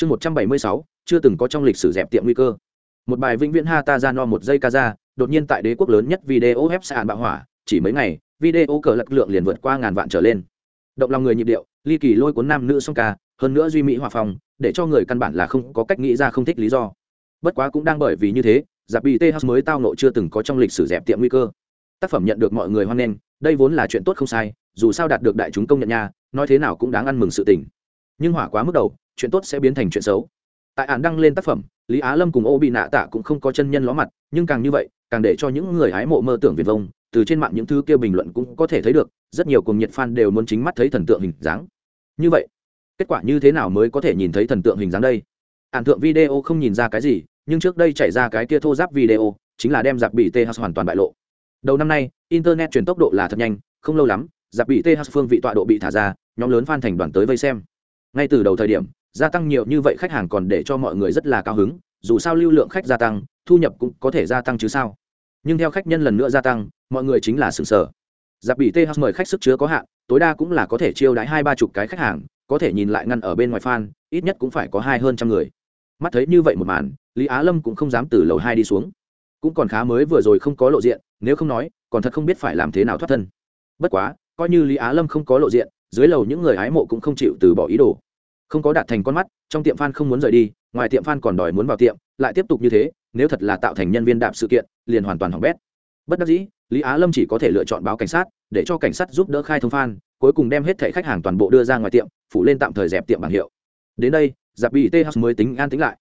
chương một trăm bảy mươi sáu chưa từng có trong lịch sử dẹp tiệm nguy cơ. Một bài vĩnh viễn ha ta ra no một giây ca ra đột nhiên tại đế quốc lớn nhất video hép sàn bạo hỏa chỉ mấy ngày video cờ lật lượng liền vượt qua ngàn vạn trở lên. Động lòng người nhịp điệu ly kỳ lôi cuốn nam nữ song ca hơn nữa duy mỹ hòa phòng, để cho người căn bản là không có cách nghĩ ra không thích lý do. Bất quá cũng đang bởi vì như thế giặc bị th mới tao nộ chưa từng có trong lịch sử dẹp tiệm nguy cơ. Tác phẩm nhận được mọi người hoan nghênh đây vốn là chuyện tốt không sai dù sao đạt được đại chúng công nhận nha nói thế nào cũng đáng ăn mừng sự tình nhưng hỏa quá mức đầu, chuyện tốt sẽ biến thành chuyện xấu. Tại ản đăng lên tác phẩm, lý á lâm cùng ô bị nạ tạ cũng không có chân nhân ló mặt, nhưng càng như vậy, càng để cho những người hái mộ mơ tưởng việt vông, từ trên mạng những thứ kia bình luận cũng có thể thấy được, rất nhiều cùng nhiệt fan đều muốn chính mắt thấy thần tượng hình dáng. Như vậy, kết quả như thế nào mới có thể nhìn thấy thần tượng hình dáng đây? Ản thượng video không nhìn ra cái gì, nhưng trước đây chạy ra cái kia thô giáp video, chính là đem giặc bị th hoàn toàn bại lộ. Đầu năm nay, internet truyền tốc độ là thật nhanh, không lâu lắm, giặc bị th phương vị tọa độ bị thả ra, nhóm lớn fan thành đoàn tới vây xem ngay từ đầu thời điểm, gia tăng nhiều như vậy khách hàng còn để cho mọi người rất là cao hứng, dù sao lưu lượng khách gia tăng, thu nhập cũng có thể gia tăng chứ sao. Nhưng theo khách nhân lần nữa gia tăng, mọi người chính là sừng sờ. Giặc bị th mời khách sức chứa có hạn, tối đa cũng là có thể chiêu đãi hai ba chục cái khách hàng, có thể nhìn lại ngăn ở bên ngoài fan, ít nhất cũng phải có hai hơn trăm người. Mắt thấy như vậy một màn, lý á lâm cũng không dám từ lầu hai đi xuống. Cũng còn khá mới vừa rồi không có lộ diện, nếu không nói, còn thật không biết phải làm thế nào thoát thân. Bất quá, coi như lý á lâm không có lộ diện, dưới lầu những người hái mộ cũng không chịu từ bỏ ý đồ không có đạt thành con mắt, trong tiệm f không muốn rời đi, ngoài tiệm f còn đòi muốn vào tiệm, lại tiếp tục như thế, nếu thật là tạo thành nhân viên đạp sự kiện, liền hoàn toàn hỏng bét. Bất đắc dĩ, lý á lâm chỉ có thể lựa chọn báo cảnh sát, để cho cảnh sát giúp đỡ khai thông f cuối cùng đem hết thẻ khách hàng toàn bộ đưa ra ngoài tiệm phụ lên tạm thời dẹp tiệm bảng hiệu. Đến đây, giặc bị th mới tính an tính lại.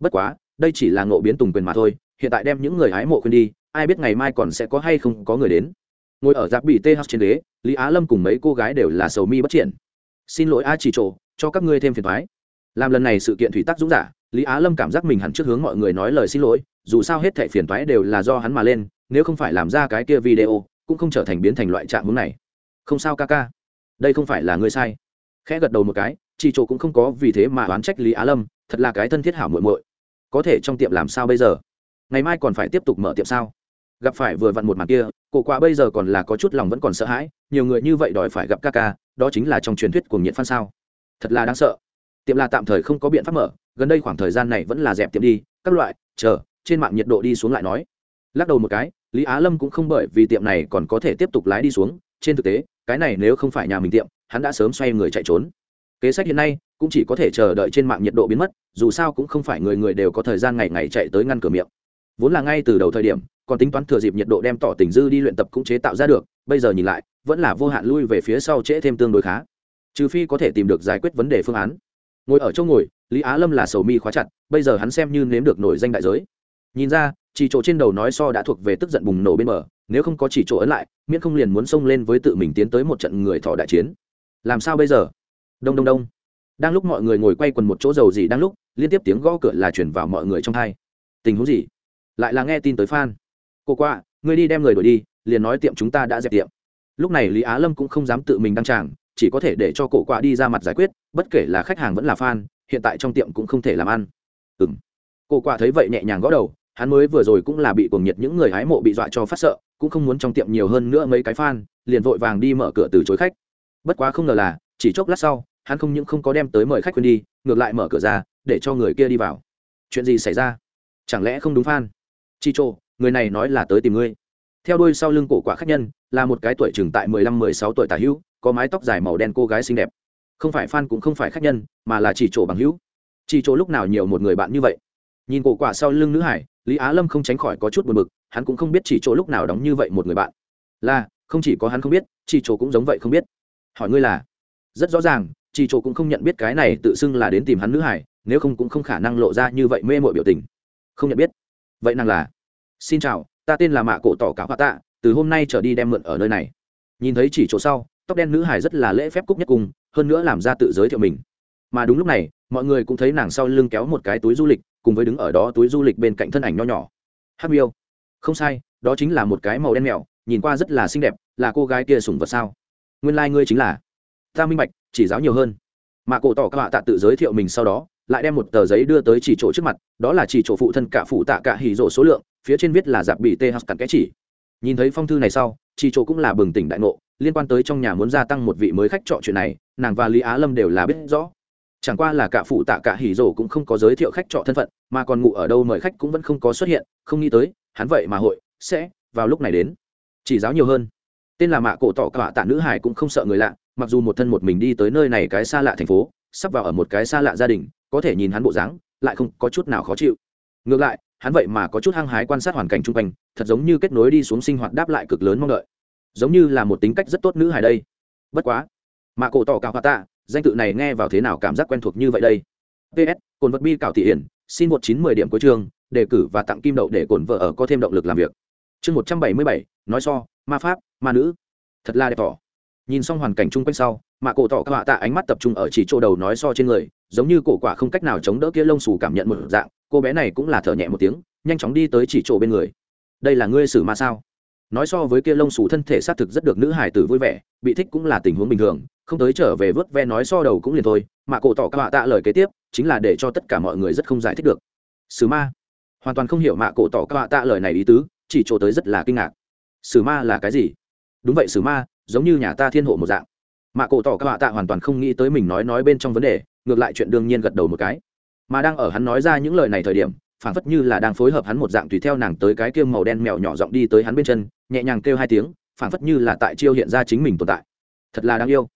Bất quá, đây chỉ là ngộ biến tùng quyền mà thôi, hiện tại đem những người hái mộ khuyên đi, ai biết ngày mai còn sẽ có hay không có người đến. Ngồi ở giặc bị th trên ghế, lý á lâm cùng mấy cô gái đều là sầu mi bất triển xin lỗi a chỉ trộ cho các ngươi thêm phiền thoái làm lần này sự kiện thủy tắc dũng giả, lý á lâm cảm giác mình hẳn trước hướng mọi người nói lời xin lỗi, dù sao hết thệ phiền thoái đều là do hắn mà lên, nếu không phải làm ra cái kia video, cũng không trở thành biến thành loại trạng hướng này. Không sao ca ca. Đây không phải là ngươi sai. Khẽ gật đầu một cái chị chỗ cũng không có vì thế mà oán trách lý á lâm, thật là cái thân thiết hảo muội muội. Có thể trong tiệm làm sao bây giờ? Ngày mai còn phải tiếp tục mở tiệm sao? Gặp phải vừa vặn một mặt kia cổ quá bây giờ còn là có chút lòng vẫn còn sợ hãi, nhiều người như vậy đòi phải gặp ca ca đó chính là trong truyền thuyết của nhiệt phan sao. Thật là đáng sợ. Tiệm là tạm thời không có biện pháp mở, gần đây khoảng thời gian này vẫn là dẹp tiệm đi, các loại, chờ, trên mạng nhiệt độ đi xuống lại nói. Lắc đầu một cái, lý á lâm cũng không bởi vì tiệm này còn có thể tiếp tục lái đi xuống, trên thực tế, cái này nếu không phải nhà mình tiệm, hắn đã sớm xoay người chạy trốn. Kế sách hiện nay cũng chỉ có thể chờ đợi trên mạng nhiệt độ biến mất, dù sao cũng không phải người người đều có thời gian ngày ngày chạy tới ngăn cửa miệng. Vốn là ngay từ đầu thời điểm, còn tính toán thừa dịp nhiệt độ đem tỏ tình dư đi luyện tập cũng chế tạo ra được, bây giờ nhìn lại vẫn là vô hạn lui về phía sau trễ thêm tương đối khá. Trừ phi có thể tìm được giải quyết vấn đề phương án. Ngồi ở chỗ ngồi, lý á lâm là sầu mi khóa chặt, bây giờ hắn xem như nếm được nổi danh đại giới. Nhìn ra, chỉ chỗ trên đầu nói so đã thuộc về tức giận bùng nổ bên bờ, nếu không có chỉ chỗ ấn lại, miễn không liền muốn xông lên với tự mình tiến tới một trận người thọ đại chiến. Làm sao bây giờ? Đông đông đông. Đang lúc mọi người ngồi quay quần một chỗ dầu gì đang lúc, liên tiếp tiếng gõ cửa là chuyển vào mọi người trong hai. tình huống gì? Lại là nghe tin tới phan cô qua ngươi đi đem người đổi đi, liền nói tiệm chúng ta đã dẹp tiệm lúc này lý á lâm cũng không dám tự mình đăng tràng, chỉ có thể để cho cổ quạ đi ra mặt giải quyết, bất kể là khách hàng vẫn là fan, hiện tại trong tiệm cũng không thể làm ăn. Ừ m cổ quạ thấy vậy nhẹ nhàng gõ đầu, hắn mới vừa rồi cũng là bị cuồng nhiệt những người hái mộ bị dọa cho phát sợ, cũng không muốn trong tiệm nhiều hơn nữa mấy cái fan, liền vội vàng đi mở cửa từ chối khách. Bất quá không ngờ là, chỉ chốc lát sau, hắn không những không có đem tới mời khách quên đi, ngược lại mở cửa ra, để cho người kia đi vào. Chuyện gì xảy ra? Chẳng lẽ không đúng fan? Chi chô người này nói là tới tìm ngươi. Theo đuôi sau lưng cổ quả khách nhân là một cái tuổi chừng tại mười lăm, mười sáu tuổi tả hữu, có mái tóc dài màu đen cô gái xinh đẹp. Không phải fan cũng không phải khách nhân, mà là chỉ chỗ bằng hữu. Chỉ chỗ lúc nào nhiều một người bạn như vậy. Nhìn cổ quả sau lưng nữ hải, lý á lâm không tránh khỏi có chút buồn bực, hắn cũng không biết chỉ chỗ lúc nào đóng như vậy một người bạn. Là, không chỉ có hắn không biết, chỉ chỗ cũng giống vậy không biết. Hỏi ngươi là? Rất rõ ràng, chỉ chỗ cũng không nhận biết cái này tự xưng là đến tìm hắn nữ hải, nếu không cũng không khả năng lộ ra như vậy mê mội biểu tình. Không nhận biết. Vậy nàng là? Xin chào, ta tên là mạ cổ tỏ cả hoa tạ từ hôm nay trở đi đem mượn ở nơi này. Nhìn thấy chỉ chỗ sau, tóc đen nữ hải rất là lễ phép cúc nhất cùng hơn nữa làm ra tự giới thiệu mình. Mà đúng lúc này, mọi người cũng thấy nàng sau lưng kéo một cái túi du lịch, cùng với đứng ở đó túi du lịch bên cạnh thân ảnh nho nhỏ. Hát miêu. Không sai, đó chính là một cái màu đen mèo, nhìn qua rất là xinh đẹp, là cô gái kia sùng vật sao? Nguyên lai、like、ngươi chính là. Ta minh bạch, chỉ giáo nhiều hơn. Mà cổ tỏ các họa tạ tự giới thiệu mình sau đó, lại đem một tờ giấy đưa tới chỉ chỗ trước mặt, đó là chỉ chỗ phụ thân cả phụ tạ cả hỉ rộ số lượng, phía trên viết là giặc bị tê hắc cặn cái chỉ nhìn thấy phong thư này sau chỉ chỗ cũng là bừng tỉnh đại ngộ, liên quan tới trong nhà muốn gia tăng một vị mới khách trọ chuyện này, nàng và lý á lâm đều là biết rõ. Chẳng qua là cả phụ tạ cả hỉ rổ cũng không có giới thiệu khách trọ thân phận, mà còn ngủ ở đâu mời khách cũng vẫn không có xuất hiện, không nghĩ tới, hắn vậy mà hội, sẽ, vào lúc này đến. Chỉ giáo nhiều hơn. Tên là mạ cổ tỏ cả tạ nữ hải cũng không sợ người lạ, mặc dù một thân một mình đi tới nơi này cái xa lạ thành phố, sắp vào ở một cái xa lạ gia đình, có thể nhìn hắn bộ dáng, lại không có chút nào khó chịu. Ngược lại hắn vậy mà có chút hăng hái quan sát hoàn cảnh chung quanh, thật giống như kết nối đi xuống sinh hoạt đáp lại cực lớn mong đợi. Giống như là một tính cách rất tốt nữ hài đây. Bất quá, mà cổ tỏ cào hoa tạ, danh tự này nghe vào thế nào cảm giác quen thuộc như vậy đây? Ps cồn vật bi cảo thị hiển, xin một chín mười điểm cuối chương, đề cử và tặng kim đậu để cồn vợ ở có thêm động lực làm việc. Chương một trăm bảy mươi bảy, nói so, ma pháp, ma nữ. Thật là đẹp tỏ. Nhìn xong hoàn cảnh chung quanh sau mà cổ tỏ các họa tạ ánh mắt tập trung ở chỉ chỗ đầu nói so trên người, giống như cổ quả không cách nào chống đỡ kia lông xù cảm nhận một dạng, cô bé này cũng là thở nhẹ một tiếng, nhanh chóng đi tới chỉ chỗ bên người. Đây là ngươi xử ma sao? Nói so với kia lông xù thân thể xác thực rất được nữ hải tử vui vẻ, bị thích cũng là tình huống bình thường, không tới trở về vớt ve nói so đầu cũng liền thôi, mà cổ tỏ các họa tạ lời kế tiếp, chính là để cho tất cả mọi người rất không giải thích được. Xử ma? Hoàn toàn không hiểu mạ cổ tỏ các họa tạ lời này ý tứ, chỉ chỗ tới rất là kinh ngạc. Xử ma là cái gì? Đúng vậy, xử ma, giống như nhà ta thiên hộ một dạng mạ cổ tỏ các họa tạ hoàn toàn không nghĩ tới mình nói nói bên trong vấn đề, ngược lại chuyện đương nhiên gật đầu một cái. Mà đang ở hắn nói ra những lời này thời điểm phản phất như là đang phối hợp hắn một dạng tùy theo nàng tới cái kia màu đen mèo nhỏ giọng đi tới hắn bên chân, nhẹ nhàng kêu hai tiếng phản phất như là tại chiêu hiện ra chính mình tồn tại. Thật là đáng yêu.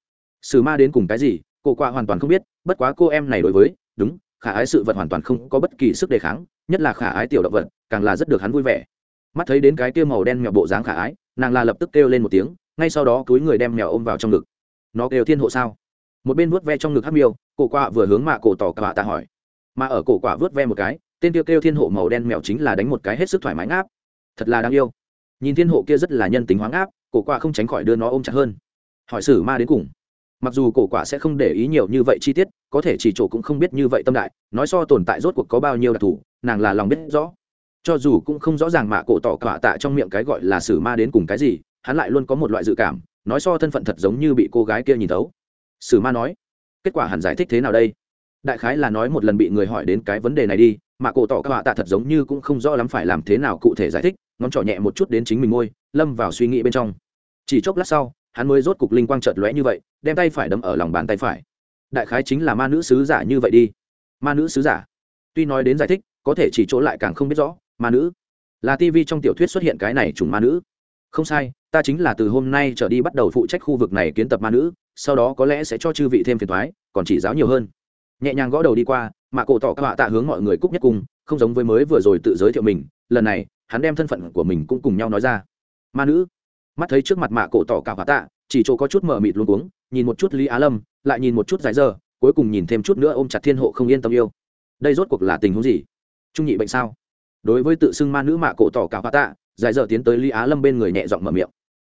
Sử ma đến cùng cái gì, cô qua hoàn toàn không biết, bất quá cô em này đối với, đúng, khả ái sự vật hoàn toàn không có bất kỳ sức đề kháng, nhất là khả ái tiểu động vật, càng là rất được hắn vui vẻ. Mắt thấy đến cái kia màu đen mèo bộ dáng khả ái, nàng là lập tức kêu lên một tiếng, ngay sau đó túi người đem mèo ôm vào trong ngực nó kêu thiên hộ sao? Một bên vuốt ve trong ngực hát miêu, cổ quạ vừa hướng mạ cổ tỏ cả tạ hỏi. Mà ở cổ quả vớt ve một cái, tên tiêu kêu thiên hộ màu đen mèo chính là đánh một cái hết sức thoải mái ngáp. Thật là đáng yêu. Nhìn thiên hộ kia rất là nhân tính hoáng áp cổ quả không tránh khỏi đưa nó ôm chặt hơn. Hỏi sử ma đến cùng. Mặc dù cổ quả sẽ không để ý nhiều như vậy chi tiết, có thể chỉ chỗ cũng không biết như vậy tâm đại, nói so tồn tại rốt cuộc có bao nhiêu đặc thù, nàng là lòng biết rõ. Cho dù cũng không rõ ràng mà cổ tỏ quả tạ trong miệng cái gọi là sử ma đến cùng cái gì, hắn lại luôn có một loại dự cảm nói so thân phận thật giống như bị cô gái kia nhìn thấu. Sử ma nói, kết quả hẳn giải thích thế nào đây? Đại khái là nói một lần bị người hỏi đến cái vấn đề này đi, mà cổ tỏ các họa tạ thật giống như cũng không rõ lắm phải làm thế nào cụ thể giải thích, ngón trỏ nhẹ một chút đến chính mình ngôi, lâm vào suy nghĩ bên trong. Chỉ chốc lát sau, hắn mới rốt cục linh quang chợt lóe như vậy, đem tay phải đâm ở lòng bàn tay phải. Đại khái chính là ma nữ sứ giả như vậy đi. Ma nữ sứ giả. Tuy nói đến giải thích, có thể chỉ chỗ lại càng không biết rõ, ma nữ. Là tv trong tiểu thuyết xuất hiện cái này trùng ma nữ không sai, ta chính là từ hôm nay trở đi bắt đầu phụ trách khu vực này kiến tập ma nữ, sau đó có lẽ sẽ cho chư vị thêm phiền thoái còn chỉ giáo nhiều hơn. Nhẹ nhàng gõ đầu đi qua, mà cổ tỏ các họa tạ hướng mọi người cúc nhất cùng, không giống với mới vừa rồi tự giới thiệu mình, lần này, hắn đem thân phận của mình cũng cùng nhau nói ra. Ma nữ, mắt thấy trước mặt mạ cổ tỏ cả họa tạ, chỉ chỗ có chút mở mịt luôn cuống, nhìn một chút lý á lâm, lại nhìn một chút dài giờ cuối cùng nhìn thêm chút nữa ôm chặt thiên hộ không yên tâm yêu. Đây rốt cuộc là tình huống gì? Trung nhị bệnh sao? Đối với tự xưng ma nữ mạ cổ tỏ cả họa tạ giải dở tiến tới lý á lâm bên người nhẹ giọng mở miệng.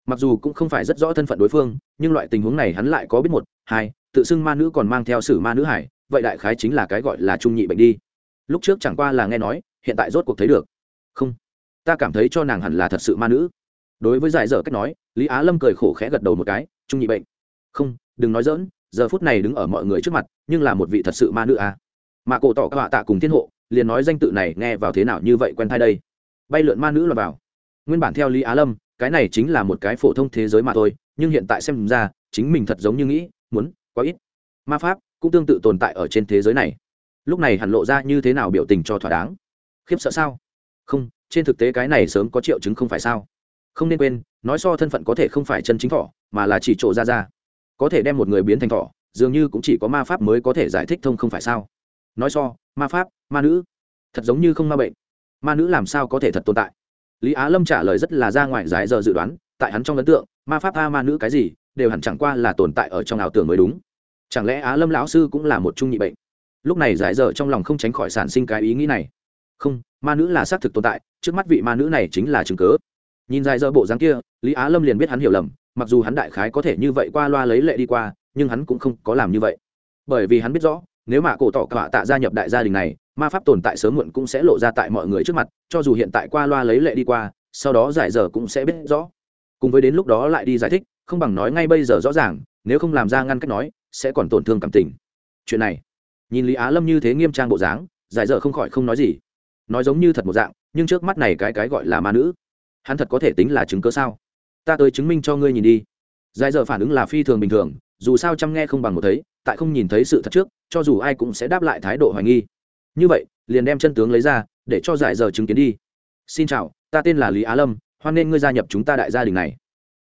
Mặc dù cũng không phải rất rõ thân phận đối phương, nhưng loại tình huống này hắn lại có biết một, hai, tự xưng ma nữ còn mang theo sử ma nữ hải, vậy đại khái chính là cái gọi là trung nhị bệnh đi. Lúc trước chẳng qua là nghe nói, hiện tại rốt cuộc thấy được. Không, ta cảm thấy cho nàng hẳn là thật sự ma nữ. Đối với giải dở cách nói, lý á lâm cười khổ khẽ gật đầu một cái, trung nhị bệnh. Không, đừng nói dỡn giờ phút này đứng ở mọi người trước mặt, nhưng là một vị thật sự ma nữ à. mà cổ tỏ các họa tạ cùng thiên hộ, liền nói danh tự này nghe vào thế nào như vậy quen thai đây. Bay lượn ma nữ là vào nguyên bản theo lý á lâm, cái này chính là một cái phổ thông thế giới mà thôi, nhưng hiện tại xem ra, chính mình thật giống như nghĩ, muốn, quá ít. Ma pháp cũng tương tự tồn tại ở trên thế giới này. Lúc này hẳn lộ ra như thế nào biểu tình cho thỏa đáng? Khiếp sợ sao? Không, trên thực tế cái này sớm có triệu chứng không phải sao? Không nên quên, nói so thân phận có thể không phải chân chính thỏ, mà là chỉ trộ ra ra. Có thể đem một người biến thành thỏ, dường như cũng chỉ có ma pháp mới có thể giải thích thông không phải sao? Nói so, ma pháp, ma nữ, thật giống như không ma bệnh. Ma nữ làm sao có thể thật tồn tại? Lý á lâm trả lời rất là ra ngoài giải giờ dự đoán, tại hắn trong ấn tượng, ma pháp a ma nữ cái gì, đều hẳn chẳng qua là tồn tại ở trong ảo tưởng mới đúng. Chẳng lẽ á lâm lão sư cũng là một trung nhị bệnh? Lúc này giải giờ trong lòng không tránh khỏi sản sinh cái ý nghĩ này. Không, ma nữ là xác thực tồn tại, trước mắt vị ma nữ này chính là chứng cớ nhìn dài dơ bộ dáng kia, lý á lâm liền biết hắn hiểu lầm, mặc dù hắn đại khái có thể như vậy qua loa lấy lệ đi qua, nhưng hắn cũng không có làm như vậy. Bởi vì hắn biết rõ nếu mà cổ tỏ cả tạ gia nhập đại gia đình này, ma pháp tồn tại sớm muộn cũng sẽ lộ ra tại mọi người trước mặt, cho dù hiện tại qua loa lấy lệ đi qua, sau đó giải giờ cũng sẽ biết rõ. Cùng với đến lúc đó lại đi giải thích, không bằng nói ngay bây giờ rõ ràng, nếu không làm ra ngăn cách nói, sẽ còn tổn thương cảm tình. Chuyện này, nhìn lý á lâm như thế nghiêm trang bộ dáng, giải dở không khỏi không nói gì. Nói giống như thật một dạng, nhưng trước mắt này cái cái gọi là ma nữ, hắn thật có thể tính là chứng cớ sao? Ta tới chứng minh cho ngươi nhìn đi. Giải dở phản ứng là phi thường bình thường, dù sao chăm nghe không bằng một thấy tại không nhìn thấy sự thật trước, cho dù ai cũng sẽ đáp lại thái độ hoài nghi. Như vậy, liền đem chân tướng lấy ra, để cho giải giờ chứng kiến đi. Xin chào, ta tên là lý á lâm, hoan nghênh ngươi gia nhập chúng ta đại gia đình này.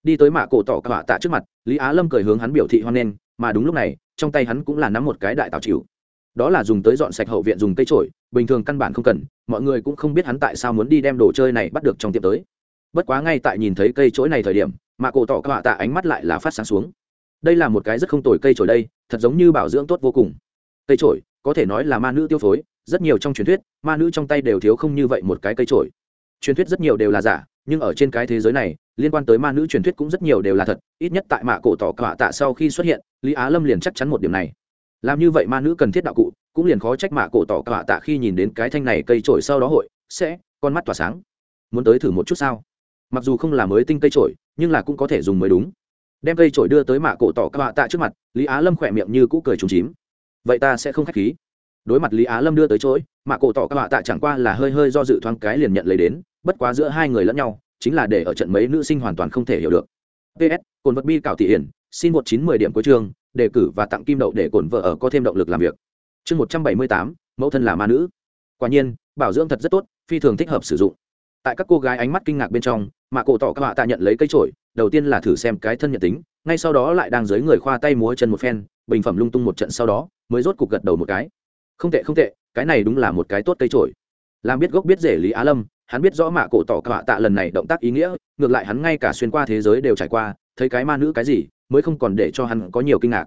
Đi tới mạ cổ tỏ cả tạ trước mặt, lý á lâm cười hướng hắn biểu thị hoan nghênh, mà đúng lúc này, trong tay hắn cũng là nắm một cái đại tào chịu. Đó là dùng tới dọn sạch hậu viện dùng cây trổi bình thường căn bản không cần, mọi người cũng không biết hắn tại sao muốn đi đem đồ chơi này bắt được trong tiệm tới. Bất quá ngay tại nhìn thấy cây trỗi này thời điểm, mạ cổ tỏ cả tạ ánh mắt lại là phát sáng xuống đây là một cái rất không tồi cây trổi đây, thật giống như bảo dưỡng tốt vô cùng. Cây trổi có thể nói là ma nữ tiêu phối, rất nhiều trong truyền thuyết, ma nữ trong tay đều thiếu không như vậy một cái cây trổi truyền thuyết rất nhiều đều là giả, nhưng ở trên cái thế giới này, liên quan tới ma nữ truyền thuyết cũng rất nhiều đều là thật, ít nhất tại mạ cổ tỏ cạ tạ sau khi xuất hiện, lý á lâm liền chắc chắn một điểm này. Làm như vậy ma nữ cần thiết đạo cụ, cũng liền khó trách mạ cổ tỏ cạ tạ khi nhìn đến cái thanh này cây trổi sau đó hội, sẽ, con mắt tỏa sáng. Muốn tới thử một chút sao? Mặc dù không là mới tinh cây trổi nhưng là cũng có thể dùng mới đúng đem cây trổi đưa tới mạ cổ tỏ cả tạ trước mặt, lý á lâm khỏe miệng như cũ cười trúng chím. Vậy ta sẽ không khách khí. Đối mặt lý á lâm đưa tới chối mạ cổ tỏ cả tạ chẳng qua là hơi hơi do dự thoáng cái liền nhận lấy đến, bất quá giữa hai người lẫn nhau, chính là để ở trận mấy nữ sinh hoàn toàn không thể hiểu được. Ps cồn vật bi cảo thị hiển, xin một chín mười điểm cuối chương, đề cử và tặng kim đậu để cồn vợ ở có thêm động lực làm việc. Chương một trăm bảy mươi tám, mẫu thân là ma nữ. Quả nhiên, bảo dưỡng thật rất tốt, phi thường thích hợp sử dụng. Tại các cô gái ánh mắt kinh ngạc bên trong, mạ cổ tỏ các bạn tạ nhận lấy cây trổi đầu tiên là thử xem cái thân nhận tính, ngay sau đó lại đang dưới người khoa tay múa chân một phen, bình phẩm lung tung một trận sau đó, mới rốt cục gật đầu một cái. Không tệ không tệ, cái này đúng là một cái tốt cây trổi. Làm biết gốc biết rể lý á lâm, hắn biết rõ mạ cổ tỏ cả tạ lần này động tác ý nghĩa, ngược lại hắn ngay cả xuyên qua thế giới đều trải qua, thấy cái ma nữ cái gì, mới không còn để cho hắn có nhiều kinh ngạc.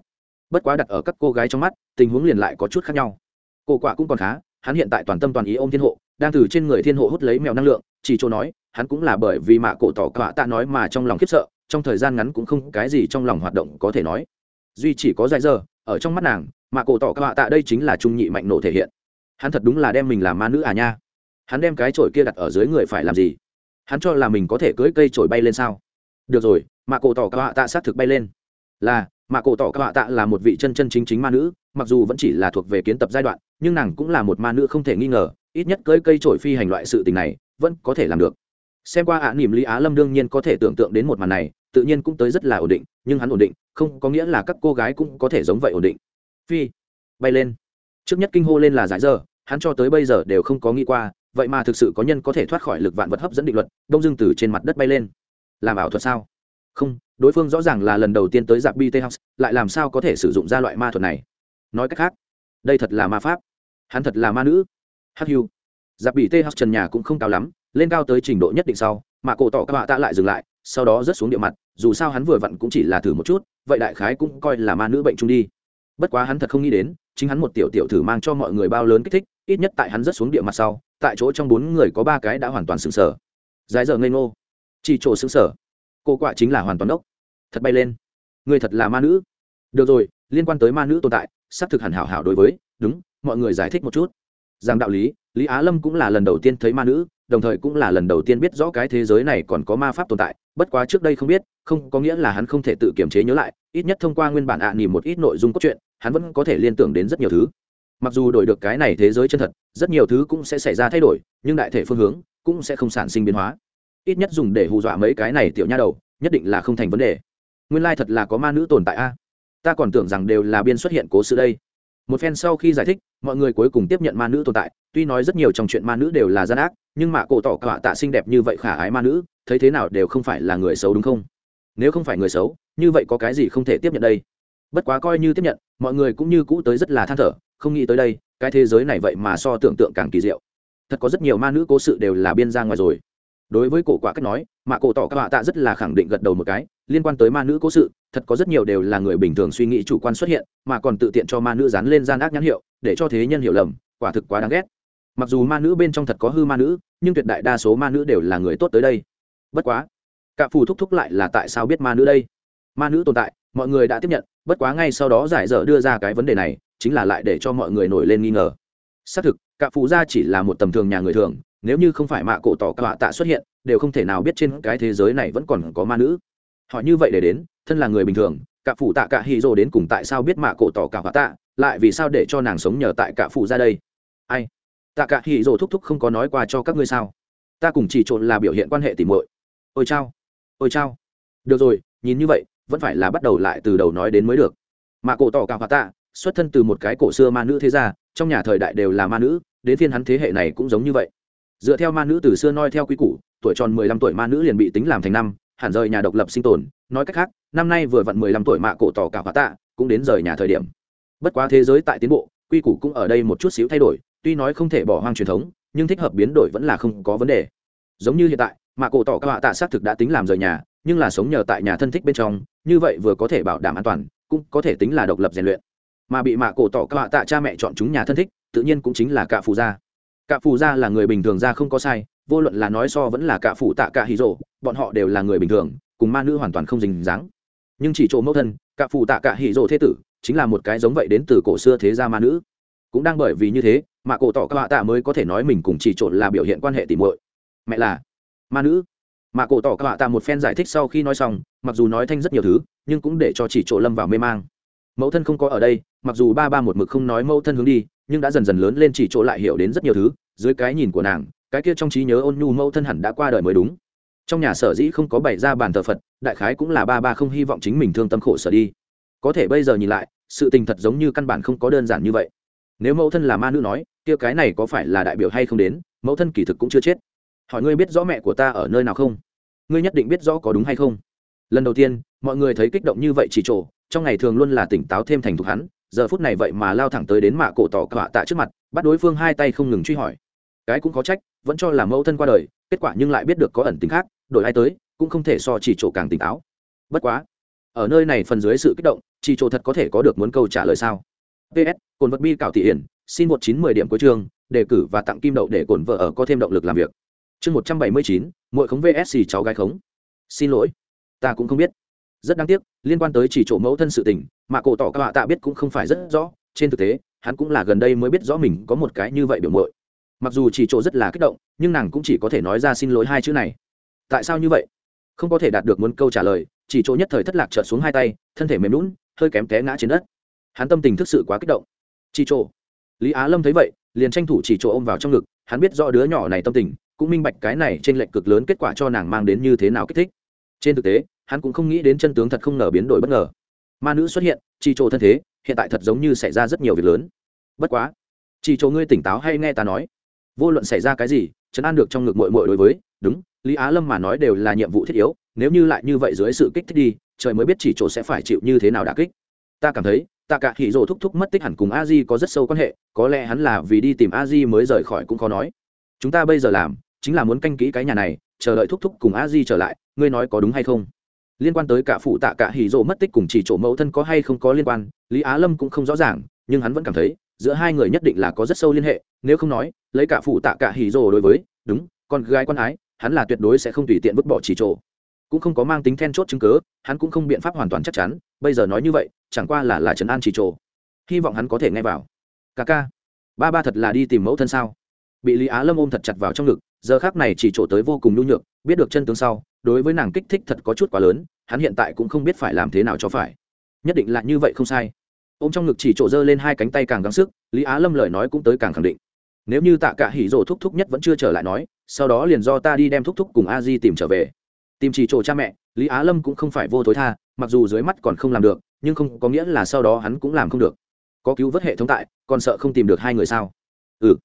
Bất quá đặt ở các cô gái trong mắt, tình huống liền lại có chút khác nhau. Cổ quả cũng còn khá, hắn hiện tại toàn tâm toàn ý ôm thiên hộ, đang từ trên người thiên hộ hút lấy mèo năng lượng, chỉ chỗ nói hắn cũng là bởi vì mạ cổ tỏ cả tạ nói mà trong lòng khiếp sợ, trong thời gian ngắn cũng không cái gì trong lòng hoạt động có thể nói. Duy chỉ có dài giờ ở trong mắt nàng, mạ cổ tỏ cả tạ đây chính là trung nhị mạnh nổ thể hiện. Hắn thật đúng là đem mình làm ma nữ à nha. Hắn đem cái chổi kia đặt ở dưới người phải làm gì? Hắn cho là mình có thể cưỡi cây chổi bay lên sao? Được rồi, mạ cổ tỏ cả tạ xác thực bay lên. Là, mạ cổ tỏ cả tạ là một vị chân chân chính chính ma nữ, mặc dù vẫn chỉ là thuộc về kiến tập giai đoạn, nhưng nàng cũng là một ma nữ không thể nghi ngờ, ít nhất cưỡi cây chổi phi hành loại sự tình này, vẫn có thể làm được xem qua ạ à, nỉm lý á lâm đương nhiên có thể tưởng tượng đến một màn này tự nhiên cũng tới rất là ổn định nhưng hắn ổn định không có nghĩa là các cô gái cũng có thể giống vậy ổn định. Phi bay lên. Trước nhất kinh hô lên là giải giờ hắn cho tới bây giờ đều không có nghĩ qua vậy mà thực sự có nhân có thể thoát khỏi lực vạn vật hấp dẫn định luật đông dương từ trên mặt đất bay lên. Làm ảo thuật sao? Không đối phương rõ ràng là lần đầu tiên tới dạp bt house lại làm sao có thể sử dụng ra loại ma thuật này? Nói cách khác đây thật là ma pháp. Hắn thật là ma nữ. Hắc hưu dạp bt house trần nhà cũng không cao lắm, lên cao tới trình độ nhất định sau, mà cổ tỏ các bạn ta lại dừng lại, sau đó rớt xuống địa mặt, dù sao hắn vừa vặn cũng chỉ là thử một chút, vậy đại khái cũng coi là ma nữ bệnh trung đi. Bất quá hắn thật không nghĩ đến, chính hắn một tiểu tiểu thử mang cho mọi người bao lớn kích thích, ít nhất tại hắn rất xuống địa mặt sau, tại chỗ trong bốn người có ba cái đã hoàn toàn sững sờ. Dài giờ ngây ngô. Chỉ chỗ sững sờ. Cô quạ chính là hoàn toàn đốc. Thật bay lên. Người thật là ma nữ. Được rồi, liên quan tới ma nữ tồn tại, xác thực hẳn hảo hảo đối với, đúng, mọi người giải thích một chút rằng đạo lý lý á lâm cũng là lần đầu tiên thấy ma nữ, đồng thời cũng là lần đầu tiên biết rõ cái thế giới này còn có ma pháp tồn tại, bất quá trước đây không biết, không có nghĩa là hắn không thể tự kiểm chế nhớ lại, ít nhất thông qua nguyên bản ạ à nỉm một ít nội dung cốt truyện, hắn vẫn có thể liên tưởng đến rất nhiều thứ. Mặc dù đổi được cái này thế giới chân thật, rất nhiều thứ cũng sẽ xảy ra thay đổi, nhưng đại thể phương hướng cũng sẽ không sản sinh biến hóa. Ít nhất dùng để hù dọa mấy cái này tiểu nha đầu, nhất định là không thành vấn đề. Nguyên lai thật là có ma nữ tồn tại a. Ta còn tưởng rằng đều là biên xuất hiện cố sự đây một phen sau khi giải thích, mọi người cuối cùng tiếp nhận ma nữ tồn tại. Tuy nói rất nhiều trong chuyện ma nữ đều là gian ác, nhưng mà cổ tỏ cả tạ xinh đẹp như vậy khả ái ma nữ, thấy thế nào đều không phải là người xấu đúng không? Nếu không phải người xấu, như vậy có cái gì không thể tiếp nhận đây? Bất quá coi như tiếp nhận, mọi người cũng như cũ tới rất là than thở, không nghĩ tới đây, cái thế giới này vậy mà so tưởng tượng càng kỳ diệu. Thật có rất nhiều ma nữ cố sự đều là biên ra ngoài rồi đối với cổ quả cách nói mạ cổ tỏ các bạn tạ rất là khẳng định gật đầu một cái, liên quan tới ma nữ cố sự, thật có rất nhiều đều là người bình thường suy nghĩ chủ quan xuất hiện, mà còn tự tiện cho ma nữ dán lên gian ác nhãn hiệu, để cho thế nhân hiểu lầm, quả thực quá đáng ghét. Mặc dù ma nữ bên trong thật có hư ma nữ, nhưng tuyệt đại đa số ma nữ đều là người tốt tới đây. Bất quá cả phù thúc thúc lại là tại sao biết ma nữ đây? Ma nữ tồn tại, mọi người đã tiếp nhận, bất quá ngay sau đó giải dở đưa ra cái vấn đề này, chính là lại để cho mọi người nổi lên nghi ngờ. Xác thực cả phù gia chỉ là một tầm thường nhà người thường nếu như không phải mạ cổ tỏ cạ tạ xuất hiện, đều không thể nào biết trên cái thế giới này vẫn còn có ma nữ. Họ như vậy để đến, thân là người bình thường, cả phủ tạ cả hy rồ đến cùng tại sao biết mạ cổ tỏ cả tạ, lại vì sao để cho nàng sống nhờ tại cả phủ ra đây? Ai? Tạ cả hy rồ thúc thúc không có nói qua cho các ngươi sao? Ta cùng chỉ trộn là biểu hiện quan hệ tỉ muội. Ôi chao ôi chao. Được rồi, nhìn như vậy, vẫn phải là bắt đầu lại từ đầu nói đến mới được. Mạ cổ tỏ cả tạ, xuất thân từ một cái cổ xưa ma nữ thế gia, trong nhà thời đại đều là ma nữ, đến phiên hắn thế hệ này cũng giống như vậy dựa theo ma nữ từ xưa noi theo quy củ, tuổi tròn mười lăm tuổi ma nữ liền bị tính làm thành năm, hẳn rời nhà độc lập sinh tồn. Nói cách khác, năm nay vừa vặn mười lăm tuổi mạ cổ tỏ cả hóa tạ, cũng đến rời nhà thời điểm. Bất quá thế giới tại tiến bộ, quy củ cũng ở đây một chút xíu thay đổi, tuy nói không thể bỏ hoang truyền thống, nhưng thích hợp biến đổi vẫn là không có vấn đề. Giống như hiện tại, mạ cổ tỏ các họa tạ xác thực đã tính làm rời nhà, nhưng là sống nhờ tại nhà thân thích bên trong, như vậy vừa có thể bảo đảm an toàn, cũng có thể tính là độc lập rèn luyện. Mà bị mạ cổ tỏ các họa tạ cha mẹ chọn chúng nhà thân thích, tự nhiên cũng chính là cả phù gia cạ phù gia là người bình thường ra không có sai, vô luận là nói so vẫn là cạ phù tạ cạ hí rộ, bọn họ đều là người bình thường, cùng ma nữ hoàn toàn không dình dáng. Nhưng chỉ chỗ mẫu thân cạ phù tạ cạ hí rộ thế tử, chính là một cái giống vậy đến từ cổ xưa thế gia ma nữ. Cũng đang bởi vì như thế, mà cổ tỏ các họa tạ mới có thể nói mình cùng chỉ trộn là biểu hiện quan hệ tỉ muội. Mẹ là ma nữ. Mà cổ tỏ các họa tạ một phen giải thích sau khi nói xong, mặc dù nói thanh rất nhiều thứ, nhưng cũng để cho chỉ trộn lâm vào mê mang. Mẫu thân không có ở đây, mặc dù ba ba một mực không nói mẫu thân hướng đi, nhưng đã dần dần lớn lên chỉ chỗ lại hiểu đến rất nhiều thứ dưới cái nhìn của nàng, cái kia trong trí nhớ ôn nhu mẫu thân hẳn đã qua đời mới đúng. Trong nhà sở dĩ không có bày ra bàn thờ phật, đại khái cũng là ba ba không hy vọng chính mình thương tâm khổ sở đi. Có thể bây giờ nhìn lại, sự tình thật giống như căn bản không có đơn giản như vậy. Nếu mẫu thân là ma nữ nói, kia cái này có phải là đại biểu hay không đến, mẫu thân kỳ thực cũng chưa chết. Hỏi ngươi biết rõ mẹ của ta ở nơi nào không? Ngươi nhất định biết rõ có đúng hay không? Lần đầu tiên, mọi người thấy kích động như vậy chỉ trổ, trong ngày thường luôn là tỉnh táo thêm thành thục hắn, giờ phút này vậy mà lao thẳng tới đến mạ cổ tỏ cạ tạ trước mặt, bắt đối phương hai tay không ngừng truy hỏi cái cũng có trách, vẫn cho là mẫu thân qua đời, kết quả nhưng lại biết được có ẩn tính khác, đổi ai tới, cũng không thể so chỉ chỗ càng tỉnh táo. Bất quá, ở nơi này phần dưới sự kích động, chỉ chỗ thật có thể có được muốn câu trả lời sao? Ps cồn vật bi cảo thị hiển, xin một chín mười điểm cuối chương, đề cử và tặng kim đậu để cồn vợ ở có thêm động lực làm việc. Chương một trăm bảy mươi chín mỗi khống vsc cháu gái khống. Xin lỗi, ta cũng không biết. Rất đáng tiếc, liên quan tới chỉ chỗ mẫu thân sự tình, mà cổ tỏ các họa tạ biết cũng không phải rất rõ, trên thực tế, hắn cũng là gần đây mới biết rõ mình có một cái như vậy biểu mội mặc dù chỉ chỗ rất là kích động, nhưng nàng cũng chỉ có thể nói ra xin lỗi hai chữ này. Tại sao như vậy? Không có thể đạt được muốn câu trả lời, chỉ chỗ nhất thời thất lạc trợt xuống hai tay, thân thể mềm lún hơi kém té ngã trên đất. Hắn tâm tình thực sự quá kích động. Chỉ chỗ. Lý á lâm thấy vậy, liền tranh thủ chỉ chỗ ôm vào trong ngực, hắn biết rõ đứa nhỏ này tâm tình, cũng minh bạch cái này trên lệnh cực lớn kết quả cho nàng mang đến như thế nào kích thích. Trên thực tế, hắn cũng không nghĩ đến chân tướng thật không ngờ biến đổi bất ngờ. Ma nữ xuất hiện, chỉ chỗ thân thế, hiện tại thật giống như xảy ra rất nhiều việc lớn. Bất quá, chỉ chỗ ngươi tỉnh táo hay nghe ta nói vô luận xảy ra cái gì chấn an được trong ngực mội mội đối với, đúng, lý á lâm mà nói đều là nhiệm vụ thiết yếu, nếu như lại như vậy dưới sự kích thích đi, trời mới biết chỉ chỗ sẽ phải chịu như thế nào đà kích. Ta cảm thấy tạ cả hỉ rồ thúc thúc mất tích hẳn cùng a di có rất sâu quan hệ, có lẽ hắn là vì đi tìm a di mới rời khỏi cũng khó nói. Chúng ta bây giờ làm, chính là muốn canh kỹ cái nhà này, chờ đợi thúc thúc cùng a di trở lại, ngươi nói có đúng hay không? Liên quan tới cả phụ tạ cả hỉ rồ mất tích cùng chỉ chỗ mẫu thân có hay không có liên quan, lý á lâm cũng không rõ ràng, nhưng hắn vẫn cảm thấy giữa hai người nhất định là có rất sâu liên hệ, nếu không nói, lấy cả phụ tạ cả hỉ rồ đối với, đúng, con gái con ái, hắn là tuyệt đối sẽ không tùy tiện vứt bỏ chỉ chỗ. Cũng không có mang tính then chốt chứng cớ hắn cũng không biện pháp hoàn toàn chắc chắn, bây giờ nói như vậy, chẳng qua là là trấn an chỉ trộ hy vọng hắn có thể nghe vào. Ca ca, ba ba thật là đi tìm mẫu thân sao? Bị lý á lâm ôm thật chặt vào trong ngực, giờ khác này chỉ trộ tới vô cùng nhu nhược, biết được chân tướng sau, đối với nàng kích thích thật có chút quá lớn, hắn hiện tại cũng không biết phải làm thế nào cho phải. Nhất định là như vậy không sai ô m trong ngực chỉ trộ dơ lên hai cánh tay càng gắng sức, lý á lâm lời nói cũng tới càng khẳng định. Nếu như tạ cả hỉ rộ thúc thúc nhất vẫn chưa trở lại nói, sau đó liền do ta đi đem thúc thúc cùng a di tìm trở về. Tìm chỉ trộ cha mẹ, lý á lâm cũng không phải vô thối tha, mặc dù dưới mắt còn không làm được, nhưng không có nghĩa là sau đó hắn cũng làm không được. Có cứu vớt hệ thống tại, còn sợ không tìm được hai người sao? Ừ.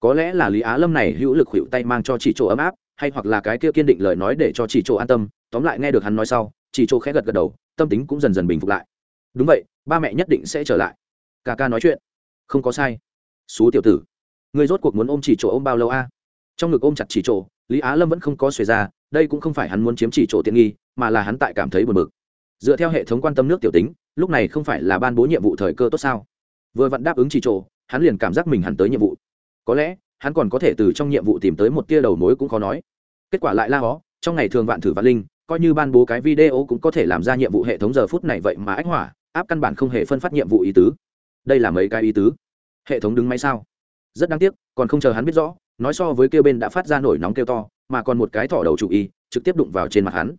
Có lẽ là lý á lâm này hữu lực hữu tay mang cho chỉ chỗ ấm áp, hay hoặc là cái kia kiên định lời nói để cho chỉ chỗ an tâm. Tóm lại nghe được hắn nói sau, chỉ chỗ khẽ gật gật đầu, tâm tính cũng dần dần bình phục lại đúng vậy, ba mẹ nhất định sẽ trở lại. Ca ca nói chuyện. Không có sai. Xú tiểu tử người rốt cuộc muốn ôm chỉ chỗ ôm bao lâu a? Trong ngực ôm chặt chỉ chỗ, lý á lâm vẫn không có xuề ra, đây cũng không phải hắn muốn chiếm chỉ chỗ tiện nghi, mà là hắn tại cảm thấy buồn bực. Dựa theo hệ thống quan tâm nước tiểu tính, lúc này không phải là ban bố nhiệm vụ thời cơ tốt sao? Vừa vặn đáp ứng chỉ chỗ, hắn liền cảm giác mình hẳn tới nhiệm vụ. Có lẽ, hắn còn có thể từ trong nhiệm vụ tìm tới một tia đầu mối cũng khó nói. Kết quả lại la hó, trong ngày thường vạn thử vạn linh, coi như ban bố cái video cũng có thể làm ra nhiệm vụ hệ thống giờ phút này vậy mà ách hỏa áp căn bản không hề phân phát nhiệm vụ ý tứ. Đây là mấy cái ý tứ? Hệ thống đứng máy sao? Rất đáng tiếc, còn không chờ hắn biết rõ, nói so với kêu bên đã phát ra nổi nóng kêu to, mà còn một cái thỏ đầu chủ y, trực tiếp đụng vào trên mặt hắn.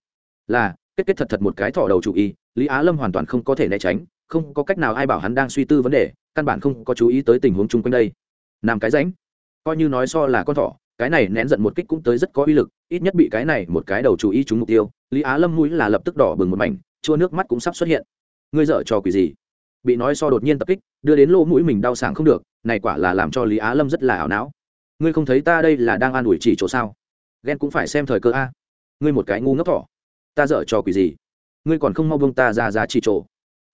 Là, kết kết thật thật một cái thỏ đầu chủ y, lý á lâm hoàn toàn không có thể né tránh, không có cách nào ai bảo hắn đang suy tư vấn đề, căn bản không có chú ý tới tình huống chung quanh đây. Làm cái ránh coi như nói so là con thỏ, cái này nén giận một kích cũng tới rất có uy lực, ít nhất bị cái này một cái đầu chủ y trúng mục tiêu, lý á lâm mũi là lập tức đỏ bừng một mảnh, chua nước mắt cũng sắp xuất hiện ngươi dở trò quỷ gì? Bị nói so đột nhiên tập kích, đưa đến lỗ mũi mình đau sảng không được, này quả là làm cho lý á lâm rất là ảo não. Ngươi không thấy ta đây là đang an ủi chỉ chỗ sao? Ghen cũng phải xem thời cơ a. Ngươi một cái ngu ngốc thỏ. Ta dở trò quỷ gì? Ngươi còn không mau bông ta ra ra chỉ chỗ.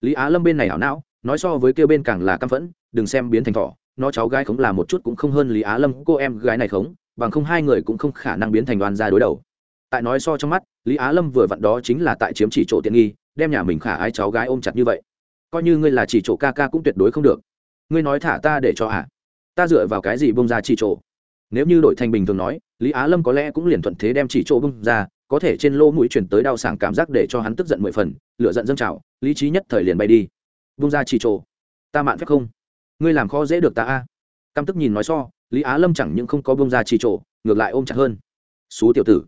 Lý á lâm bên này ảo não, nói so với kêu bên càng là căm phẫn, đừng xem biến thành thỏ, nó cháu gái khống là một chút cũng không hơn lý á lâm, cô em gái này khống, bằng không hai người cũng không khả năng biến thành đoàn ra đối đầu. Tại nói so trong mắt, lý á lâm vừa vặn đó chính là tại chiếm chỉ chỗ tiện nghi đem nhà mình khả ái cháu gái ôm chặt như vậy. Coi như ngươi là chỉ chỗ ca ca cũng tuyệt đối không được. Ngươi nói thả ta để cho hả ta dựa vào cái gì bông ra chỉ chỗ? Nếu như đội thành bình thường nói, lý á lâm có lẽ cũng liền thuận thế đem chỉ chỗ bông ra, có thể trên lỗ mũi chuyển tới đau sảng cảm giác để cho hắn tức giận mười phần lựa giận dâng trào, lý trí nhất thời liền bay đi. Bông ra chỉ chỗ. Ta mạn phép không? Ngươi làm khó dễ được ta a. Căm tức nhìn nói so, lý á lâm chẳng những không có bông ra chỉ chỗ, ngược lại ôm chặt hơn. Xú tiểu tử,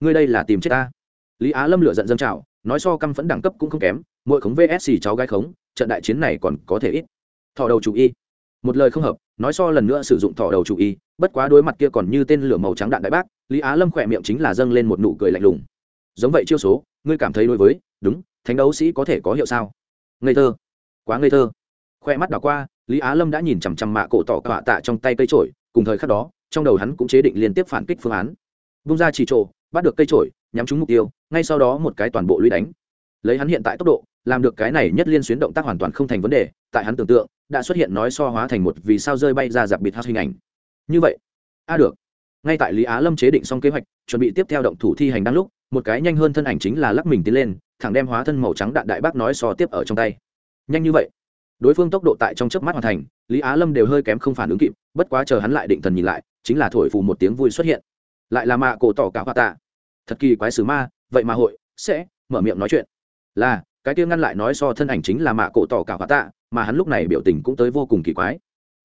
ngươi đây là tìm chết ta. Lý á lâm lựa giận dâng trào nói so căm phẫn đẳng cấp cũng không kém, mỗi khống vsc cháu gái khống, trận đại chiến này còn có thể ít. Thỏ đầu chủ y. Một lời không hợp, nói so lần nữa sử dụng thỏ đầu chủ y, bất quá đối mặt kia còn như tên lửa màu trắng đạn đại bác, lý á lâm khỏe miệng chính là dâng lên một nụ cười lạnh lùng. Giống vậy chiêu số, ngươi cảm thấy đối với, đúng, thánh đấu sĩ có thể có hiệu sao? Ngây thơ. Quá ngây thơ. Khoe mắt đảo qua, lý á lâm đã nhìn chằm chằm mạ cổ tỏ cạ tạ trong tay cây trổi cùng thời khắc đó, trong đầu hắn cũng chế định liên tiếp phản kích phương án. Bung ra chỉ trộ bắt được cây trổi nhắm trúng mục tiêu, ngay sau đó một cái toàn bộ lũy đánh. Lấy hắn hiện tại tốc độ, làm được cái này nhất liên xuyến động tác hoàn toàn không thành vấn đề, tại hắn tưởng tượng, đã xuất hiện nói so hóa thành một vì sao rơi bay ra dạp bịt hát hình ảnh. Như vậy, a được. Ngay tại lý á lâm chế định xong kế hoạch, chuẩn bị tiếp theo động thủ thi hành đang lúc, một cái nhanh hơn thân ảnh chính là lắc mình tiến lên, thẳng đem hóa thân màu trắng đạn đại bác nói so tiếp ở trong tay. Nhanh như vậy. Đối phương tốc độ tại trong chớp mắt hoàn thành, lý á lâm đều hơi kém không phản ứng kịp, bất quá chờ hắn lại định thần nhìn lại, chính là thổi phù một tiếng vui xuất hiện. Lại là mạ cổ tỏ cả hoa tạ thật kỳ quái sứ ma, vậy mà hội, sẽ, mở miệng nói chuyện. Là, cái kia ngăn lại nói so thân ảnh chính là mạ cổ tỏ cả hoa tạ, mà hắn lúc này biểu tình cũng tới vô cùng kỳ quái.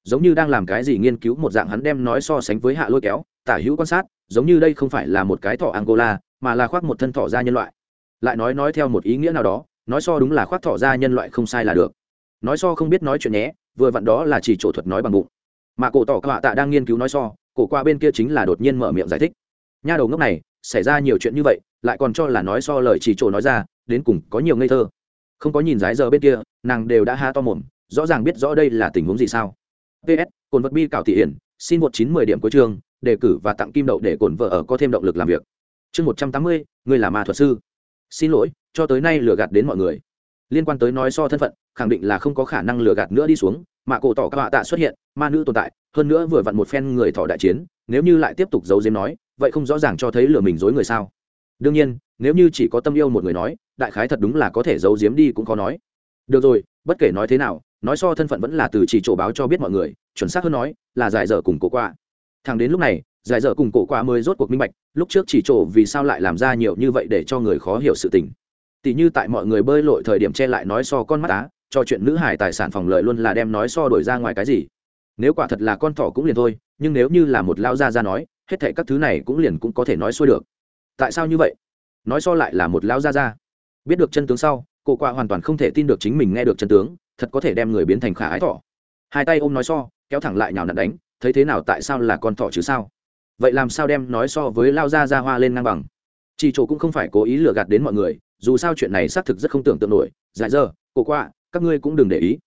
Giống như đang làm cái gì nghiên cứu một dạng hắn đem nói so sánh với hạ lôi kéo, tả hữu quan sát, giống như đây không phải là một cái thỏ angola, mà là khoác một thân thỏ da nhân loại. Lại nói nói theo một ý nghĩa nào đó, nói so đúng là khoác thỏ da nhân loại không sai là được. Nói so không biết nói chuyện nhé, vừa vặn đó là chỉ chỗ thuật nói bằng bụng. Mà cổ tỏ cả tạ đang nghiên cứu nói so, cổ qua bên kia chính là đột nhiên mở miệng giải thích. Nha đầu ngốc này xảy ra nhiều chuyện như vậy, lại còn cho là nói so lời chỉ chỗ nói ra, đến cùng có nhiều ngây thơ. Không có nhìn dái giờ bên kia, nàng đều đã ha to mồm, rõ ràng biết rõ đây là tình huống gì sao. Ps cồn vật bi cảo thị hiển, xin một chín mười điểm cuối chương, đề cử và tặng kim đậu để cồn vợ ở có thêm động lực làm việc. Chương một trăm tám mươi, người là ma thuật sư. Xin lỗi, cho tới nay lừa gạt đến mọi người. Liên quan tới nói so thân phận, khẳng định là không có khả năng lừa gạt nữa đi xuống, mà cổ tỏ các họa tạ xuất hiện, ma nữ tồn tại hơn nữa vừa vặn một phen người thọ đại chiến, nếu như lại tiếp tục giấu giếm nói, vậy không rõ ràng cho thấy lừa mình dối người sao. Đương nhiên, nếu như chỉ có tâm yêu một người nói, đại khái thật đúng là có thể giấu giếm đi cũng khó nói. Được rồi, bất kể nói thế nào, nói so thân phận vẫn là từ chỉ chỗ báo cho biết mọi người, chuẩn xác hơn nói, là giải dở cùng cổ qua thằng đến lúc này, giải dở cùng cổ qua mới rốt cuộc minh bạch, lúc trước chỉ chỗ vì sao lại làm ra nhiều như vậy để cho người khó hiểu sự tình. Tỷ như tại mọi người bơi lội thời điểm che lại nói so con mắt á, cho chuyện nữ hải tài sản phòng lợi luôn là đem nói so đổi ra ngoài cái gì nếu quả thật là con thỏ cũng liền thôi, nhưng nếu như là một lao gia ra nói, hết thệ các thứ này cũng liền cũng có thể nói xuôi được. Tại sao như vậy? Nói so lại là một lao gia ra biết được chân tướng sau cổ quạ hoàn toàn không thể tin được chính mình nghe được chân tướng, thật có thể đem người biến thành khả ái thỏ. Hai tay ôm nói so, kéo thẳng lại nhào nặn đánh, thấy thế nào tại sao là con thỏ chứ sao? Vậy làm sao đem nói so với lao ra ra hoa lên ngang bằng? Chỉ chỗ cũng không phải cố ý lừa gạt đến mọi người, dù sao chuyện này xác thực rất không tưởng tượng nổi. Dại giờ cổ quạ các ngươi cũng đừng để ý.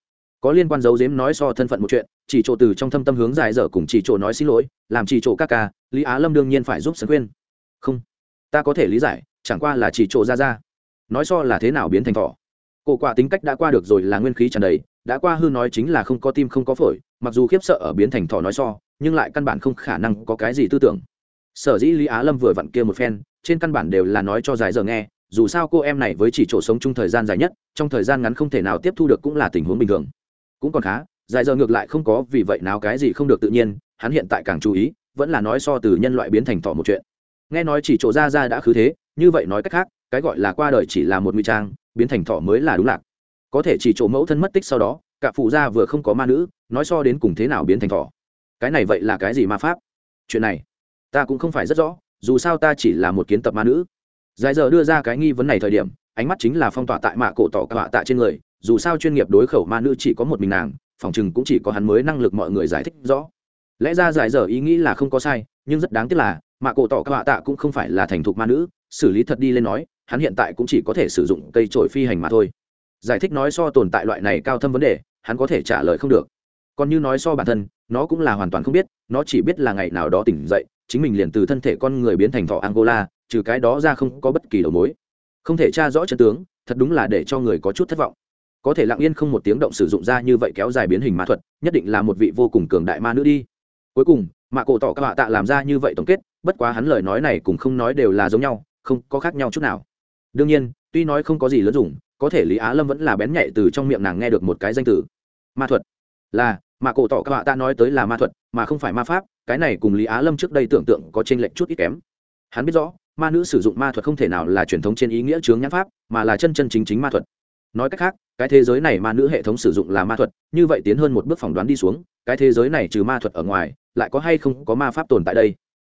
Có liên quan dấu dếm nói so thân phận một chuyện chỉ chỗ từ trong thâm tâm hướng dài dở cùng chỉ chỗ nói xin lỗi, làm chỉ chỗ các ca, lý á lâm đương nhiên phải giúp sân khuyên không, ta có thể lý giải, chẳng qua là chỉ chỗ ra ra. Nói so là thế nào biến thành thỏ? Cổ quả tính cách đã qua được rồi là nguyên khí tràn đầy, đã qua hư nói chính là không có tim không có phổi, mặc dù khiếp sợ ở biến thành thỏ nói so, nhưng lại căn bản không khả năng có cái gì tư tưởng. Sở dĩ lý á lâm vừa vặn kia một phen, trên căn bản đều là nói cho dài giờ nghe, dù sao cô em này với chỉ chỗ sống chung thời gian dài nhất, trong thời gian ngắn không thể nào tiếp thu được cũng là tình huống bình thường. Cũng còn khá dài giờ ngược lại không có vì vậy nào cái gì không được tự nhiên, hắn hiện tại càng chú ý, vẫn là nói so từ nhân loại biến thành thỏ một chuyện. Nghe nói chỉ chỗ ra ra đã khứ thế, như vậy nói cách khác, cái gọi là qua đời chỉ là một nguy trang, biến thành thỏ mới là đúng lạc. Có thể chỉ chỗ mẫu thân mất tích sau đó, cả phụ gia vừa không có ma nữ, nói so đến cùng thế nào biến thành thỏ cái này vậy là cái gì ma pháp? Chuyện này, ta cũng không phải rất rõ, dù sao ta chỉ là một kiến tập ma nữ. Dài giờ đưa ra cái nghi vấn này thời điểm, ánh mắt chính là phong tỏa tại mạ cổ tỏ cả tạ trên người, dù sao chuyên nghiệp đối khẩu ma nữ chỉ có một mình nàng phòng chừng cũng chỉ có hắn mới năng lực mọi người giải thích rõ. Lẽ ra giải giờ ý nghĩ là không có sai, nhưng rất đáng tiếc là mạ cổ tỏ bạ tạ cũng không phải là thành thục ma nữ, xử lý thật đi lên nói, hắn hiện tại cũng chỉ có thể sử dụng cây trổi phi hành mà thôi. Giải thích nói so tồn tại loại này cao thâm vấn đề, hắn có thể trả lời không được. Còn như nói so bản thân, nó cũng là hoàn toàn không biết, nó chỉ biết là ngày nào đó tỉnh dậy, chính mình liền từ thân thể con người biến thành thọ angola, trừ cái đó ra không có bất kỳ đầu mối. Không thể tra rõ chân tướng, thật đúng là để cho người có chút thất vọng có thể lặng yên không một tiếng động sử dụng ra như vậy kéo dài biến hình ma thuật, nhất định là một vị vô cùng cường đại ma nữ đi. Cuối cùng mạ cổ tỏ các họa tạ làm ra như vậy tổng kết, bất quá hắn lời nói này cũng không nói đều là giống nhau, không có khác nhau chút nào. Đương nhiên, tuy nói không có gì lớn dùng, có thể lý á lâm vẫn là bén nhạy từ trong miệng nàng nghe được một cái danh từ. Ma thuật. Là, mà cổ tỏ các họa ta nói tới là ma thuật, mà không phải ma pháp, cái này cùng lý á lâm trước đây tưởng tượng có t r ê n lệch chút ít kém. Hắn biết rõ, ma nữ sử dụng ma thuật không thể nào là truyền thống trên ý nghĩa chướng nhãn pháp, mà là chân chân chính chính ma thuật. Nói cách khác cái thế giới này ma nữ hệ thống sử dụng là ma thuật, như vậy tiến hơn một bước phỏng đoán đi xuống, cái thế giới này trừ ma thuật ở ngoài, lại có hay không có ma pháp tồn tại đây?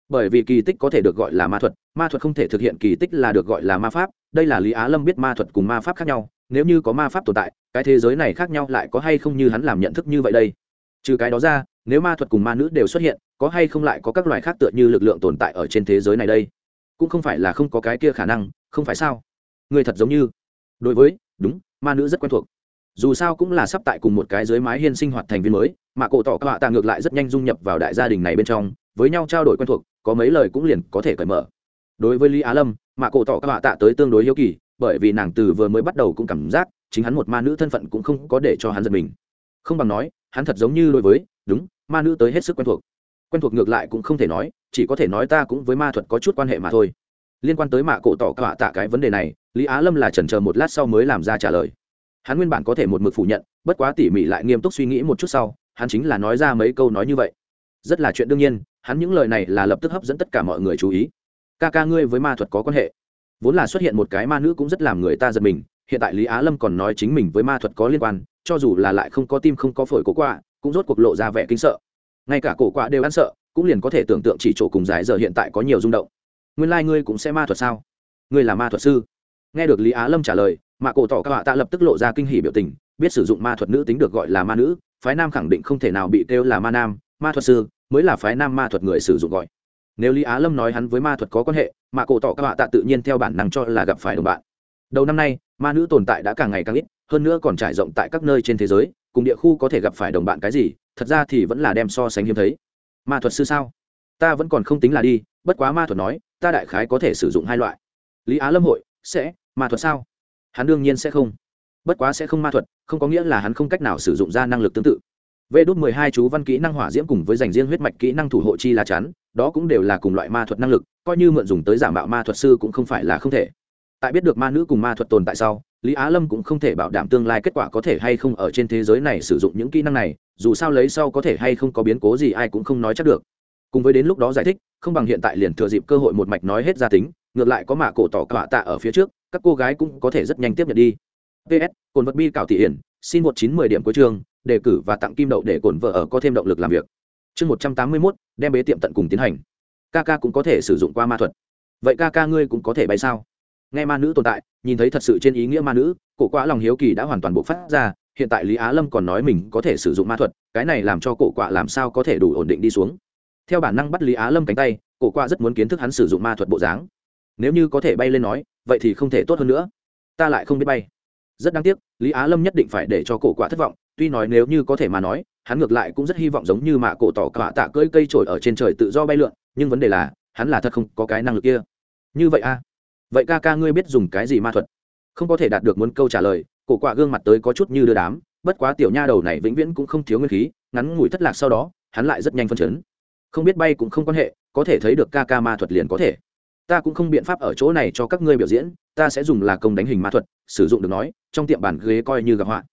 Bởi vì kỳ tích có thể được gọi là ma thuật ma thuật không thể thực hiện kỳ tích là được gọi là ma pháp, đây là lý á lâm biết ma thuật cùng ma pháp khác nhau, nếu như có ma pháp tồn tại, cái thế giới này khác nhau lại có hay không như hắn làm nhận thức như vậy đây? Trừ cái đó ra, nếu ma thuật cùng ma nữ đều xuất hiện, có hay không lại có các loài khác tựa như lực lượng tồn tại ở trên thế giới này đây? Cũng không phải là không có cái kia khả năng, không phải sao? Người thật giống như. Đối với, đúng ma nữ rất quen thuộc. Dù sao cũng là sắp tại cùng một cái dưới mái hiên sinh hoạt thành viên mới, mà cổ tỏ các họa tạ ngược lại rất nhanh dung nhập vào đại gia đình này bên trong, với nhau trao đổi quen thuộc, có mấy lời cũng liền có thể cởi mở. Đối với lý á lâm, mà cổ tỏ các họa tạ tới tương đối hiếu kỳ, bởi vì nàng từ vừa mới bắt đầu cũng cảm giác, chính hắn một ma nữ thân phận cũng không có để cho hắn giật mình. Không bằng nói, hắn thật giống như đối với, đúng, ma nữ tới hết sức quen thuộc. Quen thuộc ngược lại cũng không thể nói, chỉ có thể nói ta cũng với ma thuật có chút quan hệ mà thôi. Liên quan tới mạ cổ tỏ cả tạ cái vấn đề này lý á lâm là chần chờ một lát sau mới làm ra trả lời. Hắn nguyên bản có thể một mực phủ nhận, bất quá tỉ mỉ lại nghiêm túc suy nghĩ một chút sau, hắn chính là nói ra mấy câu nói như vậy. Rất là chuyện đương nhiên, hắn những lời này là lập tức hấp dẫn tất cả mọi người chú ý. Ca ca ngươi với ma thuật có quan hệ? Vốn là xuất hiện một cái ma nữ cũng rất làm người ta giật mình, hiện tại lý á lâm còn nói chính mình với ma thuật có liên quan, cho dù là lại không có tim không có phổi cổ quạ, cũng rốt cuộc lộ ra vẻ kinh sợ. Ngay cả cổ quạ đều ăn sợ, cũng liền có thể tưởng tượng chỉ chỗ cùng giải giờ hiện tại có nhiều rung động. Nguyên lai、like、ngươi cũng sẽ ma thuật sao? Ngươi là ma thuật sư? Nghe được lý á lâm trả lời mạ cổ tỏ các họa tạ lập tức lộ ra kinh hỉ biểu tình, biết sử dụng ma thuật nữ tính được gọi là ma nữ, phái nam khẳng định không thể nào bị kêu là ma nam, ma thuật sư mới là phái nam ma thuật người sử dụng gọi. Nếu lý á lâm nói hắn với ma thuật có quan hệ mạ cổ tỏ các họa tạ tự nhiên theo bản năng cho là gặp phải đồng bạn. Đầu năm nay, ma nữ tồn tại đã càng ngày càng ít, hơn nữa còn trải rộng tại các nơi trên thế giới, cùng địa khu có thể gặp phải đồng bạn cái gì, thật ra thì vẫn là đem so sánh hiếm thấy. Ma thuật sư sao? Ta vẫn còn không tính là đi, bất quá ma thuật nói, ta đại khái có thể sử dụng hai loại. Lý á lâm hội, sẽ ma thuật sao? Hắn đương nhiên sẽ không. Bất quá sẽ không ma thuật, không có nghĩa là hắn không cách nào sử dụng ra năng lực tương tự. Vê đốt mười hai chú văn kỹ năng hỏa diễm cùng với dành riêng huyết mạch kỹ năng thủ hộ chi là chắn, đó cũng đều là cùng loại ma thuật năng lực, coi như mượn dùng tới giả mạo ma thuật sư cũng không phải là không thể. Tại biết được ma nữ cùng ma thuật tồn tại sau, lý á lâm cũng không thể bảo đảm tương lai kết quả có thể hay không ở trên thế giới này sử dụng những kỹ năng này, dù sao lấy sau có thể hay không có biến cố gì ai cũng không nói chắc được. Cùng với đến lúc đó giải thích, không bằng hiện tại liền thừa dịp cơ hội một mạch nói hết gia tính ngược lại có mạ cổ tỏ cả tạ ở phía trước, các cô gái cũng có thể rất nhanh tiếp nhận đi. Ps cồn vật bi cảo thị hiển xin một chín mười điểm cuối trường đề cử và tặng kim đậu để cồn vợ ở có thêm động lực làm việc. Chương một trăm tám mươi mốt, đem bế tiệm tận cùng tiến hành. Ca ca cũng có thể sử dụng qua ma thuật. Vậy ca ca ngươi cũng có thể bay sao? Nghe ma nữ tồn tại, nhìn thấy thật sự trên ý nghĩa ma nữ, cổ quã lòng hiếu kỳ đã hoàn toàn bộc phát ra, hiện tại lý á lâm còn nói mình có thể sử dụng ma thuật, cái này làm cho cổ quạ làm sao có thể đủ ổn định đi xuống. Theo bản năng bắt lý á lâm cánh tay, cổ quạ rất muốn kiến thức hắn sử dụng ma thuật bộ dáng nếu như có thể bay lên nói, vậy thì không thể tốt hơn nữa. Ta lại không biết bay. Rất đáng tiếc, lý á lâm nhất định phải để cho cổ quả thất vọng, tuy nói nếu như có thể mà nói, hắn ngược lại cũng rất hy vọng giống như mạ cổ tỏ cả tạ cưỡi cây trổi ở trên trời tự do bay lượn, nhưng vấn đề là, hắn là thật không có cái năng lực kia. Như vậy a vậy ca ca ngươi biết dùng cái gì ma thuật? Không có thể đạt được muốn câu trả lời, cổ quả gương mặt tới có chút như đưa đám, bất quá tiểu nha đầu này vĩnh viễn cũng không thiếu nguyên khí, ngắn ngủi thất lạc sau đó, hắn lại rất nhanh phân chấn. Không biết bay cũng không quan hệ, có thể thấy được ca ca ma thuật liền có thể ta cũng không biện pháp ở chỗ này cho các ngươi biểu diễn, ta sẽ dùng là công đánh hình ma thuật, sử dụng được nói, trong tiệm bàn ghế coi như gặp họa.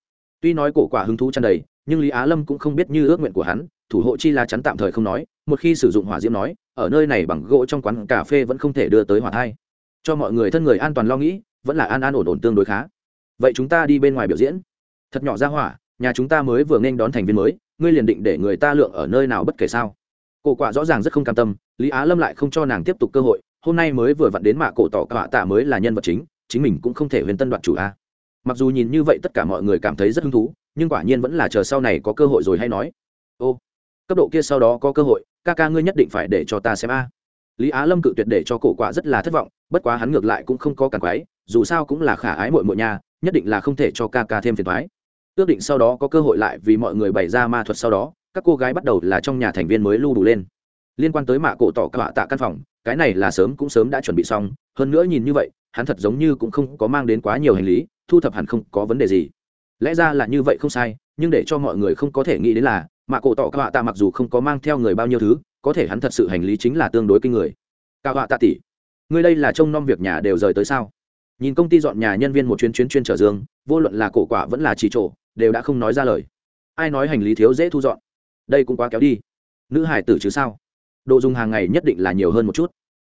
Tuy nói cổ quả hứng thú chăn đầy, nhưng lý á lâm cũng không biết như ước nguyện của hắn, thủ hộ chi la chắn tạm thời không nói, một khi sử dụng hỏa diễm nói, ở nơi này bằng gỗ trong quán cà phê vẫn không thể đưa tới hỏa thai. Cho mọi người thân người an toàn lo nghĩ, vẫn là an an ổn ổn tương đối khá. Vậy chúng ta đi bên ngoài biểu diễn. Thật nhỏ ra hỏa, nhà chúng ta mới vừa nên đón thành viên mới, ngươi liền định để người ta lượng ở nơi nào bất kể sao? Cổ quả rõ ràng rất không cam tâm, lý á lâm lại không cho nàng tiếp tục cơ hội hôm nay mới vừa vặn đến mạ cổ tỏ cả tạ mới là nhân vật chính chính mình cũng không thể huyền tân đoạt chủ a. Mặc dù nhìn như vậy tất cả mọi người cảm thấy rất hứng thú, nhưng quả nhiên vẫn là chờ sau này có cơ hội rồi hay nói. Ô, cấp độ kia sau đó có cơ hội, ca ca ngươi nhất định phải để cho ta xem a. Lý á lâm cự tuyệt để cho cổ quả rất là thất vọng, bất quá hắn ngược lại cũng không có càng quái dù sao cũng là khả ái mội mội nhà nhất định là không thể cho ca ca thêm phiền thoái ước định sau đó có cơ hội lại vì mọi người bày ra ma thuật sau đó, các cô gái bắt đầu là trong nhà thành viên mới lưu đủ lên liên quan tới mạ cổ tỏ cả tạ căn phòng, cái này là sớm cũng sớm đã chuẩn bị xong, hơn nữa nhìn như vậy, hắn thật giống như cũng không có mang đến quá nhiều hành lý, thu thập hẳn không có vấn đề gì. Lẽ ra là như vậy không sai, nhưng để cho mọi người không có thể nghĩ đến là, mạ cổ tỏ cả tạ mặc dù không có mang theo người bao nhiêu thứ, có thể hắn thật sự hành lý chính là tương đối kinh người. Cao họa tạ tỷ người đây là trông nom việc nhà đều rời tới sao? Nhìn công ty dọn nhà nhân viên một chuyến chuyến chuyên trở dương vô luận là cổ quả vẫn là chỉ trổ đều đã không nói ra lời. Ai nói hành lý thiếu dễ thu dọn? Đây cũng quá kéo đi. Nữ hải tử chứ sao? Đồ dùng hàng ngày nhất định là nhiều hơn một chút.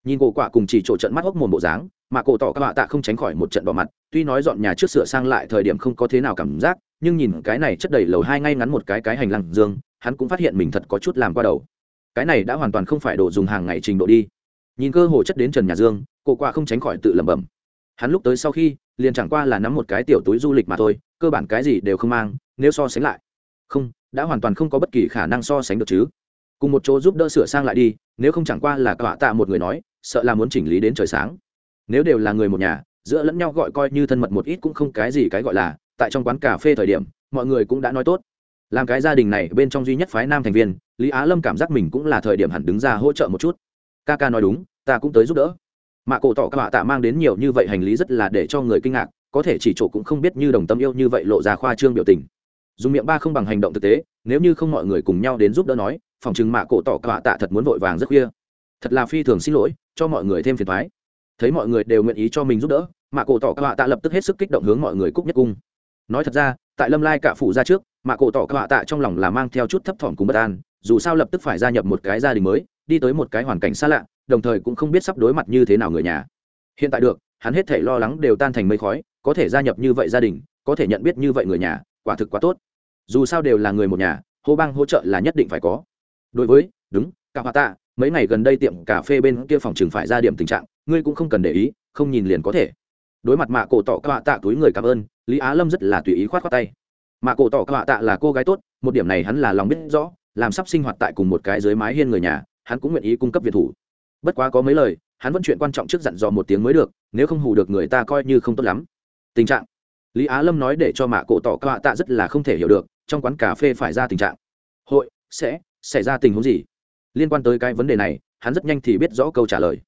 Nhìn cổ quả cùng chỉ trổ trận mắt hốc mồm bộ dáng, mà cổ tỏ các bạ tạ không tránh khỏi một trận bỏ mặt, tuy nói dọn nhà trước sửa sang lại thời điểm không có thế nào cảm giác, nhưng nhìn cái này chất đầy lầu hai ngay ngắn một cái cái hành lang dương, hắn cũng phát hiện mình thật có chút làm qua đầu. Cái này đã hoàn toàn không phải đồ dùng hàng ngày trình độ đi. Nhìn cơ hồ chất đến trần nhà dương, cổ quả không tránh khỏi tự lẩm bẩm. Hắn lúc tới sau khi, liền chẳng qua là nắm một cái tiểu túi du lịch mà thôi, cơ bản cái gì đều không mang, nếu so sánh lại. Không, đã hoàn toàn không có bất kỳ khả năng so sánh được chứ cùng một chỗ giúp đỡ sửa sang lại đi, nếu không chẳng qua là cả tạ một người nói, sợ là muốn chỉnh lý đến trời sáng. Nếu đều là người một nhà, giữa lẫn nhau gọi coi như thân mật một ít cũng không cái gì cái gọi là, tại trong quán cà phê thời điểm, mọi người cũng đã nói tốt. Làm cái gia đình này bên trong duy nhất phái nam thành viên, lý á lâm cảm giác mình cũng là thời điểm hẳn đứng ra hỗ trợ một chút. Ca ca nói đúng, ta cũng tới giúp đỡ. Mạ cổ tỏ các bạ tạ mang đến nhiều như vậy hành lý rất là để cho người kinh ngạc, có thể chỉ chỗ cũng không biết như đồng tâm yêu như vậy lộ ra khoa trương biểu tình. Dùng miệng ba không bằng hành động thực tế nếu như không mọi người cùng nhau đến giúp đỡ nói, phòng chừng mạ cổ tỏ các tạ thật muốn vội vàng rất khuya. Thật là phi thường xin lỗi, cho mọi người thêm phiền thoái thấy mọi người đều nguyện ý cho mình giúp đỡ, mạ cổ tỏ các tạ lập tức hết sức kích động hướng mọi người cúc nhất cung. Nói thật ra, tại lâm lai cả phủ ra trước, mạ cổ tỏ các tạ trong lòng là mang theo chút thấp thỏm cùng bất an, dù sao lập tức phải gia nhập một cái gia đình mới, đi tới một cái hoàn cảnh xa lạ, đồng thời cũng không biết sắp đối mặt như thế nào người nhà. Hiện tại được, hắn hết thể lo lắng đều tan thành mây khói, có thể gia nhập như vậy gia đình, có thể nhận biết như vậy người nhà, quả thực quá tốt dù sao đều là người một nhà, hô bang hỗ trợ là nhất định phải có. Đối với, đúng cả hòa tạ, mấy ngày gần đây tiệm cà phê bên kia phòng chừng phải ra điểm tình trạng, ngươi cũng không cần để ý, không nhìn liền có thể. Đối mặt mạ cổ tỏ các họa tạ túi người cảm ơn, lý á lâm rất là tùy ý khoát khoát tay. Mạ cổ tỏ các họa tạ là cô gái tốt, một điểm này hắn là lòng biết rõ, làm sắp sinh hoạt tại cùng một cái dưới mái hiên người nhà, hắn cũng nguyện ý cung cấp việt thủ. Bất quá có mấy lời, hắn vẫn chuyện quan trọng trước dặn dò một tiếng mới được, nếu không hù được người ta coi như không tốt lắm. Tình trạng lý á lâm nói để cho mạ cổ tỏ cọa tạ rất là không thể hiểu được, trong quán cà phê phải ra tình trạng. Hội, sẽ, xảy ra tình huống gì? Liên quan tới cái vấn đề này, hắn rất nhanh thì biết rõ câu trả lời.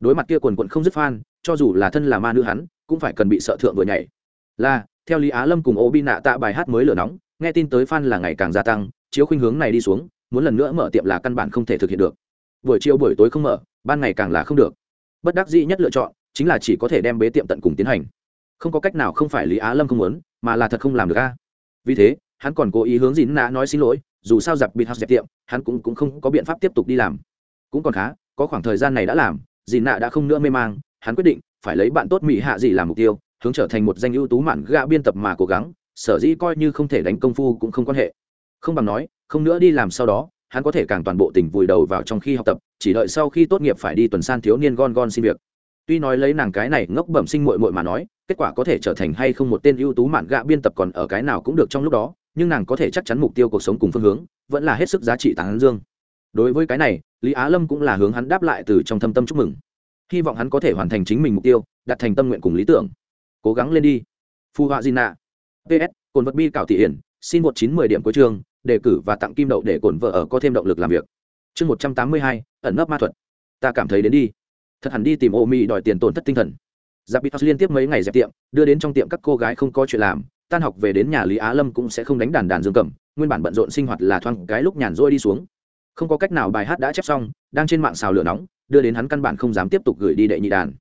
Đối mặt kia quần quận không dứt phan cho dù là thân là ma nữ hắn, cũng phải cần bị sợ thượng vừa nhảy. Là, theo lý á lâm cùng ô bi nạ tạ bài hát mới lửa nóng, nghe tin tới fan là ngày càng gia tăng, chiếu khuynh hướng này đi xuống, muốn lần nữa mở tiệm là căn bản không thể thực hiện được. Buổi chiều buổi tối không mở, ban ngày càng là không được. Bất đắc dĩ nhất lựa chọn, chính là chỉ có thể đem bế tiệm tận cùng tiến hành không có cách nào không phải lý á lâm không muốn mà là thật không làm được a. Vì thế hắn còn cố ý hướng dín nã nói xin lỗi dù sao giặc bịt hắc dẹp tiệm hắn cũng, cũng không có biện pháp tiếp tục đi làm. Cũng còn khá có khoảng thời gian này đã làm dín nã đã không nữa mê mang hắn quyết định phải lấy bạn tốt mỹ hạ gì làm mục tiêu hướng trở thành một danh ưu tú mạn gạ biên tập mà cố gắng sở dĩ coi như không thể đánh công phu cũng không quan hệ. Không bằng nói không nữa đi làm sau đó hắn có thể càng toàn bộ tình vùi đầu vào trong khi học tập chỉ đợi sau khi tốt nghiệp phải đi tuần san thiếu niên gon gon xin việc. Tuy nói lấy nàng cái này ngốc bẩm sinh muội muội mà nói kết quả có thể trở thành hay không một tên ưu tú mạn gạ biên tập còn ở cái nào cũng được trong lúc đó, nhưng nàng có thể chắc chắn mục tiêu cuộc sống cùng phương hướng, vẫn là hết sức giá trị tán dương. Đối với cái này, lý á lâm cũng là hướng hắn đáp lại từ trong thâm tâm chúc mừng. Hy vọng hắn có thể hoàn thành chính mình mục tiêu đặt thành tâm nguyện cùng lý tưởng. Cố gắng lên đi. Phu họa di nạ. Ps cồn vật bi cảo thị hiển, xin một chín mười điểm cuối trường đề cử và tặng kim đậu để cổn vợ ở có thêm động lực làm việc. Chương một trăm tám mươi hai, ẩn nấp ma thuật. Ta cảm thấy đến đi. Thật hẳn đi tìm ô mi đòi tiền tổn thất tinh thần giặc bị liên tiếp mấy ngày dẹp tiệm, đưa đến trong tiệm các cô gái không có chuyện làm, tan học về đến nhà lý á lâm cũng sẽ không đánh đàn đàn dương cầm, nguyên bản bận rộn sinh hoạt là thoang cái lúc nhàn rỗi đi xuống. Không có cách nào bài hát đã chép xong, đang trên mạng xào lửa nóng, đưa đến hắn căn bản không dám tiếp tục gửi đi đệ nhị đàn.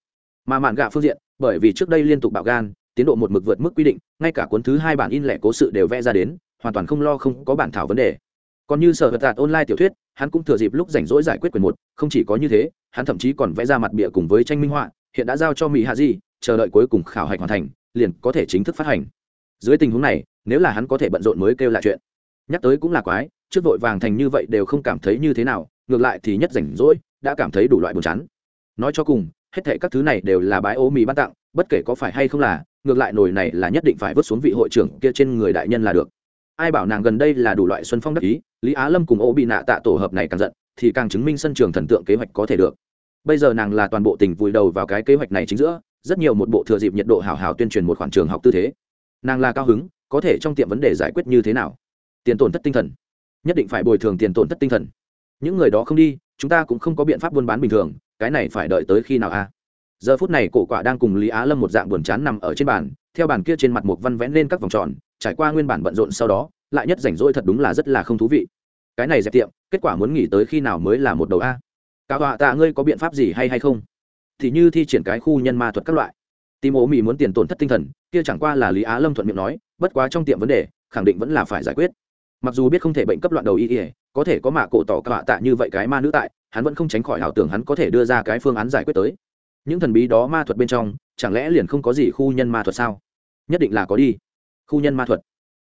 Mà mạn gạ phương diện, bởi vì trước đây liên tục bạo gan, tiến độ một mực vượt mức quy định, ngay cả cuốn thứ hai bản in lẻ cố sự đều vẽ ra đến, hoàn toàn không lo không có bản thảo vấn đề. Còn như sở vật tạt online tiểu thuyết, hắn cũng thừa dịp lúc rảnh rỗi giải quyết quyền một, không chỉ có như thế, hắn thậm chí còn vẽ ra mặt bìa cùng với tranh minh họa, hiện đã giao cho mỹ hạ di chờ đợi cuối cùng khảo hạch hoàn thành, liền có thể chính thức phát hành. Dưới tình huống này, nếu là hắn có thể bận rộn mới kêu lại chuyện. Nhắc tới cũng là quái, trước vội vàng thành như vậy đều không cảm thấy như thế nào, ngược lại thì nhất rảnh rỗi, đã cảm thấy đủ loại buồn chán. Nói cho cùng, hết thệ các thứ này đều là bái ô mì ban tặng, bất kể có phải hay không là, ngược lại nồi này là nhất định phải vứt xuống vị hội trưởng kia trên người đại nhân là được. Ai bảo nàng gần đây là đủ loại xuân phong đắc ý, lý á lâm cùng ô bị nạ tạ tổ hợp này càng giận, thì càng chứng minh sân trường thần tượng kế hoạch có thể được. Bây giờ nàng là toàn bộ tình vùi đầu vào cái kế hoạch này chính giữa rất nhiều một bộ thừa dịp nhiệt độ hào hào tuyên truyền một khoản trường học tư thế. Nàng là cao hứng, có thể trong tiệm vấn đề giải quyết như thế nào? Tiền tổn thất tinh thần. Nhất định phải bồi thường tiền tổn thất tinh thần. Những người đó không đi, chúng ta cũng không có biện pháp buôn bán bình thường, cái này phải đợi tới khi nào a? Giờ phút này cổ quả đang cùng lý á lâm một dạng buồn chán nằm ở trên bàn, theo bàn kia trên mặt một văn vẽ lên các vòng tròn, trải qua nguyên bản bận rộn sau đó, lại nhất rảnh rỗi thật đúng là rất là không thú vị. Cái này dẹp tiệm, kết quả muốn nghỉ tới khi nào mới là một đầu a? Cả họa tạ, ngươi có biện pháp gì hay hay không? Thì như thi triển cái khu nhân ma thuật các loại. Tim ố mì muốn tiền tổn thất tinh thần, kia chẳng qua là lý á lâm thuận miệng nói, bất quá trong tiệm vấn đề, khẳng định vẫn là phải giải quyết. Mặc dù biết không thể bệnh cấp loạn đầu y ỉa có thể có mạ cổ tỏ cạ tạ như vậy cái ma nữ tại, hắn vẫn không tránh khỏi ảo tưởng hắn có thể đưa ra cái phương án giải quyết tới. Những thần bí đó ma thuật bên trong, chẳng lẽ liền không có gì khu nhân ma thuật sao? Nhất định là có đi. Khu nhân ma thuật.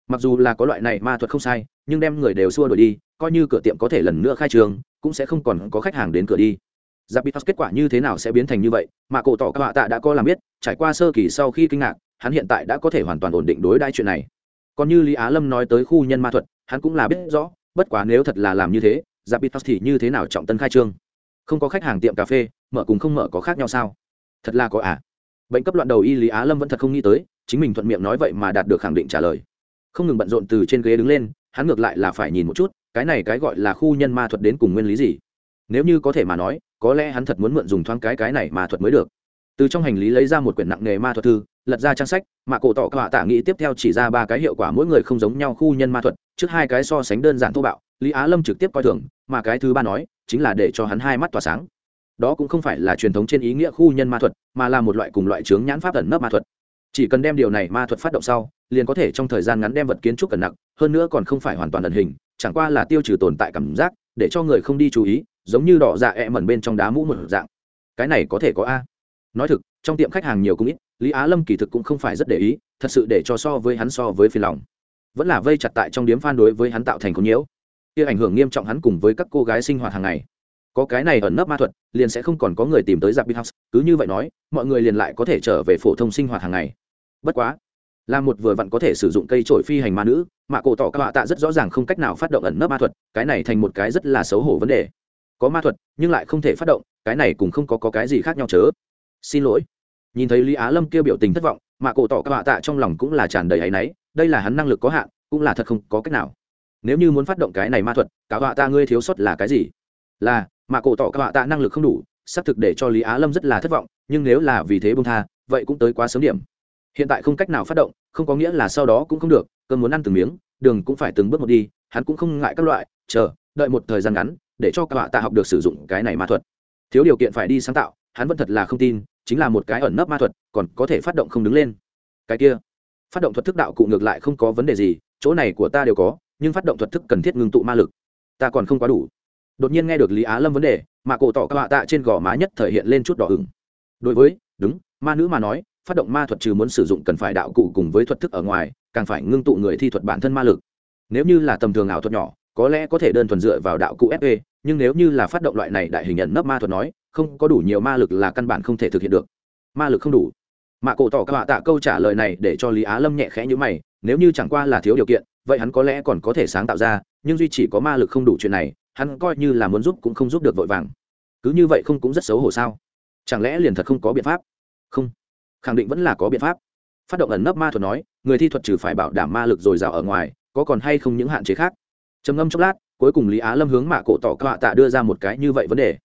Mặc dù là có loại này ma thuật không sai, nhưng đem người đều xua đuổi đi, coi như cửa tiệm có thể lần nữa khai trường, cũng sẽ không còn có khách hàng đến cửa đi giáp kết quả như thế nào sẽ biến thành như vậy, mà cổ tỏ các họa tạ đã có làm biết, trải qua sơ kỳ sau khi kinh ngạc, hắn hiện tại đã có thể hoàn toàn ổn định đối đãi chuyện này. Còn như lý á lâm nói tới khu nhân ma thuật, hắn cũng là biết rõ, bất quá nếu thật là làm như thế, giáp thì như thế nào trọng tân khai trương? Không có khách hàng tiệm cà phê, mở cùng không mở có khác nhau sao? Thật là có à? Bệnh cấp loạn đầu y lý á lâm vẫn thật không nghĩ tới, chính mình thuận miệng nói vậy mà đạt được khẳng định trả lời. Không ngừng bận rộn từ trên ghế đứng lên, hắn ngược lại là phải nhìn một chút, cái này cái gọi là khu nhân ma thuật đến cùng nguyên lý gì? Nếu như có thể mà nói có lẽ hắn thật muốn mượn dùng thoáng cái cái này mà thuật mới được. Từ trong hành lý lấy ra một quyển nặng nghề ma thuật thư, lật ra trang sách, mà cổ tỏ các tạ nghĩ tiếp theo chỉ ra ba cái hiệu quả mỗi người không giống nhau khu nhân ma thuật, trước hai cái so sánh đơn giản thô bạo, lý á lâm trực tiếp coi thường, mà cái thứ ba nói, chính là để cho hắn hai mắt tỏa sáng. Đó cũng không phải là truyền thống trên ý nghĩa khu nhân ma thuật, mà là một loại cùng loại chướng nhãn pháp ẩn nấp ma thuật. Chỉ cần đem điều này ma thuật phát động sau, liền có thể trong thời gian ngắn đem vật kiến trúc cẩn nặng, hơn nữa còn không phải hoàn toàn ẩn hình, chẳng qua là tiêu trừ tồn tại cảm giác, để cho người không đi chú ý giống như đỏ dạ ẹ mẩn bên trong đá mũ một dạng. Cái này có thể có a. Nói thực, trong tiệm khách hàng nhiều cũng ít, lý á lâm kỳ thực cũng không phải rất để ý, thật sự để cho so với hắn so với phi lòng. Vẫn là vây chặt tại trong điếm phan đối với hắn tạo thành con nhiễu. Kia ảnh hưởng nghiêm trọng hắn cùng với các cô gái sinh hoạt hàng ngày. Có cái này ẩn nấp ma thuật, liền sẽ không còn có người tìm tới giặc bít house, cứ như vậy nói, mọi người liền lại có thể trở về phổ thông sinh hoạt hàng ngày. Bất quá, là một vừa vặn có thể sử dụng cây trổi phi hành ma nữ, mà cổ tỏ các họa tạ rất rõ ràng không cách nào phát động ẩn nấp ma thuật, cái này thành một cái rất là xấu hổ vấn đề có ma thuật nhưng lại không thể phát động cái này cũng không có, có cái gì khác nhau chớ. Xin lỗi. Nhìn thấy lý á lâm kêu biểu tình thất vọng mà cổ tỏ các bạ tạ trong lòng cũng là tràn đầy áy náy đây là hắn năng lực có hạn cũng là thật không có cách nào. Nếu như muốn phát động cái này ma thuật cả bạ tạ ngươi thiếu sót là cái gì? Là mà cổ tỏ các bạ tạ năng lực không đủ xác thực để cho lý á lâm rất là thất vọng nhưng nếu là vì thế bông tha vậy cũng tới quá sớm điểm. Hiện tại không cách nào phát động không có nghĩa là sau đó cũng không được cơn muốn ăn từng miếng đường cũng phải từng bước một đi hắn cũng không ngại các loại chờ đợi một thời gian ngắn để cho các họa tạ học được sử dụng cái này ma thuật. Thiếu điều kiện phải đi sáng tạo, hắn vẫn thật là không tin, chính là một cái ẩn nấp ma thuật, còn có thể phát động không đứng lên. Cái kia, phát động thuật thức đạo cụ ngược lại không có vấn đề gì, chỗ này của ta đều có, nhưng phát động thuật thức cần thiết ngưng tụ ma lực. Ta còn không quá đủ. Đột nhiên nghe được lý á lâm vấn đề, mà cổ tỏ các họa tạ trên gò má nhất thể hiện lên chút đỏ ửng. Đối với, đúng, ma nữ mà nói, phát động ma thuật trừ muốn sử dụng cần phải đạo cụ cùng với thuật thức ở ngoài, càng phải ngưng tụ người thi thuật bản thân ma lực. Nếu như là tầm thường ảo thuật nhỏ có lẽ có thể đơn thuần dựa vào đạo cụ fe nhưng nếu như là phát động loại này đại hình nhận nấp ma thuật nói, không có đủ nhiều ma lực là căn bản không thể thực hiện được. Ma lực không đủ. Mạ cổ tỏ các họa tạ câu trả lời này để cho lý á lâm nhẹ khẽ như mày, nếu như chẳng qua là thiếu điều kiện, vậy hắn có lẽ còn có thể sáng tạo ra, nhưng duy chỉ có ma lực không đủ chuyện này, hắn coi như là muốn giúp cũng không giúp được vội vàng. Cứ như vậy không cũng rất xấu hổ sao? Chẳng lẽ liền thật không có biện pháp? Không. Khẳng định vẫn là có biện pháp. Phát động ẩn nấp ma thuật nói, người thi thuật trừ phải bảo đảm ma lực dồi dào ở ngoài, có còn hay không những hạn chế khác? Trầm ngâm chốc lát, cuối cùng lý á lâm hướng mạ cổ tỏ cọa tạ đưa ra một cái như vậy vấn đề.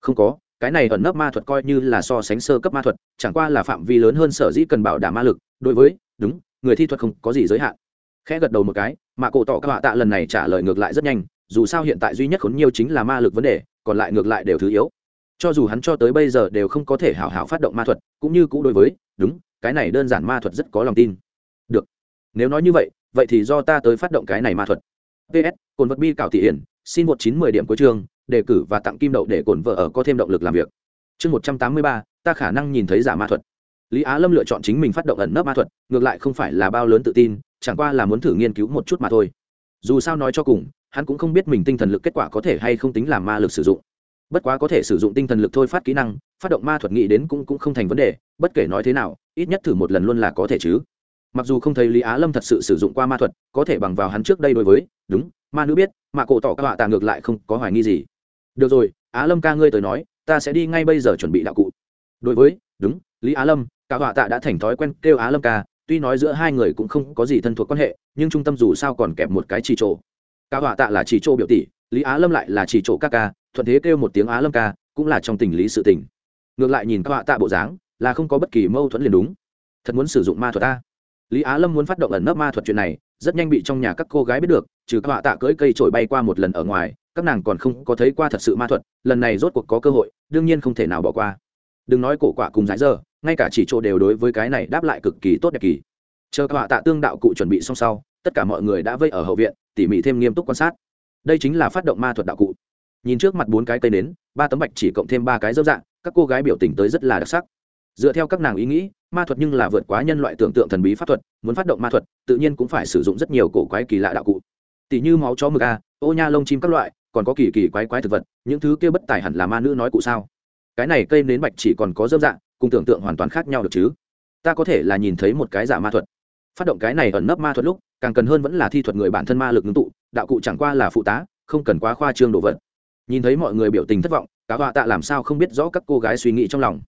Không có, cái này ẩn nấp ma thuật coi như là so sánh sơ cấp ma thuật, chẳng qua là phạm vi lớn hơn sở dĩ cần bảo đảm ma lực. Đối với, đúng, người thi thuật không có gì giới hạn. Khẽ gật đầu một cái, mạ cổ tỏ cọa tạ lần này trả lời ngược lại rất nhanh, dù sao hiện tại duy nhất khốn nhiều chính là ma lực vấn đề, còn lại ngược lại đều thứ yếu. Cho dù hắn cho tới bây giờ đều không có thể hảo hảo phát động ma thuật, cũng như cũ đối với, đúng, cái này đơn giản ma thuật rất có lòng tin. Được. Nếu nói như vậy vậy thì do ta tới phát động cái này ma thuật ps cồn vật bi cảo thị hiển, xin một chín mười điểm cuối chương, đề cử và tặng kim đậu để cồn vợ ở có thêm động lực làm việc. Chương một trăm tám mươi ba, ta khả năng nhìn thấy giả ma thuật. Lý á lâm lựa chọn chính mình phát động ẩn nấp ma thuật, ngược lại không phải là bao lớn tự tin, chẳng qua là muốn thử nghiên cứu một chút mà thôi. Dù sao nói cho cùng, hắn cũng không biết mình tinh thần lực kết quả có thể hay không tính làm ma lực sử dụng. Bất quá có thể sử dụng tinh thần lực thôi phát kỹ năng, phát động ma thuật nghĩ đến cũng cũng không thành vấn đề, bất kể nói thế nào, ít nhất thử một lần luôn là có thể chứ mặc dù không thấy lý á lâm thật sự sử dụng qua ma thuật, có thể bằng vào hắn trước đây đối với, đúng, ma nữ biết, mà cổ tỏ các họa tà ngược lại không có hoài nghi gì. Được rồi, á lâm ca ngươi tới nói, ta sẽ đi ngay bây giờ chuẩn bị đạo cụ. Đối với, đúng, lý á lâm, cả họa tạ đã thành thói quen kêu á lâm ca, tuy nói giữa hai người cũng không có gì thân thuộc quan hệ, nhưng trung tâm dù sao còn kẹp một cái chỉ trộ Cả họa tạ là chỉ trộ biểu tỷ, lý á lâm lại là chỉ trộ các ca, thuận thế kêu một tiếng á lâm ca, cũng là trong tình lý sự tình. Ngược lại nhìn cao họa tạ bộ dáng, là không có bất kỳ mâu thuẫn liền đúng. Thật muốn sử dụng ma thuật ta? Lý á lâm muốn phát động ẩn nấp ma thuật chuyện này, rất nhanh bị trong nhà các cô gái biết được, trừ các họa tạ cưỡi cây trổi bay qua một lần ở ngoài, các nàng còn không có thấy qua thật sự ma thuật, lần này rốt cuộc có cơ hội, đương nhiên không thể nào bỏ qua. Đừng nói cổ quả cùng giải giờ ngay cả chỉ chỗ đều đối với cái này đáp lại cực kỳ tốt đẹp kỳ. Chờ các họa tạ tương đạo cụ chuẩn bị xong sau, tất cả mọi người đã vây ở hậu viện, tỉ mỉ thêm nghiêm túc quan sát. Đây chính là phát động ma thuật đạo cụ. Nhìn trước mặt bốn cái cây nến, ba tấm bạch chỉ cộng thêm ba cái dấu dạng, các cô gái biểu tình tới rất là đặc sắc. Dựa theo các nàng ý nghĩ ma thuật nhưng là vượt quá nhân loại tưởng tượng thần bí pháp thuật, muốn phát động ma thuật, tự nhiên cũng phải sử dụng rất nhiều cổ quái kỳ lạ đạo cụ. Tỷ như máu chó mực a, ô nha lông chim các loại, còn có kỳ kỳ quái quái thực vật, những thứ kia bất tài hẳn là ma nữ nói cụ sao? Cái này cây nến bạch chỉ còn có dơm dạng cùng tưởng tượng hoàn toàn khác nhau được chứ? Ta có thể là nhìn thấy một cái giả ma thuật. Phát động cái này ẩn nấp ma thuật lúc, càng cần hơn vẫn là thi thuật người bản thân ma lực ngưng tụ, đạo cụ chẳng qua là phụ tá, không cần quá khoa trương đồ vật. Nhìn thấy mọi người biểu tình thất vọng cá họa tạ làm sao không biết rõ các cô gái suy nghĩ trong lòng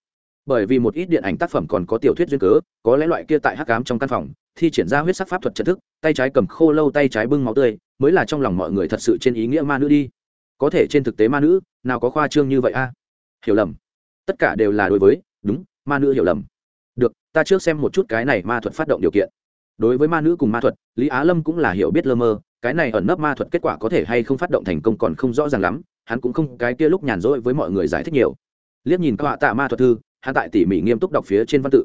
bởi vì một ít điện ảnh tác phẩm còn có tiểu thuyết duyên cớ, có lẽ loại kia tại hắc cám trong căn phòng, thi triển ra huyết sắc pháp thuật trận thức, tay trái cầm khô lâu tay trái bưng máu tươi, mới là trong lòng mọi người thật sự trên ý nghĩa ma nữ đi. Có thể trên thực tế ma nữ, nào có khoa trương như vậy a? Hiểu lầm. Tất cả đều là đối với, đúng, ma nữ hiểu lầm. Được, ta trước xem một chút cái này ma thuật phát động điều kiện. Đối với ma nữ cùng ma thuật, lý á lâm cũng là hiểu biết lơ mơ, cái này ẩn nấp ma thuật kết quả có thể hay không phát động thành công còn không rõ ràng lắm, hắn cũng không, cái kia lúc nhàn rỗi với mọi người giải thích nhiều. Liếc nhìn các họa tạ ma thuật thư hắn tại tỉ mỉ nghiêm túc đọc phía trên văn tự.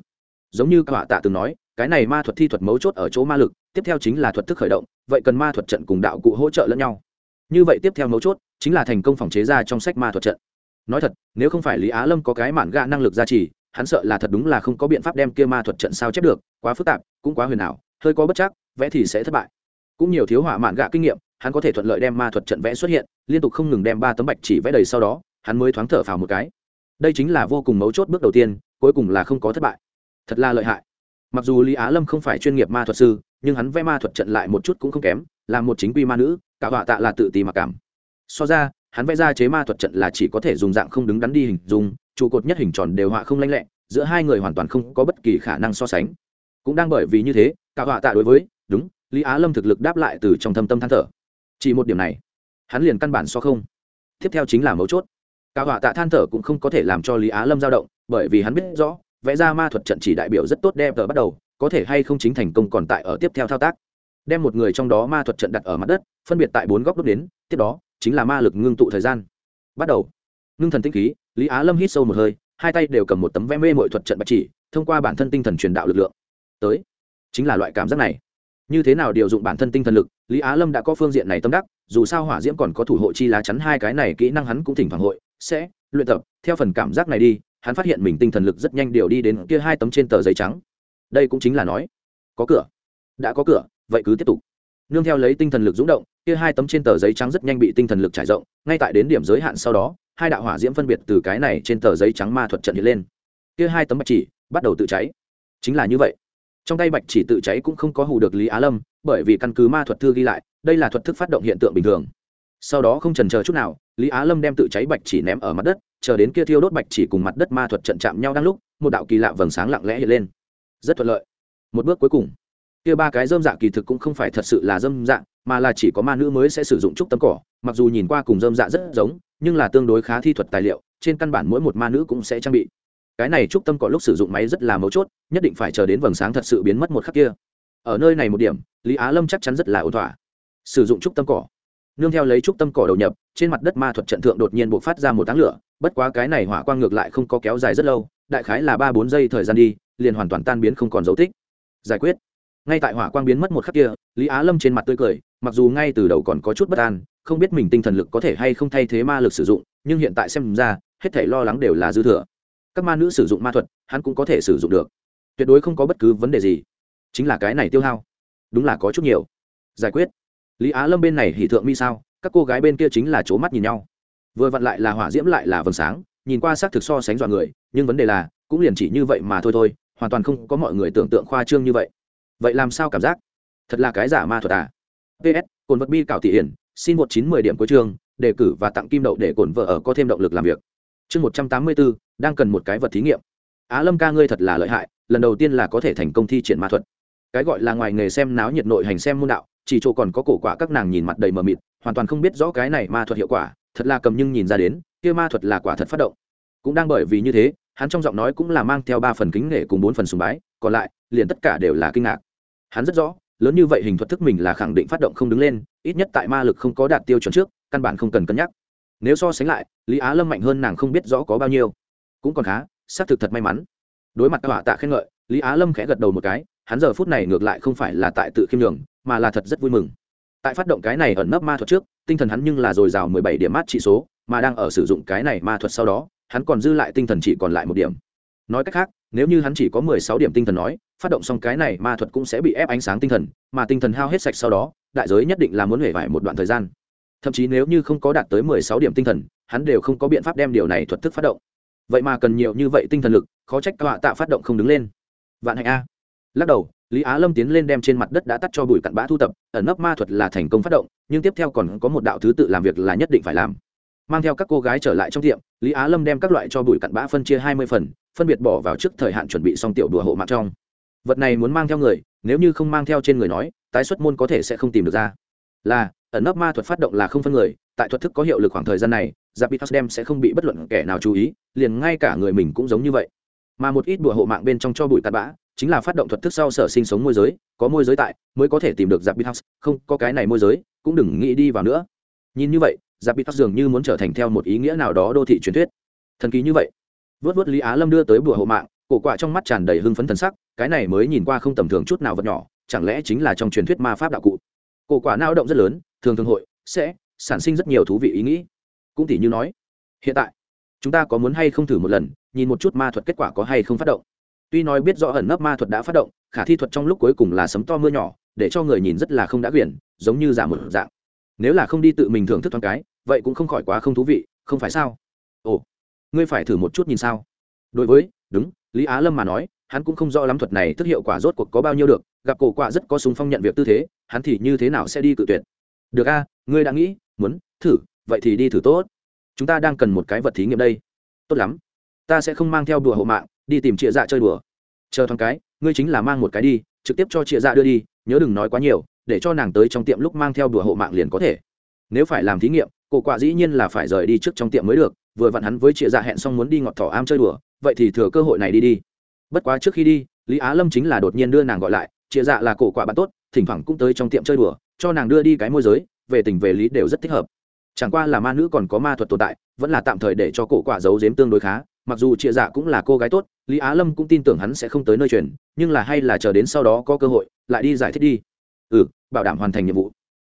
Giống như các họa tạ từng nói, cái này ma thuật thi thuật mấu chốt ở chỗ ma lực, tiếp theo chính là thuật thức khởi động, vậy cần ma thuật trận cùng đạo cụ hỗ trợ lẫn nhau. Như vậy tiếp theo mấu chốt chính là thành công phòng chế ra trong sách ma thuật trận. Nói thật, nếu không phải lý á lâm có cái mản gạ năng lực gia trì, hắn sợ là thật đúng là không có biện pháp đem kia ma thuật trận sao chép được, quá phức tạp, cũng quá huyền ảo, hơi có bất chắc, vẽ thì sẽ thất bại. Cũng nhiều thiếu hỏa mạn gạ kinh nghiệm, hắn có thể thuận lợi đem ma thuật trận vẽ xuất hiện, liên tục không ngừng đem ba tấm bạch chỉ vẽ đầy sau đó, hắn mới thoáng thở phào một cái đây chính là vô cùng mấu chốt bước đầu tiên, cuối cùng là không có thất bại. Thật là lợi hại. Mặc dù lý á lâm không phải chuyên nghiệp ma thuật sư, nhưng hắn vẽ ma thuật trận lại một chút cũng không kém, là một chính quy ma nữ, cả họa tạ là tự tì mặc cảm. So ra, hắn vẽ ra chế ma thuật trận là chỉ có thể dùng dạng không đứng đắn đi hình dung, trụ cột nhất hình tròn đều họa không lanh lẹ, giữa hai người hoàn toàn không có bất kỳ khả năng so sánh. Cũng đang bởi vì như thế, cả họa tạ đối với, đúng, lý á lâm thực lực đáp lại từ trong thâm tâm than thở. Chỉ một điểm này, hắn liền căn bản so không. Tiếp theo chính là mấu chốt cả họa tạ than thở cũng không có thể làm cho lý á lâm dao động, bởi vì hắn biết rõ, vẽ ra ma thuật trận chỉ đại biểu rất tốt đẹp tờ bắt đầu, có thể hay không chính thành công còn tại ở tiếp theo thao tác. Đem một người trong đó ma thuật trận đặt ở mặt đất, phân biệt tại bốn góc đốt đến, tiếp đó, chính là ma lực ngưng tụ thời gian. Bắt đầu. Ngưng thần tinh khí, lý á lâm hít sâu một hơi, hai tay đều cầm một tấm vẽ mê mọi thuật trận bạch chỉ, thông qua bản thân tinh thần truyền đạo lực lượng. Tới. Chính là loại cảm giác này. Như thế nào điều dụng bản thân tinh thần lực, lý á lâm đã có phương diện này tâm đắc, dù sao hỏa diễm còn có thủ hộ chi lá chắn hai cái này kỹ năng hắn cũng thỉnh thoảng hội sẽ luyện tập. Theo phần cảm giác này đi, hắn phát hiện mình tinh thần lực rất nhanh điều đi đến kia hai tấm trên tờ giấy trắng. Đây cũng chính là nói, có cửa. Đã có cửa, vậy cứ tiếp tục. Nương theo lấy tinh thần lực rúng động, kia hai tấm trên tờ giấy trắng rất nhanh bị tinh thần lực trải rộng. Ngay tại đến điểm giới hạn sau đó, hai đạo hỏa diễm phân biệt từ cái này trên tờ giấy trắng ma thuật trận hiện lên. Kia hai tấm bạch chỉ bắt đầu tự cháy. Chính là như vậy. Trong tay bạch chỉ tự cháy cũng không có hù được lý á lâm, bởi vì căn cứ ma thuật thư ghi lại, đây là thuật thức phát động hiện tượng bình thường sau đó không trần chờ chút nào, lý á lâm đem tự cháy bạch chỉ ném ở mặt đất, chờ đến kia thiêu đốt bạch chỉ cùng mặt đất ma thuật trận chạm nhau đang lúc, một đạo kỳ lạ vầng sáng lặng lẽ hiện lên. Rất thuận lợi. Một bước cuối cùng. Kia ba cái dơm dạ kỳ thực cũng không phải thật sự là dơm dạ mà là chỉ có ma nữ mới sẽ sử dụng trúc tấm cỏ. Mặc dù nhìn qua cùng dơm dạ rất giống, nhưng là tương đối khá thi thuật tài liệu, trên căn bản mỗi một ma nữ cũng sẽ trang bị. Cái này trúc tâm cỏ lúc sử dụng máy rất là mấu chốt, nhất định phải chờ đến vầng sáng thật sự biến mất một khắc kia. Ở nơi này một điểm, lý á lâm chắc chắn rất là ổn thỏa. Sử dụng trúc tâm cỏ nương theo lấy trúc tâm cỏ đầu nhập, trên mặt đất ma thuật trận thượng đột nhiên buộc phát ra một táng lửa, bất quá cái này hỏa quang ngược lại không có kéo dài rất lâu, đại khái là ba bốn giây thời gian đi, liền hoàn toàn tan biến không còn dấu tích. Giải quyết. Ngay tại hỏa quang biến mất một khắc kia, lý á lâm trên mặt tươi cười, mặc dù ngay từ đầu còn có chút bất an, không biết mình tinh thần lực có thể hay không thay thế ma lực sử dụng, nhưng hiện tại xem ra, hết thể lo lắng đều là dư thừa. Các ma nữ sử dụng ma thuật, hắn cũng có thể sử dụng được. Tuyệt đối không có bất cứ vấn đề gì. Chính là cái này tiêu hao. Đúng là có chút nhiều. Giải quyết lý á lâm bên này hỉ thượng mi sao, các cô gái bên kia chính là c mắt nhìn nhau. Vừa vặn lại là hỏa diễm lại là vầng sáng, nhìn qua xác thực so sánh dọa người, nhưng vấn đề là, cũng liền chỉ như vậy mà thôi thôi, hoàn toàn không có mọi người tưởng tượng khoa trương như vậy. Vậy làm sao cảm giác? Thật là cái giả ma thuật à? Ps cồn vật bi cảo thị hiển, xin một chín mười điểm cuối chương, đề cử và tặng kim đậu để cổn vợ ở có thêm động lực làm việc. Chương một trăm tám mươi bốn đang cần một cái vật thí nghiệm. Á lâm ca ngươi thật là lợi hại, lần đầu tiên là có thể thành công thi triển ma thuật. Cái gọi là ngoài nghề xem náo nhiệt nội hành xem môn đạo chỉ chỗ còn có cổ quả các nàng nhìn mặt đầy mờ mịt, hoàn toàn không biết rõ cái này ma thuật hiệu quả, thật là cầm nhưng nhìn ra đến, kia ma thuật là quả thật phát động. Cũng đang bởi vì như thế, hắn trong giọng nói cũng là mang theo ba phần kính nể cùng bốn phần sùng bái, còn lại, liền tất cả đều là kinh ngạc. Hắn rất rõ, lớn như vậy hình thuật thức mình là khẳng định phát động không đứng lên, ít nhất tại ma lực không có đạt tiêu chuẩn trước, căn bản không cần cân nhắc. Nếu so sánh lại, lý á lâm mạnh hơn nàng không biết rõ có bao nhiêu. Cũng còn khá, xác thực thật may mắn. Đối mặt các họa tạ khen ngợi, lý á lâm khẽ gật đầu một cái, hắn giờ phút này ngược lại không phải là tại tự khiêm đường mà là thật rất vui mừng. Tại phát động cái này ẩn nấp ma thuật trước, tinh thần hắn nhưng là dồi dào mười bảy điểm mát trị số, mà đang ở sử dụng cái này ma thuật sau đó, hắn còn dư lại tinh thần chỉ còn lại một điểm. Nói cách khác, nếu như hắn chỉ có mười sáu điểm tinh thần nói, phát động xong cái này ma thuật cũng sẽ bị ép ánh sáng tinh thần, mà tinh thần hao hết sạch sau đó, đại giới nhất định là muốn hể vải một đoạn thời gian. Thậm chí nếu như không có đạt tới mười sáu điểm tinh thần, hắn đều không có biện pháp đem điều này thuật thức phát động. Vậy mà cần nhiều như vậy tinh thần lực, khó trách họa tạ phát động không đứng lên. Vạn hạnh a. Lắc đầu lý á lâm tiến lên đem trên mặt đất đã tắt cho bụi cặn bã thu tập ẩn nấp ma thuật là thành công phát động nhưng tiếp theo còn có một đạo thứ tự làm việc là nhất định phải làm. Mang theo các cô gái trở lại trong tiệm lý á lâm đem các loại cho bụi cặn bã phân chia hai mươi phần phân biệt bỏ vào trước thời hạn chuẩn bị xong tiểu đùa hộ mạng trong. Vật này muốn mang theo người nếu như không mang theo trên người nói tái xuất môn có thể sẽ không tìm được ra. Là ẩn nấp ma thuật phát động là không phân người tại thuật thức có hiệu lực khoảng thời gian này Zapitas đem sẽ không bị bất luận kẻ nào chú ý, liền ngay cả người mình cũng giống như vậy. Mà một ít đùa hộ mạng bên trong cho bụi tạt bã, chính là phát động thuật thức sau sở sinh sống môi giới, có môi giới tại, mới có thể tìm được Zapitas, không, có cái này môi giới, cũng đừng nghĩ đi vào nữa. Nhìn như vậy, Zapitas dường như muốn trở thành theo một ý nghĩa nào đó đô thị truyền thuyết. Thần kỳ như vậy. Vớt vớt Lý Á Lâm đưa tới bùa hộ mạng, cổ quạ trong mắt tràn đầy hưng phấn thần sắc, cái này mới nhìn qua không tầm thường chút nào vật nhỏ, chẳng lẽ chính là trong truyền thuyết ma pháp đạo cụ. Cổ quả nao động rất lớn, thường thường hội sẽ sản sinh rất nhiều thú vị ý nghĩ. Cũng tỉ như nói, hiện tại chúng ta có muốn hay không thử một lần nhìn một chút ma thuật kết quả có hay không phát động tuy nói biết rõ ẩn nấp ma thuật đã phát động, khả thi thuật trong lúc cuối cùng là sấm to mưa nhỏ, để cho người nhìn rất là không đã quyển giống như giả một dạng. Nếu là không đi tự mình thưởng thức thoáng cái, vậy cũng không khỏi quá không thú vị, không phải sao? Ồ, ngươi phải thử một chút nhìn sao? Đối với, đúng, lý á lâm mà nói, hắn cũng không rõ lắm thuật này thức hiệu quả rốt cuộc có bao nhiêu được, gặp cổ quạ rất có súng phong nhận việc tư thế, hắn thì như thế nào sẽ đi cự tuyệt? Được a, ngươi đã nghĩ, muốn thử, vậy thì đi thử tốt. Chúng ta đang cần một cái vật thí nghiệm đây. Tốt lắm ta sẽ không mang theo đùa hộ mạng, đi tìm chị dạ chơi đùa. Chờ thoáng cái, ngươi chính là mang một cái đi, trực tiếp cho chị dạ đưa đi, nhớ đừng nói quá nhiều, để cho nàng tới trong tiệm lúc mang theo đùa hộ mạng liền có thể. Nếu phải làm thí nghiệm, cổ quạ dĩ nhiên là phải rời đi trước trong tiệm mới được, vừa vặn hắn với chị dạ hẹn xong muốn đi ngọt thỏ am chơi đùa, vậy thì thừa cơ hội này đi đi. Bất quá trước khi đi, lý á lâm chính là đột nhiên đưa nàng gọi lại chị dạ là cổ quạ bạn tốt, thỉnh thoảng cũng tới trong tiệm chơi đùa, cho nàng đưa đi cái môi giới, về tình về lý đều rất thích hợp. Chẳng qua là ma nữ còn có ma thuật tồn tại, vẫn là tạm thời để cho cổ quả giấu giếm tương đối khá mặc dù chia dạ cũng là cô gái tốt, lý á lâm cũng tin tưởng hắn sẽ không tới nơi truyền, nhưng là hay là chờ đến sau đó có cơ hội, lại đi giải thích đi. Ừ bảo đảm hoàn thành nhiệm vụ.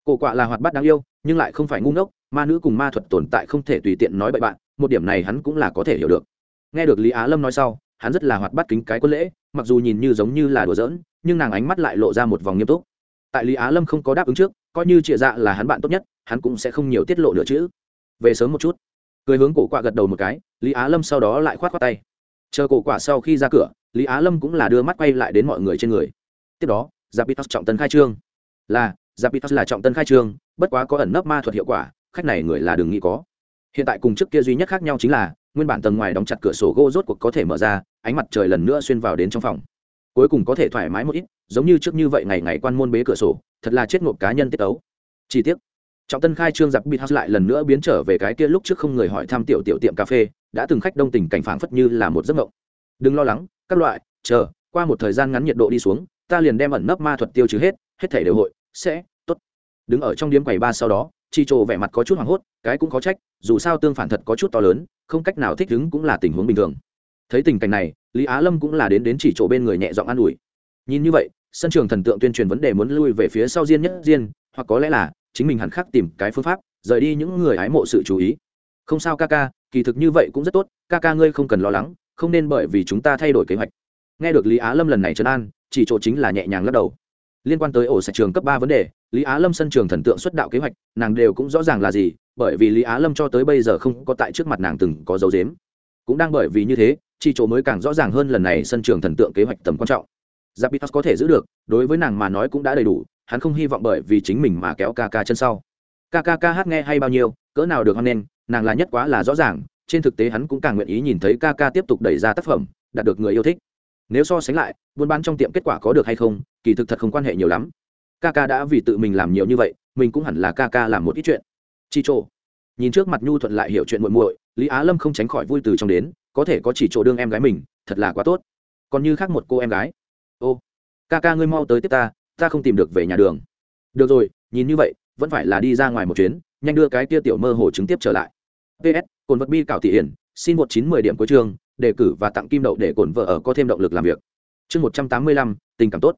Cổ quạ là hoạt bát đáng yêu, nhưng lại không phải ngu ngốc, ma nữ cùng ma thuật tồn tại không thể tùy tiện nói bậy bạn, một điểm này hắn cũng là có thể hiểu được. Nghe được lý á lâm nói sau, hắn rất là hoạt bát kính cái quân lễ, mặc dù nhìn như giống như là đùa giỡn, nhưng nàng ánh mắt lại lộ ra một vòng nghiêm túc. Tại lý á lâm không có đáp ứng trước, coi như trịa dạ là hắn bạn tốt nhất, hắn cũng sẽ không nhiều tiết lộ nữa chứ. Về sớm một chút cười hướng cổ quạ gật đầu một cái, lý á lâm sau đó lại khoát khoát tay. Chờ cổ quạ sau khi ra cửa, lý á lâm cũng là đưa mắt quay lại đến mọi người trên người. Tiếp đó zapitas trọng tân khai trương. Là zapitas là trọng tân khai trương, bất quá có ẩn nấp ma thuật hiệu quả, khách này người là đừng nghĩ có. Hiện tại cùng trước kia duy nhất khác nhau chính là, nguyên bản tầng ngoài đóng chặt cửa sổ gỗ rốt cuộc có thể mở ra, ánh mặt trời lần nữa xuyên vào đến trong phòng. Cuối cùng có thể thoải mái một ít, giống như trước như vậy ngày ngày quan môn bế cửa sổ, thật là chết ngộp cá nhân tiết ấu chi tiết trọng tân khai trương giặc bịt house lại lần nữa biến trở về cái kia lúc trước không người hỏi thăm tiểu tiểu tiệm cà phê, đã từng khách đông tình cảnh phảng phất như là một giấc mộng. Đừng lo lắng, các loại, chờ, qua một thời gian ngắn nhiệt độ đi xuống, ta liền đem ẩn nấp ma thuật tiêu trừ hết hết thể đều hội, sẽ, tốt. Đứng ở trong điếm quầy ba sau đó, chi trộ vẻ mặt có chút hoảng hốt, cái cũng có trách, dù sao tương phản thật có chút to lớn, không cách nào thích ứng cũng là tình huống bình thường. Thấy tình cảnh này, lý á lâm cũng là đến đến chỉ chỗ bên người nhẹ giọng an ủi. Nhìn như vậy, sân trường thần tượng tuyên truyền vấn đề muốn lui về phía sau diên nhất diên, hoặc có lẽ là chính mình hẳn khắc tìm cái phương pháp rời đi những người hái mộ sự chú ý. Không sao ca ca kỳ thực như vậy cũng rất tốt ca ca ngươi không cần lo lắng không nên bởi vì chúng ta thay đổi kế hoạch. Nghe được lý á lâm lần này trấn an chỉ chỗ chính là nhẹ nhàng lắc đầu. Liên quan tới ổ sạch trường cấp ba vấn đề lý á lâm sân trường thần tượng xuất đạo kế hoạch nàng đều cũng rõ ràng là gì bởi vì lý á lâm cho tới bây giờ không có tại trước mặt nàng từng có dấu dếm. Cũng đang bởi vì như thế chỉ chỗ mới càng rõ ràng hơn lần này sân trường thần tượng kế hoạch tầm quan trọng. Zapitas có thể giữ được, đối với nàng mà nói cũng đã đầy đủ, hắn không hy vọng bởi vì chính mình mà kéo ca ca chân sau. Ca ca ca hát nghe hay bao nhiêu, cỡ nào được hoan nghênh, nàng là nhất quá là rõ ràng, trên thực tế hắn cũng càng nguyện ý nhìn thấy ca ca tiếp tục đẩy ra tác phẩm, đạt được người yêu thích. nếu so sánh lại buôn bán trong tiệm kết quả có được hay không kỳ thực thật không quan hệ nhiều lắm. Ca ca đã vì tự mình làm nhiều như vậy mình cũng hẳn là ca ca làm một ít chuyện. Chi chỗ, nhìn trước mặt nhu thuận lại hiểu chuyện muội muội lý á lâm không tránh khỏi vui từ trong đến có thể có chỉ chỗ đương em gái mình thật là quá tốt. Còn như khác một cô em gái. Ô ca ca ngươi mau tới tiếp ta ta không tìm được về nhà đường. Được rồi, nhìn như vậy, vẫn phải là đi ra ngoài một chuyến, nhanh đưa cái kia tiểu mơ hồ chứng tiếp trở lại. Ps cồn vật bi cảo thị hiển, xin một chín mười điểm cuối chương, đề cử và tặng kim đậu để cồn vợ ở có thêm động lực làm việc. Chương một trăm tám mươi lăm, tình cảm tốt.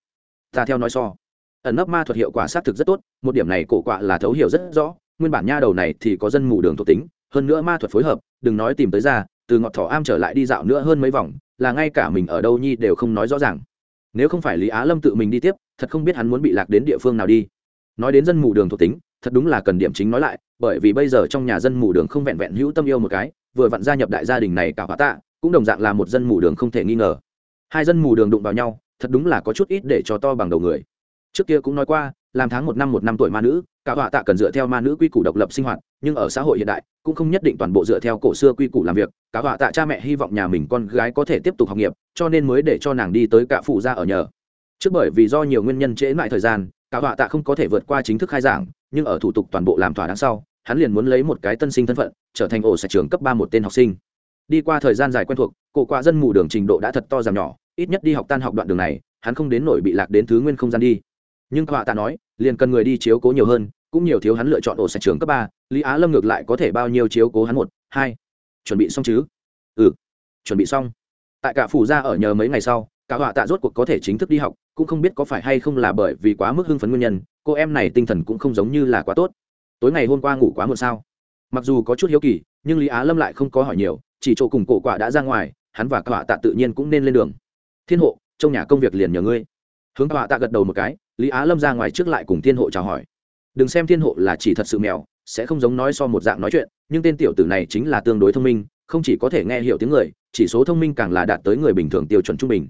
Ta theo nói so. Ẩn nấp ma thuật hiệu quả xác thực rất tốt, một điểm này cổ quạ là thấu hiểu rất rõ, nguyên bản nha đầu này thì có dân mù đường thuộc tính, hơn nữa ma thuật phối hợp, đừng nói tìm tới ra, từ ngọt thỏ am trở lại đi dạo nữa hơn mấy vòng, là ngay cả mình ở đâu nhi đều không nói rõ ràng nếu không phải lý á lâm tự mình đi tiếp, thật không biết hắn muốn bị lạc đến địa phương nào đi. Nói đến dân mù đường thuộc tính, thật đúng là cần điểm chính nói lại, bởi vì bây giờ trong nhà dân mù đường không vẹn vẹn hữu tâm yêu một cái, vừa vặn gia nhập đại gia đình này cả hóa tạ, cũng đồng dạng là một dân mù đường không thể nghi ngờ. Hai dân mù đường đụng vào nhau, thật đúng là có chút ít để cho to bằng đầu người. Trước kia cũng nói qua làm tháng một năm một năm tuổi ma nữ, cả họa tạ cần dựa theo ma nữ quy củ độc lập sinh hoạt, nhưng ở xã hội hiện đại, cũng không nhất định toàn bộ dựa theo cổ xưa quy củ làm việc, cả họa tạ cha mẹ hy vọng nhà mình con gái có thể tiếp tục học nghiệp, cho nên mới để cho nàng đi tới cả phụ gia ở nhờ. Trước bởi vì do nhiều nguyên nhân trễ lại thời gian, cả họa tạ không có thể vượt qua chính thức khai giảng, nhưng ở thủ tục toàn bộ làm thỏa đáng sau, hắn liền muốn lấy một cái tân sinh thân phận, trở thành ổ sạch trường cấp ba một tên học sinh. Đi qua thời gian dài quen thuộc, cổ qua dân mù đường trình độ đã thật to giảm nhỏ, ít nhất đi học tan học đoạn đường này, hắn không đến nổi bị lạc đến thứ nguyên không gian đi nhưng họa tạ nói, liền cần người đi chiếu cố nhiều hơn, cũng nhiều thiếu hắn lựa chọn ổ sạch trường cấp ba, lý á lâm ngược lại có thể bao nhiêu chiếu cố hắn một, hai. Chuẩn bị xong chứ? Ừ. Chuẩn bị xong. Tại cả phủ ra ở nhờ mấy ngày sau, cả họa tạ rốt cuộc có thể chính thức đi học, cũng không biết có phải hay không là bởi vì quá mức hưng phấn nguyên nhân, cô em này tinh thần cũng không giống như là quá tốt. Tối ngày hôm qua ngủ quá muộn sao? Mặc dù có chút hiếu kỳ, nhưng lý á lâm lại không có hỏi nhiều, chỉ chỗ cùng cổ quả đã ra ngoài, hắn và cả họa tạ tự nhiên cũng nên lên đường. Thiên hộ, trong nhà công việc liền nhờ ngươi hướng cả họa tạ gật đầu một cái, lý á lâm ra ngoài trước lại cùng thiên hộ chào hỏi. Đừng xem thiên hộ là chỉ thật sự mèo, sẽ không giống nói so một dạng nói chuyện, nhưng tên tiểu tử này chính là tương đối thông minh, không chỉ có thể nghe hiểu tiếng người, chỉ số thông minh càng là đạt tới người bình thường tiêu chuẩn trung bình.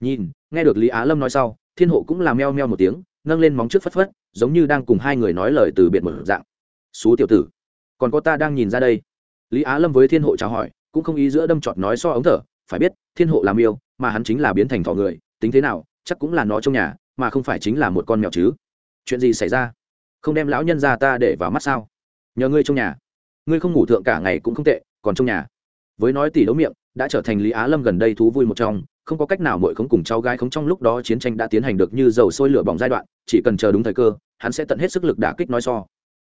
Nhìn, nghe được lý á lâm nói sau, thiên hộ cũng là meo meo một tiếng, nâng lên móng trước phất phất, giống như đang cùng hai người nói lời từ biệt một dạng. Xú tiểu tử, còn có ta đang nhìn ra đây. Lý á lâm với thiên hộ chào hỏi, cũng không ý giữa đâm trọt nói so ống thở, phải biết, thiên hộ làm yêu mà hắn chính là biến thành thọ người, tính thế nào chắc cũng là nó trong nhà, mà không phải chính là một con mèo chứ. Chuyện gì xảy ra? Không đem lão nhân ra ta để vào mắt sao? Nhờ ngươi trong nhà. Ngươi không ngủ thượng cả ngày cũng không tệ, còn trong nhà. Với nói tỷ đấu miệng, đã trở thành lý á lâm gần đây thú vui một trong, không có cách nào mội không cùng cháu gái không trong lúc đó chiến tranh đã tiến hành được như dầu sôi lửa bỏng giai đoạn, chỉ cần chờ đúng thời cơ, hắn sẽ tận hết sức lực đả kích nói so.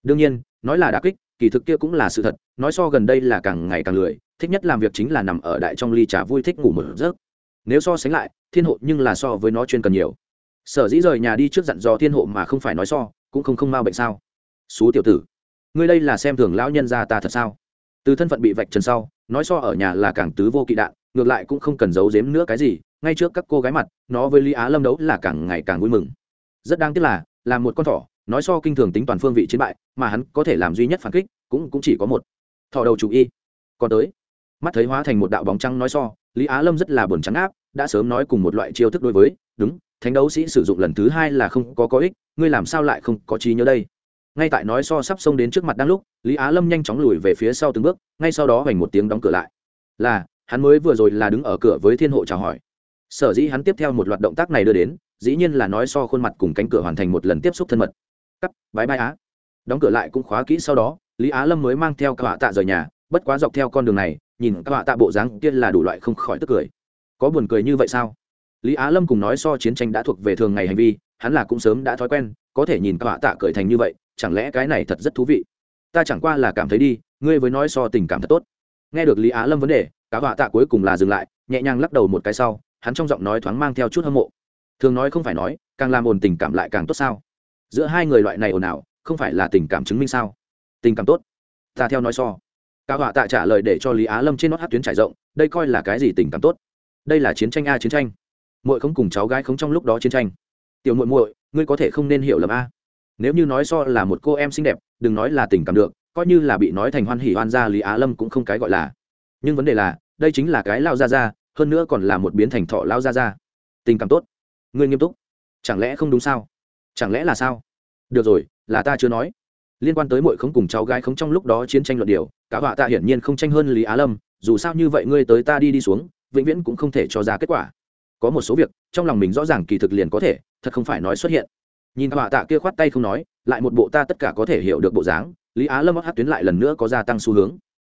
Đương nhiên, nói là đả kích, kỳ thực kia cũng là sự thật, nói so gần đây là càng ngày càng lười, thích nhất làm việc chính là nằm ở đại trong ly trà vui thích ngủ mở giấc. Nếu so sánh lại thiên hộ nhưng là so với nó chuyên cần nhiều. Sở dĩ rời nhà đi trước dặn dò thiên hộ mà không phải nói so, cũng không không mau bệnh sao? Xú tiểu tử, ngươi đây là xem thường lão nhân gia ta thật sao? Từ thân phận bị vạch trần sau, nói so ở nhà là càng tứ vô kỵ đạn, ngược lại cũng không cần giấu giếm nữa cái gì, ngay trước các cô gái mặt, nó với lý á lâm đấu là càng ngày càng vui mừng. Rất đáng tiếc là là một con thỏ, nói so kinh thường tính toàn phương vị chiến bại, mà hắn có thể làm duy nhất phản kích, cũng cũng chỉ có một. Thỏ đầu chủ y. Còn tới. Mắt thấy hóa thành một đạo bóng trăng nói so, lý á lâm rất là buồn trắng áp đã sớm nói cùng một loại chiêu thức đối với, đúng, thánh đấu sĩ sử dụng lần thứ hai là không có có ích, ngươi làm sao lại không có trí nhớ đây? Ngay tại nói so sắp xông đến trước mặt đang lúc, lý á lâm nhanh chóng lùi về phía sau từng bước, ngay sau đó hoành một tiếng đóng cửa lại. Là, hắn mới vừa rồi là đứng ở cửa với thiên hộ chào hỏi. Sở dĩ hắn tiếp theo một loạt động tác này đưa đến, dĩ nhiên là nói so khuôn mặt cùng cánh cửa hoàn thành một lần tiếp xúc thân mật. Cắt bái bai á. Đóng cửa lại cũng khóa kỹ sau đó, lý á lâm mới mang theo các họa tạ rời nhà, bất quá dọc theo con đường này, nhìn các họa tạ bộ dáng kia là đủ loại không khỏi tức cười có buồn cười như vậy sao? Lý á lâm cùng nói so chiến tranh đã thuộc về thường ngày hành vi, hắn là cũng sớm đã thói quen, có thể nhìn các họa tạ cười thành như vậy, chẳng lẽ cái này thật rất thú vị? Ta chẳng qua là cảm thấy đi, ngươi với nói so tình cảm thật tốt. Nghe được lý á lâm vấn đề cá họa tạ cuối cùng là dừng lại, nhẹ nhàng lắc đầu một cái sau, hắn trong giọng nói thoáng mang theo chút hâm mộ. Thường nói không phải nói, càng làm ồn tình cảm lại càng tốt sao? Giữa hai người loại này ồn ào, không phải là tình cảm chứng minh sao? Tình cảm tốt. Ta theo nói so. Cá họa tạ trả lời để cho lý á lâm trên nót hát tuyến trải rộng, đây coi là cái gì tình cảm tốt? Đây là chiến tranh a chiến tranh. Muội không cùng cháu gái không trong lúc đó chiến tranh. Tiểu muội muội, ngươi có thể không nên hiểu lầm a. Nếu như nói so là một cô em xinh đẹp, đừng nói là tình cảm được, coi như là bị nói thành hoan hỉ hoan gia lý á lâm cũng không cái gọi là. Nhưng vấn đề là, đây chính là cái lao ra ra hơn nữa còn là một biến thành thọ lao ra ra tình cảm tốt. Ngươi nghiêm túc. Chẳng lẽ không đúng sao? Chẳng lẽ là sao? Được rồi, là ta chưa nói. Liên quan tới muội không cùng cháu gái không trong lúc đó chiến tranh luận điều, cả họa ta hiển nhiên không tranh hơn lý á lâm, dù sao như vậy ngươi tới ta đi đi xuống vĩnh viễn cũng không thể cho ra kết quả. Có một số việc, trong lòng mình rõ ràng kỳ thực liền có thể, thật không phải nói xuất hiện. Nhìn họa tạ kia khoát tay không nói, lại một bộ ta tất cả có thể hiểu được bộ dáng, lý á lâm hát tuyến lại lần nữa có gia tăng xu hướng.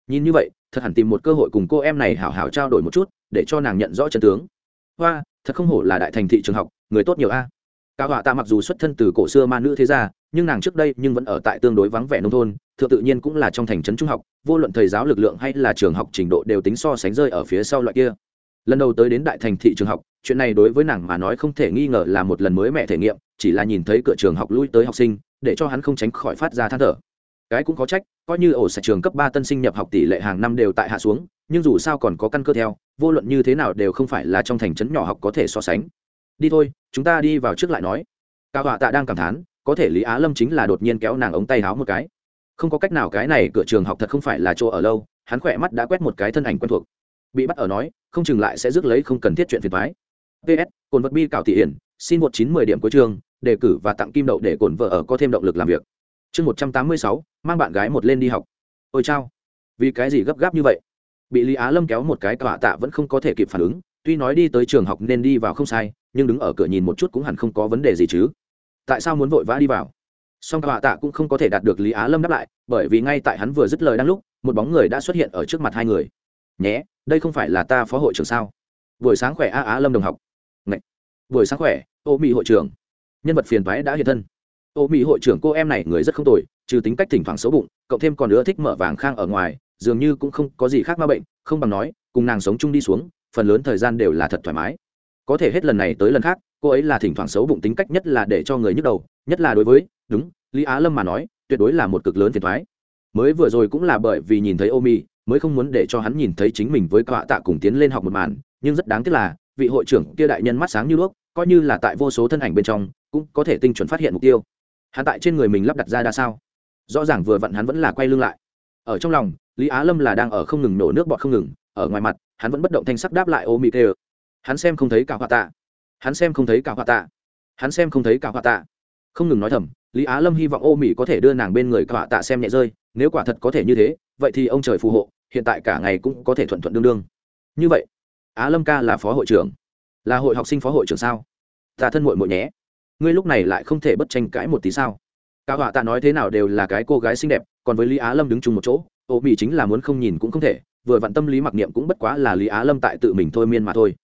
Nhìn như vậy, thật hẳn tìm một cơ hội cùng cô em này hảo hảo trao đổi một chút, để cho nàng nhận rõ chân tướng. Hoa, thật không hổ là đại thành thị trường học, người tốt nhiều a cao họa tạ mặc dù xuất thân từ cổ xưa ma nữ thế gia, nhưng nàng trước đây nhưng vẫn ở tại tương đối vắng vẻ nông thôn, thượng tự nhiên cũng là trong thành trấn trung học, vô luận thầy giáo lực lượng hay là trường học trình độ đều tính so sánh rơi ở phía sau loại kia. Lần đầu tới đến đại thành thị trường học, chuyện này đối với nàng mà nói không thể nghi ngờ là một lần mới mẹ thể nghiệm, chỉ là nhìn thấy cửa trường học lui tới học sinh, để cho hắn không tránh khỏi phát ra than thở. Cái cũng có trách, coi như ổ sạch trường cấp ba tân sinh nhập học tỷ lệ hàng năm đều tại hạ xuống, nhưng dù sao còn có căn cơ theo, vô luận như thế nào đều không phải là trong thành trấn nhỏ học có thể so sánh đi thôi, chúng ta đi vào trước lại nói. Cao họa tạ đang cảm thán, có thể lý á lâm chính là đột nhiên kéo nàng ống tay háo một cái. Không có cách nào, cái này cửa trường học thật không phải là chỗ ở lâu, hắn khỏe mắt đã quét một cái thân ảnh quen thuộc. Bị bắt ở nói, không chừng lại sẽ rước lấy không cần thiết chuyện phiền thoái ps cồn vật bi cảo thị hiển, xin một chín mười điểm cuối trường đề cử và tặng kim đậu để cồn vợ ở có thêm động lực làm việc. Chương một trăm tám mươi sáu, mang bạn gái một lên đi học. Ôi chao. Vì cái gì gấp gáp như vậy? Bị lý á lâm kéo một cái tọa tạ vẫn không có thể kịp phản ứng, tuy nói đi tới trường học nên đi vào không sai nhưng đứng ở cửa nhìn một chút cũng hẳn không có vấn đề gì chứ. Tại sao muốn vội vã đi vào? Song tọa tạ cũng không có thể đạt được lý á lâm đáp lại, bởi vì ngay tại hắn vừa dứt lời đang lúc, một bóng người đã xuất hiện ở trước mặt hai người. Nhé, đây không phải là ta phó hội trưởng sao? Buổi sáng khỏe a, á lâm đồng học. Ngậy. buổi sáng khỏe, ô mỹ hội trưởng. Nhân vật phiền thoái đã hiện thân. Ô mỹ hội trưởng, cô em này người rất không tồi, trừ tính cách thỉnh thoảng xấu bụng, cậu thêm còn nữa thích mở vàng khang ở ngoài, dường như cũng không có gì khác ma bệnh, không bằng nói, cùng nàng sống chung đi xuống, phần lớn thời gian đều là thật thoải mái có thể hết lần này tới lần khác, cô ấy là thỉnh thoảng xấu bụng tính cách nhất là để cho người nhức đầu, nhất là đối với, đúng, lý á lâm mà nói, tuyệt đối là một cực lớn phiền thoái mới vừa rồi cũng là bởi vì nhìn thấy ô mi mới không muốn để cho hắn nhìn thấy chính mình với cọa tạ cùng tiến lên học một màn, nhưng rất đáng tiếc là, vị hội trưởng kia đại nhân mắt sáng như đuốc, coi như là tại vô số thân ảnh bên trong, cũng có thể tinh chuẩn phát hiện mục tiêu. Hắn tại trên người mình lắp đặt ra đa sao. Rõ ràng vừa vặn hắn vẫn là quay lưng lại. Ở trong lòng, lý á lâm là đang ở không ngừng nổ nước bọt không ngừng, ở ngoài mặt, hắn vẫn bất động thanh sắc đáp lại ô Mi tê hắn xem không thấy cả họa tạ. Hắn xem không thấy cả họa tạ. Hắn xem không thấy cả họa tạ. Không ngừng nói thầm, lý á lâm hy vọng ô mỹ có thể đưa nàng bên người cả họa tạ xem nhẹ rơi, nếu quả thật có thể như thế, vậy thì ông trời phù hộ, hiện tại cả ngày cũng có thể thuận thuận đương đương. Như vậy, á lâm ca là phó hội trưởng. Là hội học sinh phó hội trưởng sao? Ta thân muội muội nhé. Ngươi lúc này lại không thể bất tranh cãi một tí sao? Cả họa tạ nói thế nào đều là cái cô gái xinh đẹp, còn với lý á lâm đứng chung một chỗ, ô mỹ chính là muốn không nhìn cũng không thể, vừa vặn tâm lý mặc niệm cũng bất quá là lý á lâm tại tự mình thôi miên mà thôi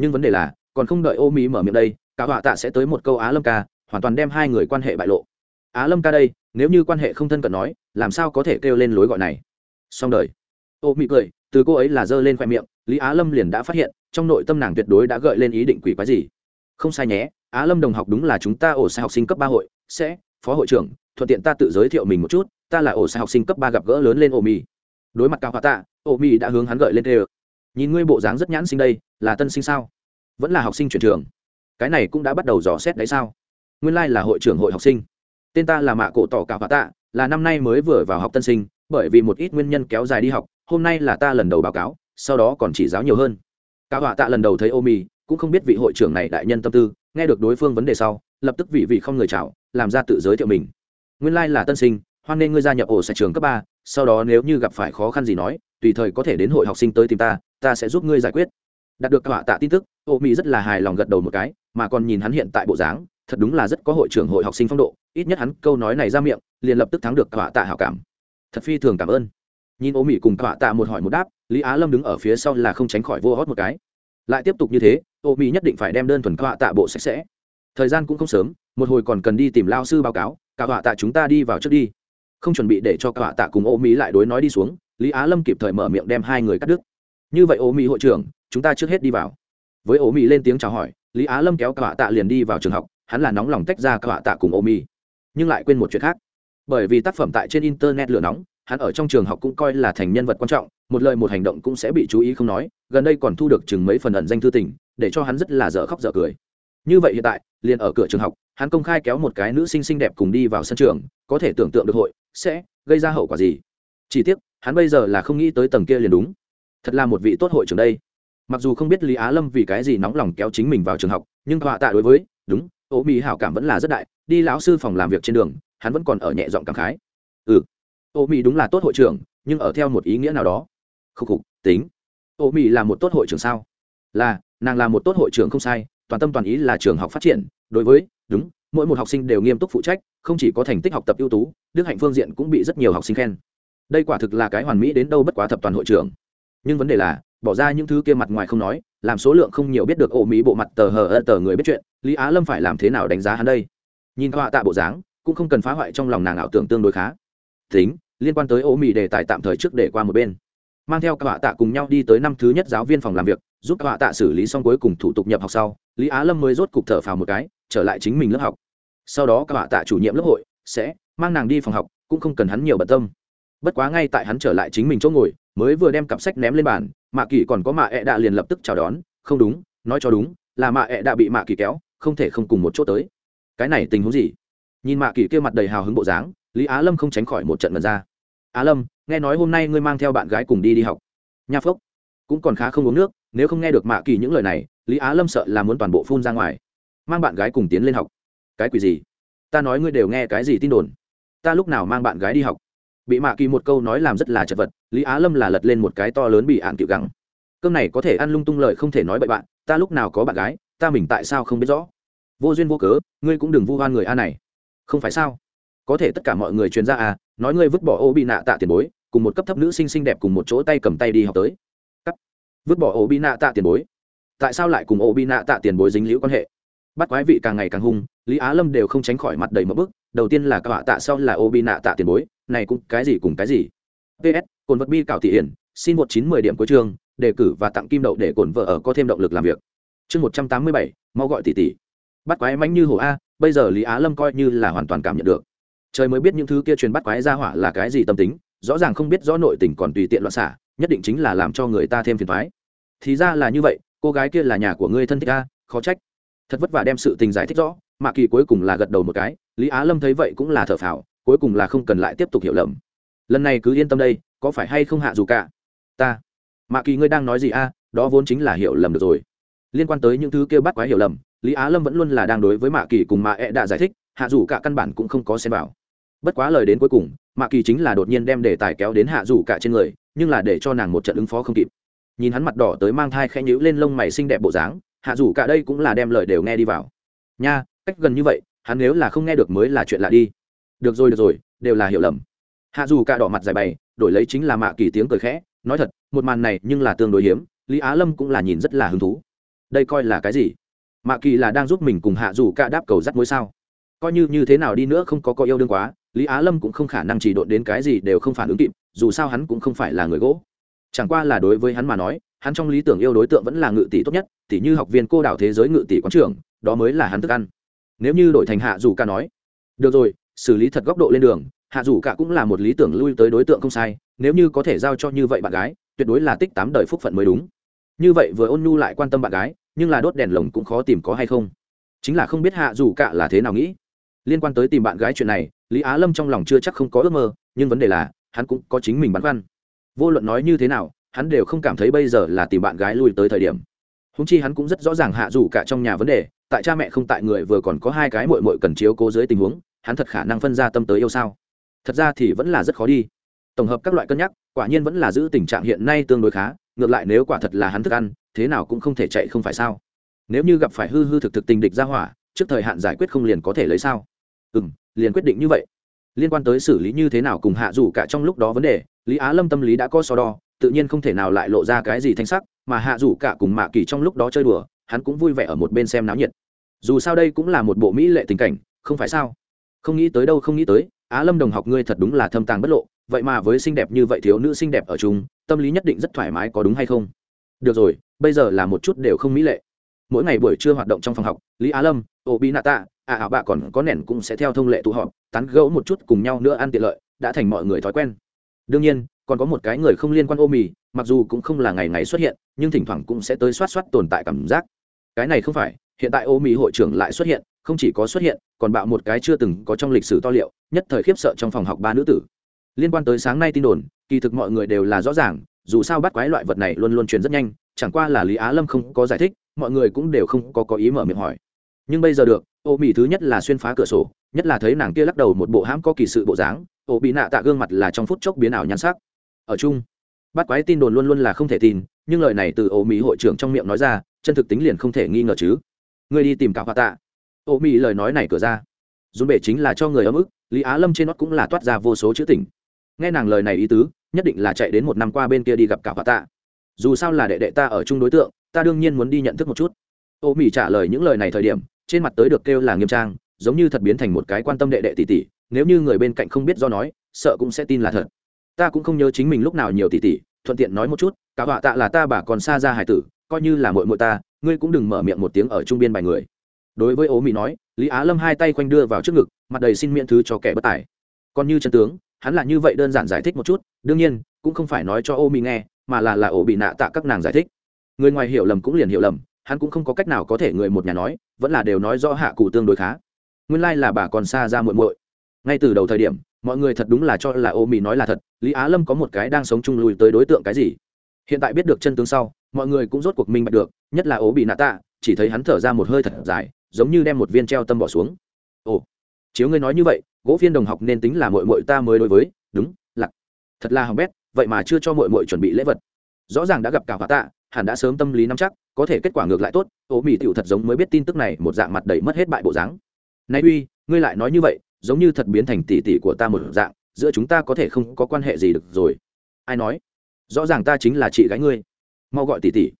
nhưng vấn đề là, còn không đợi ô mỹ mở miệng đây, cả họa tạ sẽ tới một câu á lâm ca, hoàn toàn đem hai người quan hệ bại lộ. Á lâm ca đây, nếu như quan hệ không thân cận nói, làm sao có thể kêu lên lối gọi này? Xong đời. Ô mỹ cười, từ cô ấy là giơ lên khoe miệng, lý á lâm liền đã phát hiện, trong nội tâm nàng tuyệt đối đã gợi lên ý định quỷ quái gì. Không sai nhé, á lâm đồng học đúng là chúng ta ổ sai học sinh cấp ba hội, sẽ, phó hội trưởng, thuận tiện ta tự giới thiệu mình một chút, ta là ổ sai học sinh cấp ba gặp gỡ lớn lên ô mỹ đối mặt cao hoa tạ, ô mỹ đã hướng hắn gợi lên tê nhìn ngươi bộ dáng rất nhãn sinh đây, là tân sinh sao? Vẫn là học sinh chuyển trường. Cái này cũng đã bắt đầu dò xét đấy sao? Nguyên lai、like、là hội trưởng hội học sinh. Tên ta là mạ cổ tỏ Cả hoa tạ, là năm nay mới vừa vào học tân sinh, bởi vì một ít nguyên nhân kéo dài đi học, hôm nay là ta lần đầu báo cáo, sau đó còn chỉ giáo nhiều hơn. Cả hoa tạ lần đầu thấy ô mì cũng không biết vị hội trưởng này đại nhân tâm tư, nghe được đối phương vấn đề sau, lập tức vị vị không người chào, làm ra tự giới thiệu mình. Nguyên lai、like、là tân sinh, hoan nên ngươi gia nhập ổ sạch trường cấp ba, sau đó nếu như gặp phải khó khăn gì nói, tùy thời có thể đến hội học sinh tới tìm ta ta sẽ giúp ngươi giải quyết. Đạt được họa tạ tin tức, ô mỹ rất là hài lòng gật đầu một cái, mà còn nhìn hắn hiện tại bộ dáng, thật đúng là rất có hội trưởng hội học sinh phong độ, ít nhất hắn câu nói này ra miệng, liền lập tức thắng được họa tạ hảo cảm. Thật phi thường cảm ơn. Nhìn ô mỹ cùng họa tạ một hỏi một đáp, lý á lâm đứng ở phía sau là không tránh khỏi vô hót một cái. Lại tiếp tục như thế, ô mỹ nhất định phải đem đơn thuần họa tạ bộ sạch sẽ. Thời gian cũng không sớm, một hồi còn cần đi tìm lao sư báo cáo, cả họa tạ chúng ta đi vào trước đi. Không chuẩn bị để cho cả họa tạ cùng ô mỹ lại đối nói đi xuống, lý á lâm kịp thời mở miệng đem hai người cắt đứt như vậy ô mỹ hội trưởng, chúng ta trước hết đi vào. Với ô mỹ lên tiếng chào hỏi, lý á lâm kéo cả tạ liền đi vào trường học, hắn là nóng lòng tách ra cả tạ cùng ô mỹ. Nhưng lại quên một chuyện khác. Bởi vì tác phẩm tại trên internet lửa nóng, hắn ở trong trường học cũng coi là thành nhân vật quan trọng, một lời một hành động cũng sẽ bị chú ý không nói, gần đây còn thu được chừng mấy phần ẩn danh thư tình, để cho hắn rất là dở khóc dở cười. Như vậy hiện tại, liền ở cửa trường học, hắn công khai kéo một cái nữ sinh xinh đẹp cùng đi vào sân trường, có thể tưởng tượng được hội sẽ gây ra hậu quả gì. Chỉ tiếc, hắn bây giờ là không nghĩ tới tầng kia liền đúng thật là một vị tốt hội trưởng đây. Mặc dù không biết lý á lâm vì cái gì nóng lòng kéo chính mình vào trường học, nhưng họa tạ đối với, đúng ô mỹ hảo cảm vẫn là rất đại, đi lão sư phòng làm việc trên đường, hắn vẫn còn ở nhẹ giọng cảm khái. Ừ ô mỹ đúng là tốt hội trưởng, nhưng ở theo một ý nghĩa nào đó. Khúc khục, tính. Ô mỹ là một tốt hội trưởng sao? Là, nàng là một tốt hội trưởng không sai, toàn tâm toàn ý là trường học phát triển, đối với, đúng, mỗi một học sinh đều nghiêm túc phụ trách, không chỉ có thành tích học tập ưu tú, đức hạnh phương diện cũng bị rất nhiều học sinh khen. Đây quả thực là cái hoàn mỹ đến đâu bất quá thập toàn hội trưởng nhưng vấn đề là, bỏ ra những thứ kia mặt ngoài không nói, làm số lượng không nhiều biết được ổ mỹ bộ mặt tờ hờ ơ tờ người biết chuyện, lý á lâm phải làm thế nào đánh giá hắn đây? Nhìn họa tạ bộ dáng, cũng không cần phá hoại trong lòng nàng ảo tưởng tương đối khá. Tính, liên quan tới ổ mỹ đề tài tạm thời trước để qua một bên. Mang theo các họa tạ cùng nhau đi tới năm thứ nhất giáo viên phòng làm việc, giúp các họa tạ xử lý xong cuối cùng thủ tục nhập học sau, lý á lâm mới rốt cục thở phào một cái, trở lại chính mình lớp học. Sau đó các họa tạ chủ nhiệm lớp hội sẽ mang nàng đi phòng học, cũng không cần hắn nhiều bận tâm. Bất quá ngay tại hắn trở lại chính mình chỗ ngồi mới vừa đem cặp sách ném lên bàn, mạ kỳ còn có mạ ẹ đạ liền lập tức chào đón, không đúng, nói cho đúng, là mạ ẹ đạ bị mạ kỳ kéo, không thể không cùng một chỗ tới. Cái này tình huống gì? Nhìn mạ kỳ kia mặt đầy hào hứng bộ dáng, lý á lâm không tránh khỏi một trận mật ra. Á lâm, nghe nói hôm nay ngươi mang theo bạn gái cùng đi đi học. Nha phốc, cũng còn khá không uống nước, nếu không nghe được mạ kỳ những lời này, lý á lâm sợ là muốn toàn bộ phun ra ngoài. Mang bạn gái cùng tiến lên học. Cái quỷ gì? Ta nói ngươi đều nghe cái gì tin đồn? Ta lúc nào mang bạn gái đi học? Bị mạ kỳ một câu nói làm rất là chật vật, lý á lâm là lật lên một cái to lớn bị ạn cựu gắng cơm này có thể ăn lung tung lời không thể nói bậy bạn, ta lúc nào có bạn gái, ta mình tại sao không biết rõ? Vô duyên vô cớ, ngươi cũng đừng vu hoan người a này. Không phải sao? Có thể tất cả mọi người truyền ra à nói ngươi vứt bỏ ô bị nạ tạ tiền bối, cùng một cấp thấp nữ sinh xinh đẹp cùng một chỗ tay cầm tay đi học tới. Cắt. Vứt bỏ ô bị nạ tạ tiền bối. Tại sao lại cùng ô bị nạ tạ tiền bối dính liễu quan hệ? Bắt quái vị càng ngày càng hung lý á lâm đều không tránh khỏi mặt đầy một bức, đầu tiên là các họa tạ sau là ô bị nạ tạ tiền bối, này cũng cái gì cùng cái gì. Ps cồn vật bi cảo thị hiển, xin một chín mười điểm cuối chương, đề cử và tặng kim đậu để cồn vợ ở có thêm động lực làm việc. Chương một trăm tám mươi bảy, mau gọi tỷ tỷ. Bắt quái mánh như hồ a, bây giờ lý á lâm coi như là hoàn toàn cảm nhận được. Trời mới biết những thứ kia truyền bắt quái ra hỏa là cái gì tâm tính, rõ ràng không biết rõ nội tình còn tùy tiện loạn xả, nhất định chính là làm cho người ta thêm phiền thoái thì ra là như vậy, cô gái kia là nhà của ngươi thân thích a, khó trách. Thật vất vả đem sự tình giải thích rõ mạ kỳ cuối cùng là gật đầu một cái, lý á lâm thấy vậy cũng là thở phào, cuối cùng là không cần lại tiếp tục hiểu lầm. Lần này cứ yên tâm đây, có phải hay không hạ dù cả? Ta. Mạ kỳ ngươi đang nói gì a? Đó vốn chính là hiểu lầm được rồi. Liên quan tới những thứ kêu bắt quá hiểu lầm, lý á lâm vẫn luôn là đang đối với mạ kỳ cùng mạ ẹ đã giải thích, hạ dù cả căn bản cũng không có xem vào. Bất quá lời đến cuối cùng, mạ kỳ chính là đột nhiên đem đề tài kéo đến hạ dù cả trên người, nhưng là để cho nàng một trận ứng phó không kịp. Nhìn hắn mặt đỏ tới mang thai khẽ nhíu lên lông mày xinh đẹp bộ dáng, hạ dù cả đây cũng là đem lời đều nghe đi vào. Nha cách gần như vậy, hắn nếu là không nghe được mới là chuyện lạ đi. Được rồi được rồi, đều là hiểu lầm. Hạ dù cả đỏ mặt dài bày, đổi lấy chính là mạ kỳ tiếng cười khẽ, nói thật, một màn này nhưng là tương đối hiếm, lý á lâm cũng là nhìn rất là hứng thú. Đây coi là cái gì? Mạ kỳ là đang giúp mình cùng hạ dù cả đáp cầu dắt mối sao? Coi như như thế nào đi nữa không có coi yêu đương quá, lý á lâm cũng không khả năng chỉ độn đến cái gì đều không phản ứng kịp, dù sao hắn cũng không phải là người gỗ. Chẳng qua là đối với hắn mà nói, hắn trong lý tưởng yêu đối tượng vẫn là ngự tỷ tốt nhất, tỷ như học viên cô đảo thế giới ngự tỷ quán trưởng, đó mới là hắn thức ăn nếu như đổi thành hạ dù Cả nói, được rồi, xử lý thật góc độ lên đường, hạ dù cả cũng là một lý tưởng lui tới đối tượng không sai, nếu như có thể giao cho như vậy bạn gái, tuyệt đối là tích tám đời phúc phận mới đúng. Như vậy vừa ôn nhu lại quan tâm bạn gái, nhưng là đốt đèn lồng cũng khó tìm có hay không? Chính là không biết hạ dù cả là thế nào nghĩ. Liên quan tới tìm bạn gái chuyện này, lý á lâm trong lòng chưa chắc không có ước mơ, nhưng vấn đề là, hắn cũng có chính mình băn khoăn. Vô luận nói như thế nào, hắn đều không cảm thấy bây giờ là tìm bạn gái lui tới thời điểm. Húng chi hắn cũng rất rõ ràng hạ dù cả trong nhà vấn đề tại cha mẹ không tại người vừa còn có hai cái mội mội cần chiếu cố dưới tình huống, hắn thật khả năng phân ra tâm tới yêu sao? Thật ra thì vẫn là rất khó đi. Tổng hợp các loại cân nhắc, quả nhiên vẫn là giữ tình trạng hiện nay tương đối khá, ngược lại nếu quả thật là hắn thức ăn, thế nào cũng không thể chạy không phải sao? Nếu như gặp phải hư hư thực thực tình địch ra hỏa, trước thời hạn giải quyết không liền có thể lấy sao? Ừ m liền quyết định như vậy. Liên quan tới xử lý như thế nào cùng hạ dù cả trong lúc đó vấn đề, lý á lâm tâm lý đã có so đo, tự nhiên không thể nào lại lộ ra cái gì thanh sắc, mà hạ dù cả cùng mạ kỳ trong lúc đó chơi đùa, hắn cũng vui vẻ ở một bên xem náo nhiệt dù sao đây cũng là một bộ mỹ lệ tình cảnh không phải sao? Không nghĩ tới đâu không nghĩ tới á lâm đồng học ngươi thật đúng là thâm tàng bất lộ vậy mà với xinh đẹp như vậy thiếu nữ xinh đẹp ở chúng, tâm lý nhất định rất thoải mái có đúng hay không? Được rồi bây giờ là một chút đều không mỹ lệ. Mỗi ngày buổi trưa hoạt động trong phòng học lý á lâm ô bi nạ tạ à, à ảo bạ còn có nẻn cũng sẽ theo thông lệ tụ họp tán gẫu một chút cùng nhau nữa ăn tiện lợi đã thành mọi người thói quen. Đương nhiên còn có một cái người không liên quan ô mì mặc dù cũng không là ngày ngày xuất hiện nhưng thỉnh thoảng cũng sẽ tới soát soát tồn tại cảm giác. Cái này không phải hiện tại ô Mỹ hội trưởng lại xuất hiện, không chỉ có xuất hiện, còn bạo một cái chưa từng có trong lịch sử to liệu, nhất thời khiếp sợ trong phòng học ba nữ tử. Liên quan tới sáng nay tin đồn, kỳ thực mọi người đều là rõ ràng, dù sao bắt quái loại vật này luôn luôn truyền rất nhanh, chẳng qua là lý á lâm không có giải thích, mọi người cũng đều không có có ý mở miệng hỏi. Nhưng bây giờ được, ô mỹ thứ nhất là xuyên phá cửa sổ, nhất là thấy nàng kia lắc đầu một bộ hãm có kỳ sự bộ dáng, ô bị nạ tạ gương mặt là trong phút chốc biến ảo nhan sắc. Ở chung, bắt quái tin đồn luôn luôn là không thể tin, nhưng lời này từ ô mỹ hội trưởng trong miệng nói ra, chân thực tính liền không thể nghi ngờ chứ ngươi đi tìm cả hoa tạ. Ô mỹ lời nói này cửa ra. Dùn bể chính là cho người ấm ức, lý á lâm trên nót cũng là toát ra vô số chữ tỉnh nghe nàng lời này ý tứ, nhất định là chạy đến một năm qua bên kia đi gặp cả hoa tạ. Dù sao là đệ đệ ta ở chung đối tượng, ta đương nhiên muốn đi nhận thức một chút. Ô mỹ trả lời những lời này thời điểm, trên mặt tới được kêu là nghiêm trang, giống như thật biến thành một cái quan tâm đệ đệ tỷ tỷ, nếu như người bên cạnh không biết do nói, sợ cũng sẽ tin là thật. Ta cũng không nhớ chính mình lúc nào nhiều tỷ tỷ, thuận tiện nói một chút, cả họa tạ là ta bà còn xa ra hải tử, coi như là mội mội ta ngươi cũng đừng mở miệng một tiếng ở trung biên bài người. Đối với ố mỹ nói, lý á lâm hai tay quanh đưa vào trước ngực, mặt đầy xin miễn thứ cho kẻ bất tài. Còn như chân tướng, hắn là như vậy đơn giản giải thích một chút, đương nhiên, cũng không phải nói cho ô mỹ nghe, mà là là ổ bị nạ tạ các nàng giải thích. Người ngoài hiểu lầm cũng liền hiểu lầm, hắn cũng không có cách nào có thể người một nhà nói, vẫn là đều nói rõ hạ cụ tương đối khá. Nguyên lai là bà còn xa ra muộn muội. Ngay từ đầu thời điểm, mọi người thật đúng là cho là ô mỹ nói là thật, lý á lâm có một cái đang sống chung lùi tới đối tượng cái gì? Hiện tại biết được chân tướng sau mọi người cũng rốt cuộc minh bạch được, nhất là ố bị nạ tạ chỉ thấy hắn thở ra một hơi thật dài, giống như đem một viên treo tâm bỏ xuống. Ồ, chiếu ngươi nói như vậy, gỗ phiên đồng học nên tính là mội mội ta mới đối với, đúng, lặc. Thật là hỏng bét, vậy mà chưa cho mội mội chuẩn bị lễ vật. Rõ ràng đã gặp cả hòa tạ, hẳn đã sớm tâm lý nắm chắc, có thể kết quả ngược lại tốt, ố mỹ tựu thật giống mới biết tin tức này, một dạng mặt đầy mất hết bại bộ dáng. Nay uy, ngươi lại nói như vậy, giống như thật biến thành tỷ tỷ của ta một dạng, giữa chúng ta có thể không có quan hệ gì được rồi. Ai nói? Rõ ràng ta chính là chị gái ngươi mau gọi tỷ tỷ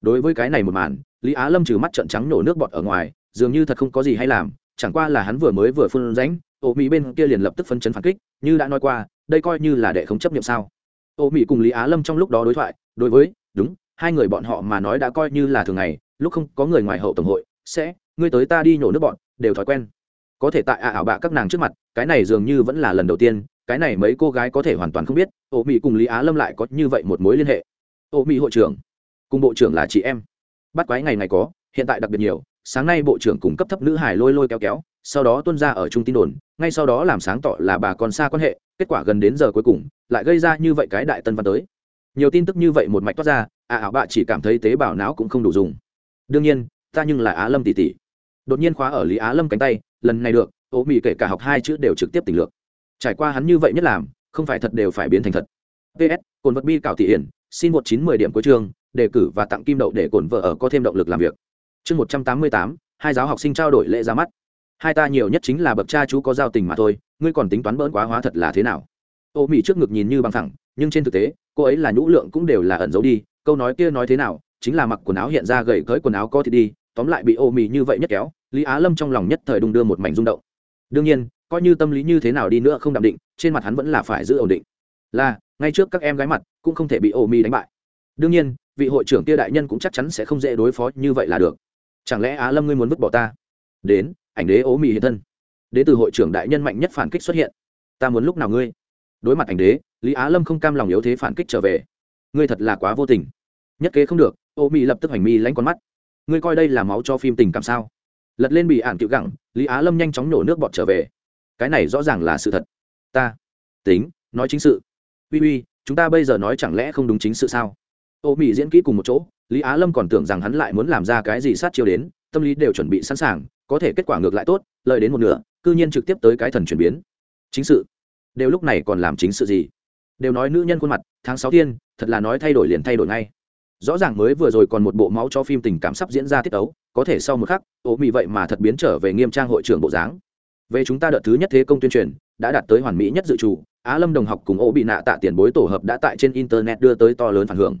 đối với cái này một màn, lý á lâm trừ mắt trận trắng nổ nước bọt ở ngoài, dường như thật không có gì hay làm, chẳng qua là hắn vừa mới vừa phun ránh ô mỹ bên kia liền lập tức phân chấn phản kích, như đã nói qua, đây coi như là đệ không chấp nhận sao. Ô mỹ cùng lý á lâm trong lúc đó đối thoại, đối với, đúng, hai người bọn họ mà nói đã coi như là thường ngày, lúc không có người ngoài hậu tổng hội, sẽ, ngươi tới ta đi nhổ nước bọn đều thói quen. Có thể tại ạ ảo bạ các nàng trước mặt, cái này dường như vẫn là lần đầu tiên, cái này mấy cô gái có thể hoàn toàn không biết, ô mỹ cùng lý á lâm lại có như vậy một mối liên hệ ô mỹ hội trưởng, cùng bộ trưởng là chị em. Bắt quái ngày ngày có, hiện tại đặc biệt nhiều, sáng nay bộ trưởng cùng cấp thấp nữ hải lôi lôi kéo kéo, sau đó tuân ra ở trung tin đồn, ngay sau đó làm sáng tỏ là bà còn xa quan hệ, kết quả gần đến giờ cuối cùng, lại gây ra như vậy cái đại tân văn tới. Nhiều tin tức như vậy một mạch toát ra à, à ảo bạ chỉ cảm thấy tế bào não cũng không đủ dùng. Đương nhiên, ta nhưng là á lâm tỷ tỷ. Đột nhiên khóa ở lý á lâm cánh tay, lần này được ố mỹ kể cả học hai chữ đều trực tiếp tỉnh lược. Trải qua hắn như vậy nhất làm, không phải thật đều phải biến thành thật. Ps cồn vật bi cảo thị hiển xin một chín mười điểm cuối chương, đề cử và tặng kim đậu để cổn vợ ở có thêm động lực làm việc. Chương một trăm tám mươi tám, hai giáo học sinh trao đổi lễ ra mắt. Hai ta nhiều nhất chính là bậc cha chú có giao tình mà thôi, ngươi còn tính toán bỡn quá hóa thật là thế nào? Ô mỹ trước ngực nhìn như bằng thẳng nhưng trên thực tế, cô ấy là nhũ lượng cũng đều là ẩn giấu đi, câu nói kia nói thế nào, chính là mặc quần áo hiện ra gầy cởi quần áo có thì đi, tóm lại bị ô mỹ như vậy nhất kéo, lý á lâm trong lòng nhất thời đung đưa một mảnh rung động. Đương nhiên, coi như tâm lý như thế nào đi nữa không đạm định, trên mặt hắn vẫn là phải giữ ổn định. Là, ngay trước các em gái mặt cũng không thể bị ô Mi đánh bại. Đương nhiên, vị hội trưởng kia đại nhân cũng chắc chắn sẽ không dễ đối phó như vậy là được. Chẳng lẽ á lâm ngươi muốn vứt bỏ ta? Đến, ảnh đế ố mì hiện thân. Đến từ hội trưởng đại nhân mạnh nhất phản kích xuất hiện. Ta muốn lúc nào ngươi? Đối mặt ảnh đế, lý á lâm không cam lòng yếu thế phản kích trở về. Ngươi thật là quá vô tình. Nhất kế không được, ô Mi lập tức hành mi lánh con mắt. Ngươi coi đây là máu cho phim tình cảm sao? Lật lên bị ạn cựu gẳng, lý á lâm nhanh chóng nổ nước bọt trở về. Cái này rõ ràng là sự thật. Ta. Tính, nói chính sự. Uy uy chúng ta bây giờ nói chẳng lẽ không đúng chính sự sao? Ô mỹ diễn kỹ cùng một chỗ lý á lâm còn tưởng rằng hắn lại muốn làm ra cái gì sát chiêu đến tâm lý đều chuẩn bị sẵn sàng có thể kết quả ngược lại tốt lời đến một nửa cư nhiên trực tiếp tới cái thần chuyển biến. Chính sự. Đều lúc này còn làm chính sự gì? Đều nói nữ nhân khuôn mặt tháng sáu tiên, thật là nói thay đổi liền thay đổi ngay. Rõ ràng mới vừa rồi còn một bộ máu cho phim tình cảm sắp diễn ra tiết ấu có thể sau một khắc ô mỹ vậy mà thật biến trở về nghiêm trang hội trưởng bộ dáng. Về chúng ta đợt thứ nhất thế công tuyên truyền đã đạt tới hoàn mỹ nhất dự trù á lâm đồng học cùng ô bị nạ tạ tiền bối tổ hợp đã tại trên internet đưa tới to lớn phản hưởng.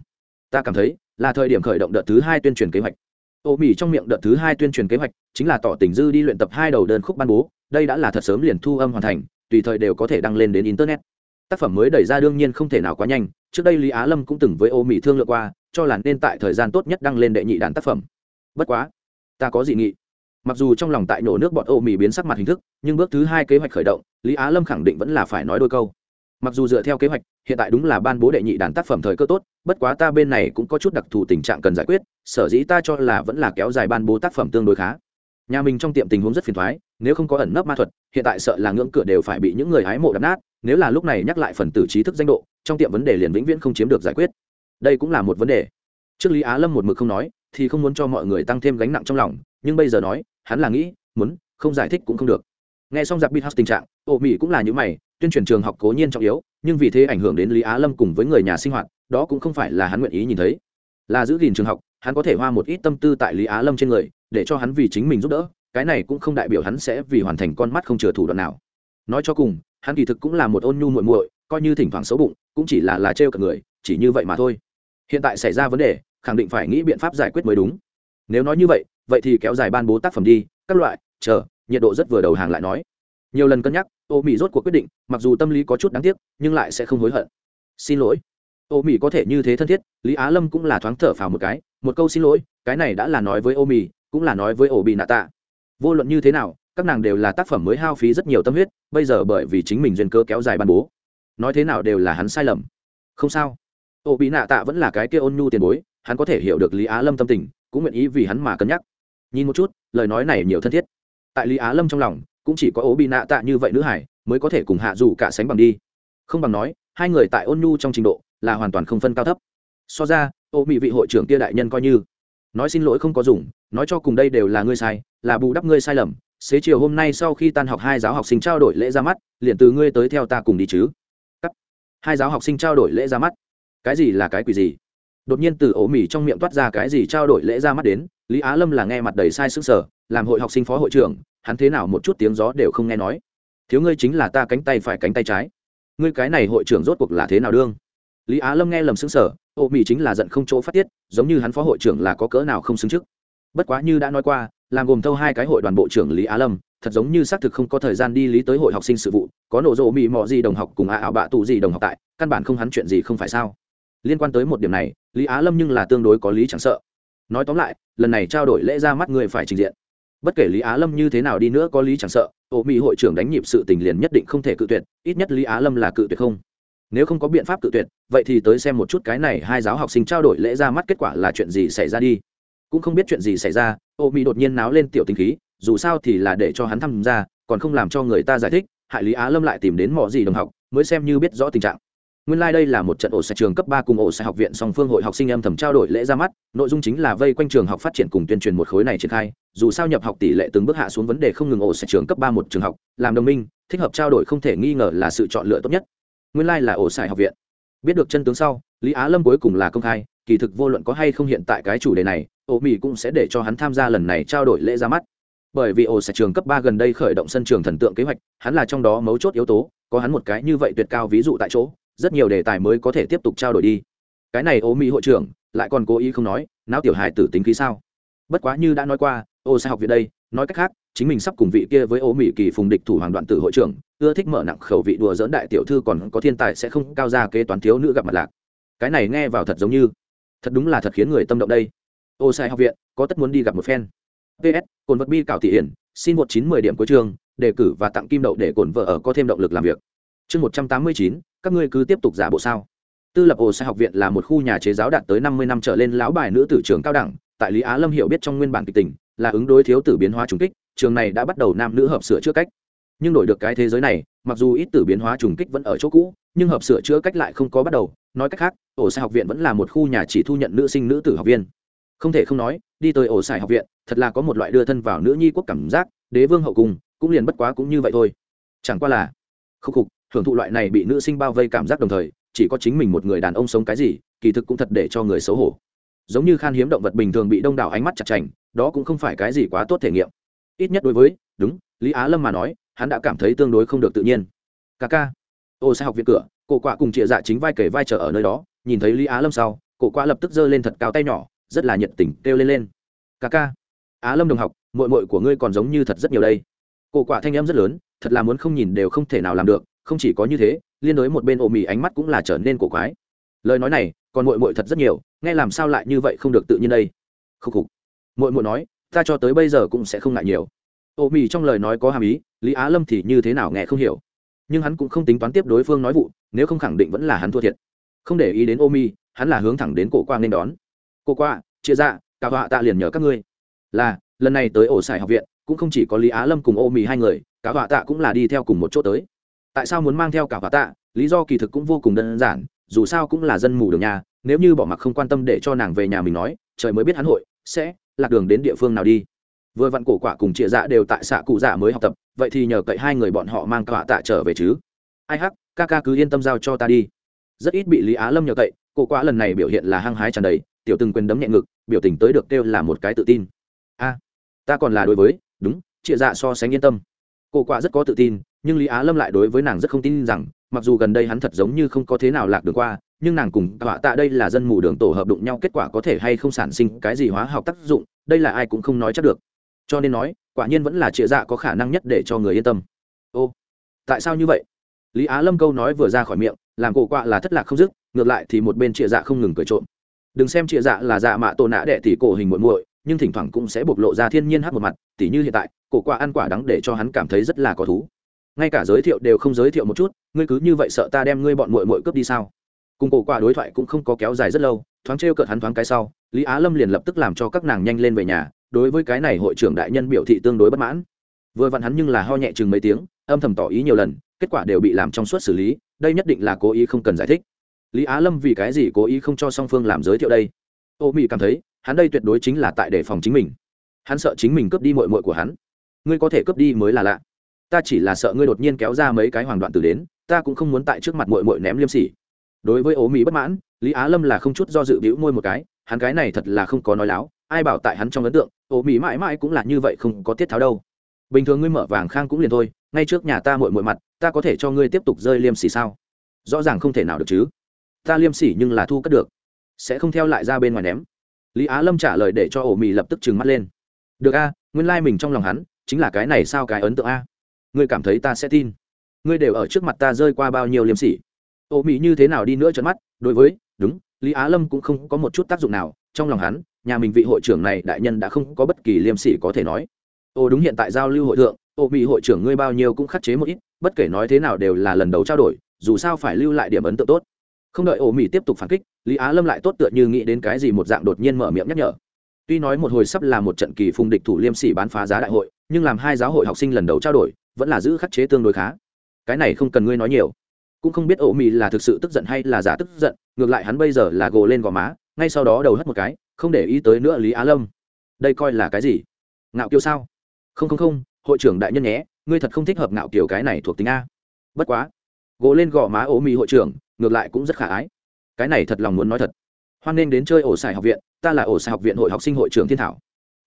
Ta cảm thấy, là thời điểm khởi động đợt thứ hai tuyên truyền kế hoạch. Ô mỹ trong miệng đợt thứ hai tuyên truyền kế hoạch chính là tỏ tình dư đi luyện tập hai đầu đơn khúc ban bố, đây đã là thật sớm liền thu âm hoàn thành, tùy thời đều có thể đăng lên đến internet. Tác phẩm mới đẩy ra đương nhiên không thể nào quá nhanh, trước đây lý á lâm cũng từng với ô mỹ thương lượng qua, cho là nên tại thời gian tốt nhất đăng lên đệ nhị đàn tác phẩm. Bất quá, ta có dị nghị. Mặc dù trong lòng tại nổ nước bọn ô mỹ biến sắc mặt hình thức, nhưng bước thứ hai kế hoạch khởi động lý á lâm khẳng định vẫn là phải nói đôi câu. Mặc dù dựa theo kế hoạch, hiện tại đúng là ban bố đệ nhị đàn tác phẩm thời cơ tốt, bất quá ta bên này cũng có chút đặc thù tình trạng cần giải quyết, sở dĩ ta cho là vẫn là kéo dài ban bố tác phẩm tương đối khá. Nhà mình trong tiệm tình huống rất phiền thoái nếu không có ẩn nấp ma thuật, hiện tại sợ là ngưỡng cửa đều phải bị những người hái mộ đập nát, nếu là lúc này nhắc lại phần tử trí thức danh độ, trong tiệm vấn đề liền vĩnh viễn không chiếm được giải quyết. Đây cũng là một vấn đề. Trước lý á lâm một mực không nói, thì không muốn cho mọi người tăng thêm gánh nặng trong lòng, nhưng bây giờ nói, hắn là nghĩ, muốn, không giải thích cũng không được nghe xong giặc bít tình trạng ô mỹ cũng là những mày, tuyên truyền trường học cố nhiên trọng yếu, nhưng vì thế ảnh hưởng đến lý á lâm cùng với người nhà sinh hoạt, đó cũng không phải là hắn nguyện ý nhìn thấy. Là giữ gìn trường học, hắn có thể hoa một ít tâm tư tại lý á lâm trên người, để cho hắn vì chính mình giúp đỡ, cái này cũng không đại biểu hắn sẽ vì hoàn thành con mắt không chừa thủ đoạn nào. Nói cho cùng, hắn kỳ thực cũng là một ôn nhu muội muội, coi như thỉnh thoảng xấu bụng, cũng chỉ là là trêu cả người, chỉ như vậy mà thôi. Hiện tại xảy ra vấn đề, khẳng định phải nghĩ biện pháp giải quyết mới đúng. Nếu nói như vậy vậy thì kéo dài ban bố tác phẩm đi, các loại, chờ nhiệt độ rất vừa đầu hàng lại nói. Nhiều lần cân nhắc ô mỹ rốt cuộc quyết định, mặc dù tâm lý có chút đáng tiếc, nhưng lại sẽ không hối hận. Xin lỗi. Ô mỹ có thể như thế thân thiết, lý á lâm cũng là thoáng thở phào một cái, một câu xin lỗi, cái này đã là nói với ô mỹ cũng là nói với ổ bị nạ tạ. Vô luận như thế nào, các nàng đều là tác phẩm mới hao phí rất nhiều tâm huyết, bây giờ bởi vì chính mình duyên cơ kéo dài ban bố. Nói thế nào đều là hắn sai lầm. Không sao. Ổ bị nạ tạ vẫn là cái kia ôn nhu tiền bối, hắn có thể hiểu được lý á lâm tâm tình, cũng nguyện ý vì hắn mà cân nhắc. Nhìn một chút, lời nói này nhiều thân thiết tại lý á lâm trong lòng cũng chỉ có ố bị nạ tạ như vậy nữ hải mới có thể cùng hạ dù cả sánh bằng đi. Không bằng nói, hai người tại ôn nhu trong trình độ là hoàn toàn không phân cao thấp. So ra, ô bị vị hội trưởng kia đại nhân coi như. Nói xin lỗi không có dùng, nói cho cùng đây đều là ngươi sai, là bù đắp ngươi sai lầm. Xế chiều hôm nay sau khi tan học hai giáo học sinh trao đổi lễ ra mắt, liền từ ngươi tới theo ta cùng đi chứ. Cắt. hai giáo học sinh trao đổi lễ ra mắt. Cái gì là cái quỷ gì? Đột nhiên từ ổ mỉ trong miệng toát ra cái gì trao đổi lễ ra mắt đến, lý á lâm là nghe mặt đầy sai sức sở làm hội học sinh phó hội trưởng hắn thế nào một chút tiếng gió đều không nghe nói. Thiếu ngươi chính là ta cánh tay phải cánh tay trái. Ngươi cái này hội trưởng rốt cuộc là thế nào đương? Lý á lâm nghe lầm xứng sở ô mỹ chính là giận không chỗ phát tiết, giống như hắn phó hội trưởng là có cỡ nào không xứng trước. Bất quá như đã nói qua, làm gồm thâu hai cái hội đoàn bộ trưởng lý á lâm, thật giống như xác thực không có thời gian đi lý tới hội học sinh sự vụ, có nổ rộ mỹ mọ gì đồng học cùng ạ ảo bạ tù gì đồng học tại, căn bản không hắn chuyện gì không phải sao. Liên quan tới một điểm này, lý á lâm nhưng là tương đối có lý chẳng sợ. Nói tóm lại, lần này trao đổi lễ ra mắt người phải trình diện bất kể lý á lâm như thế nào đi nữa có lý chẳng sợ, ô mỹ hội trưởng đánh nhịp sự tình liền nhất định không thể cự tuyệt, ít nhất lý á lâm là cự tuyệt không? Nếu không có biện pháp cự tuyệt, vậy thì tới xem một chút cái này hai giáo học sinh trao đổi lễ ra mắt kết quả là chuyện gì xảy ra đi. Cũng không biết chuyện gì xảy ra, ô mỹ đột nhiên náo lên tiểu tình khí, dù sao thì là để cho hắn tham gia, còn không làm cho người ta giải thích, hại lý á lâm lại tìm đến mọi gì đồng học, mới xem như biết rõ tình trạng nguyên lai đây là một trận ổ xe trường cấp ba cùng ổ xe học viện song phương hội học sinh âm thầm trao đổi lễ ra mắt, nội dung chính là vây quanh trường học phát triển cùng tuyên truyền một khối này triển khai, dù sao nhập học tỷ lệ từng bước hạ xuống vấn đề không ngừng ổ xe trường cấp ba một trường học, làm đồng minh, thích hợp trao đổi không thể nghi ngờ là sự chọn lựa tốt nhất. Nguyên lai là ổ xe học viện. Biết được chân tướng sau, lý á lâm cuối cùng là công khai, kỳ thực vô luận có hay không hiện tại cái chủ đề này, ổ mỹ cũng sẽ để cho hắn tham gia lần này trao đổi lễ ra mắt. Bởi vì ổ sẽ trường cấp ba gần đây khởi động sân trường thần tượng kế hoạch, hắn là trong đó mấu chốt yếu tố, có hắn một cái như vậy tuyệt cao ví dụ tại chỗ rất nhiều đề tài mới có thể tiếp tục trao đổi đi. Cái này ô mỹ hội trưởng lại còn cố ý không nói não tiểu hài tử tính khí sao? Bất quá như đã nói qua, ô sẽ học viện đây, nói cách khác, chính mình sắp cùng vị kia với ô mỹ kỳ phùng địch thủ hoàng đoạn tử hội trưởng, ưa thích mở nặng khẩu vị đùa dỡn đại tiểu thư còn có thiên tài sẽ không cao ra kế toán thiếu nữ gặp mặt lạc. Cái này nghe vào thật giống như, thật đúng là thật khiến người tâm động đây. Ô sai học viện, có tất muốn đi gặp một phen. Ps cồn vật bi cảo thị hiển, xin một chín mười điểm cuối trường đề cử và tặng kim đậu để cồn vợ ở có thêm động lực làm việc. Chương một trăm tám mươi chín các ngươi cứ tiếp tục giả bộ sao? Tư lập Ổ sai học viện là một khu nhà chế giáo đạt tới năm mươi năm trở lên lão bài nữ tử trường cao đẳng, tại lý á lâm hiểu biết trong nguyên bản kịch tình, là ứng đối thiếu tử biến hóa trùng kích, trường này đã bắt đầu nam nữ hợp sửa chữa cách. Nhưng đổi được cái thế giới này, mặc dù ít tử biến hóa trùng kích vẫn ở chỗ cũ, nhưng hợp sửa chữa cách lại không có bắt đầu. Nói cách khác ổ sai học viện vẫn là một khu nhà chỉ thu nhận nữ sinh nữ tử học viên. Không thể không nói, đi tới ổ sai học viện, thật là có một loại đưa thân vào nữ nhi quốc cảm giác, đế vương hậu cung cũng liền bất quá cũng như vậy thôi. Chẳng qua là, khúc khục hưởng thụ loại này bị nữ sinh bao vây cảm giác đồng thời, chỉ có chính mình một người đàn ông sống cái gì, kỳ thực cũng thật để cho người xấu hổ. Giống như khan hiếm động vật bình thường bị đông đảo ánh mắt chặt chành, đó cũng không phải cái gì quá tốt thể nghiệm. Ít nhất đối với, đúng, lý á lâm mà nói, hắn đã cảm thấy tương đối không được tự nhiên. Ca ca. Ô sẽ học viện cửa, cổ quạ cùng chịa dạ chính vai kể vai trở ở nơi đó, nhìn thấy lý á lâm sau, cổ quạ lập tức giơ lên thật cao tay nhỏ, rất là nhiệt tình, kêu lên lên. Ca ca. Á lâm đồng học mội mội của ngươi còn giống như thật rất nhiều đây. Cổ quạ thanh em rất lớn, thật là muốn không nhìn đều không thể nào làm được không chỉ có như thế, liên đối một bên ô mì ánh mắt cũng là trở nên cổ quái. Lời nói này, còn mội mội thật rất nhiều, nghe làm sao lại như vậy không được tự nhiên đây? Khúc khục. Mội mội nói, ta cho tới bây giờ cũng sẽ không ngại nhiều. Ô mì trong lời nói có hàm ý, lý á lâm thì như thế nào nghe không hiểu. Nhưng hắn cũng không tính toán tiếp đối phương nói vụ, nếu không khẳng định vẫn là hắn thua thiệt. Không để ý đến ô mi hắn là hướng thẳng đến cổ quang nên đón. Cô qua, chia ra, cả họa tạ liền nhờ các ngươi. Là, lần này tới ổ sải học viện, cũng không chỉ có lý á lâm cùng ô mì hai người, cả họa tạ cũng là đi theo cùng một chỗ tới tại sao muốn mang theo cả vả tạ, lý do kỳ thực cũng vô cùng đơn giản, dù sao cũng là dân mù đường nhà, nếu như bỏ mặc không quan tâm để cho nàng về nhà mình nói, trời mới biết hắn hội sẽ lạc đường đến địa phương nào đi. Vừa vặn cổ quả cùng chia dạ đều tại xạ cụ dạ mới học tập, vậy thì nhờ cậy hai người bọn họ mang cả tạ trở về chứ. Ai hắc, ca ca cứ yên tâm giao cho ta đi. Rất ít bị lý á lâm nhờ cậy, cổ quả lần này biểu hiện là hăng hái tràn đầy, tiểu từng quyền đấm nhẹ ngực, biểu tình tới được kêu là một cái tự tin. A, ta còn là đối với, đúng chia dạ so sánh yên tâm. Cổ quả rất có tự tin nhưng lý á lâm lại đối với nàng rất không tin rằng, mặc dù gần đây hắn thật giống như không có thế nào lạc đường qua, nhưng nàng cùng họa tạ đây là dân mù đường tổ hợp đụng nhau kết quả có thể hay không sản sinh cái gì hóa học tác dụng, đây là ai cũng không nói chắc được. Cho nên nói, quả nhiên vẫn là trịa dạ có khả năng nhất để cho người yên tâm. Ô, tại sao như vậy? Lý á lâm câu nói vừa ra khỏi miệng, làm cổ quạ là thất lạc không dứt, ngược lại thì một bên trịa dạ không ngừng cười trộm. Đừng xem trịa dạ là dạ mạ tổ nã đệ tỷ cổ hình muội muội, nhưng thỉnh thoảng cũng sẽ bộc lộ ra thiên nhiên hát một mặt, tỉ như hiện tại, cổ quạ ăn quả đắng để cho hắn cảm thấy rất là có thú ngay cả giới thiệu đều không giới thiệu một chút, ngươi cứ như vậy sợ ta đem ngươi bọn mội mội cướp đi sao? Cùng cổ quạ đối thoại cũng không có kéo dài rất lâu, thoáng trêu cợt hắn thoáng cái sau, lý á lâm liền lập tức làm cho các nàng nhanh lên về nhà, đối với cái này hội trưởng đại nhân biểu thị tương đối bất mãn. Vừa vặn hắn nhưng là ho nhẹ chừng mấy tiếng, âm thầm tỏ ý nhiều lần, kết quả đều bị làm trong suốt xử lý, đây nhất định là cố ý không cần giải thích. Lý á lâm vì cái gì cố ý không cho song phương làm giới thiệu đây? Ô mỹ cảm thấy, hắn đây tuyệt đối chính là tại đề phòng chính mình. Hắn sợ chính mình cướp đi mội mội của hắn. Ngươi có thể cướp đi mới là lạ ta chỉ là sợ ngươi đột nhiên kéo ra mấy cái hoàng đoạn từ đến, ta cũng không muốn tại trước mặt mội mội ném liêm sỉ. Đối với ố mỹ bất mãn, lý á lâm là không chút do dự bĩu môi một cái, hắn cái này thật là không có nói láo, ai bảo tại hắn trong ấn tượng, ố mỹ mãi mãi cũng là như vậy không có tiết tháo đâu. Bình thường ngươi mở vàng khang cũng liền thôi, ngay trước nhà ta mội mội mặt, ta có thể cho ngươi tiếp tục rơi liêm sỉ sao? Rõ ràng không thể nào được chứ. Ta liêm sỉ nhưng là thu cất được, sẽ không theo lại ra bên ngoài ném. Lý á lâm trả lời để cho ổ mì lập tức trừng mắt lên. Được a, nguyên lai、like、mình trong lòng hắn chính là cái này sao cái ấn tượng a? Ngươi cảm thấy ta sẽ tin. Ngươi đều ở trước mặt ta rơi qua bao nhiêu liêm sỉ. Ô mỹ như thế nào đi nữa trấn mắt, đối với, đúng, lý á lâm cũng không có một chút tác dụng nào, trong lòng hắn, nhà mình vị hội trưởng này đại nhân đã không có bất kỳ liêm sỉ có thể nói. Ô đúng hiện tại giao lưu hội thượng, ô mỹ hội trưởng ngươi bao nhiêu cũng khắc chế một ít, bất kể nói thế nào đều là lần đầu trao đổi, dù sao phải lưu lại điểm ấn tượng tốt. Không đợi ô mỹ tiếp tục phản kích, lý á lâm lại tốt tựa như nghĩ đến cái gì một dạng đột nhiên mở miệng nhắc nhở. Tuy nói một hồi sắp là một trận kỳ phùng địch thủ liêm sỉ bán phá giá đại hội, nhưng làm hai giáo hội học sinh lần đầu trao đổi vẫn là giữ khắc chế tương đối khá. Cái này không cần ngươi nói nhiều. Cũng không biết ổ mì là thực sự tức giận hay là giả tức giận, ngược lại hắn bây giờ là gồ lên gò má, ngay sau đó đầu hất một cái, không để ý tới nữa lý á lâm. Đây coi là cái gì? Ngạo kiêu sao? Không không không, hội trưởng đại nhân nhé, ngươi thật không thích hợp ngạo kiều cái này thuộc tính a. Bất quá. Gỗ lên gò má ổ mì hội trưởng, ngược lại cũng rất khả ái. Cái này thật lòng muốn nói thật. Hoan nghênh đến chơi ổ xài học viện, ta là ổ xài học viện hội học sinh hội trưởng thiên thảo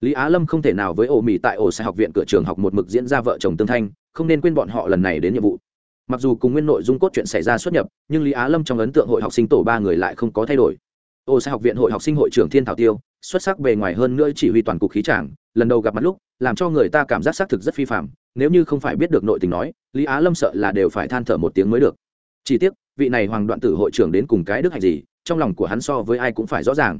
lý á lâm không thể nào với ổ mỹ tại ổ xài học viện cửa trường học một mực diễn ra vợ chồng tương thanh, không nên quên bọn họ lần này đến nhiệm vụ. Mặc dù cùng nguyên nội dung cốt chuyện xảy ra xuất nhập, nhưng lý á lâm trong ấn tượng hội học sinh tổ ba người lại không có thay đổi. Ổ xài học viện hội học sinh hội trưởng thiên thảo tiêu, xuất sắc bề ngoài hơn nữa chỉ huy toàn cục khí trảng, lần đầu gặp mặt lúc, làm cho người ta cảm giác xác thực rất phi phạm nếu như không phải biết được nội tình nói, lý á lâm sợ là đều phải than thở một tiếng mới được. Chỉ tiếc, vị này hoàng đoạn tử hội trưởng đến cùng cái đức hạnh gì, trong lòng của hắn so với ai cũng phải rõ ràng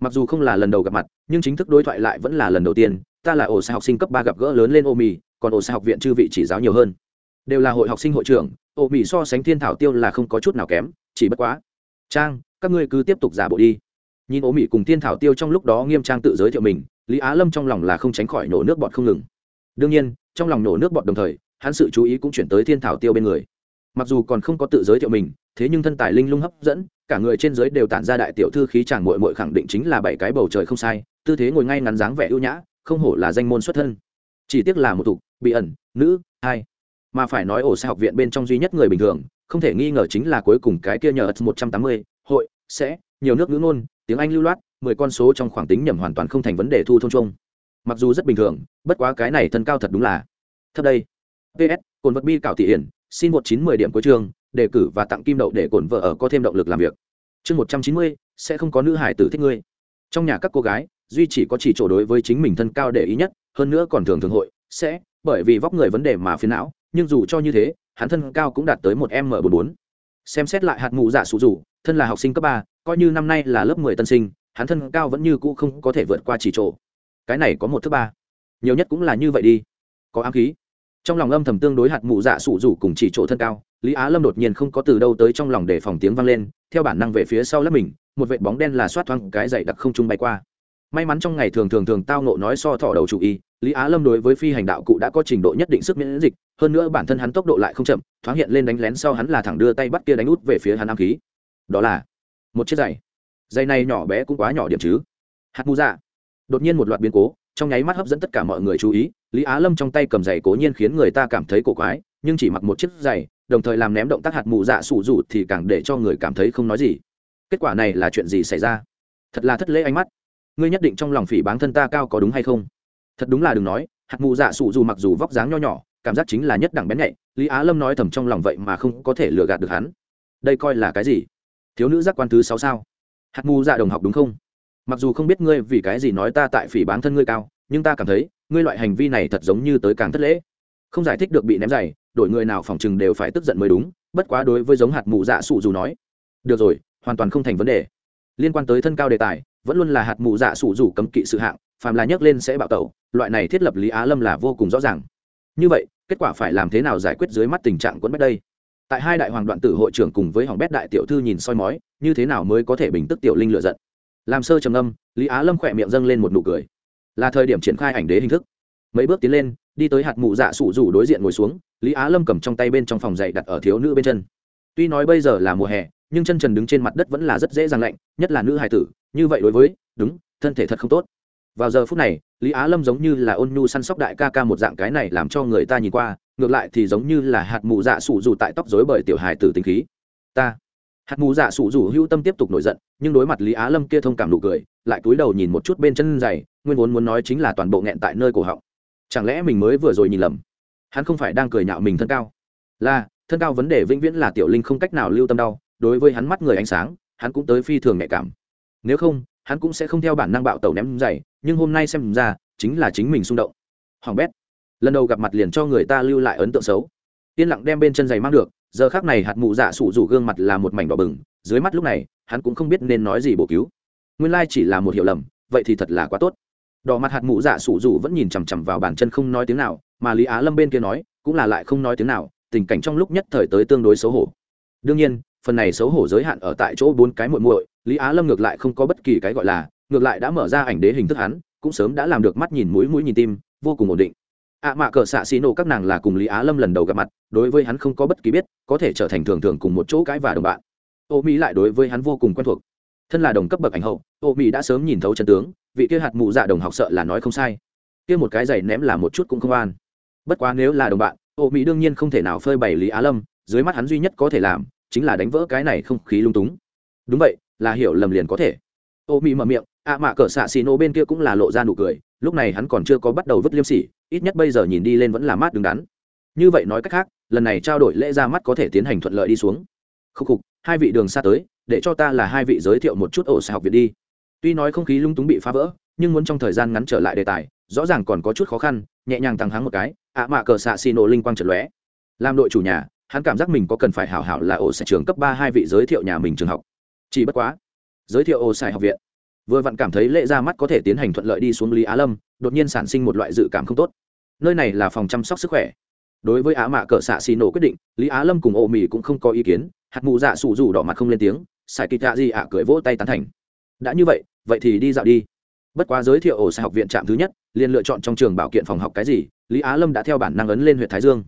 mặc dù không là lần đầu gặp mặt, nhưng chính thức đối thoại lại vẫn là lần đầu tiên. Ta là ổ xe học sinh cấp ba gặp gỡ lớn lên ô mì còn ổ xe học viện chư vị chỉ giáo nhiều hơn. Đều là hội học sinh hội trưởng ô mì so sánh thiên thảo tiêu là không có chút nào kém, chỉ bất quá. Trang, các ngươi cứ tiếp tục giả bộ đi. Nhìn ô mì cùng thiên thảo tiêu trong lúc đó nghiêm trang tự giới thiệu mình, lý á lâm trong lòng là không tránh khỏi nổ nước bọt không ngừng. Đương nhiên, trong lòng nổ nước bọt đồng thời, hắn sự chú ý cũng chuyển tới thiên thảo tiêu bên người mặc dù còn không có tự giới thiệu mình, thế nhưng thân tài linh lung hấp dẫn, cả người trên giới đều tản ra đại tiểu thư khí chàng mội mội khẳng định chính là bảy cái bầu trời không sai, tư thế ngồi ngay ngắn dáng vẻ ưu nhã, không hổ là danh môn xuất thân. Chỉ tiếc là một thục bị ẩn, nữ, hai. Mà phải nói ổ xe học viện bên trong duy nhất người bình thường, không thể nghi ngờ chính là cuối cùng cái kia nhờ một trăm tám mươi, hội, sẽ, nhiều nước ngữ ngôn, tiếng anh lưu loát, mười con số trong khoảng tính nhầm hoàn toàn không thành vấn đề thu thôn chung. Mặc dù rất bình thường, bất quá cái này thân cao thật đúng là. Thấp đây. Ps cồn vật bi cảo thị hiển xin một chín mười điểm cuối trường đề cử và tặng kim đậu để cổn vợ ở có thêm động lực làm việc. Chương một trăm chín mươi, sẽ không có nữ hải tử thích ngươi. Trong nhà các cô gái, duy chỉ có chỉ chỗ đối với chính mình thân cao để ý nhất, hơn nữa còn thường thường hội, sẽ, bởi vì vóc người vấn đề mà phiền não, nhưng dù cho như thế, hắn thân cao cũng đạt tới một m bốn bốn. Xem xét lại hạt mụ giả dạ sụ dù, thân là học sinh cấp ba, coi như năm nay là lớp mười tân sinh, hắn thân cao vẫn như cũ không có thể vượt qua chỉ chỗ. Cái này có một thứ ba. Nhiều nhất cũng là như vậy đi. Có ám khí trong lòng âm thầm tương đối hạt mụ dạ sụ rủ cùng chỉ chỗ thân cao, lý á lâm đột nhiên không có từ đâu tới trong lòng để phòng tiếng vang lên, theo bản năng về phía sau lớp mình, một vệt bóng đen là xoát thoáng cái dậy đặc không trung bay qua. May mắn trong ngày thường thường thường tao nộ nói so thỏ đầu chủ y, lý á lâm đối với phi hành đạo cụ đã có trình độ nhất định sức miễn dịch, hơn nữa bản thân hắn tốc độ lại không chậm, thoáng hiện lên đánh lén sau hắn là thẳng đưa tay bắt kia đánh út về phía hắn am khí. Đó là một chiếc giày. Giày này nhỏ bé cũng quá nhỏ điểm chứ. Hạt mù dạ. Đột nhiên một loạt biến cố trong nháy mắt hấp dẫn tất cả mọi người chú ý, lý á lâm trong tay cầm giày cố nhiên khiến người ta cảm thấy cổ quái, nhưng chỉ mặc một chiếc giày, đồng thời làm ném động tác hạt mù dạ sủ rủ thì càng để cho người cảm thấy không nói gì. Kết quả này là chuyện gì xảy ra? Thật là thất lễ ánh mắt. Ngươi nhất định trong lòng phỉ báng thân ta cao có đúng hay không? Thật đúng là đừng nói, hạt mù dạ sụ dù mặc dù vóc dáng nho nhỏ, cảm giác chính là nhất đẳng bén nhạy, lý á lâm nói thầm trong lòng vậy mà không có thể lừa gạt được hắn. Đây coi là cái gì? Thiếu nữ giác quan thứ sáu sao? Hạt mù dạ đồng học đúng không? Mặc dù không biết ngươi vì cái gì nói ta tại phỉ báng thân ngươi cao, nhưng ta cảm thấy, ngươi loại hành vi này thật giống như tới càng thất lễ. Không giải thích được bị ném giày, đổi người nào phòng chừng đều phải tức giận mới đúng, bất quá đối với giống hạt mù dạ sụ dù nói. Được rồi, hoàn toàn không thành vấn đề. Liên quan tới thân cao đề tài, vẫn luôn là hạt mù dạ sụ dù cấm kỵ sự hạng, phàm là nhấc lên sẽ bạo tẩu, loại này thiết lập lý á lâm là vô cùng rõ ràng. Như vậy, kết quả phải làm thế nào giải quyết dưới mắt tình trạng quẫn bách đây? Tại hai đại hoàng đoạn tử hội trưởng cùng với hỏng bét đại tiểu thư nhìn soi mói, như thế nào mới có thể bình tức tiểu linh lựa giận? Làm sơ trầm âm, lý á lâm khỏe miệng dâng lên một nụ cười. Là thời điểm triển khai ảnh đế hình thức. Mấy bước tiến lên, đi tới hạt mụ dạ sụ rủ đối diện ngồi xuống, lý á lâm cầm trong tay bên trong phòng dạy đặt ở thiếu nữ bên chân. Tuy nói bây giờ là mùa hè, nhưng chân trần đứng trên mặt đất vẫn là rất dễ dàng lạnh, nhất là nữ hài tử, như vậy đối với, đúng, thân thể thật không tốt. Vào giờ phút này, lý á lâm giống như là ôn nhu săn sóc đại ca ca một dạng cái này làm cho người ta nhìn qua, ngược lại thì giống như là hạt mụ dạ sụ dù tại tóc dối bởi tiểu hài tử tính khí. Ta hạt mù dạ sủ rủ, hữu tâm tiếp tục nổi giận nhưng đối mặt lý á lâm kia thông cảm nụ cười lại cúi đầu nhìn một chút bên chân dày nguyên vốn muốn nói chính là toàn bộ nghẹn tại nơi cổ họng. Chẳng lẽ mình mới vừa rồi nhìn lầm? Hắn không phải đang cười nhạo mình thân cao. Là thân cao vấn đề vĩnh viễn là tiểu linh không cách nào lưu tâm đau đối với hắn mắt người ánh sáng hắn cũng tới phi thường nhạy cảm. Nếu không hắn cũng sẽ không theo bản năng bạo tẩu ném giày nhưng hôm nay xem ra chính là chính mình xung động. Hoàng bét lần đầu gặp mặt liền cho người ta lưu lại ấn tượng xấu. Yên lặng đem bên chân giày mang được giờ khác này hạt mụ dạ sụ rủ gương mặt là một mảnh đỏ bừng, dưới mắt lúc này, hắn cũng không biết nên nói gì bổ cứu. Nguyên lai chỉ là một hiểu lầm, vậy thì thật là quá tốt. Đỏ mặt hạt mụ dạ sụ rủ vẫn nhìn chằm chằm vào bàn chân không nói tiếng nào, mà lý á lâm bên kia nói, cũng là lại không nói tiếng nào, tình cảnh trong lúc nhất thời tới tương đối xấu hổ. Đương nhiên, phần này xấu hổ giới hạn ở tại chỗ bốn cái muội muội, lý á lâm ngược lại không có bất kỳ cái gọi là, ngược lại đã mở ra ảnh đế hình thức hắn, cũng sớm đã làm được mắt nhìn mũi mũi nhìn tim, vô cùng ổn định ạ mạ cờ xạ xì nổ các nàng là cùng lý á lâm lần đầu gặp mặt, đối với hắn không có bất kỳ biết, có thể trở thành thường thường cùng một chỗ cãi và đồng bạn. Ô mỹ lại đối với hắn vô cùng quen thuộc. Thân là đồng cấp bậc ảnh hậu ô mỹ đã sớm nhìn thấu chân tướng, vị kia hạt mụ dạ đồng học sợ là nói không sai. Kia một cái giày ném là một chút cũng không an. Bất quá nếu là đồng bạn ô mỹ đương nhiên không thể nào phơi bày lý á lâm, dưới mắt hắn duy nhất có thể làm, chính là đánh vỡ cái này không khí lung túng. Đúng vậy, là hiểu lầm liền có thể. Ô mỹ mở miệng ạ mạ cỡ xạ xì nổ bên kia cũng là lộ ra nụ cười, lúc này hắn còn chưa có bắt đầu vứt liêm sỉ, ít nhất bây giờ nhìn đi lên vẫn là mát đứng đắn. Như vậy nói cách khác, lần này trao đổi lễ ra mắt có thể tiến hành thuận lợi đi xuống. Khúc khục, hai vị đường xa tới, để cho ta là hai vị giới thiệu một chút ổ xe học viện đi. Tuy nói không khí lung túng bị phá vỡ, nhưng muốn trong thời gian ngắn trở lại đề tài, rõ ràng còn có chút khó khăn, nhẹ nhàng tăng hắng một cái, ạ mạ cờ xạ xì nổ linh quang trật lóe. Làm đội chủ nhà, hắn cảm giác mình có cần phải hảo hảo là ổ xe trường cấp ba hai vị giới thiệu nhà mình trường học. Chỉ bất quá, giới thiệu ổ xe học viện vừa vặn cảm thấy lễ ra mắt có thể tiến hành thuận lợi đi xuống lý á lâm, đột nhiên sản sinh một loại dự cảm không tốt. Nơi này là phòng chăm sóc sức khỏe. Đối với á mạ cỡ xạ xì nổ quyết định, lý á lâm cùng ô mì cũng không có ý kiến, hạt mụ dạ sụ rủ đỏ mặt không lên tiếng xài kịch dạ gì ạ cười vỗ tay tán thành. Đã như vậy vậy thì đi dạo đi. Bất quá giới thiệu ổ xạ học viện trạm thứ nhất, liền lựa chọn trong trường bảo kiện phòng học cái gì, lý á lâm đã theo bản năng ấn lên huyện thái dương.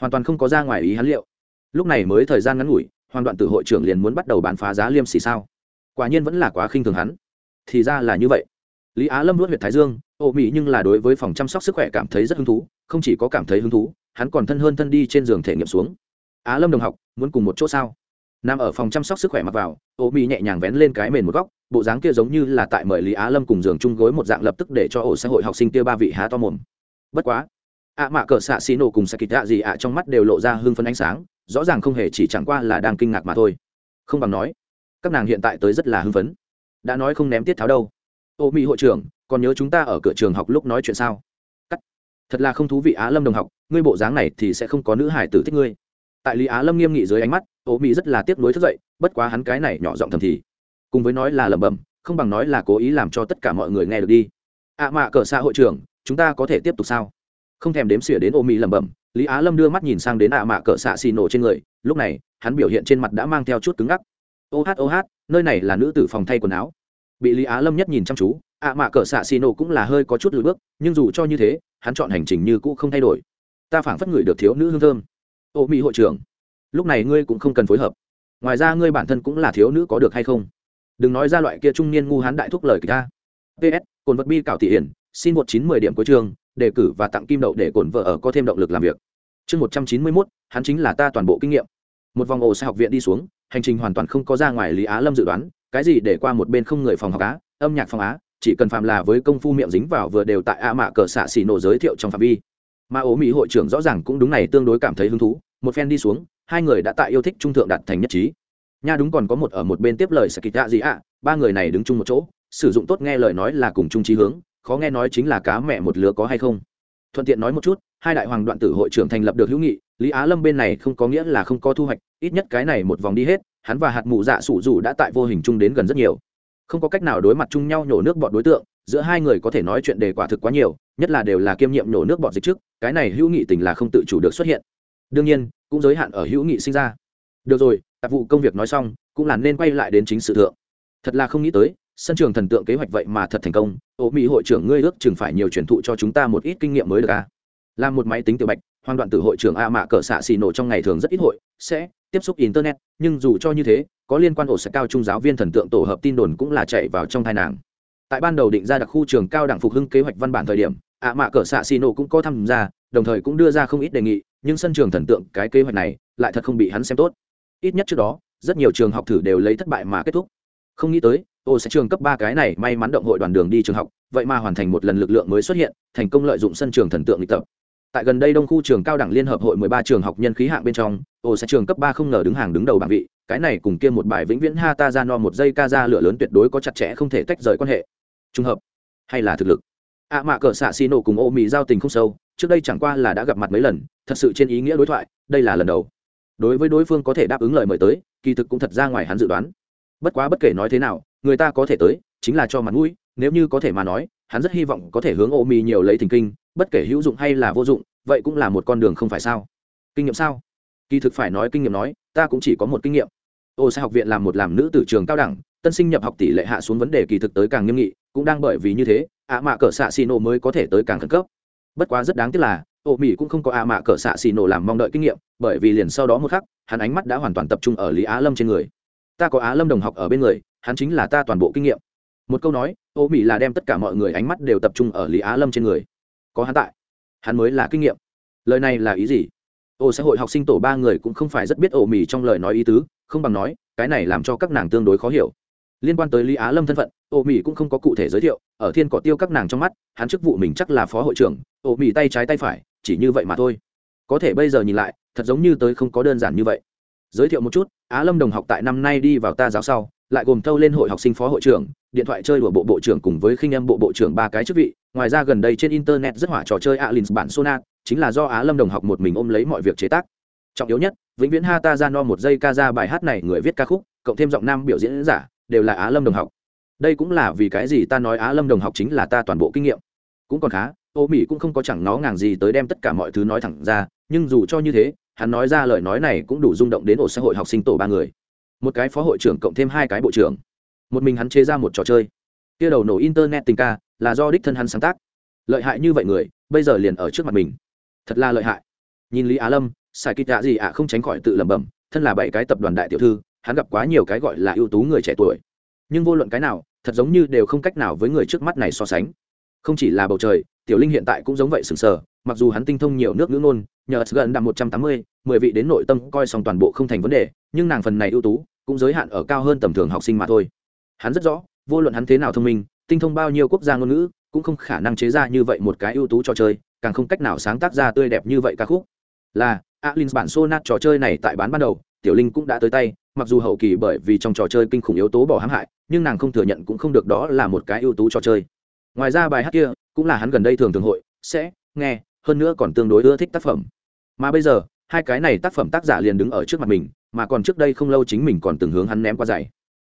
Hoàn toàn không có ra ngoài ý hắn liệu. Lúc này mới thời gian ngắn ngủi hoàn đoạn từ hội trưởng liền muốn bắt đầu bán phá giá liêm xì sao? Quả nhiên vẫn là quá khinh thường hắn thì ra là như vậy. Lý á lâm nuốt huyện thái dương, ô mỹ nhưng là đối với phòng chăm sóc sức khỏe cảm thấy rất hứng thú, không chỉ có cảm thấy hứng thú, hắn còn thân hơn thân đi trên giường thể nghiệm xuống. Á lâm đồng học, muốn cùng một chỗ sao? Nằm ở phòng chăm sóc sức khỏe mặc vào, ô mỹ nhẹ nhàng vén lên cái mền một góc, bộ dáng kia giống như là tại mời lý á lâm cùng giường chung gối một dạng lập tức để cho ổ xã hội học sinh kia ba vị há to mồm. Bất quá, ạ mạ cờ xạ xì nổ cùng xạ kịch ạ gì ạ trong mắt đều lộ ra hưng phấn ánh sáng, rõ ràng không hề chỉ chẳng qua là đang kinh ngạc mà thôi. Không bằng nói, các nàng hiện tại tới rất là hưng phấn đã nói không ném tiết tháo đâu. Ô mỹ hội trưởng, còn nhớ chúng ta ở cửa trường học lúc nói chuyện sao? Cắt. Thật là không thú vị á lâm đồng học, ngươi bộ dáng này thì sẽ không có nữ hải tử thích ngươi. Tại lý á lâm nghiêm nghị dưới ánh mắt, ô mỹ rất là tiếc nuối thức dậy, bất quá hắn cái này nhỏ giọng thầm thì. Cùng với nói là lẩm bẩm, không bằng nói là cố ý làm cho tất cả mọi người nghe được đi. À ạ mạ cỡ xa hội trưởng, chúng ta có thể tiếp tục sao? Không thèm đếm xỉa đến ô mỹ lẩm bẩm, lý á lâm đưa mắt nhìn sang đến ạ mạ cỡ xạ xì nổ trên người, lúc này, hắn biểu hiện trên mặt đã mang theo chút cứng ngắc. Ô hát ô hát nơi này là nữ tử phòng thay quần áo. Bị lý á lâm nhất nhìn chăm chú, ạ mạ cỡ xạ xì nổ cũng là hơi có chút lùi bước, nhưng dù cho như thế, hắn chọn hành trình như cũ không thay đổi. Ta phảng phất người được thiếu nữ hương thơm. Ô mỹ hội trưởng, lúc này ngươi cũng không cần phối hợp. Ngoài ra ngươi bản thân cũng là thiếu nữ có được hay không? Đừng nói ra loại kia trung niên ngu hán đại thúc lời ta. Ps cồn vật bi cảo thị hiển, xin một chín mười điểm cuối trường đề cử và tặng kim đậu để cổn vợ ở có thêm động lực làm việc. Chương một trăm chín mươi mốt, hắn chính là ta toàn bộ kinh nghiệm. Một vòng ổ xe học viện đi xuống hành trình hoàn toàn không có ra ngoài lý á lâm dự đoán, cái gì để qua một bên không người phòng học á, âm nhạc phòng á, chỉ cần phạm là với công phu miệng dính vào vừa đều tại a mạ cờ xạ xì nổ giới thiệu trong phạm vi. Mà ố mỹ hội trưởng rõ ràng cũng đúng này tương đối cảm thấy hứng thú, một phen đi xuống, hai người đã tại yêu thích trung thượng đạt thành nhất trí. Nha đúng còn có một ở một bên tiếp lời sẽ kịch tạ gì ạ, ba người này đứng chung một chỗ, sử dụng tốt nghe lời nói là cùng chung trí hướng, khó nghe nói chính là cá mẹ một lứa có hay không. Thuận tiện nói một chút, hai đại hoàng đoạn tử hội trưởng thành lập được hữu nghị lý á lâm bên này không có nghĩa là không có thu hoạch, ít nhất cái này một vòng đi hết, hắn và hạt mụ dạ sủ dù đã tại vô hình chung đến gần rất nhiều. Không có cách nào đối mặt chung nhau nhổ nước bọt đối tượng, giữa hai người có thể nói chuyện đề quả thực quá nhiều, nhất là đều là kiêm nhiệm nhổ nước bọt dịch trước, cái này hữu nghị tình là không tự chủ được xuất hiện. Đương nhiên, cũng giới hạn ở hữu nghị sinh ra. Được rồi, tạp vụ công việc nói xong, cũng là nên quay lại đến chính sự thượng. Thật là không nghĩ tới, sân trường thần tượng kế hoạch vậy mà thật thành công, ô mỹ hội trưởng ngươi ước chừng phải nhiều truyền thụ cho chúng ta một ít kinh nghiệm mới được à? Là một máy tính tiểu bạch hoàng đoạn tử hội trưởng a mạ cỡ xạ xì nổ trong ngày thường rất ít hội, sẽ tiếp xúc internet, nhưng dù cho như thế, có liên quan ổ sẽ cao trung giáo viên thần tượng tổ hợp tin đồn cũng là chạy vào trong thai nàng. Tại ban đầu định ra đặc khu trường cao đẳng phục hưng kế hoạch văn bản thời điểm, a mạ cỡ xạ xì nổ cũng có tham gia, đồng thời cũng đưa ra không ít đề nghị, nhưng sân trường thần tượng cái kế hoạch này lại thật không bị hắn xem tốt. Ít nhất trước đó, rất nhiều trường học thử đều lấy thất bại mà kết thúc. Không nghĩ tới ô sẽ trường cấp ba cái này may mắn động hội đoàn đường đi trường học, vậy mà hoàn thành một lần lực lượng mới xuất hiện, thành công lợi dụng sân trường thần tượng lịch tập tại gần đây đông khu trường cao đẳng liên hợp hội 13 trường học nhân khí hạng bên trong, ô sẽ trường cấp ba không ngờ đứng hàng đứng đầu bảng vị, cái này cùng kia một bài vĩnh viễn ha ta ra no một giây ca ra lửa lớn tuyệt đối có chặt chẽ không thể tách rời quan hệ. Trùng hợp, hay là thực lực? Ạ mạ cờ xạ xì nổ cùng ô mì giao tình không sâu, trước đây chẳng qua là đã gặp mặt mấy lần, thật sự trên ý nghĩa đối thoại, đây là lần đầu. Đối với đối phương có thể đáp ứng lời mời tới, kỳ thực cũng thật ra ngoài hắn dự đoán. Bất quá bất kể nói thế nào, người ta có thể tới, chính là cho mặt mũi, nếu như có thể mà nói, hắn rất hy vọng có thể hướng ô mì nhiều lấy thình kinh bất kể hữu dụng hay là vô dụng, vậy cũng là một con đường không phải sao? Kinh nghiệm sao? Kỳ thực phải nói kinh nghiệm nói, ta cũng chỉ có một kinh nghiệm. Ô sẽ học viện làm một làm nữ từ trường cao đẳng, tân sinh nhập học tỷ lệ hạ xuống vấn đề kỳ thực tới càng nghiêm nghị, cũng đang bởi vì như thế, ạ mạ cỡ xạ xì nổ mới có thể tới càng khẩn cấp. Bất quá rất đáng tiếc là, ô mỹ cũng không có ạ mạ cỡ xạ xì nổ làm mong đợi kinh nghiệm, bởi vì liền sau đó một khắc, hắn ánh mắt đã hoàn toàn tập trung ở lý á lâm trên người. Ta có á lâm đồng học ở bên người, hắn chính là ta toàn bộ kinh nghiệm. Một câu nói, ô mỹ là đem tất cả mọi người ánh mắt đều tập trung ở lý á lâm trên người có hắn tại. Hắn mới là kinh nghiệm. Lời này là ý gì? Ô, xã hội học sinh tổ ba người cũng không phải rất biết ổ mì trong lời nói ý tứ, không bằng nói, cái này làm cho các nàng tương đối khó hiểu. Liên quan tới lý á lâm thân phận ô mì cũng không có cụ thể giới thiệu, ở thiên cỏ tiêu các nàng trong mắt, hắn chức vụ mình chắc là phó hội trưởng ô mì tay trái tay phải, chỉ như vậy mà thôi. Có thể bây giờ nhìn lại, thật giống như tới không có đơn giản như vậy. Giới thiệu một chút, á lâm đồng học tại năm nay đi vào ta giáo sau lại gồm thâu lên hội học sinh phó hội trưởng, điện thoại chơi của bộ bộ trưởng cùng với khinh em bộ bộ trưởng ba cái chức vị. Ngoài ra gần đây trên internet rất hỏa trò chơi alin bản sona chính là do á lâm đồng học một mình ôm lấy mọi việc chế tác. Trọng yếu nhất, vĩnh viễn ha ta ra no một giây ca ra bài hát này người viết ca khúc, cộng thêm giọng nam biểu diễn giả, đều là á lâm đồng học. Đây cũng là vì cái gì ta nói á lâm đồng học chính là ta toàn bộ kinh nghiệm. Cũng còn khá, ô mỹ cũng không có chẳng nó ngàng gì tới đem tất cả mọi thứ nói thẳng ra, nhưng dù cho như thế, hắn nói ra lời nói này cũng đủ rung động đến ổ xã hội học sinh tổ ba người một cái phó hội trưởng cộng thêm hai cái bộ trưởng. Một mình hắn chế ra một trò chơi. Kia đầu nổ internet tình ca là do đích thân hắn sáng tác. Lợi hại như vậy người, bây giờ liền ở trước mặt mình. Thật là lợi hại. Nhìn lý á lâm, xài kịch tạ gì ạ, không tránh khỏi tự lẩm bẩm, thân là bảy cái tập đoàn đại tiểu thư, hắn gặp quá nhiều cái gọi là ưu tú người trẻ tuổi. Nhưng vô luận cái nào, thật giống như đều không cách nào với người trước mắt này so sánh. Không chỉ là bầu trời, tiểu linh hiện tại cũng giống vậy sừng sờ mặc dù hắn tinh thông nhiều nước ngữ ngôn, nhờ gần đạt một trăm tám mươi, mười vị đến nội tâm coi xong toàn bộ không thành vấn đề, nhưng nàng phần này ưu tú, cũng giới hạn ở cao hơn tầm thường học sinh mà thôi. Hắn rất rõ, vô luận hắn thế nào thông minh, tinh thông bao nhiêu quốc gia ngôn ngữ, cũng không khả năng chế ra như vậy một cái ưu tú trò chơi, càng không cách nào sáng tác ra tươi đẹp như vậy ca khúc. Là alin bản sonat trò chơi này tại bán ban đầu, tiểu linh cũng đã tới tay, mặc dù hậu kỳ bởi vì trong trò chơi kinh khủng yếu tố bỏ hãm hại, nhưng nàng không thừa nhận cũng không được đó là một cái ưu tú trò chơi. Ngoài ra bài hát kia, cũng là hắn gần đây thường thường hội, sẽ nghe hơn nữa còn tương đối ưa thích tác phẩm. Mà bây giờ, hai cái này tác phẩm tác giả liền đứng ở trước mặt mình, mà còn trước đây không lâu chính mình còn từng hướng hắn ném qua giày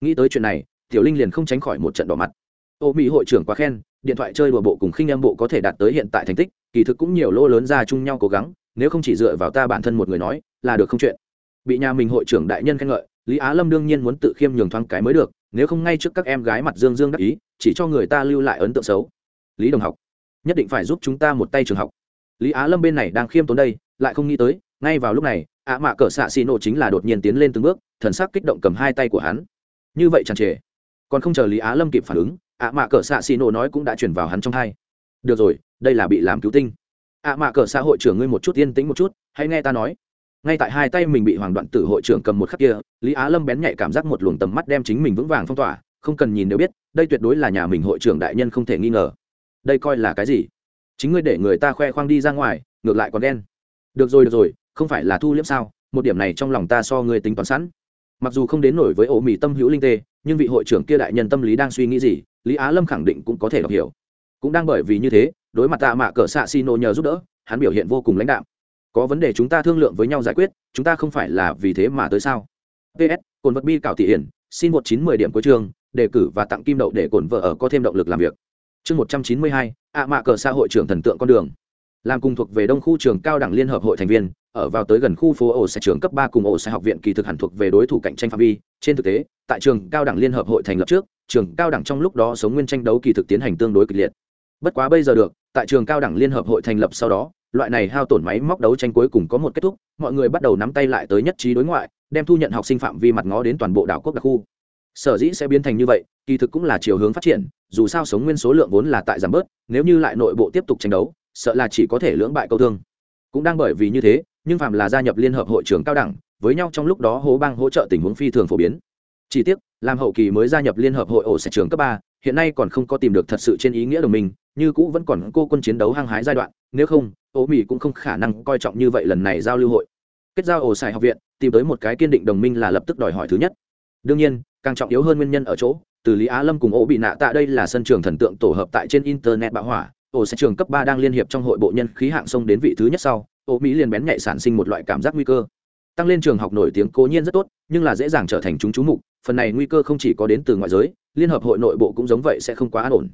nghĩ tới chuyện này, tiểu linh liền không tránh khỏi một trận đỏ mặt. Ô mỹ hội trưởng quá khen, điện thoại chơi đùa bộ cùng khinh em bộ có thể đạt tới hiện tại thành tích, kỳ thực cũng nhiều lỗ lớn ra chung nhau cố gắng, nếu không chỉ dựa vào ta bản thân một người nói, là được không chuyện. Bị nhà mình hội trưởng đại nhân khen ngợi, lý á lâm đương nhiên muốn tự khiêm nhường thoáng cái mới được, nếu không ngay trước các em gái mặt dương dương đắc ý, chỉ cho người ta lưu lại ấn tượng xấu. Lý đồng học, nhất định phải giúp chúng ta một tay trường học lý á lâm bên này đang khiêm tốn đây, lại không nghĩ tới, ngay vào lúc này, ạ mạ cỡ xạ xì nổ chính là đột nhiên tiến lên từng bước, thần sắc kích động cầm hai tay của hắn. Như vậy chẳng trề. Còn không chờ lý á lâm kịp phản ứng, ạ mạ cỡ xạ xì nổ nói cũng đã chuyển vào hắn trong hai. Được rồi, đây là bị làm cứu tinh. Ạ mạ cỡ xã hội trưởng ngươi một chút yên tĩnh một chút, hãy nghe ta nói. Ngay tại hai tay mình bị hoàng đoạn tử hội trưởng cầm một khắc kia, lý á lâm bén nhạy cảm giác một luồng tầm mắt đem chính mình vững vàng phong tỏa, không cần nhìn đều biết, đây tuyệt đối là nhà mình hội trưởng đại nhân không thể nghi ngờ. Đây coi là cái gì? Chính ngươi để người ta khoe khoang đi ra ngoài, ngược lại còn đen được rồi được rồi, không phải là thu liễm sao? Một điểm này trong lòng ta so ngươi tính toán sẵn. Mặc dù không đến nổi với ổ mì tâm hữu linh tê, nhưng vị hội trưởng kia đại nhân tâm lý đang suy nghĩ gì, lý á lâm khẳng định cũng có thể đọc hiểu. Cũng đang bởi vì như thế, đối mặt tạ mạ cỡ xạ xi nô nhờ giúp đỡ, hắn biểu hiện vô cùng lãnh đạo có vấn đề chúng ta thương lượng với nhau giải quyết, chúng ta không phải là vì thế mà tới sao? Ps cồn vật bi cảo thị hiển, xin một chín mười điểm cuối trường đề cử và tặng kim đậu để cồn vợ ở có thêm động lực làm việc chương một trăm chín mươi hai, ạ mạ cờ xã hội trưởng thần tượng con đường. Làm cùng thuộc về đông khu trường cao đẳng liên hợp hội thành viên, ở vào tới gần khu phố ổ sẽ trường cấp ba cùng ổ sẽ học viện kỳ thực hẳn thuộc về đối thủ cạnh tranh phạm vi. Trên thực tế, tại trường cao đẳng liên hợp hội thành lập trước, trường cao đẳng trong lúc đó sống nguyên tranh đấu kỳ thực tiến hành tương đối kịch liệt. Bất quá bây giờ được, tại trường cao đẳng liên hợp hội thành lập sau đó, loại này hao tổn máy móc đấu tranh cuối cùng có một kết thúc, mọi người bắt đầu nắm tay lại tới nhất trí đối ngoại, đem thu nhận học sinh phạm vi mặt ngó đến toàn bộ đảo quốc đặc khu. Sở dĩ sẽ biến thành như vậy, kỳ thực cũng là chiều hướng phát triển dù sao sống nguyên số lượng vốn là tại giảm bớt, nếu như lại nội bộ tiếp tục tranh đấu, sợ là chỉ có thể lưỡng bại câu thương. Cũng đang bởi vì như thế, nhưng phạm là gia nhập liên hợp hội trưởng cao đẳng, với nhau trong lúc đó hố bang hỗ trợ tình huống phi thường phổ biến. Chỉ tiếc, làm hậu kỳ mới gia nhập liên hợp hội ổ sẽ trường cấp ba, hiện nay còn không có tìm được thật sự trên ý nghĩa đồng minh, như cũ vẫn còn cô quân chiến đấu hăng hái giai đoạn, nếu không, ố mỹ cũng không khả năng coi trọng như vậy lần này giao lưu hội. Kết giao ổ xài học viện, tìm tới một cái kiên định đồng minh là lập tức đòi hỏi thứ nhất. Đương nhiên, càng trọng yếu hơn nguyên nhân ở chỗ từ lý á lâm cùng ổ bị nạ tạ đây là sân trường thần tượng tổ hợp tại trên internet bão hỏa. Ổ sẽ trường cấp ba đang liên hiệp trong hội bộ nhân khí hạng sông đến vị thứ nhất sau. Ổ mỹ liền bén nhạy sản sinh một loại cảm giác nguy cơ. Tăng lên trường học nổi tiếng cố nhiên rất tốt, nhưng là dễ dàng trở thành chúng chú mục. Phần này nguy cơ không chỉ có đến từ ngoại giới, liên hợp hội nội bộ cũng giống vậy sẽ không quá an ổn.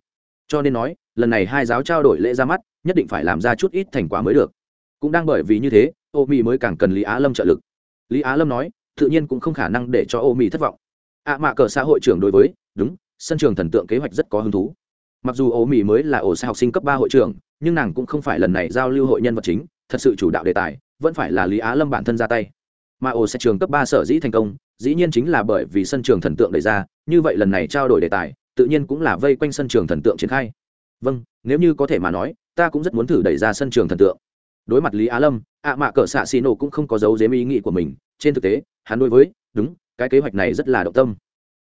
Cho nên nói, lần này hai giáo trao đổi lễ ra mắt, nhất định phải làm ra chút ít thành quả mới được. Cũng đang bởi vì như thế ô mỹ mới càng cần lý á lâm trợ lực. Lý á lâm nói, tự nhiên cũng không khả năng để cho ô mỹ thất vọng. Ạ à mạ cờ xã hội trưởng đối với đúng, sân trường thần tượng kế hoạch rất có hứng thú. Mặc dù ố mỹ mới là ổ xe học sinh cấp ba hội trưởng, nhưng nàng cũng không phải lần này giao lưu hội nhân vật chính, thật sự chủ đạo đề tài, vẫn phải là lý á lâm bản thân ra tay. Mà ổ xe trường cấp ba sở dĩ thành công, dĩ nhiên chính là bởi vì sân trường thần tượng đề ra, như vậy lần này trao đổi đề tài, tự nhiên cũng là vây quanh sân trường thần tượng triển khai. Vâng nếu như có thể mà nói, ta cũng rất muốn thử đẩy ra sân trường thần tượng. Đối mặt lý á lâm, ạ mạ cỡ xạ xì nổ cũng không có dấu dếm ý nghĩ của mình, trên thực tế, hắn đối với, đúng, cái kế hoạch này rất là động tâm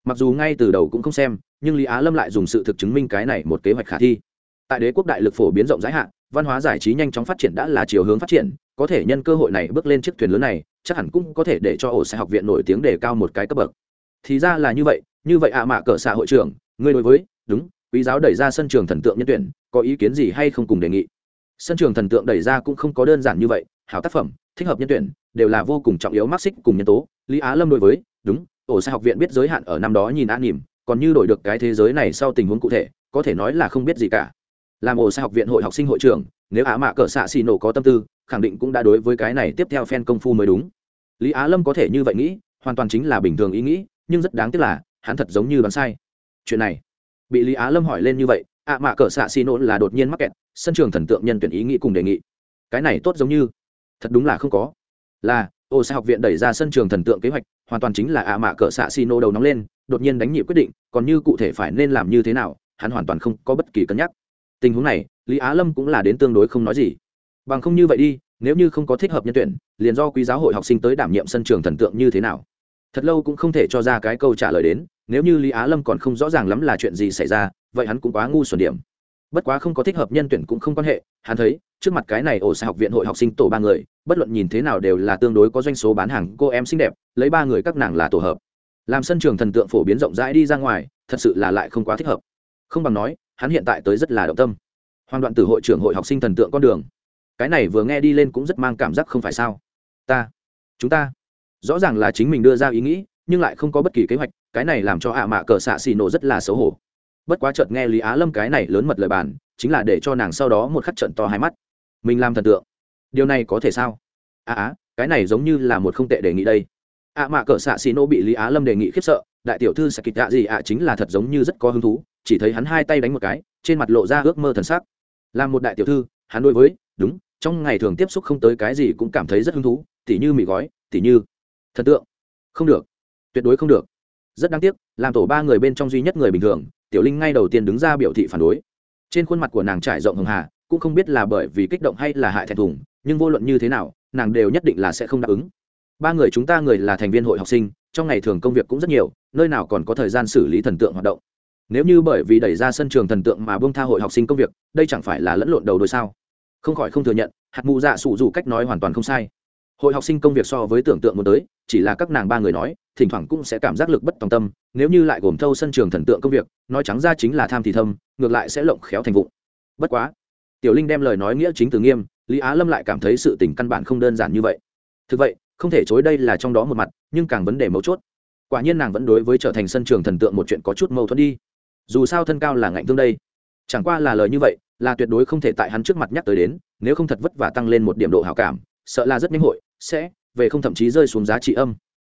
mặc dù ngay từ đầu cũng không xem, nhưng lý á lâm lại dùng sự thực chứng minh cái này một kế hoạch khả thi. Tại đế quốc đại lực phổ biến rộng rãi hạn văn hóa giải trí nhanh chóng phát triển đã là chiều hướng phát triển, có thể nhân cơ hội này bước lên chiếc thuyền lớn này, chắc hẳn cũng có thể để cho ổ xe học viện nổi tiếng đề cao một cái cấp bậc. Thì ra là như vậy như vậy ạ mạ cỡ xã hội trưởng, ngươi đối với, đúng, quý giáo đẩy ra sân trường thần tượng nhân tuyển, có ý kiến gì hay không cùng đề nghị? Sân trường thần tượng đẩy ra cũng không có đơn giản như vậy, hảo tác phẩm, thích hợp nhân tuyển, đều là vô cùng trọng yếu mắc xích cùng nhân tố, lý á lâm đối với, đúng ổ xe học viện biết giới hạn ở năm đó nhìn an nỉm còn như đổi được cái thế giới này sau tình huống cụ thể, có thể nói là không biết gì cả. Làm ổ xe học viện hội học sinh hội trưởng, nếu á mạ cỡ xạ xì nổ có tâm tư, khẳng định cũng đã đối với cái này tiếp theo fan công phu mới đúng. Lý á lâm có thể như vậy nghĩ, hoàn toàn chính là bình thường ý nghĩ, nhưng rất đáng tiếc là, hắn thật giống như đoán sai. Chuyện này, bị lý á lâm hỏi lên như vậy ạ mạ cỡ xạ xì nổ là đột nhiên mắc kẹt, sân trường thần tượng nhân tuyển ý nghĩ cùng đề nghị. Cái này tốt giống như, thật đúng là không có. Là ô sai học viện đẩy ra sân trường thần tượng kế hoạch hoàn toàn chính là ạ mạ cỡ xạ xì nổ đầu nóng lên, đột nhiên đánh nhị quyết định, còn như cụ thể phải nên làm như thế nào, hắn hoàn toàn không có bất kỳ cân nhắc. Tình huống này, lý á lâm cũng là đến tương đối không nói gì. Bằng không như vậy đi, nếu như không có thích hợp nhân tuyển, liền do quý giáo hội học sinh tới đảm nhiệm sân trường thần tượng như thế nào? Thật lâu cũng không thể cho ra cái câu trả lời đến, nếu như lý á lâm còn không rõ ràng lắm là chuyện gì xảy ra, vậy hắn cũng quá ngu xuẩn điểm bất quá không có thích hợp nhân tuyển cũng không quan hệ, hắn thấy, trước mặt cái này ổ xa học viện hội học sinh tổ ba người, bất luận nhìn thế nào đều là tương đối có doanh số bán hàng, cô em xinh đẹp, lấy ba người các nàng là tổ hợp. Làm sân trường thần tượng phổ biến rộng rãi đi ra ngoài, thật sự là lại không quá thích hợp. Không bằng nói, hắn hiện tại tới rất là động tâm. Hoàn đoạn từ hội trưởng hội học sinh thần tượng con đường. Cái này vừa nghe đi lên cũng rất mang cảm giác không phải sao. Ta, chúng ta, rõ ràng là chính mình đưa ra ý nghĩ, nhưng lại không có bất kỳ kế hoạch, cái này làm cho ạ mạ cờ xạ xì nổ rất là xấu hổ bất quá chợt nghe lý á lâm cái này lớn mật lời bàn, chính là để cho nàng sau đó một khắc trận to hai mắt. Mình làm thần tượng. Điều này có thể sao? À á cái này giống như là một không tệ đề nghị đây. À, ạ mạ cỡ xạ xì nô bị lý á lâm đề nghị khiếp sợ, đại tiểu thư sẽ kịch ạ gì ạ, chính là thật giống như rất có hứng thú, chỉ thấy hắn hai tay đánh một cái, trên mặt lộ ra ước mơ thần sắc. Làm một đại tiểu thư, hắn đối với, đúng, trong ngày thường tiếp xúc không tới cái gì cũng cảm thấy rất hứng thú, tỉ như mì gói, tỉ như thần tượng. Không được. Tuyệt đối không được. Rất đáng tiếc, làm tổ ba người bên trong duy nhất người bình thường tiểu linh ngay đầu tiên đứng ra biểu thị phản đối. Trên khuôn mặt của nàng trải rộng hường hà, cũng không biết là bởi vì kích động hay là hại thẹn thùng, nhưng vô luận như thế nào, nàng đều nhất định là sẽ không đáp ứng. Ba người chúng ta người là thành viên hội học sinh, trong ngày thường công việc cũng rất nhiều, nơi nào còn có thời gian xử lý thần tượng hoạt động. Nếu như bởi vì đẩy ra sân trường thần tượng mà bông tha hội học sinh công việc, đây chẳng phải là lẫn lộn đầu đôi sao? Không khỏi không thừa nhận, hạt Mụ dạ sụ dù cách nói hoàn toàn không sai. Hội học sinh công việc so với tưởng tượng muốn tới chỉ là các nàng ba người nói, thỉnh thoảng cũng sẽ cảm giác lực bất tòng tâm, nếu như lại gồm thâu sân trường thần tượng công việc, nói trắng ra chính là tham thì thâm, ngược lại sẽ lộng khéo thành vụ. bất quá, tiểu linh đem lời nói nghĩa chính từ nghiêm, lý á lâm lại cảm thấy sự tình căn bản không đơn giản như vậy. Thực vậy, không thể chối đây là trong đó một mặt, nhưng càng vấn đề mấu chốt. Quả nhiên nàng vẫn đối với trở thành sân trường thần tượng một chuyện có chút mâu thuẫn đi. Dù sao thân cao là ngạnh thương đây. Chẳng qua là lời như vậy, là tuyệt đối không thể tại hắn trước mặt nhắc tới đến, nếu không thật vất vả tăng lên một điểm độ hảo cảm, sợ là rất nhanh hội, sẽ về không thậm chí rơi xuống giá trị âm.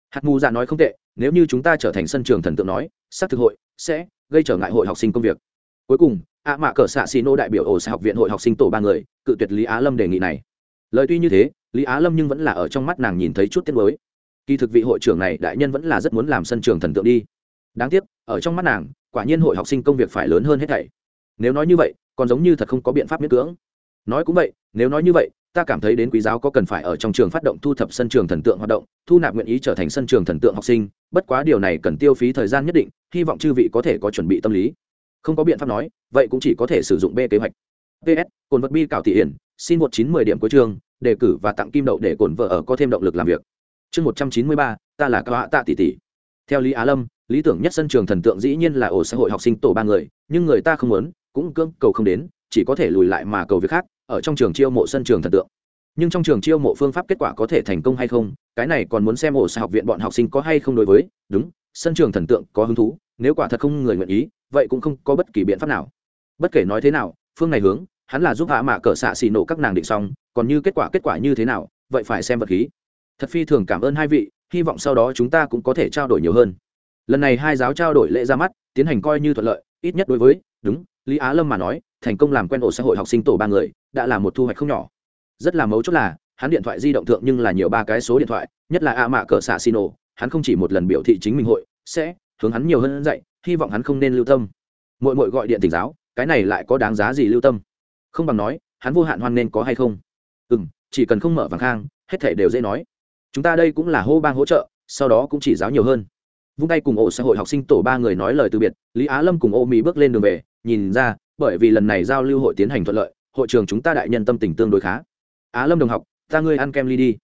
Hạt mù dạ nói không tệ, nếu như chúng ta trở thành sân trường thần tượng nói, xác thực hội sẽ gây trở ngại hội học sinh công việc. Cuối cùng, ạ mạ cờ xạ xì nô đại biểu ổ xã học viện hội học sinh tổ ba người, cự tuyệt lý á lâm đề nghị này. Lời tuy như thế, lý á lâm nhưng vẫn là ở trong mắt nàng nhìn thấy chút tiết mới kỳ thực vị hội trưởng này đại nhân vẫn là rất muốn làm sân trường thần tượng đi. Đáng tiếc, ở trong mắt nàng, quả nhiên hội học sinh công việc phải lớn hơn hết thảy. Nếu nói như vậy, còn giống như thật không có biện pháp miễn cưỡng. Nói cũng vậy, nếu nói như vậy ta cảm thấy đến quý giáo có cần phải ở trong trường phát động thu thập sân trường thần tượng hoạt động, thu nạp nguyện ý trở thành sân trường thần tượng học sinh, bất quá điều này cần tiêu phí thời gian nhất định, hy vọng chư vị có thể có chuẩn bị tâm lý. Không có biện pháp nói, vậy cũng chỉ có thể sử dụng b kế hoạch. Ps cồn vật bi cảo thị hiển, xin một chín mười điểm cuối trường đề cử và tặng kim đậu để cổn vợ ở có thêm động lực làm việc. Chương một trăm chín mươi ba, ta là cao hạ tạ tỷ tỷ. Theo lý á lâm, lý tưởng nhất sân trường thần tượng dĩ nhiên là ổ xã hội học sinh tổ ba người, nhưng người ta không muốn, cũng cưỡng cầu không đến, chỉ có thể lùi lại mà cầu việc khác ở trong trường chiêu mộ sân trường thần tượng. Nhưng trong trường chiêu mộ phương pháp kết quả có thể thành công hay không, cái này còn muốn xem ổ xã học viện bọn học sinh có hay không đối với, đúng, sân trường thần tượng có hứng thú, nếu quả thật không người nguyện ý, vậy cũng không có bất kỳ biện pháp nào. Bất kể nói thế nào, phương này hướng, hắn là giúp hạ mạ cỡ xạ xì nổ các nàng định xong, còn như kết quả kết quả như thế nào, vậy phải xem vật khí. Thật phi thường cảm ơn hai vị, hy vọng sau đó chúng ta cũng có thể trao đổi nhiều hơn. Lần này hai giáo trao đổi lễ ra mắt, tiến hành coi như thuận lợi, ít nhất đối với, đúng lý á lâm mà nói, thành công làm quen ổ xã hội học sinh tổ ba người, đã là một thu hoạch không nhỏ. Rất là mấu chốt là, hắn điện thoại di động thượng nhưng là nhiều ba cái số điện thoại, nhất là a mạ cỡ xạ xin ổ hắn không chỉ một lần biểu thị chính mình hội, sẽ hướng hắn nhiều hơn dạy, hy vọng hắn không nên lưu tâm. Mội mội gọi điện tỉnh giáo, cái này lại có đáng giá gì lưu tâm? Không bằng nói, hắn vô hạn hoan nên có hay không? Ừ m chỉ cần không mở vàng khang, hết thể đều dễ nói. Chúng ta đây cũng là hô bang hỗ trợ, sau đó cũng chỉ giáo nhiều hơn. Vung tay cùng ổ xã hội học sinh tổ ba người nói lời từ biệt, lý á lâm cùng ô mỹ bước lên đường về nhìn ra, bởi vì lần này giao lưu hội tiến hành thuận lợi, hội trường chúng ta đại nhân tâm tình tương đối khá. Á lâm đồng học, ta ngươi ăn kem ly đi.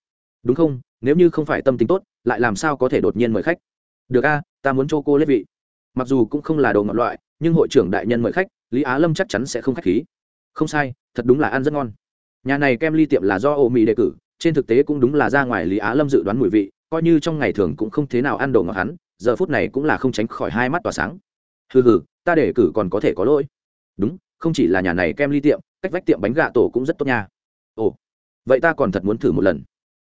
Đúng không? Nếu như không phải tâm tình tốt, lại làm sao có thể đột nhiên mời khách? Được a, ta muốn cho cô lết vị. Mặc dù cũng không là đồ ngọt loại, nhưng hội trưởng đại nhân mời khách, lý á lâm chắc chắn sẽ không khách khí. Không sai, thật đúng là ăn rất ngon. Nhà này kem ly tiệm là do ô mỹ đề cử, trên thực tế cũng đúng là ra ngoài lý á lâm dự đoán mùi vị, coi như trong ngày thường cũng không thế nào ăn đồ ngọt hắn, giờ phút này cũng là không tránh khỏi hai mắt tỏa sáng. Hừ hừ ta để cử còn có thể có lỗi. Đúng, không chỉ là nhà này kem ly tiệm, cách vách tiệm bánh gà tổ cũng rất tốt nha. Ồ, vậy ta còn thật muốn thử một lần.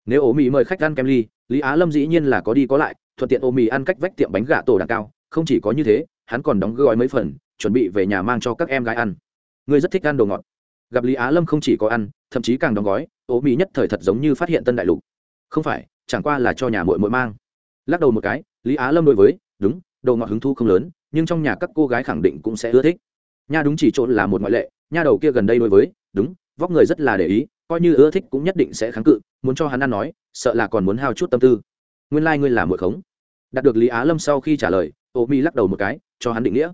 Nếu ố mỹ mời khách ăn kem ly, lý á lâm dĩ nhiên là có đi có lại, thuận tiện ô mì ăn cách vách tiệm bánh gà tổ đằng cao, không chỉ có như thế, hắn còn đóng gói mấy phần, chuẩn bị về nhà mang cho các em gái ăn. Ngươi rất thích ăn đồ ngọt. Gặp lý á lâm không chỉ có ăn, thậm chí càng đóng gói, ố mỹ nhất thời thật giống như phát hiện tân đại lục. Không phải, chẳng qua là cho nhà mội mội mang. Lắc đầu một cái, lý á lâm đối với, đúng, đồ ngọt hứng thu không lớn nhưng trong nhà các cô gái khẳng định cũng sẽ ưa thích. Nha đúng chỉ trộn là một ngoại lệ, nha đầu kia gần đây đối với, đúng, vóc người rất là để ý, coi như ưa thích cũng nhất định sẽ kháng cự, muốn cho hắn ăn nói, sợ là còn muốn hao chút tâm tư. Nguyên lai、like、ngươi là mượn khống. Đạt được lý á lâm sau khi trả lời ô mi lắc đầu một cái, cho hắn định nghĩa.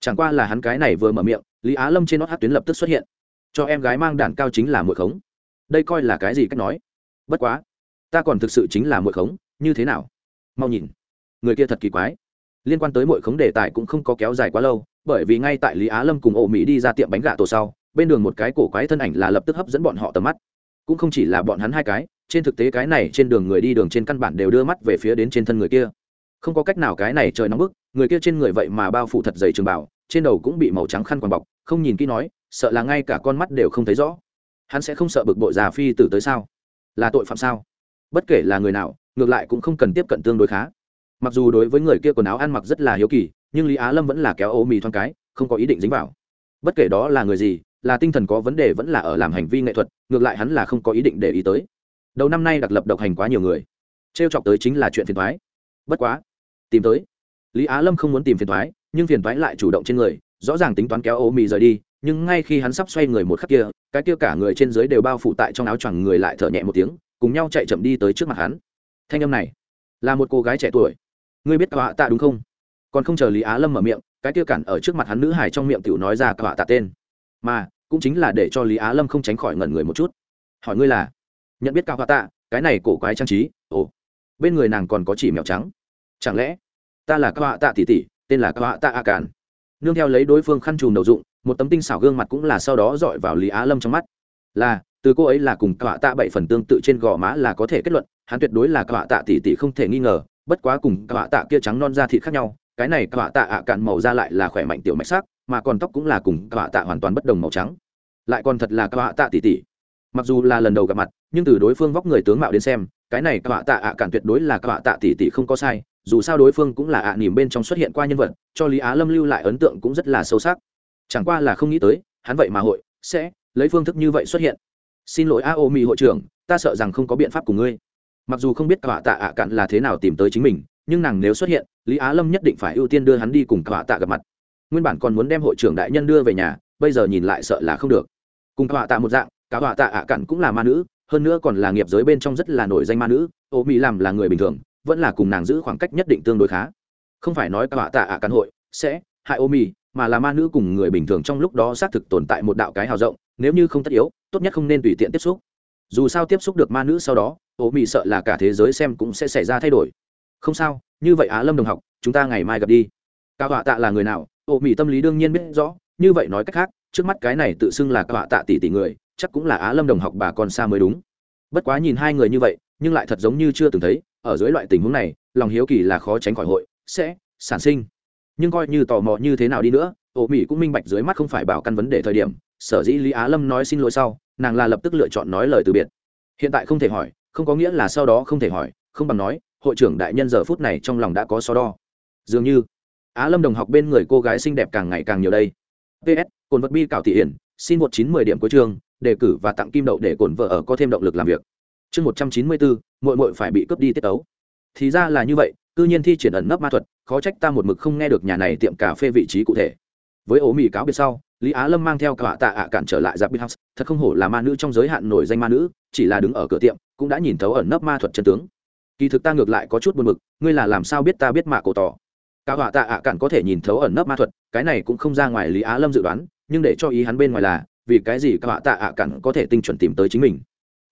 Chẳng qua là hắn cái này vừa mở miệng, lý á lâm trên nót hát tuyến lập tức xuất hiện. Cho em gái mang đàn cao chính là mượn khống. Đây coi là cái gì cách nói? Bất quá, ta còn thực sự chính là mượn khống, như thế nào? Mau nhìn, người kia thật kỳ quái liên quan tới mọi khống đề tài cũng không có kéo dài quá lâu, bởi vì ngay tại lý á lâm cùng ổ mỹ đi ra tiệm bánh gà tổ sau, bên đường một cái cổ quái thân ảnh là lập tức hấp dẫn bọn họ tầm mắt. Cũng không chỉ là bọn hắn hai cái, trên thực tế cái này trên đường người đi đường trên căn bản đều đưa mắt về phía đến trên thân người kia. Không có cách nào cái này trời nóng bức, người kia trên người vậy mà bao phủ thật dày trường bảo trên đầu cũng bị màu trắng khăn quàng bọc, không nhìn kỹ nói, sợ là ngay cả con mắt đều không thấy rõ. Hắn sẽ không sợ bực bội già phi tử tới sao? Là tội phạm sao? Bất kể là người nào, ngược lại cũng không cần tiếp cận tương đối khá mặc dù đối với người kia quần áo ăn mặc rất là hiếu kỳ, nhưng lý á lâm vẫn là kéo ô mì thoáng cái, không có ý định dính vào. Bất kể đó là người gì, là tinh thần có vấn đề vẫn là ở làm hành vi nghệ thuật, ngược lại hắn là không có ý định để ý tới. Đầu năm nay đặc lập độc hành quá nhiều người. T r e o chọc tới chính là chuyện phiền thoái bất quá, tìm tới. Lý á lâm không muốn tìm phiền thoái nhưng phiền thoái lại chủ động trên người, rõ ràng tính toán kéo ô mì rời đi, nhưng ngay khi hắn sắp xoay người một khắc kia, cái kia cả người trên dưới đều bao phủ tại trong áo choàng người lại thở nhẹ một tiếng, cùng nhau chạy chậm đi tới trước mặt hắn. Thanh âm này, là một cô gái trẻ tuổi ngươi biết cả tạ đúng không? Còn không chờ lý á lâm mở miệng, cái tiêu cản ở trước mặt hắn nữ hải trong miệng tiểu nói ra cả tạ tên. Mà, cũng chính là để cho lý á lâm không tránh khỏi ngẩn người một chút. Hỏi ngươi là, nhận biết cao tạ, cái này cổ quái trang trí, ồ, bên người nàng còn có chỉ mèo trắng. Chẳng lẽ, ta là cao tạ tỷ tỷ, tên là cao tạ a cản. Nương theo lấy đối phương khăn trùm đầu dụng, một tấm tinh xảo gương mặt cũng là sau đó dọi vào lý á lâm trong mắt. Là, từ cô ấy là cùng cao tạ bảy phần tương tự trên gò má là có thể kết luận, hắn tuyệt đối là cao tạ tỷ tỷ không thể nghi ngờ bất quá cùng cao tạ kia trắng non da thịt khác nhau, cái này cao tạ ạ cạn màu da lại là khỏe mạnh tiểu mạch sắc, mà còn tóc cũng là cùng cao tạ hoàn toàn bất đồng màu trắng. Lại còn thật là cao tạ tỷ tỷ mặc dù là lần đầu gặp mặt, nhưng từ đối phương vóc người tướng mạo đến xem, cái này cao tạ ạ cạn tuyệt đối là cao tạ tỷ tỷ không có sai, dù sao đối phương cũng là ạ à nỉm bên trong xuất hiện qua nhân vật, cho lý á lâm lưu lại ấn tượng cũng rất là sâu sắc. Chẳng qua là không nghĩ tới, hắn vậy mà hội, sẽ lấy phương thức như vậy xuất hiện. Xin lỗi a ô mỹ hội trưởng, ta sợ rằng không có biện pháp của ngươi mặc dù không biết cả tạ ạ cạn là thế nào tìm tới chính mình, nhưng nàng nếu xuất hiện, lý á lâm nhất định phải ưu tiên đưa hắn đi cùng cả tạ gặp mặt. Nguyên bản còn muốn đem hội trưởng đại nhân đưa về nhà, bây giờ nhìn lại sợ là không được. Cùng cả tạ một dạng cả tạ ạ cạn cũng là ma nữ, hơn nữa còn là nghiệp giới bên trong rất là nổi danh ma nữ, ô mỹ làm là người bình thường, vẫn là cùng nàng giữ khoảng cách nhất định tương đối khá. Không phải nói cả tạ ạ cạn hội sẽ hại ô mỹ, mà là ma nữ cùng người bình thường trong lúc đó xác thực tồn tại một đạo cái hào rộng, nếu như không tất yếu, tốt nhất không nên tùy tiện tiếp xúc dù sao tiếp xúc được ma nữ sau đó ô mị sợ là cả thế giới xem cũng sẽ xảy ra thay đổi. Không sao, như vậy á lâm đồng học, chúng ta ngày mai gặp đi. Cao họa tạ là người nào? Ô mị tâm lý đương nhiên biết rõ, như vậy nói cách khác, trước mắt cái này tự xưng là cao họa tạ tỷ tỷ người, chắc cũng là á lâm đồng học bà con xa mới đúng. Bất quá nhìn hai người như vậy, nhưng lại thật giống như chưa từng thấy, ở dưới loại tình huống này, lòng hiếu kỳ là khó tránh khỏi hội, sẽ sản sinh. Nhưng coi như tò mò như thế nào đi nữa ô mỹ cũng minh bạch dưới mắt không phải bảo căn vấn đề thời điểm, sở dĩ lý á lâm nói xin lỗi sau nàng là lập tức lựa chọn nói lời từ biệt. Hiện tại không thể hỏi, không có nghĩa là sau đó không thể hỏi, không bằng nói, hội trưởng đại nhân giờ phút này trong lòng đã có so đo. Dường như, á lâm đồng học bên người cô gái xinh đẹp càng ngày càng nhiều đây. Ps cồn vật bi cảo thị hiển, xin một chín mười điểm cuối trường đề cử và tặng kim đậu để cồn vợ ở có thêm động lực làm việc. Chương một trăm chín mươi bốn mội mội phải bị cướp đi tiết tấu. Thì ra là như vậy, cư nhiên thi triển ẩn nấp ma thuật, khó trách ta một mực không nghe được nhà này tiệm cà phê vị trí cụ thể. Với ố mì cáo biệt sau lý á lâm mang theo cả tạ ạ cản trở lại giáp bít house, thật không hổ là ma nữ trong giới hạn nổi danh ma nữ, chỉ là đứng ở cửa tiệm, cũng đã nhìn thấu ẩn nấp ma thuật chân tướng. Kỳ thực ta ngược lại có chút buồn mực ngươi là làm sao biết ta biết mạ cổ tỏ? Cả họa tạ ạ cản có thể nhìn thấu ẩn nấp ma thuật, cái này cũng không ra ngoài lý á lâm dự đoán, nhưng để cho ý hắn bên ngoài là, vì cái gì cả họa tạ ạ cản có thể tinh chuẩn tìm tới chính mình?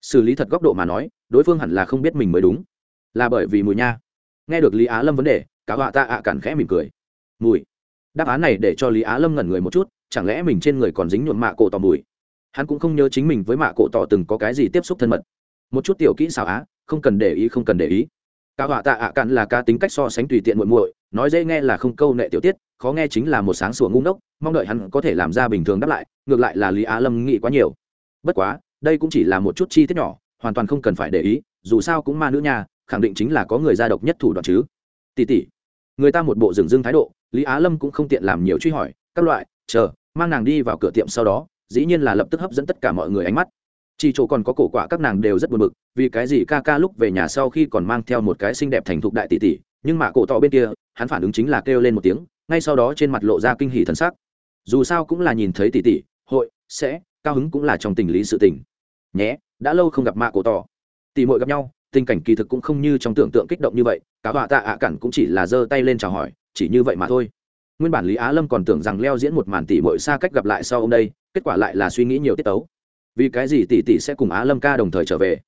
Xử lý thật góc độ mà nói, đối phương hẳn là không biết mình mới đúng. Là bởi vì mùi nha. Nghe được lý á lâm vấn đề, cả họa tạ ạ cản khẽ mỉm cười. Mùi. Đáp án này để cho lý á lâm ngẩn người một chút chẳng lẽ mình trên người còn dính nhuộm mạ cổ tỏ mùi? Hắn cũng không nhớ chính mình với mạ cổ tỏ từng có cái gì tiếp xúc thân mật. Một chút tiểu kỹ xảo á không cần để ý không cần để ý. Cả họa tạ ạ cạn là ca tính cách so sánh tùy tiện muội muội nói dễ nghe là không câu nệ tiểu tiết khó nghe chính là một sáng sủa ngu ngốc mong đợi hắn có thể làm ra bình thường đáp lại ngược lại là lý á lâm nghĩ quá nhiều. Bất quá đây cũng chỉ là một chút chi tiết nhỏ hoàn toàn không cần phải để ý dù sao cũng ma nữ nhà, khẳng định chính là có người gia độc nhất thủ đoạn chứ. Tỷ tỷ người ta một bộ dừng dưng thái độ lý á lâm cũng không tiện làm nhiều truy hỏi các loại chờ mang nàng đi vào cửa tiệm sau đó, dĩ nhiên là lập tức hấp dẫn tất cả mọi người ánh mắt. Chỉ chỗ còn có cổ quả các nàng đều rất buồn bực, vì cái gì ca ca lúc về nhà sau khi còn mang theo một cái xinh đẹp thành thục đại tỷ tỷ, nhưng mà cổ tỏ bên kia, hắn phản ứng chính là kêu lên một tiếng, ngay sau đó trên mặt lộ ra kinh hỉ thần sắc. Dù sao cũng là nhìn thấy tỷ tỷ, hội, sẽ, cao hứng cũng là trong tình lý sự tình. Nhé, đã lâu không gặp mạ cổ tỏ. Tỷ muội gặp nhau, tình cảnh kỳ thực cũng không như trong tưởng tượng kích động như vậy, cả họa tạ ạ cản cũng chỉ là giơ tay lên chào hỏi, chỉ như vậy mà thôi nguyên bản lý á lâm còn tưởng rằng leo diễn một màn tỷ muội xa cách gặp lại sau ông đây, kết quả lại là suy nghĩ nhiều tiết tấu. Vì cái gì tỷ tỷ sẽ cùng á lâm ca đồng thời trở về?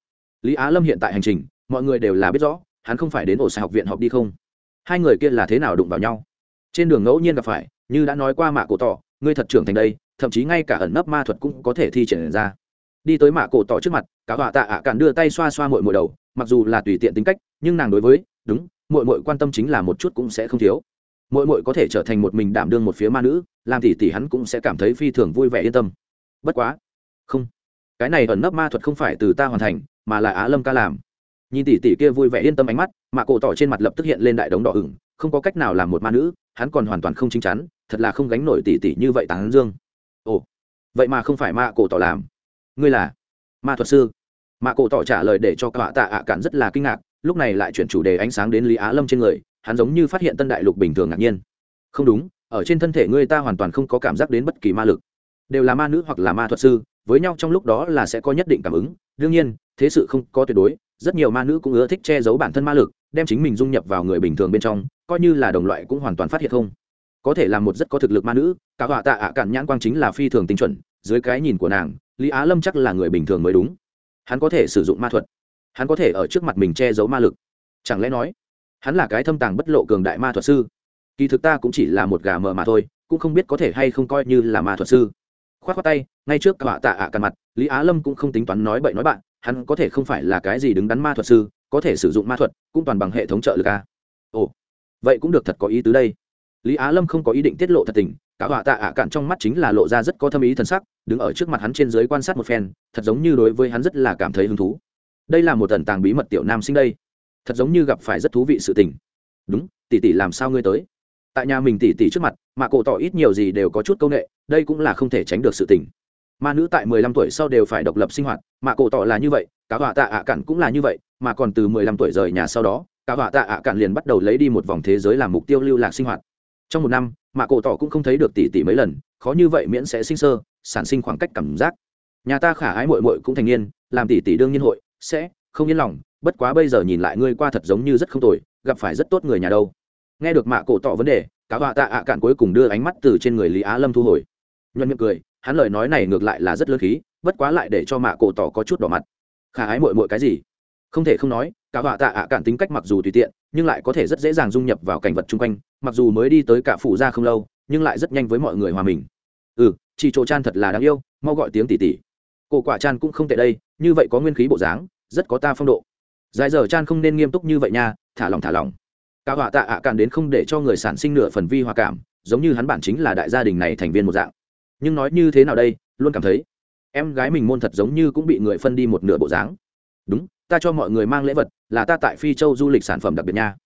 Lý á lâm hiện tại hành trình, mọi người đều là biết rõ, hắn không phải đến ổ xe học viện học đi không? Hai người kia là thế nào đụng vào nhau? Trên đường ngẫu nhiên gặp phải, như đã nói qua mạ cổ tỏ, ngươi thật trưởng thành đây, thậm chí ngay cả ẩn nấp ma thuật cũng có thể thi triển ra. Đi tới mạ cổ tỏ trước mặt, cả họa tạ ạ cản đưa tay xoa xoa mội mội đầu, mặc dù là tùy tiện tính cách, nhưng nàng đối với, đúng mội mội quan tâm chính là một chút cũng sẽ không thiếu mỗi mỗi có thể trở thành một mình đảm đương một phía ma nữ, làm tỷ tỷ hắn cũng sẽ cảm thấy phi thường vui vẻ yên tâm. Bất quá, không. Cái này ẩn nấp ma thuật không phải từ ta hoàn thành, mà là á lâm ca làm. Nhìn tỷ tỷ kia vui vẻ yên tâm ánh mắt, mà cổ tỏ trên mặt lập tức hiện lên đại đống đỏ ửng, không có cách nào làm một ma nữ, hắn còn hoàn toàn không chính chắn, thật là không gánh nổi tỷ tỷ như vậy tán dương. Ồ, vậy mà không phải ma cổ tỏ làm. Ngươi là ma thuật sư. Mà cổ tỏ trả lời để cho cả tạ ạ cản rất là kinh ngạc, lúc này lại chuyển chủ đề ánh sáng đến lý á lâm trên người hắn giống như phát hiện tân đại lục bình thường ngạc nhiên. Không đúng, ở trên thân thể ngươi ta hoàn toàn không có cảm giác đến bất kỳ ma lực. Đều là ma nữ hoặc là ma thuật sư, với nhau trong lúc đó là sẽ có nhất định cảm ứng. Đương nhiên, thế sự không có tuyệt đối, rất nhiều ma nữ cũng ưa thích che giấu bản thân ma lực, đem chính mình dung nhập vào người bình thường bên trong, coi như là đồng loại cũng hoàn toàn phát hiện không. Có thể là một rất có thực lực ma nữ, cả họa tạ ạ cạn nhãn quang chính là phi thường tinh chuẩn, dưới cái nhìn của nàng, lý á lâm chắc là người bình thường mới đúng. Hắn có thể sử dụng ma thuật. Hắn có thể ở trước mặt mình che giấu ma lực. Chẳng lẽ nói hắn là cái thâm tàng bất lộ cường đại ma thuật sư. Kỳ thực ta cũng chỉ là một gà mờ mà thôi, cũng không biết có thể hay không coi như là ma thuật sư. Khoát khoát tay, ngay trước cả tạ ạ à mặt, lý á lâm cũng không tính toán nói bậy nói bạn, hắn có thể không phải là cái gì đứng đắn ma thuật sư, có thể sử dụng ma thuật, cũng toàn bằng hệ thống trợ lực a. Ồ, vậy cũng được thật có ý tứ đây. Lý á lâm không có ý định tiết lộ thật tình, cả họa tạ ạ cạn trong mắt chính là lộ ra rất có thâm ý t sắc, đứng ở trước mặt hắn trên dưới quan sát một phen, thật giống như đối với hắn rất là cảm thấy hứng thú. Đây là một tần tàng bí mật tiểu nam sinh đây thật giống như gặp phải rất thú vị sự tình. Đúng, tỷ tỷ làm sao ngươi tới? Tại nhà mình tỷ tỷ trước mặt, mà cổ tỏ ít nhiều gì đều có chút công nghệ, đây cũng là không thể tránh được sự tình. Ma nữ tại mười lăm tuổi sau đều phải độc lập sinh hoạt, mà cổ tỏ là như vậy, cả họa tạ ạ cạn cũng là như vậy, mà còn từ mười lăm tuổi rời nhà sau đó, cả họa tạ ạ cạn liền bắt đầu lấy đi một vòng thế giới làm mục tiêu lưu lạc sinh hoạt. Trong một năm, mà cổ tỏ cũng không thấy được tỷ tỷ mấy lần, khó như vậy miễn sẽ sinh sơ, sản sinh khoảng cách cảm giác. Nhà ta khả ái mội mội cũng thành niên, làm tỷ tỷ đương nhiên hội, sẽ không yên lòng bất quá bây giờ nhìn lại ngươi qua thật giống như rất không tồi, gặp phải rất tốt người nhà đâu. Nghe được mạ cổ tỏ vấn đề cả họa tạ ạ cạn cuối cùng đưa ánh mắt từ trên người lý á lâm thu hồi. Nhuận miệng cười, hắn lời nói này ngược lại là rất lớn khí, bất quá lại để cho mạ cổ tỏ có chút đỏ mặt. Khả ái mội mội cái gì? Không thể không nói cả họa tạ ạ cạn tính cách mặc dù tùy tiện, nhưng lại có thể rất dễ dàng dung nhập vào cảnh vật chung quanh, mặc dù mới đi tới cả phủ ra không lâu, nhưng lại rất nhanh với mọi người hòa mình. Ừ chị chỗ chan thật là đáng yêu, mau gọi tiếng tỉ tỉ. Cổ quả chan cũng không tệ đây, như vậy có nguyên khí bộ dáng, rất có ta phong độ dài giờ chan không nên nghiêm túc như vậy nha, thả lòng thả lòng cả họa tạ ạ cạn đến không để cho người sản sinh nửa phần vi hòa cảm, giống như hắn bản chính là đại gia đình này thành viên một dạng. Nhưng nói như thế nào đây, luôn cảm thấy em gái mình môn thật giống như cũng bị người phân đi một nửa bộ dáng. Đúng, ta cho mọi người mang lễ vật, là ta tại phi châu du lịch sản phẩm đặc biệt nha.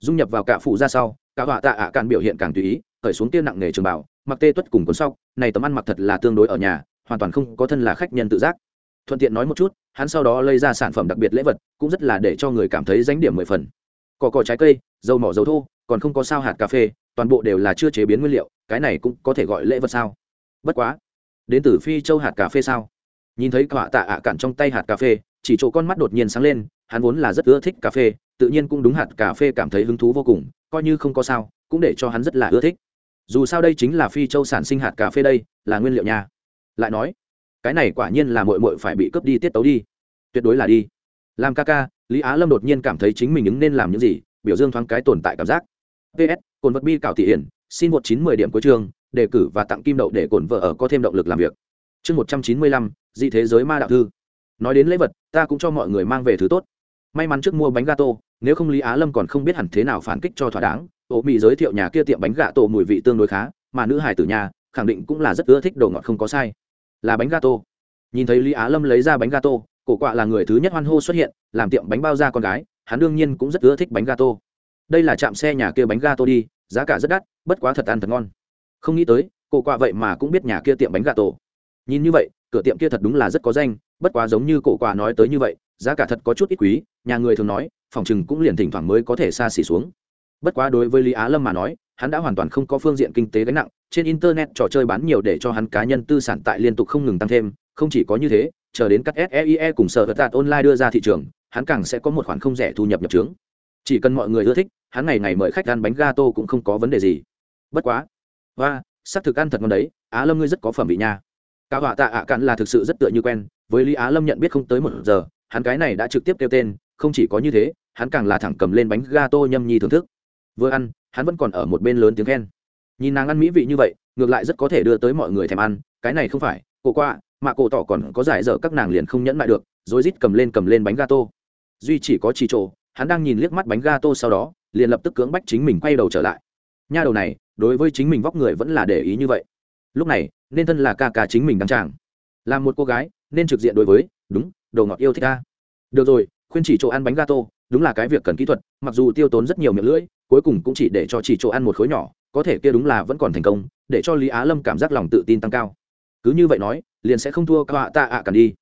Dung nhập vào cả phụ ra sau cả họa tạ ạ cạn biểu hiện càng tùy ý, khởi xuống tiên nặng nghề trường bảo mặc tê tuất cùng cuốn sóc, này tấm ăn mặc thật là tương đối ở nhà, hoàn toàn không có thân là khách nhân tự giác thuận tiện nói một chút, hắn sau đó lấy ra sản phẩm đặc biệt lễ vật, cũng rất là để cho người cảm thấy danh điểm mười phần. Cỏ cỏ trái cây, dầu mỏ dầu thô, còn không có sao hạt cà phê, toàn bộ đều là chưa chế biến nguyên liệu, cái này cũng có thể gọi lễ vật sao? Bất quá, đến từ phi châu hạt cà phê sao? Nhìn thấy quả tạ ạ cạn trong tay hạt cà phê, chỉ chỗ con mắt đột nhiên sáng lên, hắn vốn là rất ưa thích cà phê, tự nhiên cũng đúng hạt cà phê cảm thấy hứng thú vô cùng, coi như không có sao, cũng để cho hắn rất là ưa thích. Dù sao đây chính là phi châu sản sinh hạt cà phê đây, là nguyên liệu nha. Lại nói cái này quả nhiên là mội mội phải bị cướp đi tiết tấu đi. Tuyệt đối là đi. Làm ca ca, lý á lâm đột nhiên cảm thấy chính mình ứng nên làm những gì, biểu dương thoáng cái tồn tại cảm giác. Ps cồn vật bi cảo thị hiển, xin một chín mười điểm cuối chương, đề cử và tặng kim đậu để cồn vợ ở có thêm động lực làm việc. Chương một trăm chín mươi lăm, dị thế giới ma đạo thư. Nói đến lễ vật, ta cũng cho mọi người mang về thứ tốt. May mắn trước mua bánh gato nếu không lý á lâm còn không biết hẳn thế nào phản kích cho thỏa đáng ô mỹ giới thiệu nhà kia tiệm bánh gà tổ mùi vị tương đối khá, mà nữ hải tử nhà, khẳng định cũng là rất ưa thích đồ ngọt không có sai là bánh gato. Nhìn thấy lý á lâm lấy ra bánh gato, cổ quạ là người thứ nhất hoan hô xuất hiện, làm tiệm bánh bao ra con gái, hắn đương nhiên cũng rất ưa thích bánh gato. Đây là chạm xe nhà kia bánh gato đi, giá cả rất đắt, bất quá thật ăn thật ngon. Không nghĩ tới, cổ quạ vậy mà cũng biết nhà kia tiệm bánh gato. Nhìn như vậy, cửa tiệm kia thật đúng là rất có danh, bất quá giống như cổ quạ nói tới như vậy, giá cả thật có chút ít quý, nhà người thường nói, phòng chừng cũng liền thỉnh thoảng mới có thể xa xỉ xuống. Bất quá đối với lý á lâm mà nói, hắn đã hoàn toàn không có phương diện kinh tế gánh nặng trên internet trò chơi bán nhiều để cho hắn cá nhân tư sản tại liên tục không ngừng tăng thêm, không chỉ có như thế, chờ đến các seie cùng sở vật tạt online đưa ra thị trường, hắn càng sẽ có một khoản không rẻ thu nhập nhập trướng. Chỉ cần mọi người ưa thích, hắn ngày ngày mời khách ăn bánh ga tô cũng không có vấn đề gì. Bất quá. Và xác thực ăn thật ngon đấy, á lâm ngươi rất có phẩm vị nha. Cả họa tạ ạ cạn là thực sự rất tựa như quen, với lý á lâm nhận biết không tới một giờ, hắn cái này đã trực tiếp kêu tên, không chỉ có như thế, hắn càng là thẳng cầm lên bánh ga tô nhâm nhi thưởng thức. Vừa ăn, hắn vẫn còn ở một bên lớn tiếng khen nhìn nàng ăn mỹ vị như vậy, ngược lại rất có thể đưa tới mọi người thèm ăn, cái này không phải, cổ qua, mà cổ tỏ còn có giải dở các nàng liền không nhẫn lại được rồi rít cầm lên cầm lên bánh gato. Duy chỉ có chỉ trộ hắn đang nhìn liếc mắt bánh gato sau đó, liền lập tức cưỡng bách chính mình quay đầu trở lại. Nha đầu này, đối với chính mình vóc người vẫn là để ý như vậy. Lúc này, nên thân là ca ca chính mình đăng tràng. Làm một cô gái, nên trực diện đối với, đúng, đồ ngọt yêu thích ca được rồi, khuyên chỉ chỗ ăn bánh gato, đúng là cái việc cần kỹ thuật, mặc dù tiêu tốn rất nhiều miệng lưỡi, cuối cùng cũng chỉ để cho chỉ chỗ ăn một khối nhỏ có thể kia đúng là vẫn còn thành công, để cho lý á lâm cảm giác lòng tự tin tăng cao. Cứ như vậy nói, liền sẽ không thua các ta ạ Cản đi.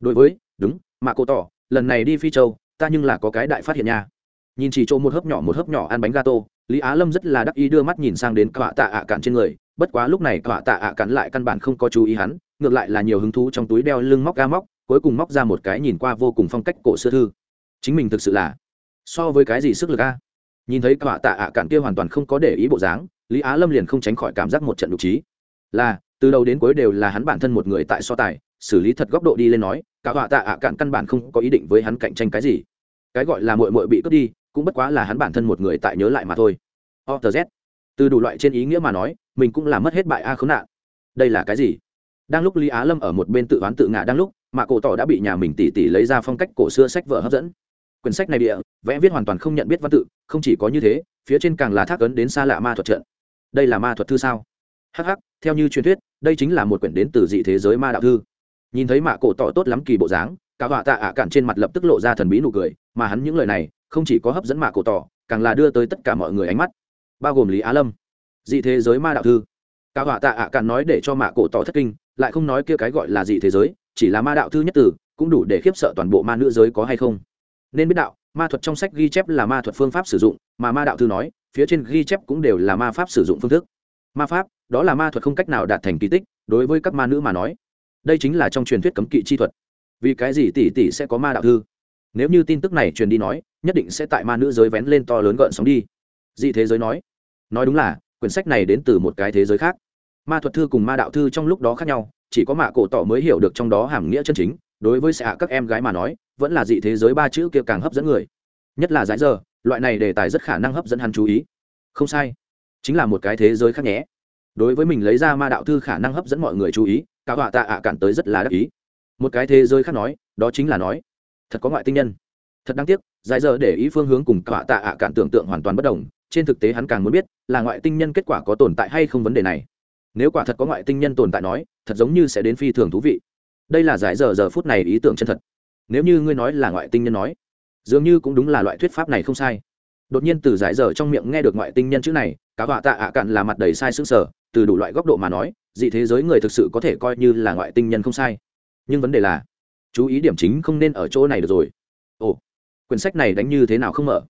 Đối với, đúng, mà cô tỏ, lần này đi phi châu, ta nhưng là có cái đại phát hiện nha. Nhìn chỉ chỗ một hớp nhỏ một hớp nhỏ ăn bánh gato, lý á lâm rất là đắc ý đưa mắt nhìn sang đến cả tạ ạ cạn trên người, bất quá lúc này cả tạ ạ cạn lại căn bản không có chú ý hắn, ngược lại là nhiều hứng thú trong túi đeo lưng móc ga móc, cuối cùng móc ra một cái nhìn qua vô cùng phong cách cổ xưa thư. Chính mình thực sự là so với cái gì sức lực a? Nhìn thấy cả tạ ạ cạn kia hoàn toàn không có để ý bộ dáng lý á lâm liền không tránh khỏi cảm giác một trận đục trí là, từ đầu đến cuối đều là hắn bản thân một người tại so tài, xử lý thật góc độ đi lên nói, cả họa tạ ạ cạn căn bản không có ý định với hắn cạnh tranh cái gì. Cái gọi là mội mội bị cướp đi, cũng bất quá là hắn bản thân một người tại nhớ lại mà thôi. O tờ z. Từ đủ loại trên ý nghĩa mà nói, mình cũng là mất hết bại a khốn nạn. Đây là cái gì? Đang lúc lý á lâm ở một bên tự oán tự ngã đang lúc, mà cổ tỏ đã bị nhà mình tỉ tỉ lấy ra phong cách cổ xưa sách vở hấp dẫn. Quyển sách này địa, vẽ viết hoàn toàn không nhận biết văn tự, không chỉ có như thế, phía trên càng là thác ấn đến xa lạ ma thuật trận đây là ma thuật thư sao? Hh theo như truyền thuyết, đây chính là một quyển đến từ dị thế giới ma đạo thư. Nhìn thấy mạ cổ tỏ tốt lắm kỳ bộ dáng, cả họa tạ ạ cạn trên mặt lập tức lộ ra thần bí nụ cười, mà hắn những lời này, không chỉ có hấp dẫn mạ cổ tỏ, càng là đưa tới tất cả mọi người ánh mắt. Bao gồm lý á lâm, dị thế giới ma đạo thư. Cả họa tạ ạ cạn nói để cho mạ cổ tỏ thất kinh, lại không nói kia cái gọi là dị thế giới, chỉ là ma đạo thư nhất tử cũng đủ để khiếp sợ toàn bộ ma nữ giới có hay không nên biết đạo, ma thuật trong sách ghi chép là ma thuật phương pháp sử dụng, mà ma đạo thư nói, phía trên ghi chép cũng đều là ma pháp sử dụng phương thức. Ma pháp, đó là ma thuật không cách nào đạt thành kỳ tích, đối với các ma nữ mà nói, đây chính là trong truyền thuyết cấm kỵ chi thuật. Vì cái gì tỷ tỷ sẽ có ma đạo thư? Nếu như tin tức này truyền đi nói, nhất định sẽ tại ma nữ giới vén lên to lớn gợn sóng đi. Dị thế giới nói. Nói đúng là, quyển sách này đến từ một cái thế giới khác. Ma thuật thư cùng ma đạo thư trong lúc đó khác nhau, chỉ có mạ cổ tỏ mới hiểu được trong đó hàm nghĩa chân chính đối với xạ các em gái mà nói, vẫn là dị thế giới ba chữ kia càng hấp dẫn người. Nhất là giải giờ, loại này đề tài rất khả năng hấp dẫn hắn chú ý. Không sai, chính là một cái thế giới khác nhé. Đối với mình lấy ra ma đạo thư khả năng hấp dẫn mọi người chú ý, cả họa tạ ạ cản tới rất là đắc ý. Một cái thế giới khác nói, đó chính là nói, thật có ngoại tinh nhân. Thật đáng tiếc, giải giờ để ý phương hướng cùng cả họa tạ ạ cản tưởng tượng hoàn toàn bất đồng, trên thực tế hắn càng muốn biết là ngoại tinh nhân kết quả có tồn tại hay không vấn đề này. Nếu quả thật có ngoại tinh nhân tồn tại nói, thật giống như sẽ đến phi thường thú vị đây là giải giờ giờ phút này ý tưởng chân thật. Nếu như ngươi nói là ngoại tinh nhân nói, dường như cũng đúng là loại thuyết pháp này không sai. Đột nhiên từ giải giờ trong miệng nghe được ngoại tinh nhân chữ này cá họa tạ ạ cạn là mặt đầy sai xứng sở từ đủ loại góc độ mà nói, dị thế giới người thực sự có thể coi như là ngoại tinh nhân không sai. Nhưng vấn đề là, chú ý điểm chính không nên ở chỗ này được rồi. Ồ, quyển sách này đánh như thế nào không mở?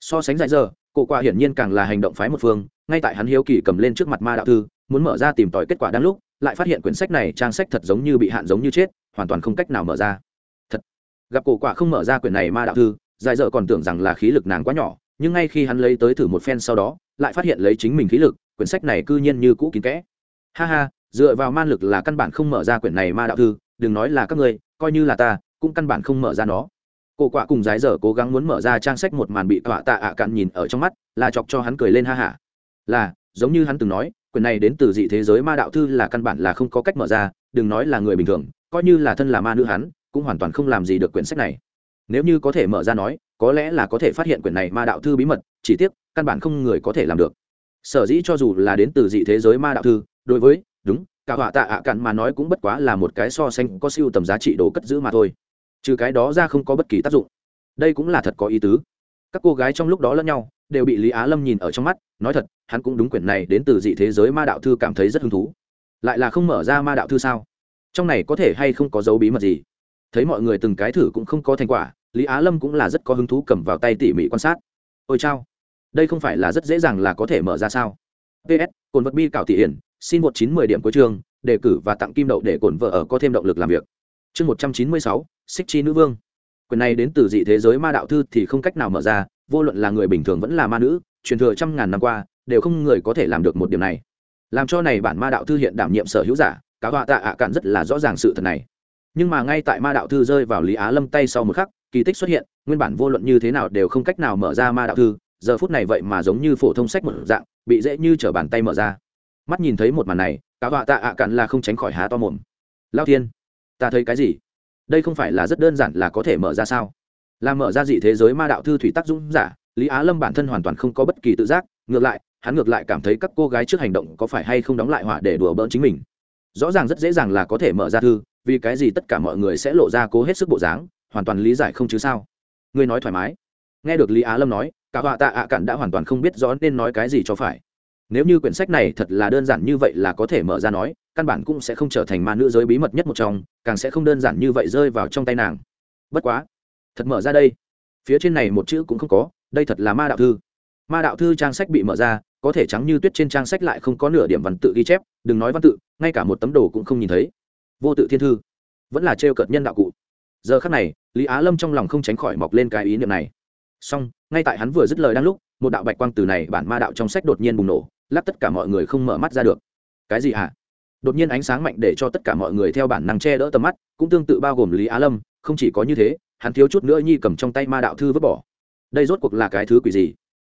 So sánh giải giờ, cổ qua hiển nhiên càng là hành động phái một phương, ngay tại hắn hiếu kỳ cầm lên trước mặt ma đạo thư muốn mở ra tìm tòi kết quả đang lúc, lại phát hiện quyển sách này trang sách thật giống như bị hạn giống như chết, hoàn toàn không cách nào mở ra. Thật. Gặp cổ quả không mở ra quyển này ma đạo thư dài dở còn tưởng rằng là khí lực nàng quá nhỏ, nhưng ngay khi hắn lấy tới thử một phen sau đó, lại phát hiện lấy chính mình khí lực, quyển sách này cư nhiên như cũ kín kẽ. Ha ha, dựa vào man lực là căn bản không mở ra quyển này ma đạo thư, đừng nói là các ngươi, coi như là ta, cũng căn bản không mở ra nó. Cổ quả cùng dài dở cố gắng muốn mở ra trang sách một màn bị tọa tạ ạ à cạn nhìn ở trong mắt, là chọc cho hắn cười lên ha hả là, giống như hắn từng nói Quyển này đến từ dị thế giới ma đạo thư là căn bản là không có cách mở ra, đừng nói là người bình thường, coi như là thân là ma nữ hắn, cũng hoàn toàn không làm gì được quyển sách này. Nếu như có thể mở ra nói, có lẽ là có thể phát hiện quyển này ma đạo thư bí mật, chỉ tiếc, căn bản không người có thể làm được. Sở dĩ cho dù là đến từ dị thế giới ma đạo thư, đối với, đúng, cả họa tạ ạ cạn mà nói cũng bất quá là một cái so sánh có siêu tầm giá trị đồ cất giữ mà thôi. Trừ cái đó ra không có bất kỳ tác dụng. Đây cũng là thật có ý tứ. Các cô gái trong lúc đó lẫn nhau đều bị lý á lâm nhìn ở trong mắt, nói thật, hắn cũng đúng quyển này đến từ dị thế giới ma đạo thư cảm thấy rất hứng thú. Lại là không mở ra ma đạo thư sao? Trong này có thể hay không có dấu bí mật gì? Thấy mọi người từng cái thử cũng không có thành quả, lý á lâm cũng là rất có hứng thú cầm vào tay tỉ mỉ quan sát. Ôi chao, đây không phải là rất dễ dàng là có thể mở ra sao? Ps cồn vật bi cảo thị hiển, xin một chín mười điểm cuối chương, đề cử và tặng kim đậu để cồn vợ ở có thêm động lực làm việc. Chương một trăm chín mươi sáu, xích chi nữ vương. Quyền này đến từ dị thế giới ma đạo thư thì không cách nào mở ra vô luận là người bình thường vẫn là ma nữ, truyền thừa trăm ngàn năm qua, đều không người có thể làm được một điểm này. Làm cho này bản ma đạo thư hiện đảm nhiệm sở hữu giả cá họa tạ ạ cạn rất là rõ ràng sự thật này. Nhưng mà ngay tại ma đạo thư rơi vào lý á lâm tay sau một khắc, kỳ tích xuất hiện, nguyên bản vô luận như thế nào đều không cách nào mở ra ma đạo thư, giờ phút này vậy mà giống như phổ thông sách một dạng, bị dễ như t bàn tay mở ra. Mắt nhìn thấy một màn này cá họa tạ ạ cạn là không tránh khỏi há to mồm. Lao thiên, ta thấy cái gì? Đây không phải là rất đơn giản là có thể mở ra sao? Là mở ra dị thế giới ma đạo thư thủy tác dũng giả, lý á lâm bản thân hoàn toàn không có bất kỳ tự giác, ngược lại, hắn ngược lại cảm thấy các cô gái trước hành động có phải hay không đóng lại hỏa để đùa bỡn chính mình. Rõ ràng rất dễ dàng là có thể mở ra thư, vì cái gì tất cả mọi người sẽ lộ ra cố hết sức bộ dáng, hoàn toàn lý giải không chứ sao. Ngươi nói thoải mái. Nghe được lý á lâm nói, cả họa tạ ạ à cạn đã hoàn toàn không biết rõ nên nói cái gì cho phải. Nếu như quyển sách này thật là đơn giản như vậy là có thể mở ra nói, căn bản cũng sẽ không trở thành ma nữ giới bí mật nhất một trong, càng sẽ không đơn giản như vậy rơi vào trong tay nàng. Bất quá thật mở ra đây. Phía trên này một chữ cũng không có, đây thật là ma đạo thư. Ma đạo thư trang sách bị mở ra, có thể trắng như tuyết trên trang sách lại không có nửa điểm văn tự ghi chép, đừng nói văn tự, ngay cả một tấm đồ cũng không nhìn thấy. Vô tự thiên thư. Vẫn là trêu cợt nhân đạo cụ. Giờ khắc này, lý á lâm trong lòng không tránh khỏi mọc lên cái ý niệm này. Song ngay tại hắn vừa dứt lời đang lúc, một đạo bạch quang từ này bản ma đạo trong sách đột nhiên bùng nổ lắp tất cả mọi người không mở mắt ra được. Cái gì hả? Đột nhiên ánh sáng mạnh để cho tất cả mọi người theo bản năng che đỡ tầm mắt, cũng tương tự bao gồm lý á lâm, không chỉ có như thế hắn thiếu chút nữa nhi cầm trong tay ma đạo thư vứt bỏ. Đây rốt cuộc là cái thứ quỷ gì?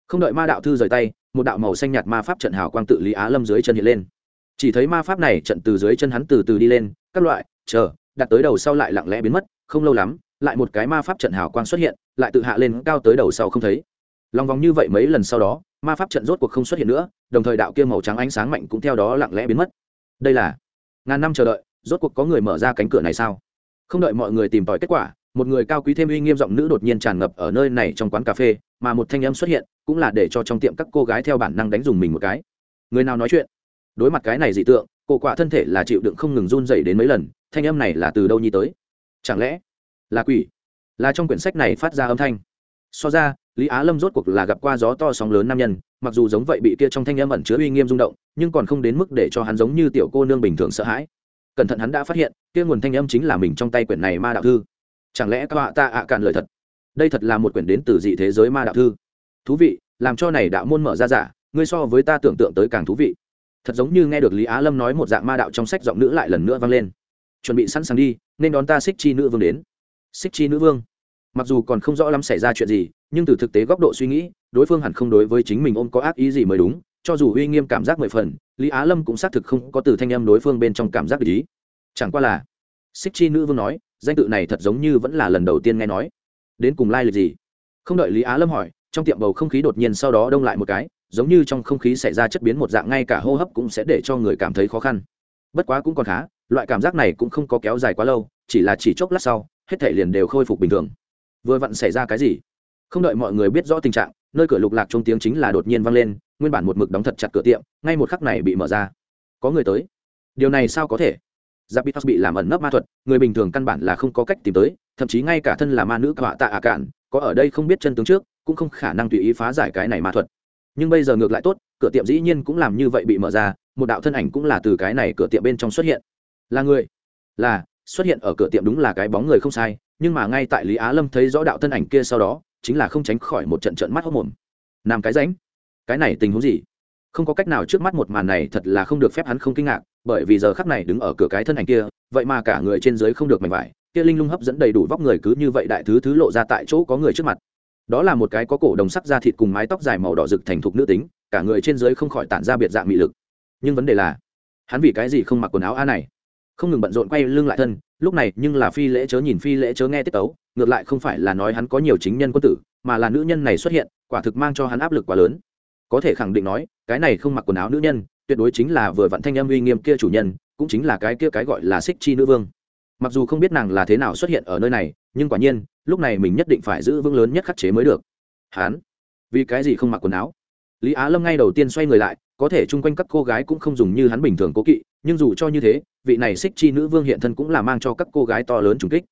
Không đợi ma đạo thư rời tay, một đạo màu xanh nhạt ma pháp trận hào quang tự lý á lâm dưới chân hiện lên. Chỉ thấy ma pháp này trận từ dưới chân hắn từ từ đi lên, các loại, chờ, đặt tới đầu sau lại lặng lẽ biến mất, không lâu lắm, lại một cái ma pháp trận hào quang xuất hiện, lại tự hạ lên cao tới đầu sau không thấy. Lòng vòng như vậy mấy lần sau đó, ma pháp trận rốt cuộc không xuất hiện nữa, đồng thời đạo kia màu trắng ánh sáng mạnh cũng theo đó lặng lẽ biến mất. Đây là ngàn năm chờ đợi, rốt cuộc có người mở ra cánh cửa này sao? Không đợi mọi người tìm tòi kết quả một người cao quý thêm uy nghiêm giọng nữ đột nhiên tràn ngập ở nơi này trong quán cà phê, mà một thanh âm xuất hiện, cũng là để cho trong tiệm các cô gái theo bản năng đánh dùng mình một cái. Người nào nói chuyện? Đối mặt cái này dị tượng cổ quạ thân thể là chịu đựng không ngừng run dày đến mấy lần, thanh âm này là từ đâu nhi tới? Chẳng lẽ là quỷ? Là trong quyển sách này phát ra âm thanh. So ra, lý á lâm rốt cuộc là gặp qua gió to sóng lớn nam nhân, mặc dù giống vậy bị kia trong thanh âm ẩn chứa uy nghiêm rung động, nhưng còn không đến mức để cho hắn giống như tiểu cô nương bình thường sợ hãi. Cẩn thận hắn đã phát hiện, kia nguồn thanh âm chính là mình trong tay quyển này ma đạo thư chẳng lẽ các họa ta ạ cạn lời thật? Đây thật là một quyển đến từ dị thế giới ma đạo thư. Thú vị, làm cho này đạo môn mở ra giả, ngươi so với ta tưởng tượng tới càng thú vị. Thật giống như nghe được lý á lâm nói một dạng ma đạo trong sách giọng nữ lại lần nữa vang lên. Chuẩn bị sẵn sàng đi, nên đón ta xích chi nữ vương đến. Xích chi nữ vương. Mặc dù còn không rõ lắm xảy ra chuyện gì, nhưng từ thực tế góc độ suy nghĩ, đối phương hẳn không đối với chính mình ôm có ác ý gì mới đúng, cho dù uy nghiêm cảm giác mười phần, lý á lâm cũng xác thực không có từ thanh âm đối phương bên trong cảm giác ý. Chẳng qua là xích chi nữ vương nói danh tự này thật giống như vẫn là lần đầu tiên nghe nói. Đến cùng lai、like、lịch gì? Không đợi lý á lâm hỏi, trong tiệm bầu không khí đột nhiên sau đó đông lại một cái, giống như trong không khí xảy ra chất biến một dạng, ngay cả hô hấp cũng sẽ để cho người cảm thấy khó khăn. Bất quá cũng còn khá, loại cảm giác này cũng không có kéo dài quá lâu, chỉ là chỉ chốc lát sau, hết thể liền đều khôi phục bình thường. Vừa vặn xảy ra cái gì? Không đợi mọi người biết rõ tình trạng, nơi cửa lục lạc trong tiếng chính là đột nhiên vang lên, nguyên bản một mực đóng thật chặt cửa tiệm, ngay một khắc này bị mở ra. Có người tới. Điều này sao có thể? Giáp bị bị làm ẩn nấp ma thuật, người bình thường căn bản là không có cách tìm tới, thậm chí ngay cả thân là ma nữ cạ tạ ạ cạn, có ở đây không biết chân tướng trước, cũng không khả năng tùy ý phá giải cái này ma thuật. Nhưng bây giờ ngược lại tốt, cửa tiệm dĩ nhiên cũng làm như vậy bị mở ra, một đạo thân ảnh cũng là từ cái này cửa tiệm bên trong xuất hiện. Là người? Là, xuất hiện ở cửa tiệm đúng là cái bóng người không sai, nhưng mà ngay tại lý á lâm thấy rõ đạo thân ảnh kia sau đó, chính là không tránh khỏi một trận trận mắt hốc mồm. Làm cái ránh? Cái này tình huống gì? Không có cách nào trước mắt một màn này thật là không được phép hắn không kinh ngạc, bởi vì giờ khắc này đứng ở cửa cái thân ảnh kia, vậy mà cả người trên dưới không được mảnh vải, kia linh lung hấp dẫn đầy đủ vóc người cứ như vậy đại thứ thứ lộ ra tại chỗ có người trước mặt. Đó là một cái có cổ đồng sắc da thịt cùng mái tóc dài màu đỏ rực thành thục nữ tính, cả người trên dưới không khỏi tản ra biệt dạng mị lực. Nhưng vấn đề là, hắn vì cái gì không mặc quần áo a này? Không ngừng bận rộn quay lưng lại thân, lúc này nhưng là phi lễ chớ nhìn phi lễ chớ nghe tiết tấu, ngược lại không phải là nói hắn có nhiều chính nhân quân tử, mà là nữ nhân này xuất hiện, quả thực mang cho hắn áp lực quá lớn có thể khẳng định nói, cái này không mặc quần áo nữ nhân, tuyệt đối chính là vừa vặn thanh âm uy nghiêm kia chủ nhân, cũng chính là cái kia cái gọi là xích chi nữ vương. Mặc dù không biết nàng là thế nào xuất hiện ở nơi này, nhưng quả nhiên, lúc này mình nhất định phải giữ vững lớn nhất khắc chế mới được. Hán, vì cái gì không mặc quần áo? Lý á lâm ngay đầu tiên xoay người lại, có thể chung quanh các cô gái cũng không dùng như hắn bình thường cố kỵ, nhưng dù cho như thế, vị này xích chi nữ vương hiện thân cũng là mang cho các cô gái to lớn trùng kích.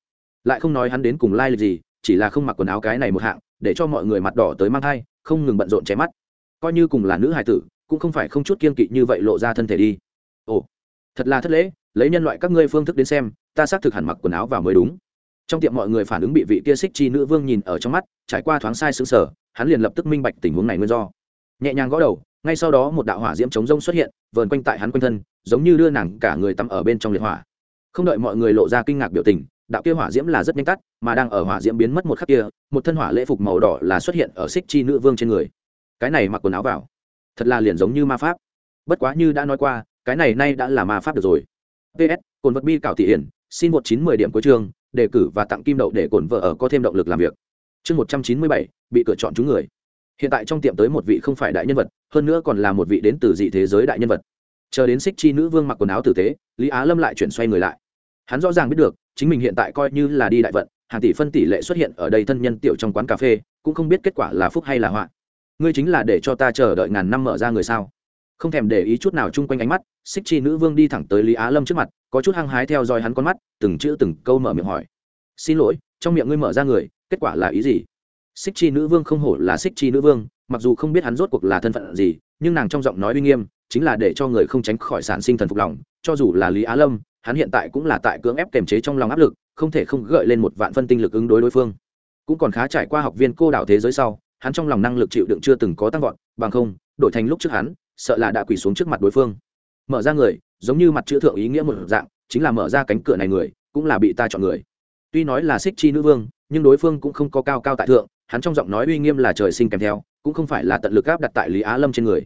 Lại không nói hắn đến cùng lai lịch gì, chỉ là không mặc quần áo cái này một hạng, để cho mọi người mặt đỏ tới mang thai, không ngừng bận rộn che mắt coi như cùng là nữ hài tử, cũng không phải không chút kiên kỵ như vậy lộ ra thân thể đi. Ồ, thật là thất lễ, lấy nhân loại các ngươi phương thức đến xem, ta xác thực hẳn mặc quần áo vào mới đúng. Trong tiệm mọi người phản ứng bị vị kia xích chi nữ vương nhìn ở trong mắt, trải qua thoáng sai xứng sở hắn liền lập tức minh bạch tình huống này nguyên do. Nhẹ nhàng gõ đầu, ngay sau đó một đạo hỏa diễm chống rông xuất hiện, vờn quanh tại hắn quanh thân, giống như đưa nàng cả người tắm ở bên trong liệt hỏa. Không đợi mọi người lộ ra kinh ngạc biểu tình, đạo kia hỏa diễm là rất nhanh tắt, mà đang ở hỏa diễm biến mất một khắc kia, một thân hỏa lễ phục màu đỏ là xuất hiện ở xích chi nữ vương trên người cái này mặc quần áo vào. Thật là liền giống như ma pháp. Bất quá như đã nói qua, cái này nay đã là ma pháp được rồi. Ps cồn vật bi cảo thị hiển, xin một chín mười điểm cuối chương, đề cử và tặng kim đậu để cồn vợ ở có thêm động lực làm việc. Chương một trăm chín mươi bảy, bị cửa chọn chúng người. Hiện tại trong tiệm tới một vị không phải đại nhân vật, hơn nữa còn là một vị đến từ dị thế giới đại nhân vật. Chờ đến xích chi nữ vương mặc quần áo tử tế, lý á lâm lại chuyển xoay người lại. Hắn rõ ràng biết được, chính mình hiện tại coi như là đi đại vận, hàng tỷ phân tỷ lệ xuất hiện ở đây thân nhân tiểu trong quán cà phê, cũng không biết kết quả là phúc hay là họa ngươi chính là để cho ta chờ đợi ngàn năm mở ra người sao? Không thèm để ý chút nào chung quanh ánh mắt xích chi nữ vương đi thẳng tới lý á lâm trước mặt, có chút hăng hái theo dõi hắn con mắt, từng chữ từng câu mở miệng hỏi. Xin lỗi, trong miệng ngươi mở ra người, kết quả là ý gì? Xích chi nữ vương không hổ là xích chi nữ vương, mặc dù không biết hắn rốt cuộc là thân phận gì, nhưng nàng trong giọng nói uy nghiêm, chính là để cho người không tránh khỏi sản sinh thần phục lòng. Cho dù là lý á lâm, hắn hiện tại cũng là tại cưỡng ép kềm chế trong lòng áp lực, không thể không gợi lên một vạn phân tinh lực ứng đối đối phương. Cũng còn khá trải qua học viên cô đảo thế giới sau hắn trong lòng năng lực chịu đựng chưa từng có tăng vọt, bằng không, đổi thành lúc trước hắn, sợ là đã quỳ xuống trước mặt đối phương. Mở ra người, giống như mặt chữ thượng ý nghĩa một dạng, chính là mở ra cánh cửa này người, cũng là bị ta chọn người. Tuy nói là xích chi nữ vương, nhưng đối phương cũng không có cao cao tại thượng, hắn trong giọng nói uy nghiêm là trời sinh kèm theo, cũng không phải là tận lực áp đặt tại lý á lâm trên người.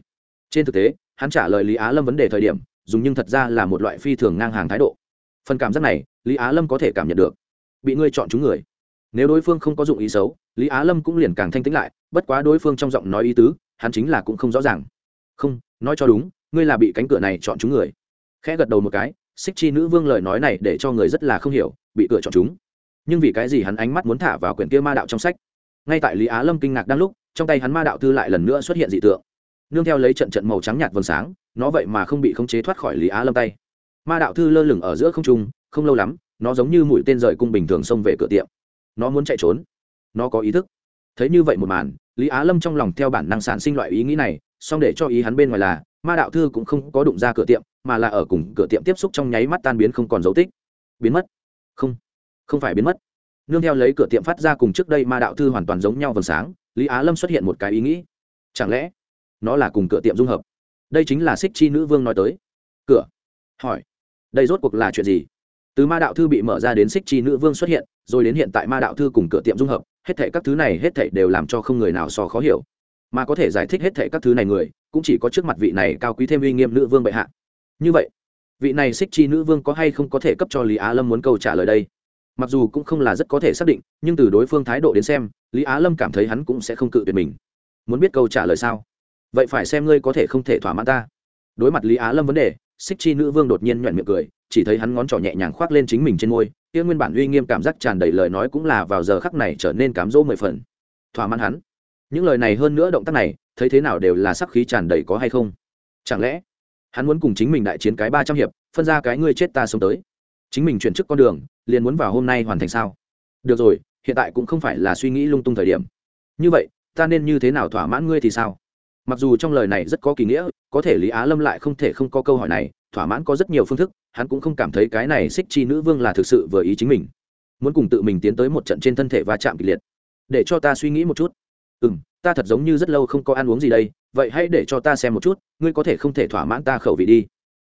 Trên thực tế, hắn trả lời lý á lâm vấn đề thời điểm, dùng nhưng thật ra là một loại phi thường ngang hàng thái độ. Phần cảm giác này, lý á lâm có thể cảm nhận được. Bị ngươi chọn chúng người nếu đối phương không có dụng ý xấu, lý á lâm cũng liền càng thanh tĩnh lại, bất quá đối phương trong giọng nói ý tứ, hắn chính là cũng không rõ ràng. Không, nói cho đúng, ngươi là bị cánh cửa này chọn chúng người. Khẽ gật đầu một cái, xích chi nữ vương lời nói này để cho người rất là không hiểu, bị cửa chọn chúng. Nhưng vì cái gì hắn ánh mắt muốn thả vào quyển kia ma đạo trong sách? Ngay tại lý á lâm kinh ngạc đang lúc, trong tay hắn ma đạo thư lại lần nữa xuất hiện dị tượng. Nương theo lấy trận trận màu trắng nhạt vầng sáng, nó vậy mà không bị khống chế thoát khỏi lý á lâm tay. Ma đạo thư lơ lửng ở giữa không trung, không lâu lắm, nó giống như mũi tên rời cung bình thường xông về cửa tiệm nó muốn chạy trốn. Nó có ý thức. Thấy như vậy một màn, lý á lâm trong lòng theo bản năng sản sinh loại ý nghĩ này, song để cho ý hắn bên ngoài là, ma đạo thư cũng không có đụng ra cửa tiệm, mà là ở cùng cửa tiệm tiếp xúc trong nháy mắt tan biến không còn dấu tích. Biến mất. Không. Không phải biến mất. Nương theo lấy cửa tiệm phát ra cùng trước đây ma đạo thư hoàn toàn giống nhau vầng sáng, lý á lâm xuất hiện một cái ý nghĩ. Chẳng lẽ, nó là cùng cửa tiệm dung hợp? Đây chính là xích chi nữ vương nói tới. Cửa. Hỏi. Đây rốt cuộc là chuyện gì? Từ ma đạo thư bị mở ra đến xích chi nữ vương xuất hiện, rồi đến hiện tại ma đạo thư cùng cửa tiệm dung hợp, hết thệ các thứ này hết thệ đều làm cho không người nào so khó hiểu. Mà có thể giải thích hết thệ các thứ này người, cũng chỉ có trước mặt vị này cao quý thêm uy nghiêm nữ vương bệ hạ. Như vậy, vị này xích chi nữ vương có hay không có thể cấp cho lý á lâm muốn câu trả lời đây? Mặc dù cũng không là rất có thể xác định, nhưng từ đối phương thái độ đến xem, lý á lâm cảm thấy hắn cũng sẽ không cự tuyệt mình. Muốn biết câu trả lời sao? Vậy phải xem ngươi có thể không thể thỏa mãn ta. Đối mặt lý á lâm vấn đề xích chi nữ vương đột nhiên nhoẹn miệng cười, chỉ thấy hắn ngón trỏ nhẹ nhàng khoác lên chính mình trên môi, kia nguyên bản uy nghiêm cảm giác tràn đầy lời nói cũng là vào giờ khắc này trở nên cám dỗ mười phần. Thỏa mãn hắn. Những lời này hơn nữa động tác này, thấy thế nào đều là sắc khí tràn đầy có hay không? Chẳng lẽ hắn muốn cùng chính mình đại chiến cái ba trăm hiệp, phân ra cái ngươi chết ta sống tới? Chính mình chuyển chức con đường, liền muốn vào hôm nay hoàn thành sao? Được rồi, hiện tại cũng không phải là suy nghĩ lung tung thời điểm. Như vậy, ta nên như thế nào thỏa mãn ngươi thì sao? Mặc dù trong lời này rất có kỳ nghĩa có thể lý á lâm lại không thể không có câu hỏi này, thỏa mãn có rất nhiều phương thức, hắn cũng không cảm thấy cái này xích chi nữ vương là thực sự vừa ý chính mình. Muốn cùng tự mình tiến tới một trận trên thân thể va chạm kịch liệt. Để cho ta suy nghĩ một chút. Ừ m ta thật giống như rất lâu không có ăn uống gì đây, vậy hãy để cho ta xem một chút, ngươi có thể không thể thỏa mãn ta khẩu vị đi.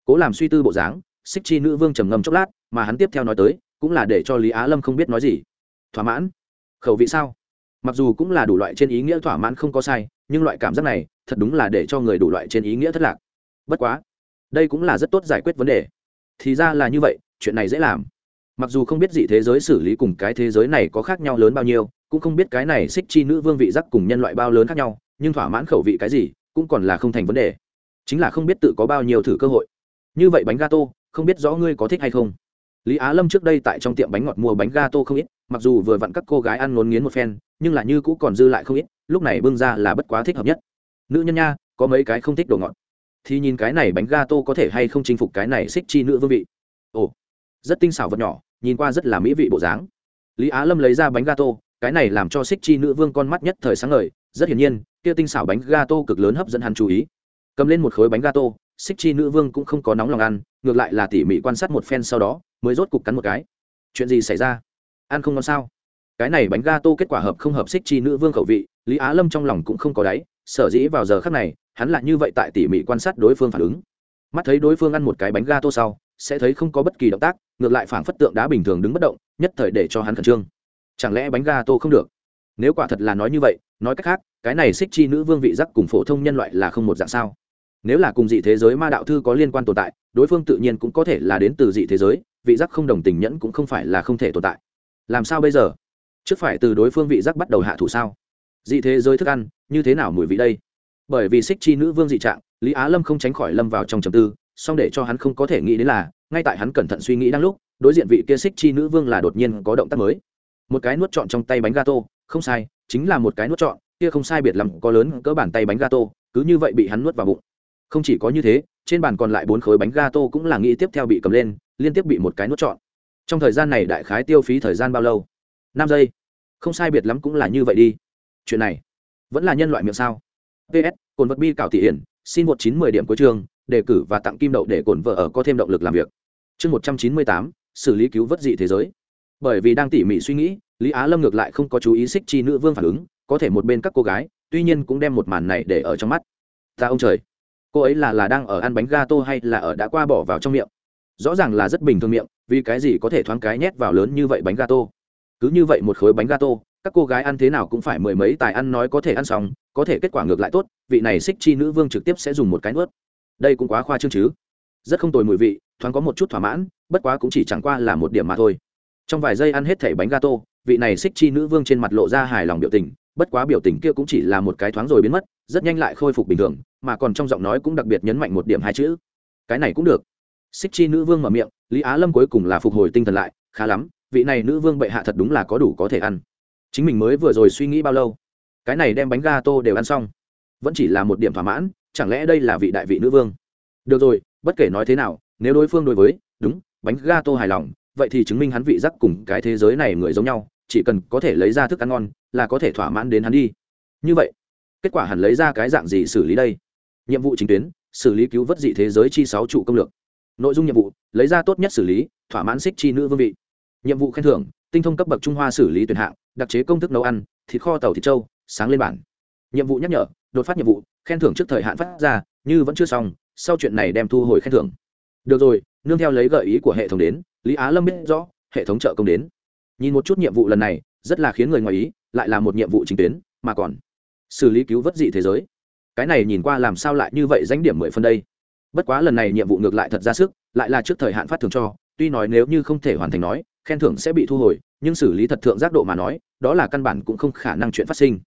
Cố làm suy tư bộ dáng, xích chi nữ vương trầm ngâm chốc lát, mà hắn tiếp theo nói tới, cũng là để cho lý á lâm không biết nói gì. Thỏa mãn. Khẩu vị sao? Mặc dù cũng là đủ loại trên ý nghĩa thỏa mãn không có sai, nhưng loại cảm giác này thật đúng là để cho người đủ loại trên ý nghĩa thất lạc. Bất quá, đây cũng là rất tốt giải quyết vấn đề. Thì ra là như vậy, chuyện này dễ làm. Mặc dù không biết dị thế giới xử lý cùng cái thế giới này có khác nhau lớn bao nhiêu, cũng không biết cái này xích chi nữ vương vị giác cùng nhân loại bao lớn khác nhau, nhưng thỏa mãn khẩu vị cái gì, cũng còn là không thành vấn đề. Chính là không biết tự có bao nhiêu thử cơ hội. Như vậy bánh gato, không biết rõ ngươi có thích hay không. Lý á lâm trước đây tại trong tiệm bánh ngọt mua bánh gato không ít mặc dù vừa vặn các cô gái ăn ngốn nghiến một phen, nhưng là như cũ còn dư lại không ít, lúc này bưng ra là bất quá thích hợp nhất. Nữ nhân nha, có mấy cái không thích đồ ngọt. Thì nhìn cái này bánh ga tô có thể hay không chinh phục cái này xích chi nữ vương vị. Ồ, rất tinh xảo vật nhỏ, nhìn qua rất là mỹ vị bộ dáng. Lý á lâm lấy ra bánh ga tô cái này làm cho xích chi nữ vương con mắt nhất thời sáng ngời, rất hiển nhiên, kia tinh xảo bánh ga tô cực lớn hấp dẫn hắn chú ý. Cầm lên một khối bánh ga tô xích chi nữ vương cũng không có nóng lòng ăn, ngược lại là tỉ mỉ quan sát một phen sau đó, mới rốt cục cắn một cái. Chuyện gì xảy ra? Ăn không ngon sao? Cái này bánh ga tô kết quả hợp không hợp xích chi nữ vương khẩu vị, lý á lâm trong lòng cũng không có đáy, sở dĩ vào giờ khắc này, hắn lại như vậy tại tỉ mỉ quan sát đối phương phản ứng. Mắt thấy đối phương ăn một cái bánh ga tô sau, sẽ thấy không có bất kỳ động tác, ngược lại phảng phất tượng đá bình thường đứng bất động, nhất thời để cho hắn khẩn trương. Chẳng lẽ bánh ga tô không được? Nếu quả thật là nói như vậy, nói cách khác, cái này xích chi nữ vương vị giác cùng phổ thông nhân loại là không một dạng sao? Nếu là cùng dị thế giới ma đạo thư có liên quan tồn tại, đối phương tự nhiên cũng có thể là đến từ dị thế giới, vị giác không đồng tình nhẫn cũng không phải là không thể tồn tại làm sao bây giờ? Trước phải từ đối phương vị giác bắt đầu hạ thủ sao? Dị thế giới thức ăn, như thế nào mùi vị đây? Bởi vì xích chi nữ vương dị trạng, lý á lâm không tránh khỏi lâm vào trong trầm tư, song để cho hắn không có thể nghĩ đến là, ngay tại hắn cẩn thận suy nghĩ đang lúc, đối diện vị kia xích chi nữ vương là đột nhiên có động tác mới. Một cái nuốt trọn trong tay bánh gato, không sai, chính là một cái nuốt trọn, kia không sai biệt lắm, có lớn cỡ bàn tay bánh gato, cứ như vậy bị hắn nuốt vào bụng. Không chỉ có như thế, trên bàn còn lại bốn khối bánh gato cũng là nghĩ tiếp theo bị cầm lên, liên tiếp bị một cái nuốt trọn trong thời gian này đại khái tiêu phí thời gian bao lâu? Năm giây. Không sai biệt lắm cũng là như vậy đi. Chuyện này vẫn là nhân loại miệng sao? Ps cồn vật bi cảo thị hiển, xin một chín mười điểm cuối trường đề cử và tặng kim đậu để cồn vợ ở có thêm động lực làm việc. Chương một trăm chín mươi tám, xử lý cứu vớt dị thế giới. Bởi vì đang tỉ mỉ suy nghĩ, lý á lâm ngược lại không có chú ý xích chi nữ vương phản ứng, có thể một bên các cô gái, tuy nhiên cũng đem một màn này để ở trong mắt. Ta ông trời! Cô ấy là là đang ở ăn bánh ga tô hay là ở đã qua bỏ vào trong miệng? Rõ ràng là rất bình thường miệng vì cái gì có thể thoáng cái nhét vào lớn như vậy bánh ga tô cứ như vậy một khối bánh ga tô các cô gái ăn thế nào cũng phải mười mấy tài ăn nói có thể ăn xong, có thể kết quả ngược lại tốt, vị này xích chi nữ vương trực tiếp sẽ dùng một cái nuốt. Đây cũng quá khoa trương chứ. Rất không tồi mùi vị, thoáng có một chút thỏa mãn, bất quá cũng chỉ chẳng qua là một điểm mà thôi. Trong vài giây ăn hết thẻ bánh gato, vị này xích chi nữ vương trên mặt lộ ra hài lòng biểu tình, bất quá biểu tình kia cũng chỉ là một cái thoáng rồi biến mất, rất nhanh lại khôi phục bình thường, mà còn trong giọng nói cũng đặc biệt nhấn mạnh một điểm hai chữ. Cái này cũng được. Xích chi nữ vương mở miệng lý á lâm cuối cùng là phục hồi tinh thần lại, khá lắm, vị này nữ vương bệ hạ thật đúng là có đủ có thể ăn. Chính mình mới vừa rồi suy nghĩ bao lâu? Cái này đem bánh ga tô đều ăn xong. Vẫn chỉ là một điểm thỏa mãn, chẳng lẽ đây là vị đại vị nữ vương? Được rồi, bất kể nói thế nào, nếu đối phương đối với, đúng, bánh ga tô hài lòng, vậy thì chứng minh hắn vị giác cùng cái thế giới này người giống nhau, chỉ cần có thể lấy ra thức ăn ngon, là có thể thỏa mãn đến hắn đi. Như vậy, kết quả hẳn lấy ra cái dạng gì xử lý đây? Nhiệm vụ chính tuyến, xử lý cứu vớt dị thế giới chi sáu trụ công lược. Nội dung nhiệm vụ lấy ra tốt nhất xử lý, thỏa mãn xích chi nữ vương vị. Nhiệm vụ khen thưởng, tinh thông cấp bậc trung hoa xử lý tuyển hạng, đặc chế công thức nấu ăn, thịt kho tàu thịt trâu, sáng lên bản. Nhiệm vụ nhắc nhở, đột phát nhiệm vụ, khen thưởng trước thời hạn phát ra, như vẫn chưa xong, sau chuyện này đem thu hồi khen thưởng. Được rồi, nương theo lấy gợi ý của hệ thống đến, lý á lâm biết rõ, hệ thống trợ công đến. Nhìn một chút nhiệm vụ lần này, rất là khiến người ngoài ý, lại là một nhiệm vụ chính tuyến, mà còn xử lý cứu vớt dị thế giới. Cái này nhìn qua làm sao lại như vậy, danh điểm mười phân đây. Bất quá lần này nhiệm vụ ngược lại thật ra sức lại là trước thời hạn phát thưởng cho, tuy nói nếu như không thể hoàn thành nói, khen thưởng sẽ bị thu hồi, nhưng xử lý thật thượng giác độ mà nói, đó là căn bản cũng không khả năng chuyện phát sinh.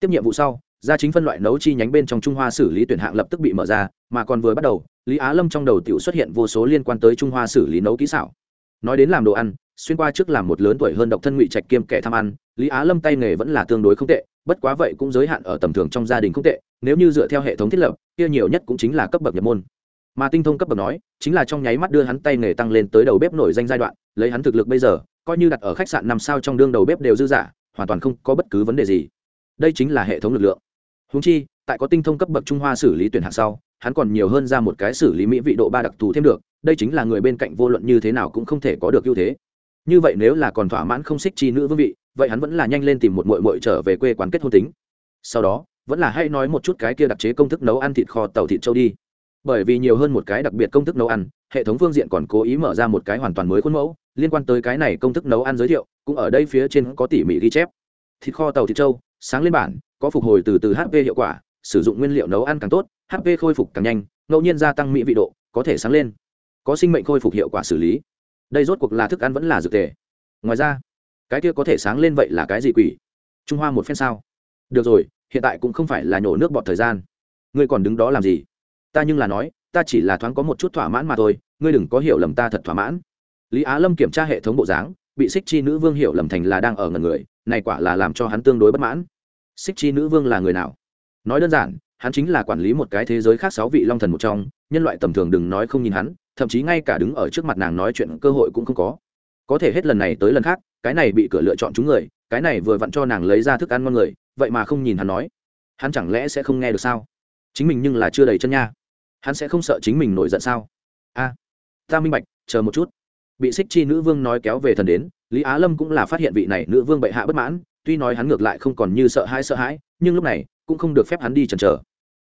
Tiếp nhiệm vụ sau, gia chính phân loại nấu chi nhánh bên trong trung hoa xử lý tuyển hạng lập tức bị mở ra, mà còn vừa bắt đầu, lý á lâm trong đầu t xuất hiện vô số liên quan tới trung hoa xử lý nấu kỹ xảo. Nói đến làm đồ ăn, xuyên qua trước làm một lớn tuổi hơn độc thân ngụy trạch kiêm kẻ tham ăn, lý á lâm tay nghề vẫn là tương đối không tệ, bất quá vậy cũng giới hạn ở tầm thường trong gia đình không tệ, nếu như dựa theo hệ thống thiết lập, kia nhiều nhất cũng chính là cấp bậc nhập môn mà tinh thông cấp bậc nói, chính là trong nháy mắt đưa hắn tay nghề tăng lên tới đầu bếp nổi danh giai đoạn, lấy hắn thực lực bây giờ, coi như đặt ở khách sạn năm sao trong đương đầu bếp đều dư giả hoàn toàn không có bất cứ vấn đề gì. Đây chính là hệ thống lực lượng. Húng chi, tại có tinh thông cấp bậc trung hoa xử lý tuyển hạng sau, hắn còn nhiều hơn ra một cái xử lý mỹ vị độ ba đặc thù thêm được, đây chính là người bên cạnh vô luận như thế nào cũng không thể có được ưu thế. Như vậy nếu là còn thỏa mãn không xích chi nữ vương vị, vậy hắn vẫn là nhanh lên tìm một mội mội trở về quê quán kết hôn tính. Sau đó, vẫn là hay nói một chút cái kia đặc chế công thức nấu ăn thịt kho tàu thịt châu đi bởi vì nhiều hơn một cái đặc biệt công thức nấu ăn, hệ thống phương diện còn cố ý mở ra một cái hoàn toàn mới khuôn mẫu, liên quan tới cái này công thức nấu ăn giới thiệu, cũng ở đây phía trên có tỉ mỉ ghi chép. Thịt kho tàu thịt trâu, sáng lên bản, có phục hồi từ từ hp hiệu quả, sử dụng nguyên liệu nấu ăn càng tốt hp khôi phục càng nhanh, ngẫu nhiên gia tăng mỹ vị độ, có thể sáng lên. Có sinh mệnh khôi phục hiệu quả xử lý. Đây rốt cuộc là thức ăn vẫn là dược tề. Ngoài ra, cái kia có thể sáng lên vậy là cái gì quỷ? Trung hoa một phen sao? Được rồi, hiện tại cũng không phải là nhổ nước bọt thời gian. Ngươi còn đứng đó làm gì? Ta nhưng là nói, ta chỉ là thoáng có một chút thỏa mãn mà thôi, ngươi đừng có hiểu lầm ta thật thỏa mãn. Lý á lâm kiểm tra hệ thống bộ dáng, bị xích chi nữ vương hiểu lầm thành là đang ở ngần người, này quả là làm cho hắn tương đối bất mãn. Xích chi nữ vương là người nào? Nói đơn giản, hắn chính là quản lý một cái thế giới khác sáu vị long thần một trong, nhân loại tầm thường đừng nói không nhìn hắn, thậm chí ngay cả đứng ở trước mặt nàng nói chuyện cơ hội cũng không có. Có thể hết lần này tới lần khác, cái này bị cửa lựa chọn chúng người, cái này vừa vặn cho nàng lấy ra thức ăn ngon người, vậy mà không nhìn hắn nói. Hắn chẳng lẽ sẽ không nghe được sao? Chính mình nhưng là chưa đầy chân nha hắn sẽ không sợ chính mình nổi giận sao? A, ta minh bạch, chờ một chút. Bị xích chi nữ vương nói kéo về thần đến, lý á lâm cũng là phát hiện vị này nữ vương bệ hạ bất mãn, tuy nói hắn ngược lại không còn như sợ hãi sợ hãi, nhưng lúc này cũng không được phép hắn đi chần chờ.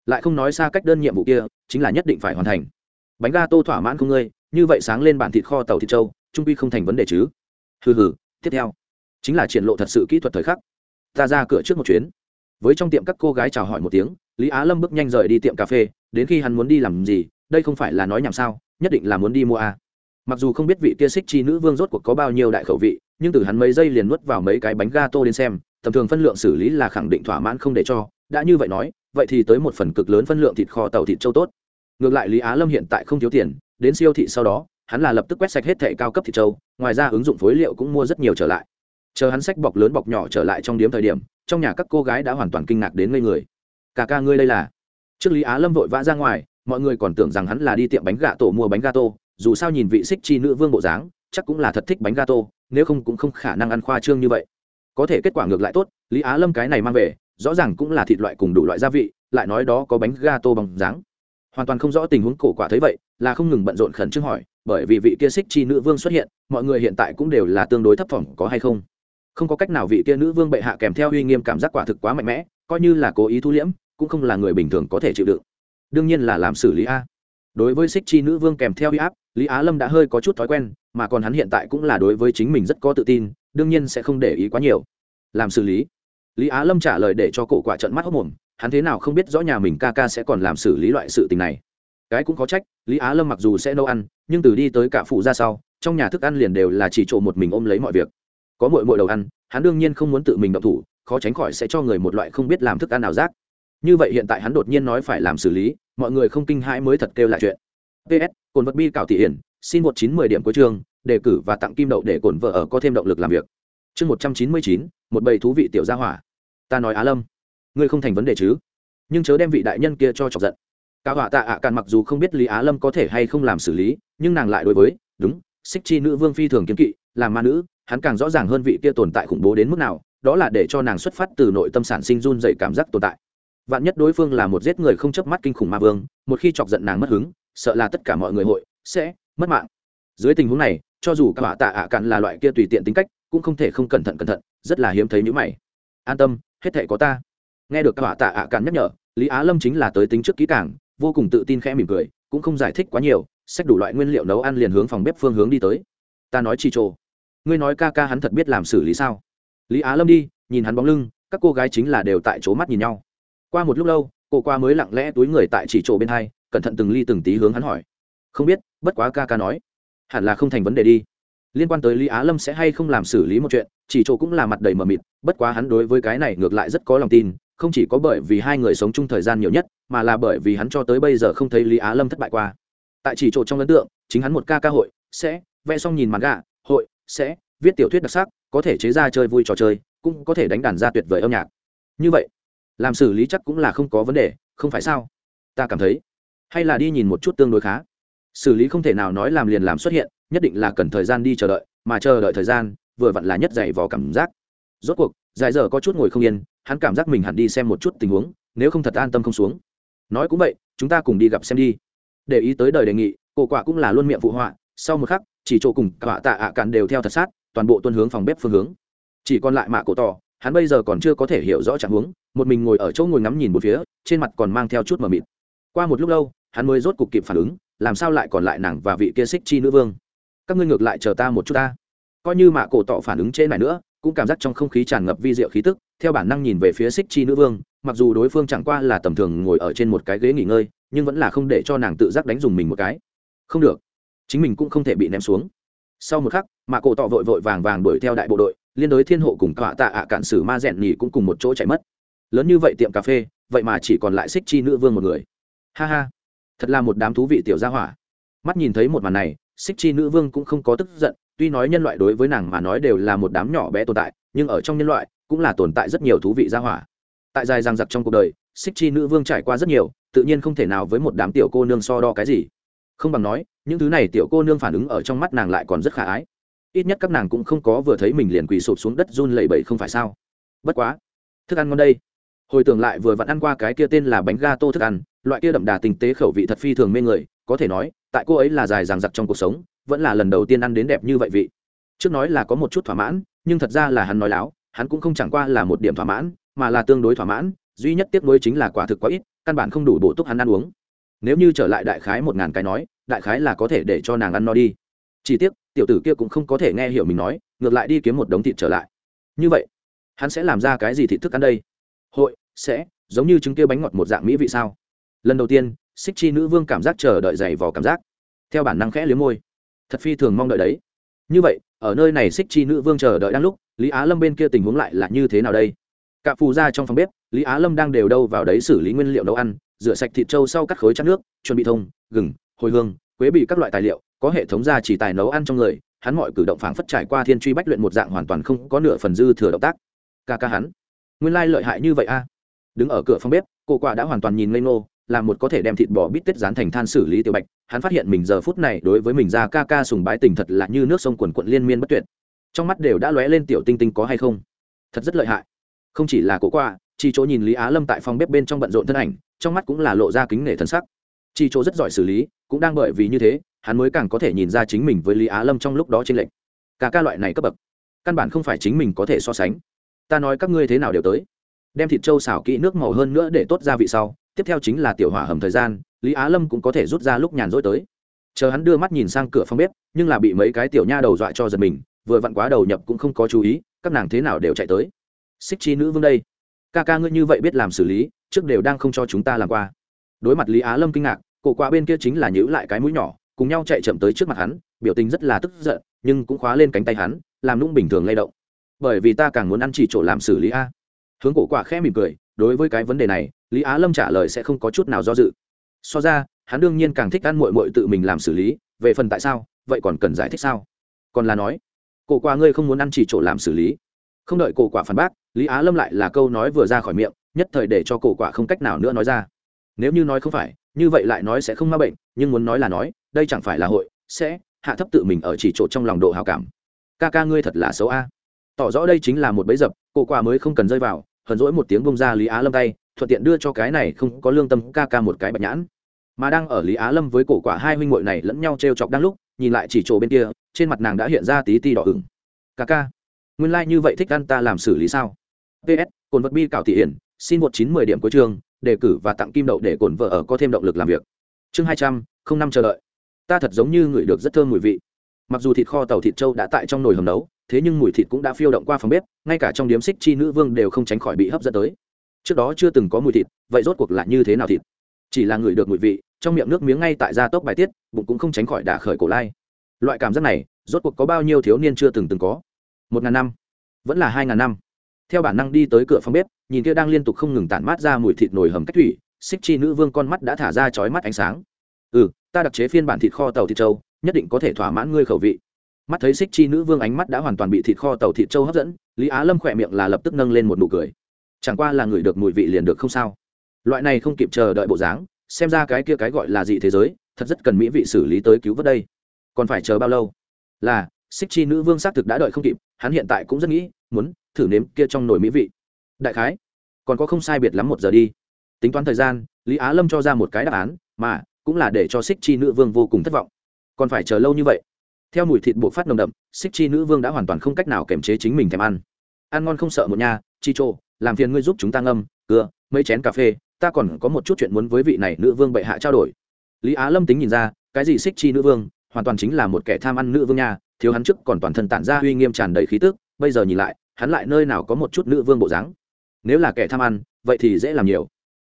Lại không nói xa cách đơn nhiệm vụ kia, chính là nhất định phải hoàn thành. Bánh ga tô thỏa mãn không ngươi, như vậy sáng lên bản thịt kho tàu thịt trâu, trung quy không thành vấn đề chứ. Hừ hừ, tiếp theo. Chính là triển lộ thật sự kỹ thuật thời khắc. Ta ra cửa trước một chuyến. Với trong tiệm các cô gái chào hỏi một tiếng, lý á lâm bước nhanh rời đi tiệm cà phê đến khi hắn muốn đi làm gì, đây không phải là nói nhảm sao, nhất định là muốn đi mua a. À. mặc dù không biết vị kia xích chi nữ vương rốt cuộc có bao nhiêu đại khẩu vị, nhưng từ hắn mấy giây liền nuốt vào mấy cái bánh ga tô đến xem, tầm thường phân lượng xử lý là khẳng định thỏa mãn không để cho. Đã như vậy nói, vậy thì tới một phần cực lớn phân lượng thịt kho tàu thịt châu tốt. Ngược lại lý á lâm hiện tại không thiếu tiền, đến siêu thị sau đó, hắn là lập tức quét sạch hết thẻ cao cấp thịt châu, ngoài ra ứng dụng phối liệu cũng mua rất nhiều trở lại. Chờ hắn sách bọc lớn bọc nhỏ trở lại trong điếm thời điểm, trong nhà các cô gái đã hoàn toàn kinh ngạc đến ngây người. Cả ca ngươi đây là? Trước lý á lâm vội vã ra ngoài, mọi người còn tưởng rằng hắn là đi tiệm bánh gà tổ mua bánh gà tô dù sao nhìn vị xích chi nữ vương bộ dáng, chắc cũng là thật thích bánh gà tô nếu không cũng không khả năng ăn khoa trương như vậy. Có thể kết quả ngược lại tốt, lý á lâm cái này mang về, rõ ràng cũng là thịt loại cùng đủ loại gia vị, lại nói đó có bánh ga tô bằng dáng. Hoàn toàn không rõ tình huống cổ quả thấy vậy, là không ngừng bận rộn khẩn trương hỏi, bởi vì vị kia xích chi nữ vương xuất hiện, mọi người hiện tại cũng đều là tương đối thấp thỏm có hay không? Không có cách nào vị kia nữ vương bệ hạ kèm theo uy nghiêm cảm giác quả thực quá mạnh mẽ, coi như là cố ý thu liễm cũng không là người bình thường có thể chịu đựng. Đương nhiên là làm xử lý a. Đối với xích chi nữ vương kèm theo huy áp, lý á lâm đã hơi có chút thói quen, mà còn hắn hiện tại cũng là đối với chính mình rất có tự tin, đương nhiên sẽ không để ý quá nhiều. Làm xử lý. Lý á lâm trả lời để cho cổ quả trận mắt hốc mồm, hắn thế nào không biết rõ nhà mình ca ca sẽ còn làm xử lý loại sự tình này. Cái cũng có trách, lý á lâm mặc dù sẽ nấu ăn, nhưng từ đi tới cả phụ ra sau, trong nhà thức ăn liền đều là chỉ trộn một mình ôm lấy mọi việc. Có mội mội đầu ăn, hắn đương nhiên không muốn tự mình động thủ, khó tránh khỏi sẽ cho người một loại không biết làm thức ăn nào rác như vậy hiện tại hắn đột nhiên nói phải làm xử lý, mọi người không kinh hãi mới thật kêu lại chuyện. Ps cồn vật bi cảo thị hiển, xin một chín mười điểm cuối chương, đề cử và tặng kim đậu để cồn vợ ở có thêm động lực làm việc. Chương một trăm chín mươi chín, một bầy thú vị tiểu gia hỏa. Ta nói á lâm, ngươi không thành vấn đề chứ? Nhưng chớ đem vị đại nhân kia cho chọc giận. Cả họa tạ ạ à càn mặc dù không biết lý á lâm có thể hay không làm xử lý, nhưng nàng lại đối với, đúng, xích chi nữ vương phi thường kiếm kỵ làm ma nữ, hắn càng rõ ràng hơn vị kia tồn tại khủng bố đến mức nào, đó là để cho nàng xuất phát từ nội tâm sản sinh run dày cảm giác tồn tại vạn nhất đối phương là một giết người không chớp mắt kinh khủng ma vương, một khi chọc giận nàng mất hứng, sợ là tất cả mọi người hội sẽ mất mạng. Dưới tình huống này, cho dù các họa tạ ạ à cạn là loại kia tùy tiện tính cách, cũng không thể không cẩn thận cẩn thận, rất là hiếm thấy những mày. An tâm, hết thể có ta. Nghe được các họa tạ ạ à cạn nhắc nhở, lý á lâm chính là tới tính trước kỹ càng, vô cùng tự tin khẽ mỉm cười, cũng không giải thích quá nhiều, xách đủ loại nguyên liệu nấu ăn liền hướng phòng bếp phương hướng đi tới. Ta nói chi trồ ngươi nói ca ca hắn thật biết làm xử lý sao? Lý á lâm đi, nhìn hắn bóng lưng, các cô gái chính là đều tại chỗ mắt nhìn nhau qua một lúc lâu, cô qua mới lặng lẽ túi người tại chỉ chỗ bên hai, cẩn thận từng ly từng tí hướng hắn hỏi. Không biết, bất quá ca ca nói. Hẳn là không thành vấn đề đi. Liên quan tới lý á lâm sẽ hay không làm xử lý một chuyện, chỉ chỗ cũng là mặt đầy mờ mịt, bất quá hắn đối với cái này ngược lại rất có lòng tin, không chỉ có bởi vì hai người sống chung thời gian nhiều nhất, mà là bởi vì hắn cho tới bây giờ không thấy lý á lâm thất bại qua. Tại chỉ chỗ trong ấn tượng, chính hắn một ca ca hội, sẽ, vẽ xong nhìn mặt gà hội, sẽ, viết tiểu thuyết đặc sắc, có thể chế ra chơi vui trò chơi, cũng có thể đánh đàn ra tuyệt vời âm nhạc. Như vậy làm xử lý chắc cũng là không có vấn đề, không phải sao? Ta cảm thấy, hay là đi nhìn một chút tương đối khá. Xử lý không thể nào nói làm liền làm xuất hiện, nhất định là cần thời gian đi chờ đợi, mà chờ đợi thời gian, vừa vặn là nhất dày vò cảm giác. Rốt cuộc dài giờ có chút ngồi không yên, hắn cảm giác mình hẳn đi xem một chút tình huống, nếu không thật an tâm không xuống. Nói cũng vậy, chúng ta cùng đi gặp xem đi. Để ý tới đời đề nghị, cổ quả cũng là luôn miệng phụ họa, sau một khắc, chỉ chỗ cùng cả tạ ạ cạn đều theo thật sát, toàn bộ tuân hướng phòng bếp phương hướng. Chỉ còn lại mạ cổ tỏ, hắn bây giờ còn chưa có thể hiểu rõ trạng huống một mình ngồi ở chỗ ngồi ngắm nhìn một phía, trên mặt còn mang theo chút mờ mịt. Qua một lúc lâu, hắn mới rốt cục kịp phản ứng, làm sao lại còn lại nàng và vị kia xích chi nữ vương? Các ngươi ngược lại chờ ta một chút ta. Coi như mạ cổ tỏ phản ứng trên này nữa, cũng cảm giác trong không khí tràn ngập vi diệu khí tức, theo bản năng nhìn về phía xích chi nữ vương, mặc dù đối phương chẳng qua là tầm thường ngồi ở trên một cái ghế nghỉ ngơi, nhưng vẫn là không để cho nàng tự giác đánh dùng mình một cái. Không được. Chính mình cũng không thể bị ném xuống. Sau một khắc, mạ cổ tỏ vội vội vàng vàng đuổi theo đại bộ đội, liên đối thiên hộ cùng tọa tạ ạ cạn sử ma rèn nhì cũng cùng một chỗ chạy mất lớn như vậy tiệm cà phê, vậy mà chỉ còn lại xích chi nữ vương một người. Ha ha, thật là một đám thú vị tiểu gia hỏa. Mắt nhìn thấy một màn này, xích chi nữ vương cũng không có tức giận, tuy nói nhân loại đối với nàng mà nói đều là một đám nhỏ bé tồn tại, nhưng ở trong nhân loại cũng là tồn tại rất nhiều thú vị gia hỏa. Tại dài rằng giặc trong cuộc đời, xích chi nữ vương trải qua rất nhiều, tự nhiên không thể nào với một đám tiểu cô nương so đo cái gì. Không bằng nói, những thứ này tiểu cô nương phản ứng ở trong mắt nàng lại còn rất khả ái. Ít nhất các nàng cũng không có vừa thấy mình liền quỳ sụp xuống đất run lẩy bẩy không phải sao? Bất quá, thức ăn ngon đây hồi tưởng lại vừa vặn ăn qua cái kia tên là bánh ga tô thức ăn, loại kia đậm đà tinh tế khẩu vị thật phi thường mê người, có thể nói, tại cô ấy là dài ràng giặc trong cuộc sống, vẫn là lần đầu tiên ăn đến đẹp như vậy vị. Trước nói là có một chút thỏa mãn, nhưng thật ra là hắn nói láo, hắn cũng không chẳng qua là một điểm thỏa mãn, mà là tương đối thỏa mãn, duy nhất tiếc nuối chính là quả thực quá ít, căn bản không đủ bổ túc hắn ăn uống. Nếu như trở lại đại khái một ngàn cái nói, đại khái là có thể để cho nàng ăn no đi. Chỉ tiếc, tiểu tử kia cũng không có thể nghe hiểu mình nói, ngược lại đi kiếm một đống thịt trở lại. Như vậy, hắn sẽ làm ra cái gì thịt thức ăn đây? Hội, sẽ, giống như trứng kia bánh ngọt một dạng mỹ vị sao? Lần đầu tiên, xích chi nữ vương cảm giác chờ đợi dày vò cảm giác. Theo bản năng khẽ liếm môi. Thật phi thường mong đợi đấy. Như vậy, ở nơi này xích chi nữ vương chờ đợi đang lúc, lý á lâm bên kia tình huống lại là như thế nào đây? Cả phù ra trong phòng bếp, lý á lâm đang đều đâu vào đấy xử lý nguyên liệu nấu ăn, rửa sạch thịt trâu sau cắt khối chắc nước, chuẩn bị thông, gừng, hồi hương, quế bị các loại tài liệu, có hệ thống ra chỉ tài nấu ăn trong người, hắn mọi cử động phảng phất trải qua thiên truy bách luyện một dạng hoàn toàn không có nửa phần dư thừa động tác. Ca ca hắn nguyên lai lợi hại như vậy a. Đứng ở cửa phòng bếp cô quả đã hoàn toàn nhìn ngây ngô là một có thể đem thịt bò bít tết dán thành than xử lý tiểu bạch. Hắn phát hiện mình giờ phút này đối với mình ra ca ca sùng bái tình thật là như nước sông quần quận liên miên bất tuyệt. Trong mắt đều đã lóe lên tiểu tinh tinh có hay không? Thật rất lợi hại. Không chỉ là cổ Quả, chỉ chỗ nhìn lý á lâm tại phòng bếp bên trong bận rộn thân ảnh trong mắt cũng là lộ ra kính nể thân sắc. Chỉ chỗ rất giỏi xử lý cũng đang bởi vì như thế hắn mới càng có thể nhìn ra chính mình với lý á lâm trong lúc đó trên lệnh cả ca loại này cấp bậc căn bản không phải chính mình có thể so sánh ta nói các ngươi thế nào đều tới. Đem thịt trâu xào kỹ nước màu hơn nữa để tốt gia vị sau, tiếp theo chính là tiểu hỏa hầm thời gian, lý á lâm cũng có thể rút ra lúc nhàn rỗi tới. Chờ hắn đưa mắt nhìn sang cửa phòng bếp, nhưng là bị mấy cái tiểu nha đầu dọa cho giật mình, vừa vặn quá đầu nhập cũng không có chú ý, các nàng thế nào đều chạy tới. Xích chi nữ vương đây. Ca ca ngươi như vậy biết làm xử lý, trước đều đang không cho chúng ta làm qua. Đối mặt lý á lâm kinh ngạc, cổ qua bên kia chính là nhữ lại cái mũi nhỏ, cùng nhau chạy chậm tới trước mặt hắn, biểu tình rất là tức giận, nhưng cũng khóa lên cánh tay hắn, làm nũng bình thường lay động bởi vì ta càng muốn ăn chỉ chỗ làm xử lý a. Hướng cổ quả khẽ mỉm cười, đối với cái vấn đề này, lý á lâm trả lời sẽ không có chút nào do dự. So ra, hắn đương nhiên càng thích ăn mội mội tự mình làm xử lý, về phần tại sao, vậy còn cần giải thích sao? Còn là nói, cổ quả ngươi không muốn ăn chỉ chỗ làm xử lý. Không đợi cổ quả phản bác, lý á lâm lại là câu nói vừa ra khỏi miệng, nhất thời để cho cổ quả không cách nào nữa nói ra. Nếu như nói không phải, như vậy lại nói sẽ không ma bệnh, nhưng muốn nói là nói, đây chẳng phải là hội, sẽ hạ thấp tự mình ở chỉ chỗ trong lòng độ hào cảm. Ca ca ngươi thật là xấu a tỏ rõ đây chính là một bẫy dập cổ quả mới không cần rơi vào hờn rỗi một tiếng bông ra lý á lâm tay thuận tiện đưa cho cái này không có lương tâm ca ca một cái bạch nhãn. Mà đang ở lý á lâm với cổ quả hai huynh muội này lẫn nhau t r e o chọc đang lúc nhìn lại chỉ chỗ bên kia trên mặt nàng đã hiện ra tí ti đỏ ửng. Ca ca nguyên lai、like、như vậy thích ăn ta làm xử lý sao? Ps cồn vật bi cạo thị hiển xin một chín mười điểm cuối trường, đề cử và tặng kim đậu để cồn vợ ở có thêm động lực làm việc. Chương hai trăm không năm chờ đợi. Ta thật giống như ngửi được rất thơm mùi vị. Mặc dù thịt kho tàu thịt trâu đã tại trong nồi hầm nấu thế nhưng mùi thịt cũng đã phiêu động qua phòng bếp, ngay cả trong điếm xích chi nữ vương đều không tránh khỏi bị hấp dẫn tới. Trước đó chưa từng có mùi thịt, vậy rốt cuộc là như thế nào thịt? Chỉ là ngửi được mùi vị, trong miệng nước miếng ngay tại gia tốc bài tiết, bụng cũng không tránh khỏi đả khởi cổ lai. Loại cảm giác này, rốt cuộc có bao nhiêu thiếu niên chưa từng từng có? Một ngàn năm. Vẫn là hai ngàn năm. Theo bản năng đi tới cửa phòng bếp, nhìn kia đang liên tục không ngừng tản mát ra mùi thịt nồi hầm cách thủy, xích chi nữ vương con mắt đã thả ra chói mắt ánh sáng. Ừ ta đặc chế phiên bản thịt kho tàu thịt trâu, nhất định có thể thỏa mãn ngươi khẩu vị mắt thấy xích chi nữ vương ánh mắt đã hoàn toàn bị thịt kho tàu thịt châu hấp dẫn, lý á lâm khỏe miệng là lập tức nâng lên một nụ cười. Chẳng qua là người được mùi vị liền được không sao. Loại này không kịp chờ đợi bộ dáng, xem ra cái kia cái gọi là gì thế giới, thật rất cần mỹ vị xử lý tới cứu vớt đây. Còn phải chờ bao lâu? Là, xích chi nữ vương xác thực đã đợi không kịp, hắn hiện tại cũng rất nghĩ, muốn thử nếm kia trong nồi mỹ vị. Đại khái, còn có không sai biệt lắm một giờ đi. Tính toán thời gian, lý á lâm cho ra một cái đáp án, mà cũng là để cho xích chi nữ vương vô cùng thất vọng. Còn phải chờ lâu như vậy? Theo mùi thịt bộ phát nồng đậm, xích chi nữ vương đã hoàn toàn không cách nào kiềm chế chính mình thèm ăn. Ăn ngon không sợ một nhà, chi trô, làm phiền ngươi giúp chúng ta ngâm, cưa, mấy chén cà phê, ta còn có một chút chuyện muốn với vị này nữ vương bệ hạ trao đổi. Lý á lâm tính nhìn ra, cái gì xích chi nữ vương, hoàn toàn chính là một kẻ tham ăn nữ vương nha, thiếu hắn trước còn toàn thân tản ra uy nghiêm tràn đầy khí tức, bây giờ nhìn lại, hắn lại nơi nào có một chút nữ vương bộ dáng. Nếu là kẻ tham ăn, vậy thì dễ làm nhiều.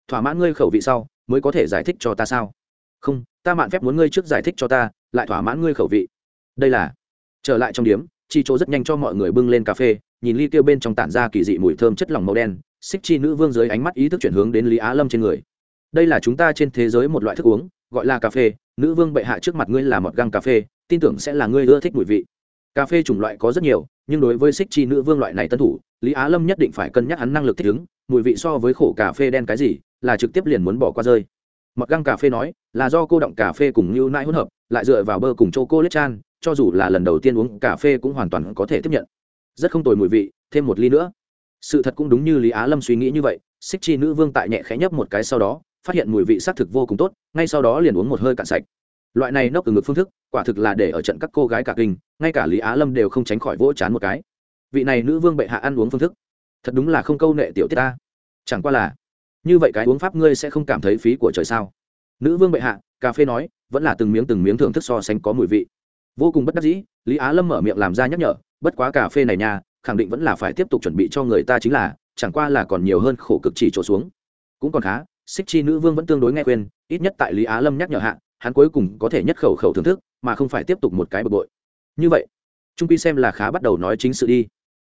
Thỏa mãn ngươi khẩu vị sau, mới có thể giải thích cho ta sao? Không, ta mạn phép muốn ngươi trước giải thích cho ta, lại thỏa mãn ngươi khẩu vị đây là trở lại trong điếm, chi chỗ rất nhanh cho mọi người bưng lên cà phê, nhìn ly kêu bên trong tản ra kỳ dị mùi thơm chất lỏng màu đen, xích chi nữ vương dưới ánh mắt ý thức chuyển hướng đến lý á lâm trên người. Đây là chúng ta trên thế giới một loại thức uống, gọi là cà phê, nữ vương bệ hạ trước mặt ngươi là một găng cà phê, tin tưởng sẽ là ngươi ưa thích mùi vị. Cà phê chủng loại có rất nhiều, nhưng đối với xích chi nữ vương loại này tân thủ, lý á lâm nhất định phải cân nhắc hắn năng lực thích ứng, mùi vị so với khổ cà phê đen cái gì, là trực tiếp liền muốn bỏ qua rơi. Mặc găng cà phê nói, là do cô động cà phê cùng như nãi hỗn hợp, lại dựa vào bơ cùng c h o cô lết chan cho dù là lần đầu tiên uống cà phê cũng hoàn toàn có thể tiếp nhận. Rất không tồi mùi vị, thêm một ly nữa. Sự thật cũng đúng như lý á lâm suy nghĩ như vậy, xích chi nữ vương tại nhẹ khẽ nhấp một cái sau đó, phát hiện mùi vị xác thực vô cùng tốt, ngay sau đó liền uống một hơi cạn sạch. Loại này nốc từ ngực phương thức, quả thực là để ở trận các cô gái cả kinh, ngay cả lý á lâm đều không tránh khỏi vỗ chán một cái. Vị này nữ vương bệ hạ ăn uống phương thức, thật đúng là không câu nệ tiểu tiết ta. Chẳng qua là, như vậy cái uống pháp ngươi sẽ không cảm thấy phí của trời sao? Nữ vương bệ hạ, cà phê nói, vẫn là từng miếng từng miếng thưởng thức so sánh có mùi vị vô cùng bất đắc dĩ, lý á lâm mở miệng làm ra nhắc nhở, bất quá cà phê này nha, khẳng định vẫn là phải tiếp tục chuẩn bị cho người ta chính là, chẳng qua là còn nhiều hơn khổ cực chỉ trổ xuống. Cũng còn khá xích chi nữ vương vẫn tương đối nghe khuyên, ít nhất tại lý á lâm nhắc nhở hạ, hắn cuối cùng có thể nhất khẩu khẩu thưởng thức, mà không phải tiếp tục một cái bực bội. Như vậy trung pi xem là khá bắt đầu nói chính sự đi.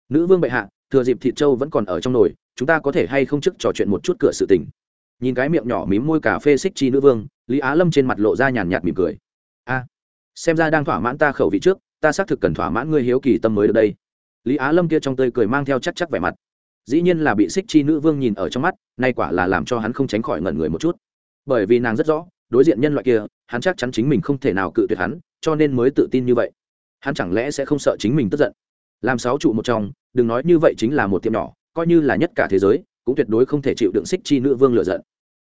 Nữ vương bệ hạ, thừa dịp thịt châu vẫn còn ở trong nồi, chúng ta có thể hay không trước trò chuyện một chút cửa sự tình. Nhìn cái miệng nhỏ mím môi cà phê xích chi nữ vương, lý á lâm trên mặt lộ ra nhàn nhạt mỉm cười xem ra đang thỏa mãn ta khẩu vị trước, ta xác thực cần thỏa mãn ngươi hiếu kỳ tâm mới được đây. Lý á lâm kia trong tơi cười mang theo chắc chắc vẻ mặt. Dĩ nhiên là bị xích chi nữ vương nhìn ở trong mắt, nay quả là làm cho hắn không tránh khỏi ngẩn người một chút. Bởi vì nàng rất rõ, đối diện nhân loại kia, hắn chắc chắn chính mình không thể nào cự tuyệt hắn, cho nên mới tự tin như vậy. Hắn chẳng lẽ sẽ không sợ chính mình tức giận? Làm sáu trụ một trong, đừng nói như vậy chính là một tiệm nhỏ, coi như là nhất cả thế giới, cũng tuyệt đối không thể chịu đựng xích chi nữ vương lựa giận.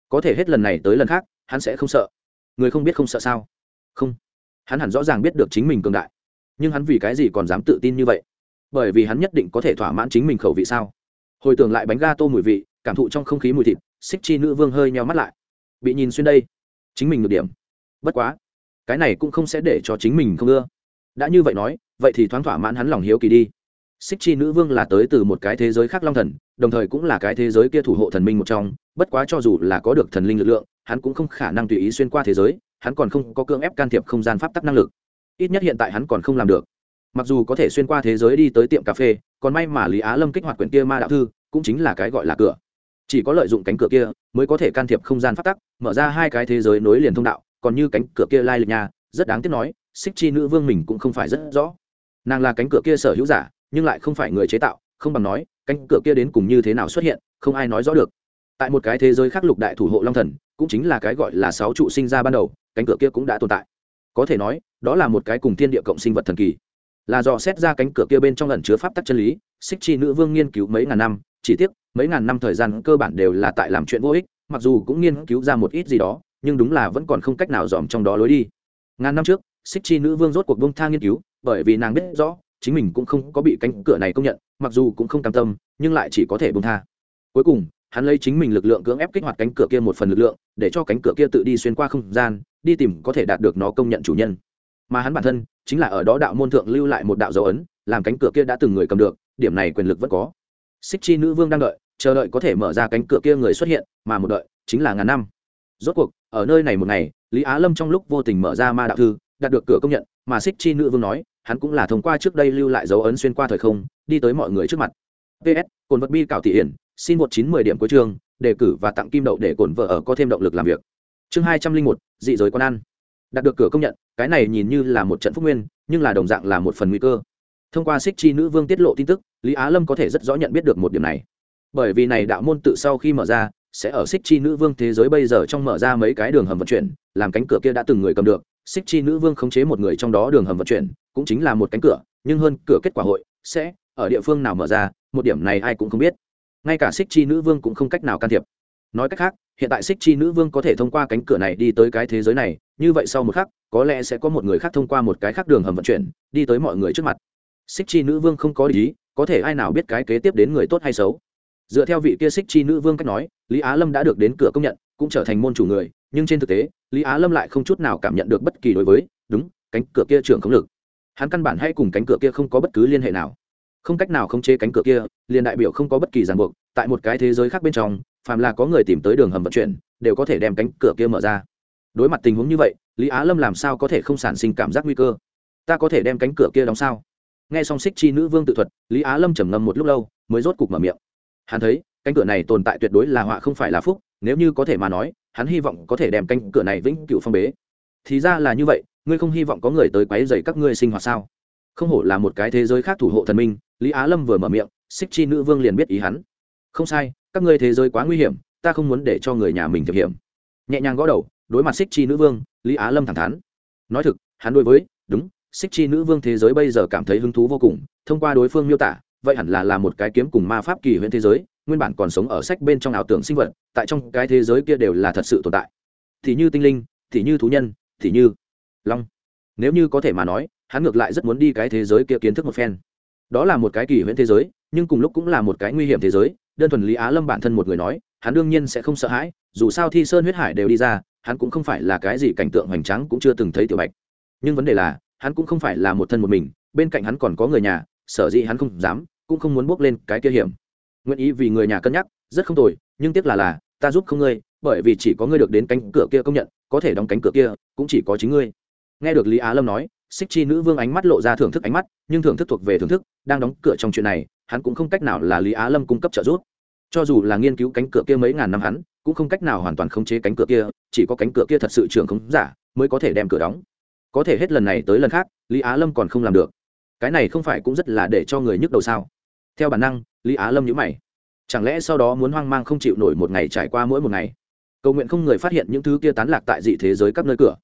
Có thể hết lần này tới lần khác, hắn sẽ không sợ. Người không biết không sợ sao? Không hắn hẳn rõ ràng biết được chính mình cường đại. Nhưng hắn vì cái gì còn dám tự tin như vậy? Bởi vì hắn nhất định có thể thỏa mãn chính mình khẩu vị sao? Hồi tưởng lại bánh ga tô mùi vị, cảm thụ trong không khí mùi thịt, xích chi nữ vương hơi nheo mắt lại. Bị nhìn xuyên đây. Chính mình được điểm. Bất quá. Cái này cũng không sẽ để cho chính mình không ưa. Đã như vậy nói, vậy thì thoáng thỏa mãn hắn lòng hiếu kỳ đi. Xích chi nữ vương là tới từ một cái thế giới khác long thần, đồng thời cũng là cái thế giới kia thủ hộ thần minh một trong. Bất quá cho dù là có được thần linh lực lượng, hắn cũng không khả năng tùy ý xuyên qua thế giới hắn còn không có cưỡng ép can thiệp không gian pháp tắc năng lực. Ít nhất hiện tại hắn còn không làm được. Mặc dù có thể xuyên qua thế giới đi tới tiệm cà phê, còn may mà lý á lâm kích hoạt quyển kia ma đạo thư, cũng chính là cái gọi là cửa. Chỉ có lợi dụng cánh cửa kia, mới có thể can thiệp không gian pháp tắc, mở ra hai cái thế giới nối liền thông đạo, còn như cánh cửa kia lai lịch nhà rất đáng tiếc nói xích chi nữ vương mình cũng không phải rất rõ. Nàng là cánh cửa kia sở hữu giả, nhưng lại không phải người chế tạo, không bằng nói, cánh cửa kia đến cùng như thế nào xuất hiện, không ai nói rõ được tại một cái thế giới khác lục đại thủ hộ long thần, cũng chính là cái gọi là sáu trụ sinh ra ban đầu, cánh cửa kia cũng đã tồn tại. Có thể nói, đó là một cái cùng thiên địa cộng sinh vật thần kỳ. Là dò xét ra cánh cửa kia bên trong lần chứa pháp tắc chân lý xích chi nữ vương nghiên cứu mấy ngàn năm, chỉ tiếc, mấy ngàn năm thời gian cơ bản đều là tại làm chuyện vô ích, mặc dù cũng nghiên cứu ra một ít gì đó, nhưng đúng là vẫn còn không cách nào dòm trong đó lối đi. Ngàn năm trước xích chi nữ vương rốt cuộc bông tha nghiên cứu, bởi vì nàng biết rõ, chính mình cũng không có bị cánh cửa này công nhận, mặc dù cũng không cam tâm, nhưng lại chỉ có thể bông tha. Cuối cùng hắn lấy chính mình lực lượng cưỡng ép kích hoạt cánh cửa kia một phần lực lượng, để cho cánh cửa kia tự đi xuyên qua không gian, đi tìm có thể đạt được nó công nhận chủ nhân. Mà hắn bản thân, chính là ở đó đạo môn thượng lưu lại một đạo dấu ấn, làm cánh cửa kia đã từng người cầm được, điểm này quyền lực vẫn có. Xích chi nữ vương đang đợi, chờ đợi có thể mở ra cánh cửa kia người xuất hiện, mà một đợi, chính là ngàn năm. Rốt cuộc, ở nơi này một ngày, lý á lâm trong lúc vô tình mở ra ma đạo thư, đạt được cửa công nhận, mà xích chi nữ vương nói, hắn cũng là thông qua trước đây lưu lại dấu ấn xuyên qua thời không, đi tới mọi người trước mặt. Ps cồn vật bi cảo thị hiển xin một chín mười điểm cuối chương, đề cử và tặng kim đậu để cổn vợ ở có thêm động lực làm việc. Chương hai trăm linh một, dị giới con ăn. Đạt được cửa công nhận, cái này nhìn như là một trận phúc nguyên, nhưng là đồng dạng là một phần nguy cơ. Thông qua xích chi nữ vương tiết lộ tin tức, lý á lâm có thể rất rõ nhận biết được một điểm này. Bởi vì này đạo môn tự sau khi mở ra, sẽ ở xích chi nữ vương thế giới bây giờ trong mở ra mấy cái đường hầm vận chuyển, làm cánh cửa kia đã từng người cầm được. Xích chi nữ vương khống chế một người trong đó đường hầm vận chuyển, cũng chính là một cánh cửa, nhưng hơn cửa kết quả hội sẽ ở địa phương nào mở ra, một điểm này ai cũng không biết ngay cả xích chi nữ vương cũng không cách nào can thiệp. Nói cách khác, hiện tại xích chi nữ vương có thể thông qua cánh cửa này đi tới cái thế giới này, như vậy sau một khắc, có lẽ sẽ có một người khác thông qua một cái khác đường hầm vận chuyển, đi tới mọi người trước mặt. Xích chi nữ vương không có lý có thể ai nào biết cái kế tiếp đến người tốt hay xấu. Dựa theo vị kia xích chi nữ vương cách nói, lý á lâm đã được đến cửa công nhận, cũng trở thành môn chủ người, nhưng trên thực tế, lý á lâm lại không chút nào cảm nhận được bất kỳ đối với, đúng, cánh cửa kia trưởng khống lực. Hắn căn bản hay cùng cánh cửa kia không có bất cứ liên hệ nào không cách nào không chế cánh cửa kia, liền đại biểu không có bất kỳ ràng buộc, tại một cái thế giới khác bên trong, phàm là có người tìm tới đường hầm vận chuyển, đều có thể đem cánh cửa kia mở ra. Đối mặt tình huống như vậy, lý á lâm làm sao có thể không sản sinh cảm giác nguy cơ? Ta có thể đem cánh cửa kia đóng sao? Nghe xong xích chi nữ vương tự thuật, lý á lâm trầm ngâm một lúc lâu, mới rốt cục mở miệng. Hắn thấy, cánh cửa này tồn tại tuyệt đối là họa không phải là phúc, nếu như có thể mà nói, hắn hy vọng có thể đem cánh cửa này vĩnh cựu phong bế. Thì ra là như vậy, ngươi không hy vọng có người tới quấy dày các ngươi sinh hoạt sao? Không hổ là một cái thế giới khác thủ hộ thần minh lý á lâm vừa mở miệng xích chi nữ vương liền biết ý hắn. Không sai, các ngươi thế giới quá nguy hiểm, ta không muốn để cho người nhà mình thực hiểm. Nhẹ nhàng gõ đầu, đối mặt xích chi nữ vương, lý á lâm thẳng thắn. Nói thực, hắn đối với, đúng xích chi nữ vương thế giới bây giờ cảm thấy hứng thú vô cùng, thông qua đối phương miêu tả, vậy hẳn là là một cái kiếm cùng ma pháp kỳ huyện thế giới, nguyên bản còn sống ở sách bên trong ảo tưởng sinh vật, tại trong cái thế giới kia đều là thật sự tồn tại. Thì như tinh linh, thì như thú nhân, thì như long. Nếu như có thể mà nói, hắn ngược lại rất muốn đi cái thế giới kia kiến thức một phen đó là một cái kỳ huyễn thế giới, nhưng cùng lúc cũng là một cái nguy hiểm thế giới. Đơn thuần lý á lâm bản thân một người nói, hắn đương nhiên sẽ không sợ hãi, dù sao thi sơn huyết hải đều đi ra, hắn cũng không phải là cái gì cảnh tượng hoành tráng cũng chưa từng thấy tiểu bạch. Nhưng vấn đề là, hắn cũng không phải là một thân một mình, bên cạnh hắn còn có người nhà, sở dĩ hắn không dám, cũng không muốn bước lên cái kia hiểm. Nguyện ý vì người nhà cân nhắc, rất không tồi, nhưng tiếc là là, ta giúp không ngươi, bởi vì chỉ có ngươi được đến cánh cửa kia công nhận, có thể đóng cánh cửa kia, cũng chỉ có chính ngươi. Nghe được lý á lâm nói xích chi nữ vương ánh mắt lộ ra thưởng thức ánh mắt, nhưng thưởng thức thuộc về thưởng thức, đang đóng cửa trong chuyện này, hắn cũng không cách nào là lý á lâm cung cấp trợ giúp. Cho dù là nghiên cứu cánh cửa kia mấy ngàn năm hắn, cũng không cách nào hoàn toàn khống chế cánh cửa kia, chỉ có cánh cửa kia thật sự trưởng khống giả, mới có thể đem cửa đóng. Có thể hết lần này tới lần khác, lý á lâm còn không làm được. Cái này không phải cũng rất là để cho người nhức đầu sao? Theo bản năng, lý á lâm nhữ mày. Chẳng lẽ sau đó muốn hoang mang không chịu nổi một ngày trải qua mỗi một ngày? Cầu nguyện không người phát hiện những thứ kia tán lạc tại dị thế giới các nơi cửa.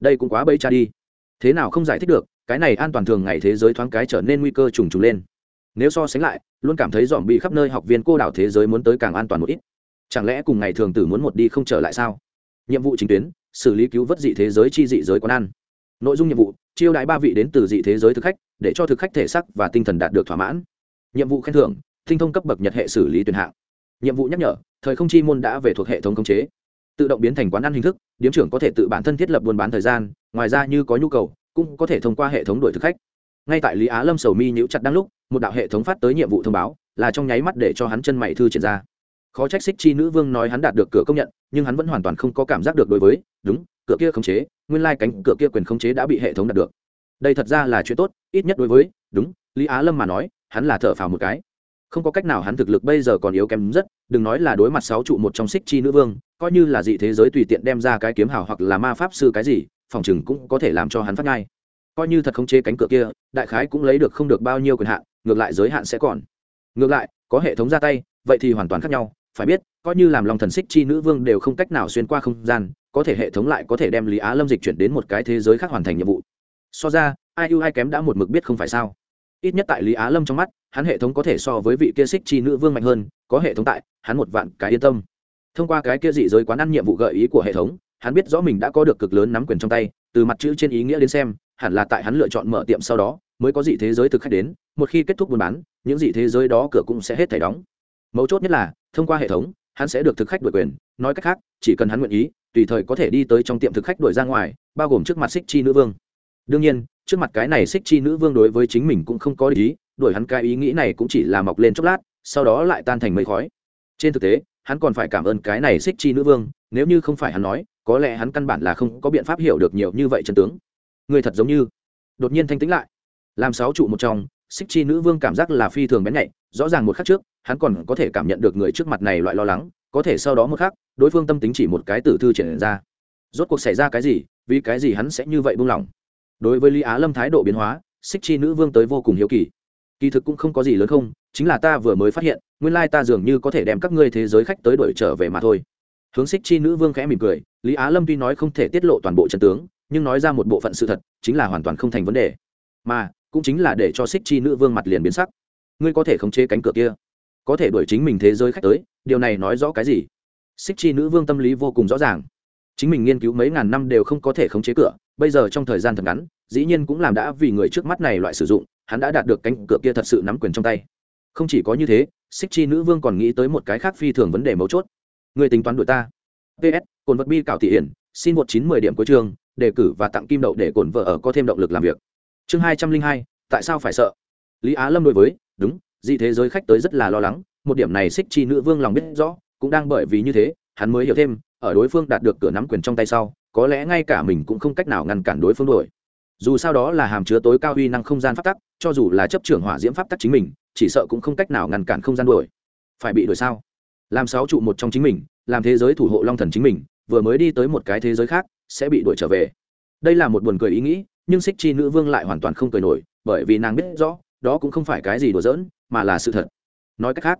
Đây cũng quá bây cha đi thế nào không giải thích được, cái này an toàn thường ngày thế giới thoáng cái trở nên nguy cơ trùng trùng lên. Nếu so sánh lại, luôn cảm thấy dòm bị khắp nơi học viên cô đảo thế giới muốn tới càng an toàn một ít. Chẳng lẽ cùng ngày thường tử muốn một đi không trở lại sao? Nhiệm vụ chính tuyến, xử lý cứu vớt dị thế giới chi dị giới quán ăn. Nội dung nhiệm vụ, chiêu đãi ba vị đến từ dị thế giới thực khách, để cho thực khách thể sắc và tinh thần đạt được thỏa mãn. Nhiệm vụ khen thưởng, tinh thông cấp bậc nhật hệ xử lý tuyển hạng. Nhiệm vụ nhắc nhở, thời không chi môn đã về thuộc hệ thống khống chế tự động biến thành quán ăn hình thức, điếm trưởng có thể tự bản thân thiết lập buôn bán thời gian, ngoài ra như có nhu cầu, cũng có thể thông qua hệ thống đổi thực khách. Ngay tại lý á lâm sầu mi nhữ chặt đang lúc, một đạo hệ thống phát tới nhiệm vụ thông báo, là trong nháy mắt để cho hắn chân mày thư triển ra. Khó trách xích chi nữ vương nói hắn đạt được cửa công nhận, nhưng hắn vẫn hoàn toàn không có cảm giác được đối với, đúng, cửa kia khống chế, nguyên lai cánh cửa kia quyền khống chế đã bị hệ thống đạt được. Đây thật ra là chuyện tốt, ít nhất đối với, đúng, lý á lâm mà nói, hắn là thở phào một cái không có cách nào hắn thực lực bây giờ còn yếu kém rất, đừng nói là đối mặt sáu trụ một trong xích chi nữ vương, coi như là dị thế giới tùy tiện đem ra cái kiếm hào hoặc là ma pháp sư cái gì, phòng chừng cũng có thể làm cho hắn phát ngay coi như thật không chế cánh cửa kia, đại khái cũng lấy được không được bao nhiêu quyền hạn, ngược lại giới hạn sẽ còn. Ngược lại, có hệ thống ra tay, vậy thì hoàn toàn khác nhau, phải biết, coi như làm lòng thần xích chi nữ vương đều không cách nào xuyên qua không gian, có thể hệ thống lại có thể đem lý á lâm dịch chuyển đến một cái thế giới khác hoàn thành nhiệm vụ. So ra, ai ưu ai kém đã một mực biết không phải sao ít nhất tại lý á lâm trong mắt, hắn hệ thống có thể so với vị kia xích chi nữ vương mạnh hơn, có hệ thống tại, hắn một vạn cái yên tâm. Thông qua cái kia dị giới quán ăn nhiệm vụ gợi ý của hệ thống, hắn biết rõ mình đã có được cực lớn nắm quyền trong tay, từ mặt chữ trên ý nghĩa đến xem, hẳn là tại hắn lựa chọn mở tiệm sau đó, mới có dị thế giới thực khách đến, một khi kết thúc buôn bán, những dị thế giới đó cửa cũng sẽ hết thảy đóng. Mấu chốt nhất là, thông qua hệ thống, hắn sẽ được thực khách đổi quyền, nói cách khác, chỉ cần hắn nguyện ý, tùy thời có thể đi tới trong tiệm thực khách đổi ra ngoài, bao gồm trước mặt xích chi nữ vương. Đương nhiên trước mặt cái này xích chi nữ vương đối với chính mình cũng không có ý, đuổi hắn cái ý nghĩ này cũng chỉ là mọc lên chốc lát, sau đó lại tan thành mây khói. Trên thực tế, hắn còn phải cảm ơn cái này xích chi nữ vương, nếu như không phải hắn nói, có lẽ hắn căn bản là không có biện pháp hiểu được nhiều như vậy chân tướng. Người thật giống như. Đột nhiên thanh tĩnh lại. Làm sáu trụ một trong, xích chi nữ vương cảm giác là phi thường bén nhạy, rõ ràng một khắc trước, hắn còn có thể cảm nhận được người trước mặt này loại lo lắng, có thể sau đó một khắc, đối phương tâm tính chỉ một cái tử thư triển ra. Rốt cuộc xảy ra cái gì, vì cái gì hắn sẽ như vậy buông lỏng? Đối với lý á lâm thái độ biến hóa, xích chi nữ vương tới vô cùng hiếu kỳ. Kỳ thực cũng không có gì lớn không, chính là ta vừa mới phát hiện, nguyên lai ta dường như có thể đem các ngươi thế giới khách tới đuổi trở về mà thôi. Hướng xích chi nữ vương khẽ mỉm cười, lý á lâm tuy nói không thể tiết lộ toàn bộ trận tướng, nhưng nói ra một bộ phận sự thật, chính là hoàn toàn không thành vấn đề. Mà, cũng chính là để cho xích chi nữ vương mặt liền biến sắc. Ngươi có thể khống chế cánh cửa kia, có thể đuổi chính mình thế giới khách tới, điều này nói rõ cái gì? Xích chi nữ vương tâm lý vô cùng rõ ràng chính mình nghiên cứu mấy ngàn năm đều không có thể khống chế cửa, bây giờ trong thời gian thật ngắn, dĩ nhiên cũng làm đã vì người trước mắt này loại sử dụng, hắn đã đạt được cánh cửa kia thật sự nắm quyền trong tay. Không chỉ có như thế, xích chi nữ vương còn nghĩ tới một cái khác phi thường vấn đề mấu chốt. Người tính toán đuổi ta. Ps cồn vật bi cảo thị hiển, xin một chín mười điểm cuối trường đề cử và tặng kim đậu để cồn vợ ở có thêm động lực làm việc. Chương hai trăm linh hai, tại sao phải sợ? Lý á lâm đối với, đúng, dị thế giới khách tới rất là lo lắng, một điểm này xích chi nữ vương lòng biết rõ, cũng đang bởi vì như thế, hắn mới hiểu thêm ở đối phương đạt được cửa nắm quyền trong tay sau, có lẽ ngay cả mình cũng không cách nào ngăn cản đối phương đuổi. Dù sao đó là hàm chứa tối cao uy năng không gian pháp tắc, cho dù là chấp trưởng hỏa diễm pháp tắc chính mình, chỉ sợ cũng không cách nào ngăn cản không gian đuổi. Phải bị đuổi sao? Làm sáu trụ một trong chính mình, làm thế giới thủ hộ long thần chính mình, vừa mới đi tới một cái thế giới khác, sẽ bị đuổi trở về. Đây là một buồn cười ý nghĩ, nhưng xích chi nữ vương lại hoàn toàn không cười nổi, bởi vì nàng biết rõ, đó cũng không phải cái gì đùa giỡn, mà là sự thật. Nói cách khác,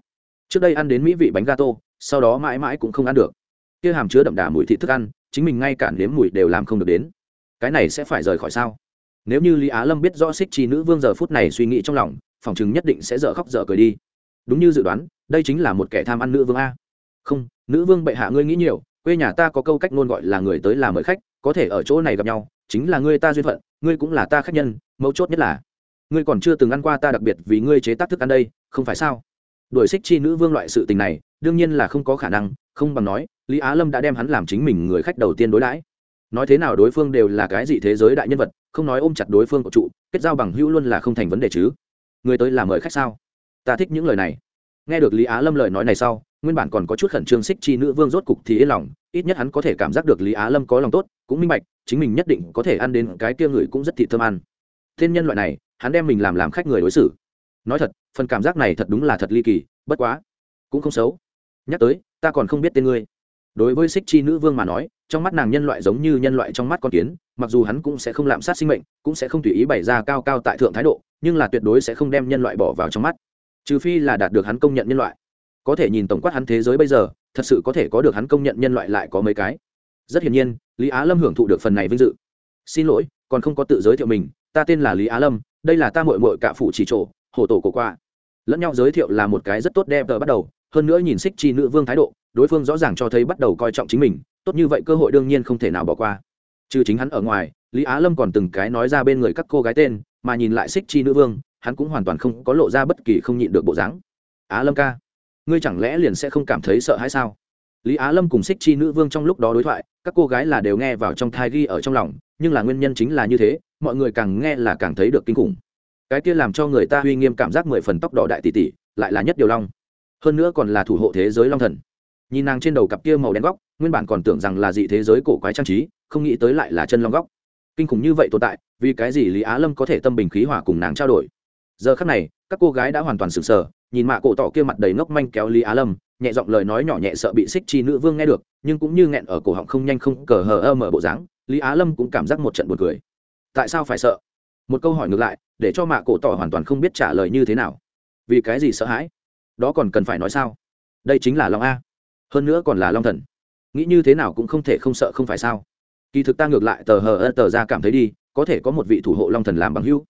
trước đây ăn đến mỹ vị bánh gato, sau đó mãi mãi cũng không ăn được kia hàm chứa đậm đà mùi thị thức ăn, chính mình ngay cả nếm mùi đều làm không được đến. Cái này sẽ phải rời khỏi sao? Nếu như lý á lâm biết rõ xích chi nữ vương giờ phút này suy nghĩ trong lòng, phòng chừng nhất định sẽ dở khóc dở cười đi. Đúng như dự đoán, đây chính là một kẻ tham ăn nữ vương a. Không, nữ vương bệ hạ ngươi nghĩ nhiều, quê nhà ta có câu cách ngôn gọi là người tới là mời khách, có thể ở chỗ này gặp nhau, chính là ngươi ta duyên phận, ngươi cũng là ta khách nhân, mấu chốt nhất là, ngươi còn chưa từng ăn qua ta đặc biệt vì ngươi chế tác thức ăn đây, không phải sao? Đuổi xích chi nữ vương loại sự tình này, đương nhiên là không có khả năng, không bằng nói lý á lâm đã đem hắn làm chính mình người khách đầu tiên đối đãi. Nói thế nào đối phương đều là cái gì thế giới đại nhân vật, không nói ôm chặt đối phương của trụ, kết giao bằng hữu luôn là không thành vấn đề chứ. Người tới làm mời khách sao? Ta thích những lời này. Nghe được lý á lâm lời nói này sau, nguyên bản còn có chút khẩn trương xích chi nữ vương rốt cục thì yên lòng, ít nhất hắn có thể cảm giác được lý á lâm có lòng tốt, cũng minh bạch, chính mình nhất định có thể ăn đến cái kia người cũng rất thị thơm ăn. Thiên nhân loại này, hắn đem mình làm làm khách người đối xử. Nói thật, phần cảm giác này thật đúng là thật ly kỳ, bất quá, cũng không xấu. Nhắc tới, ta còn không biết tên ngươi đối với xích chi nữ vương mà nói, trong mắt nàng nhân loại giống như nhân loại trong mắt con kiến, mặc dù hắn cũng sẽ không lạm sát sinh mệnh, cũng sẽ không tùy ý bày ra cao cao tại thượng thái độ, nhưng là tuyệt đối sẽ không đem nhân loại bỏ vào trong mắt. Trừ phi là đạt được hắn công nhận nhân loại. Có thể nhìn tổng quát hắn thế giới bây giờ, thật sự có thể có được hắn công nhận nhân loại lại có mấy cái. Rất hiển nhiên, lý á lâm hưởng thụ được phần này vinh dự. Xin lỗi, còn không có tự giới thiệu mình, ta tên là lý á lâm, đây là ta mội mội cạ phụ chỉ trổ hổ tổ cổ qua. Lẫn nhau giới thiệu là một cái rất tốt đẹp tờ bắt đầu, hơn nữa nhìn xích chi nữ vương thái độ đối phương rõ ràng cho thấy bắt đầu coi trọng chính mình, tốt như vậy cơ hội đương nhiên không thể nào bỏ qua. Trừ chính hắn ở ngoài, lý á lâm còn từng cái nói ra bên người các cô gái tên, mà nhìn lại xích chi nữ vương, hắn cũng hoàn toàn không có lộ ra bất kỳ không nhịn được bộ dáng. Á lâm ca, ngươi chẳng lẽ liền sẽ không cảm thấy sợ hãi sao? Lý á lâm cùng xích chi nữ vương trong lúc đó đối thoại, các cô gái là đều nghe vào trong thai ghi ở trong lòng, nhưng là nguyên nhân chính là như thế, mọi người càng nghe là càng thấy được kinh khủng. Cái kia làm cho người ta uy nghiêm cảm giác mười phần tóc đỏ đại tỷ tỷ, lại là nhất điều long. Hơn nữa còn là thủ hộ thế giới long thần nhìn nàng trên đầu cặp kia màu đen góc, nguyên bản còn tưởng rằng là dị thế giới cổ quái trang trí, không nghĩ tới lại là chân long góc. Kinh khủng như vậy tồn tại, vì cái gì lý á lâm có thể tâm bình khí hỏa cùng nàng trao đổi? Giờ khắc này, các cô gái đã hoàn toàn sừng sờ, nhìn mạ cổ tỏ kia mặt đầy ngốc manh kéo lý á lâm, nhẹ giọng lời nói nhỏ nhẹ sợ bị xích chi nữ vương nghe được, nhưng cũng như nghẹn ở cổ họng không nhanh không cờ hờ ơ mở bộ dáng, lý á lâm cũng cảm giác một trận buồn cười. Tại sao phải sợ? Một câu hỏi ngược lại, để cho mạ cổ tỏ hoàn toàn không biết trả lời như thế nào. Vì cái gì sợ hãi? Đó còn cần phải nói sao? Đây chính là long a hơn nữa còn là long thần. Nghĩ như thế nào cũng không thể không sợ không phải sao. Kỳ thực ta ngược lại tờ hờ ơ tờ ra cảm thấy đi, có thể có một vị thủ hộ long thần làm bằng hữu.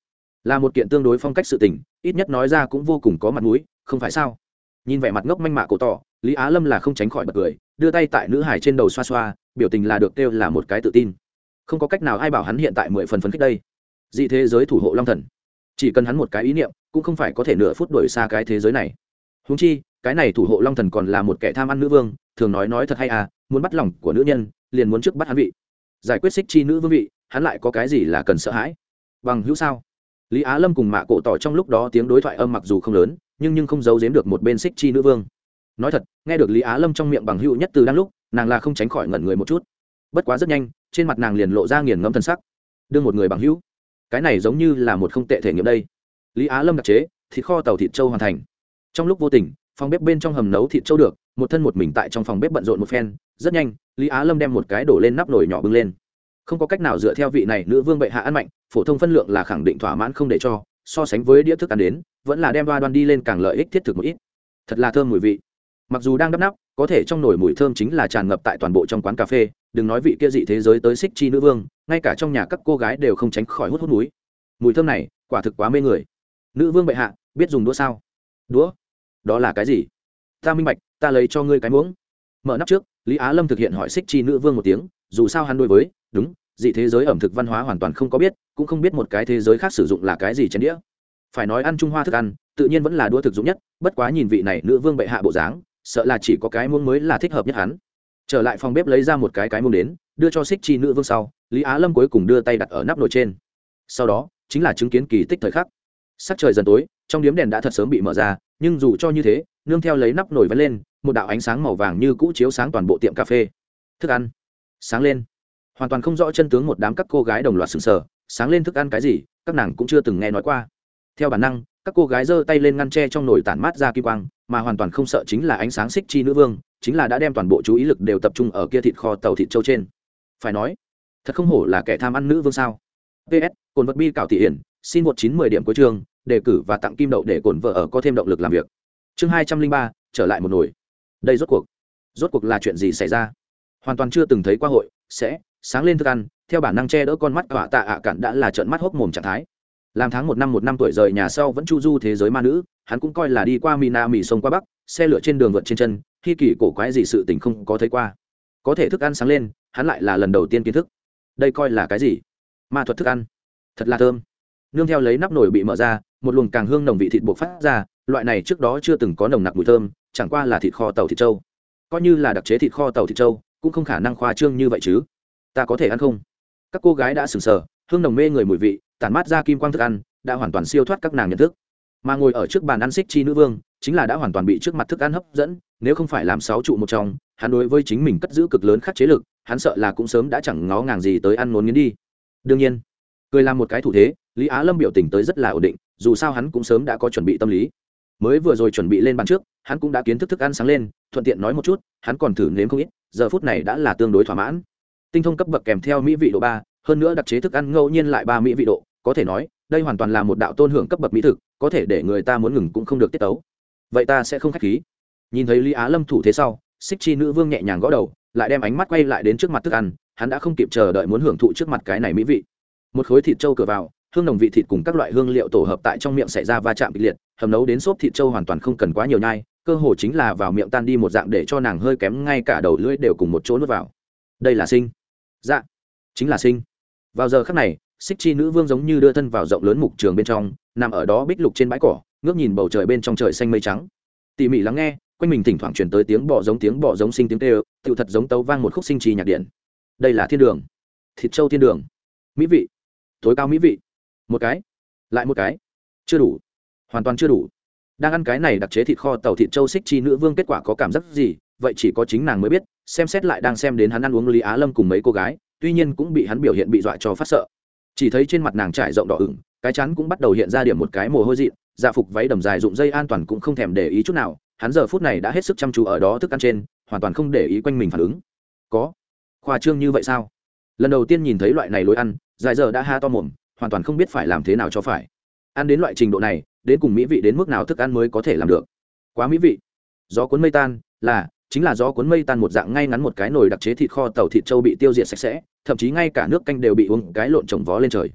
Là một kiện tương đối phong cách sự tình, ít nhất nói ra cũng vô cùng có mặt mũi, không phải sao? Nhìn vẻ mặt ngốc manh mạ cổ tỏ, lý á lâm là không tránh khỏi bật cười, đưa tay tại nữ hải trên đầu xoa xoa, biểu tình là được kêu là một cái tự tin. Không có cách nào ai bảo hắn hiện tại mười phần phấn khích đây. Dị thế giới thủ hộ long thần. Chỉ cần hắn một cái ý niệm, cũng không phải có thể nửa phút đổi xa cái thế giới này húng chi, cái này thủ hộ long thần còn là một kẻ tham ăn nữ vương, thường nói nói thật hay à muốn bắt lòng của nữ nhân, liền muốn trước bắt hắn vị. Giải quyết xích chi nữ vương vị, hắn lại có cái gì là cần sợ hãi? Bằng hữu sao? Lý á lâm cùng mạ cổ tỏ trong lúc đó tiếng đối thoại âm mặc dù không lớn, nhưng nhưng không giấu giếm được một bên xích chi nữ vương. Nói thật, nghe được lý á lâm trong miệng bằng hữu nhất từ đang lúc, nàng là không tránh khỏi ngẩn người một chút. Bất quá rất nhanh, trên mặt nàng liền lộ ra nghiền ngẫm thân sắc. Đương một người bằng hữu. Cái này giống như là một không tệ thể nghiệm đây. Lý á lâm đặc chế, thịt kho tàu thịt châu hoàn thành trong lúc vô tình, phòng bếp bên trong hầm nấu thịt trâu được, một thân một mình tại trong phòng bếp bận rộn một phen, rất nhanh, lý á lâm đem một cái đổ lên nắp nồi nhỏ bưng lên. Không có cách nào dựa theo vị này nữ vương bệ hạ ăn mạnh, phổ thông phân lượng là khẳng định thỏa mãn không để cho, so sánh với đĩa thức ăn đến, vẫn là đem đoa đoan đi lên càng lợi ích thiết thực một ít. Thật là thơm mùi vị. Mặc dù đang đắp nắp, có thể trong nồi mùi thơm chính là tràn ngập tại toàn bộ trong quán cà phê, đừng nói vị kia dị thế giới tới xích chi nữ vương, ngay cả trong nhà các cô gái đều không tránh khỏi hút hút núi. Mùi thơm này, quả thực quá mê người. Nữ vương bệ hạ, biết dùng đũa sao? Đũa? Đó là cái gì? Ta minh bạch, ta lấy cho ngươi cái muỗng. Mở nắp trước, lý á lâm thực hiện hỏi xích chi nữ vương một tiếng, dù sao hắn đối với, đúng, dị thế giới ẩm thực văn hóa hoàn toàn không có biết, cũng không biết một cái thế giới khác sử dụng là cái gì chén đĩa. Phải nói ăn trung hoa thức ăn, tự nhiên vẫn là đua thực dụng nhất, bất quá nhìn vị này nữ vương bệ hạ bộ dáng, sợ là chỉ có cái muông mới là thích hợp nhất hắn. Trở lại phòng bếp lấy ra một cái cái muông đến, đưa cho xích chi nữ vương sau, lý á lâm cuối cùng đưa tay đặt ở nắp nồi trên. Sau đó, chính là chứng kiến kỳ tích thời khắc. Sắc trời dần tối, trong điếm đèn đã thật sớm bị mở ra nhưng dù cho như thế, nương theo lấy nắp nổi vén lên, một đạo ánh sáng màu vàng như cũ chiếu sáng toàn bộ tiệm cà phê. Thức ăn. Sáng lên. Hoàn toàn không rõ chân tướng một đám các cô gái đồng loạt sừng sờ, sáng lên thức ăn cái gì, các nàng cũng chưa từng nghe nói qua. Theo bản năng, các cô gái giơ tay lên ngăn tre trong nồi tản mát ra kim quang, mà hoàn toàn không sợ chính là ánh sáng xích chi nữ vương, chính là đã đem toàn bộ chú ý lực đều tập trung ở kia thịt kho tàu thịt trâu trên. Phải nói, thật không hổ là kẻ tham ăn nữ vương sao? Ps cồn vật bi cảo thị hiển, xin một chín mười điểm cuối trường đề cử và tặng kim đậu để cổn vợ ở có thêm động lực làm việc. Chương hai trăm linh ba, trở lại một nồi. Đây rốt cuộc rốt cuộc là chuyện gì xảy ra? Hoàn toàn chưa từng thấy qua hội, sẽ, sáng lên thức ăn, theo bản năng che đỡ con mắt họa tạ ạ cản đã là trợn mắt hốc mồm trạng thái. Làm tháng một năm một năm tuổi rời nhà sau vẫn chu du thế giới ma nữ, hắn cũng coi là đi qua mina mì sông qua bắc, xe lửa trên đường vượt trên chân, khi kỳ cổ quái gì sự tình không có thấy qua. Có thể thức ăn sáng lên, hắn lại là lần đầu tiên kiến thức. Đây coi là cái gì? Ma thuật thức ăn. Thật là thơm. Nương theo lấy nắp nồi bị mở ra một luồng càng hương nồng vị thịt buộc phát ra, loại này trước đó chưa từng có nồng nặc mùi thơm, chẳng qua là thịt kho tàu thịt trâu. Coi như là đặc chế thịt kho tàu thịt trâu, cũng không khả năng khoa trương như vậy chứ. Ta có thể ăn không? Các cô gái đã sừng sờ, hương nồng mê người mùi vị, tản mát ra kim quang thức ăn, đã hoàn toàn siêu thoát các nàng nhận thức. Mà ngồi ở trước bàn ăn xích chi nữ vương, chính là đã hoàn toàn bị trước mặt thức ăn hấp dẫn, nếu không phải làm sáu trụ một trong, hắn đối với chính mình cất giữ cực lớn khắc chế lực, hắn sợ là cũng sớm đã chẳng ngó ngàng gì tới ăn nốn nghiến đi. Đương nhiên, cười làm một cái thủ thế, lý á lâm biểu tình tới rất là ổn định dù sao hắn cũng sớm đã có chuẩn bị tâm lý. Mới vừa rồi chuẩn bị lên bàn trước, hắn cũng đã kiến thức thức ăn sáng lên, thuận tiện nói một chút, hắn còn thử nếm không ít, giờ phút này đã là tương đối thỏa mãn. Tinh thông cấp bậc kèm theo mỹ vị độ ba, hơn nữa đặc chế thức ăn ngẫu nhiên lại ba mỹ vị độ, có thể nói, đây hoàn toàn là một đạo tôn hưởng cấp bậc mỹ thực, có thể để người ta muốn ngừng cũng không được tiết tấu. Vậy ta sẽ không k h á c h khí. Nhìn thấy lý á lâm thủ thế sau xích chi nữ vương nhẹ nhàng gõ đầu, lại đem ánh mắt quay lại đến trước mặt thức ăn, hắn đã không kịp chờ đợi muốn hưởng thụ trước mặt cái này mỹ vị. Một khối thịt trâu cửa vào hương nồng vị thịt cùng các loại hương liệu tổ hợp tại trong miệng xảy ra va chạm kịch liệt, hầm nấu đến xốp thịt trâu hoàn toàn không cần quá nhiều nhai, cơ hồ chính là vào miệng tan đi một dạng để cho nàng hơi kém, ngay cả đầu lưỡi đều cùng một chỗ nuốt vào. Đây là sinh. Dạ chính là sinh. Vào giờ khắc này, xích chi nữ vương giống như đưa thân vào rộng lớn mục trường bên trong, nằm ở đó bích lục trên bãi cỏ, ngước nhìn bầu trời bên trong trời xanh mây trắng. Tỉ mỉ lắng nghe, quanh mình thỉnh thoảng truyền tới tiếng bọ giống, tiếng bọ giống sinh tiếng kêu tự thật giống tấu vang một khúc sinh trì nhạc điện. Đây là thiên đường. Thịt trâu thiên đường. Mỹ vị. Tối cao mỹ vị một cái. Lại một cái. Chưa đủ. Hoàn toàn chưa đủ. Đang ăn cái này đặc chế thịt kho tàu thịt châu xích chi nữ vương kết quả có cảm giác gì? Vậy chỉ có chính nàng mới biết, xem xét lại đang xem đến hắn ăn uống lý á lâm cùng mấy cô gái, tuy nhiên cũng bị hắn biểu hiện bị dọa cho phát sợ. Chỉ thấy trên mặt nàng trải rộng đỏ ửng, cái chắn cũng bắt đầu hiện ra điểm một cái mồ hôi dị dạ phục váy đầm dài dụng dây an toàn cũng không thèm để ý chút nào, hắn giờ phút này đã hết sức chăm chú ở đó thức ăn trên, hoàn toàn không để ý quanh mình phản ứng. Có. Khoa trương như vậy sao? Lần đầu tiên nhìn thấy loại này lối ăn, dài giờ đã ha to mồm hoàn toàn không biết phải làm thế nào cho phải. Ăn đến loại trình độ này, đến cùng mỹ vị đến mức nào thức ăn mới có thể làm được? Quá mỹ vị. Gió cuốn mây tan, là, chính là gió cuốn mây tan một dạng ngay ngắn một cái nồi đặc chế thịt kho tàu thịt trâu bị tiêu diệt sạch sẽ, thậm chí ngay cả nước canh đều bị uống cái lộn trồng vó lên trời.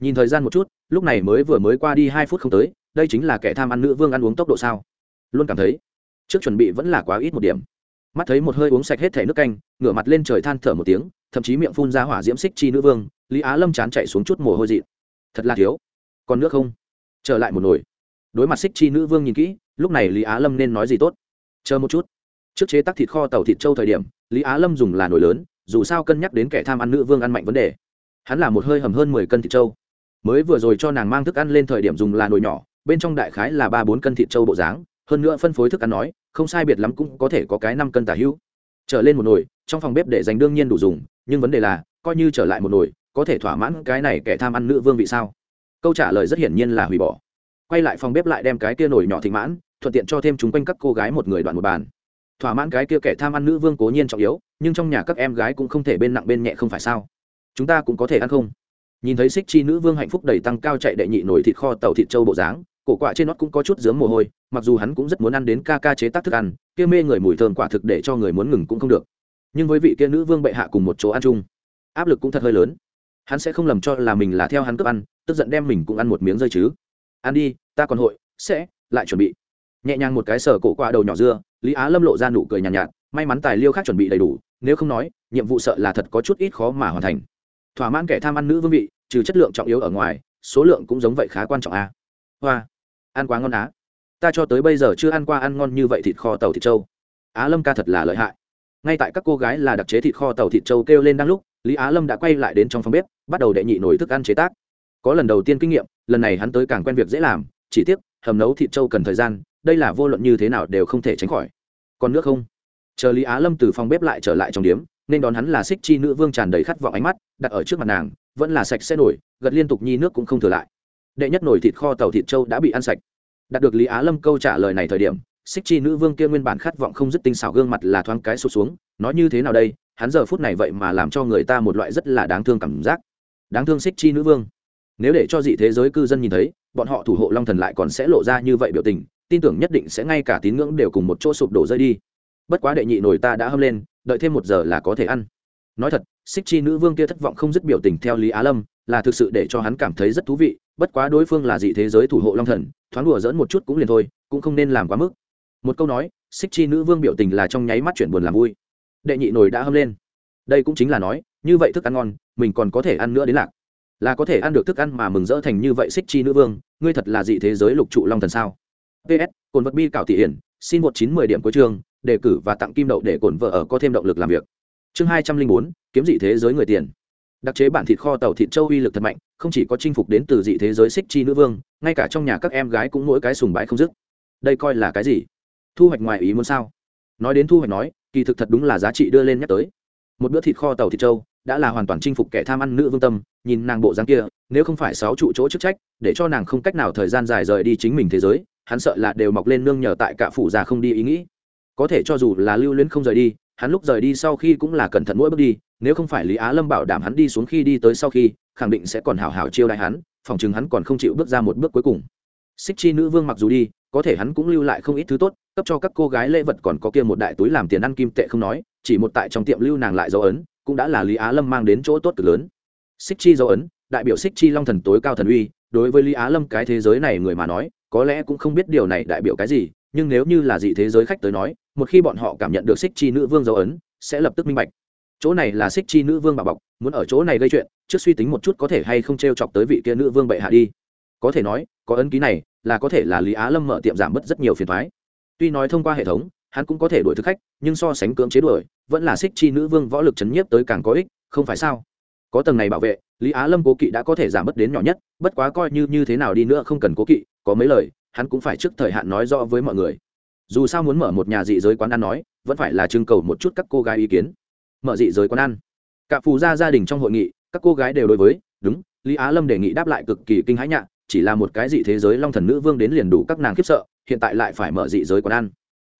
Nhìn thời gian một chút, lúc này mới vừa mới qua đi hai phút không tới, đây chính là kẻ tham ăn nữ vương ăn uống tốc độ sao? Luôn cảm thấy, trước chuẩn bị vẫn là quá ít một điểm. Mắt thấy một hơi uống sạch hết thẻ nước canh, ngửa mặt lên trời than thở một tiếng, thậm chí miệng phun ra hỏa diễm xích chi nữ vương lý á lâm chán chạy xuống chút mồ hôi dị thật là thiếu. Còn nước không? Trở lại một nồi. Đối mặt xích chi nữ vương nhìn kỹ, lúc này lý á lâm nên nói gì tốt? Chờ một chút. Trước chế tác thịt kho tàu thịt trâu thời điểm, lý á lâm dùng là nồi lớn, dù sao cân nhắc đến kẻ tham ăn nữ vương ăn mạnh vấn đề. Hắn là một hơi hầm hơn mười cân thịt trâu. Mới vừa rồi cho nàng mang thức ăn lên thời điểm dùng là nồi nhỏ, bên trong đại khái là ba bốn cân thịt trâu bộ dáng, hơn nữa phân phối thức ăn nói, không sai biệt lắm cũng có thể có cái năm cân tả hữu. Trở lên một nồi, trong phòng bếp để dành đương nhiên đủ dùng, nhưng vấn đề là, coi như trở lại một nồi có thể thỏa mãn cái này kẻ tham ăn nữ vương vị sao? Câu trả lời rất hiển nhiên là hủy bỏ. Quay lại phòng bếp lại đem cái kia nồi nhỏ thịnh mãn, thuận tiện cho thêm chúng quanh các cô gái một người đoạn một bàn. Thỏa mãn cái kia kẻ tham ăn nữ vương cố nhiên trọng yếu, nhưng trong nhà các em gái cũng không thể bên nặng bên nhẹ không phải sao? Chúng ta cũng có thể ăn không? Nhìn thấy xích chi nữ vương hạnh phúc đầy tăng cao chạy đệ nhị nổi thịt kho tàu thịt trâu bộ dáng, cổ quạ trên nót cũng có chút dướng mồ hôi, mặc dù hắn cũng rất muốn ăn đến ca ca chế tác thức ăn, kia mê người mùi thơm quả thực để cho người muốn ngừng cũng không được. Nhưng với vị kia nữ vương bệ hạ cùng một chỗ ăn chung, áp lực cũng thật hơi lớn hắn sẽ không lầm cho là mình là theo hắn cướp ăn tức giận đem mình cũng ăn một miếng rơi chứ. Ăn đi ta còn hội sẽ lại chuẩn bị. Nhẹ nhàng một cái sở cổ qua đầu nhỏ dưa lý á lâm lộ ra nụ cười nhàn nhạt, nhạt may mắn tài liêu khác chuẩn bị đầy đủ nếu không nói nhiệm vụ sợ là thật có chút ít khó mà hoàn thành. Thỏa mãn kẻ tham ăn nữ vương vị trừ chất lượng trọng yếu ở ngoài số lượng cũng giống vậy khá quan trọng a. Hoa ăn quá ngon á. Ta cho tới bây giờ chưa ăn qua ăn ngon như vậy thịt kho tàu thịt trâu. Á lâm ca thật là lợi hại. Ngay tại các cô gái là đặc chế thịt kho tàu thịt trâu kêu lên đang lúc lý á lâm đã quay lại đến trong phòng bếp, bắt đầu đệ nhị nổi thức ăn chế tác. Có lần đầu tiên kinh nghiệm, lần này hắn tới càng quen việc dễ làm, chỉ tiếc, hầm nấu thịt trâu cần thời gian, đây là vô luận như thế nào đều không thể tránh khỏi. Còn nước không? Chờ lý á lâm từ phòng bếp lại trở lại trong điếm, nên đón hắn là xích chi nữ vương tràn đầy khát vọng ánh mắt, đặt ở trước mặt nàng, vẫn là sạch sẽ nổi, gật liên tục nhi nước cũng không thừa lại. Đệ nhất nổi thịt kho tàu thịt trâu đã bị ăn sạch. Đạt được lý á lâm câu trả lời này thời điểm, xích chi nữ vương kia nguyên bản khát vọng không dứt tinh xảo gương mặt là thoáng cái sụt xuống, nói như thế nào đây hắn giờ phút này vậy mà làm cho người ta một loại rất là đáng thương cảm giác. Đáng thương xích chi nữ vương. Nếu để cho dị thế giới cư dân nhìn thấy, bọn họ thủ hộ long thần lại còn sẽ lộ ra như vậy biểu tình, tin tưởng nhất định sẽ ngay cả tín ngưỡng đều cùng một chỗ sụp đổ rơi đi. Bất quá đệ nhị nổi ta đã hâm lên, đợi thêm một giờ là có thể ăn. Nói thật, xích chi nữ vương kia thất vọng không dứt biểu tình theo lý á lâm, là thực sự để cho hắn cảm thấy rất thú vị, bất quá đối phương là dị thế giới thủ hộ long thần, thoáng đùa dỡn một chút cũng liền thôi, cũng không nên làm quá mức. Một câu nói, xích chi nữ vương biểu tình là trong nháy mắt chuyển buồn làm vui đệ nhị nồi đã hâm lên. Đây cũng chính là nói, như vậy thức ăn ngon, mình còn có thể ăn nữa đến lạc. Là có thể ăn được thức ăn mà mừng rỡ thành như vậy xích chi nữ vương, ngươi thật là dị thế giới lục trụ long thần sao? Ps cồn vật bi cảo thị hiển, xin một chín mười điểm cuối chương, đề cử và tặng kim đậu để cồn vợ ở có thêm động lực làm việc. Chương hai trăm linh bốn, kiếm dị thế giới người tiền. Đặc chế bản thịt kho tàu thịt châu uy lực thật mạnh, không chỉ có chinh phục đến từ dị thế giới xích chi nữ vương, ngay cả trong nhà các em gái cũng mỗi cái sùng bái không dứt. Đây coi là cái gì? Thu hoạch ngoài ý muốn sao? Nói đến thu hoạch nói kỳ thực thật đúng là giá trị đưa lên nhắc tới. Một bữa thịt kho tàu thịt châu đã là hoàn toàn chinh phục kẻ tham ăn nữ vương tâm, nhìn nàng bộ dáng kia, nếu không phải sáu trụ chỗ chức trách, để cho nàng không cách nào thời gian dài rời đi chính mình thế giới, hắn sợ là đều mọc lên nương nhờ tại cả phủ già không đi ý nghĩ. Có thể cho dù là lưu luyến không rời đi, hắn lúc rời đi sau khi cũng là cẩn thận mỗi bước đi, nếu không phải lý á lâm bảo đảm hắn đi xuống khi đi tới sau khi, khẳng định sẽ còn hào hào chiêu đại hắn, phòng chừng hắn còn không chịu bước ra một bước cuối cùng. Xích chi nữ vương mặc dù đi có thể hắn cũng lưu lại không ít thứ tốt, cấp cho các cô gái lễ vật còn có kia một đại túi làm tiền ăn kim tệ không nói, chỉ một tại trong tiệm lưu nàng lại dấu ấn, cũng đã là lý á lâm mang đến chỗ tốt cực lớn. Xích chi dấu ấn, đại biểu xích chi long thần tối cao thần uy, đối với lý á lâm cái thế giới này người mà nói, có lẽ cũng không biết điều này đại biểu cái gì, nhưng nếu như là dị thế giới khách tới nói, một khi bọn họ cảm nhận được xích chi nữ vương dấu ấn, sẽ lập tức minh bạch. Chỗ này là xích chi nữ vương bà bọc, muốn ở chỗ này gây chuyện, trước suy tính một chút có thể hay không t r e o chọc tới vị kia nữ vương bệ hạ đi có thể nói, có ấn ký này là có thể là lý á lâm mở tiệm giảm bớt rất nhiều phiền thoái tuy nói thông qua hệ thống, hắn cũng có thể đuổi thực khách, nhưng so sánh cưỡng chế đuổi, vẫn là xích chi nữ vương võ lực chấn nhiếp tới càng có ích, không phải sao? Có tầng này bảo vệ, lý á lâm cố kỵ đã có thể giảm bớt đến nhỏ nhất, bất quá coi như như thế nào đi nữa không cần cố kỵ, có mấy lời, hắn cũng phải trước thời hạn nói rõ với mọi người. Dù sao muốn mở một nhà dị giới quán ăn nói, vẫn phải là trưng cầu một chút các cô gái ý kiến. Mở dị giới quán ăn. Cả phù gia gia đình trong hội nghị, các cô gái đều đối với, đúng, lý á lâm đề nghị đáp lại cực kỳ kinh hãi nhạ chỉ là một cái dị thế giới long thần nữ vương đến liền đủ các nàng khiếp sợ, hiện tại lại phải mở dị giới quán ăn.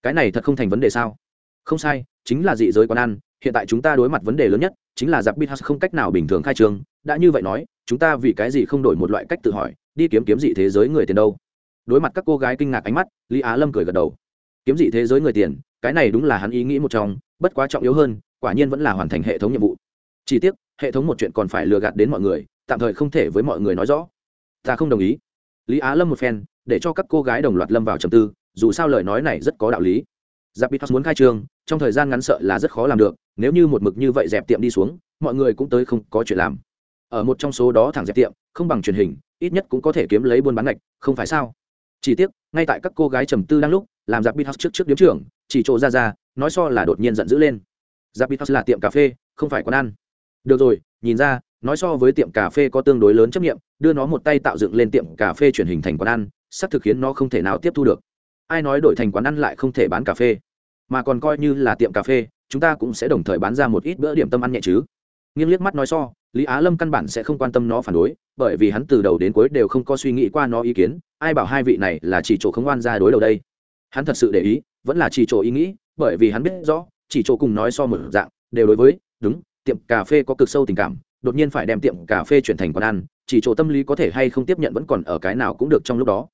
Cái này thật không thành vấn đề sao? Không sai, chính là dị giới quán ăn, hiện tại chúng ta đối mặt vấn đề lớn nhất chính là giặc bithas không cách nào bình thường khai trương. Đã như vậy nói, chúng ta vì cái gì không đổi một loại cách tự hỏi, đi kiếm kiếm dị thế giới người tiền đâu? Đối mặt các cô gái kinh ngạc ánh mắt, lý á lâm cười gật đầu. Kiếm dị thế giới người tiền, cái này đúng là hắn ý nghĩ một trong, bất quá trọng yếu hơn, quả nhiên vẫn là hoàn thành hệ thống nhiệm vụ. Chỉ tiếc, hệ thống một chuyện còn phải lừa gạt đến mọi người, tạm thời không thể với mọi người nói rõ ta không đồng ý. Lý á lâm một phen, để cho các cô gái đồng loạt lâm vào trầm tư, dù sao lời nói này rất có đạo lý. Giáp bị muốn khai trương, trong thời gian ngắn sợ là rất khó làm được, nếu như một mực như vậy dẹp tiệm đi xuống, mọi người cũng tới không có chuyện làm. Ở một trong số đó thẳng dẹp tiệm, không bằng truyền hình, ít nhất cũng có thể kiếm lấy buôn bán ngạch, không phải sao? Chỉ tiếc, ngay tại các cô gái trầm tư đang lúc, làm giáp bít trước trước điếm trưởng, chỉ trộ ra ra, nói so là đột nhiên giận dữ lên. Giáp bít là tiệm cà phê, không phải quán ăn. Được rồi, nhìn ra nói so với tiệm cà phê có tương đối lớn chấp nghiệm, đưa nó một tay tạo dựng lên tiệm cà phê chuyển hình thành quán ăn sắp thực khiến nó không thể nào tiếp thu được. Ai nói đổi thành quán ăn lại không thể bán cà phê? Mà còn coi như là tiệm cà phê, chúng ta cũng sẽ đồng thời bán ra một ít bữa điểm tâm ăn nhẹ chứ. Nghiêng liếc mắt nói so, lý á lâm căn bản sẽ không quan tâm nó phản đối, bởi vì hắn từ đầu đến cuối đều không có suy nghĩ qua nó ý kiến, ai bảo hai vị này là chỉ chỗ không oan ra đối đầu đây. Hắn thật sự để ý, vẫn là chỉ chỗ ý nghĩ, bởi vì hắn biết rõ, chỉ chỗ cùng nói so một dạng, đều đối với, đúng, tiệm cà phê có cực sâu tình cảm đột nhiên phải đem tiệm cà phê chuyển thành quán ăn, chỉ chỗ tâm lý có thể hay không tiếp nhận vẫn còn ở cái nào cũng được trong lúc đó.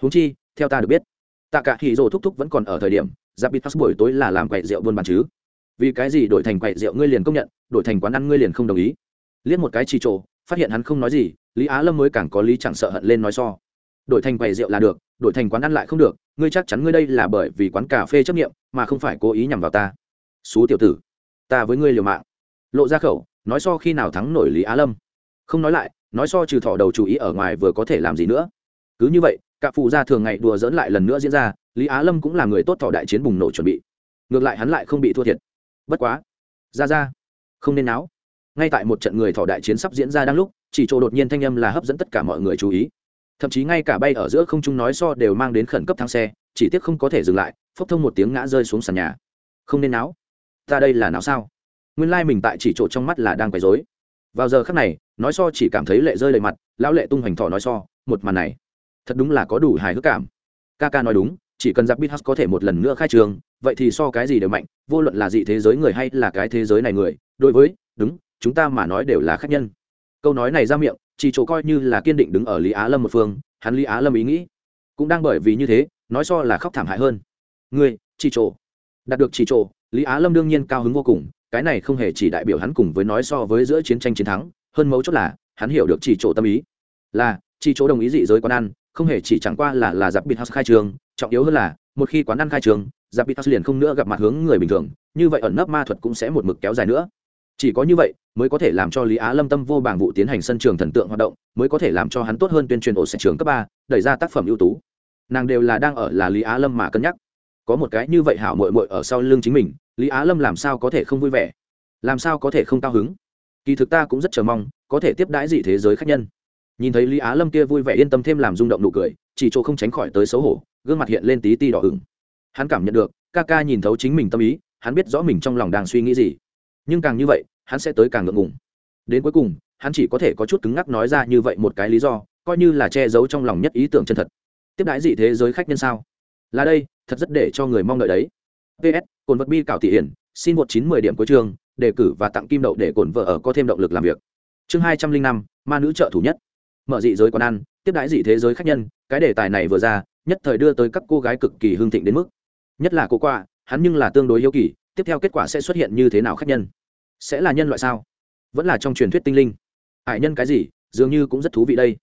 Huống chi, theo ta được biết, tạ cả hỉ rồ thúc thúc vẫn còn ở thời điểm, giáp bít buổi tối là làm quậy rượu buôn bán chứ. Vì cái gì đổi thành quậy rượu ngươi liền công nhận, đổi thành quán ăn ngươi liền không đồng ý? Liếc một cái chỉ chỗ, phát hiện hắn không nói gì, lý á lâm mới càng có lý chẳng sợ hận lên nói so. Đổi thành quầy rượu là được, đổi thành quán ăn lại không được, ngươi chắc chắn ngươi đây là bởi vì quán cà phê chấp nghiệm, mà không phải cố ý nhằm vào ta. Xú tiểu tử, ta với ngươi liều mạng lộ ra khẩu, nói so khi nào thắng nổi lý á lâm. Không nói lại, nói so trừ thỏ đầu chú ý ở ngoài vừa có thể làm gì nữa. Cứ như vậy, cả phụ gia thường ngày đùa dỡn lại lần nữa diễn ra, lý á lâm cũng là người tốt thỏ đại chiến bùng nổ chuẩn bị. Ngược lại hắn lại không bị thua thiệt. Bất quá, ra ra, không nên náo. Ngay tại một trận người thỏ đại chiến sắp diễn ra đang lúc, chỉ chỗ đột nhiên thanh âm là hấp dẫn tất cả mọi người chú ý. Thậm chí ngay cả bay ở giữa không trung nói so đều mang đến khẩn cấp thang xe, chỉ tiếc không có thể dừng lại, phốc thông một tiếng ngã rơi xuống sàn nhà. Không nên náo. Ta đây là não sao? Nguyên lai mình tại chỉ chỗ trong mắt là đang quấy rối. vào giờ khắc này, nói so chỉ cảm thấy lệ rơi lệ mặt, lão lệ tung hoành thọ nói so, một màn này, thật đúng là có đủ hài hước cảm. Ca ca nói đúng, chỉ cần giặc bít có thể một lần nữa khai trường, vậy thì so cái gì đều mạnh, vô luận là dị thế giới người hay là cái thế giới này người, đối với, đúng, chúng ta mà nói đều là khách nhân. Câu nói này ra miệng, chỉ chỗ coi như là kiên định đứng ở lý á lâm một phương, hắn lý á lâm ý nghĩ cũng đang bởi vì như thế, nói so là khóc thảm hại hơn. Người chỉ chỗ, đạt được chỉ chỗ, lý á lâm đương nhiên cao hứng vô cùng cái này không hề chỉ đại biểu hắn cùng với nói so với giữa chiến tranh chiến thắng, hơn mấu chốt là, hắn hiểu được chỉ chỗ tâm ý. Là, chỉ chỗ đồng ý dị giới quán ăn, không hề chỉ chẳng qua là là giặc bịt house khai trường, trọng yếu hơn là, một khi quán ăn khai trường giặc bịt house liền không nữa gặp mặt hướng người bình thường, như vậy ẩn nấp ma thuật cũng sẽ một mực kéo dài nữa. Chỉ có như vậy, mới có thể làm cho lý á lâm tâm vô bảng vụ tiến hành sân trường thần tượng hoạt động, mới có thể làm cho hắn tốt hơn tuyên truyền ổ sẽ trường cấp ba, đẩy ra tác phẩm ưu tú. Nàng đều là đang ở là lý á lâm mà cân nhắc. Có một cái như vậy hảo mội mội ở sau lưng chính mình lý á lâm làm sao có thể không vui vẻ? Làm sao có thể không cao hứng? Kỳ thực ta cũng rất chờ mong, có thể tiếp đãi dị thế giới khác nhân. Nhìn thấy lý á lâm kia vui vẻ yên tâm thêm làm rung động nụ cười, chỉ chỗ không tránh khỏi tới xấu hổ, gương mặt hiện lên tí ti đỏ ửng. Hắn cảm nhận được, ca ca nhìn thấu chính mình tâm ý, hắn biết rõ mình trong lòng đang suy nghĩ gì. Nhưng càng như vậy, hắn sẽ tới càng ngượng ngùng. Đến cuối cùng, hắn chỉ có thể có chút cứng ngắc nói ra như vậy một cái lý do, coi như là che giấu trong lòng nhất ý tưởng chân thật. Tiếp đãi dị thế giới khách nhân sao? Là đây, thật rất để cho người mong đợi đấy. Ps cồn vật bi cảo thị hiển, xin một chín mười điểm cuối trường đề cử và tặng kim đậu để cồn vợ ở có thêm động lực làm việc. Chương hai trăm linh năm, ma nữ trợ thủ nhất. Mở dị giới quán ăn, tiếp đãi dị thế giới khách nhân, cái đề tài này vừa ra, nhất thời đưa tới các cô gái cực kỳ hương thịnh đến mức. Nhất là cô qua hắn nhưng là tương đối yêu kỳ, tiếp theo kết quả sẽ xuất hiện như thế nào khách nhân? Sẽ là nhân loại sao? Vẫn là trong truyền thuyết tinh linh. Hại nhân cái gì, dường như cũng rất thú vị đây.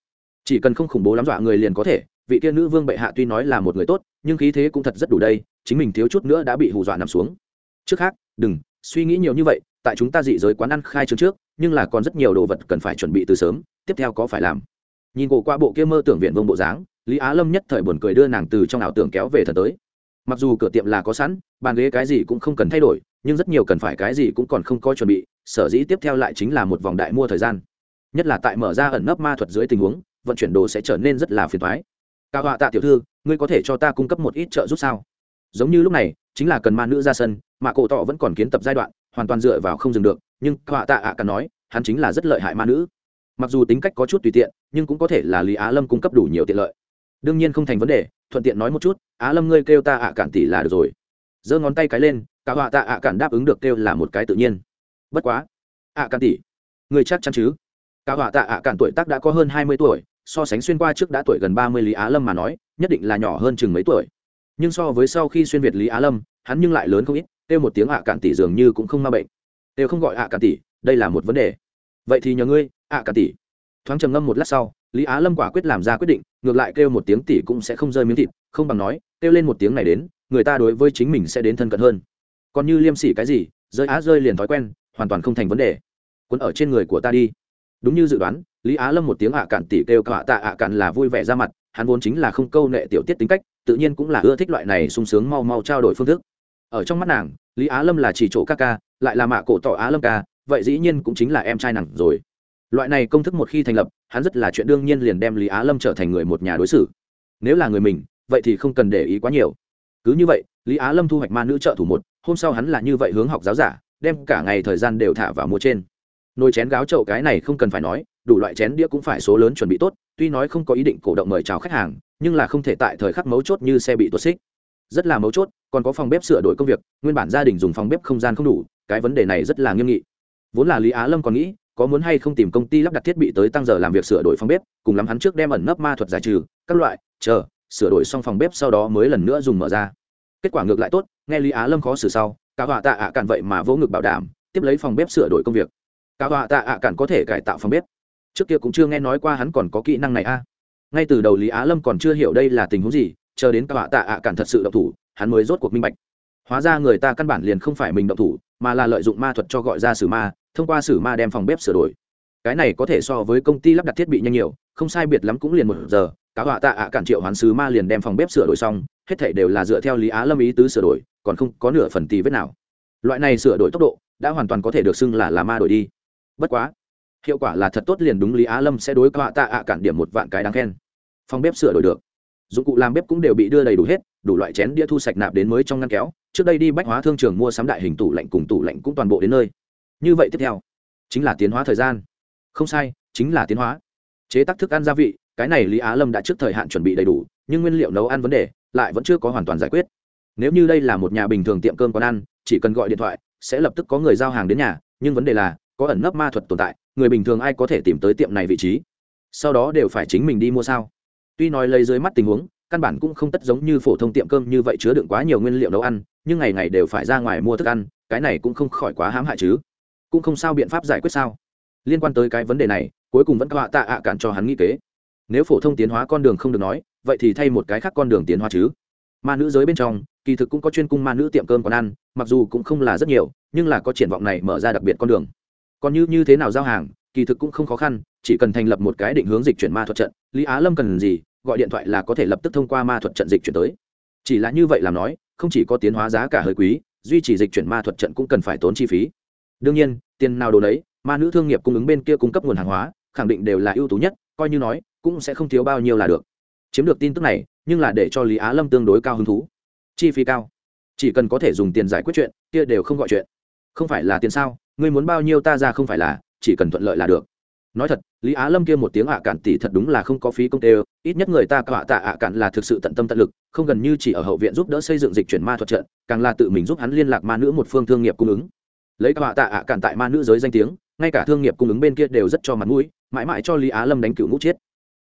Chỉ cần không khủng bố lắm dọa người liền có thể vị tiên nữ vương bệ hạ tuy nói là một người tốt, nhưng khí thế cũng thật rất đủ đây, chính mình thiếu chút nữa đã bị hù dọa nằm xuống. Trước khác, đừng, suy nghĩ nhiều như vậy, tại chúng ta dị giới quán ăn khai trương trước, nhưng là còn rất nhiều đồ vật cần phải chuẩn bị từ sớm, tiếp theo có phải làm. Nhìn cổ qua bộ kia mơ tưởng viện vương bộ dáng, lý á lâm nhất thời buồn cười đưa nàng từ trong ảo tưởng kéo về thật tới. Mặc dù cửa tiệm là có sẵn, bàn ghế cái gì cũng không cần thay đổi, nhưng rất nhiều cần phải cái gì cũng còn không có chuẩn bị, sở dĩ tiếp theo lại chính là một vòng đại mua thời gian. Nhất là tại mở ra ẩn nấp ma thuật dưới tình huống, vận chuyển đồ sẽ trở nên rất là phiền thoái cao họa tạ tiểu thư, ngươi có thể cho ta cung cấp một ít trợ giúp sao? Giống như lúc này, chính là cần ma nữ ra sân, mà cổ tọ vẫn còn kiến tập giai đoạn, hoàn toàn dựa vào không dừng được, nhưng họa tạ ạ à cả nói, hắn chính là rất lợi hại ma nữ. Mặc dù tính cách có chút tùy tiện, nhưng cũng có thể là lý á lâm cung cấp đủ nhiều tiện lợi. Đương nhiên không thành vấn đề, thuận tiện nói một chút, á lâm ngươi kêu ta ạ cản tỷ là được rồi. Giơ ngón tay cái lên, cả họa tạ ạ cản đáp ứng được kêu là một cái tự nhiên. Bất quá, ạ cản tỷ, ngươi chắc chắn chứ? Cả họa tạ ạ cản tuổi tác đã có hơn hai mươi tuổi so sánh xuyên qua trước đã tuổi gần ba mươi lý á lâm mà nói, nhất định là nhỏ hơn chừng mấy tuổi. Nhưng so với sau khi xuyên việt lý á lâm, hắn nhưng lại lớn không ít, kêu một tiếng ạ cản tỷ dường như cũng không ma bệnh. Đều không gọi ạ cản tỷ, đây là một vấn đề. Vậy thì nhờ ngươi, ạ cản tỷ. Thoáng trầm ngâm một lát sau, lý á lâm quả quyết làm ra quyết định, ngược lại kêu một tiếng tỷ cũng sẽ không rơi miếng thịt, không bằng nói, kêu lên một tiếng này đến, người ta đối với chính mình sẽ đến thân cận hơn. Còn như liêm sỉ cái gì, rơi á rơi liền thói quen, hoàn toàn không thành vấn đề. Quấn ở trên người của ta đi. Đúng như dự đoán lý á lâm một tiếng ạ cạn tỷ kêu cả tạ ạ cạn là vui vẻ ra mặt, hắn vốn chính là không câu nệ tiểu tiết tính cách, tự nhiên cũng là ưa thích loại này sung sướng mau mau trao đổi phương thức. Ở trong mắt nàng, lý á lâm là chỉ chỗ ca ca, lại là mạ cổ tỏ á lâm ca, vậy dĩ nhiên cũng chính là em trai nàng rồi. Loại này công thức một khi thành lập, hắn rất là chuyện đương nhiên liền đem lý á lâm trở thành người một nhà đối xử. Nếu là người mình, vậy thì không cần để ý quá nhiều. Cứ như vậy, lý á lâm thu hoạch ma nữ trợ thủ một, hôm sau hắn là như vậy hướng học giáo giả, đem cả ngày thời gian đều thả vào mua trên. Nồi chén gáo chậu cái này không cần phải nói đủ loại chén đĩa cũng phải số lớn chuẩn bị tốt, tuy nói không có ý định cổ động mời chào khách hàng, nhưng là không thể tại thời khắc mấu chốt như xe bị tuột xích. Rất là mấu chốt, còn có phòng bếp sửa đổi công việc, nguyên bản gia đình dùng phòng bếp không gian không đủ, cái vấn đề này rất là nghiêm nghị. Vốn là lý á lâm còn nghĩ, có muốn hay không tìm công ty lắp đặt thiết bị tới tăng giờ làm việc sửa đổi phòng bếp, cùng lắm hắn trước đem ẩn nấp ma thuật giải trừ, các loại, chờ, sửa đổi xong phòng bếp sau đó mới lần nữa dùng mở ra. Kết quả ngược lại tốt, nghe lý á lâm khó xử sau cả họa tạ ạ cạn vậy mà vỗ ngực bảo đảm, tiếp lấy phòng bếp sửa đổi công việc. Cả họa tạ ạ cạn có thể cải tạo phòng bếp trước kia cũng chưa nghe nói qua hắn còn có kỹ năng này a. Ngay từ đầu lý á lâm còn chưa hiểu đây là tình huống gì, chờ đến cả họa tạ ạ cản thật sự động thủ, hắn mới rốt cuộc minh bạch. Hóa ra người ta căn bản liền không phải mình động thủ, mà là lợi dụng ma thuật cho gọi ra sử ma, thông qua sử ma đem phòng bếp sửa đổi. Cái này có thể so với công ty lắp đặt thiết bị nhanh nhiều, không sai biệt lắm cũng liền một giờ cá họa tạ ạ cản triệu hoán sứ ma liền đem phòng bếp sửa đổi xong, hết thảy đều là dựa theo lý á lâm ý tứ sửa đổi, còn không có nửa phần tì vết nào. Loại này sửa đổi tốc độ, đã hoàn toàn có thể được xưng là là ma đổi đi. Bất quá hiệu quả là thật tốt liền đúng lý á lâm sẽ đối quạ tạ ạ cản điểm một vạn cái đáng khen. Phòng bếp sửa đổi được. Dụng cụ làm bếp cũng đều bị đưa đầy đủ hết, đủ loại chén đĩa thu sạch nạp đến mới trong ngăn kéo. Trước đây đi bách hóa thương trường mua sắm đại hình tủ lạnh cùng tủ lạnh cũng toàn bộ đến nơi. Như vậy tiếp theo, chính là tiến hóa thời gian. Không sai, chính là tiến hóa. Chế tác thức ăn gia vị, cái này lý á lâm đã trước thời hạn chuẩn bị đầy đủ, nhưng nguyên liệu nấu ăn vấn đề lại vẫn chưa có hoàn toàn giải quyết. Nếu như đây là một nhà bình thường tiệm cơm quán ăn, chỉ cần gọi điện thoại, sẽ lập tức có người giao hàng đến nhà, nhưng vấn đề là có ẩn nấp ma thuật tồn tại người bình thường ai có thể tìm tới tiệm này vị trí? Sau đó đều phải chính mình đi mua sao? Tuy nói lấy dưới mắt tình huống, căn bản cũng không tất giống như phổ thông tiệm cơm như vậy chứa đựng quá nhiều nguyên liệu nấu ăn, nhưng ngày ngày đều phải ra ngoài mua thức ăn, cái này cũng không khỏi quá hãm hại chứ. Cũng không sao biện pháp giải quyết sao? Liên quan tới cái vấn đề này, cuối cùng vẫn họa tạ ạ cản cho hắn nghĩ kế. Nếu phổ thông tiến hóa con đường không được nói, vậy thì thay một cái khác con đường tiến hóa chứ. Ma nữ giới bên trong, kỳ thực cũng có chuyên cung ma nữ tiệm cơm còn ăn, mặc dù cũng không là rất nhiều, nhưng là có triển vọng này mở ra đặc biệt con đường còn như như thế nào giao hàng, kỳ thực cũng không khó khăn, chỉ cần thành lập một cái định hướng dịch chuyển ma thuật trận, lý á lâm cần gì, gọi điện thoại là có thể lập tức thông qua ma thuật trận dịch chuyển tới. Chỉ là như vậy làm nói, không chỉ có tiến hóa giá cả hơi quý, duy trì dịch chuyển ma thuật trận cũng cần phải tốn chi phí. Đương nhiên, tiền nào đồ đấy ma nữ thương nghiệp cung ứng bên kia cung cấp nguồn hàng hóa, khẳng định đều là ưu tú nhất, coi như nói, cũng sẽ không thiếu bao nhiêu là được. Chiếm được tin tức này, nhưng là để cho lý á lâm tương đối cao hứng thú. Chi phí cao. Chỉ cần có thể dùng tiền giải quyết chuyện, kia đều không gọi chuyện. Không phải là tiền sao? Ngươi muốn bao nhiêu ta ra không phải là, chỉ cần thuận lợi là được. Nói thật, lý á lâm kia một tiếng ạ cản tỷ thật đúng là không có phí công tê ít nhất người ta cọ tạ ạ cản là thực sự tận tâm tận lực, không gần như chỉ ở hậu viện giúp đỡ xây dựng dịch chuyển ma thuật trận, càng là tự mình giúp hắn liên lạc ma nữ một phương thương nghiệp cung ứng. Lấy cọ tạ ạ cản tại ma nữ giới danh tiếng, ngay cả thương nghiệp cung ứng bên kia đều rất cho mặt mũi, mãi mãi cho lý á lâm đánh cựu ngũ chết.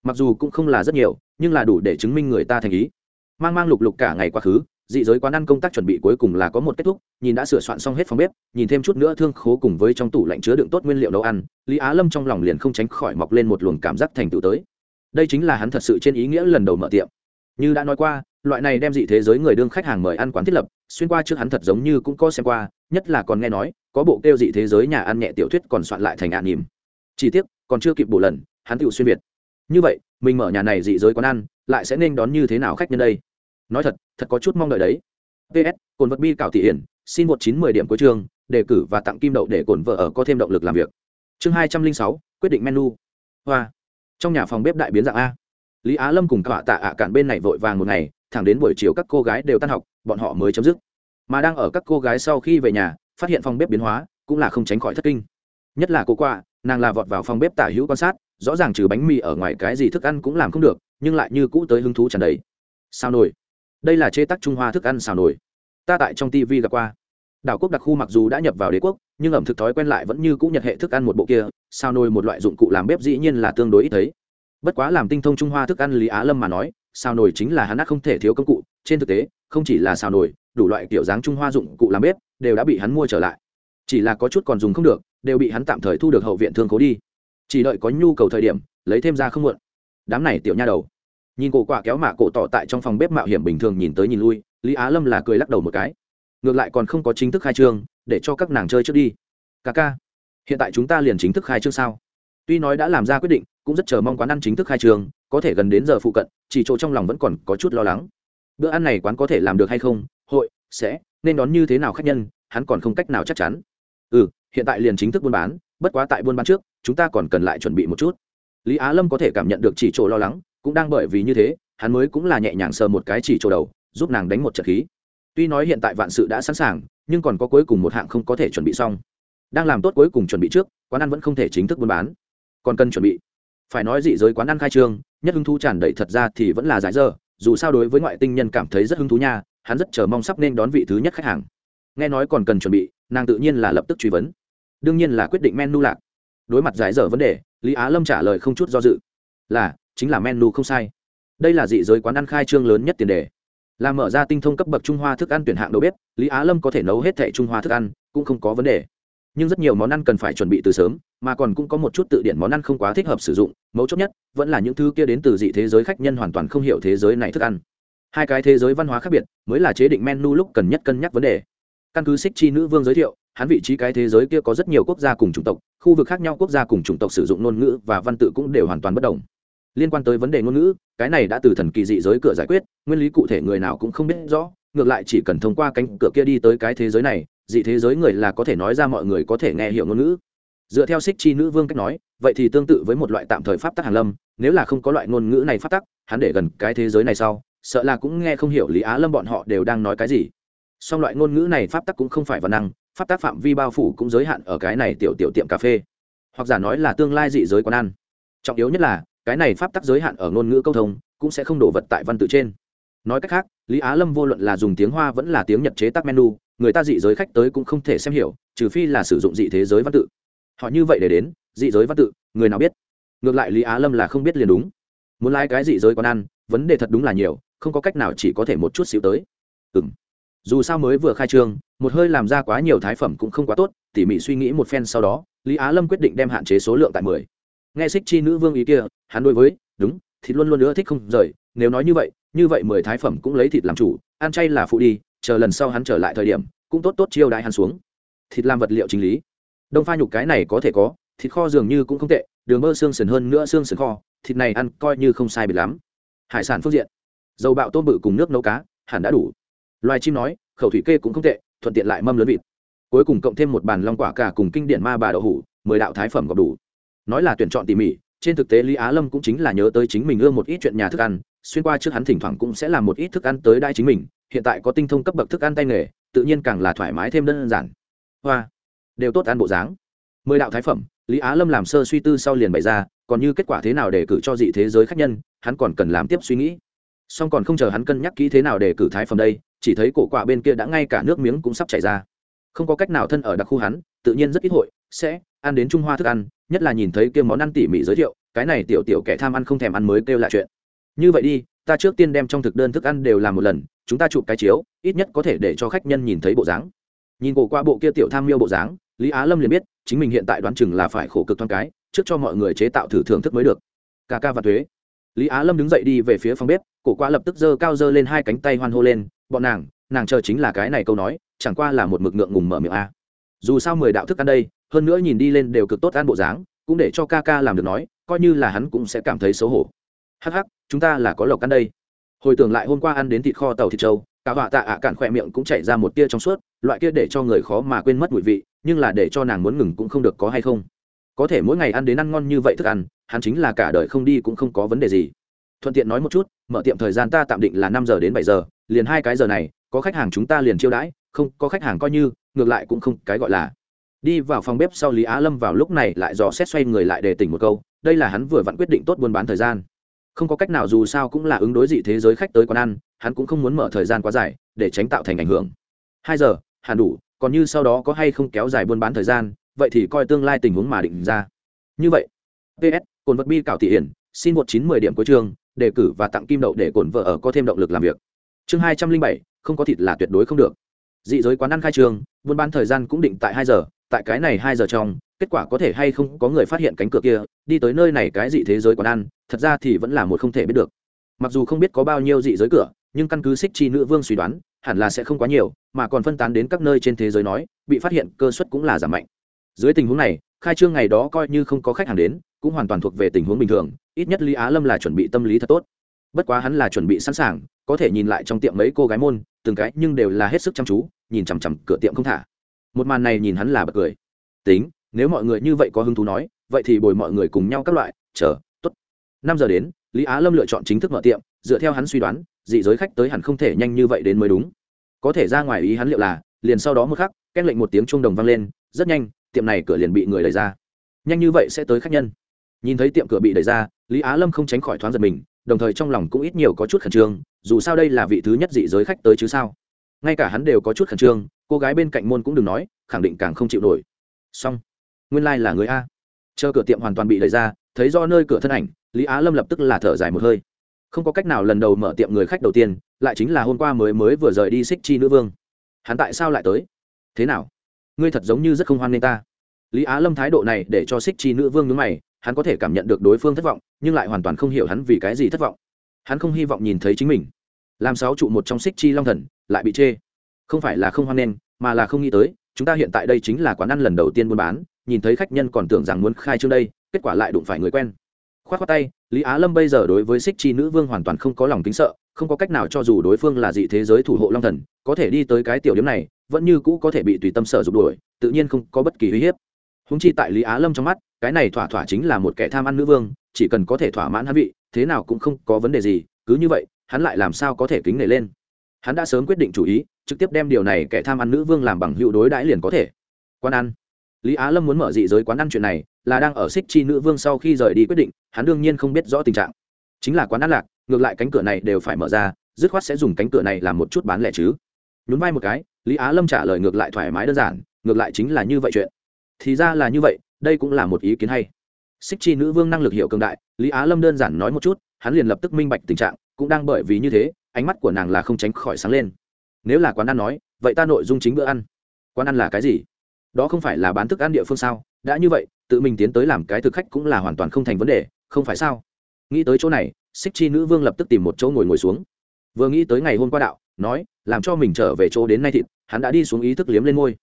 Mặc dù cũng không là rất nhiều, nhưng là đủ để chứng minh người ta thành ý. Mang mang lục lục cả ngày quá khứ dị giới quán ăn công tác chuẩn bị cuối cùng là có một kết thúc nhìn đã sửa soạn xong hết phòng bếp nhìn thêm chút nữa thương khố cùng với trong tủ lạnh chứa đựng tốt nguyên liệu nấu ăn lý á lâm trong lòng liền không tránh khỏi mọc lên một luồng cảm giác thành tựu tới. Đây chính là hắn thật sự trên ý nghĩa lần đầu mở tiệm. Như đã nói qua loại này đem dị thế giới người đương khách hàng mời ăn quán thiết lập xuyên qua trước hắn thật giống như cũng có xem qua nhất là còn nghe nói có bộ kêu dị thế giới nhà ăn nhẹ tiểu thuyết còn soạn lại thành ạ nỉm Chỉ tiếc, còn chưa kịp bổ lần hắn tự xuyên việt. Như vậy mình mở nhà này dị giới quán ăn lại sẽ nên đón như thế nào khách nhân đây? Nói thật thật có chút mong đợi đấy. Ps cồn vật bi cảo thị hiển, xin một chín mười điểm cuối trường đề cử và tặng kim đậu để cồn vợ ở có thêm động lực làm việc. Chương hai trăm linh sáu, quyết định menu. Hoa. Trong nhà phòng bếp đại biến dạng a. Lý á lâm cùng cả tạ ạ cản bên này vội vàng một ngày, thẳng đến buổi chiều các cô gái đều tan học, bọn họ mới chấm dứt. Mà đang ở các cô gái sau khi về nhà, phát hiện phòng bếp biến hóa, cũng là không tránh khỏi thất kinh. Nhất là cô quạ nàng là vọt vào phòng bếp tả hữu quan sát, rõ ràng trừ bánh mì ở ngoài cái gì thức ăn cũng làm không được, nhưng lại như cũ tới hứng thú tràn đầy. Sao nổi? Đây là chế tác trung hoa thức ăn xào nổi ta tại trong tv gặp qua. Đảo quốc đặc khu mặc dù đã nhập vào đế quốc, nhưng ẩm thực thói quen lại vẫn như cũ nhật hệ thức ăn một bộ kia sao nồi một loại dụng cụ làm bếp dĩ nhiên là tương đối ít thấy. Bất quá làm tinh thông trung hoa thức ăn lý á lâm mà nói sao nồi chính là hắn ác không thể thiếu công cụ, trên thực tế, không chỉ là xào nồi, đủ loại kiểu dáng trung hoa dụng cụ làm bếp đều đã bị hắn mua trở lại. Chỉ là có chút còn dùng không được, đều bị hắn tạm thời thu được hậu viện thương cố đi. Chỉ đợi có nhu cầu thời điểm, lấy thêm ra không muộn. Đám này tiểu nha đầu nhìn cổ quả kéo mạ cổ tỏ tại trong phòng bếp mạo hiểm bình thường nhìn tới nhìn lui, lý á lâm là cười lắc đầu một cái. Ngược lại còn không có chính thức khai trương, để cho các nàng chơi trước đi. Ca ca, hiện tại chúng ta liền chính thức khai trương sao? Tuy nói đã làm ra quyết định, cũng rất chờ mong quán ăn chính thức khai trương, có thể gần đến giờ phụ cận, chỉ chỗ trong lòng vẫn còn có chút lo lắng. Bữa ăn này quán có thể làm được hay không? Hội, sẽ, nên đón như thế nào khách nhân, hắn còn không cách nào chắc chắn. Ừ hiện tại liền chính thức buôn bán, bất quá tại buôn bán trước, chúng ta còn cần lại chuẩn bị một chút. Lý á lâm có thể cảm nhận được chỉ chỗ lo lắng cũng đang bởi vì như thế, hắn mới cũng là nhẹ nhàng sờ một cái chỉ chỗ đầu, giúp nàng đánh một trận khí. Tuy nói hiện tại vạn sự đã sẵn sàng, nhưng còn có cuối cùng một hạng không có thể chuẩn bị xong. Đang làm tốt cuối cùng chuẩn bị trước, quán ăn vẫn không thể chính thức buôn bán. Còn cần chuẩn bị. Phải nói dị giới quán ăn khai trương, nhất hứng thú tràn đầy thật ra thì vẫn là giải dơ, dù sao đối với ngoại tinh nhân cảm thấy rất hứng thú nha, hắn rất chờ mong sắp nên đón vị thứ nhất khách hàng. Nghe nói còn cần chuẩn bị, nàng tự nhiên là lập tức truy vấn. Đương nhiên là quyết định men nu lạc. Đối mặt giải dở vấn đề, lý á lâm trả lời không chút do dự. Là chính là menu không sai. Đây là dị giới quán ăn khai trương lớn nhất tiền đề. Là mở ra tinh thông cấp bậc trung hoa thức ăn tuyển hạng đầu bếp, lý á lâm có thể nấu hết thẻ trung hoa thức ăn, cũng không có vấn đề. Nhưng rất nhiều món ăn cần phải chuẩn bị từ sớm, mà còn cũng có một chút tự điển món ăn không quá thích hợp sử dụng, mấu chốt nhất vẫn là những thứ kia đến từ dị thế giới khách nhân hoàn toàn không hiểu thế giới này thức ăn. Hai cái thế giới văn hóa khác biệt, mới là chế định menu lúc cần nhất cân nhắc vấn đề. Căn cứ xích chi nữ vương giới thiệu, hắn vị trí cái thế giới kia có rất nhiều quốc gia cùng chủng tộc, khu vực khác nhau quốc gia cùng chủng tộc sử dụng ngôn ngữ và văn tự cũng đều hoàn toàn bất đồng liên quan tới vấn đề ngôn ngữ, cái này đã từ thần kỳ dị giới cửa giải quyết, nguyên lý cụ thể người nào cũng không biết rõ, ngược lại chỉ cần thông qua cánh cửa kia đi tới cái thế giới này, dị thế giới người là có thể nói ra mọi người có thể nghe hiểu ngôn ngữ. Dựa theo xích chi nữ vương cách nói, vậy thì tương tự với một loại tạm thời pháp tắc hàn lâm, nếu là không có loại ngôn ngữ này pháp tắc, hắn để gần cái thế giới này sau, sợ là cũng nghe không hiểu lý á lâm bọn họ đều đang nói cái gì. Song loại ngôn ngữ này pháp tắc cũng không phải văn năng, pháp tắc phạm vi bao phủ cũng giới hạn ở cái này tiểu tiểu tiệm cà phê. Hoặc giả nói là tương lai dị giới quán ăn. Trọng yếu nhất là cái này pháp tắc giới hạn ở ngôn ngữ câu thông, cũng sẽ không đổ vật tại văn tự trên. Nói cách khác, lý á lâm vô luận là dùng tiếng hoa vẫn là tiếng nhật chế tác menu, người ta dị giới khách tới cũng không thể xem hiểu, trừ phi là sử dụng dị thế giới văn tự. Họ như vậy để đến, dị giới văn tự, người nào biết? Ngược lại lý á lâm là không biết liền đúng. Muốn lai cái dị giới quán ăn, vấn đề thật đúng là nhiều, không có cách nào chỉ có thể một chút xíu tới. Ừ m dù sao mới vừa khai trương, một hơi làm ra quá nhiều thái phẩm cũng không quá tốt, tỉ mỉ suy nghĩ một phen sau đó, lý á lâm quyết định đem hạn chế số lượng tại mười nghe xích chi nữ vương ý kia, hắn đối với, đúng, thịt luôn luôn nữa thích không rời, nếu nói như vậy như vậy mười thái phẩm cũng lấy thịt làm chủ, ăn chay là phụ đi, chờ lần sau hắn trở lại thời điểm, cũng tốt tốt chiêu đại hắn xuống. Thịt làm vật liệu chính lý. Đông pha nhục cái này có thể có, thịt kho dường như cũng không tệ, đường mơ xương sườn hơn nữa xương sườn kho, thịt này ăn coi như không sai biệt lắm. Hải sản phương diện. Dầu bạo tôm bự cùng nước nấu cá, hẳn đã đủ. Loài chim nói, khẩu thủy kê cũng không tệ, thuận tiện lại mâm lớn vịt. Cuối cùng cộng thêm một bàn long quả cả cùng kinh điển ma bà đậu hủ, mười đạo thái phẩm gọp đủ nói là tuyển chọn tỉ mỉ, trên thực tế lý á lâm cũng chính là nhớ tới chính mình ưa một ít chuyện nhà thức ăn, xuyên qua trước hắn thỉnh thoảng cũng sẽ làm một ít thức ăn tới đai chính mình, hiện tại có tinh thông cấp bậc thức ăn tay nghề, tự nhiên càng là thoải mái thêm đơn giản. Hoa, đều tốt ăn bộ dáng. Mười đạo thái phẩm, lý á lâm làm sơ suy tư sau liền bày ra, còn như kết quả thế nào để cử cho dị thế giới khách nhân, hắn còn cần làm tiếp suy nghĩ. Song còn không chờ hắn cân nhắc kỹ thế nào để cử thái phẩm đây, chỉ thấy cổ quạ bên kia đã ngay cả nước miếng cũng sắp chảy ra. Không có cách nào thân ở đặc khu hắn, tự nhiên rất ít hội sẽ ăn đến trung hoa thức ăn, nhất là nhìn thấy kia món ăn tỉ mỉ giới thiệu, cái này tiểu tiểu kẻ tham ăn không thèm ăn mới kêu là chuyện. Như vậy đi, ta trước tiên đem trong thực đơn thức ăn đều làm một lần, chúng ta chụp cái chiếu, ít nhất có thể để cho khách nhân nhìn thấy bộ dáng. Nhìn cổ qua bộ kia tiểu tham miêu bộ dáng, lý á lâm liền biết, chính mình hiện tại đoán chừng là phải khổ cực thoáng cái, trước cho mọi người chế tạo thử thưởng thức mới được. Ca ca và thuế. Lý á lâm đứng dậy đi về phía phòng bếp, cổ qua lập tức giơ cao giơ lên hai cánh tay hoan hô lên, bọn nàng nàng chờ chính là cái này câu nói, chẳng qua là một mực ngượng ngùng mở miệng a. Dù sao mười đạo thức ăn đây hơn nữa nhìn đi lên đều cực tốt an bộ dáng, cũng để cho ca ca làm được nói, coi như là hắn cũng sẽ cảm thấy xấu hổ. Hắc hắc, chúng ta là có lộc ăn đây. Hồi tưởng lại hôm qua ăn đến thịt kho tàu thịt trâu, cả họa tạ ạ cạn khỏe miệng cũng chảy ra một tia trong suốt, loại kia để cho người khó mà quên mất mùi vị, nhưng là để cho nàng muốn ngừng cũng không được có hay không. Có thể mỗi ngày ăn đến ăn ngon như vậy thức ăn, hắn chính là cả đời không đi cũng không có vấn đề gì. Thuận tiện nói một chút, mở tiệm thời gian ta tạm định là năm giờ đến bảy giờ, liền hai cái giờ này, có khách hàng chúng ta liền chiêu đãi, không, có khách hàng coi như, ngược lại cũng không cái gọi là đi vào phòng bếp sau lý á lâm vào lúc này lại dò xét xoay người lại để tỉnh một câu, đây là hắn vừa vặn quyết định tốt buôn bán thời gian. Không có cách nào dù sao cũng là ứng đối dị thế giới khách tới quán ăn, hắn cũng không muốn mở thời gian quá dài, để tránh tạo thành ảnh hưởng. Hai giờ, hẳn đủ, còn như sau đó có hay không kéo dài buôn bán thời gian, vậy thì coi tương lai tình huống mà định ra. Như vậy. Ps cồn vật bi cảo thị hiển, xin một chín mười điểm cuối chương, đề cử và tặng kim đậu để cồn vợ ở có thêm động lực làm việc. Chương hai trăm linh bảy, không có thịt là tuyệt đối không được. Dị giới quán ăn khai trương buôn bán thời gian cũng định tại hai giờ tại cái này hai giờ trong, kết quả có thể hay không có người phát hiện cánh cửa kia, đi tới nơi này cái dị thế giới quán ăn, thật ra thì vẫn là một không thể biết được. Mặc dù không biết có bao nhiêu dị giới cửa, nhưng căn cứ xích chi nữ vương suy đoán, hẳn là sẽ không quá nhiều, mà còn phân tán đến các nơi trên thế giới nói, bị phát hiện cơ suất cũng là giảm mạnh. Dưới tình huống này, khai trương ngày đó coi như không có khách hàng đến, cũng hoàn toàn thuộc về tình huống bình thường, ít nhất lý á lâm là chuẩn bị tâm lý thật tốt. Bất quá hắn là chuẩn bị sẵn sàng, có thể nhìn lại trong tiệm mấy cô gái môn, từng cái nhưng đều là hết sức chăm chú, nhìn chằm chằm cửa tiệm không thả một màn này nhìn hắn là bật cười. Tính, nếu mọi người như vậy có hứng thú nói, vậy thì bồi mọi người cùng nhau các loại, chờ t ố t năm giờ đến, lý á lâm lựa chọn chính thức mở tiệm, dựa theo hắn suy đoán, dị giới khách tới hẳn không thể nhanh như vậy đến mới đúng. Có thể ra ngoài ý hắn liệu là, liền sau đó một khắc, két lệnh một tiếng chuông đồng vang lên, rất nhanh, tiệm này cửa liền bị người đẩy ra. Nhanh như vậy sẽ tới khách nhân. Nhìn thấy tiệm cửa bị đẩy ra, lý á lâm không tránh khỏi thoáng giật mình, đồng thời trong lòng cũng ít nhiều có chút khẩn trương, dù sao đây là vị thứ nhất dị giới khách tới chứ sao? Ngay cả hắn đều có chút khẩn trương, cô gái bên cạnh môn cũng đừng nói, khẳng định càng không chịu nổi. Xong, nguyên lai、like、là người a. Chờ cửa tiệm hoàn toàn bị đẩy ra, thấy do nơi cửa thân ảnh, lý á lâm lập tức là thở dài một hơi. Không có cách nào lần đầu mở tiệm người khách đầu tiên, lại chính là hôm qua mới mới vừa rời đi xích chi nữ vương. Hắn tại sao lại tới? Thế nào? Ngươi thật giống như rất không hoan nghênh ta. Lý á lâm thái độ này để cho xích chi nữ vương nhướng mày, hắn có thể cảm nhận được đối phương thất vọng, nhưng lại hoàn toàn không hiểu hắn vì cái gì thất vọng. Hắn không hy vọng nhìn thấy chính mình làm sáu trụ một trong xích chi long thần, lại bị chê. Không phải là không hoan nghênh, mà là không nghĩ tới, chúng ta hiện tại đây chính là quán ăn lần đầu tiên buôn bán, nhìn thấy khách nhân còn tưởng rằng muốn khai trương đây, kết quả lại đụng phải người quen. Khoát khoát tay, lý á lâm bây giờ đối với xích chi nữ vương hoàn toàn không có lòng kính sợ, không có cách nào cho dù đối phương là dị thế giới thủ hộ long thần, có thể đi tới cái tiểu điểm này, vẫn như cũ có thể bị tùy tâm sở dục đuổi, tự nhiên không có bất kỳ uy hiếp. Húng chi tại lý á lâm trong mắt, cái này thỏa thỏa chính là một kẻ tham ăn nữ vương, chỉ cần có thể thỏa mãn hắn vị, thế nào cũng không có vấn đề gì, cứ như vậy hắn lại làm sao có thể kính nể lên? Hắn đã sớm quyết định chủ ý, trực tiếp đem điều này kẻ tham ăn nữ vương làm bằng hữu đối đãi liền có thể. Quán ăn. Lý á lâm muốn mở dị giới quán ăn chuyện này, là đang ở xích chi nữ vương sau khi rời đi quyết định, hắn đương nhiên không biết rõ tình trạng. Chính là quán ăn lạc, ngược lại cánh cửa này đều phải mở ra, dứt khoát sẽ dùng cánh cửa này làm một chút bán lẻ chứ. Nhún vai một cái, lý á lâm trả lời ngược lại thoải mái đơn giản, ngược lại chính là như vậy chuyện. Thì ra là như vậy, đây cũng là một ý kiến hay. Xích chi nữ vương năng lực hiệu cường đại, lý á lâm đơn giản nói một chút, hắn liền lập tức minh bạch tình trạng cũng đang bởi vì như thế, ánh mắt của nàng là không tránh khỏi sáng lên. Nếu là quán ăn nói, vậy ta nội dung chính bữa ăn. Quán ăn là cái gì? Đó không phải là bán thức ăn địa phương sao? Đã như vậy, tự mình tiến tới làm cái thực khách cũng là hoàn toàn không thành vấn đề, không phải sao? Nghĩ tới chỗ này xích chi nữ vương lập tức tìm một chỗ ngồi ngồi xuống. Vừa nghĩ tới ngày hôm qua đạo, nói, làm cho mình trở về chỗ đến nay thịt, hắn đã đi xuống ý thức liếm lên ngôi.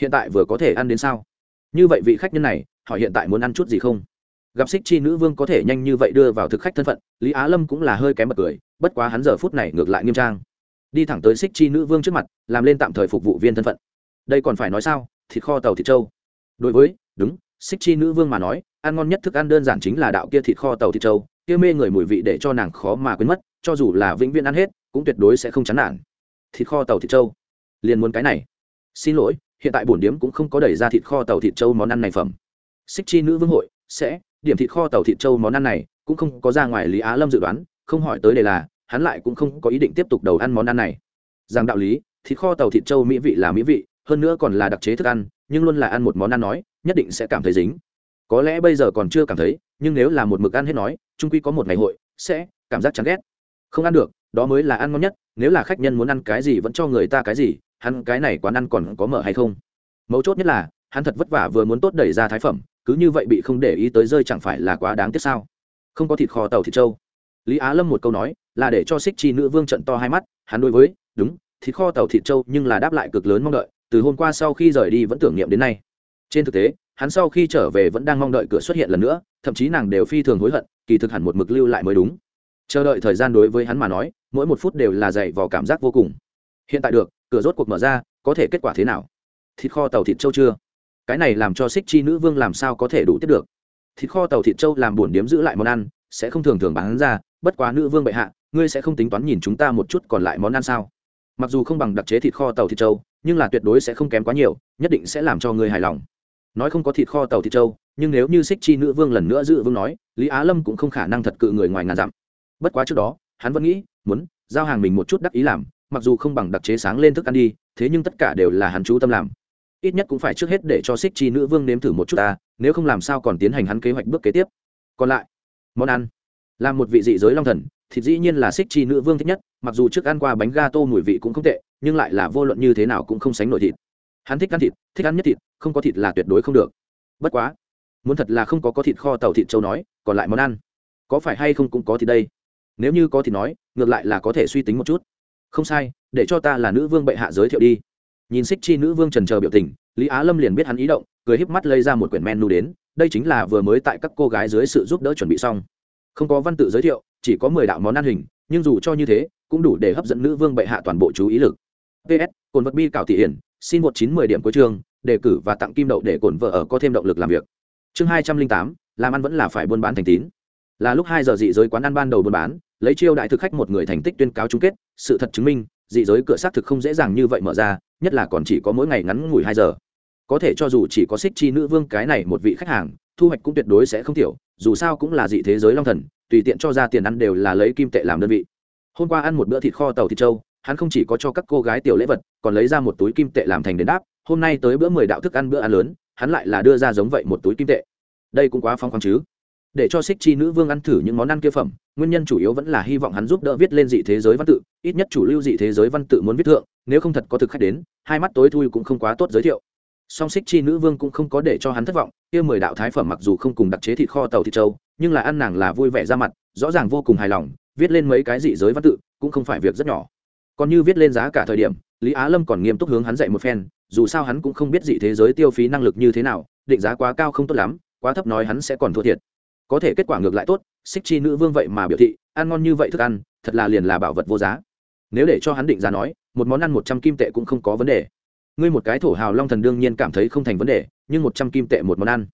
Hiện tại vừa có thể ăn đến sao? Như vậy vị khách nhân này, hỏi hiện tại muốn ăn chút gì không? Gặp xích chi nữ vương có thể nhanh như vậy đưa vào thực khách thân phận, lý á lâm cũng là hơi kém bật cười, bất quá hắn giờ phút này ngược lại nghiêm trang. Đi thẳng tới xích chi nữ vương trước mặt, làm lên tạm thời phục vụ viên thân phận. Đây còn phải nói sao? Thịt kho tàu thịt trâu. Đối với, đúng, xích chi nữ vương mà nói, ăn ngon nhất thức ăn đơn giản chính là đạo kia thịt kho tàu thịt trâu, kia mê người mùi vị để cho nàng khó mà quên mất, cho dù là vĩnh viễn ăn hết, cũng tuyệt đối sẽ không chán nản. Thịt kho tàu thịt trâu. Liền muốn cái này. Xin lỗi, hiện tại bổn điếm cũng không có đẩy ra thịt kho tàu thịt trâu món ăn này phẩm. Xích chi nữ vương hội, sẽ điểm thịt kho tàu thịt trâu món ăn này cũng không có ra ngoài lý á lâm dự đoán, không hỏi tới đề là, hắn lại cũng không có ý định tiếp tục đầu ăn món ăn này. Rằng đạo lý, thịt kho tàu thịt trâu mỹ vị là mỹ vị, hơn nữa còn là đặc chế thức ăn, nhưng luôn là ăn một món ăn nói, nhất định sẽ cảm thấy dính. Có lẽ bây giờ còn chưa cảm thấy, nhưng nếu là một mực ăn hết nói trung quy có một ngày hội, sẽ cảm giác chán ghét. Không ăn được, đó mới là ăn ngon nhất, nếu là khách nhân muốn ăn cái gì vẫn cho người ta cái gì, hắn cái này quán ăn còn có mở hay không? Mấu chốt nhất là, hắn thật vất vả vừa muốn tốt đẩy ra thái phẩm cứ như vậy bị không để ý tới rơi chẳng phải là quá đáng tiếc sao? Không có thịt kho tàu thịt trâu. Lý á lâm một câu nói, là để cho xích chi nữ vương trận to hai mắt, hắn đối với, đúng, thịt kho tàu thịt trâu nhưng là đáp lại cực lớn mong đợi, từ hôm qua sau khi rời đi vẫn tưởng niệm đến nay. Trên thực tế, hắn sau khi trở về vẫn đang mong đợi cửa xuất hiện lần nữa, thậm chí nàng đều phi thường hối hận, kỳ thực hẳn một mực lưu lại mới đúng. Chờ đợi thời gian đối với hắn mà nói, mỗi một phút đều là dày vào cảm giác vô cùng. Hiện tại được, cửa rốt cuộc mở ra, có thể kết quả thế nào? Thịt kho tàu thịt trâu chưa? Cái này làm cho xích chi nữ vương làm sao có thể đủ tiếp được? Thịt kho tàu thịt trâu làm buồn điếm giữ lại món ăn, sẽ không thường thường bán ra, bất quá nữ vương bệ hạ, ngươi sẽ không tính toán nhìn chúng ta một chút còn lại món ăn sao? Mặc dù không bằng đặc chế thịt kho tàu thịt trâu, nhưng là tuyệt đối sẽ không kém quá nhiều, nhất định sẽ làm cho ngươi hài lòng. Nói không có thịt kho tàu thịt trâu, nhưng nếu như xích chi nữ vương lần nữa dự vương nói, lý á lâm cũng không khả năng thật cự người ngoài ngàn dặm. Bất quá trước đó, hắn vẫn nghĩ, muốn giao hàng mình một chút đắc ý làm, mặc dù không bằng đặc chế sáng lên thức ăn đi, thế nhưng tất cả đều là hắn chú tâm làm ít nhất cũng phải trước hết để cho xích chi nữ vương nếm thử một chút ta, nếu không làm sao còn tiến hành hắn kế hoạch bước kế tiếp. Còn lại, món ăn. Là một vị dị giới long thần, thịt dĩ nhiên là xích chi nữ vương thích nhất, mặc dù trước ăn qua bánh ga tô mùi vị cũng không tệ, nhưng lại là vô luận như thế nào cũng không sánh nổi thịt. Hắn thích ăn thịt, thích ăn nhất thịt, không có thịt là tuyệt đối không được. Bất quá, muốn thật là không có có thịt kho tàu thịt châu nói, còn lại món ăn, có phải hay không cũng có thịt đây? Nếu như có thịt nói, ngược lại là có thể suy tính một chút. Không sai, để cho ta là nữ vương bệ hạ giới thiệu đi nhìn xích chi nữ vương trần chờ biểu tình, lý á lâm liền biết hắn ý động, cười híp mắt lấy ra một quyển menu đến, đây chính là vừa mới tại các cô gái dưới sự giúp đỡ chuẩn bị xong. Không có văn tự giới thiệu, chỉ có mười đạo món ăn hình, nhưng dù cho như thế, cũng đủ để hấp dẫn nữ vương bệ hạ toàn bộ chú ý lực. Ps cồn vật bi cảo thị hiển, xin một chín mười điểm cuối chương, đề cử và tặng kim đậu để cồn vợ ở có thêm động lực làm việc. Chương hai trăm linh tám, làm ăn vẫn là phải buôn bán thành tín. Là lúc hai giờ dị giới quán ăn ban đầu buôn bán, lấy chiêu đại thực khách một người thành tích tuyên cáo chung kết, sự thật chứng minh, dị giới cửa xác thực không dễ dàng như vậy mở ra nhất là còn chỉ có mỗi ngày ngắn ngủi hai giờ. Có thể cho dù chỉ có xích chi nữ vương cái này một vị khách hàng, thu hoạch cũng tuyệt đối sẽ không thiểu dù sao cũng là dị thế giới long thần, tùy tiện cho ra tiền ăn đều là lấy kim tệ làm đơn vị. Hôm qua ăn một bữa thịt kho tàu thịt trâu, hắn không chỉ có cho các cô gái tiểu lễ vật, còn lấy ra một túi kim tệ làm thành đền đáp, hôm nay tới bữa mười đạo thức ăn bữa ăn lớn, hắn lại là đưa ra giống vậy một túi kim tệ. Đây cũng quá phong khoáng chứ để cho xích chi nữ vương ăn thử những món ăn kia phẩm, nguyên nhân chủ yếu vẫn là hy vọng hắn giúp đỡ viết lên dị thế giới văn tự, ít nhất chủ lưu dị thế giới văn tự muốn viết thượng, nếu không thật có thực khách đến, hai mắt tối thui cũng không quá tốt giới thiệu. Song xích chi nữ vương cũng không có để cho hắn thất vọng, kia mười đạo thái phẩm mặc dù không cùng đặc chế thịt kho tàu thịt trâu, nhưng là ăn nàng là vui vẻ ra mặt, rõ ràng vô cùng hài lòng, viết lên mấy cái dị giới văn tự cũng không phải việc rất nhỏ. Còn như viết lên giá cả thời điểm, lý á lâm còn nghiêm túc hướng hắn dạy một phen, dù sao hắn cũng không biết dị thế giới tiêu phí năng lực như thế nào, định giá quá cao không tốt lắm, quá thấp nói hắn sẽ còn thua thiệt có thể kết quả ngược lại tốt, xích chi nữ vương vậy mà biểu thị, ăn ngon như vậy thức ăn, thật là liền là bảo vật vô giá. Nếu để cho hắn định giá nói, một món ăn một trăm kim tệ cũng không có vấn đề. Ngươi một cái thổ hào long thần đương nhiên cảm thấy không thành vấn đề, nhưng một trăm kim tệ một món ăn.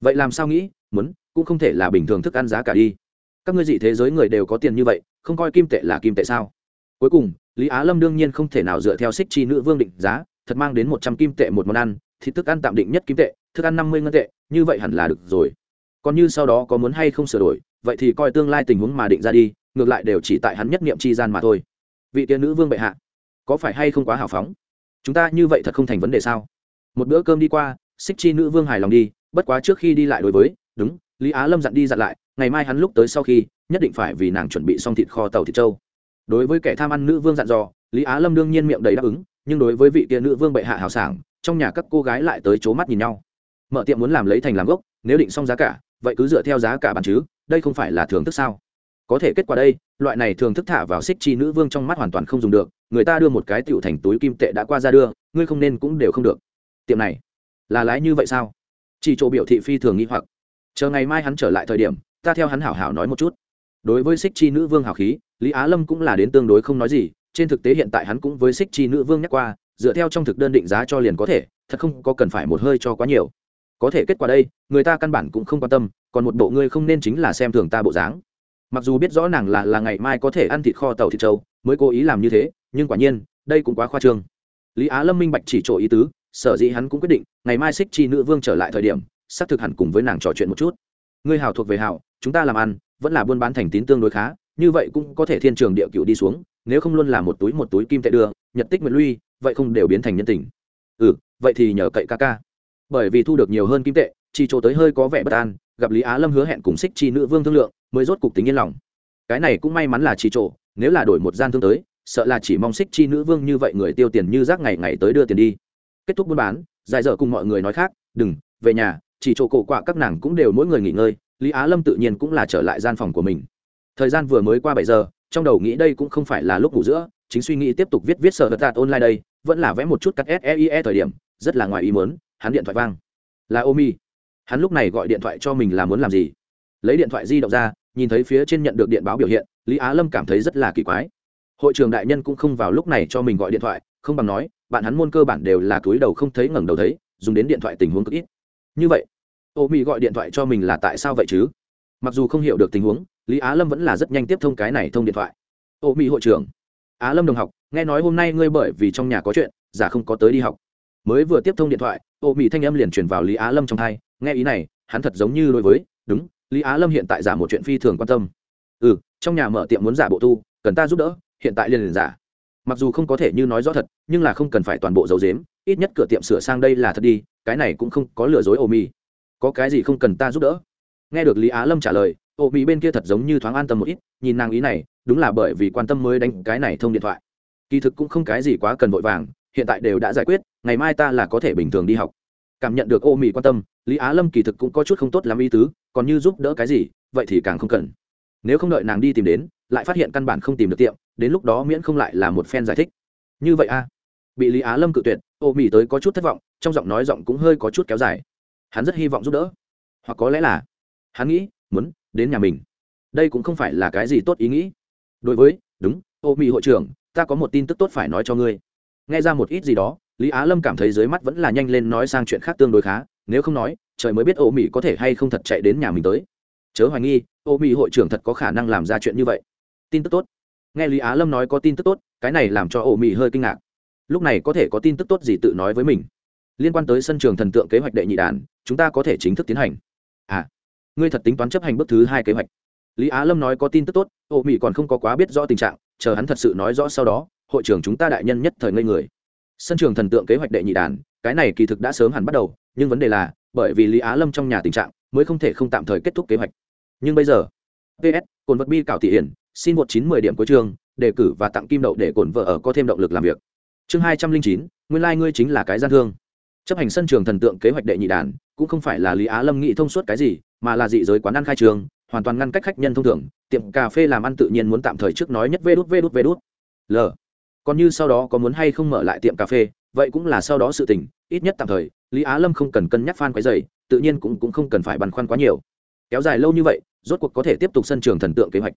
Vậy làm sao nghĩ, muốn, cũng không thể là bình thường thức ăn giá cả đi. Các ngươi dị thế giới người đều có tiền như vậy, không coi kim tệ là kim tệ sao? Cuối cùng, lý á lâm đương nhiên không thể nào dựa theo xích chi nữ vương định giá, thật mang đến một trăm kim tệ một món ăn, thì thức ăn tạm định nhất kim tệ, thức ăn năm mươi ngân tệ, như vậy hẳn là được rồi còn như sau đó có muốn hay không sửa đổi, vậy thì coi tương lai tình huống mà định ra đi, ngược lại đều chỉ tại hắn nhất niệm chi gian mà thôi. Vị tiên nữ vương bệ hạ, có phải hay không quá hào phóng? Chúng ta như vậy thật không thành vấn đề sao? Một bữa cơm đi qua, xích chi nữ vương hài lòng đi, bất quá trước khi đi lại đối với, đúng, lý á lâm dặn đi dặn lại, ngày mai hắn lúc tới sau khi, nhất định phải vì nàng chuẩn bị xong thịt kho tàu thịt trâu. Đối với kẻ tham ăn nữ vương dặn dò, lý á lâm đương nhiên miệng đầy đáp ứng, nhưng đối với vị kia nữ vương bệ hạ hào sảng, trong nhà các cô gái lại tới c mắt nhìn nhau. Mở tiệm muốn làm lấy thành làm gốc, nếu định xong giá cả vậy cứ dựa theo giá cả bàn chứ, đây không phải là thưởng thức sao? Có thể kết quả đây, loại này thường thức thả vào xích chi nữ vương trong mắt hoàn toàn không dùng được, người ta đưa một cái tựu thành túi kim tệ đã qua ra đưa, ngươi không nên cũng đều không được. Tiệm này, là lái như vậy sao? Chỉ chỗ biểu thị phi thường nghi hoặc. Chờ ngày mai hắn trở lại thời điểm, ta theo hắn hảo hảo nói một chút. Đối với xích chi nữ vương hảo khí, lý á lâm cũng là đến tương đối không nói gì, trên thực tế hiện tại hắn cũng với xích chi nữ vương nhắc qua, dựa theo trong thực đơn định giá cho liền có thể, thật không có cần phải một hơi cho quá nhiều có thể kết quả đây, người ta căn bản cũng không quan tâm, còn một bộ ngươi không nên chính là xem thường ta bộ dáng. Mặc dù biết rõ nàng là là ngày mai có thể ăn thịt kho tàu thịt trâu, mới cố ý làm như thế, nhưng quả nhiên, đây cũng quá khoa trương. Lý á lâm minh bạch chỉ chỗ ý tứ, sở dĩ hắn cũng quyết định, ngày mai xích chi nữ vương trở lại thời điểm, xác thực hẳn cùng với nàng trò chuyện một chút. Ngươi hào thuộc về hào, chúng ta làm ăn, vẫn là buôn bán thành tín tương đối khá, như vậy cũng có thể thiên trường địa cựu đi xuống, nếu không luôn là một túi một túi kim tệ đưa, nhật tích nguyện lui vậy không đều biến thành nhân tình. Ừ vậy thì nhờ cậy ca ca bởi vì thu được nhiều hơn kim tệ, chi chỗ tới hơi có vẻ bất an, gặp lý á lâm hứa hẹn cùng xích chi nữ vương thương lượng, mới rốt cục tính yên lòng. Cái này cũng may mắn là chi chỗ, nếu là đổi một gian thương tới, sợ là chỉ mong xích chi nữ vương như vậy người tiêu tiền như rác ngày ngày tới đưa tiền đi. Kết thúc buôn bán dài dở cùng mọi người nói khác, đừng, về nhà, chỉ chỗ cổ quạ các nàng cũng đều mỗi người nghỉ ngơi. Lý á lâm tự nhiên cũng là trở lại gian phòng của mình. Thời gian vừa mới qua bảy giờ, trong đầu nghĩ đây cũng không phải là lúc ngủ giữa, chính suy nghĩ tiếp tục viết viết sợ vật tạt online đây, vẫn là vẽ một chút cắt seie e thời điểm, rất là ngoài ý muốn hắn điện thoại vang. Là omi. Hắn lúc này gọi điện thoại cho mình là muốn làm gì? Lấy điện thoại di động ra, nhìn thấy phía trên nhận được điện báo biểu hiện, lý á lâm cảm thấy rất là kỳ quái. Hội trường đại nhân cũng không vào lúc này cho mình gọi điện thoại, không bằng nói, bạn hắn môn cơ bản đều là túi đầu không thấy ngẩng đầu thấy, dùng đến điện thoại tình huống cực ít. Như vậy ô mỹ gọi điện thoại cho mình là tại sao vậy chứ? Mặc dù không hiểu được tình huống, lý á lâm vẫn là rất nhanh tiếp thông cái này thông điện thoại. Ô mỹ hội trưởng. Á lâm đồng học, nghe nói hôm nay ngươi bởi vì trong nhà có chuyện, giả không có tới đi học mới vừa tiếp thông điện thoại, ô mỹ thanh âm liền truyền vào lý á lâm trong thai, nghe ý này, hắn thật giống như đối với, đúng, lý á lâm hiện tại giả một chuyện phi thường quan tâm. Ừ trong nhà mở tiệm muốn giả bộ tu, cần ta giúp đỡ, hiện tại liền liền giả. Mặc dù không có thể như nói rõ thật, nhưng là không cần phải toàn bộ dấu dếm, ít nhất cửa tiệm sửa sang đây là thật đi, cái này cũng không có lừa dối ô mi có cái gì không cần ta giúp đỡ? Nghe được lý á lâm trả lời, ô mi bên kia thật giống như thoáng an tâm một ít, nhìn nàng ý này, đúng là bởi vì quan tâm mới đánh cái này thông điện thoại. Kỳ thực cũng không cái gì quá cần vội vàng hiện tại đều đã giải quyết, ngày mai ta là có thể bình thường đi học. Cảm nhận được ô mỹ quan tâm, lý á lâm kỳ thực cũng có chút không tốt lắm ý tứ, còn như giúp đỡ cái gì, vậy thì càng không cần. Nếu không đợi nàng đi tìm đến, lại phát hiện căn bản không tìm được tiệm, đến lúc đó miễn không lại là một phen giải thích. Như vậy a bị lý á lâm cự tuyệt, ô mỹ tới có chút thất vọng, trong giọng nói giọng cũng hơi có chút kéo dài. Hắn rất hy vọng giúp đỡ. Hoặc có lẽ là hắn nghĩ muốn đến nhà mình. Đây cũng không phải là cái gì tốt ý nghĩ. Đối với, đúng, ô mỹ hội trưởng, ta có một tin tức tốt phải nói cho ngươi nghe ra một ít gì đó, lý á lâm cảm thấy dưới mắt vẫn là nhanh lên nói sang chuyện khác tương đối khá, nếu không nói, trời mới biết ô mỹ có thể hay không thật chạy đến nhà mình tới. Chớ hoài nghi ô mỹ hội trưởng thật có khả năng làm ra chuyện như vậy. Tin tức tốt. Nghe lý á lâm nói có tin tức tốt, cái này làm cho ô mỹ hơi kinh ngạc. Lúc này có thể có tin tức tốt gì tự nói với mình? Liên quan tới sân trường thần tượng kế hoạch đệ nhị đàn, chúng ta có thể chính thức tiến hành. À ngươi thật tính toán chấp hành bước thứ hai kế hoạch. Lý á lâm nói có tin tức tốt ô mỹ còn không có quá biết rõ tình trạng, chờ hắn thật sự nói rõ sau đó hội trưởng chúng ta đại nhân nhất thời ngây người. Sân trường thần tượng kế hoạch đệ nhị đàn, cái này kỳ thực đã sớm hẳn bắt đầu, nhưng vấn đề là, bởi vì lý á lâm trong nhà tình trạng, mới không thể không tạm thời kết thúc kế hoạch. Nhưng bây giờ ps cồn vật bi cảo thị hiển, xin một chín mười điểm cuối chương đề cử và tặng kim đậu để cổn vợ ở có thêm động lực làm việc. Chương hai trăm linh chín, nguyên lai、like、ngươi chính là cái gian thương. Chấp hành sân trường thần tượng kế hoạch đệ nhị đàn, cũng không phải là lý á lâm nghĩ thông suốt cái gì, mà là dị giới quán ăn khai trường, hoàn toàn ngăn cách khách nhân thông thường, tiệm cà phê làm ăn tự nhiên muốn tạm thời trước nói nhất vê đút vê đút vê đút. L còn như sau đó có muốn hay không mở lại tiệm cà phê vậy cũng là sau đó sự tình ít nhất tạm thời lý á lâm không cần cân nhắc phan quái dày tự nhiên cũng, cũng không cần phải băn khoăn quá nhiều. Kéo dài lâu như vậy rốt cuộc có thể tiếp tục sân trường thần tượng kế hoạch.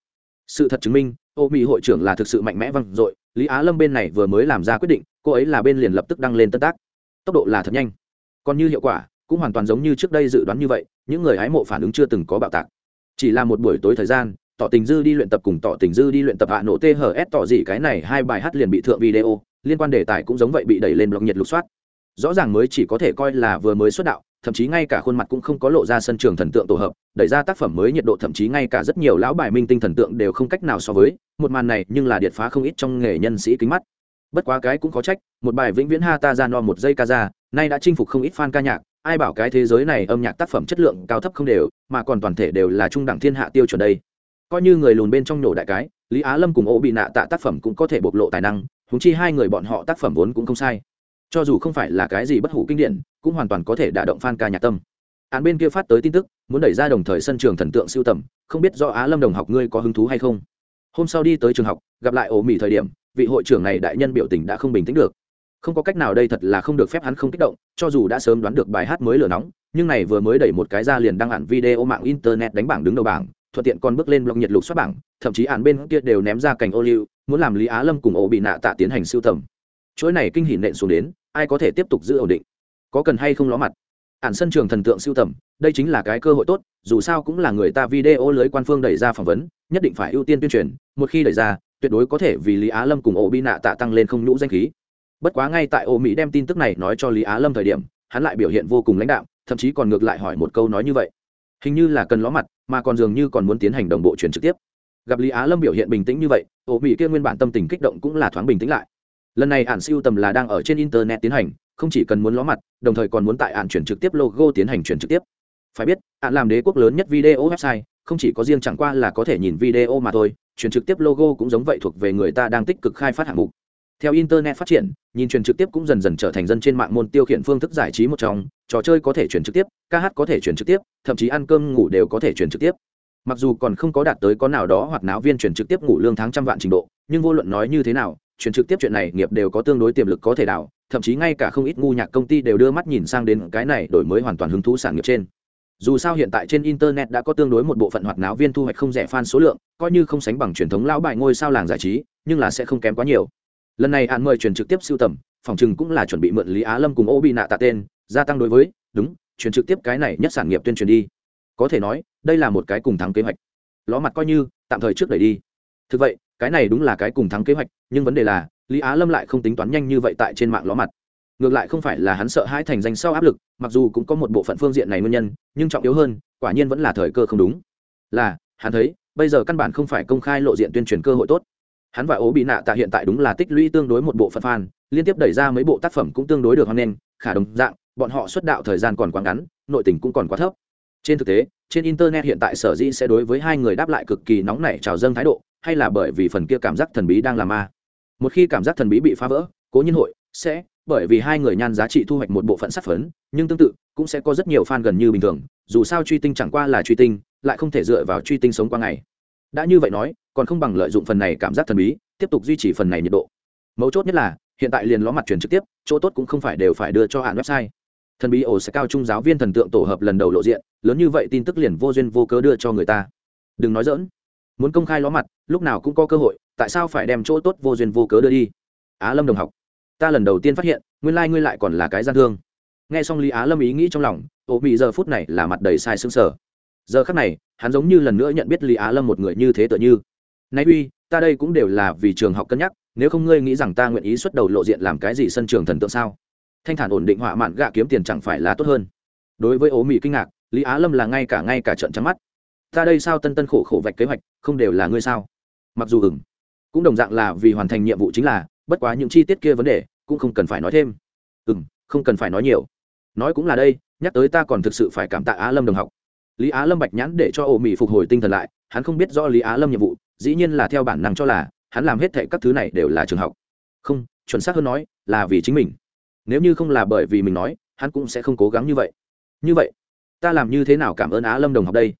Sự thật chứng minh ô mỹ hội trưởng là thực sự mạnh mẽ văng dội lý á lâm bên này vừa mới làm ra quyết định cô ấy là bên liền lập tức đăng lên tân tác. Tốc độ là thật nhanh. Còn như hiệu quả cũng hoàn toàn giống như trước đây dự đoán như vậy những người hái mộ phản ứng chưa từng có bạo tạc. Chỉ là một buổi tối thời gian tỏ tình dư đi luyện tập cùng tỏ tình dư đi luyện tập hạ nổ ths tỏ gì cái này, hai bài hát liền bị thượng video, liên quan đề tài cũng giống vậy bị đẩy lên blog nhiệt lục soát. Rõ ràng mới chỉ có thể coi là vừa mới xuất đạo, thậm chí ngay cả khuôn mặt cũng không có lộ ra sân trường thần tượng tổ hợp, đẩy ra tác phẩm mới nhiệt độ, thậm chí ngay cả rất nhiều lão bài minh tinh thần tượng đều không cách nào so với, một màn này nhưng là điệt phá không ít trong nghề nhân sĩ kính mắt. Bất quá cái cũng có trách, một bài vĩnh viễn ha ta ra no một giây ca ra, nay đã chinh phục không ít fan ca nhạc, ai bảo cái thế giới này âm nhạc tác phẩm chất lượng cao thấp không đều, mà còn toàn thể đều là trung đẳng thiên hạ tiêu chuẩn đây coi như người lùn bên trong nổ đại cái, lý á lâm cùng ô bị nạ tạ tác phẩm cũng có thể bộc lộ tài năng húng chi hai người bọn họ tác phẩm vốn cũng không sai. Cho dù không phải là cái gì bất hủ kinh điển, cũng hoàn toàn có thể đả động fan ca nhạc tâm. Án bên kia phát tới tin tức, muốn đẩy ra đồng thời sân trường thần tượng siêu tầm, không biết do á lâm đồng học ngươi có hứng thú hay không? Hôm sau đi tới trường học, gặp lại ổ mì thời điểm, vị hội trưởng này đại nhân biểu tình đã không bình tĩnh được. Không có cách nào đây thật là không được phép hắn không kích động, cho dù đã sớm đoán được bài hát mới lửa nóng, nhưng này vừa mới đẩy một cái ra liền đăng hẳn video mạng internet đánh bảng đứng đầu bảng thuận tiện còn bước lên blog nhiệt lục xuất bảng, thậm chí án bên kia đều ném ra cảnh ô liu, muốn làm lý á lâm cùng ổ bị nạ tạ tiến hành siêu tầm. Chuỗi này kinh hỉ nện xuống đến, ai có thể tiếp tục giữ ổn định? Có cần hay không ló mặt? Ản sân trường thần tượng siêu tầm, đây chính là cái cơ hội tốt, dù sao cũng là người ta video lưới quan phương đẩy ra phỏng vấn, nhất định phải ưu tiên tuyên truyền, một khi đẩy ra, tuyệt đối có thể vì lý á lâm cùng ổ bị nạ tạ tăng lên không nhũ danh khí. Bất quá ngay tại ổ mỹ đem tin tức này nói cho lý á lâm thời điểm, hắn lại biểu hiện vô cùng lãnh đạo thậm chí còn ngược lại hỏi một câu nói như vậy. Hình như là cần ló mặt mà còn dường như còn muốn tiến hành đồng bộ chuyển trực tiếp. Gặp lý á lâm biểu hiện bình tĩnh như vậy, ổ mỹ kia nguyên bản tâm tình kích động cũng là thoáng bình tĩnh lại. Lần này ạn siêu tầm là đang ở trên internet tiến hành, không chỉ cần muốn ló mặt, đồng thời còn muốn tại ạn chuyển trực tiếp logo tiến hành chuyển trực tiếp. Phải biết ạn làm đế quốc lớn nhất video website, không chỉ có riêng chẳng qua là có thể nhìn video mà thôi, chuyển trực tiếp logo cũng giống vậy thuộc về người ta đang tích cực khai phát hạng mục theo internet phát triển, nhìn truyền trực tiếp cũng dần dần trở thành dân trên mạng môn tiêu khiển phương thức giải trí một trong. Trò chơi có thể truyền trực tiếp, ca hát có thể truyền trực tiếp, thậm chí ăn cơm ngủ đều có thể truyền trực tiếp. Mặc dù còn không có đạt tới có nào đó hoặc náo viên truyền trực tiếp ngủ lương tháng trăm vạn trình độ, nhưng vô luận nói như thế nào, truyền trực tiếp chuyện này nghiệp đều có tương đối tiềm lực có thể đảo thậm chí ngay cả không ít ngu nhạc công ty đều đưa mắt nhìn sang đến cái này đổi mới hoàn toàn hứng thú sản nghiệp trên. Dù sao hiện tại trên internet đã có tương đối một bộ phận hoạt náo viên thu hoạch không rẻ fan số lượng, coi như không sánh bằng truyền thống lão bài ngôi sao làng giải trí, nhưng là sẽ không kém quá nhiều lần này hạn mời truyền trực tiếp siêu tầm, phòng chừng cũng là chuẩn bị mượn lý á lâm cùng ô bị nạ tạ tên, gia tăng đối với, đúng truyền trực tiếp cái này nhất sản nghiệp tuyên truyền đi. Có thể nói, đây là một cái cùng thắng kế hoạch. Ló mặt coi như, tạm thời trước đẩy đi. Thực vậy, cái này đúng là cái cùng thắng kế hoạch, nhưng vấn đề là, lý á lâm lại không tính toán nhanh như vậy tại trên mạng ló mặt. Ngược lại không phải là hắn sợ hãi thành danh sau áp lực, mặc dù cũng có một bộ phận phương diện này nguyên nhân, nhưng trọng yếu hơn, quả nhiên vẫn là thời cơ không đúng. Là, hắn thấy, bây giờ căn bản không phải công khai lộ diện tuyên truyền cơ hội tốt hắn và ố bị nạ tạ hiện tại đúng là tích lũy tương đối một bộ phận fan, liên tiếp đẩy ra mấy bộ tác phẩm cũng tương đối được hoan nghênh, khả đồng dạng, bọn họ xuất đạo thời gian còn quá ngắn, nội tình cũng còn quá thấp. Trên thực tế, trên internet hiện tại sở dĩ sẽ đối với hai người đáp lại cực kỳ nóng nảy trào dâng thái độ, hay là bởi vì phần kia cảm giác thần bí đang làm ma. Một khi cảm giác thần bí bị phá vỡ, cố nhiên hội sẽ, bởi vì hai người nhan giá trị thu hoạch một bộ phận sát phấn, nhưng tương tự, cũng sẽ có rất nhiều fan gần như bình thường, dù sao truy tinh chẳng qua là truy tinh, lại không thể dựa vào truy tinh sống qua ngày. Đã như vậy nói còn không bằng lợi dụng phần này cảm giác thần bí, tiếp tục duy trì phần này nhiệt độ. Mấu chốt nhất là, hiện tại liền ló mặt truyền trực tiếp, chỗ tốt cũng không phải đều phải đưa cho hạn website. Thần bí ổ sẽ cao trung giáo viên thần tượng tổ hợp lần đầu lộ diện, lớn như vậy tin tức liền vô duyên vô cớ đưa cho người ta. Đừng nói dỡn muốn công khai ló mặt, lúc nào cũng có cơ hội, tại sao phải đem chỗ tốt vô duyên vô cớ đưa đi? Á lâm đồng học, ta lần đầu tiên phát hiện, nguyên lai、like、ngươi lại còn là cái gian thương. N g h e xong lý á lâm ý nghĩ trong lòng, ổ bị giờ phút này là mặt đầy sai xương sở giờ khắc này, hắn giống như lần nữa nhận biết lý á lâm một người như thế tựa như nay uy, ta đây cũng đều là vì trường học cân nhắc, nếu không ngươi nghĩ rằng ta nguyện ý xuất đầu lộ diện làm cái gì sân trường thần tượng sao? Thanh thản ổn định họa mạn gạ kiếm tiền chẳng phải là tốt hơn. Đối với ố mỹ kinh ngạc, lý á lâm là ngay cả ngay cả trận trắng mắt. Ta đây sao tân tân khổ khổ vạch kế hoạch, không đều là ngươi sao? Mặc dù ừng cũng đồng dạng là vì hoàn thành nhiệm vụ chính là, bất quá những chi tiết kia vấn đề, cũng không cần phải nói thêm. Ừng không cần phải nói nhiều. Nói cũng là đây, nhắc tới ta còn thực sự phải cảm tạ á lâm đồng học. Lý á lâm bạch nhãn để cho ổ mỹ phục hồi tinh thần lại, hắn không biết do lý á lâm nhiệm vụ dĩ nhiên là theo bản năng cho là hắn làm hết thệ các thứ này đều là trường học. Không, chuẩn xác hơn nói, là vì chính mình. Nếu như không là bởi vì mình nói, hắn cũng sẽ không cố gắng như vậy. Như vậy, ta làm như thế nào cảm ơn á lâm đồng học đây?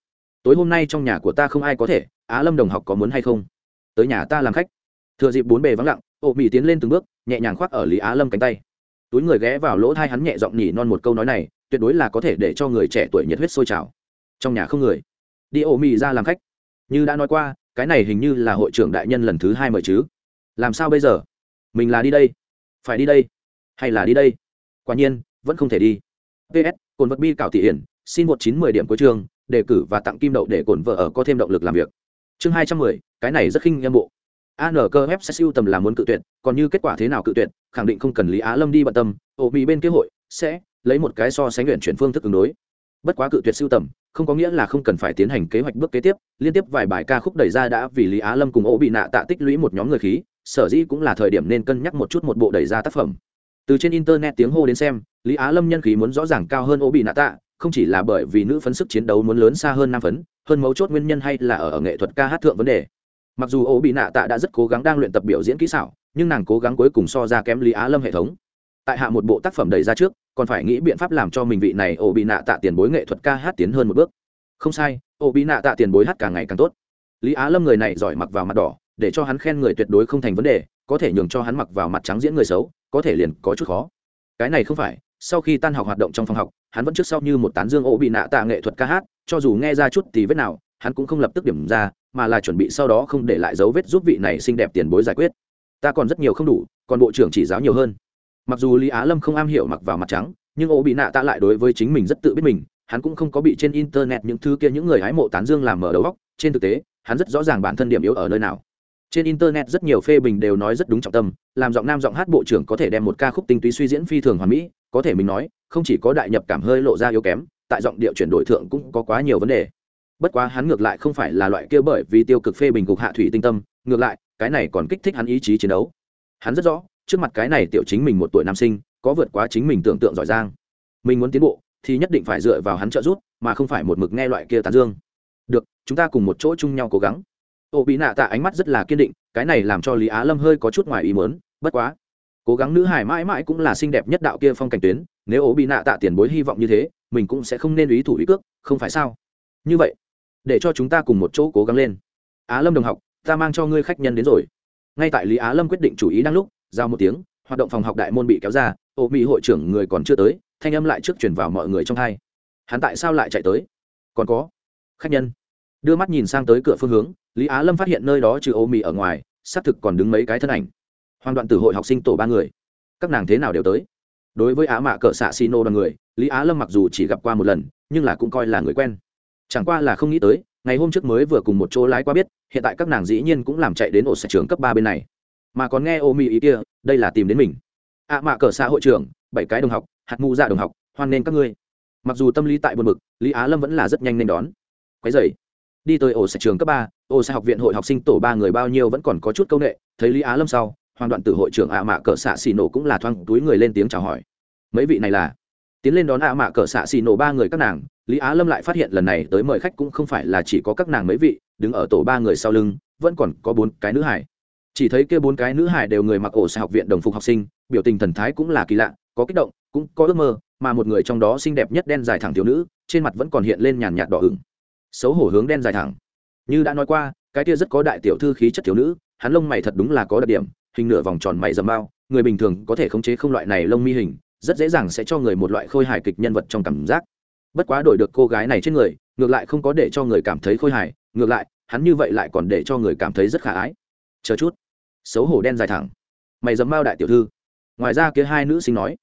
Tối hôm nay trong nhà của ta không ai có thể, á lâm đồng học có muốn hay không? Tới nhà ta làm khách. Thừa dịp bốn bề vắng lặng, ô mỹ tiến lên từng bước, nhẹ nhàng khoác ở lý á lâm cánh tay. Túi người ghé vào lỗ thai hắn nhẹ giọng nhỉ non một câu nói này, tuyệt đối là có thể để cho người trẻ tuổi nhiệt huyết sôi trào. Trong nhà không người. Đi ô mỹ ra làm khách. Như đã nói qua cái này hình như là hội trưởng đại nhân lần thứ hai mời chứ. Làm sao bây giờ? Mình là đi đây. Phải đi đây. Hay là đi đây? Quả nhiên, vẫn không thể đi. Ps cồn vật bi cảo thị hiển, xin một chín mười điểm cuối trường đề cử và tặng kim đậu để cồn vợ ở có thêm động lực làm việc. Chương hai trăm mười, cái này rất khinh em bộ. An cơ web sẽ siêu tầm là muốn cự tuyệt, còn như kết quả thế nào cự tuyệt, khẳng định không cần lý á lâm đi bận tâm. Ổ bị bên kế hội sẽ lấy một cái so sánh luyện chuyển phương thức ứng đối. Bất quá cự tuyệt siêu tầm không có nghĩa là không cần phải tiến hành kế hoạch bước kế tiếp liên tiếp vài bài ca khúc đẩy ra đã vì lý á lâm cùng ổ bị nạ tạ tích lũy một nhóm người khí sở dĩ cũng là thời điểm nên cân nhắc một chút một bộ đẩy ra tác phẩm. Từ trên internet tiếng hô đến xem lý á lâm nhân khí muốn rõ ràng cao hơn ổ bị nạ tạ không chỉ là bởi vì nữ phấn sức chiến đấu muốn lớn xa hơn nam phấn hơn mấu chốt nguyên nhân hay là ở, ở nghệ thuật ca hát thượng vấn đề. Mặc dù ổ bị nạ tạ đã rất cố gắng đang luyện tập biểu diễn kỹ xảo nhưng nàng cố gắng cuối cùng so ra kém lý á lâm hệ thống tại hạ một bộ tác phẩm đầy ra trước, còn phải nghĩ biện pháp làm cho mình vị này ổ bị nạ tạ tiền bối nghệ thuật ca hát tiến hơn một bước. Không sai, ổ bị nạ tạ tiền bối hát càng ngày càng tốt. Lý á lâm người này giỏi mặc vào mặt đỏ, để cho hắn khen người tuyệt đối không thành vấn đề, có thể nhường cho hắn mặc vào mặt trắng diễn người xấu, có thể liền có chút khó. Cái này không phải, sau khi tan học hoạt động trong phòng học, hắn vẫn trước sau như một tán dương ổ bị nạ tạ nghệ thuật ca hát, cho dù nghe ra chút thì vết nào, hắn cũng không lập tức điểm ra, mà là chuẩn bị sau đó không để lại dấu vết giúp vị này xinh đẹp tiền bối giải quyết. Ta còn rất nhiều không đủ, còn bộ trưởng chỉ giáo nhiều hơn mặc dù lý á lâm không am hiểu mặc vào mặt trắng, nhưng ô bị nạ tạ lại đối với chính mình rất tự biết mình, hắn cũng không có bị trên internet những thứ kia những người hái mộ tán dương làm mở đầu góc trên thực tế, hắn rất rõ ràng bản thân điểm yếu ở nơi nào. Trên internet rất nhiều phê bình đều nói rất đúng trọng tâm, làm giọng nam giọng hát bộ trưởng có thể đem một ca khúc tinh túy suy diễn phi thường hoàn mỹ, có thể mình nói, không chỉ có đại nhập cảm hơi lộ ra yếu kém, tại giọng điệu chuyển đổi thượng cũng có quá nhiều vấn đề. Bất quá hắn ngược lại không phải là loại kia bởi vì tiêu cực phê bình cục hạ thủy tinh tâm, ngược lại, cái này còn kích thích hắn ý chí chiến đấu. Hắn rất rõ trước mặt cái này tiểu chính mình một tuổi nam sinh, có vượt quá chính mình tưởng tượng giỏi giang. Mình muốn tiến bộ, thì nhất định phải dựa vào hắn trợ giúp, mà không phải một mực nghe loại kia tán dương. Được, chúng ta cùng một chỗ chung nhau cố gắng. Ô bị nạ tạ ánh mắt rất là kiên định, cái này làm cho lý á lâm hơi có chút ngoài ý mớn bất quá. Cố gắng nữ hải mãi mãi cũng là xinh đẹp nhất đạo kia phong cảnh tuyến, nếu ố bị nạ tạ tiền bối hy vọng như thế, mình cũng sẽ không nên ý thủ ý cước, không phải sao? Như vậy, để cho chúng ta cùng một chỗ cố gắng lên. Á lâm đồng học, ta mang cho ngươi khách nhân đến rồi. Ngay tại lý á lâm quyết định chủ ý đang lúc giao một tiếng, hoạt động phòng học đại môn bị kéo ra ô mỹ hội trưởng người còn chưa tới, thanh âm lại trước chuyển vào mọi người trong hai. Hắn tại sao lại chạy tới? Còn có, khách nhân. Đưa mắt nhìn sang tới cửa phương hướng, lý á lâm phát hiện nơi đó trừ ô mỹ ở ngoài, xác thực còn đứng mấy cái thân ảnh. Hoàn đoạn từ hội học sinh tổ ba người. Các nàng thế nào đều tới. Đối với á mạ cỡ xạ xi nô đoàn người, lý á lâm mặc dù chỉ gặp qua một lần, nhưng là cũng coi là người quen. Chẳng qua là không nghĩ tới, ngày hôm trước mới vừa cùng một chỗ lái qua biết, hiện tại các nàng dĩ nhiên cũng làm chạy đến ổ sạch trường cấp ba bên này mà còn nghe ô mỹ ý kia, đây là tìm đến mình. Ạ mạ cờ xã hội trưởng, bảy cái đồng học, hạt mụ dạ đồng học, hoan nên các ngươi. Mặc dù tâm lý tại buồn mực lý á lâm vẫn là rất nhanh nên đón. Quái dày đi tới ổ sạch trường cấp ba, ổ sạch học viện hội học sinh tổ ba người bao nhiêu vẫn còn có chút c â u n ệ thấy lý á lâm sau hoàn đoạn từ hội trưởng ạ mạ cờ xạ xì nổ cũng là thoang túi người lên tiếng chào hỏi. Mấy vị này là? Tiến lên đón ạ mạ cờ xạ xì nổ ba người các nàng, lý á lâm lại phát hiện lần này tới mời khách cũng không phải là chỉ có các nàng mấy vị, đứng ở tổ ba người sau lưng, vẫn còn có bốn cái nữ hải chỉ thấy kia bốn cái nữ hải đều người mặc ổ xe học viện đồng phục học sinh, biểu tình thần thái cũng là kỳ lạ, có kích động, cũng có ước mơ, mà một người trong đó xinh đẹp nhất đen dài thẳng thiếu nữ, trên mặt vẫn còn hiện lên nhàn nhạt đỏ ửng. Xấu hổ hướng đen dài thẳng. Như đã nói qua, cái kia rất có đại tiểu thư khí chất thiếu nữ, hắn lông mày thật đúng là có đặc điểm, hình nửa vòng tròn mày dầm bao, người bình thường có thể khống chế không loại này lông mi hình, rất dễ dàng sẽ cho người một loại khôi hài kịch nhân vật trong cảm giác. Bất quá đổi được cô gái này trên người, ngược lại không có để cho người cảm thấy khôi hài, ngược lại, hắn như vậy lại còn để cho người cảm thấy rất khả ái. Chờ chút xấu hổ đen dài thẳng. Mày dấm bao đại tiểu thư. Ngoài ra kia hai nữ sinh nói,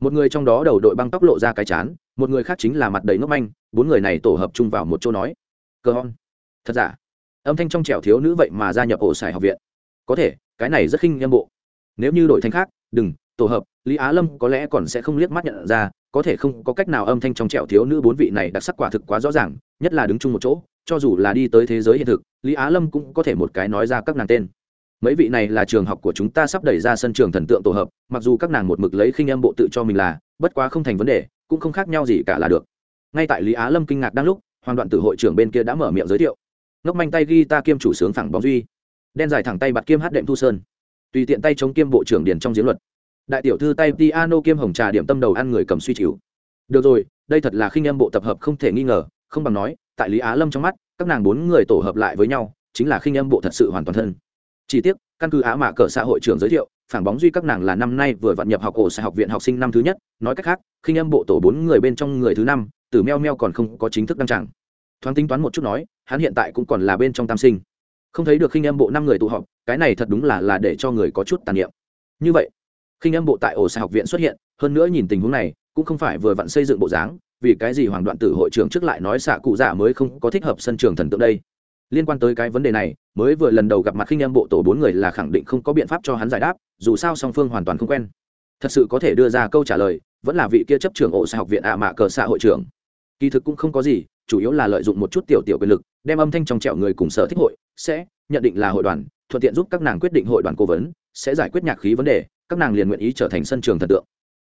một người trong đó đầu đội băng tóc lộ ra cái chán, một người khác chính là mặt đầy ngốc manh, bốn người này tổ hợp chung vào một chỗ nói, cơ hon. Thật giả? Âm thanh trong trẻo thiếu nữ vậy mà gia nhập ổ sải học viện. Có thể, cái này rất khinh nhân bộ. Nếu như đổi thanh khác, đừng, tổ hợp, lý á lâm có lẽ còn sẽ không liếc mắt nhận ra, có thể không có cách nào âm thanh trong trẻo thiếu nữ bốn vị này đặc sắc quả thực quá rõ ràng, nhất là đứng chung một chỗ, cho dù là đi tới thế giới hiện thực, lý á lâm cũng có thể một cái nói ra các nàng tên mấy vị này là trường học của chúng ta sắp đẩy ra sân trường thần tượng tổ hợp, mặc dù các nàng một mực lấy khinh âm bộ tự cho mình là, bất quá không thành vấn đề, cũng không khác nhau gì cả là được. Ngay tại lý á lâm kinh ngạc đang lúc, hoàng đoạn tử hội trưởng bên kia đã mở miệng giới thiệu. Ngốc manh tay ghi ta kiêm chủ sướng phẳng bóng duy. Đen dài thẳng tay bạt kiêm hát đệm thu sơn. Tùy tiện tay chống kiêm bộ trưởng điền trong diễn luật. Đại tiểu thư tay piano kiêm hồng trà điểm tâm đầu ăn người cầm suy chịu. Được rồi, đây thật là khinh âm bộ tập hợp không thể nghi ngờ, không bằng nói, tại lý á lâm trong mắt, các nàng bốn người tổ hợp lại với nhau, chính là khinh âm bộ thật sự hoàn toàn thân chỉ tiếc, căn cứ á mạ cờ xã hội trưởng giới thiệu, phản bóng duy các nàng là năm nay vừa vặn nhập học cổ xã học viện học sinh năm thứ nhất. Nói cách khác, khinh âm bộ tổ bốn người bên trong người thứ năm từ meo meo còn không có chính thức đăng tràng. Thoáng tính toán một chút nói, hắn hiện tại cũng còn là bên trong tam sinh. Không thấy được khinh âm bộ năm người tụ họp, cái này thật đúng là là để cho người có chút tàn niệm. Như vậy, khinh âm bộ tại ổ xã học viện xuất hiện, hơn nữa nhìn tình huống này, cũng không phải vừa vặn xây dựng bộ dáng, vì cái gì hoàng đoạn tử hội trưởng trước lại nói xạ cụ giả mới không có thích hợp sân trường thần tượng đây? Liên quan tới cái vấn đề này, mới vừa lần đầu gặp mặt khinh em bộ tổ bốn người là khẳng định không có biện pháp cho hắn giải đáp, dù sao song phương hoàn toàn không quen. Thật sự có thể đưa ra câu trả lời, vẫn là vị kia chấp trưởng ổ xã học viện ạ mạ cờ xã hội trưởng. Kỳ thực cũng không có gì, chủ yếu là lợi dụng một chút tiểu tiểu quyền lực, đem âm thanh trong trẹo người cùng sở thích hội, sẽ nhận định là hội đoàn, thuận tiện giúp các nàng quyết định hội đoàn cố vấn, sẽ giải quyết nhạc khí vấn đề, các nàng liền nguyện ý trở thành sân trường thần tượng.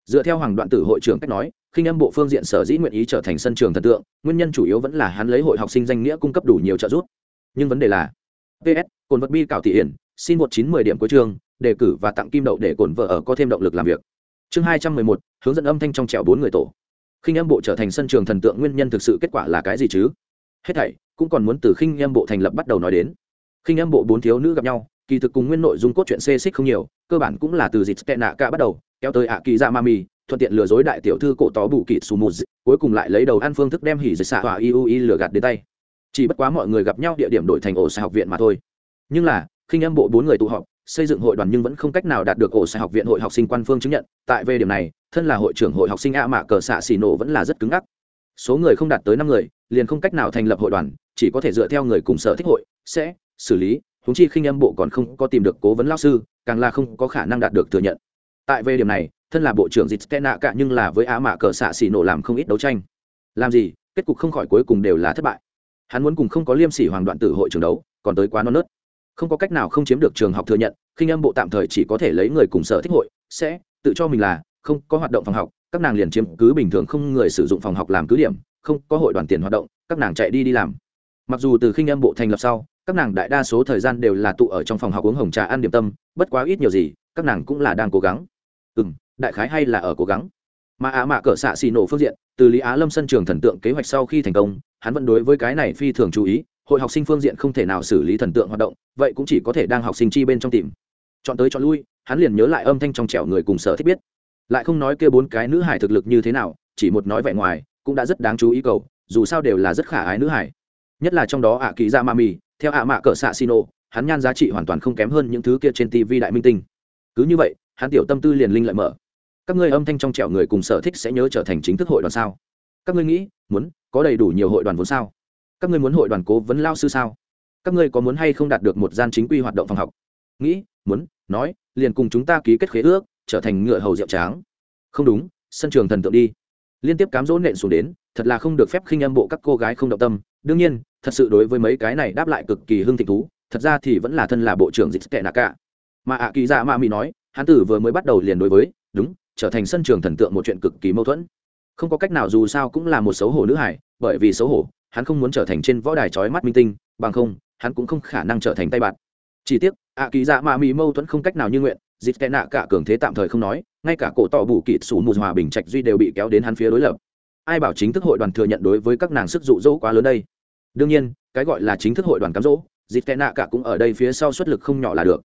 Dựa theo hoàng đoạn tử hội trưởng cách nói, khinh âm bộ phương diện sở dĩ nguyện ý trở thành sân trường thần tượng, nguyên nhân chủ yếu vẫn là hắn lấy hội học sinh danh nghĩa cung cấp đủ nhiều trợ giúp nhưng vấn đề là ps cồn vật bi cạo thị hiển, xin một chín mười điểm cuối chương, đề cử và tặng kim đậu để cồn vợ ở có thêm động lực làm việc. Chương hai trăm mười một, hướng dẫn âm thanh trong trẻo bốn người tổ. Khinh âm bộ trở thành sân trường thần tượng nguyên nhân thực sự kết quả là cái gì chứ? Hết thảy, cũng còn muốn từ khinh âm bộ thành lập bắt đầu nói đến. Khinh âm bộ bốn thiếu nữ gặp nhau, kỳ thực cùng nguyên nội dung cốt truyện xê xích không nhiều, cơ bản cũng là từ dịp tệ nạ cả bắt đầu, kéo tới ạ kỳ ra mami thuận tiện lừa dối đại tiểu thư cổ tó bù kịt sù mù cuối cùng lại lấy đầu ăn phương thức đem hỉ dịch xạ hỏa iu i lừa gạt đến tay chỉ bất quá mọi người gặp nhau địa điểm đổi thành ổ xã học viện mà thôi. Nhưng là khi âm bộ bốn người tụ họp, xây dựng hội đoàn nhưng vẫn không cách nào đạt được ổ xã học viện hội học sinh quan phương chứng nhận. Tại về điểm này, thân là hội trưởng hội học sinh a mạ cờ xạ xì nổ vẫn là rất cứng ngắc. Số người không đạt tới năm người, liền không cách nào thành lập hội đoàn, chỉ có thể dựa theo người cùng sở thích hội, sẽ xử lý. Húng chi khinh âm bộ còn không có tìm được cố vấn lao sư, càng là không có khả năng đạt được thừa nhận. Tại về điểm này, thân là bộ trưởng dịch tệ nạ cả nhưng là với á mạ cờ xạ xì nổ làm không ít đấu tranh. Làm gì, kết cục không khỏi cuối cùng đều là thất bại hắn muốn cùng không có liêm sỉ hoàng đoạn tử hội trường đấu, còn tới quá non nớt. Không có cách nào không chiếm được trường học thừa nhận, khinh âm bộ tạm thời chỉ có thể lấy người cùng sở thích hội, sẽ tự cho mình là không có hoạt động phòng học, các nàng liền chiếm cứ bình thường không người sử dụng phòng học làm cứ điểm, không có hội đoàn tiền hoạt động, các nàng chạy đi đi làm. Mặc dù từ khinh âm bộ thành lập sau, các nàng đại đa số thời gian đều là tụ ở trong phòng học uống hồng trà ăn điểm tâm, bất quá ít nhiều gì, các nàng cũng là đang cố gắng. Ừ m đại khái hay là ở cố gắng mà ạ mạ cỡ xạ xì nổ phương diện, từ lý á lâm sân trường thần tượng kế hoạch sau khi thành công, hắn vẫn đối với cái này phi thường chú ý, hội học sinh phương diện không thể nào xử lý thần tượng hoạt động, vậy cũng chỉ có thể đang học sinh chi bên trong tìm. Chọn tới chọn lui, hắn liền nhớ lại âm thanh trong trẻo người cùng sở thích biết. Lại không nói kia bốn cái nữ hải thực lực như thế nào, chỉ một nói vẻ ngoài, cũng đã rất đáng chú ý cầu, dù sao đều là rất khả ái nữ hải. Nhất là trong đó ạ kỳ ra dạ ma mì, theo ạ mạ cỡ xạ xì nổ, hắn nhan giá trị hoàn toàn không kém hơn những thứ kia trên tv đại minh tinh. Cứ như vậy, hắn tiểu tâm tư liền linh lại mở các ngươi âm thanh trong trẻo người cùng sở thích sẽ nhớ trở thành chính thức hội đoàn sao? Các ngươi nghĩ, muốn, có đầy đủ nhiều hội đoàn vốn sao? Các ngươi muốn hội đoàn cố vấn lao sư sao? Các ngươi có muốn hay không đạt được một gian chính quy hoạt động phòng học? Nghĩ, muốn, nói, liền cùng chúng ta ký kết khế ước, trở thành ngựa hầu rượu tráng. Không đúng, sân trường thần tượng đi. Liên tiếp cám dỗ nện xuống đến, thật là không được phép khinh âm bộ các cô gái không động tâm. Đương nhiên, thật sự đối với mấy cái này đáp lại cực kỳ hưng thịnh thú, thật ra thì vẫn là thân là bộ trưởng dịch tệ nạ cả mà ạ kỳ dạ mạ mỹ nói, hắn tử vừa mới bắt đầu liền đối với, đúng trở thành sân trường thần tượng một chuyện cực kỳ mâu thuẫn. Không có cách nào dù sao cũng là một xấu hổ nữ hải bởi vì xấu hổ, hắn không muốn trở thành trên võ đài trói mắt minh tinh, bằng không, hắn cũng không khả năng trở thành tay bạn. Chỉ tiếc ạ kỳ dạ mạ mỹ mâu thuẫn không cách nào như nguyện dịp tệ nạ cả cường thế tạm thời không nói, ngay cả cổ tỏ bù kịt sủ mù hòa bình trạch duy đều bị kéo đến hắn phía đối lập. Ai bảo chính thức hội đoàn thừa nhận đối với các nàng sức dụ dỗ quá lớn đây? Đương nhiên, cái gọi là chính thức hội đoàn cám dỗ dịp tệ nạ cả cũng ở đây phía sau xuất lực không nhỏ là được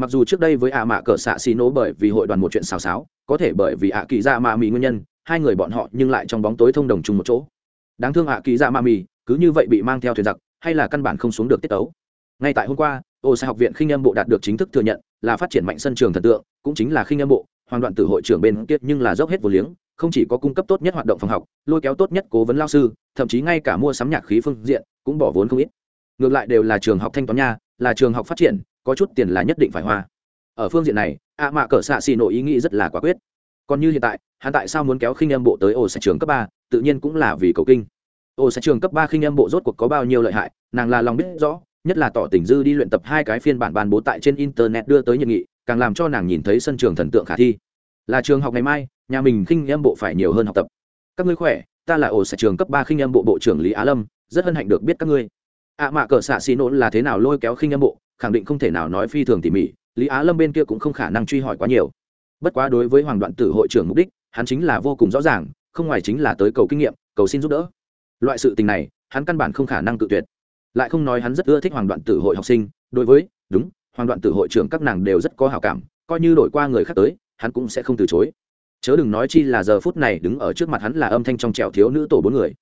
mặc dù trước đây với ạ mạ cờ xạ xì nổ bởi vì hội đoàn một chuyện xào xáo, có thể bởi vì ạ kỳ dạ mạ mì nguyên nhân, hai người bọn họ nhưng lại trong bóng tối thông đồng chung một chỗ. Đáng thương ạ kỳ dạ mạ mì, cứ như vậy bị mang theo thuyền giặc, hay là căn bản không xuống được tiết tấu. Ngay tại hôm qua, ô sai học viện khinh âm bộ đạt được chính thức thừa nhận là phát triển mạnh sân trường thần tượng, cũng chính là khinh âm bộ hoàn đoạn từ hội trưởng bên kia nhưng là dốc hết vô liếng, không chỉ có cung cấp tốt nhất hoạt động phòng học, lôi kéo tốt nhất cố vấn lao sư, thậm chí ngay cả mua sắm nhạc khí phương diện, cũng bỏ vốn không ít. Ngược lại đều là trường học thanh toán nha, là trường học phát triển có chút tiền là nhất định phải hoa. Ở phương diện này, ạ mạ cỡ xạ xì nội ý nghĩ rất là quả quyết. Còn như hiện tại, hắn tại sao muốn kéo khinh âm bộ tới ổ sạch trường cấp ba, tự nhiên cũng là vì cầu kinh. Ổ sạch trường cấp ba khinh âm bộ rốt cuộc có bao nhiêu lợi hại, nàng là lòng biết rõ, nhất là tỏ tình dư đi luyện tập hai cái phiên bản bàn bố tại trên internet đưa tới nhận nghị, càng làm cho nàng nhìn thấy sân trường thần tượng khả thi. Là trường học ngày mai, nhà mình khinh âm bộ phải nhiều hơn học tập. Các ngươi khỏe, ta là ổ sạch trường cấp ba khinh âm bộ bộ trưởng lý á lâm, rất hân hạnh được biết các ngươi. Ạ mạ cỡ xạ xì nổ là thế nào lôi kéo khinh âm bộ khẳng định không thể nào nói phi thường tỉ mỉ, lý á lâm bên kia cũng không khả năng truy hỏi quá nhiều. Bất quá đối với hoàng đoạn tử hội trưởng mục đích, hắn chính là vô cùng rõ ràng, không ngoài chính là tới cầu kinh nghiệm, cầu xin giúp đỡ. Loại sự tình này, hắn căn bản không khả năng tự tuyệt. Lại không nói hắn rất ưa thích hoàng đoạn tử hội học sinh, đối với, đúng, hoàng đoạn tử hội trưởng các nàng đều rất có hào cảm, coi như đổi qua người khác tới, hắn cũng sẽ không từ chối. Chớ đừng nói chi là giờ phút này đứng ở trước mặt hắn là âm thanh trong trèo thiếu nữ tổ bốn người.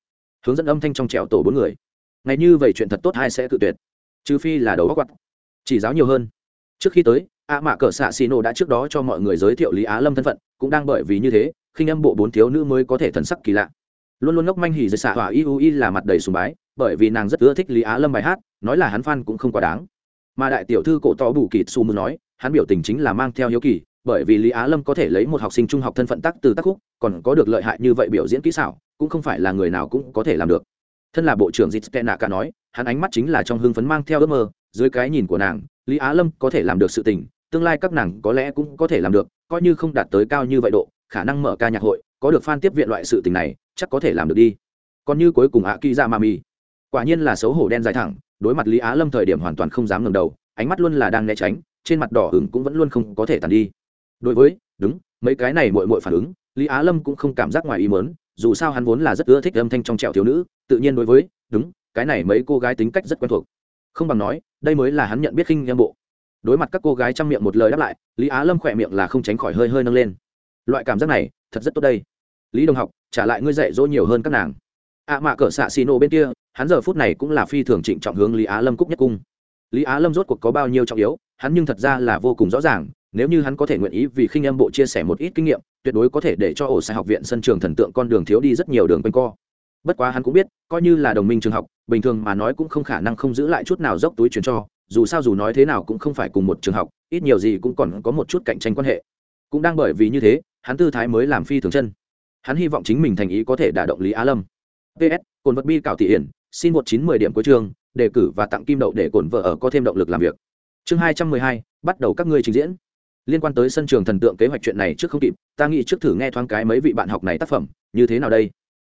Hướng dẫn âm thanh trong trèo tổ bốn người. Ngày như vậy chuyện thật tốt hai sẽ tự tuyệt? Trừ phi là đầu góc quặt chỉ giáo nhiều hơn. Trước khi tới a mạ cờ xạ xì nổ đã trước đó cho mọi người giới thiệu lý á lâm thân phận, cũng đang bởi vì như thế, khinh âm bộ bốn thiếu nữ mới có thể thần sắc kỳ lạ. Luôn luôn ngốc manh hỉ dây xạ hỏa iu i là mặt đầy sùng bái, bởi vì nàng rất ưa thích lý á lâm bài hát, nói là hắn phan cũng không quá đáng. Mà đại tiểu thư cổ to bù kịt su mư nói, hắn biểu tình chính là mang theo hiếu kỳ, bởi vì lý á lâm có thể lấy một học sinh trung học thân phận tác từ tác khúc, còn có được lợi hại như vậy biểu diễn kỹ xảo, cũng không phải là người nào cũng có thể làm được. Thân là bộ trưởng dít nạ cả nói, hắn ánh mắt chính là trong hưng phấn mang theo ước mơ dưới cái nhìn của nàng, lý á lâm có thể làm được sự tình, tương lai các nàng có lẽ cũng có thể làm được, coi như không đạt tới cao như vậy độ, khả năng mở ca nhạc hội, có được fan tiếp viện loại sự tình này, chắc có thể làm được đi. Còn như cuối cùng ạ kỳ ra mami, quả nhiên là xấu hổ đen dài thẳng, đối mặt lý á lâm thời điểm hoàn toàn không dám ngẩng đầu, ánh mắt luôn là đang né tránh, trên mặt đỏ hửng cũng vẫn luôn không có thể tàn đi. Đối với, đúng, mấy cái này mội mội phản ứng, lý á lâm cũng không cảm giác ngoài ý mớn dù sao hắn vốn là rất ưa thích âm thanh trong trẹo thiếu nữ, tự nhiên đối với, đúng, cái này mấy cô gái tính cách rất quen thuộc không bằng nói, đây mới là hắn nhận biết khinh em bộ. Đối mặt các cô gái chăm miệng một lời đáp lại, lý á lâm khỏe miệng là không tránh khỏi hơi hơi nâng lên. Loại cảm giác này, thật rất tốt đây. Lý đồng học, trả lại ngươi dạy dỗ nhiều hơn các nàng. Ạ à mạ cỡ xạ xì nổ bên kia, hắn giờ phút này cũng là phi thường trịnh trọng hướng lý á lâm cúc nhất cung. Lý á lâm rốt cuộc có bao nhiêu trọng yếu, hắn nhưng thật ra là vô cùng rõ ràng, nếu như hắn có thể nguyện ý vì khinh âm bộ chia sẻ một ít kinh nghiệm, tuyệt đối có thể để cho ổ sai học viện sân trường thần tượng con đường thiếu đi rất nhiều đường quanh co bất quá hắn cũng biết, coi như là đồng minh trường học, bình thường mà nói cũng không khả năng không giữ lại chút nào dốc túi chuyển cho, dù sao dù nói thế nào cũng không phải cùng một trường học, ít nhiều gì cũng còn có một chút cạnh tranh quan hệ. Cũng đang bởi vì như thế, hắn tư thái mới làm phi thường chân. Hắn hy vọng chính mình thành ý có thể đả động lý á lâm. Ps cồn vật bi cảo thị hiển, xin một chín mười điểm cuối trường đề cử và tặng kim đậu để cồn vợ ở có thêm động lực làm việc. Chương hai trăm mười hai, bắt đầu các ngươi trình diễn. Liên quan tới sân trường thần tượng kế hoạch chuyện này trước không kịp, ta nghĩ trước thử nghe thoáng cái mấy vị bạn học này tác phẩm, như thế nào đây?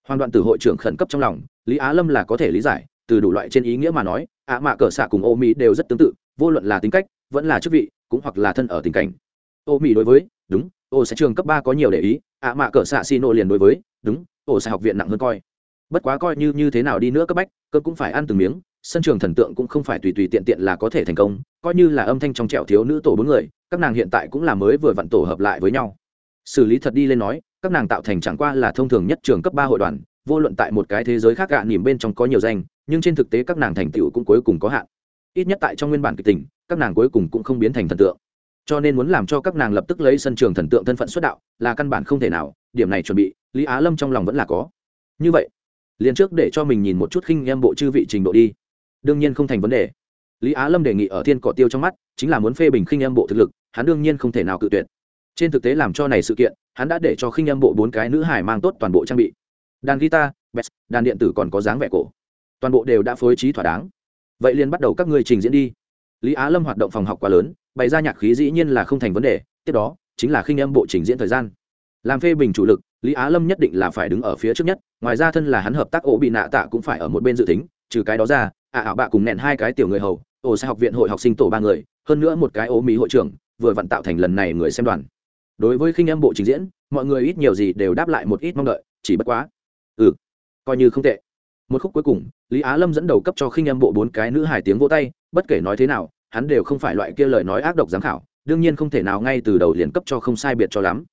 Hoàn đoạn từ hội trưởng khẩn cấp trong lòng, lý á lâm là có thể lý giải, từ đủ loại trên ý nghĩa mà nói, ạ mạ cờ xạ cùng ô mỹ đều rất tương tự, vô luận là tính cách, vẫn là chức vị, cũng hoặc là thân ở tình cảnh. Ô mỹ đối với, đúng, ô sẽ trường cấp ba có nhiều để ý, ạ mạ cờ xạ xin nộ liền đối với, đúng, ô sẽ học viện nặng hơn coi. Bất quá coi như như thế nào đi nữa cấp bách, cơ cũng phải ăn từng miếng, sân trường thần tượng cũng không phải tùy tùy tiện tiện là có thể thành công, coi như là âm thanh trong trẹo thiếu nữ tổ bốn người, các nàng hiện tại cũng là mới vừa vặn tổ hợp lại với nhau. Xử lý thật đi lên nói các nàng tạo thành chẳng qua là thông thường nhất trường cấp ba hội đoàn, vô luận tại một cái thế giới khác gạ nỉm bên trong có nhiều danh, nhưng trên thực tế các nàng thành tựu cũng cuối cùng có hạn. Ít nhất tại trong nguyên bản kịch tình, các nàng cuối cùng cũng không biến thành thần tượng. Cho nên muốn làm cho các nàng lập tức lấy sân trường thần tượng thân phận xuất đạo, là căn bản không thể nào, điểm này chuẩn bị, lý á lâm trong lòng vẫn là có. Như vậy, liền trước để cho mình nhìn một chút khinh em bộ chư vị trình độ đi. Đương nhiên không thành vấn đề. Lý á lâm đề nghị ở thiên cọ tiêu trong mắt, chính là muốn phê bình khinh em bộ thực lực, hắn đương nhiên không thể nào cự tuyệt trên thực tế làm cho này sự kiện, hắn đã để cho khinh âm bộ bốn cái nữ hải mang tốt toàn bộ trang bị. Đàn guitar, bass, đàn điện tử còn có dáng vẻ cổ. Toàn bộ đều đã phối trí thỏa đáng. Vậy liền bắt đầu các người trình diễn đi. Lý á lâm hoạt động phòng học quá lớn, bày ra nhạc khí dĩ nhiên là không thành vấn đề, tiếp đó, chính là khinh âm bộ trình diễn thời gian. Làm phê bình chủ lực, lý á lâm nhất định là phải đứng ở phía trước nhất, ngoài ra thân là hắn hợp tác ổ bị nạ tạ cũng phải ở một bên dự tính, trừ cái đó ra, ạ à ảo bạ cùng nẹn hai cái tiểu người hầu, ổ sẽ học viện hội học sinh tổ ba người, hơn nữa một cái ố mỹ hội trưởng, vừa vặn tạo thành lần này người xem đoàn đối với khinh em bộ trình diễn, mọi người ít nhiều gì đều đáp lại một ít mong đợi, chỉ bất quá. Ừ coi như không tệ. Một khúc cuối cùng, lý á lâm dẫn đầu cấp cho khinh em bộ bốn cái nữ hài tiếng vỗ tay, bất kể nói thế nào, hắn đều không phải loại kia lời nói ác độc giám khảo, đương nhiên không thể nào ngay từ đầu liền cấp cho không sai biệt cho lắm.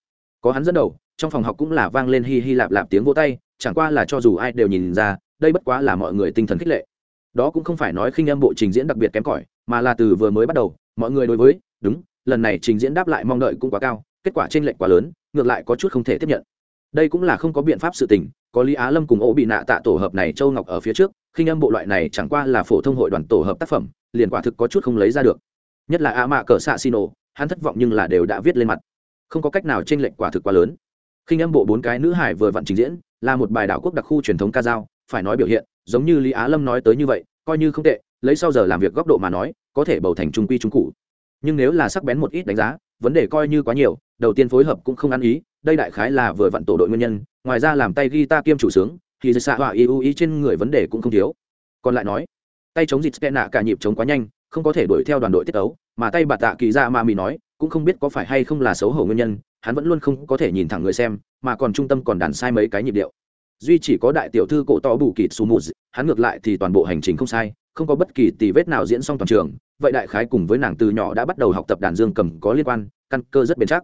Có hắn dẫn đầu, trong phòng học cũng là vang lên hi hi lạp lạp tiếng vỗ tay, chẳng qua là cho dù ai đều nhìn ra, đây bất quá là mọi người tinh thần khích lệ. Đó cũng không phải nói khinh âm bộ trình diễn đặc biệt kém cỏi, mà là từ vừa mới bắt đầu, mọi người đối với, đúng, lần này trình diễn đáp lại mong đợi cũng quá cao kết quả trên lệnh quá lớn, ngược lại có chút không thể tiếp nhận. Đây cũng là không có biện pháp sự tình, có lý á lâm cùng ô bị nạ tạ tổ hợp này châu ngọc ở phía trước, khinh âm bộ loại này chẳng qua là phổ thông hội đoàn tổ hợp tác phẩm, liền quả thực có chút không lấy ra được. Nhất là a mạ cờ xạ xino hắn thất vọng nhưng là đều đã viết lên mặt. Không có cách nào t r ê n lệch quả thực quá lớn. Khinh âm bộ bốn cái nữ hải vừa vặn trình diễn, là một bài đảo quốc đặc khu truyền thống ca dao, phải nói biểu hiện, giống như lý á lâm nói tới như vậy, coi như không tệ, lấy sau giờ làm việc góc độ mà nói, có thể bầu thành trung quy trung cụ. Nhưng nếu là sắc bén một ít đánh giá, vấn đề coi như quá nhiều đầu tiên phối hợp cũng không ăn ý, đây đại khái là vừa vặn tổ đội nguyên nhân, ngoài ra làm tay guitar kiêm chủ sướng, thì xạ họa ưu ý trên người vấn đề cũng không thiếu. Còn lại nói, tay chống dịt tệ nạ cả nhịp chống quá nhanh, không có thể đuổi theo đoàn đội tiết ấu, mà tay bà tạ kỳ ra mà mì nói, cũng không biết có phải hay không là xấu hổ nguyên nhân, hắn vẫn luôn không có thể nhìn thẳng người xem, mà còn trung tâm còn đàn sai mấy cái nhịp điệu. Duy chỉ có đại tiểu thư cổ to bù kịt su mù hắn ngược lại thì toàn bộ hành trình không sai, không có bất kỳ tì vết nào diễn xong toàn trường, vậy đại khái cùng với nàng từ nhỏ đã bắt đầu học tập đàn dương cầm có liên quan, căn cơ rất bền chắc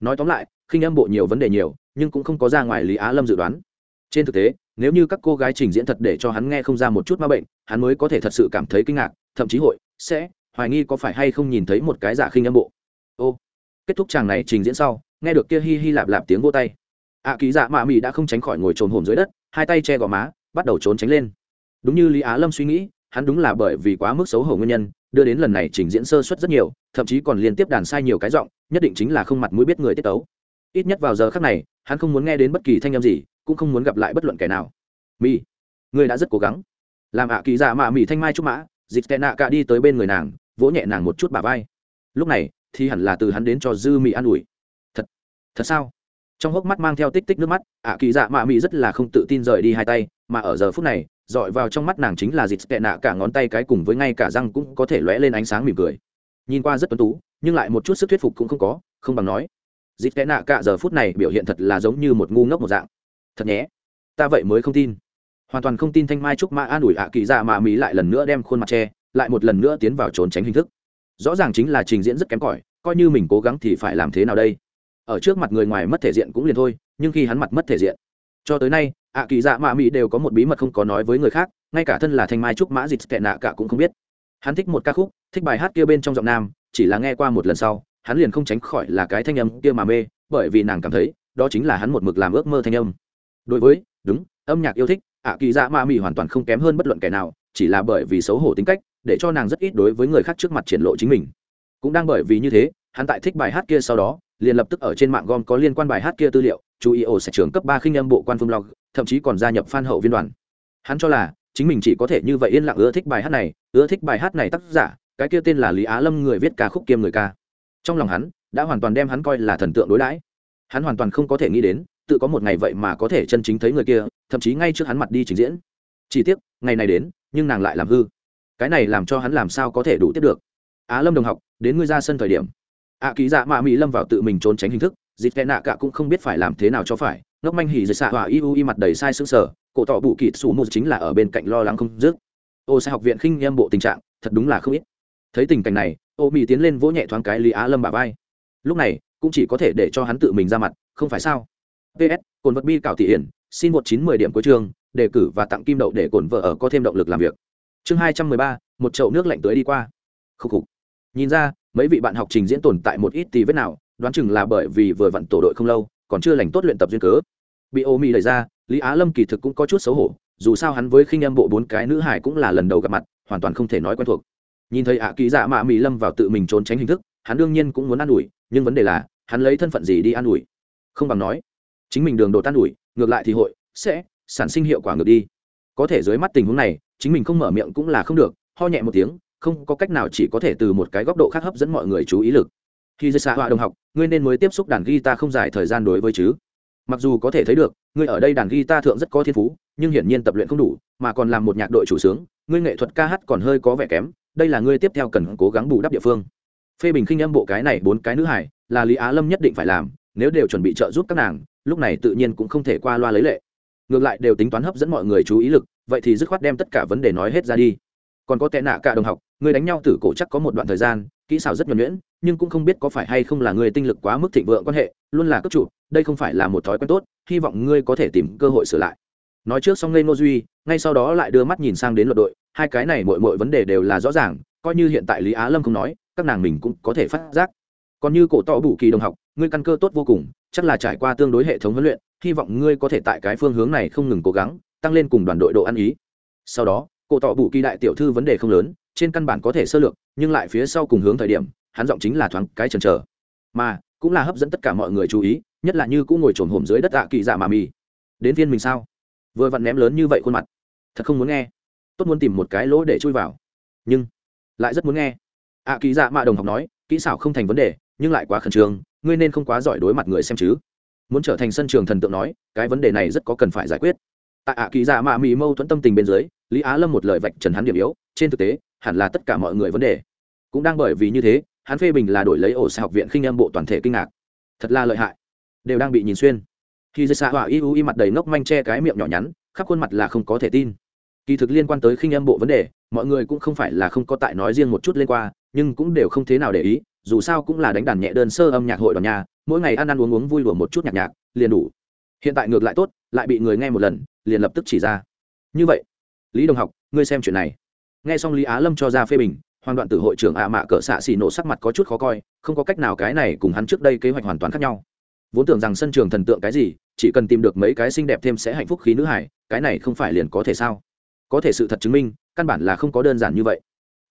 nói tóm lại khinh âm bộ nhiều vấn đề nhiều nhưng cũng không có ra ngoài lý á lâm dự đoán. Trên thực tế nếu như các cô gái trình diễn thật để cho hắn nghe không ra một chút ma bệnh hắn mới có thể thật sự cảm thấy kinh ngạc thậm chí hội sẽ hoài nghi có phải hay không nhìn thấy một cái giả khinh âm bộ. Ô kết thúc chàng này trình diễn sau nghe được kia hi hi lạp lạp tiếng vô tay. Ạ à, ký dạ mạ mị đã không tránh khỏi ngồi trồn hồn dưới đất hai tay che gò má bắt đầu trốn tránh lên. Đúng như lý á lâm suy nghĩ hắn đúng là bởi vì quá mức xấu hổ nguyên nhân đưa đến lần này trình diễn sơ suất rất nhiều thậm chí còn liên tiếp đàn sai nhiều cái giọng nhất định chính là không mặt mũi biết người tiết tấu. Ít nhất vào giờ khác này, hắn không muốn nghe đến bất kỳ thanh âm gì, cũng không muốn gặp lại bất luận kẻ nào. Mi người đã rất cố gắng. Làm ạ kỳ dạ mạ mị thanh mai trúc mã, dịch tệ nạ cả đi tới bên người nàng, vỗ nhẹ nàng một chút bà vai. Lúc này, thì hẳn là từ hắn đến cho dư mị an ủi. Thật thật sao? Trong hốc mắt mang theo tích tích nước mắt, ạ kỳ dạ mạ mị rất là không tự tin rời đi hai tay, mà ở giờ phút này, dọi vào trong mắt nàng chính là dịch tệ nạ cả ngón tay cái cùng với ngay cả răng cũng có thể lóe lên ánh sáng mỉm cười. Nhìn qua rất tuấn tú nhưng lại một chút sức thuyết phục cũng không có, không bằng nói. Dịp tệ nạ cả giờ phút này biểu hiện thật là giống như một ngu ngốc một dạng. Thật nhé, ta vậy mới không tin. Hoàn toàn không tin thanh mai trúc mã an ủi ạ kỳ dạ mà mỹ lại lần nữa đem khuôn mặt che, lại một lần nữa tiến vào trốn tránh hình thức. Rõ ràng chính là trình diễn rất kém cỏi, coi như mình cố gắng thì phải làm thế nào đây? Ở trước mặt người ngoài mất thể diện cũng liền thôi, nhưng khi hắn mặt mất thể diện, cho tới nay, ạ kỳ dạ mạ mỹ đều có một bí mật không có nói với người khác, ngay cả thân là thanh mai trúc mã dịch tệ nạ cả cũng không biết. Hắn thích một ca khúc, thích bài hát kia bên trong giọng nam chỉ là nghe qua một lần sau hắn liền không tránh khỏi là cái thanh âm kia mà mê bởi vì nàng cảm thấy đó chính là hắn một mực làm ước mơ thanh âm. Đối với đúng âm nhạc yêu thích ạ kỳ dạ Ma Mị hoàn toàn không kém hơn bất luận kẻ nào chỉ là bởi vì xấu hổ tính cách để cho nàng rất ít đối với người khác trước mặt triển lộ chính mình. Cũng đang bởi vì như thế hắn tại thích bài hát kia sau đó liền lập tức ở trên mạng gom có liên quan bài hát kia tư liệu chú ý ổ sẽ trưởng cấp ba khinh âm bộ quan phương log, thậm chí còn gia nhập fan hậu viên đoàn. Hắn cho là chính mình chỉ có thể như vậy yên lặng ưa thích bài hát này ưa thích bài hát này tác giả cái kia tên là lý á lâm người viết ca khúc kiêm người ca. Trong lòng hắn đã hoàn toàn đem hắn coi là thần tượng đối đãi. Hắn hoàn toàn không có thể nghĩ đến tự có một ngày vậy mà có thể chân chính thấy người kia thậm chí ngay trước hắn mặt đi trình diễn. Chỉ tiếc ngày này đến nhưng nàng lại làm hư. Cái này làm cho hắn làm sao có thể đủ tiếp được? Á lâm đồng học đến ngươi ra sân thời điểm. Ạ à, ký dạ mạ mỹ lâm vào tự mình trốn tránh hình thức dịp tệ nạ cả cũng không biết phải làm thế nào cho phải. Ngốc manh hỉ dệt xạ hỏa y u y mặt đầy sai sững sờ cổ tỏ bụ kịt xù mù chính là ở bên cạnh lo lắng không dứt. Ô sẽ học viện khinh em bộ tình trạng thật đúng là không ít thấy tình cảnh này, ô mỹ tiến lên vỗ nhẹ thoáng cái lý á lâm bà vai. Lúc này, cũng chỉ có thể để cho hắn tự mình ra mặt, không phải sao? Ps cồn vật bi cảo thị hiển xin một chín mười điểm cuối trường đề cử và tặng kim đậu để cồn vợ ở có thêm động lực làm việc. Chương hai trăm mười ba, một chậu nước lạnh tới đi qua. Khúc khục. Nhìn ra, mấy vị bạn học trình diễn tồn tại một ít tì vết nào, đoán chừng là bởi vì vừa vặn tổ đội không lâu, còn chưa lành tốt luyện tập duyên cớ. Bị ô mỹ đẩy ra, lý á lâm kỳ thực cũng có chút xấu hổ, dù sao hắn với khinh em bộ bốn cái nữ hải cũng là lần đầu gặp mặt, hoàn toàn không thể nói quen thuộc nhìn thấy ạ à ký dạ mạ mỹ lâm vào tự mình trốn tránh hình thức, hắn đương nhiên cũng muốn an ủi, nhưng vấn đề là, hắn lấy thân phận gì đi an ủi? Không bằng nói, chính mình đường đột an ủi, ngược lại thì hội, sẽ sản sinh hiệu quả ngược đi. Có thể dưới mắt tình huống này, chính mình không mở miệng cũng là không được, ho nhẹ một tiếng, không có cách nào chỉ có thể từ một cái góc độ khác hấp dẫn mọi người chú ý lực. Khi dây xạ họa đồng học, ngươi nên mới tiếp xúc đàn guitar không dài thời gian đối với chứ. Mặc dù có thể thấy được, ngươi ở đây đàn guitar thượng rất có thiên phú, nhưng hiển nhiên tập luyện không đủ, mà còn làm một nhạc đội chủ sướng, ngươi nghệ thuật ca hát còn hơi có vẻ kém đây là ngươi tiếp theo cần cố gắng bù đắp địa phương. Phê bình khinh âm bộ cái này bốn cái nữ hải là lý á lâm nhất định phải làm, nếu đều chuẩn bị trợ giúp các nàng, lúc này tự nhiên cũng không thể qua loa lấy lệ. Ngược lại đều tính toán hấp dẫn mọi người chú ý lực, vậy thì dứt khoát đem tất cả vấn đề nói hết ra đi. Còn có tệ nạ cả đồng học, người đánh nhau tử cổ chắc có một đoạn thời gian, kỹ xảo rất nhuẩn nhuyễn, nhưng cũng không biết có phải hay không là người tinh lực quá mức thịnh vượng quan hệ, luôn là cấp chủ, đây không phải là một thói quen tốt, hy vọng ngươi có thể tìm cơ hội sửa lại. Nói trước xong lên ngô duy, ngay sau đó lại đưa mắt nhìn sang đến luật đội hai cái này mọi mọi vấn đề đều là rõ ràng, coi như hiện tại lý á lâm không nói, các nàng mình cũng có thể phát giác. Còn như cổ tỏ bù kỳ đồng học, ngươi căn cơ tốt vô cùng, chắc là trải qua tương đối hệ thống huấn luyện, hy vọng ngươi có thể tại cái phương hướng này không ngừng cố gắng, tăng lên cùng đoàn đội độ ăn ý. Sau đó, cổ tỏ bù kỳ đại tiểu thư vấn đề không lớn, trên căn bản có thể sơ lược, nhưng lại phía sau cùng hướng thời điểm, hắn giọng chính là thoáng cái chần chờ. Mà, cũng là hấp dẫn tất cả mọi người chú ý, nhất là như cũng ngồi trồn hổm dưới đất tạ kỳ dạ mà mì. Đến viên mình sao? Vừa vặn ném lớn như vậy khuôn mặt. Thật không muốn nghe tốt muốn tìm một cái lỗ để chui vào. Nhưng, lại rất muốn nghe. Ạ kỳ dạ mạ đồng học nói, kỹ xảo không thành vấn đề, nhưng lại quá khẩn trương, ngươi nên không quá giỏi đối mặt người xem chứ. Muốn trở thành sân trường thần tượng nói, cái vấn đề này rất có cần phải giải quyết. Tại ạ kỳ dạ mạ mì mâu thuẫn tâm tình bên dưới, lý á lâm một lời vạch trần hắn điểm yếu, trên thực tế, hẳn là tất cả mọi người vấn đề. Cũng đang bởi vì như thế, hắn phê bình là đổi lấy ổ xe học viện khinh âm bộ toàn thể kinh ngạc. Thật là lợi hại. Đều đang bị nhìn xuyên. Khi dây xạ hỏa y u y mặt đầy ngốc manh che cái miệng nhỏ nhắn, khắp khuôn mặt là không có thể tin kỳ thực liên quan tới khinh âm bộ vấn đề, mọi người cũng không phải là không có tại nói riêng một chút lên qua, nhưng cũng đều không thế nào để ý, dù sao cũng là đánh đàn nhẹ đơn sơ âm nhạc hội đoàn nhà, mỗi ngày ăn ăn uống uống vui lùa một chút nhạc nhạc, liền đủ. Hiện tại ngược lại tốt, lại bị người nghe một lần, liền lập tức chỉ ra. Như vậy, lý đồng học, ngươi xem chuyện này. Nghe xong lý á lâm cho ra phê bình, hoàng đoạn tử hội trưởng ạ mạ cỡ xạ xì nổ sắc mặt có chút khó coi, không có cách nào cái này cùng hắn trước đây kế hoạch hoàn toàn khác nhau. Vốn tưởng rằng sân trường thần tượng cái gì, chỉ cần tìm được mấy cái xinh đẹp thêm sẽ hạnh phúc khí nữ hải cái này không phải liền có thể sao? Có thể sự thật chứng minh, căn bản là không có đơn giản như vậy.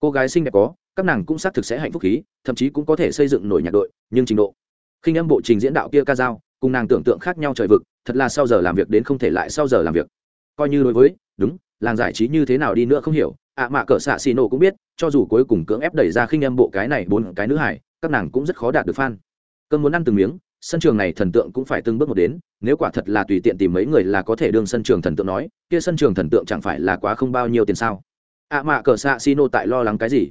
Cô gái xinh đẹp có, các nàng cũng xác thực sẽ hạnh phúc khí, thậm chí cũng có thể xây dựng nổi nhạc đội, nhưng trình độ. Khinh âm bộ trình diễn đạo kia ca dao, cùng nàng tưởng tượng khác nhau trời vực, thật là sau giờ làm việc đến không thể lại sau giờ làm việc. Coi như đối với, đúng, làng giải trí như thế nào đi nữa không hiểu, ạ mạ cỡ xạ xì nổ cũng biết, cho dù cuối cùng cưỡng ép đẩy ra khinh âm bộ cái này bốn cái nữ hải, các nàng cũng rất khó đạt được f a n cơn muốn ăn từng miếng sân trường này thần tượng cũng phải từng bước một đến, nếu quả thật là tùy tiện tìm mấy người là có thể đương sân trường thần tượng nói, kia sân trường thần tượng chẳng phải là quá không bao nhiêu tiền sao? À Ạ mạ cờ xạ xì nổ tại lo lắng cái gì?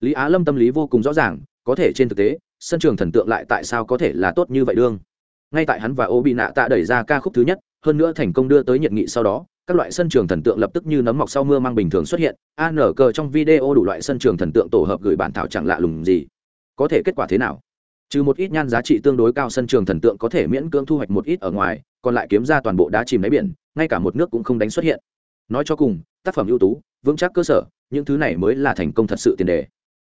Lý á lâm tâm lý vô cùng rõ ràng, có thể trên thực tế, sân trường thần tượng lại tại sao có thể là tốt như vậy đương? Ngay tại hắn và ô bị nạ tạ đẩy ra ca khúc thứ nhất, hơn nữa thành công đưa tới nhiệt nghị sau đó, các loại sân trường thần tượng lập tức như nấm mọc sau mưa mang bình thường xuất hiện an cờ trong video đủ loại sân trường thần tượng tổ hợp gửi bản thảo chẳng lạ lùng gì. Có thể kết quả thế nào? Trừ một ít nhan giá trị tương đối cao sân trường thần tượng có thể miễn cưỡng thu hoạch một ít ở ngoài, còn lại kiếm ra toàn bộ đá chìm đáy biển, ngay cả một nước cũng không đánh xuất hiện. Nói cho cùng, tác phẩm ưu tú, vững chắc cơ sở, những thứ này mới là thành công thật sự tiền đề.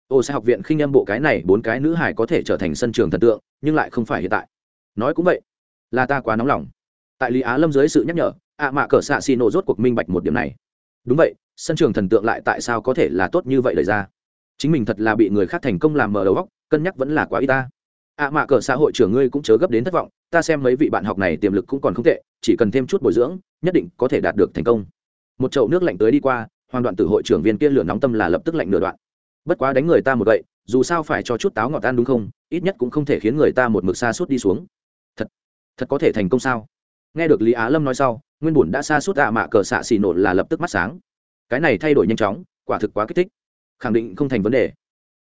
Ô sẽ học viện khinh em bộ cái này bốn cái nữ hải có thể trở thành sân trường thần tượng, nhưng lại không phải hiện tại. Nói cũng vậy, là ta quá nóng lòng. Tại lý á lâm dưới sự nhắc nhở, ạ mạ cỡ xạ xì nổ rốt cuộc minh bạch một điểm này. Đúng vậy, sân trường thần tượng lại tại sao có thể là tốt như vậy lời ra? Chính mình thật là bị người khác thành công làm mở đầu góc cân nhắc vẫn là quá y ta. À, ạ mạ cờ xã hội trưởng ngươi cũng chớ gấp đến thất vọng, ta xem mấy vị bạn học này tiềm lực cũng còn không tệ, chỉ cần thêm chút bồi dưỡng, nhất định có thể đạt được thành công. Một chậu nước lạnh tới đi qua hoàn đoạn tử hội trưởng viên kia lửa nóng tâm là lập tức lạnh nửa đoạn. Bất quá đánh người ta một gậy, dù sao phải cho chút táo ngọt ăn đúng không, ít nhất cũng không thể khiến người ta một mực xa suốt đi xuống. Thật thật có thể thành công sao? Nghe được lý á lâm nói sau, nguyên bùn đã xa suốt ạ mạ cờ xạ xì nổ là lập tức mắt sáng. Cái này thay đổi nhanh chóng, quả thực quá kích thích. Khẳng định không thành vấn đề.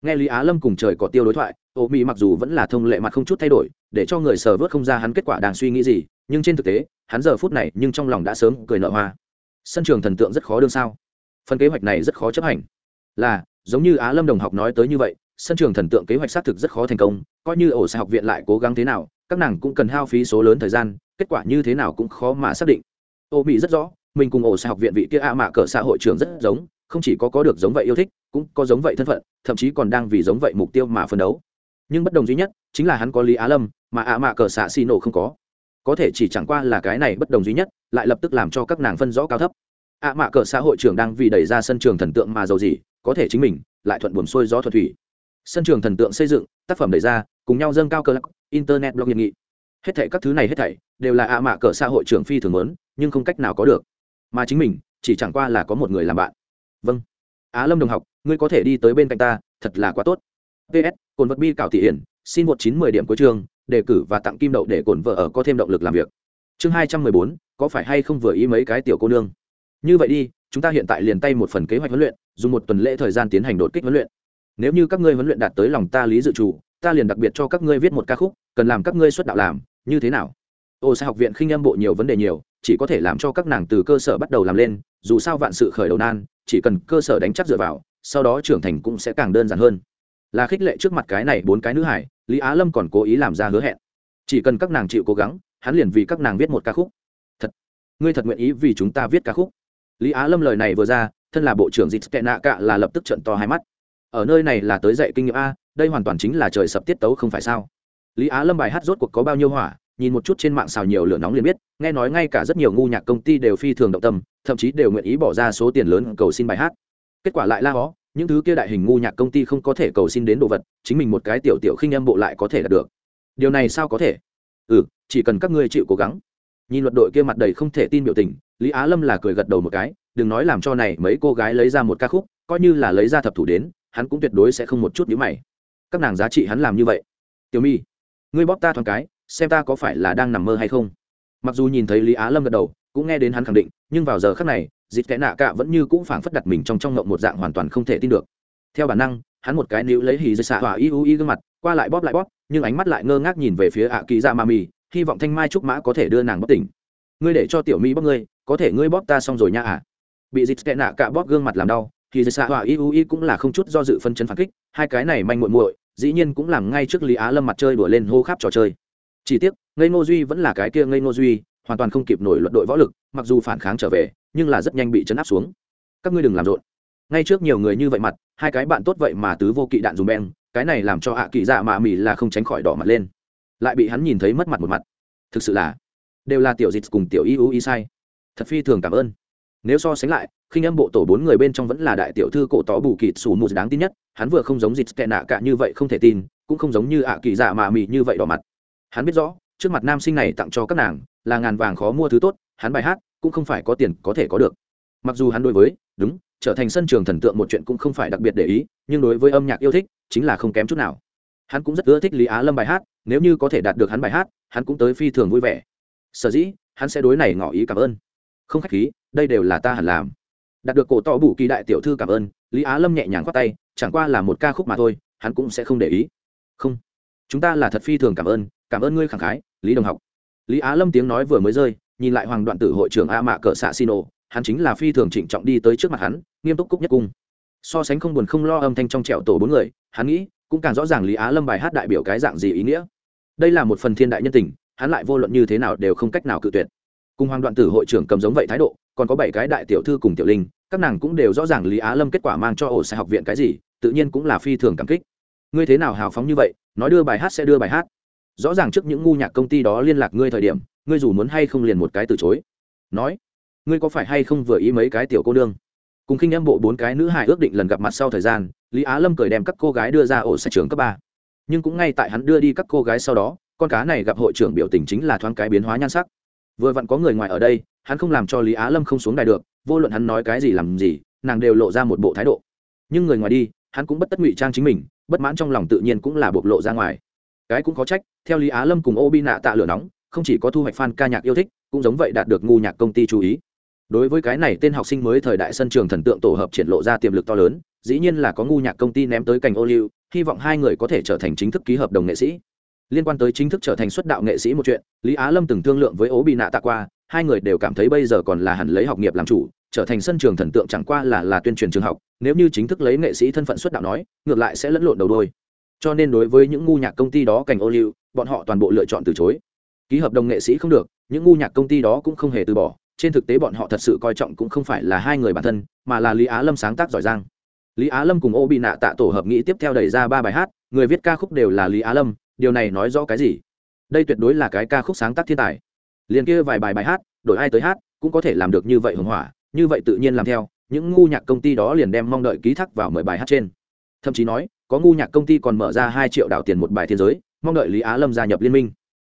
Nghe lý á lâm cùng trời có tiêu đối thoại ô mỹ mặc dù vẫn là thông lệ mặt không chút thay đổi, để cho người sờ vớt không ra hắn kết quả đang suy nghĩ gì, nhưng trên thực tế, hắn giờ phút này nhưng trong lòng đã sớm cười nợ hoa. Sân trường thần tượng rất khó đương sao? Phần kế hoạch này rất khó chấp hành. Là, giống như á lâm đồng học nói tới như vậy, sân trường thần tượng kế hoạch xác thực rất khó thành công, coi như ổ xe học viện lại cố gắng thế nào, các nàng cũng cần hao phí số lớn thời gian, kết quả như thế nào cũng khó mà xác định. Ô mỹ rất rõ, mình cùng ổ xe học viện vị kia a mạ cỡ xã hội trường rất giống, không chỉ có có được giống vậy yêu thích, cũng có giống vậy thân phận, thậm chí còn đang vì giống vậy mục tiêu mà phấn đấu nhưng bất đồng duy nhất chính là hắn có lý á lâm mà ạ mạ cờ xã xì nổ không có. Có thể chỉ chẳng qua là cái này bất đồng duy nhất, lại lập tức làm cho các nàng phân rõ cao thấp. Ạ mạ cờ xã hội trưởng đang vì đẩy ra sân trường thần tượng mà giàu gì, có thể chính mình lại thuận buồm xuôi gió thuật thủy. Sân trường thần tượng xây dựng, tác phẩm đẩy ra, cùng nhau dâng cao cơ lắc internet blog nhiệt nghị. Hết thảy các thứ này hết thảy đều là ạ mạ cờ xã hội trưởng phi thường lớn nhưng không cách nào có được. Mà chính mình, chỉ chẳng qua là có một người làm bạn. Vâng. Á lâm đồng học, ngươi có thể đi tới bên cạnh ta, thật là quá tốt ps cồn vật bi cảo thị hiển, xin một chín mười điểm cuối trường đề cử và tặng kim đậu để cồn vợ ở có thêm động lực làm việc. Chương hai trăm mười bốn, có phải hay không vừa ý mấy cái tiểu cô nương? Như vậy đi, chúng ta hiện tại liền tay một phần kế hoạch huấn luyện, dùng một tuần lễ thời gian tiến hành đột kích huấn luyện. Nếu như các ngươi huấn luyện đạt tới lòng ta lý dự chủ ta liền đặc biệt cho các ngươi viết một ca khúc, cần làm các ngươi xuất đạo làm, như thế nào? Ô sẽ học viện khinh âm bộ nhiều vấn đề nhiều, chỉ có thể làm cho các nàng từ cơ sở bắt đầu làm lên, dù sao vạn sự khởi đầu nan, chỉ cần cơ sở đánh chắc dựa vào, sau đó trưởng thành cũng sẽ càng đơn giản hơn là khích lệ trước mặt cái này bốn cái nữ hải, lý á lâm còn cố ý làm ra hứa hẹn. Chỉ cần các nàng chịu cố gắng, hắn liền vì các nàng viết một ca khúc. Thật, ngươi thật nguyện ý vì chúng ta viết ca khúc? Lý á lâm lời này vừa ra, thân là bộ trưởng dịch tệ nạ cạ là lập tức trận to hai mắt. Ở nơi này là tới dạy kinh nghiệm a, đây hoàn toàn chính là trời sập tiết tấu không phải sao? Lý á lâm bài hát rốt cuộc có bao nhiêu hỏa, nhìn một chút trên mạng xào nhiều lửa nóng liền biết, nghe nói ngay cả rất nhiều ngu nhạc công ty đều phi thường động tâm, thậm chí đều nguyện ý bỏ ra số tiền lớn cầu xin bài hát. Kết quả lại la hó những thứ kia đại hình ngu nhạc công ty không có thể cầu xin đến đồ vật, chính mình một cái tiểu tiểu khinh âm bộ lại có thể đạt được. Điều này sao có thể? Ừ chỉ cần các ngươi chịu cố gắng. Nhìn luật đội kia mặt đầy không thể tin biểu tình, lý á lâm là cười gật đầu một cái, đừng nói làm cho này mấy cô gái lấy ra một ca khúc, coi như là lấy ra thập thủ đến, hắn cũng tuyệt đối sẽ không một chút nhữ mày. Các nàng giá trị hắn làm như vậy. Tiểu mi, ngươi bóp ta thoáng cái, xem ta có phải là đang nằm mơ hay không. Mặc dù nhìn thấy lý á lâm gật đầu, cũng nghe đến hắn khẳng định, nhưng vào giờ khác này dịp kẽ nạ cạ vẫn như cũng phảng phất đặt mình trong trong ngộng một dạng hoàn toàn không thể tin được. Theo bản năng, hắn một cái níu lấy hì dây xạ hỏa y u y gương mặt, qua lại bóp lại bóp, nhưng ánh mắt lại ngơ ngác nhìn về phía ạ kỳ dạ Ra ma mì, hy vọng thanh mai trúc mã có thể đưa nàng bóp tỉnh. Ngươi để cho tiểu mi bóp ngươi, có thể ngươi bóp ta xong rồi nha ạ. À. bị dịp kẽ nạ cạ bóp gương mặt làm đau thì dây xạ hỏa y u y cũng là không chút do dự phân chấn phản kích, hai cái này manh muội muội, dĩ nhiên cũng làm ngay trước lý á lâm mặt chơi đùa lên hô khắp trò chơi. Chỉ tiếc, ngây ngô duy vẫn là cái kia ngây ngô duy, hoàn toàn không kịp nổi luận đội võ lực, mặc dù phản kháng trở về nhưng là rất nhanh bị chấn áp xuống. Các ngươi đừng làm rộn. Ngay trước nhiều người như vậy mặt, hai cái bạn tốt vậy mà tứ vô kỵ đạn dùng beng, cái này làm cho hạ kỵ dạ mạ mì là không tránh khỏi đỏ mặt lên. Lại bị hắn nhìn thấy mất mặt một mặt. Thực sự là, đều là tiểu dịch cùng tiểu y u y sai. Thật phi thường cảm ơn. Nếu so sánh lại, khinh âm bộ tổ bốn người bên trong vẫn là đại tiểu thư cổ tỏ bù kịt xù mù đáng tin nhất, hắn vừa không giống dịch tệ nạ cả như vậy không thể tin, cũng không giống như ạ kỳ dạ mạ mị như vậy đỏ mặt. Hắn biết rõ, trước mặt nam sinh này tặng cho các nàng, là ngàn vàng khó mua thứ tốt, hắn bài hát cũng không phải có tiền có thể có được. Mặc dù hắn đối với, đúng, trở thành sân trường thần tượng một chuyện cũng không phải đặc biệt để ý, nhưng đối với âm nhạc yêu thích, chính là không kém chút nào. Hắn cũng rất ưa thích lý á lâm bài hát, nếu như có thể đạt được hắn bài hát, hắn cũng tới phi thường vui vẻ. Sở dĩ, hắn sẽ đối này ngỏ ý cảm ơn. Không khách khí, đây đều là ta hẳn làm. Đạt được cổ tỏ bù kỳ đại tiểu thư cảm ơn, lý á lâm nhẹ nhàng khoát tay, chẳng qua là một ca khúc mà thôi, hắn cũng sẽ không để ý. Không, chúng ta là thật phi thường cảm ơn cảm ơn ngươi khẳng khái, lý đồng học. Lý á lâm tiếng nói vừa mới rơi nhìn lại hoàng đoạn tử hội trưởng a mạ cỡ xạ xin ô hắn chính là phi thường trịnh trọng đi tới trước mặt hắn, nghiêm túc cúc nhất cung. So sánh không buồn không lo âm thanh trong trẹo tổ bốn người, hắn nghĩ, cũng càng rõ ràng lý á lâm bài hát đại biểu cái dạng gì ý nghĩa. Đây là một phần thiên đại nhân tình, hắn lại vô luận như thế nào đều không cách nào cự tuyệt. Cùng hoàng đoạn tử hội trưởng cầm giống vậy thái độ, còn có bảy cái đại tiểu thư cùng tiểu linh, các nàng cũng đều rõ ràng lý á lâm kết quả mang cho ổ xe học viện cái gì, tự nhiên cũng là phi thường cảm kích. Ngươi thế nào hào phóng như vậy, nói đưa bài hát sẽ đưa bài hát. Rõ ràng trước những ngu nhạc công ty đó liên lạc ngươi thời điểm ngươi dù muốn hay không liền một cái từ chối. Nói, ngươi có phải hay không vừa ý mấy cái tiểu cô nương? Cùng khinh em bộ bốn cái nữ hài ước định lần gặp mặt sau thời gian, lý á lâm cười đem các cô gái đưa ra ổ sạch trường cấp ba. Nhưng cũng ngay tại hắn đưa đi các cô gái sau đó, con cá này gặp hội trưởng biểu tình chính là thoáng cái biến hóa nhan sắc. Vừa vặn có người ngoài ở đây, hắn không làm cho lý á lâm không xuống đài được, vô luận hắn nói cái gì làm gì, nàng đều lộ ra một bộ thái độ. Nhưng người ngoài đi, hắn cũng bất tất ngụy trang chính mình, bất mãn trong lòng tự nhiên cũng là bộc lộ ra ngoài. Cái cũng có trách, theo lý á lâm cùng ô bi nạ tạ lửa nóng không chỉ có thu hoạch fan ca nhạc yêu thích, cũng giống vậy đạt được ngu nhạc công ty chú ý. Đối với cái này, tên học sinh mới thời đại sân trường thần tượng tổ hợp triển lộ ra tiềm lực to lớn, dĩ nhiên là có ngu nhạc công ty ném tới cành ô liu, hy vọng hai người có thể trở thành chính thức ký hợp đồng nghệ sĩ. Liên quan tới chính thức trở thành xuất đạo nghệ sĩ một chuyện, lý á lâm từng thương lượng với ố bị nạ tạ qua, hai người đều cảm thấy bây giờ còn là hẳn lấy học nghiệp làm chủ, trở thành sân trường thần tượng chẳng qua là là tuyên truyền trường học, nếu như chính thức lấy nghệ sĩ thân phận xuất đạo nói, ngược lại sẽ lẫn lộn đầu đôi. Cho nên đối với những ngu nhạc công ty đó cảnh ô liu, bọn họ toàn bộ lựa chọn từ chối ký hợp đồng nghệ sĩ không được, những ngu nhạc công ty đó cũng không hề từ bỏ. Trên thực tế bọn họ thật sự coi trọng cũng không phải là hai người bản thân, mà là lý á lâm sáng tác giỏi giang. Lý á lâm cùng ô bị nạ tạ tổ hợp nghĩ tiếp theo đẩy ra ba bài hát, người viết ca khúc đều là lý á lâm, điều này nói rõ cái gì? Đây tuyệt đối là cái ca khúc sáng tác thiên tài. Liền kia vài bài bài hát, đổi ai tới hát, cũng có thể làm được như vậy hưởng hỏa như vậy tự nhiên làm theo, những ngu nhạc công ty đó liền đem mong đợi ký thác vào mười bài hát trên. Thậm chí nói, có ngu nhạc công ty còn mở ra hai triệu đảo tiền một bài thiên giới, mong đợi lý á lâm gia nhập liên minh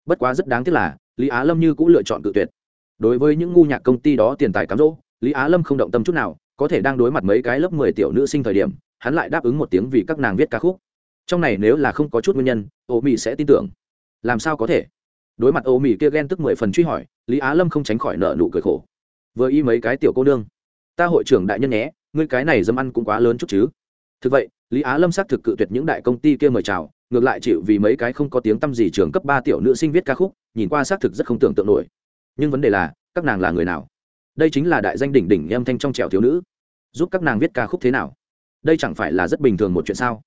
bất quá rất đáng tiếc là, lý á lâm như cũng lựa chọn cự tuyệt. Đối với những ngu nhạc công ty đó tiền tài cám dỗ, lý á lâm không động tâm chút nào, có thể đang đối mặt mấy cái lớp mười tiểu nữ sinh thời điểm, hắn lại đáp ứng một tiếng vì các nàng viết ca khúc. Trong này nếu là không có chút nguyên nhân ô mỹ sẽ tin tưởng. Làm sao có thể? Đối mặt ô mỹ kia ghen tức mười phần truy hỏi, lý á lâm không tránh khỏi nợ nụ cười khổ. Vừa y mấy cái tiểu cô nương. Ta hội trưởng đại nhân nhé, ngươi cái này dâm ăn cũng quá lớn chút chứ. Thực vậy, lý á lâm xác thực cự tuyệt những đại công ty kia mời chào ngược lại chịu vì mấy cái không có tiếng tăm gì trường cấp ba tiểu nữ sinh viết ca khúc, nhìn qua xác thực rất không tưởng tượng nổi. Nhưng vấn đề là, các nàng là người nào? Đây chính là đại danh đỉnh đỉnh âm thanh trong trèo thiếu nữ. Giúp các nàng viết ca khúc thế nào? Đây chẳng phải là rất bình thường một chuyện sao?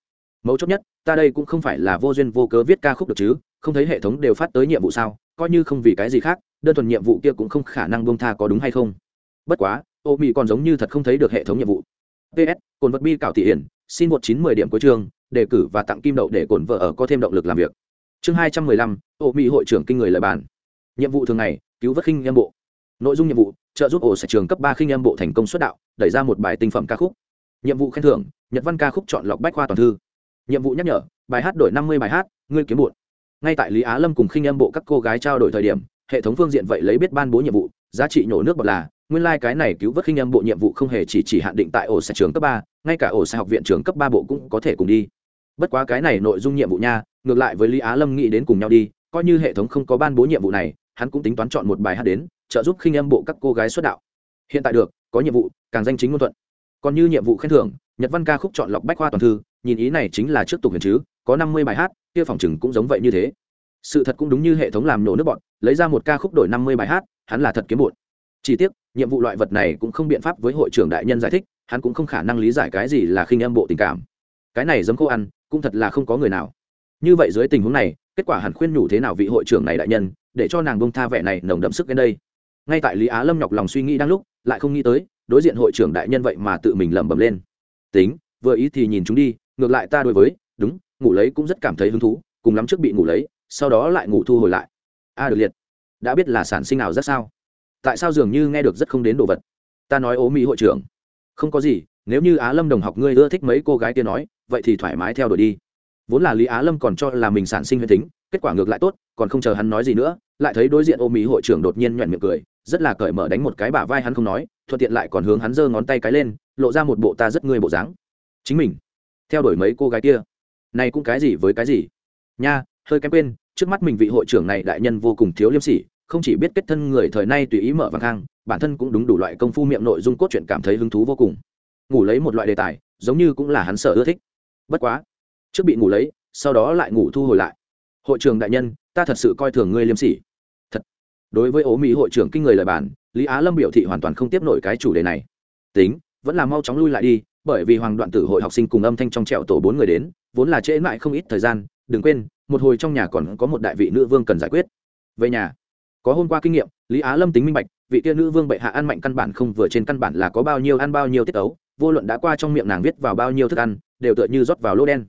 Mấu chốt nhất, ta đây cũng không phải là vô duyên vô cớ viết ca khúc được chứ, không thấy hệ thống đều phát tới nhiệm vụ sao? Coi như không vì cái gì khác, đơn thuần nhiệm vụ kia cũng không khả năng bông tha có đúng hay không? Bất quá ô mỹ còn giống như thật không thấy được hệ thống nhiệm vụ. Ps cồn vật bi cảo thị hiển, xin một chín mười điểm cuối chương đề cử và tặng kim đậu để cổn vợ ở có thêm động lực làm việc. Chương hai trăm mười lăm, ô mỹ hội trưởng kinh người lời bàn. Nhiệm vụ thường ngày, cứu vớt khinh em bộ. Nội dung nhiệm vụ, trợ giúp ổ sẽ trường cấp ba khinh em bộ thành công xuất đạo, đẩy ra một bài tinh phẩm ca khúc. Nhiệm vụ khen thưởng, nhật văn ca khúc chọn lọc bách khoa toàn thư. Nhiệm vụ nhắc nhở, bài hát đổi năm mươi bài hát, ngươi kiếm bụt ngay tại lý á lâm cùng khinh em bộ các cô gái trao đổi thời điểm, hệ thống phương diện vậy lấy biết ban bố nhiệm vụ, giá trị nhổ nước bọt là, nguyên lai、like、cái này cứu vớt khinh em bộ nhiệm vụ không hề chỉ chỉ hạn định tại ổ sẽ trường cấp ba, ngay cả ổ sẽ học viện trường cấp ba bộ cũng có thể cùng đi bất quá cái này nội dung nhiệm vụ nha, ngược lại với lý á lâm nghĩ đến cùng nhau đi, coi như hệ thống không có ban bố nhiệm vụ này, hắn cũng tính toán chọn một bài hát đến, trợ giúp khinh em bộ các cô gái xuất đạo. Hiện tại được, có nhiệm vụ, càng danh chính ngôn thuận. Còn như nhiệm vụ khen thưởng, nhật văn ca khúc chọn lọc bách khoa toàn thư, nhìn ý này chính là trước tục huyền chứ, có năm mươi bài hát, kia phòng chừng cũng giống vậy như thế. Sự thật cũng đúng như hệ thống làm nổ nước bọn, lấy ra một ca khúc đổi năm mươi bài hát, hắn là thật kiếm bụn chỉ tiếc, nhiệm vụ loại vật này cũng không biện pháp với hội trưởng đại nhân giải thích, hắn cũng không khả năng lý giải cái gì là khinh âm bộ tình cảm. Cái này giống cô ăn cũng thật là không có người nào. Như vậy dưới tình huống này, kết quả hẳn khuyên nhủ thế nào vị hội trưởng này đại nhân, để cho nàng bông tha vẻ này nồng đậm sức đến đây. Ngay tại lý á lâm nhọc lòng suy nghĩ đang lúc, lại không nghĩ tới, đối diện hội trưởng đại nhân vậy mà tự mình lẩm bẩm lên. Tính, vừa ý thì nhìn chúng đi, ngược lại ta đối với, đúng, ngủ lấy cũng rất cảm thấy hứng thú, cùng lắm trước bị ngủ lấy, sau đó lại ngủ thu hồi lại. A được liệt, đã biết là sản sinh nào rất sao? Tại sao dường như nghe được rất không đến đồ vật? Ta nói ố mỹ hội trưởng. Không có gì nếu như á lâm đồng học ngươi ưa thích mấy cô gái kia nói, vậy thì thoải mái theo đuổi đi. Vốn là lý á lâm còn cho là mình sản sinh huyễn tính, kết quả ngược lại tốt, còn không chờ hắn nói gì nữa, lại thấy đối diện ô mỹ hội trưởng đột nhiên nhoẹn miệng cười, rất là cởi mở đánh một cái bả vai hắn không nói, thuận tiện lại còn hướng hắn giơ ngón tay cái lên, lộ ra một bộ ta rất ngươi bộ dáng. Chính mình, theo đuổi mấy cô gái kia. Này cũng cái gì với cái gì? Nha, hơi kém quên, trước mắt mình vị hội trưởng này đại nhân vô cùng thiếu liêm sỉ, không chỉ biết kết thân người thời nay tùy ý mở vàng khang bản thân cũng đúng đủ loại công phu miệng nội dung cốt truyện cảm thấy hứng thú vô cùng ngủ lấy một loại đề tài, giống như cũng là hắn sợ ưa thích. Bất quá, trước bị ngủ lấy, sau đó lại ngủ thu hồi lại. Hội trưởng đại nhân, ta thật sự coi thường ngươi liêm sỉ. Thật. Đối với ố mỹ hội trưởng kinh người lời bản lý á lâm biểu thị hoàn toàn không tiếp nổi cái chủ đề này. Tính, vẫn là mau chóng lui lại đi, bởi vì hoàng đoạn tử hội học sinh cùng âm thanh trong trẹo tổ bốn người đến, vốn là trễ mãi không ít thời gian, đừng quên, một hồi trong nhà còn có một đại vị nữ vương cần giải quyết. Về nhà, có hôm qua kinh nghiệm, lý á lâm tính minh bạch, vị kia nữ vương bệ hạ ăn mạnh căn bản không vừa trên căn bản là có bao nhiêu ăn bao nhiêu tiết ấu vô luận đã qua trong miệng nàng viết vào bao nhiêu thức ăn, đều tựa như rót vào lô đen.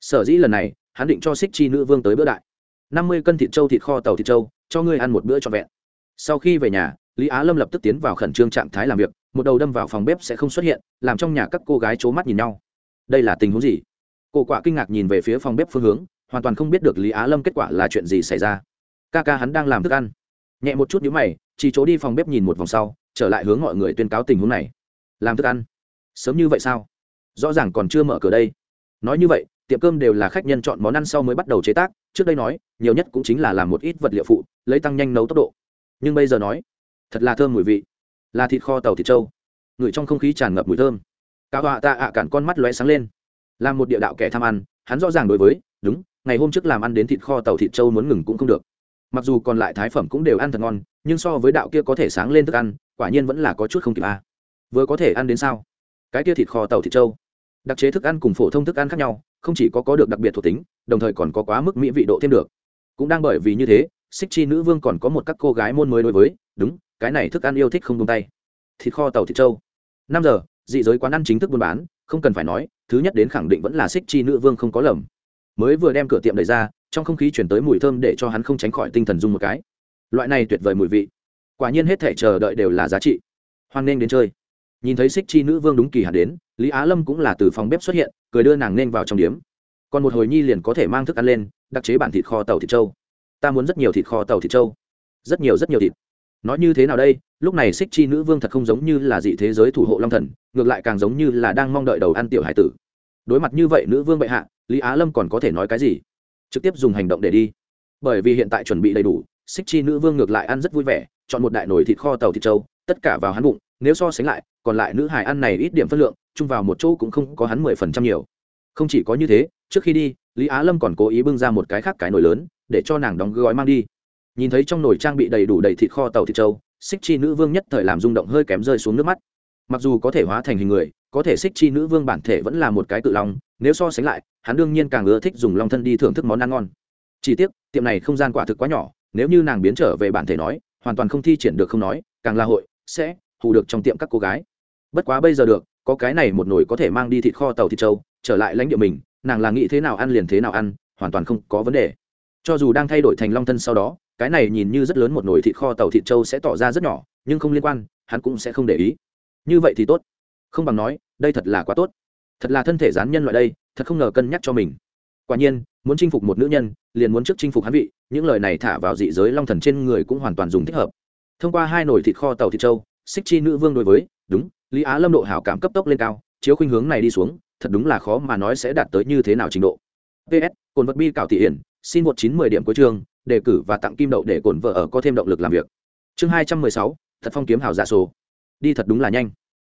Sở dĩ lần này, hắn định cho xích chi nữ vương tới bữa đại. Năm mươi cân thịt trâu thịt kho tàu thịt trâu, cho ngươi ăn một bữa trọn vẹn. Sau khi về nhà, lý á lâm lập tức tiến vào khẩn trương trạng thái làm việc, một đầu đâm vào phòng bếp sẽ không xuất hiện, làm trong nhà các cô gái c h ố mắt nhìn nhau. Đây là tình huống gì? Cô quả kinh ngạc nhìn về phía phòng bếp phương hướng, hoàn toàn không biết được lý á lâm kết quả là chuyện gì xảy ra. Ca ca hắn đang làm thức ăn. Nhẹ một chút nhữ mày, chỉ chỗ đi phòng bếp nhìn một vòng sau, trở lại hướng mọi người tuyên cáo tình huống này. Làm thức ăn sớm như vậy sao? Rõ ràng còn chưa mở cửa đây. Nói như vậy, tiệm cơm đều là khách nhân chọn món ăn sau mới bắt đầu chế tác, trước đây nói, nhiều nhất cũng chính là làm một ít vật liệu phụ, lấy tăng nhanh nấu tốc độ. Nhưng bây giờ nói, thật là thơm mùi vị. Là thịt kho tàu thịt trâu. Ngửi trong không khí tràn ngập mùi thơm. Cả họa tạ ạ cản con mắt lóe sáng lên. Làm một địa đạo kẻ tham ăn, hắn rõ ràng đối với, đúng, ngày hôm trước làm ăn đến thịt kho tàu thịt trâu muốn ngừng cũng không được. Mặc dù còn lại thái phẩm cũng đều ăn thật ngon, nhưng so với đạo kia có thể sáng lên thức ăn, quả nhiên vẫn là có chút không kịp a à. vừa có thể ăn đến sao? Cái kia thịt kho tàu thịt trâu. Đặc chế thức ăn cùng phổ thông thức ăn khác nhau, không chỉ có có được đặc biệt thuộc tính, đồng thời còn có quá mức mỹ vị độ thêm được. Cũng đang bởi vì như thế xích chi nữ vương còn có một các cô gái môn mới đối với, đúng, cái này thức ăn yêu thích không tung tay. Thịt kho tàu thịt trâu. Năm giờ, dị giới quán ăn chính thức buôn bán, không cần phải nói, thứ nhất đến khẳng định vẫn là xích chi nữ vương không có lầm. Mới vừa đem cửa tiệm đẩy ra, trong không khí chuyển tới mùi thơm để cho hắn không tránh khỏi tinh thần dung một cái. Loại này tuyệt vời mùi vị. Quả nhiên hết thể chờ đợi đều là giá trị. Hoan nghênh đến chơi nhìn thấy xích chi nữ vương đúng kỳ hạn đến, lý á lâm cũng là từ phòng bếp xuất hiện, cười đưa nàng nên vào trong điếm. Còn một hồi nhi liền có thể mang thức ăn lên, đặc chế bản thịt kho tàu thịt trâu. Ta muốn rất nhiều thịt kho tàu thịt trâu. Rất nhiều rất nhiều thịt. Nói như thế nào đây? Lúc này xích chi nữ vương thật không giống như là dị thế giới thủ hộ long thần, ngược lại càng giống như là đang mong đợi đầu ăn tiểu hải tử. Đối mặt như vậy nữ vương bệ hạ, lý á lâm còn có thể nói cái gì? Trực tiếp dùng hành động để đi. Bởi vì hiện tại chuẩn bị đầy đủ, xích chi nữ vương ngược lại ăn rất vui vẻ, chọn một đại nồi thịt kho tàu thịt trâu, tất cả vào hắn bụng nếu so sánh lại, còn lại nữ hài ăn này ít điểm phân lượng, chung vào một chỗ cũng không có hắn mười phần trăm nhiều. Không chỉ có như thế, trước khi đi, lý á lâm còn cố ý bưng ra một cái khác cái nồi lớn, để cho nàng đóng gói mang đi. Nhìn thấy trong nồi trang bị đầy đủ đầy thịt kho tàu thịt trâu xích chi nữ vương nhất thời làm rung động hơi kém rơi xuống nước mắt. Mặc dù có thể hóa thành hình người, có thể xích chi nữ vương bản thể vẫn là một cái tự long, nếu so sánh lại, hắn đương nhiên càng ưa thích dùng long thân đi thưởng thức món ăn ngon. Chỉ tiếc, tiệm này không gian quả thực quá nhỏ, nếu như nàng biến trở về bản thể nói, hoàn toàn không thi triển được không nói, càng là hội, sẽ hù được trong tiệm các cô gái. Bất quá bây giờ được, có cái này một nồi có thể mang đi thịt kho tàu thịt trâu, trở lại lãnh địa mình, nàng là nghĩ thế nào ăn liền thế nào ăn, hoàn toàn không có vấn đề. Cho dù đang thay đổi thành long thân sau đó, cái này nhìn như rất lớn một nồi thịt kho tàu thịt trâu sẽ tỏ ra rất nhỏ, nhưng không liên quan, hắn cũng sẽ không để ý. Như vậy thì tốt. Không bằng nói, đây thật là quá tốt. Thật là thân thể gián nhân loại đây, thật không ngờ cân nhắc cho mình. Quả nhiên, muốn chinh phục một nữ nhân, liền muốn trước chinh phục hắn vị, những lời này thả vào dị giới long thần trên người cũng hoàn toàn dùng thích hợp. Thông qua hai nồi thịt kho tàu thịt trâu xích chi nữ vương đối với, đúng, lý á lâm độ hảo cảm cấp tốc lên cao, chiếu khuynh hướng này đi xuống, thật đúng là khó mà nói sẽ đạt tới như thế nào trình độ. Ps cồn vật bi cảo thị hiển, xin một chín mười điểm cuối chương, đề cử và tặng kim đậu để cồn vợ ở có thêm động lực làm việc. Chương hai trăm mười sáu, thật phong kiếm hảo dạ giả số đi thật đúng là nhanh.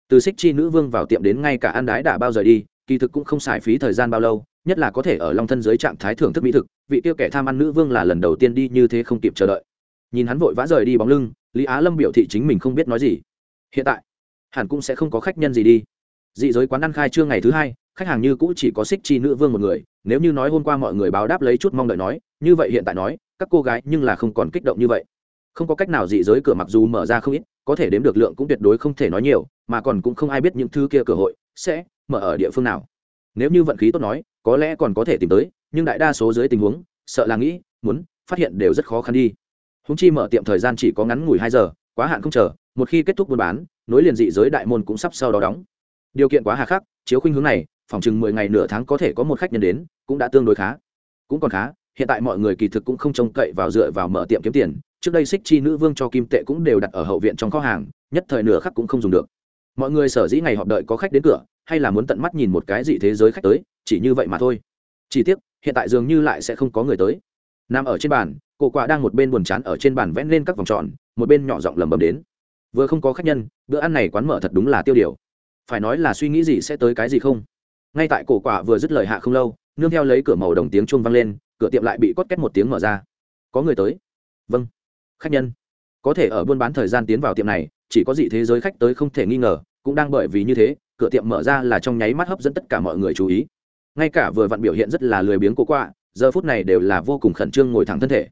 Từ xích chi nữ vương vào tiệm đến ngay cả ăn đái đã bao giờ đi, kỳ thực cũng không xài phí thời gian bao lâu, nhất là có thể ở long thân dưới trạng thái thưởng thức mỹ thực, vị tiêu kẻ tham ăn nữ vương là lần đầu tiên đi như thế không kịp chờ đợi nhìn hắn vội vã rời đi bóng lưng, lý á lâm biểu thị chính mình không biết nói gì. Hiện tại, hẳn cũng sẽ không có khách nhân gì đi. Dị giới quán ăn khai trương ngày thứ hai, khách hàng như cũ chỉ có xích chi nữ vương một người, nếu như nói hôm qua mọi người báo đáp lấy chút mong đợi nói, như vậy hiện tại nói, các cô gái nhưng là không còn kích động như vậy. Không có cách nào dị giới cửa mặc dù mở ra không ít, có thể đếm được lượng cũng tuyệt đối không thể nói nhiều, mà còn cũng không ai biết những thứ kia cửa hội sẽ mở ở địa phương nào. Nếu như vận khí tốt nói, có lẽ còn có thể tìm tới, nhưng đại đa số dưới tình huống, sợ là nghĩ, muốn, phát hiện đều rất khó khăn đi húng chi mở tiệm thời gian chỉ có ngắn ngủi hai giờ, quá hạn không chờ, một khi kết thúc buôn bán, nối liền dị giới đại môn cũng sắp sau đó đóng. Điều kiện quá hà khắc, chiếu khuynh hướng này, phòng chừng mười ngày nửa tháng có thể có một khách nhân đến, cũng đã tương đối khá. Cũng còn khá, hiện tại mọi người kỳ thực cũng không trông cậy vào dựa vào mở tiệm kiếm tiền. Trước đây xích chi nữ vương cho kim tệ cũng đều đặt ở hậu viện trong kho hàng, nhất thời nửa khắc cũng không dùng được. Mọi người sở dĩ ngày họp đợi có khách đến cửa, hay là muốn tận mắt nhìn một cái dị thế giới khách tới, chỉ như vậy mà thôi. Chỉ tiếc, hiện tại dường như lại sẽ không có người tới nằm ở trên bàn, cổ quả đang một bên buồn chán ở trên bàn vẽ lên các vòng tròn, một bên nhỏ giọng lầm bầm đến. Vừa không có khách nhân, bữa ăn này quán mở thật đúng là tiêu điều. Phải nói là suy nghĩ gì sẽ tới cái gì không? Ngay tại cổ quả vừa dứt lời hạ không lâu, nương theo lấy cửa màu đồng tiếng chuông vang lên, cửa tiệm lại bị cốt két một tiếng mở ra. Có người tới. Vâng. Khách nhân. Có thể ở buôn bán thời gian tiến vào tiệm này, chỉ có dị thế giới khách tới không thể nghi ngờ, cũng đang bởi vì như thế, cửa tiệm mở ra là trong nháy mắt hấp dẫn tất cả mọi người chú ý. Ngay cả vừa vặn biểu hiện rất là lười biếng cổ quạ giờ phút này đều là vô cùng khẩn trương ngồi thẳng thân thể.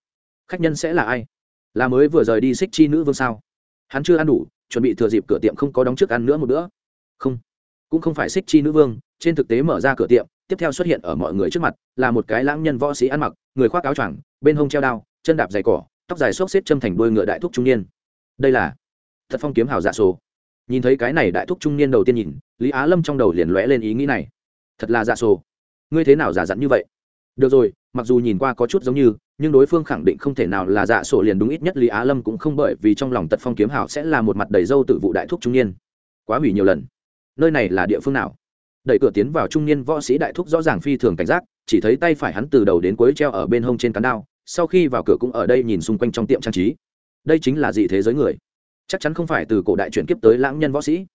Khách nhân sẽ là ai? Là mới vừa rời đi xích chi nữ vương sao? Hắn chưa ăn đủ, chuẩn bị thừa dịp cửa tiệm không có đóng trước ăn nữa một bữa. Không, cũng không phải xích chi nữ vương, trên thực tế mở ra cửa tiệm, tiếp theo xuất hiện ở mọi người trước mặt, là một cái lãng nhân võ sĩ ăn mặc, người khoác áo choàng, bên hông treo đao, chân đạp dày cỏ, tóc dài xốc xếp châm thành đuôi ngựa đại thúc trung niên. Đây là thật phong kiếm hào dạ sổ. Nhìn thấy cái này đại thúc trung niên đầu tiên nhìn, lý á lâm trong đầu liền lóe lên ý nghĩ này. Thật là dạ sổ. Ngươi thế nào giả dặn như vậy? Được rồi, mặc dù nhìn qua có chút giống như, nhưng đối phương khẳng định không thể nào là dạ sổ liền đúng ít nhất lý á lâm cũng không bởi vì trong lòng tật phong kiếm hảo sẽ là một mặt đầy dâu tự vụ đại thúc trung niên. Quá hủy nhiều lần. Nơi này là địa phương nào? Đẩy cửa tiến vào trung niên võ sĩ đại thúc rõ ràng phi thường cảnh giác, chỉ thấy tay phải hắn từ đầu đến cuối treo ở bên hông trên cán đao, sau khi vào cửa cũng ở đây nhìn xung quanh trong tiệm trang trí. Đây chính là dị thế giới người. Chắc chắn không phải từ cổ đại chuyển kiếp tới lãng nhân võ sĩ.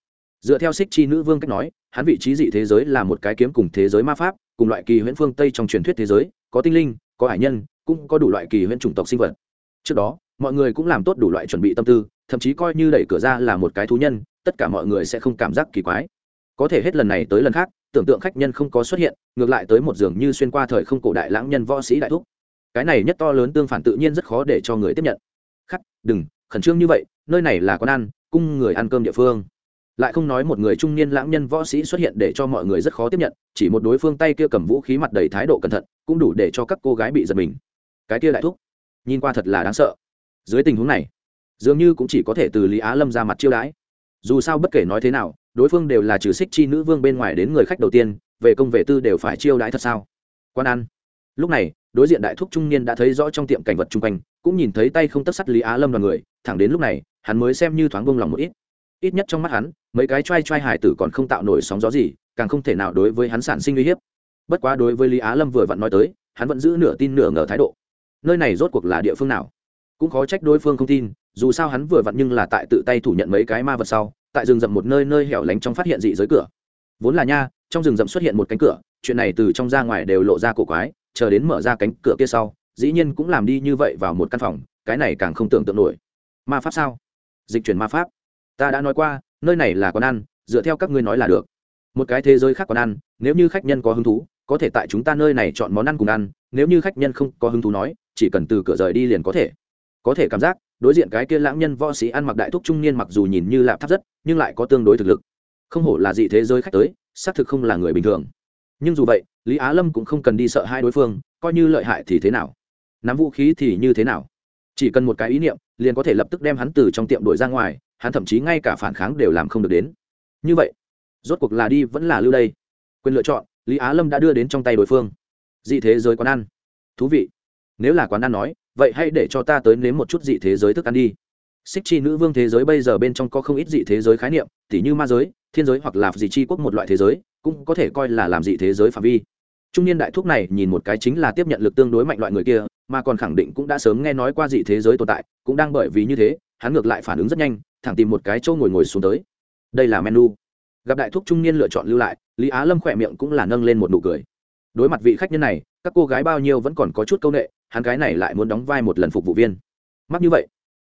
Dựa theo xích chi nữ vương cách nói, hắn vị trí dị thế giới là một cái kiếm cùng thế giới ma pháp cùng loại kỳ huyễn phương tây trong truyền thuyết thế giới, có tinh linh, có hải nhân, cũng có đủ loại kỳ huyễn chủng tộc sinh vật. Trước đó, mọi người cũng làm tốt đủ loại chuẩn bị tâm tư, thậm chí coi như đẩy cửa ra là một cái thú nhân, tất cả mọi người sẽ không cảm giác kỳ quái. Có thể hết lần này tới lần khác, tưởng tượng khách nhân không có xuất hiện, ngược lại tới một giường như xuyên qua thời không cổ đại lãng nhân võ sĩ đại thúc. Cái này nhất to lớn tương phản tự nhiên rất khó để cho người tiếp nhận. Khắc, đừng, khẩn trương như vậy, nơi này là quán ăn, cung người ăn cơm địa phương lại không nói một người trung niên lãng nhân võ sĩ xuất hiện để cho mọi người rất khó tiếp nhận, chỉ một đối phương tay kia cầm vũ khí mặt đầy thái độ cẩn thận, cũng đủ để cho các cô gái bị giật mình. Cái kia đại thúc, nhìn qua thật là đáng sợ. Dưới tình huống này, dường như cũng chỉ có thể từ lý á lâm ra mặt chiêu đãi. Dù sao bất kể nói thế nào, đối phương đều là trừ xích chi nữ vương bên ngoài đến người khách đầu tiên, về công vệ tư đều phải chiêu đãi thật sao? Quan ăn lúc này, đối diện đại thúc trung niên đã thấy rõ trong tiệm cảnh vật chung quanh, cũng nhìn thấy tay không tất sắt lý á lâm đoàn người, thẳng đến lúc này, hắn mới xem như thoáng bông lòng một ít. Ít nhất trong mắt hắn mấy cái trai trai hải tử còn không tạo nổi sóng gió gì, càng không thể nào đối với hắn sản sinh uy hiếp. Bất quá đối với lý á lâm vừa vặn nói tới, hắn vẫn giữ nửa tin nửa ngờ thái độ. Nơi này rốt cuộc là địa phương nào? Cũng khó trách đối phương không tin, dù sao hắn vừa vặn nhưng là tại tự tay thủ nhận mấy cái ma vật sau, tại rừng rậm một nơi nơi hẻo lánh trong phát hiện dị giới cửa. Vốn là nha, trong rừng rậm xuất hiện một cánh cửa, chuyện này từ trong ra ngoài đều lộ ra cổ quái, chờ đến mở ra cánh cửa kia sau, dĩ nhiên cũng làm đi như vậy vào một căn phòng, cái này càng không tưởng tượng nổi. Ma pháp sao? Dịch chuyển ma pháp. Ta đã nói qua nơi này là quán ăn, dựa theo các ngươi nói là được. Một cái thế giới khác quán ăn, nếu như khách nhân có hứng thú, có thể tại chúng ta nơi này chọn món ăn cùng ăn, nếu như khách nhân không có hứng thú nói, chỉ cần từ cửa rời đi liền có thể. Có thể cảm giác, đối diện cái kia lãng nhân võ sĩ ăn mặc đại thúc trung niên mặc dù nhìn như lạp tháp rất, nhưng lại có tương đối thực lực. Không hổ là dị thế giới khách tới, xác thực không là người bình thường. Nhưng dù vậy, lý á lâm cũng không cần đi sợ hai đối phương, coi như lợi hại thì thế nào? Nắm vũ khí thì như thế nào? Chỉ cần một cái ý niệm, liền có thể lập tức đem hắn từ trong tiệm đuổi ra ngoài, hắn thậm chí ngay cả phản kháng đều làm không được đến. Như vậy, rốt cuộc là đi vẫn là lưu đây. Quyền lựa chọn, lý á lâm đã đưa đến trong tay đối phương. Dị thế giới quán ăn. Thú vị. Nếu là quán ăn nói, vậy hãy để cho ta tới nếm một chút dị thế giới thức ăn đi. Xích chi nữ vương thế giới bây giờ bên trong có không ít dị thế giới khái niệm, tỉ như ma giới, thiên giới hoặc là dị chi quốc một loại thế giới, cũng có thể coi là làm dị thế giới phạm vi. Trung niên đại thúc này nhìn một cái chính là tiếp nhận lực tương đối mạnh loại người kia mà còn khẳng định cũng đã sớm nghe nói qua dị thế giới tồn tại, cũng đang bởi vì như thế, hắn ngược lại phản ứng rất nhanh, thẳng tìm một cái chỗ ngồi ngồi xuống tới. Đây là menu. Gặp đại thúc trung niên lựa chọn lưu lại, lý á lâm khỏe miệng cũng là nâng lên một nụ cười. Đối mặt vị khách nhân này, các cô gái bao nhiêu vẫn còn có chút c â u n ệ hắn cái này lại muốn đóng vai một lần phục vụ viên. Mắc như vậy,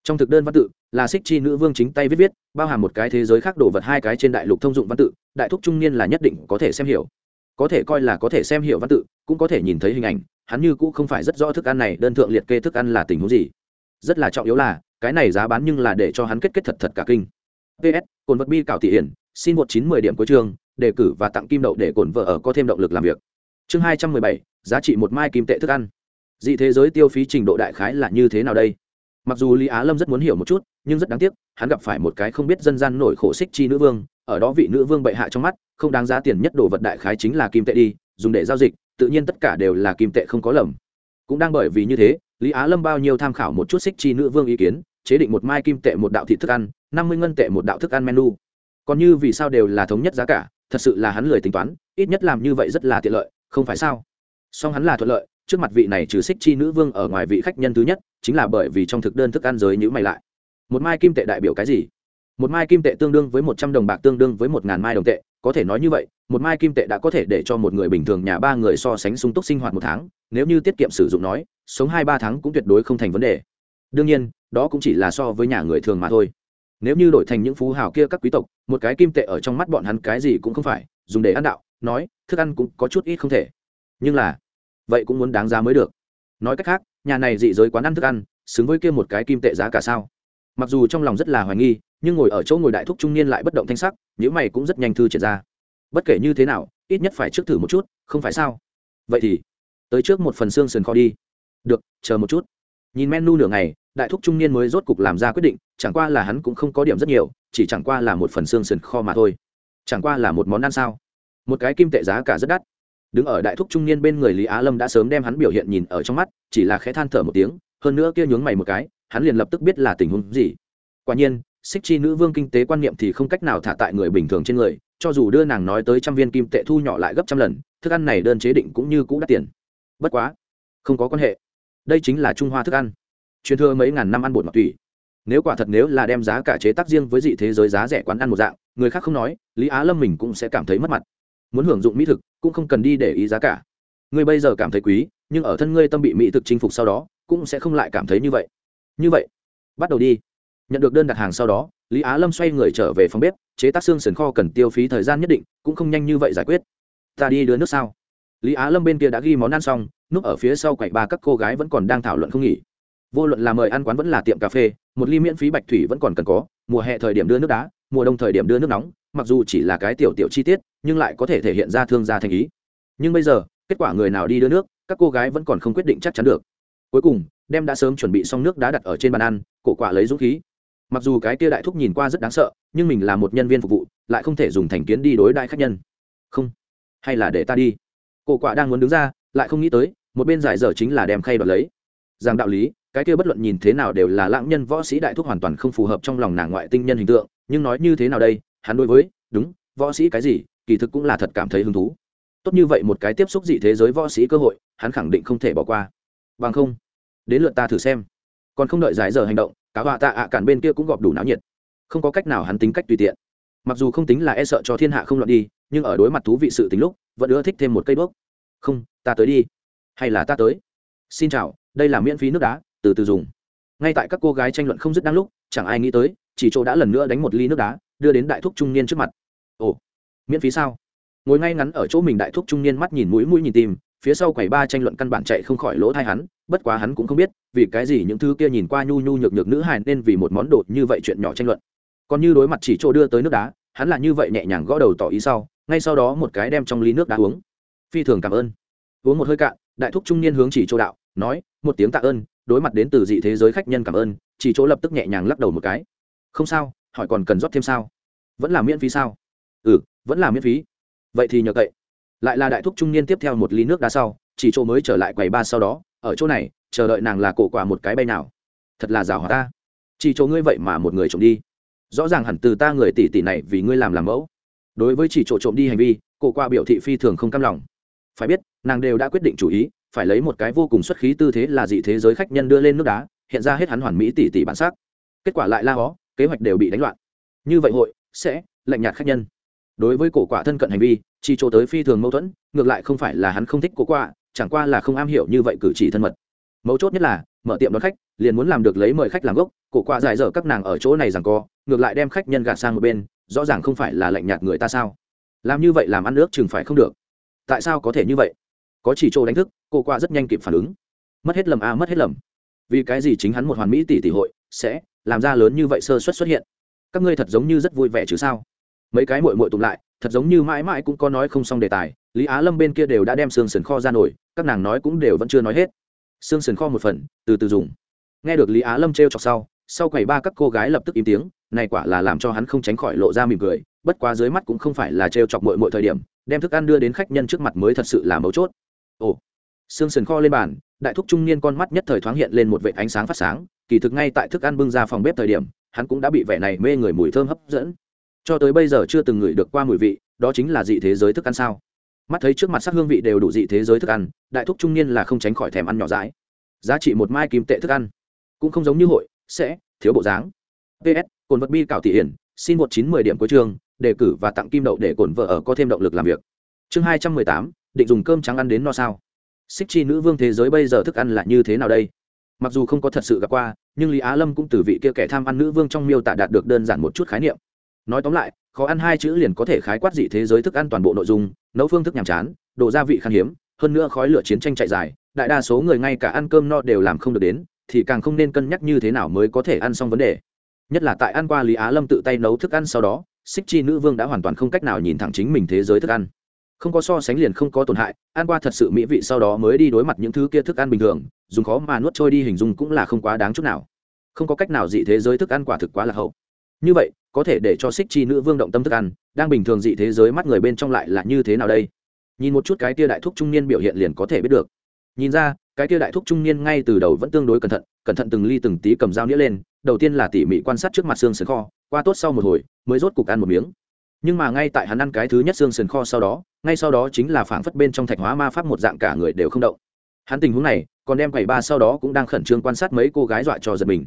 trong thực đơn văn tự là xích chi nữ vương chính tay viết viết, bao hàm một cái thế giới khác đổ vật hai cái trên đại lục thông dụng văn tự, đại thúc trung niên là nhất định có thể xem hiểu. Có thể coi là có thể xem hiểu văn tự, cũng có thể nhìn thấy hình ảnh hắn như cũng không phải rất rõ thức ăn này đơn thượng liệt kê thức ăn là tình huống gì. Rất là trọng yếu là, cái này giá bán nhưng là để cho hắn kết kết thật thật cả kinh. Ps cồn vật bi cảo thị hiển, xin một chín mười điểm cuối trường đề cử và tặng kim đậu để cồn vợ ở có thêm động lực làm việc. Chương hai trăm mười bảy, giá trị một mai kim tệ thức ăn. Dị thế giới tiêu phí trình độ đại khái là như thế nào đây? Mặc dù lý á lâm rất muốn hiểu một chút, nhưng rất đáng tiếc, hắn gặp phải một cái không biết dân gian nổi khổ xích chi nữ vương, ở đó vị nữ vương bệ hạ trong mắt, không đáng giá tiền nhất đồ vật đại khái chính là kim tệ đi, dùng để giao dịch tự nhiên tất cả đều là kim tệ không có lầm. Cũng đang bởi vì như thế, lý á lâm bao nhiêu tham khảo một chút xích chi nữ vương ý kiến, chế định một mai kim tệ một đạo thị thức ăn, năm mươi ngân tệ một đạo thức ăn menu. Còn như vì sao đều là thống nhất giá cả, thật sự là hắn lười tính toán, ít nhất làm như vậy rất là tiện lợi, không phải sao? Song hắn là thuận lợi, trước mặt vị này trừ xích chi nữ vương ở ngoài vị khách nhân thứ nhất, chính là bởi vì trong thực đơn thức ăn giới nhữ mày lại. Một mai kim tệ đại biểu cái gì? Một mai kim tệ tương đương với một trăm đồng bạc tương đương với một ngàn mai đồng tệ, có thể nói như vậy, một mai kim tệ đã có thể để cho một người bình thường nhà ba người so sánh sung túc sinh hoạt một tháng, nếu như tiết kiệm sử dụng nói, sống hai ba tháng cũng tuyệt đối không thành vấn đề. Đương nhiên, đó cũng chỉ là so với nhà người thường mà thôi. Nếu như đổi thành những phú hào kia các quý tộc, một cái kim tệ ở trong mắt bọn hắn cái gì cũng không phải, dùng để ăn đạo, nói, thức ăn cũng có chút ít không thể. Nhưng là, vậy cũng muốn đáng giá mới được. Nói cách khác, nhà này dị giới quán ăn thức ăn, xứng với kia một cái kim tệ giá cả sao? Mặc dù trong lòng rất là hoài nghi nhưng ngồi ở chỗ ngồi đại thúc trung niên lại bất động thanh sắc những mày cũng rất nhanh thư triển ra. Bất kể như thế nào, ít nhất phải trước thử một chút, không phải sao? Vậy thì, tới trước một phần xương sườn kho đi. Được, chờ một chút. Nhìn menu nửa ngày, đại thúc trung niên mới rốt cục làm ra quyết định, chẳng qua là hắn cũng không có điểm rất nhiều, chỉ chẳng qua là một phần xương sườn kho mà thôi. Chẳng qua là một món ăn sao? Một cái kim tệ giá cả rất đắt. Đứng ở đại thúc trung niên bên người lý á lâm đã sớm đem hắn biểu hiện nhìn ở trong mắt, chỉ là khẽ than thở một tiếng, hơn nữa kia nhướng mày một cái, hắn liền lập tức biết là tình huống gì. Quả nhiên xích chi nữ vương kinh tế quan niệm thì không cách nào thả tại người bình thường trên người, cho dù đưa nàng nói tới trăm viên kim tệ thu nhỏ lại gấp trăm lần, thức ăn này đơn chế định cũng như cũ đắt tiền. Bất quá, không có quan hệ. Đây chính là trung hoa thức ăn. Truyền thừa mấy ngàn năm ăn bột mặc tùy nếu quả thật nếu là đem giá cả chế tác riêng với dị thế giới giá rẻ quán ăn một dạng, người khác không nói, lý á lâm mình cũng sẽ cảm thấy mất mặt. Muốn hưởng dụng mỹ thực, cũng không cần đi để ý giá cả. Ngươi bây giờ cảm thấy quý, nhưng ở thân ngươi tâm bị mỹ thực chinh phục sau đó, cũng sẽ không lại cảm thấy như vậy. Như vậy, bắt đầu đi nhận được đơn đặt hàng sau đó, lý á lâm xoay người trở về phòng bếp, chế tác xương sườn kho cần tiêu phí thời gian nhất định, cũng không nhanh như vậy giải quyết. Ta đi đưa nước sao? Lý á lâm bên kia đã ghi món ăn xong, núp ở phía sau quạnh ba các cô gái vẫn còn đang thảo luận không nghỉ. Vô luận là mời ăn quán vẫn là tiệm cà phê, một ly miễn phí bạch thủy vẫn còn cần có, mùa hè thời điểm đưa nước đá, mùa đông thời điểm đưa nước nóng, mặc dù chỉ là cái tiểu tiểu chi tiết, nhưng lại có thể thể hiện ra thương gia thành ý. Nhưng bây giờ, kết quả người nào đi đưa nước, các cô gái vẫn còn không quyết định chắc chắn được. Cuối cùng, đem đã sớm chuẩn bị xong nước đá đặt ở trên bàn ăn, cổ quả lấy dũng khí mặc dù cái kia đại thúc nhìn qua rất đáng sợ, nhưng mình là một nhân viên phục vụ, lại không thể dùng thành kiến đi đối đại khách nhân. Không. Hay là để ta đi. Cổ quả đang muốn đứng ra, lại không nghĩ tới, một bên giải dở chính là đem khay đoạt lấy. Rằng đạo lý, cái kia bất luận nhìn thế nào đều là lãng nhân võ sĩ đại thúc hoàn toàn không phù hợp trong lòng nàng ngoại tinh nhân hình tượng, nhưng nói như thế nào đây, hắn đối với, đúng, võ sĩ cái gì, kỳ thực cũng là thật cảm thấy hứng thú. Tốt như vậy một cái tiếp xúc dị thế giới võ sĩ cơ hội, hắn khẳng định không thể bỏ qua. Bằng không, đến lượt ta thử xem. Còn không đợi giải giờ hành động Cả họa tạ ạ cản bên kia cũng gọp đủ náo nhiệt. Không có cách nào hắn tính cách tùy tiện. Mặc dù không tính là e sợ cho thiên hạ không loạn đi, nhưng ở đối mặt thú vị sự tính lúc, vẫn ưa thích thêm một cây đuốc. Không, ta tới đi. Hay là ta tới? Xin chào, đây là miễn phí nước đá, từ từ dùng. Ngay tại các cô gái tranh luận không dứt đang lúc, chẳng ai nghĩ tới, chỉ chỗ đã lần nữa đánh một ly nước đá, đưa đến đại thúc trung niên trước mặt. Ồ, miễn phí sao? Ngồi ngay ngắn ở chỗ mình đại thúc trung niên mắt nhìn mũi mũi nhìn tìm, phía sau quầy ba tranh luận căn bản chạy không khỏi lỗ thai hắn bất quá hắn cũng không biết, vì cái gì những thứ kia nhìn qua nhu nhu nhược nhược nữ hài nên vì một món đồ như vậy chuyện nhỏ tranh luận. Còn như đối mặt chỉ chỗ đưa tới nước đá, hắn là như vậy nhẹ nhàng gõ đầu tỏ ý sau, ngay sau đó một cái đem trong ly nước đá uống. Phi thường cảm ơn. Uống một hơi cạn, đại thúc trung niên hướng chỉ chỗ đạo, nói, một tiếng tạ ơn, đối mặt đến từ dị thế giới khách nhân cảm ơn. Chỉ chỗ lập tức nhẹ nhàng lắc đầu một cái. Không sao, hỏi còn cần rót thêm sao? Vẫn là miễn phí sao? Ừ vẫn là miễn phí. Vậy thì nhờ cậy. Lại là đại thúc trung niên tiếp theo một ly nước đá sau, chỉ chỗ mới trở lại quầy ba sau đó ở chỗ này, chờ đợi nàng là cổ quả một cái bay nào. Thật là rào hòa ta. Chỉ chỗ ngươi vậy mà một người trộm đi. Rõ ràng hẳn từ ta người tỷ tỷ này vì ngươi làm làm mẫu. Đối với chỉ chỗ trộm đi hành vi, cổ quả biểu thị phi thường không cam lòng. Phải biết, nàng đều đã quyết định chủ ý, phải lấy một cái vô cùng xuất khí tư thế là dị thế giới khách nhân đưa lên nước đá, hiện ra hết hắn hoàn mỹ tỷ tỷ bản sắc. Kết quả lại la hó, kế hoạch đều bị đánh loạn. Như vậy hội, sẽ lạnh nhạt khách nhân. Đối với cổ quả thân cận hành vi, chỉ chỗ tới phi thường mâu thuẫn, ngược lại không phải là hắn không thích cổ quả chẳng qua là không am hiểu như vậy cử chỉ thân mật. Mấu chốt nhất là mở tiệm đón khách liền muốn làm được lấy mời khách làm gốc cổ quạ giải dở các nàng ở chỗ này rằng co ngược lại đem khách nhân gạt sang một bên rõ ràng không phải là lạnh nhạt người ta sao? Làm như vậy làm ăn nước chừng phải không được. Tại sao có thể như vậy? Có chỉ chỗ đánh thức cô qua rất nhanh kịp phản ứng. Mất hết lầm a à, mất hết lầm. Vì cái gì chính hắn một hoàn mỹ tỷ tỷ hội sẽ làm ra lớn như vậy sơ xuất xuất hiện? Các ngươi thật giống như rất vui vẻ chứ sao? Mấy cái mội mội tụng lại thật giống như mãi mãi cũng có nói không xong đề tài lý á lâm bên kia đều đã đem xương sườn kho ra nổi, các nàng nói cũng đều vẫn chưa nói hết. Xương sườn kho một phần, từ từ dùng. Nghe được lý á lâm t r e o chọc sau sau quầy ba các cô gái lập tức im tiếng, này quả là làm cho hắn không tránh khỏi lộ ra mỉm cười, bất quá dưới mắt cũng không phải là t r e o chọc mội mội thời điểm, đem thức ăn đưa đến khách nhân trước mặt mới thật sự là mấu chốt. Ồ, xương sườn kho lên bàn, đại thúc trung niên con mắt nhất thời thoáng hiện lên một vệ ánh sáng phát sáng, kỳ thực ngay tại thức ăn bưng ra phòng bếp thời điểm, hắn cũng đã bị vẻ này mê người mùi thơm hấp dẫn. Cho tới bây giờ chưa từng ngửi được qua mùi vị, đó chính là dị thế giới thức ăn sao? Mắt thấy trước mặt sắc hương vị đều đủ dị thế giới thức ăn, đại thúc trung niên là không tránh khỏi thèm ăn nhỏ rãi giá trị một mai kim tệ thức ăn. Cũng không giống như hội, sẽ, thiếu bộ dáng. Ps cồn vật bi cảo thị hiển, xin một chín mười điểm cuối trường đề cử và tặng kim đậu để cồn vợ ở có thêm động lực làm việc. Chương hai trăm mười tám, định dùng cơm trắng ăn đến no sao. Xích chi nữ vương thế giới bây giờ thức ăn là như thế nào đây? Mặc dù không có thật sự gặp qua, nhưng lý á lâm cũng từ vị kia kẻ tham ăn nữ vương trong miêu tả đạt được đơn giản một chút khái niệm nói tóm lại, khó ăn hai chữ liền có thể khái quát dị thế giới thức ăn toàn bộ nội dung, nấu phương thức nhàm chán, độ gia vị khan hiếm, hơn nữa khói lửa chiến tranh chạy dài, đại đa số người ngay cả ăn cơm no đều làm không được đến, thì càng không nên cân nhắc như thế nào mới có thể ăn xong vấn đề. Nhất là tại ăn qua lý á lâm tự tay nấu thức ăn sau đó xích chi nữ vương đã hoàn toàn không cách nào nhìn thẳng chính mình thế giới thức ăn. Không có so sánh liền không có tổn hại, ăn qua thật sự mỹ vị sau đó mới đi đối mặt những thứ kia thức ăn bình thường, dùng khó mà nuốt trôi đi hình dung cũng là không quá đáng chút nào. Không có cách nào dị thế giới thức ăn quả thực quá là hậu. Như vậy có thể để cho xích chi nữ vương động tâm thức ăn, đang bình thường dị thế giới mắt người bên trong lại là như thế nào đây? Nhìn một chút cái tia đại thúc trung niên biểu hiện liền có thể biết được. Nhìn ra, cái tia đại thúc trung niên ngay từ đầu vẫn tương đối cẩn thận cẩn thận từng ly từng tí cầm dao nĩa lên, đầu tiên là tỉ mỉ quan sát trước mặt xương sườn kho, qua tốt sau một hồi, mới rốt cục ăn một miếng. Nhưng mà ngay tại hắn ăn cái thứ nhất xương sườn kho sau đó, ngay sau đó chính là phảng phất bên trong thạch hóa ma pháp một dạng cả người đều không động. Hắn tình huống này, còn đem quầy ba sau đó cũng đang khẩn trương quan sát mấy cô gái dọa cho giật mình.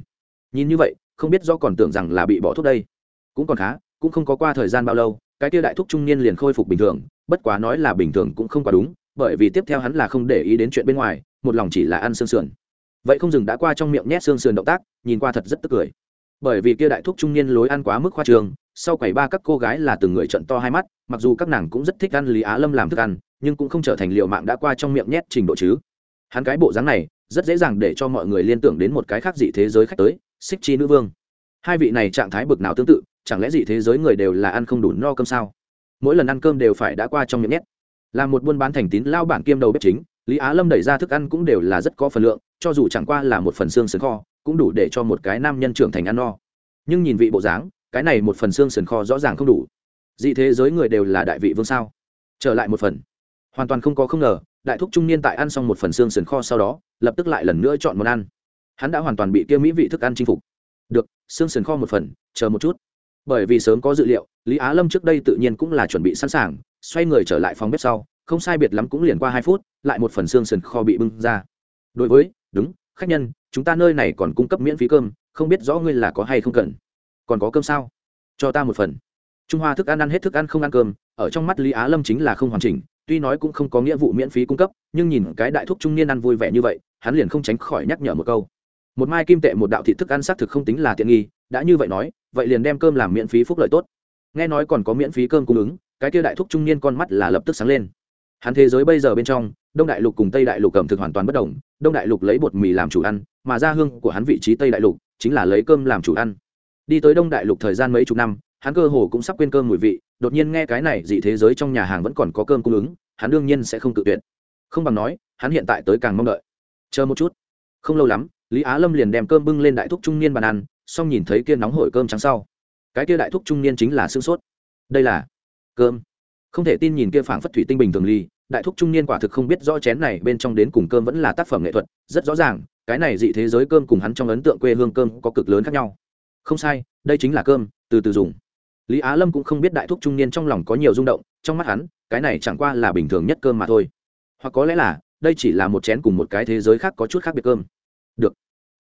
Nhìn như vậy, không biết do còn tưởng rằng là bị bỏ thuốc đây cũng còn khá, cũng không có qua thời gian bao lâu, cái kia đại thúc trung niên liền khôi phục bình thường, bất quá nói là bình thường cũng không quá đúng, bởi vì tiếp theo hắn là không để ý đến chuyện bên ngoài, một lòng chỉ là ăn xương sườn. Vậy không dừng đã qua trong miệng nhét xương sườn động tác, nhìn qua thật rất tức cười. Bởi vì kia đại thúc trung niên lối ăn quá mức khoa trường sau quầy ba các cô gái là từng người trận to hai mắt, mặc dù các nàng cũng rất thích ăn lý á lâm làm thức ăn, nhưng cũng không trở thành liệu mạng đã qua trong miệng nhét trình độ chứ. Hắn cái bộ dáng này, rất dễ dàng để cho mọi người liên tưởng đến một cái khác dị thế giới khách tới xích chi nữ vương hai vị này trạng thái bực nào tương tự, chẳng lẽ gì thế giới người đều là ăn không đủ no cơm sao? Mỗi lần ăn cơm đều phải đã qua trong miệng nhét. Là một buôn bán thành tín lao bản kiêm đầu bếp chính, lý á lâm đẩy ra thức ăn cũng đều là rất có phần lượng, cho dù chẳng qua là một phần xương sườn kho, cũng đủ để cho một cái nam nhân trưởng thành ăn no. Nhưng nhìn vị bộ dáng, cái này một phần xương sườn kho rõ ràng không đủ. Dị thế giới người đều là đại vị vương sao? Trở lại một phần. Hoàn toàn không có không ngờ, đại thúc trung niên tại ăn xong một phần xương sườn kho sau đó, lập tức lại lần nữa chọn món ăn. Hắn đã hoàn toàn bị kia mỹ vị thức ăn chinh phục được, xương sườn kho một phần, chờ một chút. Bởi vì sớm có dự liệu, lý á lâm trước đây tự nhiên cũng là chuẩn bị sẵn sàng, xoay người trở lại phòng bếp sau, không sai biệt lắm cũng liền qua hai phút, lại một phần xương sườn kho bị bưng ra. Đối với, đúng, khách nhân, chúng ta nơi này còn cung cấp miễn phí cơm, không biết rõ ngươi là có hay không cần. Còn có cơm sao? Cho ta một phần. Trung hoa thức ăn ăn hết thức ăn không ăn cơm, ở trong mắt lý á lâm chính là không hoàn chỉnh, tuy nói cũng không có nghĩa vụ miễn phí cung cấp, nhưng nhìn cái đại thúc trung niên ăn vui vẻ như vậy, hắn liền không tránh khỏi nhắc nhở một câu một mai kim tệ một đạo thị thức ăn xác thực không tính là tiện nghi, đã như vậy nói, vậy liền đem cơm làm miễn phí phúc lợi tốt. Nghe nói còn có miễn phí cơm cung ứng, cái kia đại thúc trung niên con mắt là lập tức sáng lên. Hắn thế giới bây giờ bên trong, đông đại lục cùng tây đại lục cầm thực hoàn toàn bất đồng, đông đại lục lấy bột mì làm chủ ăn, mà gia hương của hắn vị trí tây đại lục chính là lấy cơm làm chủ ăn. Đi tới đông đại lục thời gian mấy chục năm, hắn cơ hồ cũng sắp quên cơm mùi vị, đột nhiên nghe cái này dị thế giới trong nhà hàng vẫn còn có cơm cung ứng, hắn đương nhiên sẽ không tự tuyệt. Không bằng nói, hắn hiện tại tới càng mong đợi. Chờ một chút. Không lâu lắm lý á lâm liền đem cơm bưng lên đại thúc trung niên bàn ăn, xong nhìn thấy kia nóng hổi cơm trắng sau. Cái kia đại thúc trung niên chính là xương sốt. Đây là cơm. Không thể tin nhìn kia phảng phất thủy tinh bình thường ly, đại thúc trung niên quả thực không biết rõ chén này bên trong đến cùng cơm vẫn là tác phẩm nghệ thuật, rất rõ ràng, cái này dị thế giới cơm cùng hắn trong ấn tượng quê hương cơm có cực lớn khác nhau. Không sai, đây chính là cơm, từ từ dùng. Lý á lâm cũng không biết đại thúc trung niên trong lòng có nhiều rung động, trong mắt hắn, cái này chẳng qua là bình thường nhất cơm mà thôi. Hoặc có lẽ là, đây chỉ là một chén cùng một cái thế giới khác có chút khác biệt cơm được.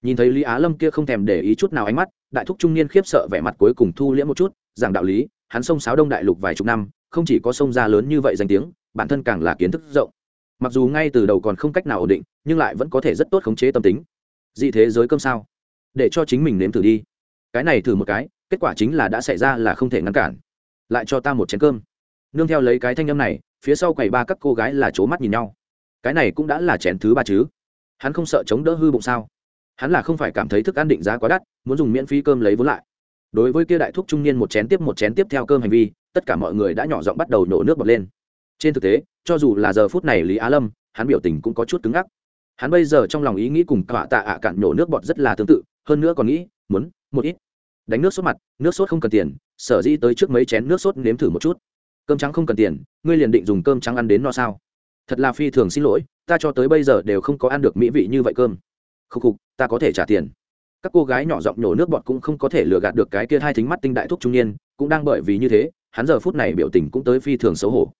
Nhìn thấy lý á lâm kia không thèm để ý chút nào ánh mắt, đại thúc trung niên khiếp sợ vẻ mặt cuối cùng thu liễm một chút rằng đạo lý, hắn sông sáo đông đại lục vài chục năm, không chỉ có sông ra lớn như vậy danh tiếng, bản thân càng là kiến thức rộng. Mặc dù ngay từ đầu còn không cách nào ổn định, nhưng lại vẫn có thể rất tốt khống chế tâm tính. Dị thế giới cơm sao? Để cho chính mình nếm thử đi. Cái này thử một cái, kết quả chính là đã xảy ra là không thể ngăn cản. Lại cho ta một chén cơm. Nương theo lấy cái thanh âm này, phía sau quầy ba các cô gái là c mắt nhìn nhau. Cái này cũng đã là chén thứ ba chứ hắn không sợ chống đỡ hư bụng sao? Hắn là không phải cảm thấy thức ăn định giá quá đắt, muốn dùng miễn phí cơm lấy vốn lại. Đối với kia đại thúc trung niên một chén tiếp một chén tiếp theo cơm hành vi, tất cả mọi người đã nhỏ giọng bắt đầu nổ nước bọt lên. Trên thực tế, cho dù là giờ phút này lý á lâm, hắn biểu tình cũng có chút cứng ngắc. Hắn bây giờ trong lòng ý nghĩ cùng tọa tạ ạ à cạn nổ nước bọt rất là tương tự, hơn nữa còn nghĩ, muốn, một ít. Đánh nước sốt mặt, nước sốt không cần tiền, sở dĩ tới trước mấy chén nước sốt nếm thử một chút. Cơm trắng không cần tiền, ngươi liền định dùng cơm trắng ăn đến no sao? Thật là phi thường xin lỗi ta cho tới bây giờ đều không có ăn được mỹ vị như vậy cơm. Khúc khục, ta có thể trả tiền. Các cô gái nhỏ giọng nhổ nước bọt cũng không có thể lừa gạt được cái kia hai thính mắt tinh đại thuốc trung niên, cũng đang bởi vì như thế, hắn giờ phút này biểu tình cũng tới phi thường xấu hổ.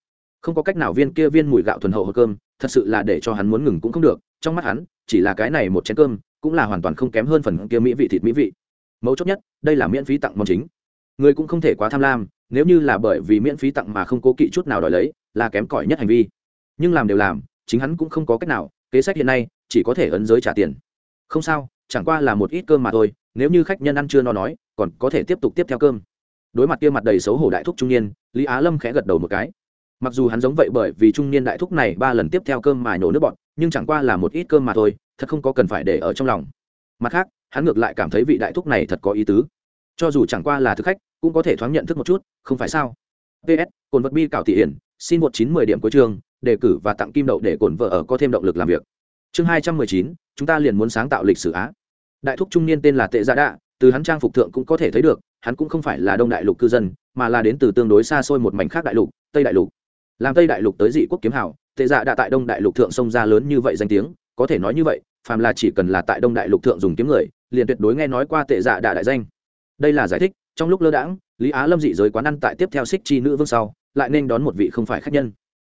Không có cách nào viên kia viên mùi gạo thuần hậu hơn cơm, thật sự là để cho hắn muốn ngừng cũng không được, trong mắt hắn, chỉ là cái này một chén cơm, cũng là hoàn toàn không kém hơn phần kia mỹ vị thịt mỹ vị. Mấu chốt nhất, đây là miễn phí tặng món chính. Người cũng không thể quá tham lam, nếu như là bởi vì miễn phí tặng mà không cố kỵ chút nào đòi lấy, là kém cỏi nhất hành vi. Nhưng làm đều làm chính hắn cũng không có cách nào, kế sách hiện nay chỉ có thể ấn giới trả tiền. Không sao, chẳng qua là một ít cơm mà thôi, nếu như khách nhân ăn chưa no nói, còn có thể tiếp tục tiếp theo cơm. Đối mặt kia mặt đầy xấu hổ đại thúc trung niên, lý á lâm khẽ gật đầu một cái. Mặc dù hắn giống vậy bởi vì trung niên đại thúc này ba lần tiếp theo cơm mà nổ nước bọn nhưng chẳng qua là một ít cơm mà thôi, thật không có cần phải để ở trong lòng. Mặt khác, hắn ngược lại cảm thấy vị đại thúc này thật có ý tứ. Cho dù chẳng qua là thực khách, cũng có thể thoáng nhận thức một chút, không phải sao? Ps cồn vật bi cảo thị hiển, xin một chín mười điểm cuối trường đề cử và tặng kim đậu để cổn vợ ở có thêm động lực làm việc. Chương hai trăm mười chín, chúng ta liền muốn sáng tạo lịch sử á. Đại thúc trung niên tên là tệ gia đạ, từ hắn trang phục thượng cũng có thể thấy được, hắn cũng không phải là đông đại lục cư dân, mà là đến từ tương đối xa xôi một mảnh khác đại lục, tây đại lục. Làm tây đại lục tới dị quốc kiếm hảo tệ dạ đã tại đông đại lục thượng sông ra lớn như vậy danh tiếng, có thể nói như vậy, phàm là chỉ cần là tại đông đại lục thượng dùng kiếm người, liền tuyệt đối nghe nói qua tệ dạ đạ đại danh. Đây là giải thích, trong lúc lơ đãng, lý á lâm dị giới quán ăn tại tiếp theo xích chi nữ vương sau, lại nên đón một vị không phải khách nhân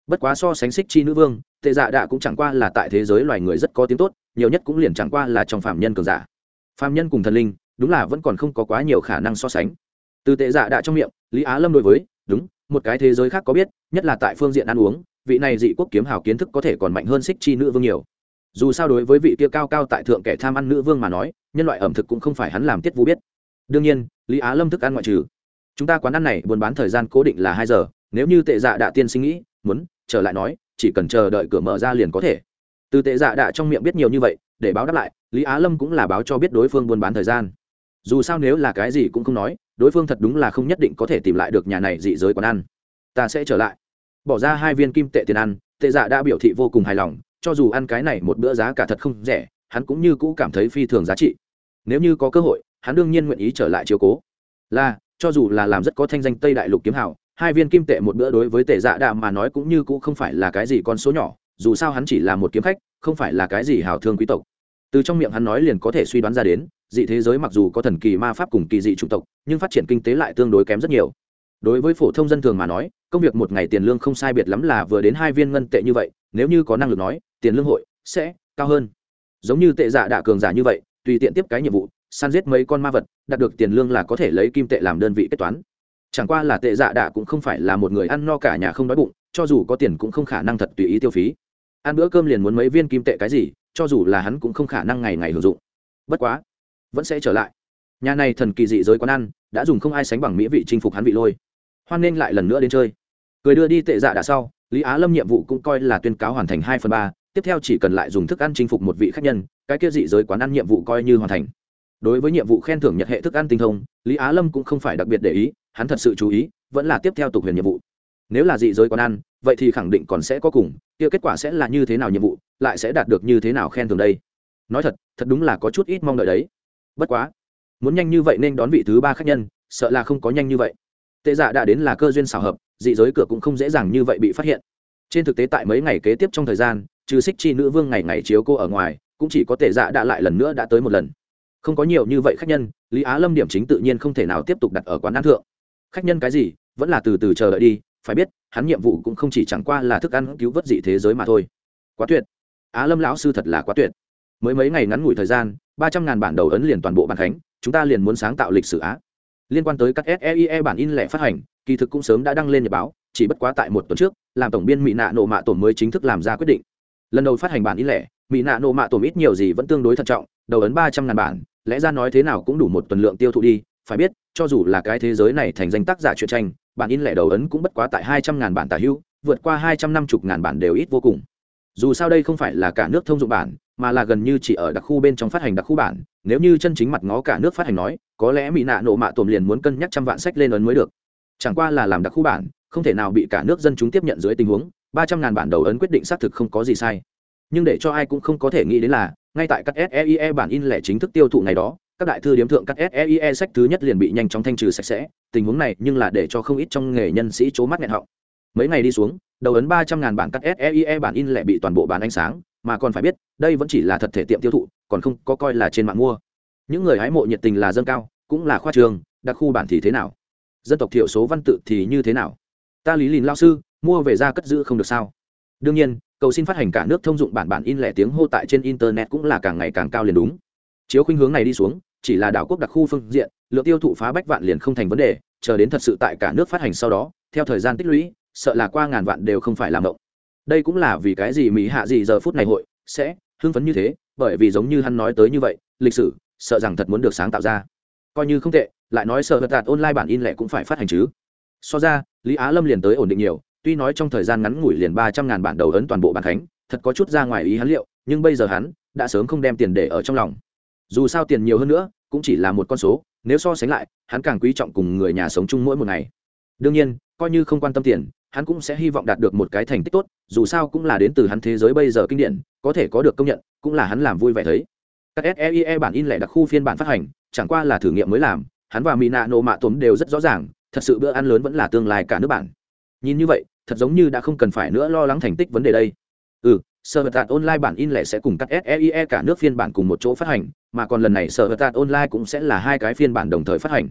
bất quá so sánh xích chi nữ vương, tệ dạ đạ cũng chẳng qua là tại thế giới loài người rất có tiếng tốt, nhiều nhất cũng liền chẳng qua là trong phạm nhân cường giả. Phạm nhân cùng thần linh, đúng là vẫn còn không có quá nhiều khả năng so sánh. Từ tệ dạ đạ trong miệng, lý á lâm đối với, đúng, một cái thế giới khác có biết, nhất là tại phương diện ăn uống, vị này dị quốc kiếm hào kiến thức có thể còn mạnh hơn xích chi nữ vương nhiều. Dù sao đối với vị kia cao cao tại thượng kẻ tham ăn nữ vương mà nói, nhân loại ẩm thực cũng không phải hắn làm tiết vũ biết. Đương nhiên, lý á lâm thức ăn ngoại trừ. Chúng ta quán ăn này buôn bán thời gian cố định là hai giờ, nếu như tệ dạ đạ tiên sinh nghĩ, muốn trở lại nói, chỉ cần chờ đợi cửa mở ra liền có thể. Từ tệ dạ đạ trong miệng biết nhiều như vậy, để báo đáp lại, lý á lâm cũng là báo cho biết đối phương buôn bán thời gian. Dù sao nếu là cái gì cũng không nói, đối phương thật đúng là không nhất định có thể tìm lại được nhà này dị giới quán ăn. Ta sẽ trở lại. Bỏ ra hai viên kim tệ tiền ăn, tệ dạ đã biểu thị vô cùng hài lòng, cho dù ăn cái này một bữa giá cả thật không rẻ, hắn cũng như cũ cảm thấy phi thường giá trị. Nếu như có cơ hội, hắn đương nhiên nguyện ý trở lại chiếu cố. Là, cho dù là làm rất có thanh danh tây đại lục kiếm hảo hai viên kim tệ một bữa đối với tệ dạ đạ mà nói cũng như cũ không phải là cái gì con số nhỏ, dù sao hắn chỉ là một kiếm khách, không phải là cái gì hảo thương quý tộc. Từ trong miệng hắn nói liền có thể suy đoán ra đến, dị thế giới mặc dù có thần kỳ ma pháp cùng kỳ dị chủng tộc, nhưng phát triển kinh tế lại tương đối kém rất nhiều. Đối với phổ thông dân thường mà nói, công việc một ngày tiền lương không sai biệt lắm là vừa đến hai viên ngân tệ như vậy, nếu như có năng lực nói, tiền lương hội sẽ cao hơn. Giống như tệ giả đạ cường giả như vậy, tùy tiện tiếp cái nhiệm vụ, săn giết mấy con ma vật, đạt được tiền lương là có thể lấy kim tệ làm đơn vị kết toán chẳng qua là tệ dạ đạ cũng không phải là một người ăn no cả nhà không đói bụng, cho dù có tiền cũng không khả năng thật tùy ý tiêu phí. Ăn bữa cơm liền muốn mấy viên kim tệ cái gì, cho dù là hắn cũng không khả năng ngày ngày hưởng dụng. Bất quá, vẫn sẽ trở lại. Nhà này thần kỳ dị giới quán ăn, đã dùng không ai sánh bằng mỹ vị chinh phục hắn vị lôi. Hoan nên lại lần nữa đến chơi. Cười đưa đi tệ dạ đã sau, lý á lâm nhiệm vụ cũng coi là tuyên cáo hoàn thành hai phần ba, tiếp theo chỉ cần lại dùng thức ăn chinh phục một vị khách nhân, cái kia dị giới quán ăn nhiệm vụ coi như hoàn thành. Đối với nhiệm vụ khen thưởng nhật hệ thức ăn tinh thông, lý á lâm cũng không phải đặc biệt để ý hắn thật sự chú ý, vẫn là tiếp theo tục huyền nhiệm vụ. Nếu là dị giới quán ăn, vậy thì khẳng định còn sẽ có cùng, kia kết quả sẽ là như thế nào nhiệm vụ, lại sẽ đạt được như thế nào khen thưởng đây. Nói thật thật đúng là có chút ít mong đợi đấy. Bất quá, muốn nhanh như vậy nên đón vị thứ ba khách nhân, sợ là không có nhanh như vậy. Tệ dạ đã đến là cơ duyên xảo hợp, dị giới cửa cũng không dễ dàng như vậy bị phát hiện. Trên thực tế tại mấy ngày kế tiếp trong thời gian, trừ xích chi nữ vương ngày ngày chiếu cô ở ngoài, cũng chỉ có tệ dạ đã lại lần nữa đã tới một lần. Không có nhiều như vậy khách nhân, lý á lâm điểm chính tự nhiên không thể nào tiếp tục đặt ở quán ăn thượng khách nhân cái gì, vẫn là từ từ chờ đợi đi, phải biết, hắn nhiệm vụ cũng không chỉ chẳng qua là thức ăn cứu vớt dị thế giới mà thôi. Quá tuyệt. Á lâm lão sư thật là quá tuyệt. Mới mấy ngày ngắn ngủi thời gian, ba trăm ngàn bản đầu ấn liền toàn bộ bản khánh chúng ta liền muốn sáng tạo lịch sử á. Liên quan tới các seie bản in lẻ phát hành, kỳ thực cũng sớm đã đăng lên nhật báo, chỉ bất quá tại một tuần trước, làm tổng biên mỹ nạ nộ mạ tổ mới chính thức làm ra quyết định. Lần đầu phát hành bản in lẻ, mỹ nạ nộ mạ tổ ít nhiều gì vẫn tương đối thận trọng, đầu ấn ba trăm ngàn bản, lẽ ra nói thế nào cũng đủ một tuần lượng tiêu thụ đi phải biết, cho dù là cái thế giới này thành danh tác giả truyện tranh, bản in lẻ đầu ấn cũng bất quá tại hai trăm ngàn bản tả hữu, vượt qua hai trăm năm mươi ngàn bản đều ít vô cùng. Dù sao đây không phải là cả nước thông dụng bản, mà là gần như chỉ ở đặc khu bên trong phát hành đặc khu bản, nếu như chân chính mặt ngó cả nước phát hành nói, có lẽ mỹ nạ nộ mạ tồn liền muốn cân nhắc trăm vạn sách lên ấn mới được. Chẳng qua là làm đặc khu bản, không thể nào bị cả nước dân chúng tiếp nhận dưới tình huống, ba trăm ngàn bản đầu ấn quyết định xác thực không có gì sai. Nhưng để cho ai cũng không có thể nghĩ đến là, ngay tại các seie e bản in lẻ chính thức tiêu thụ ngày đó các đại thư điếm thượng các seie sách thứ nhất liền bị nhanh chóng thanh trừ sạch sẽ, tình huống này nhưng là để cho không ít trong nghề nhân sĩ chố mắt nghẹn họng. Mấy ngày đi xuống, đầu ấn ba trăm ngàn bản các seie bản in lẻ bị toàn bộ bán ánh sáng, mà còn phải biết, đây vẫn chỉ là thật thể tiệm tiêu thụ, còn không có coi là trên mạng mua. Những người hái mộ nhiệt tình là dâng cao, cũng là khoa trường, đặc khu bản thì thế nào? Dân tộc thiểu số văn tự thì như thế nào? Ta lý lìn lao sư, mua về ra cất giữ không được sao? Đương nhiên, cầu xin phát hành cả nước thông dụng bản bản in lẻ tiếng hô tại trên internet cũng là càng ngày càng cao liền đúng chiếu khuynh hướng này đi xuống, chỉ là đảo quốc đặc khu phương diện, lượng tiêu thụ phá bách vạn liền không thành vấn đề, chờ đến thật sự tại cả nước phát hành sau đó, theo thời gian tích lũy, sợ là qua ngàn vạn đều không phải làm động đây cũng là vì cái gì mỹ hạ gì giờ phút này hội sẽ hưng phấn như thế, bởi vì giống như hắn nói tới như vậy, lịch sử, sợ rằng thật muốn được sáng tạo ra. Coi như không tệ, lại nói sợ vật tạt online bản in lẻ cũng phải phát hành chứ. So ra, lý á lâm liền tới ổn định nhiều, tuy nói trong thời gian ngắn ngủi liền ba trăm ngàn bản đầu ấn toàn bộ bản khánh thật có chút ra ngoài ý hắn liệu, nhưng bây giờ hắn đã sớm không đem tiền để ở trong lòng dù sao tiền nhiều hơn nữa, cũng chỉ là một con số, nếu so sánh lại, hắn càng quý trọng cùng người nhà sống chung mỗi một ngày. Đương nhiên, coi như không quan tâm tiền, hắn cũng sẽ hy vọng đạt được một cái thành tích tốt, dù sao cũng là đến từ hắn thế giới bây giờ kinh điển, có thể có được công nhận, cũng là hắn làm vui vẻ thấy. Các seie bản in lẻ đặc khu phiên bản phát hành, chẳng qua là thử nghiệm mới làm, hắn và mỹ nạ nộ mạ tốn đều rất rõ ràng, thật sự bữa ăn lớn vẫn là tương lai cả nước bản. Nhìn như vậy, thật giống như đã không cần phải nữa lo lắng thành tích vấn đề đây. Ừ sở hữu tạt online bản in lẻ sẽ cùng các seie cả nước phiên bản cùng một chỗ phát hành, mà còn lần này sở hữu tạt online cũng sẽ là hai cái phiên bản đồng thời phát hành.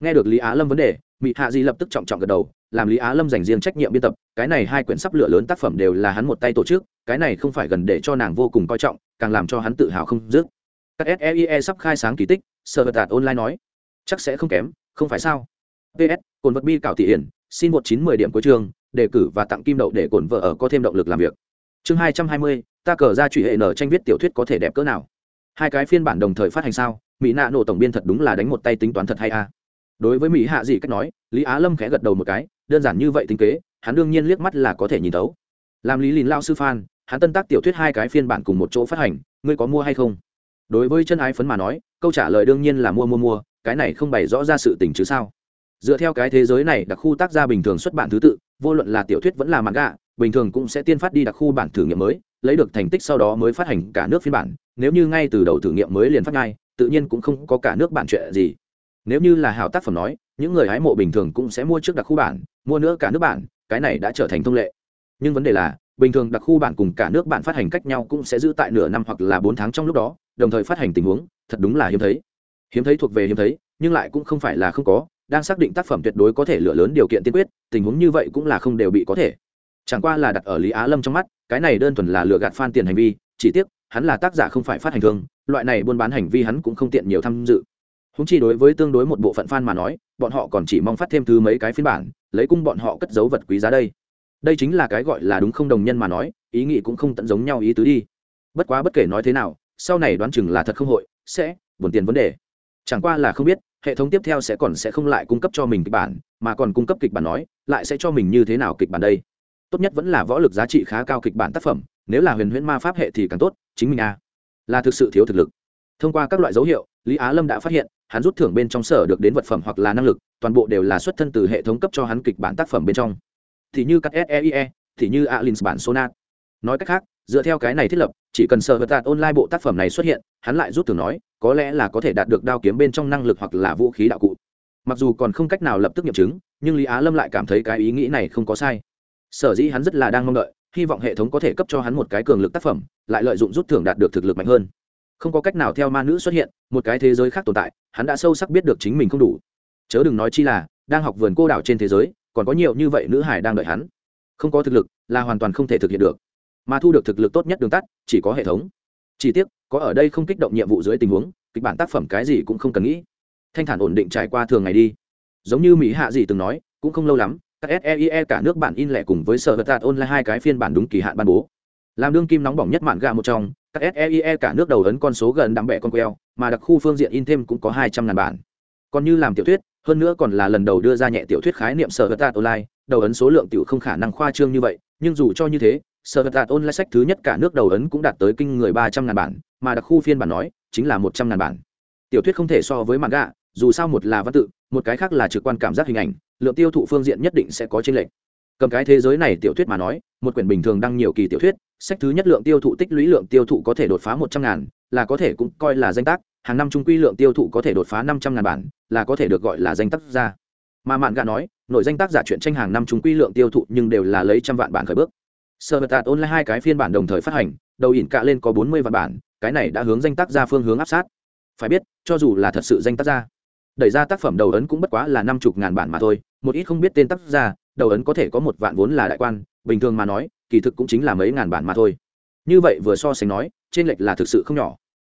Nghe được lý á lâm vấn đề, Mị hạ di lập tức trọng trọng gật đầu, làm lý á lâm dành riêng trách nhiệm biên tập, cái này hai quyển sắp lửa lớn tác phẩm đều là hắn một tay tổ chức, cái này không phải gần để cho nàng vô cùng coi trọng, càng làm cho hắn tự hào không dứt. Các seie sắp khai sáng kỳ tích, sở hữu tạt online nói, chắc sẽ không kém, không phải sao? Ps cồn vật bi cảo thị hiển, xin một chín mười điểm cuối chương, đề cử và tặng kim đậu để cổn vợ ở có thêm động lực làm việc chương hai trăm hai mươi, ta cờ ra truy hệ nở tranh viết tiểu thuyết có thể đẹp cỡ nào? Hai cái phiên bản đồng thời phát hành sao? Mỹ nạ nổ tổng biên thật đúng là đánh một tay tính toán thật hay a? Đối với mỹ hạ dị cách nói, lý á lâm khẽ gật đầu một cái, đơn giản như vậy tính kế, hắn đương nhiên liếc mắt là có thể nhìn thấu. Làm lý lìn lao sư phan hắn tân tác tiểu thuyết hai cái phiên bản cùng một chỗ phát hành, ngươi có mua hay không? Đối với chân ái phấn mà nói, câu trả lời đương nhiên là mua mua mua, cái này không bày rõ ra sự tình chứ sao? Dựa theo cái thế giới này, đặc khu tác gia bình thường xuất bản thứ tự, vô luận là tiểu thuyết vẫn là mặt gạ bình thường cũng sẽ tiên phát đi đặc khu bản thử nghiệm mới, lấy được thành tích sau đó mới phát hành cả nước phiên bản. Nếu như ngay từ đầu thử nghiệm mới liền phát ngay, tự nhiên cũng không có cả nước bản chuyện gì. Nếu như là hào tác phẩm nói, những người hái mộ bình thường cũng sẽ mua trước đặc khu bản, mua nữa cả nước bản, cái này đã trở thành thông lệ. Nhưng vấn đề là, bình thường đặc khu bản cùng cả nước bản phát hành cách nhau cũng sẽ giữ tại nửa năm hoặc là bốn tháng trong lúc đó, đồng thời phát hành tình huống, thật đúng là hiếm thấy. Hiếm thấy thuộc về hiếm thấy, nhưng lại cũng không phải là không có, đang xác định tác phẩm tuyệt đối có thể lựa lớn điều kiện tiên quyết, tình huống như vậy cũng là không đều bị có thể chẳng qua là đặt ở lý á lâm trong mắt, cái này đơn thuần là lựa gạt fan tiền hành vi, chỉ tiếc, hắn là tác giả không phải phát hành thương, loại này buôn bán hành vi hắn cũng không tiện nhiều tham dự. Húng chi đối với tương đối một bộ phận fan mà nói, bọn họ còn chỉ mong phát thêm thứ mấy cái phiên bản, lấy cung bọn họ cất dấu vật quý giá đây. Đây chính là cái gọi là đúng không đồng nhân mà nói, ý nghĩ cũng không tận giống nhau ý tứ đi. Bất quá bất kể nói thế nào, sau này đoán chừng là thật không hội, sẽ, buồn tiền vấn đề. Chẳng qua là không biết, hệ thống tiếp theo sẽ còn sẽ không lại cung cấp cho mình kịch bản, mà còn cung cấp kịch bản nói, lại sẽ cho mình như thế nào kịch bản đây tốt nhất vẫn là võ lực giá trị khá cao kịch bản tác phẩm, nếu là huyền huyễn ma pháp hệ thì càng tốt, chính mình a là thực sự thiếu thực lực. Thông qua các loại dấu hiệu, lý á lâm đã phát hiện, hắn rút thưởng bên trong sở được đến vật phẩm hoặc là năng lực, toàn bộ đều là xuất thân từ hệ thống cấp cho hắn kịch bản tác phẩm bên trong. Thì như các seie thì như alins bản sonat. Nói cách khác, dựa theo cái này thiết lập, chỉ cần sở vật tạt online bộ tác phẩm này xuất hiện, hắn lại rút thưởng nói, có lẽ là có thể đạt được đao kiếm bên trong năng lực hoặc là vũ khí đạo cụ. Mặc dù còn không cách nào lập tức nghiệm chứng, nhưng lý á lâm lại cảm thấy cái ý nghĩ này không có sai sở dĩ hắn rất là đang mong đợi, hy vọng hệ thống có thể cấp cho hắn một cái cường lực tác phẩm, lại lợi dụng rút thưởng đạt được thực lực mạnh hơn. Không có cách nào theo ma nữ xuất hiện, một cái thế giới khác tồn tại, hắn đã sâu sắc biết được chính mình không đủ. Chớ đừng nói chi là, đang học vườn cô đảo trên thế giới, còn có nhiều như vậy nữ hải đang đợi hắn. Không có thực lực, là hoàn toàn không thể thực hiện được. Mà thu được thực lực tốt nhất đường tắt, chỉ có hệ thống. Chỉ tiếc, có ở đây không kích động nhiệm vụ dưới tình huống, kịch bản tác phẩm cái gì cũng không cần nghĩ. Thanh thản ổn định trải qua thường ngày đi. Giống như mỹ hạ gì từng nói, cũng không lâu lắm các seie cả nước bản in lẻ cùng với sở vật tạt online hai cái phiên bản đúng kỳ hạn ban bố. Làm đương kim nóng bỏng nhất mạn gà một trong, các seie cả nước đầu ấn con số gần đắm bẹ con queo, mà đặc khu phương diện in thêm cũng có hai trăm ngàn bản. Còn như làm tiểu thuyết, hơn nữa còn là lần đầu đưa ra nhẹ tiểu thuyết khái niệm sở vật tạt online, đầu ấn số lượng tiểu không khả năng khoa trương như vậy, nhưng dù cho như thế, sở vật tạt online sách thứ nhất cả nước đầu ấn cũng đạt tới kinh người ba trăm ngàn bản, mà đặc khu phiên bản nói, chính là một trăm ngàn bản. Tiểu thuyết không thể so với mạn gà, dù sao một là văn tự, một cái khác là trực quan cảm giác hình ảnh lượng tiêu thụ phương diện nhất định sẽ có trên lệnh cầm cái thế giới này tiểu thuyết mà nói, một quyển bình thường đăng nhiều kỳ tiểu thuyết, sách thứ nhất lượng tiêu thụ tích lũy lượng tiêu thụ có thể đột phá một trăm ngàn, là có thể cũng coi là danh tác, hàng năm trung quy lượng tiêu thụ có thể đột phá năm trăm ngàn bản, là có thể được gọi là danh tác ra. mà mạn gạ nói, nội danh tác giả chuyện tranh hàng năm trung quy lượng tiêu thụ nhưng đều là lấy trăm vạn bản khởi bước sơ online hai cái phiên bản đồng thời phát hành, đầu ỉn cạ lên có bốn mươi vạn bản, cái này đã hướng danh tác ra phương hướng áp sát phải biết, cho dù là thật sự danh tác ra đẩy ra tác phẩm đầu ấn cũng bất quá là năm chục ngàn bản mà thôi, một ít không biết tên tác gia đầu ấn có thể có một vạn vốn là đại quan, bình thường mà nói, kỳ thực cũng chính là mấy ngàn bản mà thôi. Như vậy vừa so sánh nói, trên lệch là thực sự không nhỏ.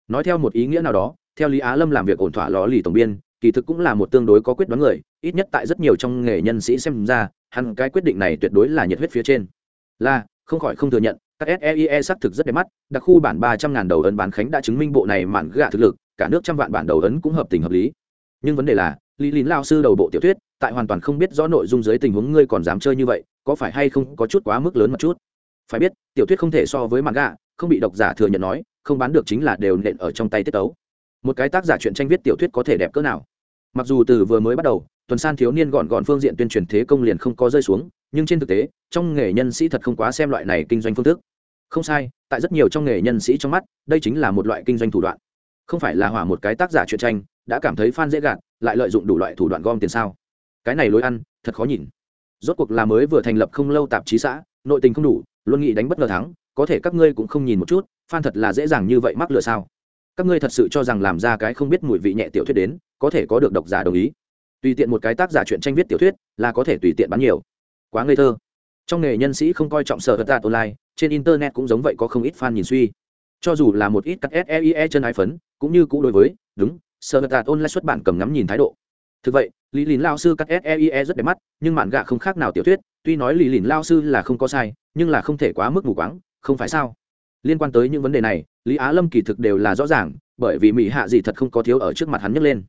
Nói theo một ý nghĩa nào đó, theo lý á lâm làm việc ổn thỏa ló lì tổng biên, kỳ thực cũng là một tương đối có quyết đoán người, ít nhất tại rất nhiều trong nghề nhân sĩ xem ra hẳn cái quyết định này tuyệt đối là nhiệt huyết phía trên. Là, không khỏi không thừa nhận, các seie xác thực rất đẹp mắt, đặc khu bản ba trăm ngàn đầu ấn bán khánh đã chứng minh bộ này mạn gạ thực lực, cả nước trăm vạn bản đầu ấn cũng hợp tình hợp lý nhưng vấn đề là, lý lín lao sư đầu bộ tiểu thuyết, tại hoàn toàn không biết rõ nội dung dưới tình huống ngươi còn dám chơi như vậy, có phải hay không có chút quá mức lớn một chút? Phải biết, tiểu thuyết không thể so với mặt gà không bị độc giả thừa nhận nói, không bán được chính là đều nện ở trong tay tiết tấu. Một cái tác giả chuyện tranh viết tiểu thuyết có thể đẹp cỡ nào? Mặc dù từ vừa mới bắt đầu, tuần san thiếu niên gọn gọn phương diện tuyên truyền thế công liền không có rơi xuống, nhưng trên thực tế, trong nghề nhân sĩ thật không quá xem loại này kinh doanh phương thức. Không sai, tại rất nhiều trong nghề nhân sĩ trong mắt, đây chính là một loại kinh doanh thủ đoạn. Không phải là hỏa một cái tác giả chuyện tranh đã cảm thấy fan dễ gạt, lại lợi dụng đủ loại thủ đoạn gom tiền sao? Cái này lối ăn, thật khó nhìn. Rốt cuộc là mới vừa thành lập không lâu tạp chí xã, nội tình không đủ, luôn nghĩ đánh bất ngờ thắng, có thể các ngươi cũng không nhìn một chút, fan thật là dễ dàng như vậy mắc lừa sao? Các ngươi thật sự cho rằng làm ra cái không biết mùi vị nhẹ tiểu thuyết đến, có thể có được độc giả đồng ý? Tùy tiện một cái tác giả chuyện tranh viết tiểu thuyết, là có thể tùy tiện bán nhiều. Quá ngây thơ. Trong nghề nhân sĩ không coi trọng sở vật tạt online, trên internet cũng giống vậy có không ít fan nhìn suy. Cho dù là một ít các seie chân ái phấn, cũng như cũ đối với, đúng sở vật tạt online xuất bản cầm ngắm nhìn thái độ. Thực vậy, lý lìn lao sư cắt seie rất đẹp mắt, nhưng mạn gạ không khác nào tiểu thuyết, tuy nói lý lìn lao sư là không có sai, nhưng là không thể quá mức mù quáng, không phải sao? Liên quan tới những vấn đề này, lý á lâm kỳ thực đều là rõ ràng, bởi vì mỹ hạ gì thật không có thiếu ở trước mặt hắn nhấc lên.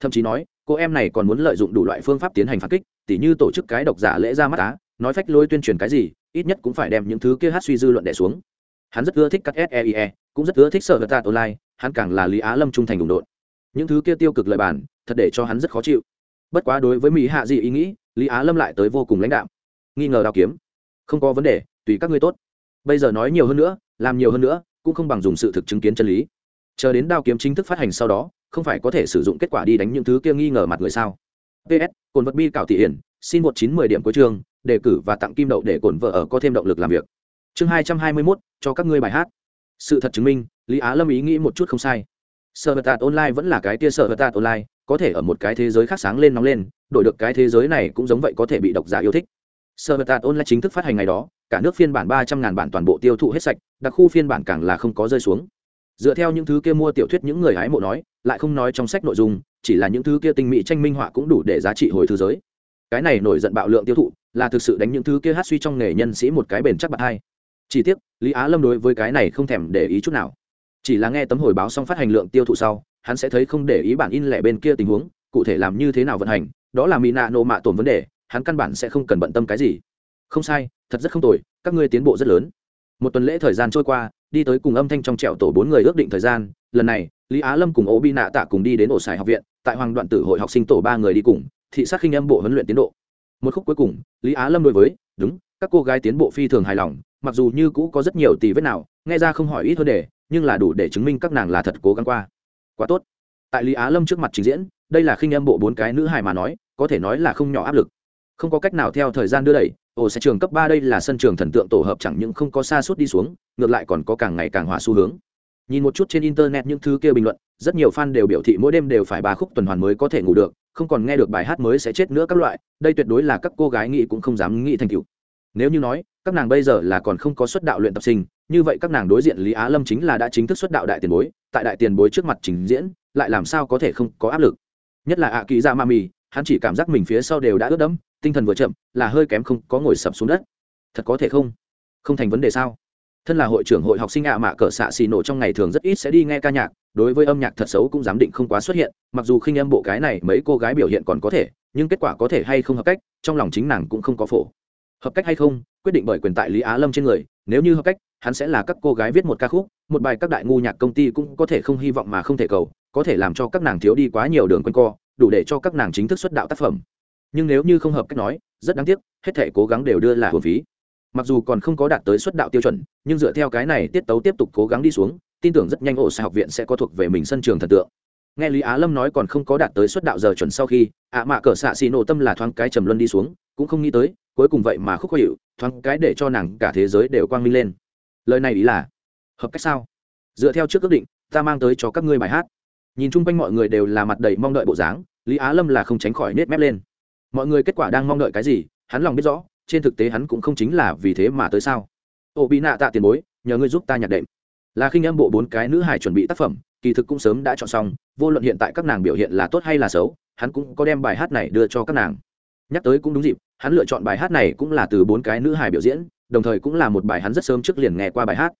Thậm chí nói, cô em này còn muốn lợi dụng đủ loại phương pháp tiến hành phản kích, tỉ như tổ chức cái độc giả lễ ra mắt á, nói phách lôi tuyên truyền cái gì, ít nhất cũng phải đem những thứ kia hát suy dư luận đẻ xuống. Hắn rất ưa thích các seie cũng rất ưa thích sở vật tạt online, hắn càng là lý á lâm trung thành đồng đội những thứ kia tiêu cực lời bản thật để cho hắn rất khó chịu. Bất quá đối với mỹ hạ dị ý nghĩ lý á lâm lại tới vô cùng lãnh đạo nghi ngờ đào kiếm. Không có vấn đề tùy các ngươi tốt. Bây giờ nói nhiều hơn nữa làm nhiều hơn nữa cũng không bằng dùng sự thực chứng kiến chân lý. Chờ đến đao kiếm chính thức phát hành sau đó không phải có thể sử dụng kết quả đi đánh những thứ kia nghi ngờ mặt người sao? Ps cồn vật bi cảo thị hiển xin một chín mười điểm cuối trường, đề cử và tặng kim đậu để Cổn vợ ở có thêm động lực làm việc. Chương hai trăm hai mươi mốt cho các ngươi bài hát. Sự thật chứng minh lý á lâm ý nghĩ một chút không sai sở vật tạt online vẫn là cái tia sở vật tạt online, có thể ở một cái thế giới khác sáng lên nóng lên, đổi được cái thế giới này cũng giống vậy có thể bị độc giả yêu thích. Sở vật tạt online chính thức phát hành ngày đó, cả nước phiên bản ba trăm ngàn bản toàn bộ tiêu thụ hết sạch, đặc khu phiên bản càng là không có rơi xuống. Dựa theo những thứ kia mua tiểu thuyết những người hái mộ nói, lại không nói trong sách nội dung, chỉ là những thứ kia tinh mỹ tranh minh họa cũng đủ để giá trị hồi thư giới. Cái này nổi giận bạo lượng tiêu thụ, là thực sự đánh những thứ kia hát suy trong nghề nhân sĩ một cái bền chắc bạc hai. Chỉ tiếc, lý á lâm đối với cái này không thèm để ý chút nào chỉ là nghe tấm hồi báo xong phát hành lượng tiêu thụ sau, hắn sẽ thấy không để ý bản in lẻ bên kia tình huống, cụ thể làm như thế nào vận hành, đó là mỹ nạ nộ mạ tổn vấn đề, hắn căn bản sẽ không cần bận tâm cái gì. Không sai, thật rất không tồi, các ngươi tiến bộ rất lớn. Một tuần lễ thời gian trôi qua, đi tới cùng âm thanh trong trẹo tổ bốn người ước định thời gian, lần này, lý á lâm cùng ố bi nạ tạ cùng đi đến ổ sài học viện, tại hoàng đoạn tử hội học sinh tổ ba người đi cùng, thị sát khinh âm bộ huấn luyện tiến độ. Một khúc cuối cùng, lý á lâm đối với, đúng, các cô gái tiến bộ phi thường hài lòng, mặc dù như cũ có rất nhiều tỷ vết nào, nghe ra không hỏi ít hơn để nhưng là đủ để chứng minh các nàng là thật cố gắng qua. Quá tốt. Tại lý á lâm trước mặt trình diễn, đây là khinh âm bộ bốn cái nữ hài mà nói, có thể nói là không nhỏ áp lực. Không có cách nào theo thời gian đưa đẩy ồ sẽ trường cấp ba đây là sân trường thần tượng tổ hợp chẳng những không có xa suốt đi xuống, ngược lại còn có càng ngày càng hòa xu hướng. Nhìn một chút trên internet những thứ kia bình luận, rất nhiều fan đều biểu thị mỗi đêm đều phải ba khúc tuần hoàn mới có thể ngủ được, không còn nghe được bài hát mới sẽ chết nữa các loại, đây tuyệt đối là các cô gái nghĩ cũng không dám nghĩ thành cựu nếu như nói các nàng bây giờ là còn không có xuất đạo luyện tập sinh, như vậy các nàng đối diện lý á lâm chính là đã chính thức xuất đạo đại tiền bối, tại đại tiền bối trước mặt trình diễn, lại làm sao có thể không có áp lực? Nhất là ạ kỳ ra ma mì hắn chỉ cảm giác mình phía sau đều đã ướt đẫm, tinh thần vừa chậm, là hơi kém không có ngồi sập xuống đất. Thật có thể không? Không thành vấn đề sao? Thân là hội trưởng hội học sinh ạ, mạ cỡ xạ xì nổ trong ngày thường rất ít sẽ đi nghe ca nhạc, đối với âm nhạc thật xấu cũng dám định không quá xuất hiện, mặc dù khinh âm bộ cái này mấy cô gái biểu hiện còn có thể, nhưng kết quả có thể hay không hợp cách, trong lòng chính nàng cũng không có phổ hợp cách hay không, quyết định bởi quyền tại lý á lâm trên người, nếu như hợp cách, hắn sẽ là các cô gái viết một ca khúc, một bài các đại ngu nhạc công ty cũng có thể không hy vọng mà không thể cầu, có thể làm cho các nàng thiếu đi quá nhiều đường quanh co, đủ để cho các nàng chính thức xuất đạo tác phẩm. Nhưng nếu như không hợp cách nói, rất đáng tiếc, hết thể cố gắng đều đưa là hồn phí. Mặc dù còn không có đạt tới xuất đạo tiêu chuẩn, nhưng dựa theo cái này tiết tấu tiếp tục cố gắng đi xuống, tin tưởng rất nhanh ổ xe học viện sẽ có thuộc về mình sân trường thần tượng. Nghe lý á lâm nói còn không có đạt tới xuất đạo giờ chuẩn sau khi, ạ mạ cỡ xạ xì nổ tâm là thoáng cái trầm luân đi xuống, cũng không nghĩ tới cuối cùng vậy mà khúc khó hiệu, thoáng cái để cho nàng cả thế giới đều quang minh lên. Lời này ý là, hợp cách sao? Dựa theo trước ước định, ta mang tới cho các ngươi bài hát. Nhìn chung quanh mọi người đều là mặt đầy mong đợi bộ dáng, lý á lâm là không tránh khỏi nết mép lên. Mọi người kết quả đang mong đợi cái gì, hắn lòng biết rõ, trên thực tế hắn cũng không chính là vì thế mà tới sao. Ô, bị nạ tạ tiền bối, nhờ ngươi giúp ta nhạc đệm. Là khinh âm bộ bốn cái nữ hài chuẩn bị tác phẩm, kỳ thực cũng sớm đã chọn xong, vô luận hiện tại các nàng biểu hiện là tốt hay là xấu, hắn cũng có đem bài hát này đưa cho các nàng nhắc tới cũng đúng dịp, hắn lựa chọn bài hát này cũng là từ bốn cái nữ hài biểu diễn, đồng thời cũng là một bài hắn rất sớm trước liền nghe qua bài hát.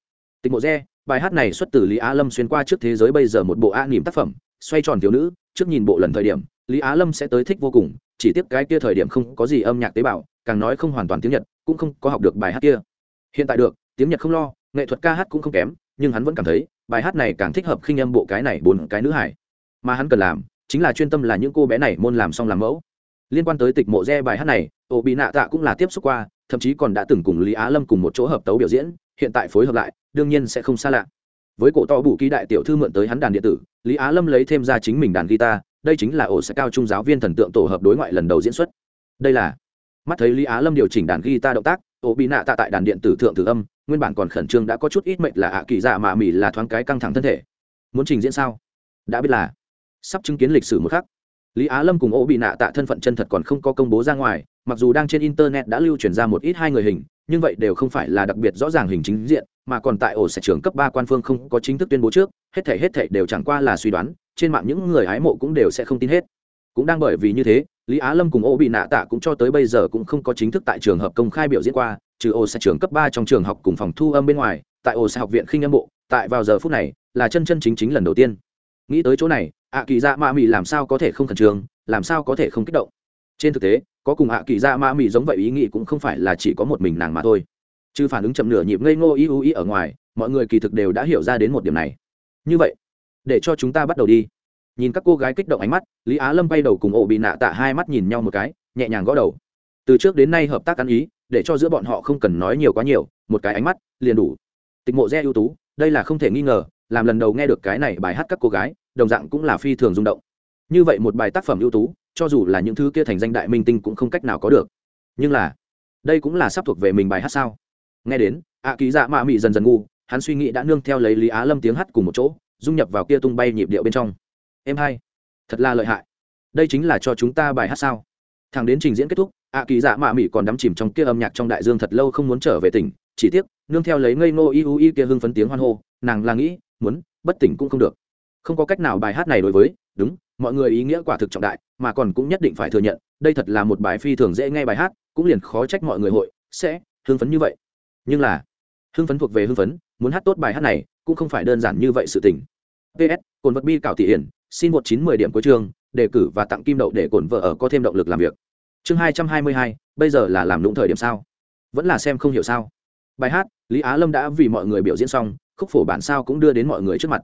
Tịch mộ re, bài hát này xuất từ lý á lâm xuyên qua trước thế giới bây giờ một bộ a nỉm tác phẩm, xoay tròn thiếu nữ, trước nhìn bộ lần thời điểm, lý á lâm sẽ tới thích vô cùng, chỉ tiếc cái kia thời điểm không có gì âm nhạc tế bào, càng nói không hoàn toàn tiếng nhật, cũng không có học được bài hát kia. Hiện tại được, tiếng nhật không lo, nghệ thuật ca hát cũng không kém, nhưng hắn vẫn cảm thấy, bài hát này càng thích hợp khinh âm bộ cái này bốn cái nữ hải mà hắn cần làm, chính là chuyên tâm là những cô bé này môn làm xong làm mẫu liên quan tới tịch mộ re bài hát này ổ bị nạ tạ cũng là tiếp xúc qua, thậm chí còn đã từng cùng lý á lâm cùng một chỗ hợp tấu biểu diễn, hiện tại phối hợp lại, đương nhiên sẽ không xa lạ. Với cổ to bù ký đại tiểu thư mượn tới hắn đàn điện tử, lý á lâm lấy thêm ra chính mình đàn guitar, đây chính là ổ sẽ cao trung giáo viên thần tượng tổ hợp đối ngoại lần đầu diễn xuất. Đây là, mắt thấy lý á lâm điều chỉnh đàn guitar động tác ổ bị nạ tạ tại đàn điện tử thượng tử âm, nguyên bản còn khẩn trương đã có chút ít mệnh là ạ kỳ dạ mà mỉ là thoáng cái căng thẳng thân thể. Muốn trình diễn sao? Đã biết là, sắp chứng kiến lịch sử một khắc lý á lâm cùng ô bị nạ tạ thân phận chân thật còn không có công bố ra ngoài, mặc dù đang trên internet đã lưu truyền ra một ít hai người hình, nhưng vậy đều không phải là đặc biệt rõ ràng hình chính diện, mà còn tại ổ sẽ trường cấp ba quan phương không có chính thức tuyên bố trước, hết thể hết thể đều chẳng qua là suy đoán, trên mạng những người hái mộ cũng đều sẽ không tin hết. Cũng đang bởi vì như thế, lý á lâm cùng ô bị nạ tạ cũng cho tới bây giờ cũng không có chính thức tại trường hợp công khai biểu diễn qua, trừ ô sẽ trường cấp ba trong trường học cùng phòng thu âm bên ngoài, tại ô sẽ học viện khinh âm bộ, tại vào giờ phút này, là chân chân chính chính lần đầu tiên. Nghĩ tới chỗ này ạ kỳ dạ mạ mị làm sao có thể không khẩn trương, làm sao có thể không kích động? Trên thực tế, có cùng ạ kỳ dạ mạ mị giống vậy ý nghĩ cũng không phải là chỉ có một mình nàng mà thôi. Chứ phản ứng chậm nửa nhịp ngây ngô ý u ý ở ngoài, mọi người kỳ thực đều đã hiểu ra đến một điểm này. Như vậy, để cho chúng ta bắt đầu đi. Nhìn các cô gái kích động ánh mắt, lý á lâm bay đầu cùng ổ bị nạ tạ hai mắt nhìn nhau một cái, nhẹ nhàng gõ đầu. Từ trước đến nay hợp tác ăn ý, để cho giữa bọn họ không cần nói nhiều quá nhiều, một cái ánh mắt, liền đủ. Tịch mộ re ưu tú, đây là không thể nghi ngờ, làm lần đầu nghe được cái này bài hát các cô gái đồng dạng cũng là phi thường rung động. Như vậy một bài tác phẩm ưu tú, cho dù là những thứ kia thành danh đại minh tinh cũng không cách nào có được. Nhưng là, đây cũng là sắp thuộc về mình bài hát sao? Nghe đến ạ ký dạ mạ mị dần dần ngu, hắn suy nghĩ đã nương theo lấy lý á lâm tiếng hát cùng một chỗ, dung nhập vào kia tung bay nhịp điệu bên trong. Em hai, thật là lợi hại. Đây chính là cho chúng ta bài hát sao? Thằng đến trình diễn kết thúc ạ kỳ dạ mạ mị còn đắm chìm trong kia âm nhạc trong đại dương thật lâu không muốn trở về tỉnh. Chỉ tiếc, nương theo lấy ngây ngô y u y kia hưng phấn tiếng hoan hô, nàng là nghĩ, muốn, bất tỉnh cũng không được không có cách nào bài hát này đối với, đúng, mọi người ý nghĩa quả thực trọng đại, mà còn cũng nhất định phải thừa nhận, đây thật là một bài phi thường dễ nghe bài hát, cũng liền khó trách mọi người hội sẽ hưng phấn như vậy. Nhưng là, hưng phấn thuộc về hưng phấn, muốn hát tốt bài hát này cũng không phải đơn giản như vậy sự tình. Ps cồn vật bi cảo thị hiển, xin một chín mười điểm cuối chương, đề cử và tặng kim đậu để cồn vợ ở có thêm động lực làm việc. Chương hai trăm hai mươi hai, bây giờ là làm đúng thời điểm sao? Vẫn là xem không hiểu sao? Bài hát, lý á lâm đã vì mọi người biểu diễn xong, khúc phổ bản sao cũng đưa đến mọi người trước mặt.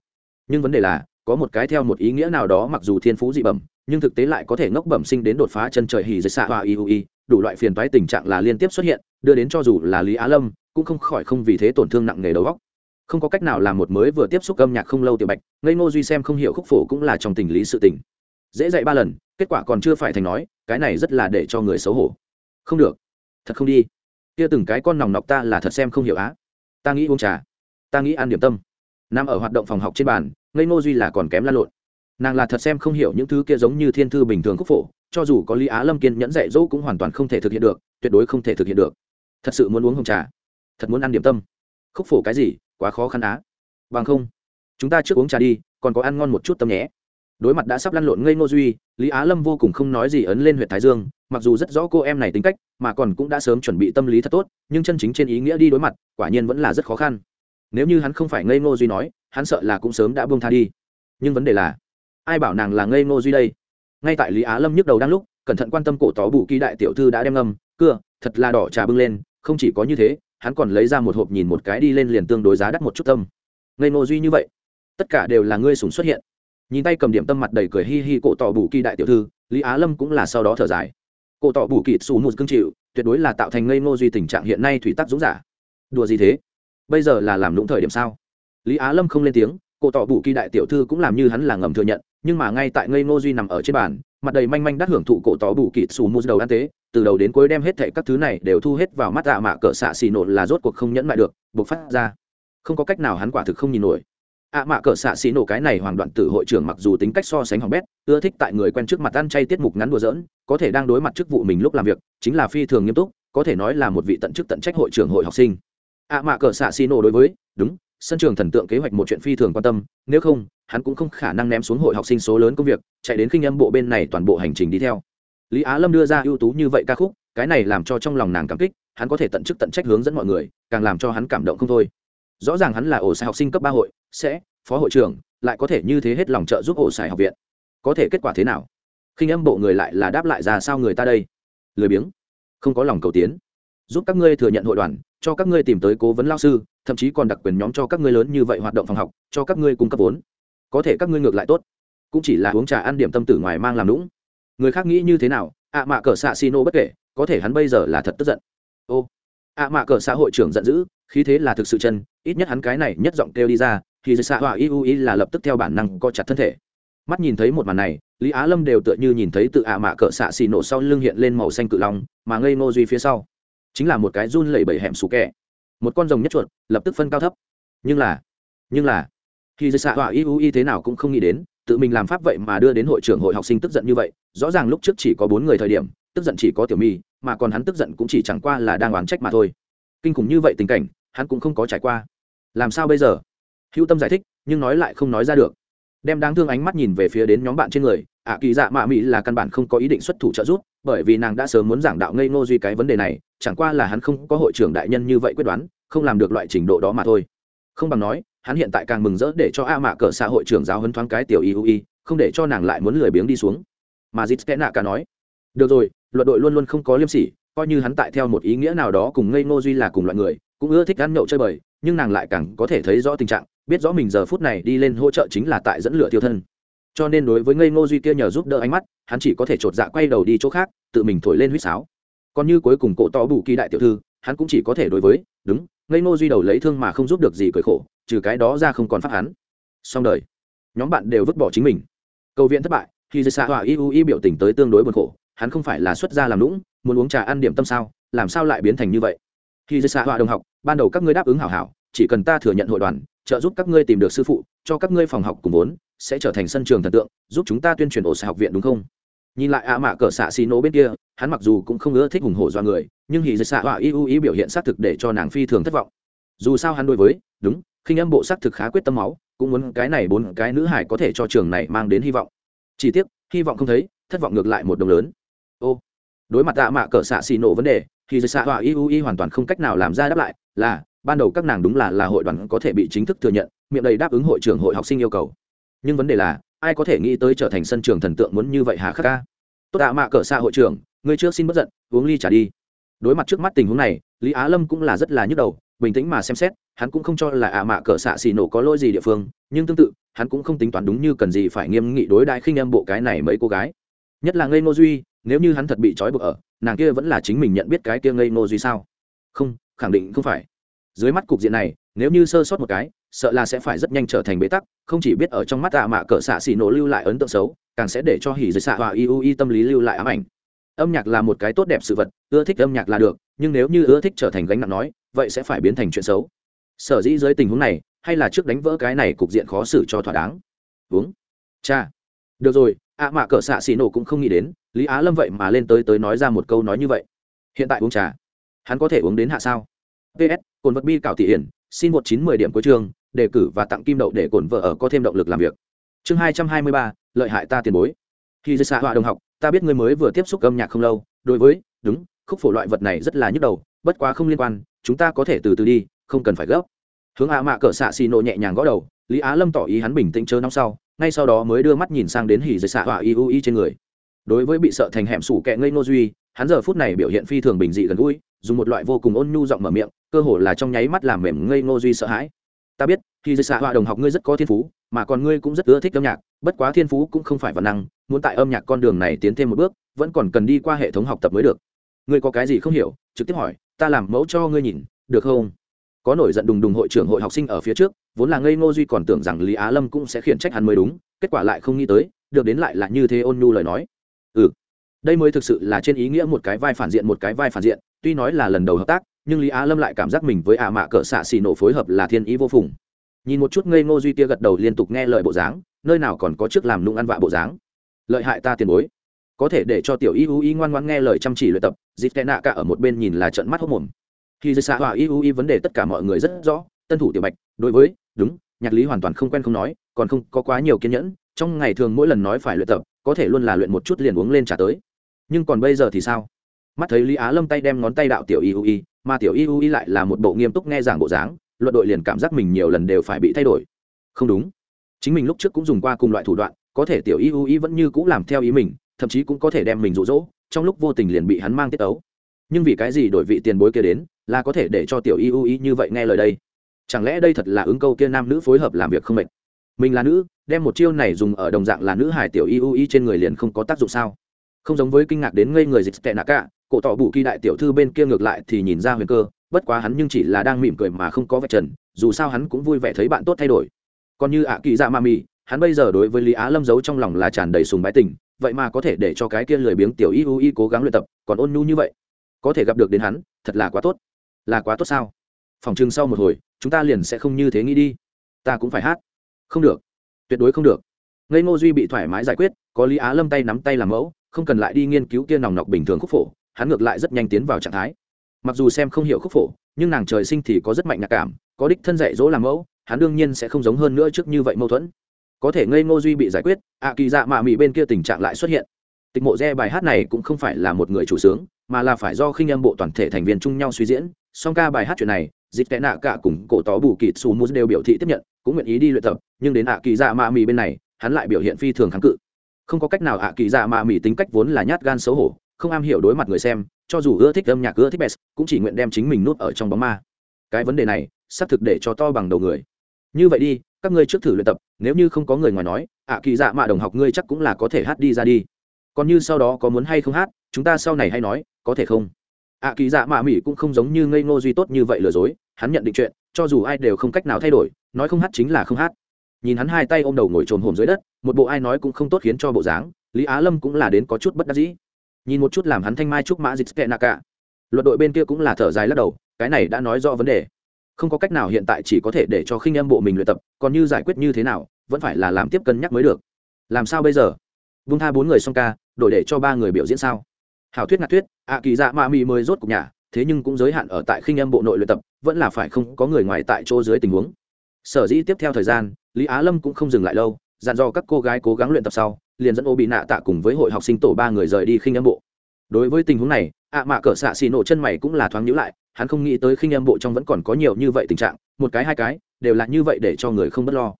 Nhưng vấn đề là có một cái theo một ý nghĩa nào đó mặc dù thiên phú dị bẩm, nhưng thực tế lại có thể ngốc bẩm sinh đến đột phá chân trời hì dưới xạ hoa iui đủ loại phiền toái tình trạng là liên tiếp xuất hiện, đưa đến cho dù là lý á lâm, cũng không khỏi không vì thế tổn thương nặng nề đầu góc không có cách nào làm một mới vừa tiếp xúc âm nhạc không lâu tiểu bạch, ngây ngô duy xem không hiểu khúc phổ cũng là trong tình lý sự tình. Dễ dạy ba lần, kết quả còn chưa phải thành nói, cái này rất là để cho người xấu hổ. Không được. Thật không đi. Kia từng cái con nòng nọc ta là thật xem không hiểu á. Ta nghĩ uống trà. Ta nghĩ ăn điểm tâm. Nằm ở hoạt động phòng học trên bàn ngây ngô duy là còn kém lan lộn. Nàng là thật xem không hiểu những thứ kia giống như thiên thư bình thường khúc phổ, cho dù có lý á lâm kiên nhẫn dạy dỗ cũng hoàn toàn không thể thực hiện được, tuyệt đối không thể thực hiện được. Thật sự muốn uống hồng trà, thật muốn ăn điểm tâm. Khúc phổ cái gì, quá khó khăn á. Bằng không, chúng ta trước uống trà đi, còn có ăn ngon một chút tâm nhé. Đối mặt đã sắp lăn lộn ngây ngô duy, lý á lâm vô cùng không nói gì ấn lên huyện thái dương, mặc dù rất rõ cô em này tính cách, mà còn cũng đã sớm chuẩn bị tâm lý thật tốt, nhưng chân chính trên ý nghĩa đi đối mặt, quả nhiên vẫn là rất khó khăn. Nếu như hắn không phải ngây ngô duy nói hắn sợ là cũng sớm đã buông tha đi. Nhưng vấn đề là, ai bảo nàng là ngây ngô duy đây? Ngay tại lý á lâm nhức đầu đang lúc, cẩn thận quan tâm cổ tó bù kỳ đại tiểu thư đã đem ngâm, cưa, thật là đỏ trà bưng lên, không chỉ có như thế, hắn còn lấy ra một hộp nhìn một cái đi lên liền tương đối giá đắt một chút tâm. Ngây ngô duy như vậy, tất cả đều là ngươi sùng xuất hiện. Nhìn tay cầm điểm tâm mặt đầy cười hi hi cổ tỏ bù kỳ đại tiểu thư, lý á lâm cũng là sau đó thở dài. Cổ tỏ bù kỳ xù một cương chịu, tuyệt đối là tạo thành ngây ngô duy tình trạng hiện nay thủy tắc dũng giả. Đùa gì thế? Bây giờ là làm lũng thời điểm sao? Lý á lâm không lên tiếng, cổ tỏ bù kỳ đại tiểu thư cũng làm như hắn là ngầm thừa nhận, nhưng mà ngay tại ngây ngô duy nằm ở trên bàn, mặt đầy manh manh đắt hưởng thụ cổ tỏ bù kỳ xù mù đầu ăn tế, từ đầu đến cuối đem hết thệ các thứ này đều thu hết vào mắt dạ mạ cỡ xạ xì nổ là rốt cuộc không nhẫn mại được buộc phát ra. Không có cách nào hắn quả thực không nhìn nổi. ạ à mạ cỡ xạ xì nổ cái này hoàng đoạn tử hội trưởng mặc dù tính cách so sánh hỏng bét, ưa thích tại người quen trước mặt ăn chay tiết mục ngắn đùa dỡn có thể đang đối mặt chức vụ mình lúc làm việc, chính là phi thường nghiêm túc, có thể nói là một vị tận chức tận trách hội trưởng hội học sinh. ạ à mạ cỡ xạ xì nổ đối với, đúng sân trường thần tượng kế hoạch một chuyện phi thường quan tâm, nếu không, hắn cũng không khả năng ném xuống hội học sinh số lớn công việc, chạy đến khinh âm bộ bên này toàn bộ hành trình đi theo. Lý á lâm đưa ra ưu tú như vậy ca khúc, cái này làm cho trong lòng nàng cảm kích, hắn có thể tận chức tận trách hướng dẫn mọi người, càng làm cho hắn cảm động không thôi. Rõ ràng hắn là ổ xài học sinh cấp ba hội, sẽ, phó hội trưởng, lại có thể như thế hết lòng trợ giúp ổ xài học viện. Có thể kết quả thế nào? Khinh âm bộ người lại là đáp lại ra sao người ta đây? Lười biếng. Không có lòng cầu tiến. Giúp các ngươi thừa nhận hội đoàn, cho các ngươi tìm tới cố vấn lao sư thậm chí còn đặc quyền nhóm cho các ngươi lớn như vậy hoạt động phòng học, cho các ngươi cung cấp vốn. Có thể các ngươi ngược lại tốt. Cũng chỉ là uống trà ăn điểm tâm tử ngoài mang làm lũng người khác nghĩ như thế nào? Ạ mạ cờ xạ xì nô bất kể, có thể hắn bây giờ là thật tức giận. Ô ạ mạ cờ xã hội trưởng giận dữ, khí thế là thực sự chân, ít nhất hắn cái này nhất giọng kêu đi ra, thì dạ xã hỏa u y là lập tức theo bản năng co chặt thân thể. Mắt nhìn thấy một màn này, lý á lâm đều tựa như nhìn thấy tự ạ mạ cỡ xạ xì nổ sau lưng hiện lên màu xanh cự long, mà ngây ngô duy phía sau. Chính là một cái run lẩy bẩy hẻm xù kẹ một con rồng nhất chuột, lập tức phân cao thấp. Nhưng là nhưng là, khi dây xạ họa y u ý thế nào cũng không nghĩ đến, tự mình làm pháp vậy mà đưa đến hội trưởng hội học sinh tức giận như vậy, rõ ràng lúc trước chỉ có bốn người thời điểm, tức giận chỉ có tiểu mi, mà còn hắn tức giận cũng chỉ chẳng qua là đang oán trách mà thôi. Kinh khủng như vậy tình cảnh, hắn cũng không có trải qua. Làm sao bây giờ? Hữu tâm giải thích, nhưng nói lại không nói ra được. Đem đáng thương ánh mắt nhìn về phía đến nhóm bạn trên người, ạ kỳ dạ mạ mỹ là căn bản không có ý định xuất thủ trợ giúp bởi vì nàng đã sớm muốn giảng đạo ngây ngô duy cái vấn đề này, chẳng qua là hắn không có hội trưởng đại nhân như vậy quyết đoán, không làm được loại trình độ đó mà thôi. Không bằng nói, hắn hiện tại càng mừng rỡ để cho a mạ cờ xã hội trưởng giáo hấn thoáng cái tiểu iui, không để cho nàng lại muốn lười biếng đi xuống. Mà dít kẽ nạ cả nói, được rồi, luật đội luôn luôn không có liêm sỉ, coi như hắn tại theo một ý nghĩa nào đó cùng ngây ngô duy là cùng loại người, cũng ưa thích ăn nhậu chơi bời, nhưng nàng lại càng có thể thấy rõ tình trạng, biết rõ mình giờ phút này đi lên hỗ trợ chính là tại dẫn lửa tiêu thân cho nên đối với ngây ngô duy kia nhờ giúp đỡ ánh mắt, hắn chỉ có thể chột dạ quay đầu đi chỗ khác, tự mình thổi lên huýt sáo. Còn như cuối cùng cổ to bù kỳ đại tiểu thư, hắn cũng chỉ có thể đối với, đúng, ngây ngô duy đầu lấy thương mà không giúp được gì cười khổ, trừ cái đó ra không còn pháp hắn. Xong đời, nhóm bạn đều vứt bỏ chính mình. Cầu viện thất bại, khi dây xạ hỏa y u y biểu tình tới tương đối buồn khổ, hắn không phải là xuất gia làm lũng, muốn uống trà ăn điểm tâm sao, làm sao lại biến thành như vậy? Khi dây xạ hỏa đồng học, ban đầu các ngươi đáp ứng hảo hảo, chỉ cần ta thừa nhận hội đoàn, trợ giúp các ngươi tìm được sư phụ, cho các ngươi phòng học cùng vốn sẽ trở thành sân trường thần tượng, giúp chúng ta tuyên truyền ổ xạ học viện đúng không? Nhìn lại ạ mạ cỡ xạ xì nổ bên kia, hắn mặc dù cũng không ưa thích hùng hổ do người, nhưng hì dây xạ họa y u ý biểu hiện xác thực để cho nàng phi thường thất vọng. Dù sao hắn đối với, đúng, khinh âm bộ xác thực khá quyết tâm máu, cũng muốn cái này bốn cái nữ hải có thể cho trường này mang đến hy vọng. Chỉ tiếc, hy vọng không thấy, thất vọng ngược lại một đồng lớn. Ô, đối mặt tạ mạ cỡ xạ xì nổ vấn đề thì dây xạ họa y u y hoàn toàn không cách nào làm ra đáp lại, là, ban đầu các nàng đúng là là hội đoàn có thể bị chính thức thừa nhận, miệng đầy đáp ứng hội trưởng hội học sinh yêu cầu nhưng vấn đề là, ai có thể nghĩ tới trở thành sân trường thần tượng muốn như vậy hả khắc ca? Tốt tạ mạ cỡ xa hội trưởng, ngươi trước xin bất giận, uống ly trả đi. Đối mặt trước mắt tình huống này, lý á lâm cũng là rất là nhức đầu, bình tĩnh mà xem xét, hắn cũng không cho là ạ mạ cỡ xạ xì nổ có lỗi gì địa phương, nhưng tương tự, hắn cũng không tính toán đúng như cần gì phải nghiêm nghị đối đại khinh em bộ cái này mấy cô gái. Nhất là ngây ngô duy, nếu như hắn thật bị trói buộc ở, nàng kia vẫn là chính mình nhận biết cái kia ngây ngô duy sao? Không, khẳng định không phải. Dưới mắt cục diện này, nếu như sơ sót một cái sợ là sẽ phải rất nhanh trở thành bế tắc, không chỉ biết ở trong mắt ạ mạ cỡ xạ xì nổ lưu lại ấn tượng xấu, càng sẽ để cho hỉ dưới xạ và iu y tâm lý lưu lại ám ảnh. Âm nhạc là một cái tốt đẹp sự vật, ưa thích âm nhạc là được, nhưng nếu như ưa thích trở thành gánh nặng nói, vậy sẽ phải biến thành chuyện xấu. Sở dĩ dưới tình huống này, hay là trước đánh vỡ cái này cục diện khó xử cho thỏa đáng. Uống. Cha. Được rồi, ạ mạ cỡ xạ xì nổ cũng không nghĩ đến, lý á lâm vậy mà lên tới tới nói ra một câu nói như vậy. Hiện tại uống trà. Hắn có thể uống đến hạ sao? Ps cồn vật bi cảo thị hiển, xin một chín mười điểm cuối trường đề cử và tặng kim đậu để cổn vợ ở có thêm động lực làm việc. Chương hai trăm hai mươi ba, lợi hại ta tiền bối. Khi dây xạ họa đồng học, ta biết ngươi mới vừa tiếp xúc âm nhạc không lâu. Đối với, đúng, khúc phổ loại vật này rất là nhức đầu, bất quá không liên quan, chúng ta có thể từ từ đi, không cần phải gấp. Hướng ạ mạ cỡ xạ xì nộ nhẹ nhàng gõ đầu, lý á lâm tỏ ý hắn bình tĩnh chớ nóng sau, ngay sau đó mới đưa mắt nhìn sang đến hỉ dây xạ họa y u y trên người. Đối với bị sợ thành hẻm sủ kẹ ngây ngô duy, hắn giờ phút này biểu hiện phi thường bình dị gần gũi, dùng một loại vô cùng ôn nhu giọng mở miệng, cơ hồ là trong nháy mắt làm mềm ngây ngô duy sợ hãi ta biết, khi dây xạ họa đồng học ngươi rất có thiên phú, mà còn ngươi cũng rất ưa thích âm nhạc, bất quá thiên phú cũng không phải văn năng, muốn tại âm nhạc con đường này tiến thêm một bước, vẫn còn cần đi qua hệ thống học tập mới được. Ngươi có cái gì không hiểu, trực tiếp hỏi, ta làm mẫu cho ngươi nhìn, được không? Có nổi giận đùng đùng hội trưởng hội học sinh ở phía trước, vốn là ngây ngô duy còn tưởng rằng lý á lâm cũng sẽ khiển trách hắn mới đúng, kết quả lại không nghĩ tới, được đến lại là như thế ôn nhu lời nói. Ừ đây mới thực sự là trên ý nghĩa một cái vai phản diện, một cái vai phản diện, tuy nói là lần đầu hợp tác nhưng lý á lâm lại cảm giác mình với ả mạ cỡ xạ xì nổ phối hợp là thiên ý vô phùng. nhìn một chút ngây ngô duy tia gật đầu liên tục nghe lời bộ dáng, nơi nào còn có trước làm nung ăn vạ bộ dáng. lợi hại ta tiền bối. có thể để cho tiểu y u y ngoan ngoan nghe lời chăm chỉ luyện tập dịp tệ nạ cả ở một bên nhìn là trận mắt hốc mồm. khi dưới xạ hòa y u y vấn đề tất cả mọi người rất rõ, tân thủ tiểu bạch, đối với, đúng, nhạc lý hoàn toàn không quen không nói, còn không có quá nhiều kiên nhẫn, trong ngày thường mỗi lần nói phải luyện tập, có thể luôn là luyện một chút liền uống lên trả tới. nhưng còn bây giờ thì sao? mắt thấy lý á lâm tay đem ngón tay đạo tiểu y u y mà tiểu y u y lại là một bộ nghiêm túc nghe giảng bộ dáng, luận đội liền cảm giác mình nhiều lần đều phải bị thay đổi. Không đúng. Chính mình lúc trước cũng dùng qua cùng loại thủ đoạn, có thể tiểu y u y vẫn như cũng làm theo ý mình, thậm chí cũng có thể đem mình rụ rỗ trong lúc vô tình liền bị hắn mang tiết ấu nhưng vì cái gì đổi vị tiền bối kia đến, là có thể để cho tiểu y u y như vậy nghe lời đây? Chẳng lẽ đây thật là ứng câu kia nam nữ phối hợp làm việc không mệt? Mình là nữ, đem một chiêu này dùng ở đồng dạng là nữ hải tiểu y u y trên người liền không có tác dụng sao? Không giống với kinh ngạc đến ngây người dịch tệ nạ cả cổ tỏ bù kỳ đại tiểu thư bên kia ngược lại thì nhìn ra huyền cơ, bất quá hắn nhưng chỉ là đang mỉm cười mà không có vạch trần, dù sao hắn cũng vui vẻ thấy bạn tốt thay đổi. Còn như ạ kỳ dạ ma mì, hắn bây giờ đối với lý á lâm giấu trong lòng là tràn đầy sùng bái tình, vậy mà có thể để cho cái kia lười biếng tiểu y u y cố gắng luyện tập, còn ôn nhu như vậy. Có thể gặp được đến hắn, thật là quá tốt. Là quá tốt sao? Phòng chừng sau một hồi, chúng ta liền sẽ không như thế nghĩ đi. Ta cũng phải hát. Không được. Tuyệt đối không được. Ngây ngô duy bị thoải mái giải quyết, có lý á lâm tay nắm tay làm mẫu, không cần lại đi nghiên cứu kia nòng nọc bình thường khúc phổ hắn ngược lại rất nhanh tiến vào trạng thái. Mặc dù xem không hiểu khúc phổ, nhưng nàng trời sinh thì có rất mạnh nhạc cảm, có đích thân dạy dỗ làm mẫu, hắn đương nhiên sẽ không giống hơn nữa trước như vậy mâu thuẫn. Có thể ngây ngô duy bị giải quyết ạ kỳ dạ mạ mị bên kia tình trạng lại xuất hiện. Tịch mộ re bài hát này cũng không phải là một người chủ sướng, mà là phải do khinh âm bộ toàn thể thành viên chung nhau suy diễn. Song ca bài hát chuyện này, dịch tệ nạ cả cùng cổ tó bù kịt xù mus đều biểu thị tiếp nhận, cũng nguyện ý đi luyện tập, nhưng đến ạ kỳ dạ mạ mị bên này, hắn lại biểu hiện phi thường kháng cự. Không có cách nào ạ kỳ dạ mạ mị tính cách vốn là nhát gan xấu hổ không am hiểu đối mặt người xem, cho dù ưa thích âm nhạc, ưa thích best cũng chỉ nguyện đem chính mình nuốt ở trong bóng ma. Cái vấn đề này, xác thực để cho to bằng đầu người. Như vậy đi, các ngươi trước thử luyện tập, nếu như không có người ngoài nói, ạ, kỳ dạ mạ đồng học ngươi chắc cũng là có thể hát đi ra đi. Còn như sau đó có muốn hay không hát, chúng ta sau này hay nói, có thể không? Ạ, kỳ dạ mạ mỹ cũng không giống như ngây ngô duy tốt như vậy lừa dối, hắn nhận định chuyện, cho dù ai đều không cách nào thay đổi, nói không hát chính là không hát. Nhìn hắn hai tay ôm đầu ngồi trồn hồm dưới đất, một bộ ai nói cũng không tốt khiến cho bộ dáng, lý á lâm cũng là đến có chút bất đắc dĩ nhìn một chút làm hắn thanh mai trúc mã dịch kệ nạ cả. Luật đội bên kia cũng là thở dài lắc đầu, cái này đã nói rõ vấn đề. Không có cách nào hiện tại chỉ có thể để cho khinh em bộ mình luyện tập, còn như giải quyết như thế nào, vẫn phải là làm tiếp cân nhắc mới được. Làm sao bây giờ? Vung tha bốn người song ca, đổi để cho ba người biểu diễn sao? Hảo thuyết ngạc thuyết, ạ kỳ dạ mạ mị mới rốt cục nhà, thế nhưng cũng giới hạn ở tại khinh em bộ nội luyện tập, vẫn là phải không có người ngoài tại chỗ dưới tình huống. Sở dĩ tiếp theo thời gian, lý á lâm cũng không dừng lại lâu, dặn dò các cô gái cố gắng luyện tập sau liền dẫn ô bị nạ tạ cùng với hội học sinh tổ ba người rời đi khinh âm bộ. Đối với tình huống này ạ mạ cỡ xạ xì nổ chân mày cũng là thoáng nhữ lại hắn không nghĩ tới khinh âm bộ trong vẫn còn có nhiều như vậy tình trạng một cái hai cái đều là như vậy để cho người không b ấ t lo.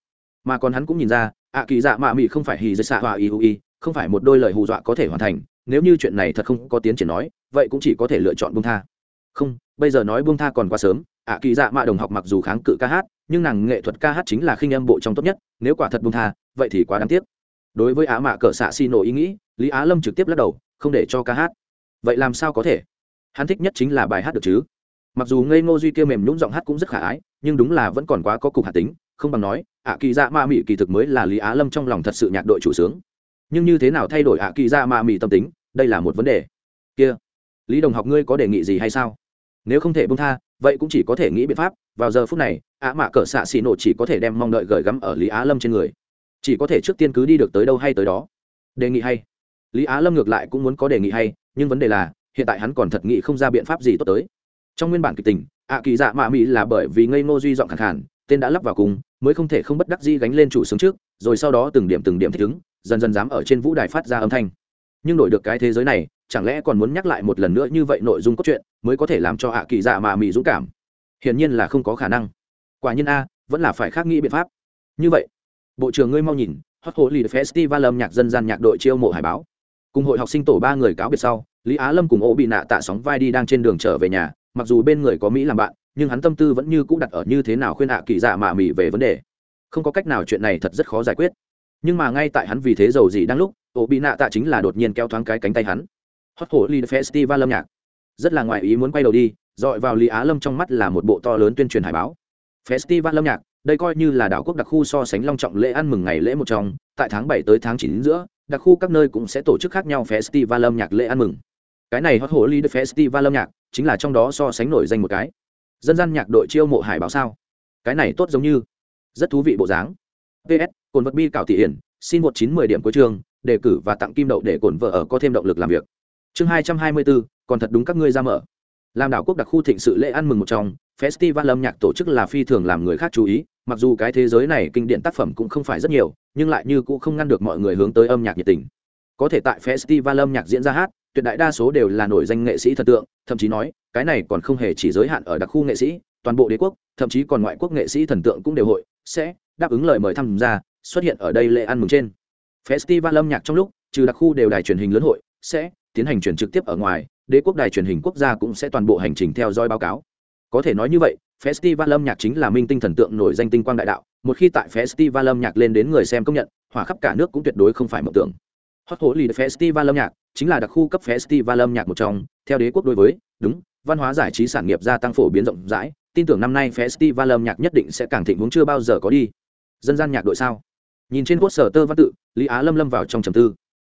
Mà còn hắn cũng nhìn ra ạ kỳ dạ mạ mị không phải hì dây xạ hòa y, không phải một đôi lời hù dọa có thể hoàn thành nếu như chuyện này thật không có tiến triển nói vậy cũng chỉ có thể lựa chọn bung tha. Không bây giờ nói bung tha còn quá sớm ạ kỳ dạ mạ đồng học mặc dù kháng cự ca hát nhưng nàng nghệ thuật ca hát chính là khinh âm bộ trong tốt nhất nếu quả thật bung tha vậy thì quá đáng tiếc đối với á mạ cờ xạ xi nổ ý nghĩ, lý á lâm trực tiếp lắc đầu, không để cho ca hát. Vậy làm sao có thể? Hắn thích nhất chính là bài hát được chứ? Mặc dù ngây ngô duy kia mềm nhũng giọng hát cũng rất khả ái, nhưng đúng là vẫn còn quá có cục hạt tính, không bằng nói, ạ kỳ dạ ma mị kỳ thực mới là lý á lâm trong lòng thật sự nhạc đội chủ sướng. Nhưng như thế nào thay đổi ạ kỳ dạ ma mị tâm tính, đây là một vấn đề. Kia, lý đồng học ngươi có đề nghị gì hay sao? Nếu không thể bông tha, vậy cũng chỉ có thể nghĩ biện pháp. Vào giờ phút này ạ mạ cỡ xạ xì nổ chỉ có thể đem mong đợi gửi gắm ở lý á lâm trên người chỉ có thể trước tiên cứ đi được tới đâu hay tới đó. Đề nghị hay. Lý á lâm ngược lại cũng muốn có đề nghị hay, nhưng vấn đề là, hiện tại hắn còn thật nghị không ra biện pháp gì tốt tới. Trong nguyên bản kịch tình, ạ kỳ dạ mạ mỹ là bởi vì ngây ngô duy dọn khẳng hẳn tên đã lắp vào cùng, mới không thể không bất đắc di gánh lên chủ sướng trước, rồi sau đó từng điểm từng điểm thích ứng, dần dần dám ở trên vũ đài phát ra âm thanh. Nhưng đổi được cái thế giới này, chẳng lẽ còn muốn nhắc lại một lần nữa như vậy nội dung cốt truyện, mới có thể làm cho ạ kỳ dạ mạ mỹ dũng cảm? Hiển nhiên là không có khả năng. Quả nhiên a, vẫn là phải khác nghĩ biện pháp. Như vậy bộ trưởng ngươi mau nhìn, hot hồ lì festival âm nhạc dân gian nhạc đội chiêu mộ hải báo. Cùng hội học sinh tổ ba người cáo biệt sau, lý á lâm cùng ô bị nạ tạ sóng vai đi đang trên đường trở về nhà. Mặc dù bên người có mỹ làm bạn, nhưng hắn tâm tư vẫn như cũ đặt ở như thế nào khuyên hạ kỳ dạ mạ mỹ về vấn đề. Không có cách nào chuyện này thật rất khó giải quyết. Nhưng mà ngay tại hắn vì thế giàu gì đang lúc ô bị nạ tạ chính là đột nhiên kéo thoáng cái cánh tay hắn. Hot hồ lì festival âm nhạc. Rất là ngoài ý muốn quay đầu đi, dọi vào lý á lâm trong mắt là một bộ to lớn tuyên truyền hải báo. Festival âm nhạc đây coi như là đảo quốc đặc khu so sánh long trọng lễ ăn mừng ngày lễ một trong, tại tháng bảy tới tháng chín giữa, đặc khu các nơi cũng sẽ tổ chức khác nhau festival âm nhạc lễ ăn mừng. Cái này hot hồ ly festival âm nhạc chính là trong đó so sánh nổi danh một cái. Dân gian nhạc đội chiêu mộ hải báo sao? Cái này tốt giống như. Rất thú vị bộ dáng. Ps cồn vật bi cảo thị hiển xin một chín mười điểm cuối trường đề cử và tặng kim đậu để cồn vợ ở có thêm động lực làm việc. Chương hai trăm hai mươi bốn, còn thật đúng các ngươi ra mở. Làm đảo quốc đặc khu thịnh sự lễ ăn mừng một trong, festival âm nhạc tổ chức là phi thường làm người khác chú ý mặc dù cái thế giới này kinh điển tác phẩm cũng không phải rất nhiều, nhưng lại như cũng không ngăn được mọi người hướng tới âm nhạc nhiệt tình. Có thể tại festival âm nhạc diễn ra hát, tuyệt đại đa số đều là nổi danh nghệ sĩ thần tượng, thậm chí nói, cái này còn không hề chỉ giới hạn ở đặc khu nghệ sĩ, toàn bộ đế quốc, thậm chí còn ngoại quốc nghệ sĩ thần tượng cũng đều hội sẽ đáp ứng lời mời tham gia, xuất hiện ở đây lễ ăn mừng trên. Festival âm nhạc trong lúc, trừ đặc khu đều đài truyền hình lớn hội sẽ tiến hành truyền trực tiếp ở ngoài, đế quốc đài truyền hình quốc gia cũng sẽ toàn bộ hành trình theo dõi báo cáo có thể nói như vậy, festival âm nhạc chính là minh tinh thần tượng nổi danh tinh quang đại đạo, một khi tại festival âm nhạc lên đến người xem công nhận, hỏa khắp cả nước cũng tuyệt đối không phải mộng tưởng. Hot hồ lì festival âm nhạc chính là đặc khu cấp festival âm nhạc một trong, theo đế quốc đối với, đúng, văn hóa giải trí sản nghiệp gia tăng phổ biến rộng rãi, tin tưởng năm nay festival âm nhạc nhất định sẽ càng thịnh vốn chưa bao giờ có đi. Dân gian nhạc đội sao? Nhìn trên quốc sở tơ văn tự, lý á lâm lâm vào trong trầm tư.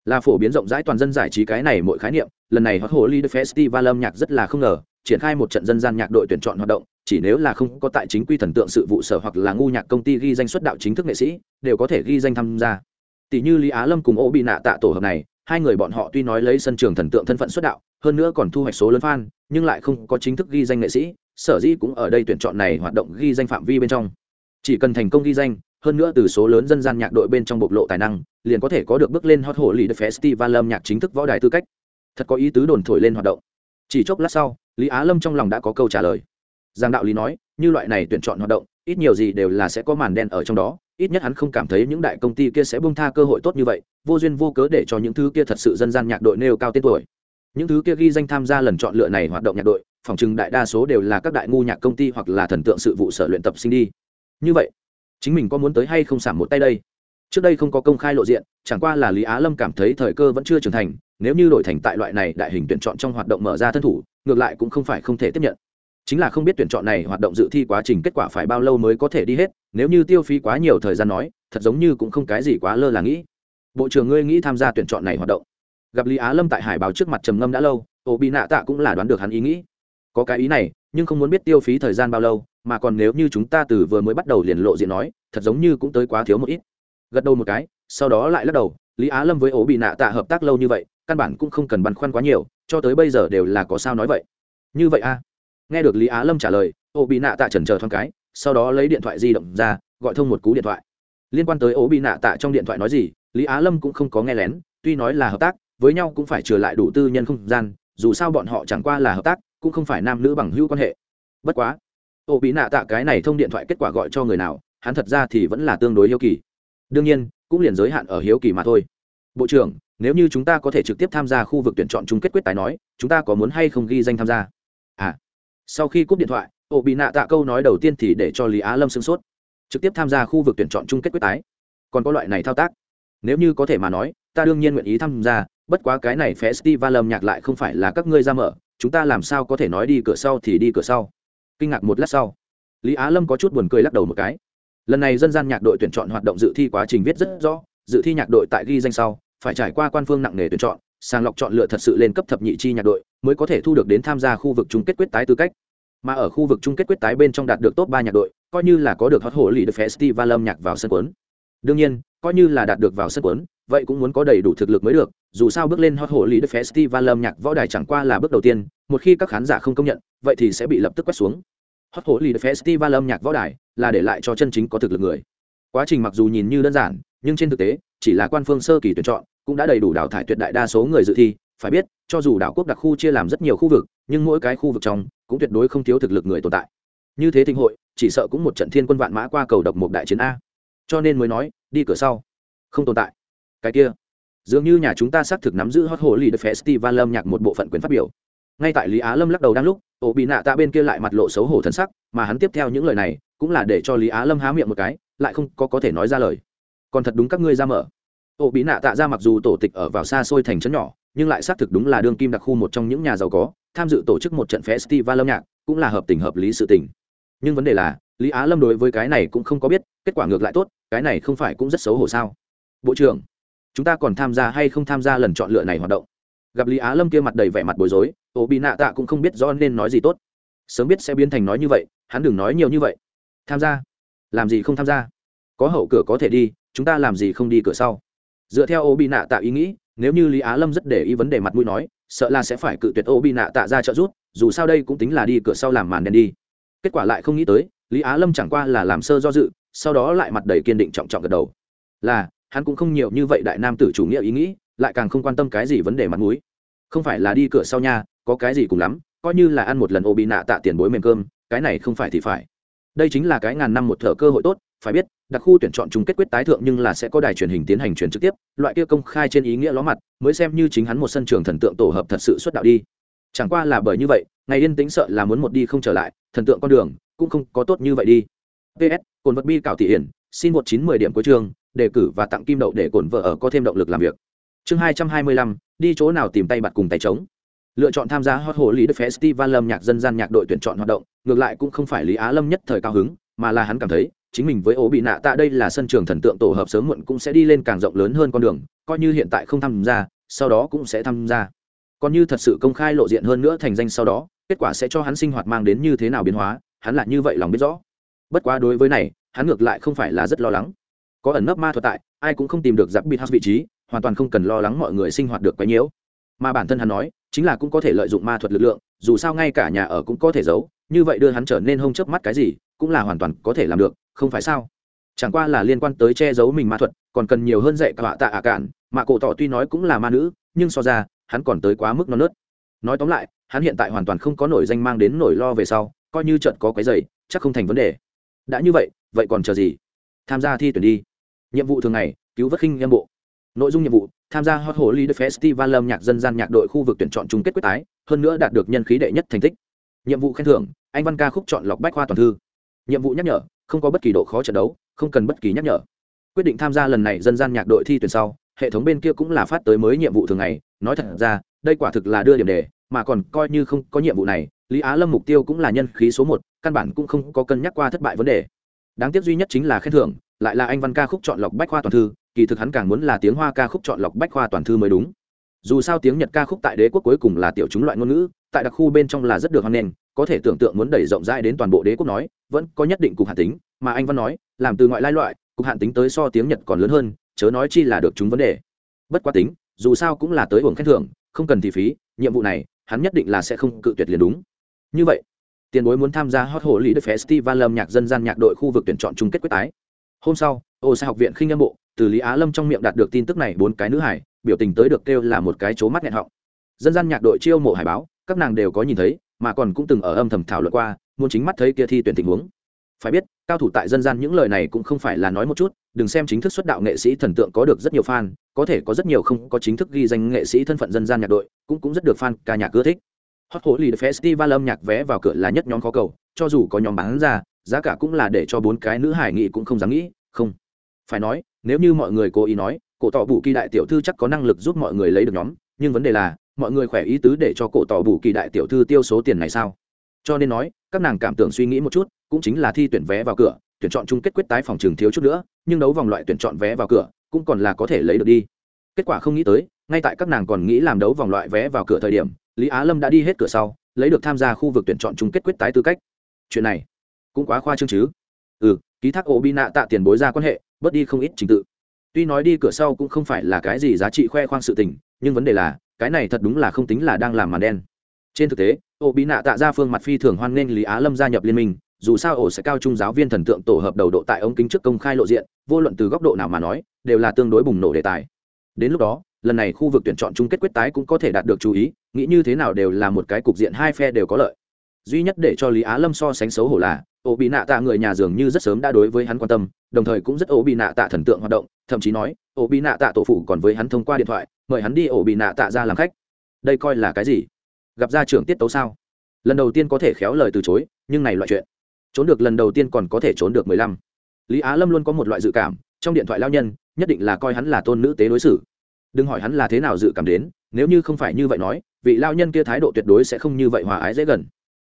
Là phổ biến rộng rãi toàn dân giải trí cái này mỗi khái niệm, lần này hot hồ lì festival âm nhạc rất là không ngờ triển khai một trận dân gian nhạc đội tuyển chọn hoạt động, chỉ nếu là không có tại chính quy thần tượng sự vụ sở hoặc là ngu nhạc công ty ghi danh xuất đạo chính thức nghệ sĩ, đều có thể ghi danh tham gia. Tỷ như lý á lâm cùng ô bị nạ tạ tổ hợp này, hai người bọn họ tuy nói lấy sân trường thần tượng thân phận xuất đạo, hơn nữa còn thu hoạch số lớn fan, nhưng lại không có chính thức ghi danh nghệ sĩ, sở dĩ cũng ở đây tuyển chọn này hoạt động ghi danh phạm vi bên trong. Chỉ cần thành công ghi danh, hơn nữa từ số lớn dân gian nhạc đội bên trong bộc lộ tài năng, liền có thể có được bước lên hot hồ lì festival âm nhạc chính thức võ đài tư cách. Thật có ý tứ đồn thổi lên hoạt động. Chỉ chốc lát sau lý á lâm trong lòng đã có câu trả lời. Giang đạo lý nói, như loại này tuyển chọn hoạt động, ít nhiều gì đều là sẽ có màn đen ở trong đó, ít nhất hắn không cảm thấy những đại công ty kia sẽ bung tha cơ hội tốt như vậy, vô duyên vô cớ để cho những thứ kia thật sự dân gian nhạc đội nêu cao tên tuổi. Những thứ kia ghi danh tham gia lần chọn lựa này hoạt động nhạc đội, phòng chừng đại đa số đều là các đại ngu nhạc công ty hoặc là thần tượng sự vụ sở luyện tập sinh đi. Như vậy, chính mình có muốn tới hay không giảm một tay đây? Trước đây không có công khai lộ diện, chẳng qua là lý á lâm cảm thấy thời cơ vẫn chưa trưởng thành nếu như đổi thành tại loại này đại hình tuyển chọn trong hoạt động mở ra thân thủ, ngược lại cũng không phải không thể tiếp nhận. Chính là không biết tuyển chọn này hoạt động dự thi quá trình kết quả phải bao lâu mới có thể đi hết, nếu như tiêu phí quá nhiều thời gian nói, thật giống như cũng không cái gì quá lơ là nghĩ. Bộ trưởng ngươi nghĩ tham gia tuyển chọn này hoạt động? Gặp lý á lâm tại hải báo trước mặt trầm ngâm đã lâu ô bị nạ tạ cũng là đoán được hắn ý nghĩ. Có cái ý này, nhưng không muốn biết tiêu phí thời gian bao lâu, mà còn nếu như chúng ta từ vừa mới bắt đầu liền lộ diện nói, thật giống như cũng tới quá thiếu một ít. Gật đầu một cái, sau đó lại lắc đầu, lý á lâm với ổ bị nạ tạ hợp tác lâu như vậy căn bản cũng không cần băn khoăn quá nhiều, cho tới bây giờ đều là có sao nói vậy. Như vậy a nghe được lý á lâm trả lời ô bị nạ tạ trần chờ thoáng cái, sau đó lấy điện thoại di động ra, gọi thông một cú điện thoại. Liên quan tới ô bị nạ tạ trong điện thoại nói gì, lý á lâm cũng không có nghe lén, tuy nói là hợp tác, với nhau cũng phải trừ lại đủ tư nhân không gian, dù sao bọn họ chẳng qua là hợp tác, cũng không phải nam nữ bằng hữu quan hệ. Bất quá ô bị nạ tạ cái này thông điện thoại kết quả gọi cho người nào, hắn thật ra thì vẫn là tương đối hiếu kỳ. Đương nhiên, cũng liền giới hạn ở hiếu kỳ mà thôi. Bộ trưởng nếu như chúng ta có thể trực tiếp tham gia khu vực tuyển chọn chung kết quyết tài nói, chúng ta có muốn hay không ghi danh tham gia? À sau khi cúp điện thoại ổ bị nạ tạ câu nói đầu tiên thì để cho lý á lâm sửng sốt. Trực tiếp tham gia khu vực tuyển chọn chung kết quyết tái còn có loại này thao tác? Nếu như có thể mà nói, ta đương nhiên nguyện ý tham gia, bất quá cái này festival âm nhạc lại không phải là các ngươi ra mở, chúng ta làm sao có thể nói đi cửa sau thì đi cửa sau? Kinh ngạc một lát sau, lý á lâm có chút buồn cười lắc đầu một cái. Lần này dân gian nhạc đội tuyển chọn hoạt động dự thi quá trình viết rất rõ, dự thi nhạc đội tại ghi danh sau phải trải qua quan phương nặng nề tuyển chọn, sàng lọc chọn lựa thật sự lên cấp thập nhị chi nhạc đội, mới có thể thu được đến tham gia khu vực chung kết quyết tái tư cách. Mà ở khu vực chung kết quyết tái bên trong đạt được top ba nhạc đội, coi như là có được hot hổ lì được festival âm nhạc vào sân quấn đương nhiên, coi như là đạt được vào sân quấn vậy cũng muốn có đầy đủ thực lực mới được, dù sao bước lên hot hổ lì được festival âm nhạc võ đài chẳng qua là bước đầu tiên, một khi các khán giả không công nhận, vậy thì sẽ bị lập tức quét xuống. Hot hổ lì được festival âm nhạc võ đài là để lại cho chân chính có thực lực người. Quá trình mặc dù nhìn như đơn giản, nhưng trên thực tế, chỉ là quan phương sơ kỳ tuyển chọn cũng đã đầy đủ đào thải tuyệt đại đa số người dự thi, phải biết, cho dù đảo quốc đặc khu chia làm rất nhiều khu vực, nhưng mỗi cái khu vực trong cũng tuyệt đối không thiếu thực lực người tồn tại. Như thế thịnh hội, chỉ sợ cũng một trận thiên quân vạn mã qua cầu độc một đại chiến a. Cho nên mới nói, đi cửa sau, không tồn tại. Cái kia, dường như nhà chúng ta xác thực nắm giữ hot hồ lì the festival lâm nhạc một bộ phận quyền phát biểu. Ngay tại lý á lâm lắc đầu đang lúc, ổ bị nạ tạ bên kia lại mặt lộ xấu hổ thân sắc, mà hắn tiếp theo những lời này cũng là để cho lý á lâm há miệng một cái, lại không có có thể nói ra lời. Còn thật đúng các ngươi ra mở ổ bị nạ tạ ra mặc dù tổ tịch ở vào xa xôi thành trấn nhỏ, nhưng lại xác thực đúng là đương kim đặc khu một trong những nhà giàu có, tham dự tổ chức một trận festival âm nhạc cũng là hợp tình hợp lý sự tình. Nhưng vấn đề là, lý á lâm đối với cái này cũng không có biết, kết quả ngược lại tốt, cái này không phải cũng rất xấu hổ sao? Bộ trưởng, chúng ta còn tham gia hay không tham gia lần chọn lựa này hoạt động? Gặp lý á lâm kia mặt đầy vẻ mặt bối rối ổ bị nạ tạ cũng không biết do nên nói gì tốt. Sớm biết sẽ biến thành nói như vậy, hắn đừng nói nhiều như vậy. Tham gia? Làm gì không tham gia? Có hậu cửa có thể đi, chúng ta làm gì không đi cửa sau? Dựa theo ô bị nạ tạ ý nghĩ, nếu như lý á lâm rất để ý vấn đề mặt mũi nói, sợ là sẽ phải cự tuyệt ô bị nạ tạ ra trợ giúp, dù sao đây cũng tính là đi cửa sau làm màn đen đi. Kết quả lại không nghĩ tới, lý á lâm chẳng qua là làm sơ do dự, sau đó lại mặt đầy kiên định trọng trọng gật đầu. Là, hắn cũng không nhiều như vậy đại nam tử chủ nghĩa ý nghĩ, lại càng không quan tâm cái gì vấn đề mặt mũi. Không phải là đi cửa sau nha, có cái gì cùng lắm, coi như là ăn một lần ô bị nạ tạ tiền bối mềm cơm, cái này không phải thì phải. Đây chính là cái ngàn năm một thở cơ hội tốt phải biết, đặc khu tuyển chọn chung kết quyết tái thượng nhưng là sẽ có đài truyền hình tiến hành truyền trực tiếp, loại kia công khai trên ý nghĩa ló mặt, mới xem như chính hắn một sân trường thần tượng tổ hợp thật sự xuất đạo đi. Chẳng qua là bởi như vậy, ngày yên tĩnh sợ là muốn một đi không trở lại, thần tượng con đường cũng không có tốt như vậy đi. Ps cồn vật bi cảo thị hiển, xin một chín mười điểm cuối trường đề cử và tặng kim đậu để cồn vợ ở có thêm động lực làm việc. Chương hai trăm hai mươi lăm, đi chỗ nào tìm tay bặt cùng tay trống. Lựa chọn tham gia hot hồ lý đức festival lâm nhạc dân gian nhạc đội tuyển chọn hoạt động, ngược lại cũng không phải lý á lâm nhất thời cao hứng, mà là hắn cảm thấy chính mình với ố bị nạ tạ đây là sân trường thần tượng tổ hợp sớm muộn cũng sẽ đi lên càng rộng lớn hơn con đường, coi như hiện tại không tham gia, sau đó cũng sẽ tham gia. Còn như thật sự công khai lộ diện hơn nữa thành danh sau đó, kết quả sẽ cho hắn sinh hoạt mang đến như thế nào biến hóa, hắn lại như vậy lòng biết rõ. Bất quá đối với này, hắn ngược lại không phải là rất lo lắng. Có ẩn nấp ma thuật tại, ai cũng không tìm được giặc bịt house vị trí, hoàn toàn không cần lo lắng mọi người sinh hoạt được quấy nhiễu mà bản thân hắn nói, chính là cũng có thể lợi dụng ma thuật lực lượng, dù sao ngay cả nhà ở cũng có thể giấu, như vậy đưa hắn trở nên hông chớp mắt cái gì, cũng là hoàn toàn có thể làm được không phải sao? Chẳng qua là liên quan tới che giấu mình ma thuật, còn cần nhiều hơn dạy cả tạ ả cạn. Mà cổ tỏ tuy nói cũng là ma nữ, nhưng so ra, hắn còn tới quá mức non nớt. Nói tóm lại, hắn hiện tại hoàn toàn không có nổi danh mang đến nổi lo về sau, coi như trận có cái giày chắc không thành vấn đề. Đã như vậy vậy còn chờ gì? Tham gia thi tuyển đi. Nhiệm vụ thường ngày, cứu vớt khinh em bộ. Nội dung nhiệm vụ, tham gia hot holy the festival lâm nhạc dân gian nhạc đội khu vực tuyển chọn chung kết quyết tái, hơn nữa đạt được nhân khí đệ nhất thành tích. Nhiệm vụ khen thưởng, anh văn ca khúc chọn lọc bách khoa toàn thư. Nhiệm vụ nhắc nhở không có bất kỳ độ khó trận đấu, không cần bất kỳ nhắc nhở. Quyết định tham gia lần này dân gian nhạc đội thi tuyển sau, hệ thống bên kia cũng là phát tới mới nhiệm vụ thường ngày, nói thật ra, đây quả thực là đưa điểm đề, mà còn coi như không có nhiệm vụ này, lý á lâm mục tiêu cũng là nhân khí số một, căn bản cũng không có cân nhắc qua thất bại vấn đề. Đáng tiếc duy nhất chính là khen thưởng, lại là anh văn ca khúc chọn lọc bách khoa toàn thư, kỳ thực hắn càng muốn là tiếng hoa ca khúc chọn lọc bách khoa toàn thư mới đúng. Dù sao tiếng nhật ca khúc tại đế quốc cuối cùng là tiểu chúng loại ngôn ngữ, tại đặc khu bên trong là rất được hoan nghênh, có thể tưởng tượng muốn đẩy rộng rãi đến toàn bộ đế quốc nói vẫn có nhất định cục hạn tính, mà anh văn nói, làm từ ngoại lai loại, cục hạn tính tới so tiếng nhật còn lớn hơn, chớ nói chi là được chúng vấn đề. Bất quá tính, dù sao cũng là tới hưởng khen thưởng, không cần thị phí, nhiệm vụ này, hắn nhất định là sẽ không cự tuyệt liền đúng. Như vậy, tiền bối muốn tham gia hot hồ lý đức festival lâm nhạc dân gian nhạc đội khu vực tuyển chọn chung kết quyết tái. Hôm sau, ô sai học viện khinh âm bộ, từ lý á lâm trong miệng đạt được tin tức này bốn cái nữ hải, biểu tình tới được kêu là một cái chố mắt nghẹn họng. Dân gian nhạc đội chiêu mộ hải báo, các nàng đều có nhìn thấy, mà còn cũng từng ở âm thầm thảo luận qua muốn chính mắt thấy kia thi tuyển tình huống. Phải biết, cao thủ tại dân gian những lời này cũng không phải là nói một chút, đừng xem chính thức xuất đạo nghệ sĩ thần tượng có được rất nhiều fan, có thể có rất nhiều không có chính thức ghi danh nghệ sĩ thân phận dân gian nhạc đội, cũng cũng rất được fan ca nhạc ưa thích. Hot holy festival âm nhạc vé vào cửa là nhất nhóm khó cầu, cho dù có nhóm bán ra, giá cả cũng là để cho bốn cái nữ hải nghị cũng không dám nghĩ, không. Phải nói, nếu như mọi người cố ý nói, cổ tỏ bù kỳ đại tiểu thư chắc có năng lực giúp mọi người lấy được nhóm, nhưng vấn đề là, mọi người khỏe ý tứ để cho cổ tỏ bù kỳ đại tiểu thư tiêu số tiền này sao? Cho nên nói, các nàng cảm tưởng suy nghĩ một chút, cũng chính là thi tuyển vé vào cửa, tuyển chọn chung kết quyết tái phòng trường thiếu chút nữa, nhưng đấu vòng loại tuyển chọn vé vào cửa, cũng còn là có thể lấy được đi. Kết quả không nghĩ tới, ngay tại các nàng còn nghĩ làm đấu vòng loại vé vào cửa thời điểm, lý á lâm đã đi hết cửa sau, lấy được tham gia khu vực tuyển chọn chung kết quyết tái tư cách. Chuyện này, cũng quá khoa trương chứ. Ừ ký thác ổ bi nạ tạ tiền bối ra quan hệ, bớt đi không ít trình tự. Tuy nói đi cửa sau cũng không phải là cái gì giá trị khoe khoang sự tình, nhưng vấn đề là, cái này thật đúng là không tính là đang làm màn đen. Trên thực tế ổ bị nạ tạ ra phương mặt phi thường hoan nghênh lý á lâm gia nhập liên minh, dù sao ổ sẽ cao trung giáo viên thần tượng tổ hợp đầu độ tại ống kính trước công khai lộ diện, vô luận từ góc độ nào mà nói, đều là tương đối bùng nổ đề tài. Đến lúc đó, lần này khu vực tuyển chọn chung kết quyết tái cũng có thể đạt được chú ý, nghĩ như thế nào đều là một cái cục diện hai phe đều có lợi. Duy nhất để cho lý á lâm so sánh xấu hổ là ổ bị nạ tạ người nhà dường như rất sớm đã đối với hắn quan tâm, đồng thời cũng rất ổ bị nạ tạ thần tượng hoạt động, thậm chí nói ổ bị nạ tạ tổ phụ còn với hắn thông qua điện thoại, mời hắn đi ổ bị nạ tạ ra làm khách. Đây coi là cái gì? Gặp gia trưởng tiết tấu sao? Lần đầu tiên có thể khéo lời từ chối, nhưng này loại chuyện, trốn được lần đầu tiên còn có thể trốn được mười lăm. Lý á lâm luôn có một loại dự cảm, trong điện thoại lao nhân, nhất định là coi hắn là tôn nữ tế đối xử. Đừng hỏi hắn là thế nào dự cảm đến, nếu như không phải như vậy nói, vị lao nhân kia thái độ tuyệt đối sẽ không như vậy hòa ái dễ gần.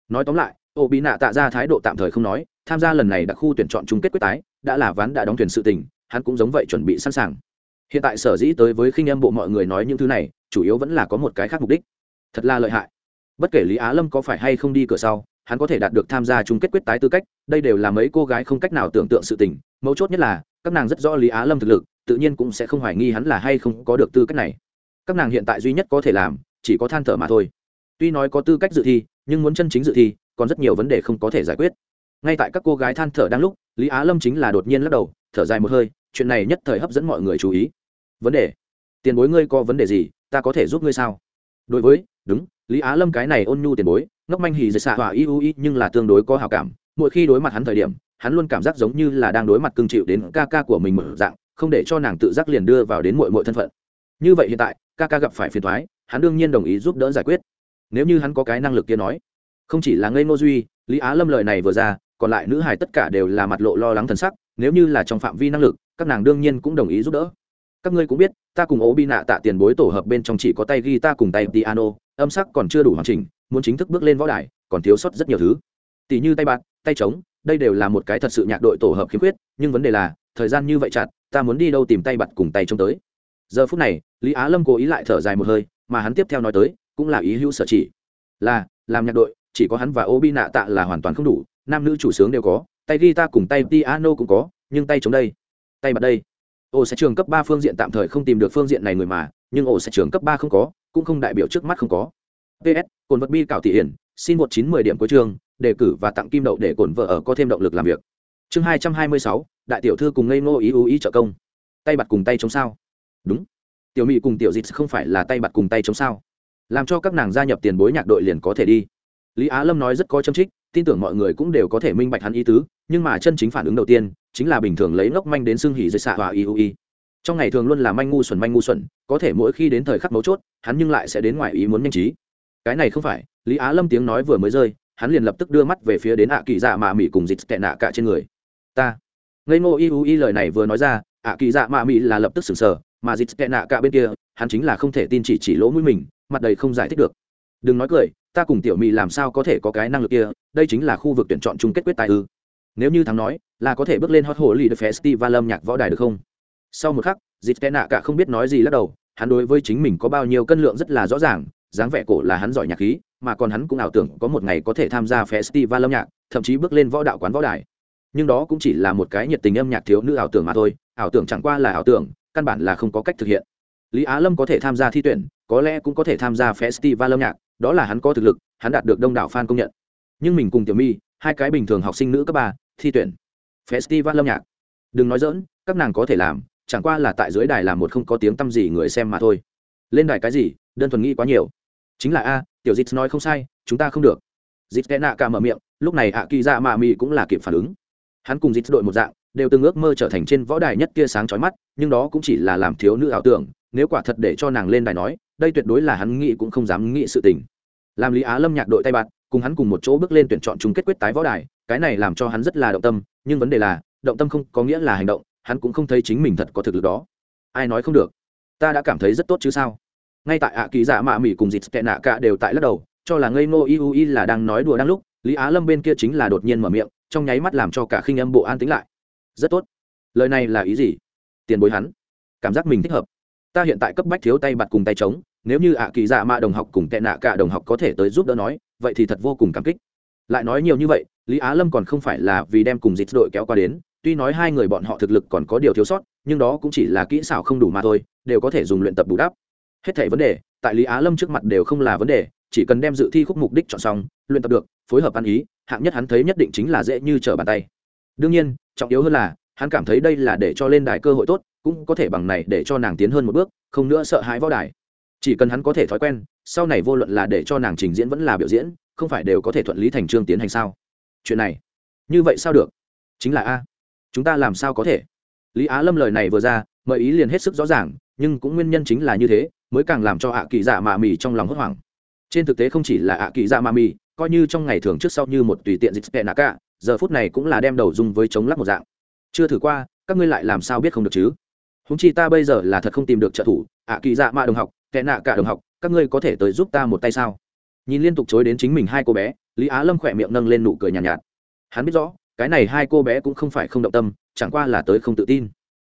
Nói tóm lại ô bị nạ tạ ra thái độ tạm thời không nói, tham gia lần này đặc khu tuyển chọn chung kết quyết tái, đã là ván đã đóng thuyền sự tình, hắn cũng giống vậy chuẩn bị sẵn sàng. Hiện tại sở dĩ tới với khinh âm bộ mọi người nói những thứ này, chủ yếu vẫn là có một cái khác mục đích. Thật là lợi hại bất kể lý á lâm có phải hay không đi cửa sau, hắn có thể đạt được tham gia chung kết quyết tái tư cách, đây đều là mấy cô gái không cách nào tưởng tượng sự tình. Mấu chốt nhất là, các nàng rất rõ lý á lâm thực lực, tự nhiên cũng sẽ không hoài nghi hắn là hay không có được tư cách này. Các nàng hiện tại duy nhất có thể làm, chỉ có than thở mà thôi. Tuy nói có tư cách dự thi, nhưng muốn chân chính dự thi, còn rất nhiều vấn đề không có thể giải quyết. Ngay tại các cô gái than thở đang lúc, lý á lâm chính là đột nhiên lắc đầu, thở dài một hơi, chuyện này nhất thời hấp dẫn mọi người chú ý. Vấn đề? Tiền bối ngươi có vấn đề gì, ta có thể giúp ngươi sao? Đối với, đúng lý á lâm cái này ôn nhu tiền bối, ngốc manh hì dệt xạ hỏa y u y, nhưng là tương đối có hào cảm. Mỗi khi đối mặt hắn thời điểm, hắn luôn cảm giác giống như là đang đối mặt cương chịu đến ca ca của mình mở dạng, không để cho nàng tự giác liền đưa vào đến mọi mọi thân phận. Như vậy hiện tại, ca ca gặp phải phiền thoái hắn đương nhiên đồng ý giúp đỡ giải quyết. Nếu như hắn có cái năng lực kia nói, không chỉ là ngây ngô duy, lý á lâm lời này vừa ra, còn lại nữ hài tất cả đều là mặt lộ lo lắng thần sắc, nếu như là trong phạm vi năng lực, các nàng đương nhiên cũng đồng ý giúp đỡ các ngươi cũng biết, ta cùng ố bi nạ tạ tiền bối tổ hợp bên trong chỉ có tay ghi ta cùng tay piano, âm sắc còn chưa đủ hoàn chỉnh, muốn chính thức bước lên võ đài, còn thiếu sót rất nhiều thứ. Tỷ như tay bạc tay trống, đây đều là một cái thật sự nhạc đội tổ hợp khiếm khuyết, nhưng vấn đề là, thời gian như vậy chặt, ta muốn đi đâu tìm tay bặt cùng tay trống tới. Giờ phút này, lý á lâm cố ý lại thở dài một hơi, mà hắn tiếp theo nói tới, cũng là ý hữu sở chỉ. Là, làm nhạc đội, chỉ có hắn và ô bi nạ tạ là hoàn toàn không đủ, nam nữ chủ sướng đều có, tay guitar cùng tay piano cũng có, nhưng tay chống đây, tay bật đây ổ sẽ trường cấp ba phương diện tạm thời không tìm được phương diện này người mà, nhưng ổ sẽ trường cấp ba không có, cũng không đại biểu trước mắt không có. Ps cồn vật bi cảo thị hiển, xin một chín mười điểm cuối trường, đề cử và tặng kim đậu để cổn vợ ở có thêm động lực làm việc. Chương hai trăm hai mươi sáu, đại tiểu thư cùng ngây ngô ý ưu ý trợ công. Tay bặt cùng tay chống sao. Đúng. Tiểu mỹ cùng tiểu dịch không phải là tay bặt cùng tay chống sao. Làm cho các nàng gia nhập tiền bối nhạc đội liền có thể đi. Lý á lâm nói rất có châm trích, tin tưởng mọi người cũng đều có thể minh bạch hắn ý tứ, nhưng mà chân chính phản ứng đầu tiên chính là bình thường lấy ngốc manh đến xương hỉ dây xạ và y u trong ngày thường luôn là manh ngu xuẩn, manh ngu xuẩn, có thể mỗi khi đến thời khắc mấu chốt, hắn nhưng lại sẽ đến ngoài ý muốn nhanh trí. Cái này không phải, lý á lâm tiếng nói vừa mới rơi, hắn liền lập tức đưa mắt về phía đến ạ kỳ dạ mạ mỹ cùng dịch tệ nạ cả trên người. Ta. Ngây ngô y u y lời này vừa nói ra, ạ kỳ dạ mạ mỹ là lập tức sừng sờ, mà dịch tệ nạ cả bên kia, hắn chính là không thể tin chỉ chỉ lỗ mũi mình, mặt đầy không giải thích được. Đừng nói cười, ta cùng tiểu mỹ làm sao có thể có cái năng lực kia, đây chính là khu vực tuyển chọn chung kết quyết tài ư nếu như thắng nói là có thể bước lên hot hồ lì festival âm nhạc võ đài được không? Sau một khắc dịp tệ nạ cả không biết nói gì lắc đầu hắn đối với chính mình có bao nhiêu cân lượng rất là rõ ràng dáng vẻ cổ là hắn giỏi nhạc khí mà còn hắn cũng ảo tưởng có một ngày có thể tham gia festival âm nhạc thậm chí bước lên võ đạo quán võ đài. Nhưng đó cũng chỉ là một cái nhiệt tình âm nhạc thiếu nữ ảo tưởng mà thôi ảo tưởng chẳng qua là ảo tưởng căn bản là không có cách thực hiện. Lý á lâm có thể tham gia thi tuyển có lẽ cũng có thể tham gia festival âm nhạc đó là hắn có thực lực hắn đạt được đông đảo fan công nhận. Nhưng mình cùng tiểu my, hai cái bình thường học sinh nữ cấp ba thi tuyển. Festival âm nhạc. Đừng nói dỡn các nàng có thể làm, chẳng qua là tại dưới đài làm một không có tiếng tăm gì người xem mà thôi. Lên đài cái gì, đơn thuần nghĩ quá nhiều. Chính là a, tiểu dịch nói không sai, chúng ta không được. Dịch tệ nạ cả mở miệng, lúc này ạ kỳ dạ mạ mị cũng là kịp phản ứng. Hắn cùng dịch đội một dạng, đều từng ước mơ trở thành trên võ đài nhất kia sáng chói mắt, nhưng đó cũng chỉ là làm thiếu nữ ảo tưởng, nếu quả thật để cho nàng lên đài nói, đây tuyệt đối là hắn nghĩ cũng không dám nghĩ sự tình. Làm lý á lâm nhạc đội tay bạn, cùng hắn cùng một chỗ bước lên tuyển chọn chung kết quyết tái võ đài cái này làm cho hắn rất là động tâm, nhưng vấn đề là, động tâm không có nghĩa là hành động, hắn cũng không thấy chính mình thật có thực lực đó. Ai nói không được? Ta đã cảm thấy rất tốt chứ sao? Ngay tại ạ kỳ dạ mạ mỹ cùng dịt tệ nạ cả đều tại lắc đầu, cho là ngây ngô iu i là đang nói đùa đang lúc, lý á lâm bên kia chính là đột nhiên mở miệng, trong nháy mắt làm cho cả khinh âm bộ an tính lại. Rất tốt. Lời này là ý gì? Tiền bối hắn. Cảm giác mình thích hợp. Ta hiện tại cấp bách thiếu tay bặt cùng tay trống, nếu như ạ kỳ dạ mạ đồng học cùng tệ nạ cả đồng học có thể tới giúp đỡ nói, vậy thì thật vô cùng cảm kích. Lại nói nhiều như vậy lý á lâm còn không phải là vì đem cùng dịch đội kéo qua đến, tuy nói hai người bọn họ thực lực còn có điều thiếu sót, nhưng đó cũng chỉ là kỹ xảo không đủ mà thôi, đều có thể dùng luyện tập bù đắp. Hết thảy vấn đề, tại lý á lâm trước mặt đều không là vấn đề, chỉ cần đem dự thi khúc mục đích chọn xong, luyện tập được, phối hợp ăn ý, hạng nhất hắn thấy nhất định chính là dễ như trở bàn tay. Đương nhiên, trọng yếu hơn là, hắn cảm thấy đây là để cho lên đài cơ hội tốt, cũng có thể bằng này để cho nàng tiến hơn một bước, không nữa sợ hãi võ đài. Chỉ cần hắn có thể thói quen, sau này vô luận là để cho nàng trình diễn vẫn là biểu diễn, không phải đều có thể thuận lý thành trương tiến hành sao? Chuyện này như vậy sao được chính là a chúng ta làm sao có thể lý á lâm lời này vừa ra mời ý liền hết sức rõ ràng nhưng cũng nguyên nhân chính là như thế mới càng làm cho ạ kỳ dạ mạ mì trong lòng hốt hoảng trên thực tế không chỉ là ạ kỳ dạ mạ mì coi như trong ngày thường trước sau như một tùy tiện dịch tệ nạ cả, giờ phút này cũng là đem đầu dung với chống lắc một dạng chưa thử qua các ngươi lại làm sao biết không được chứ húng chi ta bây giờ là thật không tìm được trợ thủ ạ kỳ dạ mạ đồng học tệ nạ cả đồng học, các ngươi có thể tới giúp ta một tay sao? Nhìn liên tục chối đến chính mình hai cô bé lý á lâm khỏe miệng nâng lên nụ cười nhàn nhạt, nhạt. Hắn biết rõ cái này hai cô bé cũng không phải không động tâm chẳng qua là tới không tự tin.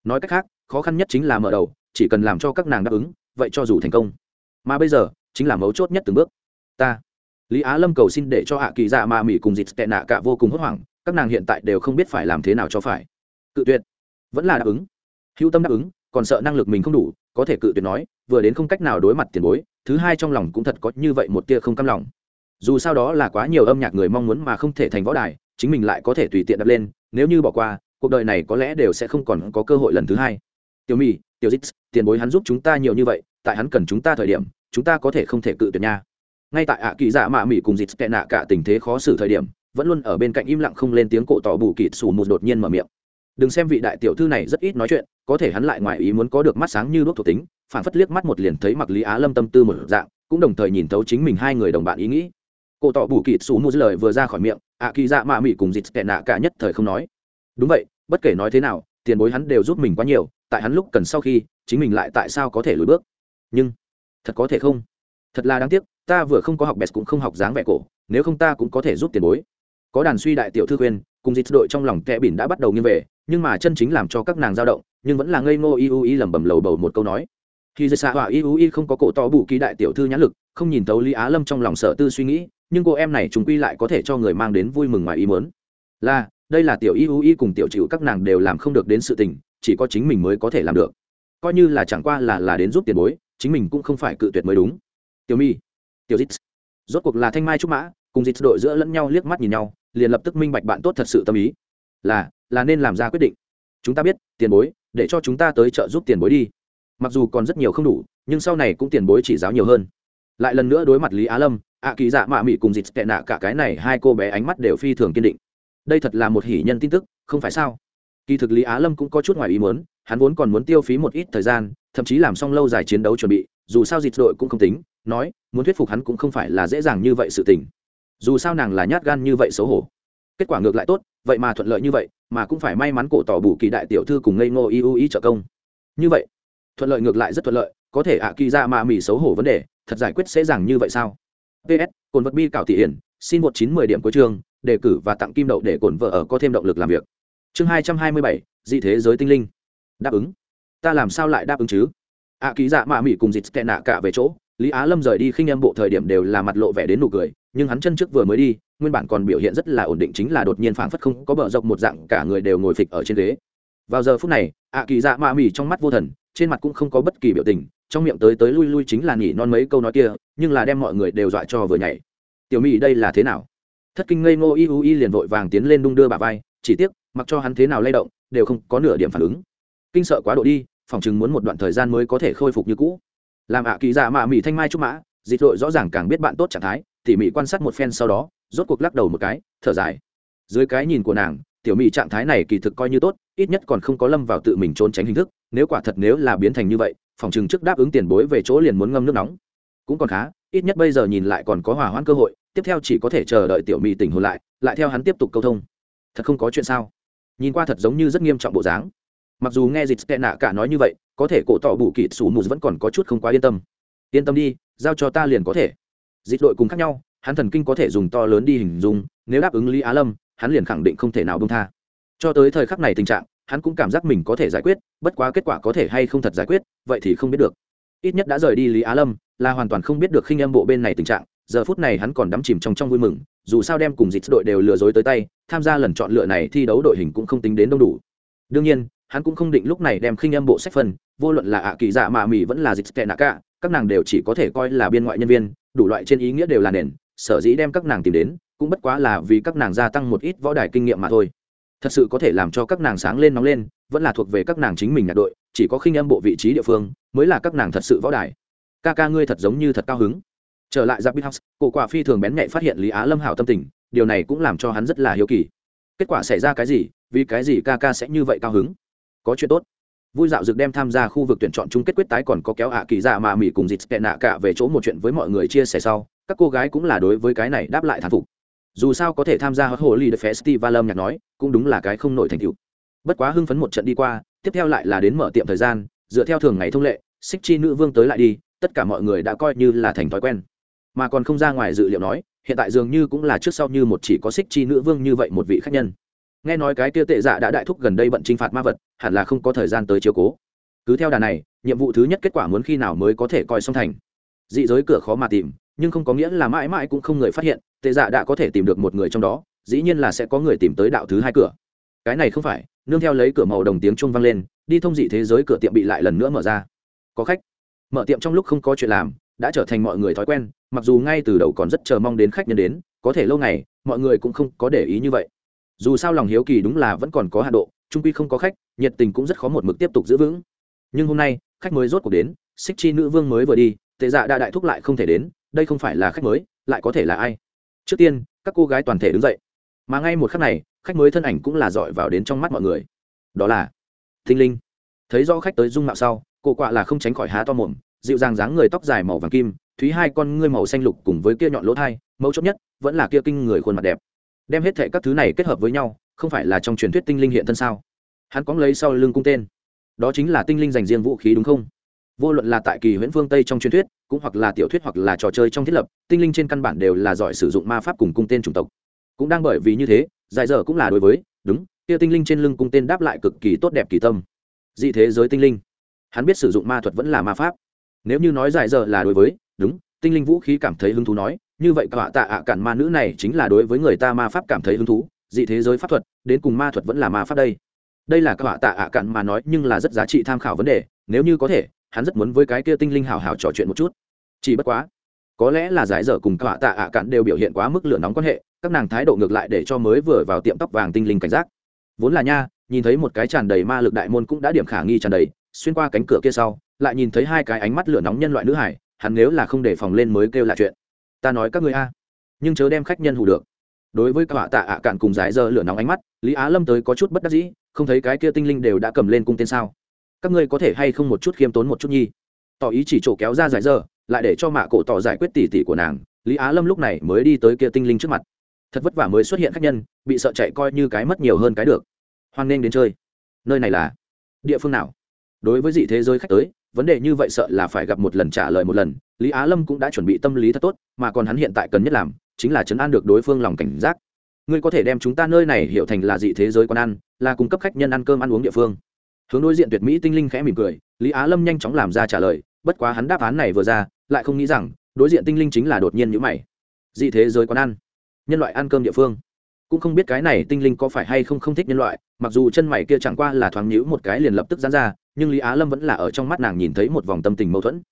Nói cách khác khó khăn nhất chính là mở đầu chỉ cần làm cho các nàng đáp ứng vậy cho dù thành công. Mà bây giờ chính là mấu chốt nhất từng bước. Ta lý á lâm cầu xin để cho hạ kỳ dạ mà mỹ cùng dịt tệ nạ cả vô cùng hốt hoảng các nàng hiện tại đều không biết phải làm thế nào cho phải. Cự tuyệt. Vẫn là đáp ứng. Hữu tâm đáp ứng còn sợ năng lực mình không đủ có thể cự tuyệt nói vừa đến không cách nào đối mặt tiền bối thứ hai trong lòng cũng thật có như vậy một tia không cam lòng. Dù sao đó là quá nhiều âm nhạc người mong muốn mà không thể thành võ đài, chính mình lại có thể tùy tiện đập lên, nếu như bỏ qua, cuộc đời này có lẽ đều sẽ không còn có cơ hội lần thứ hai. Tiểu mỹ tiểu dít, tiền bối hắn giúp chúng ta nhiều như vậy, tại hắn cần chúng ta thời điểm, chúng ta có thể không thể cự tuyệt nha. Ngay tại ạ kỳ dạ mạ mỹ cùng dít tệ nạ cả tình thế khó xử thời điểm, vẫn luôn ở bên cạnh im lặng không lên tiếng cổ tỏ bù kịt xù một đột nhiên mở miệng đừng xem vị đại tiểu thư này rất ít nói chuyện, có thể hắn lại ngoài ý muốn có được mắt sáng như đốt thuộc tính, phản phất liếc mắt một liền thấy mặc lý á lâm tâm tư một dạng, cũng đồng thời nhìn thấu chính mình hai người đồng bạn ý nghĩ. Cổ tỏ bù kịt xù một lời vừa ra khỏi miệng, ạ kỳ dạ mạ mị cùng dịt tệ nạ cả nhất thời không nói. Đúng vậy, bất kể nói thế nào, tiền bối hắn đều giúp mình quá nhiều, tại hắn lúc cần sau khi, chính mình lại tại sao có thể lùi bước? Nhưng, thật có thể không? Thật là đáng tiếc, ta vừa không có học bẹt cũng không học dáng vẻ cổ, nếu không ta cũng có thể giúp tiền bối. Có đàn suy đại tiểu thư khuyên, cùng dịch đội trong lòng kẽ bỉn đã bắt đầu nghiêng về nhưng mà chân chính làm cho các nàng dao động, nhưng vẫn là ngây ngô y u y lẩm bẩm lầu bầu một câu nói. Khi dây xạ hỏa y u y không có cổ to bù ký đại tiểu thư nhãn lực, không nhìn tấu lý á lâm trong lòng sở tư suy nghĩ, nhưng cô em này chúng quy lại có thể cho người mang đến vui mừng ngoài ý muốn. Là, đây là tiểu y u y cùng tiểu chịu các nàng đều làm không được đến sự tình, chỉ có chính mình mới có thể làm được. Coi như là chẳng qua là là đến giúp tiền bối, chính mình cũng không phải cự tuyệt mới đúng. Tiểu mi, tiểu dít rốt cuộc là thanh mai trúc mã, cùng dít đội giữa lẫn nhau liếc mắt nhìn nhau, liền lập tức minh bạch bạn tốt thật sự tâm ý. Là là nên làm ra quyết định. Chúng ta biết, tiền bối, để cho chúng ta tới trợ giúp tiền bối đi. Mặc dù còn rất nhiều không đủ, nhưng sau này cũng tiền bối chỉ giáo nhiều hơn. Lại lần nữa đối mặt lý á lâm, ạ kỳ dạ mạ mị cùng dịt tệ nạ cả cái này hai cô bé ánh mắt đều phi thường kiên định. Đây thật là một hỷ nhân tin tức, không phải sao? Kỳ thực lý á lâm cũng có chút ngoài ý muốn, hắn vốn còn muốn tiêu phí một ít thời gian, thậm chí làm xong lâu dài chiến đấu chuẩn bị, dù sao dịt đội cũng không tính, nói, muốn thuyết phục hắn cũng không phải là dễ dàng như vậy sự tình. Dù sao nàng là nhát gan như vậy xấu hổ kết quả ngược lại tốt, vậy mà thuận lợi như vậy, mà cũng phải may mắn cổ tỏ bù kỳ đại tiểu thư cùng ngây ngô y u ý trợ công. Như vậy, thuận lợi ngược lại rất thuận lợi, có thể ạ kỳ ra mà mỉ xấu hổ vấn đề, thật giải quyết dễ dàng như vậy sao? Ps cồn vật bi cảo thị hiển, xin một chín mười điểm cuối chương, đề cử và tặng kim đậu để cồn vợ ở có thêm động lực làm việc. Chương hai trăm hai mươi bảy, dị thế giới tinh linh. Đáp ứng. Ta làm sao lại đáp ứng chứ? Ạ kỳ dạ mạ mỉ cùng dịt tệ nạ cả về chỗ, lý á lâm rời đi khinh em bộ thời điểm đều là mặt lộ vẻ đến nụ cười, nhưng hắn chân trước vừa mới đi nguyên bản còn biểu hiện rất là ổn định chính là đột nhiên phảng phất không có bờ rộng một dạng cả người đều ngồi phịch ở trên ghế. Vào giờ phút này, ạ kỳ dạ mạ mỉ trong mắt vô thần, trên mặt cũng không có bất kỳ biểu tình, trong miệng tới tới lui lui chính là nhỉ non mấy câu nói kia, nhưng là đem mọi người đều dọa cho vừa nhảy. Tiểu mỹ đây là thế nào? Thất kinh ngây ngô y u y liền vội vàng tiến lên đung đưa bà vai, chỉ tiếc, mặc cho hắn thế nào lay động, đều không có nửa điểm phản ứng. Kinh sợ quá độ đi, phòng chừng muốn một đoạn thời gian mới có thể khôi phục như cũ. Làm ạ kỳ dạ mạ Mỉ thanh mai trúc mã, dịch đội rõ ràng càng biết bạn tốt trạng thái tỉ mỉ quan sát một phen sau đó, rốt cuộc lắc đầu một cái, thở dài. Dưới cái nhìn của nàng, tiểu mỹ trạng thái này kỳ thực coi như tốt, ít nhất còn không có lâm vào tự mình trốn tránh hình thức, nếu quả thật nếu là biến thành như vậy, phòng chừng trước đáp ứng tiền bối về chỗ liền muốn ngâm nước nóng. Cũng còn khá, ít nhất bây giờ nhìn lại còn có hòa hoãn cơ hội, tiếp theo chỉ có thể chờ đợi tiểu mỹ tỉnh hồn lại lại theo hắn tiếp tục câu thông. Thật không có chuyện sao? Nhìn qua thật giống như rất nghiêm trọng bộ dáng. Mặc dù nghe dịch tệ nạ cả nói như vậy, có thể cổ tỏ bù kịt sủ mù vẫn còn có chút không quá yên tâm. Yên tâm đi, giao cho ta liền có thể dịch đội cùng khác nhau, hắn thần kinh có thể dùng to lớn đi hình dung, nếu đáp ứng lý á lâm, hắn liền khẳng định không thể nào bông tha. Cho tới thời khắc này tình trạng, hắn cũng cảm giác mình có thể giải quyết, bất quá kết quả có thể hay không thật giải quyết, vậy thì không biết được. Ít nhất đã rời đi lý á lâm, là hoàn toàn không biết được khinh âm bộ bên này tình trạng, giờ phút này hắn còn đắm chìm trong trong vui mừng, dù sao đem cùng dịch đội đều lừa dối tới tay, tham gia lần chọn lựa này thi đấu đội hình cũng không tính đến đông đủ. Đương nhiên, hắn cũng không định lúc này đem khinh âm bộ sách phân, vô luận là ạ kỳ dạ mạ mì vẫn là dịch tệ nạ cả, các nàng đều chỉ có thể coi là biên ngoại nhân viên đủ loại trên ý nghĩa đều là nền, sở dĩ đem các nàng tìm đến, cũng bất quá là vì các nàng gia tăng một ít võ đài kinh nghiệm mà thôi. Thật sự có thể làm cho các nàng sáng lên nóng lên, vẫn là thuộc về các nàng chính mình nhạc đội, chỉ có khinh âm bộ vị trí địa phương, mới là các nàng thật sự võ đài. Ca ca ngươi thật giống như thật cao hứng. Trở lại ra bít house, cổ quả phi thường bén nhạy phát hiện lý á lâm hảo tâm tình, điều này cũng làm cho hắn rất là hiếu kỳ. Kết quả xảy ra cái gì, vì cái gì ca ca sẽ như vậy cao hứng? Có chuyện tốt vui dạo dực đem tham gia khu vực tuyển chọn chung kết quyết tái còn có kéo ạ kỳ dạ mà mỹ cùng dịt tệ nạ cả về chỗ một chuyện với mọi người chia sẻ sau, các cô gái cũng là đối với cái này đáp lại thán phục. Dù sao có thể tham gia hot hồ ly the festival lâm nhạc nói, cũng đúng là cái không nổi thành tựu. Bất quá hưng phấn một trận đi qua, tiếp theo lại là đến mở tiệm thời gian, dựa theo thường ngày thông lệ, xích chi nữ vương tới lại đi, tất cả mọi người đã coi như là thành thói quen. Mà còn không ra ngoài dự liệu nói, hiện tại dường như cũng là trước sau như một chỉ có xích chi nữ vương như vậy một vị khách nhân nghe nói cái kia tệ dạ đã đại thúc gần đây bận t r i n h phạt ma vật, hẳn là không có thời gian tới chiếu cố. Cứ theo đà này, nhiệm vụ thứ nhất kết quả muốn khi nào mới có thể coi xong thành. Dị giới cửa khó mà tìm, nhưng không có nghĩa là mãi mãi cũng không người phát hiện, tệ dạ đã có thể tìm được một người trong đó, dĩ nhiên là sẽ có người tìm tới đạo thứ hai cửa. Cái này không phải, nương theo lấy cửa màu đồng tiếng trung vang lên, đi thông dị thế giới cửa tiệm bị lại lần nữa mở ra. Có khách. Mở tiệm trong lúc không có chuyện làm, đã trở thành mọi người thói quen, mặc dù ngay từ đầu còn rất chờ mong đến khách nhân đến, có thể lâu ngày, mọi người cũng không có để ý như vậy dù sao lòng hiếu kỳ đúng là vẫn còn có hạ độ, trung quy không có khách, nhiệt tình cũng rất khó một mực tiếp tục giữ vững. Nhưng hôm nay, khách mới rốt cuộc đến, xích chi nữ vương mới vừa đi, tệ dạ đại đại thúc lại không thể đến, đây không phải là khách mới, lại có thể là ai? Trước tiên, các cô gái toàn thể đứng dậy. Mà ngay một khắc này, khách mới thân ảnh cũng là dọi vào đến trong mắt mọi người. Đó là thinh linh. Thấy do khách tới dung mạo sau, cô quạ là không tránh khỏi há to mồm, dịu dàng dáng người tóc dài màu vàng kim, thúy hai con ngươi màu xanh lục cùng với kia nhọn lỗ thai mẫu chốt nhất vẫn là kia kinh người khuôn mặt đẹp đem hết thệ các thứ này kết hợp với nhau, không phải là trong truyền thuyết tinh linh hiện thân sao? Hắn cóng lấy sau lưng cung tên. Đó chính là tinh linh dành riêng vũ khí đúng không? Vô luận là tại kỳ huyễn phương tây trong truyền thuyết, cũng hoặc là tiểu thuyết hoặc là trò chơi trong thiết lập, tinh linh trên căn bản đều là giỏi sử dụng ma pháp cùng cung tên chủng tộc. Cũng đang bởi vì như thế dài dở cũng là đối với, đúng, kia tinh linh trên lưng cung tên đáp lại cực kỳ tốt đẹp kỳ tâm. Dị thế giới tinh linh. Hắn biết sử dụng ma thuật vẫn là ma pháp. Nếu như nói dài dở là đối với, đúng tinh linh vũ khí cảm thấy hứng thú nói, như vậy cả tạ ạ cản ma nữ này chính là đối với người ta ma pháp cảm thấy hứng thú, dị thế giới pháp thuật, đến cùng ma thuật vẫn là ma pháp đây. Đây là cả tạ ạ cản mà nói, nhưng là rất giá trị tham khảo vấn đề, nếu như có thể, hắn rất muốn với cái kia tinh linh hào hào trò chuyện một chút. Chỉ bất quá, có lẽ là giải dở cùng cả tạ ạ cản đều biểu hiện quá mức lửa nóng quan hệ, các nàng thái độ ngược lại để cho mới vừa vào tiệm tóc vàng tinh linh cảnh giác. Vốn là nha, nhìn thấy một cái tràn đầy ma lực đại môn cũng đã điểm khả nghi tràn đầy, xuyên qua cánh cửa kia sau, lại nhìn thấy hai cái ánh mắt lửa nóng nhân loại nữ hải hắn nếu là không đề phòng lên mới kêu là chuyện. Ta nói các người a. Nhưng chớ đem khách nhân hù được. Đối với cả tạ ạ cạn cùng giải dơ lửa nóng ánh mắt, lý á lâm tới có chút bất đắc dĩ, không thấy cái kia tinh linh đều đã cầm lên cung tên sao. Các ngươi có thể hay không một chút khiêm tốn một chút nhi? Tỏ ý chỉ chỗ kéo ra giải dơ lại để cho mạ cổ tỏ giải quyết tỉ tỉ của nàng, lý á lâm lúc này mới đi tới kia tinh linh trước mặt. Thật vất vả mới xuất hiện khách nhân, bị sợ chạy coi như cái mất nhiều hơn cái được. Hoan nghênh đến chơi. Nơi này là địa phương nào? Đối với dị thế giới khách tới, vấn đề như vậy sợ là phải gặp một lần trả lời một lần, lý á lâm cũng đã chuẩn bị tâm lý thật tốt, mà còn hắn hiện tại cần nhất làm, chính là chấn an được đối phương lòng cảnh giác. Ngươi có thể đem chúng ta nơi này hiểu thành là dị thế giới quán ăn, là cung cấp khách nhân ăn cơm ăn uống địa phương. Hướng đối diện tuyệt mỹ tinh linh khẽ mỉm cười, lý á lâm nhanh chóng làm ra trả lời, bất quá hắn đáp án này vừa ra, lại không nghĩ rằng, đối diện tinh linh chính là đột nhiên nhữ mày. Dị thế giới quán ăn, nhân loại ăn cơm địa phương. Cũng không biết cái này tinh linh có phải hay không không thích nhân loại, mặc dù chân mày kia chẳng qua là thoáng nhữ một cái liền lập tức dán ra nhưng lý á lâm vẫn là ở trong mắt nàng nhìn thấy một vòng tâm tình mâu thuẫn.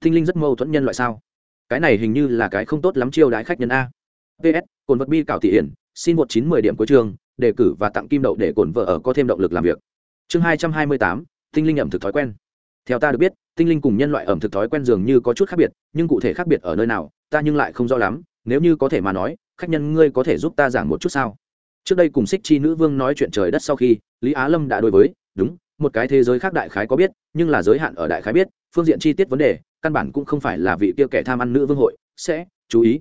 Thinh linh rất mâu thuẫn nhân loại sao? Cái này hình như là cái không tốt lắm chiêu đãi khách nhân a. Ps cồn vật bi cảo thị hiển, xin một chín mười điểm cuối chương, đề cử và tặng kim đậu để cồn vợ ở có thêm động lực làm việc. Chương hai trăm hai mươi tám tinh linh ẩm thực thói quen. Theo ta được biết tinh linh cùng nhân loại ẩm thực thói quen dường như có chút khác biệt, nhưng cụ thể khác biệt ở nơi nào, ta nhưng lại không rõ lắm. Nếu như có thể mà nói, khách nhân ngươi có thể giúp ta giảng một chút sao? Trước đây cùng xích chi nữ vương nói chuyện trời đất sau khi, lý á lâm đã đối với, đúng một cái thế giới khác đại khái có biết, nhưng là giới hạn ở đại khái biết, phương diện chi tiết vấn đề, căn bản cũng không phải là vị kia kẻ tham ăn nữ vương hội, sẽ chú ý.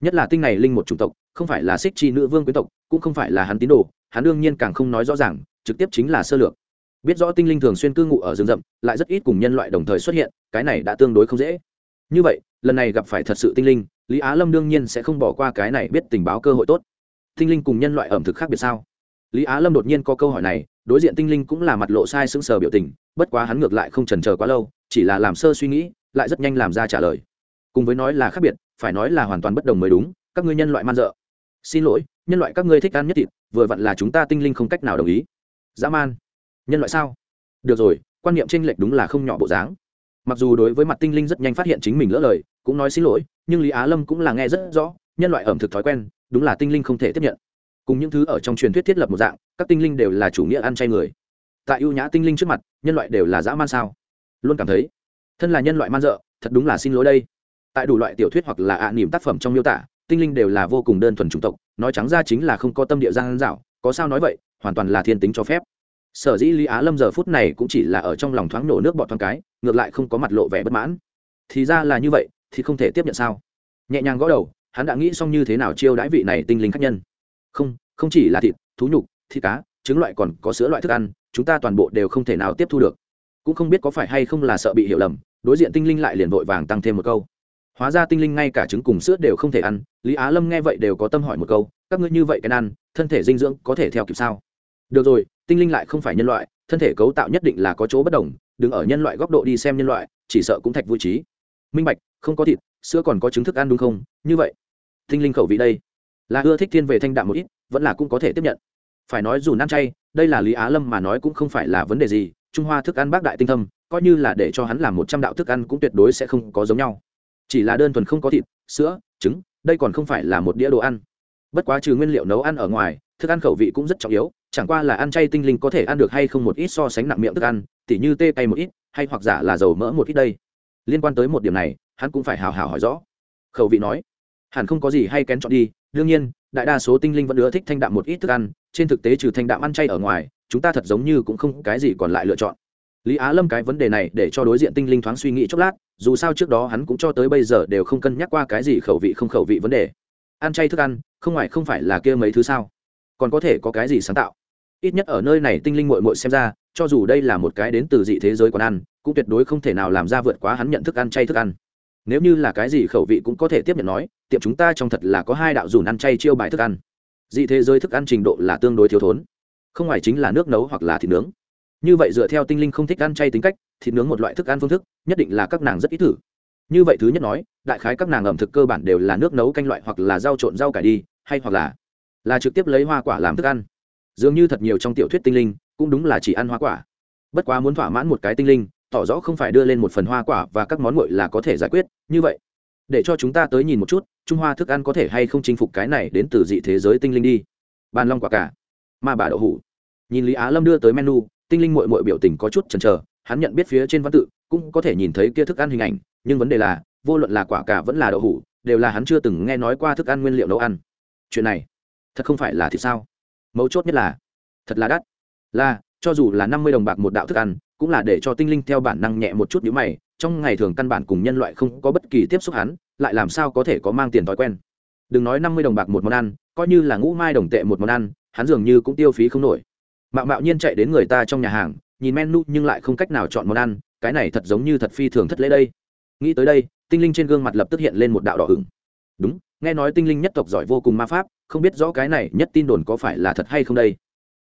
Nhất là tinh này linh một chủng tộc, không phải là xích chi nữ vương quyến tộc, cũng không phải là hắn tín đồ, hắn đương nhiên càng không nói rõ ràng, trực tiếp chính là sơ lược. Biết rõ tinh linh thường xuyên cư ngụ ở rừng rậm, lại rất ít cùng nhân loại đồng thời xuất hiện, cái này đã tương đối không dễ. Như vậy, lần này gặp phải thật sự tinh linh, lý á lâm đương nhiên sẽ không bỏ qua cái này biết tình báo cơ hội tốt. Tinh linh cùng nhân loại ẩm thực khác biệt sao? Lý á lâm đột nhiên có câu hỏi này đối diện tinh linh cũng là mặt lộ sai sững sờ biểu tình, bất quá hắn ngược lại không trần chờ quá lâu, chỉ là làm sơ suy nghĩ, lại rất nhanh làm ra trả lời. Cùng với nói là khác biệt, phải nói là hoàn toàn bất đồng mới đúng, các ngươi nhân loại man dợ. Xin lỗi, nhân loại các ngươi thích ăn nhất thịt, vừa vặn là chúng ta tinh linh không cách nào đồng ý. Dã man. Nhân loại sao? Được rồi, quan niệm tranh lệch đúng là không nhỏ bộ dáng. Mặc dù đối với mặt tinh linh rất nhanh phát hiện chính mình lỡ lời, cũng nói xin lỗi, nhưng lý á lâm cũng là nghe rất rõ, nhân loại ẩm thực thói quen, đúng là tinh linh không thể tiếp nhận cùng những thứ ở trong truyền thuyết thiết lập một dạng, các tinh linh đều là chủ nghĩa ăn chay người. Tại ưu nhã tinh linh trước mặt, nhân loại đều là dã man sao? Luôn cảm thấy, thân là nhân loại man dợ, thật đúng là xin lỗi đây. Tại đủ loại tiểu thuyết hoặc là ạ à tác phẩm trong miêu tả, tinh linh đều là vô cùng đơn thuần chủng tộc, nói trắng ra chính là không có tâm địa gian dạo có sao nói vậy, hoàn toàn là thiên tính cho phép. Sở dĩ lý á lâm giờ phút này cũng chỉ là ở trong lòng thoáng nổ nước bọt thoáng cái, ngược lại không có mặt lộ vẻ bất mãn. Thì ra là như vậy, thì không thể tiếp nhận sao? Nhẹ nhàng gõ đầu, hắn đã nghĩ xong như thế nào chiêu đãi vị này tinh linh khác nhân không không chỉ là thịt, thú nhục, thịt cá, trứng loại còn có sữa loại thức ăn, chúng ta toàn bộ đều không thể nào tiếp thu được. Cũng không biết có phải hay không là sợ bị hiểu lầm, đối diện tinh linh lại liền vội vàng tăng thêm một câu. Hóa ra tinh linh ngay cả trứng cùng sữa đều không thể ăn, lý á lâm nghe vậy đều có tâm hỏi một câu, các ngươi như vậy cái ăn, thân thể dinh dưỡng có thể theo kịp sao? Được rồi, tinh linh lại không phải nhân loại, thân thể cấu tạo nhất định là có chỗ bất đồng, đứng ở nhân loại góc độ đi xem nhân loại, chỉ sợ cũng thạch vui trí minh bạch, không có thịt, sữa còn có trứng thức ăn đúng không? Như vậy, tinh linh khẩu vị đây là ưa thích thiên về thanh đạm một ít, vẫn là cũng có thể tiếp nhận. Phải nói dù nan chay, đây là lý á lâm mà nói cũng không phải là vấn đề gì, trung hoa thức ăn bác đại tinh thâm, coi như là để cho hắn làm một trăm đạo thức ăn cũng tuyệt đối sẽ không có giống nhau. Chỉ là đơn thuần không có thịt, sữa, trứng, đây còn không phải là một đĩa đồ ăn. Bất quá trừ nguyên liệu nấu ăn ở ngoài, thức ăn khẩu vị cũng rất trọng yếu, chẳng qua là ăn chay tinh linh có thể ăn được hay không một ít so sánh nặng miệng thức ăn, tỉ như tê cay một ít, hay hoặc giả là dầu mỡ một ít đây. Liên quan tới một điểm này, hắn cũng phải hào hào hỏi rõ. Khẩu vị nói, hẳn không có gì hay kén chọn đi đương nhiên, đại đa số tinh linh vẫn ưa thích thanh đạm một ít thức ăn, trên thực tế trừ thanh đạm ăn chay ở ngoài, chúng ta thật giống như cũng không cái gì còn lại lựa chọn. Lý á lâm cái vấn đề này để cho đối diện tinh linh thoáng suy nghĩ chốc lát, dù sao trước đó hắn cũng cho tới bây giờ đều không cân nhắc qua cái gì khẩu vị không khẩu vị vấn đề. Ăn chay thức ăn, không ngoài không phải là kia mấy thứ sao? Còn có thể có cái gì sáng tạo? Ít nhất ở nơi này tinh linh mội mội xem ra, cho dù đây là một cái đến từ dị thế giới còn ăn, cũng tuyệt đối không thể nào làm ra vượt quá hắn nhận thức ăn chay thức ăn nếu như là cái gì khẩu vị cũng có thể tiếp nhận nói, tiệm chúng ta trong thật là có hai đạo dùn ăn chay chiêu bài thức ăn. Dị thế giới thức ăn trình độ là tương đối thiếu thốn. Không ngoài chính là nước nấu hoặc là thịt nướng. Như vậy dựa theo tinh linh không thích ăn chay tính cách, thịt nướng một loại thức ăn phương thức, nhất định là các nàng rất ít thử. Như vậy thứ nhất nói, đại khái các nàng ẩm thực cơ bản đều là nước nấu canh loại hoặc là rau trộn rau cải đi, hay hoặc là là trực tiếp lấy hoa quả làm thức ăn. Dường như thật nhiều trong tiểu thuyết tinh linh, cũng đúng là chỉ ăn hoa quả. Bất quá muốn thỏa mãn một cái tinh linh tỏ rõ không phải đưa lên một phần hoa quả và các món nguội là có thể giải quyết, như vậy, để cho chúng ta tới nhìn một chút, trung hoa thức ăn có thể hay không chinh phục cái này đến từ dị thế giới tinh linh đi. Bàn long quả cả, ma bà đậu hủ. Nhìn lý á lâm đưa tới menu, tinh linh mội mội biểu tình có chút chần chờ, hắn nhận biết phía trên văn tự, cũng có thể nhìn thấy kia thức ăn hình ảnh, nhưng vấn đề là, vô luận là quả cả vẫn là đậu hủ, đều là hắn chưa từng nghe nói qua thức ăn nguyên liệu nấu ăn. Chuyện này, thật không phải là thì sao? Mấu chốt nhất là, thật là đắt. Là, cho dù là năm mươi đồng bạc một đạo thức ăn cũng là để cho tinh linh theo bản năng nhẹ một chút nhíu mày, trong ngày thường căn bản cùng nhân loại không có bất kỳ tiếp xúc hắn, lại làm sao có thể có mang tiền thói quen. Đừng nói năm mươi đồng bạc một món ăn, coi như là ngũ mai đồng tệ một món ăn, hắn dường như cũng tiêu phí không nổi. Mạo mạo nhiên chạy đến người ta trong nhà hàng, nhìn menu nhưng lại không cách nào chọn món ăn, cái này thật giống như thật phi thường thất lễ đây. Nghĩ tới đây, tinh linh trên gương mặt lập tức hiện lên một đạo đỏ hửng. Đúng, nghe nói tinh linh nhất tộc giỏi vô cùng ma pháp, không biết rõ cái này nhất tin đồn có phải là thật hay không đây.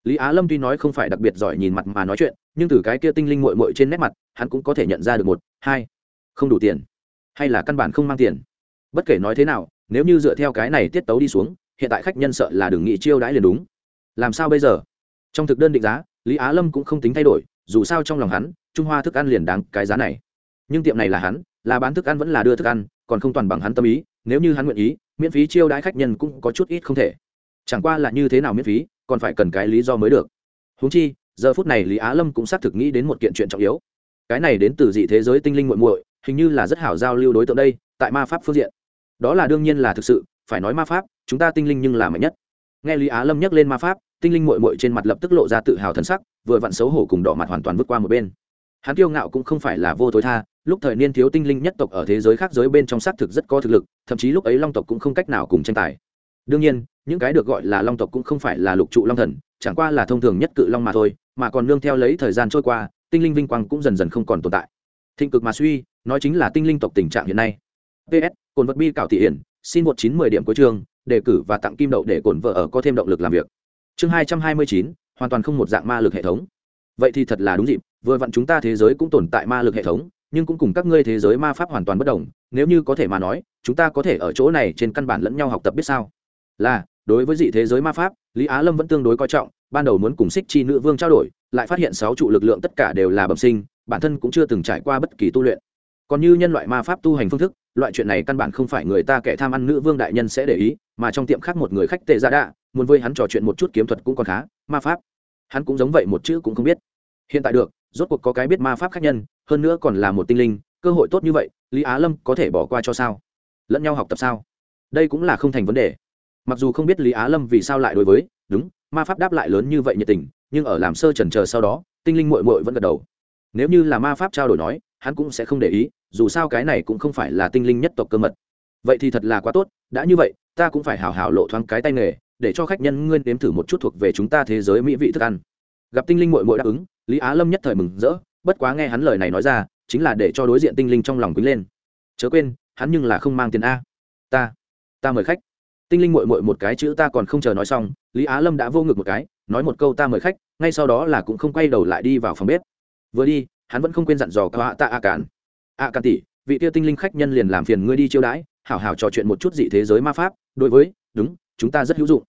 Lý á lâm tuy nói không phải đặc biệt giỏi nhìn mặt mà nói chuyện nhưng từ cái kia tinh linh mội mội trên nét mặt, hắn cũng có thể nhận ra được một, hai, không đủ tiền. Hay là căn bản không mang tiền. Bất kể nói thế nào, nếu như dựa theo cái này tiết tấu đi xuống, hiện tại khách nhân sợ là đừng nghĩ chiêu đãi liền đúng. Làm sao bây giờ? Trong thực đơn định giá, lý á lâm cũng không tính thay đổi, dù sao trong lòng hắn, trung hoa thức ăn liền đáng cái giá này. Nhưng tiệm này là hắn, là bán thức ăn vẫn là đưa thức ăn, còn không toàn bằng hắn tâm ý, nếu như hắn nguyện ý, miễn phí chiêu đãi khách nhân cũng có chút ít không thể. Chẳng qua là như thế nào miễn phí, còn phải cần cái lý do mới được. Húng chi giờ phút này lý á lâm cũng xác thực nghĩ đến một kiện chuyện trọng yếu. Cái này đến từ dị thế giới tinh linh muội muội, hình như là rất hảo giao lưu đối tượng đây, tại ma pháp phương diện. Đó là đương nhiên là thực sự, phải nói ma pháp, chúng ta tinh linh nhưng là mạnh nhất. Nghe lý á lâm nhắc lên ma pháp, tinh linh muội muội trên mặt lập tức lộ ra tự hào thần sắc, vừa vặn xấu hổ cùng đỏ mặt hoàn toàn vượt qua một bên. Hắn kiêu ngạo cũng không phải là vô tối tha, lúc thời niên thiếu tinh linh nhất tộc ở thế giới khác giới bên trong xác thực rất có thực lực, thậm chí lúc ấy long tộc cũng không cách nào cùng tranh tài. Đương nhiên, những cái được gọi là long tộc cũng không phải là lục trụ long thần, chẳng qua là thông thường nhất cự long mà thôi mà còn nương theo lấy thời gian trôi qua, tinh linh vinh quang cũng dần dần không còn tồn tại. Thịnh cực mà suy, nói chính là tinh linh tộc tình trạng hiện nay. Ps cồn vật bi cảo thị hiển, xin một chín mười điểm cuối chương, đề cử và tặng kim đậu để cồn vợ ở có thêm động lực làm việc. Chương hai trăm hai mươi chín, hoàn toàn không một dạng ma lực hệ thống. Vậy thì thật là đúng dịp, vừa vặn chúng ta thế giới cũng tồn tại ma lực hệ thống, nhưng cũng cùng các ngươi thế giới ma pháp hoàn toàn bất đồng. Nếu như có thể mà nói, chúng ta có thể ở chỗ này trên căn bản lẫn nhau học tập biết sao? Là, đối với dị thế giới ma pháp lý á lâm vẫn tương đối coi trọng, ban đầu muốn cùng xích chi nữ vương trao đổi, lại phát hiện sáu trụ lực lượng tất cả đều là bẩm sinh, bản thân cũng chưa từng trải qua bất kỳ tu luyện. Còn như nhân loại ma pháp tu hành phương thức, loại chuyện này căn bản không phải người ta kẻ tham ăn nữ vương đại nhân sẽ để ý, mà trong tiệm khác một người khách tệ ra đạ, muốn với hắn trò chuyện một chút kiếm thuật cũng còn khá, ma pháp. Hắn cũng giống vậy một chữ cũng không biết. Hiện tại được, rốt cuộc có cái biết ma pháp khác nhân, hơn nữa còn là một tinh linh, cơ hội tốt như vậy, lý á lâm có thể bỏ qua cho sao? Lẫn nhau học tập sao? Đây cũng là không thành vấn đề mặc dù không biết lý á lâm vì sao lại đối với, đúng, ma pháp đáp lại lớn như vậy nhiệt tình, nhưng ở làm sơ trần chờ sau đó, tinh linh mội mội vẫn gật đầu. Nếu như là ma pháp trao đổi nói, hắn cũng sẽ không để ý, dù sao cái này cũng không phải là tinh linh nhất tộc cơ mật. Vậy thì thật là quá tốt, đã như vậy, ta cũng phải hào hào lộ thoáng cái tay nghề, để cho khách nhân ngươi nếm thử một chút thuộc về chúng ta thế giới mỹ vị thức ăn. Gặp tinh linh mội mội đáp ứng, lý á lâm nhất thời mừng rỡ, bất quá nghe hắn lời này nói ra, chính là để cho đối diện tinh linh trong lòng quý lên. Chớ quên, hắn nhưng là không mang tiền a. Ta ta mời khách tinh linh mội mội một cái chữ ta còn không chờ nói xong, lý á lâm đã vô ngực một cái, nói một câu ta mời khách, ngay sau đó là cũng không quay đầu lại đi vào phòng bếp. Vừa đi, hắn vẫn không quên dặn dò cả tạ a cản. A cản tỷ, vị tia tinh linh khách nhân liền làm phiền ngươi đi chiêu đãi, hảo hảo trò chuyện một chút dị thế giới ma pháp, đối với, đúng, chúng ta rất hữu dụng.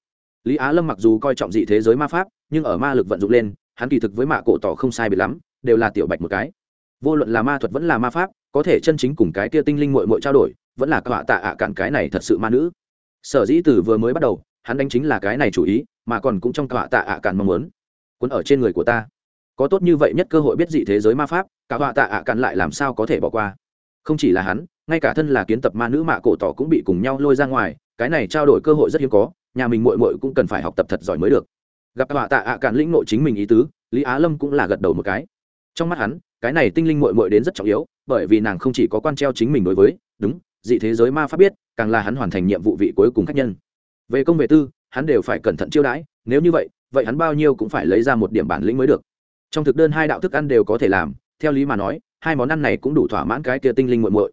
Lý á lâm mặc dù coi trọng dị thế giới ma pháp, nhưng ở ma lực vận dụng lên, hắn kỳ thực với mạ cổ tỏ không sai bị lắm, đều là tiểu bạch một cái. Vô luận là ma thuật vẫn là ma pháp, có thể chân chính cùng cái kia tinh linh mội mội trao đổi, vẫn là cả tạ ạ cản cái này thật sự ma nữ sở dĩ từ vừa mới bắt đầu, hắn đánh chính là cái này chủ ý, mà còn cũng trong tọa tạ ạ càn mong muốn. Cuốn ở trên người của ta. Có tốt như vậy nhất cơ hội biết dị thế giới ma pháp, cả họa tạ ạ càn lại làm sao có thể bỏ qua. Không chỉ là hắn, ngay cả thân là kiến tập ma nữ mạ cổ tỏ cũng bị cùng nhau lôi ra ngoài, cái này trao đổi cơ hội rất hiếm có, nhà mình mội mội cũng cần phải học tập thật giỏi mới được. Gặp họa tạ ạ càn lĩnh nội chính mình ý tứ, lý á lâm cũng là gật đầu một cái. Trong mắt hắn, cái này tinh linh mội mội đến rất trọng yếu, bởi vì nàng không chỉ có quan treo chính mình đối với, đúng dị thế giới ma pháp biết, càng là hắn hoàn thành nhiệm vụ vị cuối cùng khách nhân. Về công về tư, hắn đều phải cẩn thận chiêu đãi, nếu như vậy vậy hắn bao nhiêu cũng phải lấy ra một điểm bản lĩnh mới được. Trong thực đơn hai đạo thức ăn đều có thể làm, theo lý mà nói, hai món ăn này cũng đủ thỏa mãn cái kia tinh linh muội muội.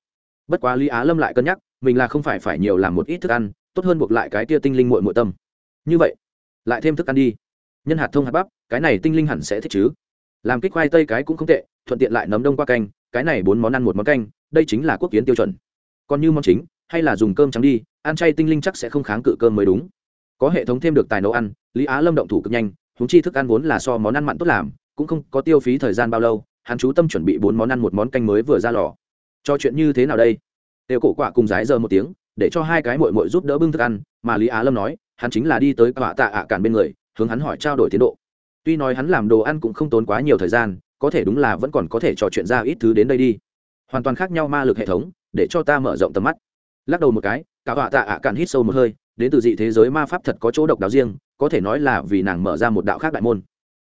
Bất quá lý á lâm lại cân nhắc, mình là không phải phải nhiều làm một ít thức ăn, tốt hơn buộc lại cái kia tinh linh muội muội tâm. Như vậy, lại thêm thức ăn đi. Nhân hạt thông hạt bắp, cái này tinh linh hẳn sẽ thích chứ. Làm kích khoai tây cái cũng không tệ, thuận tiện lại nấm đông qua canh, cái này bốn món ăn một món canh, đây chính là quốc kiến tiêu chuẩn còn như món chính, hay là dùng cơm trắng đi, ăn chay tinh linh chắc sẽ không kháng cự cơm mới đúng. Có hệ thống thêm được tài nấu ăn, lý á lâm động thủ cực nhanh húng chi thức ăn vốn là so món ăn mặn tốt làm, cũng không có tiêu phí thời gian bao lâu, hắn chú tâm chuẩn bị bốn món ăn một món canh mới vừa ra lò. Cho chuyện như thế nào đây? Đều cổ quạ cùng rái giờ một tiếng, để cho hai cái mội mội giúp đỡ bưng thức ăn, mà lý á lâm nói, hắn chính là đi tới quạ tạ ạ cản bên người, hướng hắn hỏi trao đổi tiến độ. Tuy nói hắn làm đồ ăn cũng không tốn quá nhiều thời gian, có thể đúng là vẫn còn có thể trò chuyện ra ít thứ đến đây đi. Hoàn toàn khác nhau ma lực hệ thống để cho ta mở rộng tầm mắt. Lắc đầu một cái, cả họa tạ ạ cạn hít sâu một hơi, đến từ dị thế giới ma pháp thật có chỗ độc đáo riêng, có thể nói là vì nàng mở ra một đạo khác đại môn.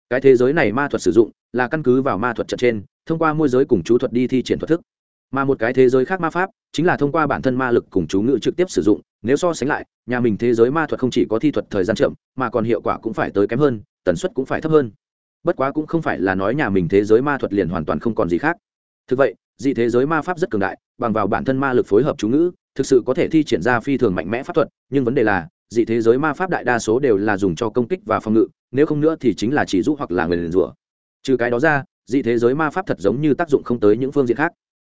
Cái thế giới này ma thuật sử dụng là căn cứ vào ma thuật trận trên, thông qua môi giới cùng chú thuật đi thi triển thuật thức. Mà một cái thế giới khác ma pháp chính là thông qua bản thân ma lực cùng chú ngữ trực tiếp sử dụng, nếu so sánh lại, nhà mình thế giới ma thuật không chỉ có thi thuật thời gian chậm, mà còn hiệu quả cũng phải tới kém hơn, tần suất cũng phải thấp hơn. Bất quá cũng không phải là nói nhà mình thế giới ma thuật liền hoàn toàn không còn gì khác. Thực vậy dị thế giới ma pháp rất cường đại, bằng vào bản thân ma lực phối hợp chú ngữ, thực sự có thể thi triển ra phi thường mạnh mẽ pháp thuật, nhưng vấn đề là, dị thế giới ma pháp đại đa số đều là dùng cho công kích và phòng ngự, nếu không nữa thì chính là chỉ giúp hoặc là người liền rủa. Trừ cái đó ra, dị thế giới ma pháp thật giống như tác dụng không tới những phương diện khác.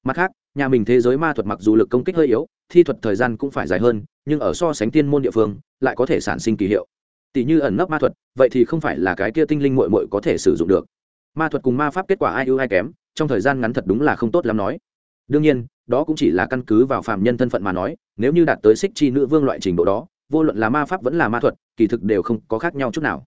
Mặt khác, nhà mình thế giới ma thuật mặc dù lực công kích hơi yếu, thi thuật thời gian cũng phải dài hơn, nhưng ở so sánh tiên môn địa phương, lại có thể sản sinh kỳ hiệu. Tỷ như ẩn nấp ma thuật, vậy thì không phải là cái kia tinh linh mội mội có thể sử dụng được. Ma thuật cùng ma pháp kết quả ai ưu ai kém? Trong thời gian ngắn thật đúng là không tốt lắm nói. Đương nhiên, đó cũng chỉ là căn cứ vào phạm nhân thân phận mà nói, nếu như đạt tới xích chi nữ vương loại trình độ đó, vô luận là ma pháp vẫn là ma thuật, kỳ thực đều không có khác nhau chút nào.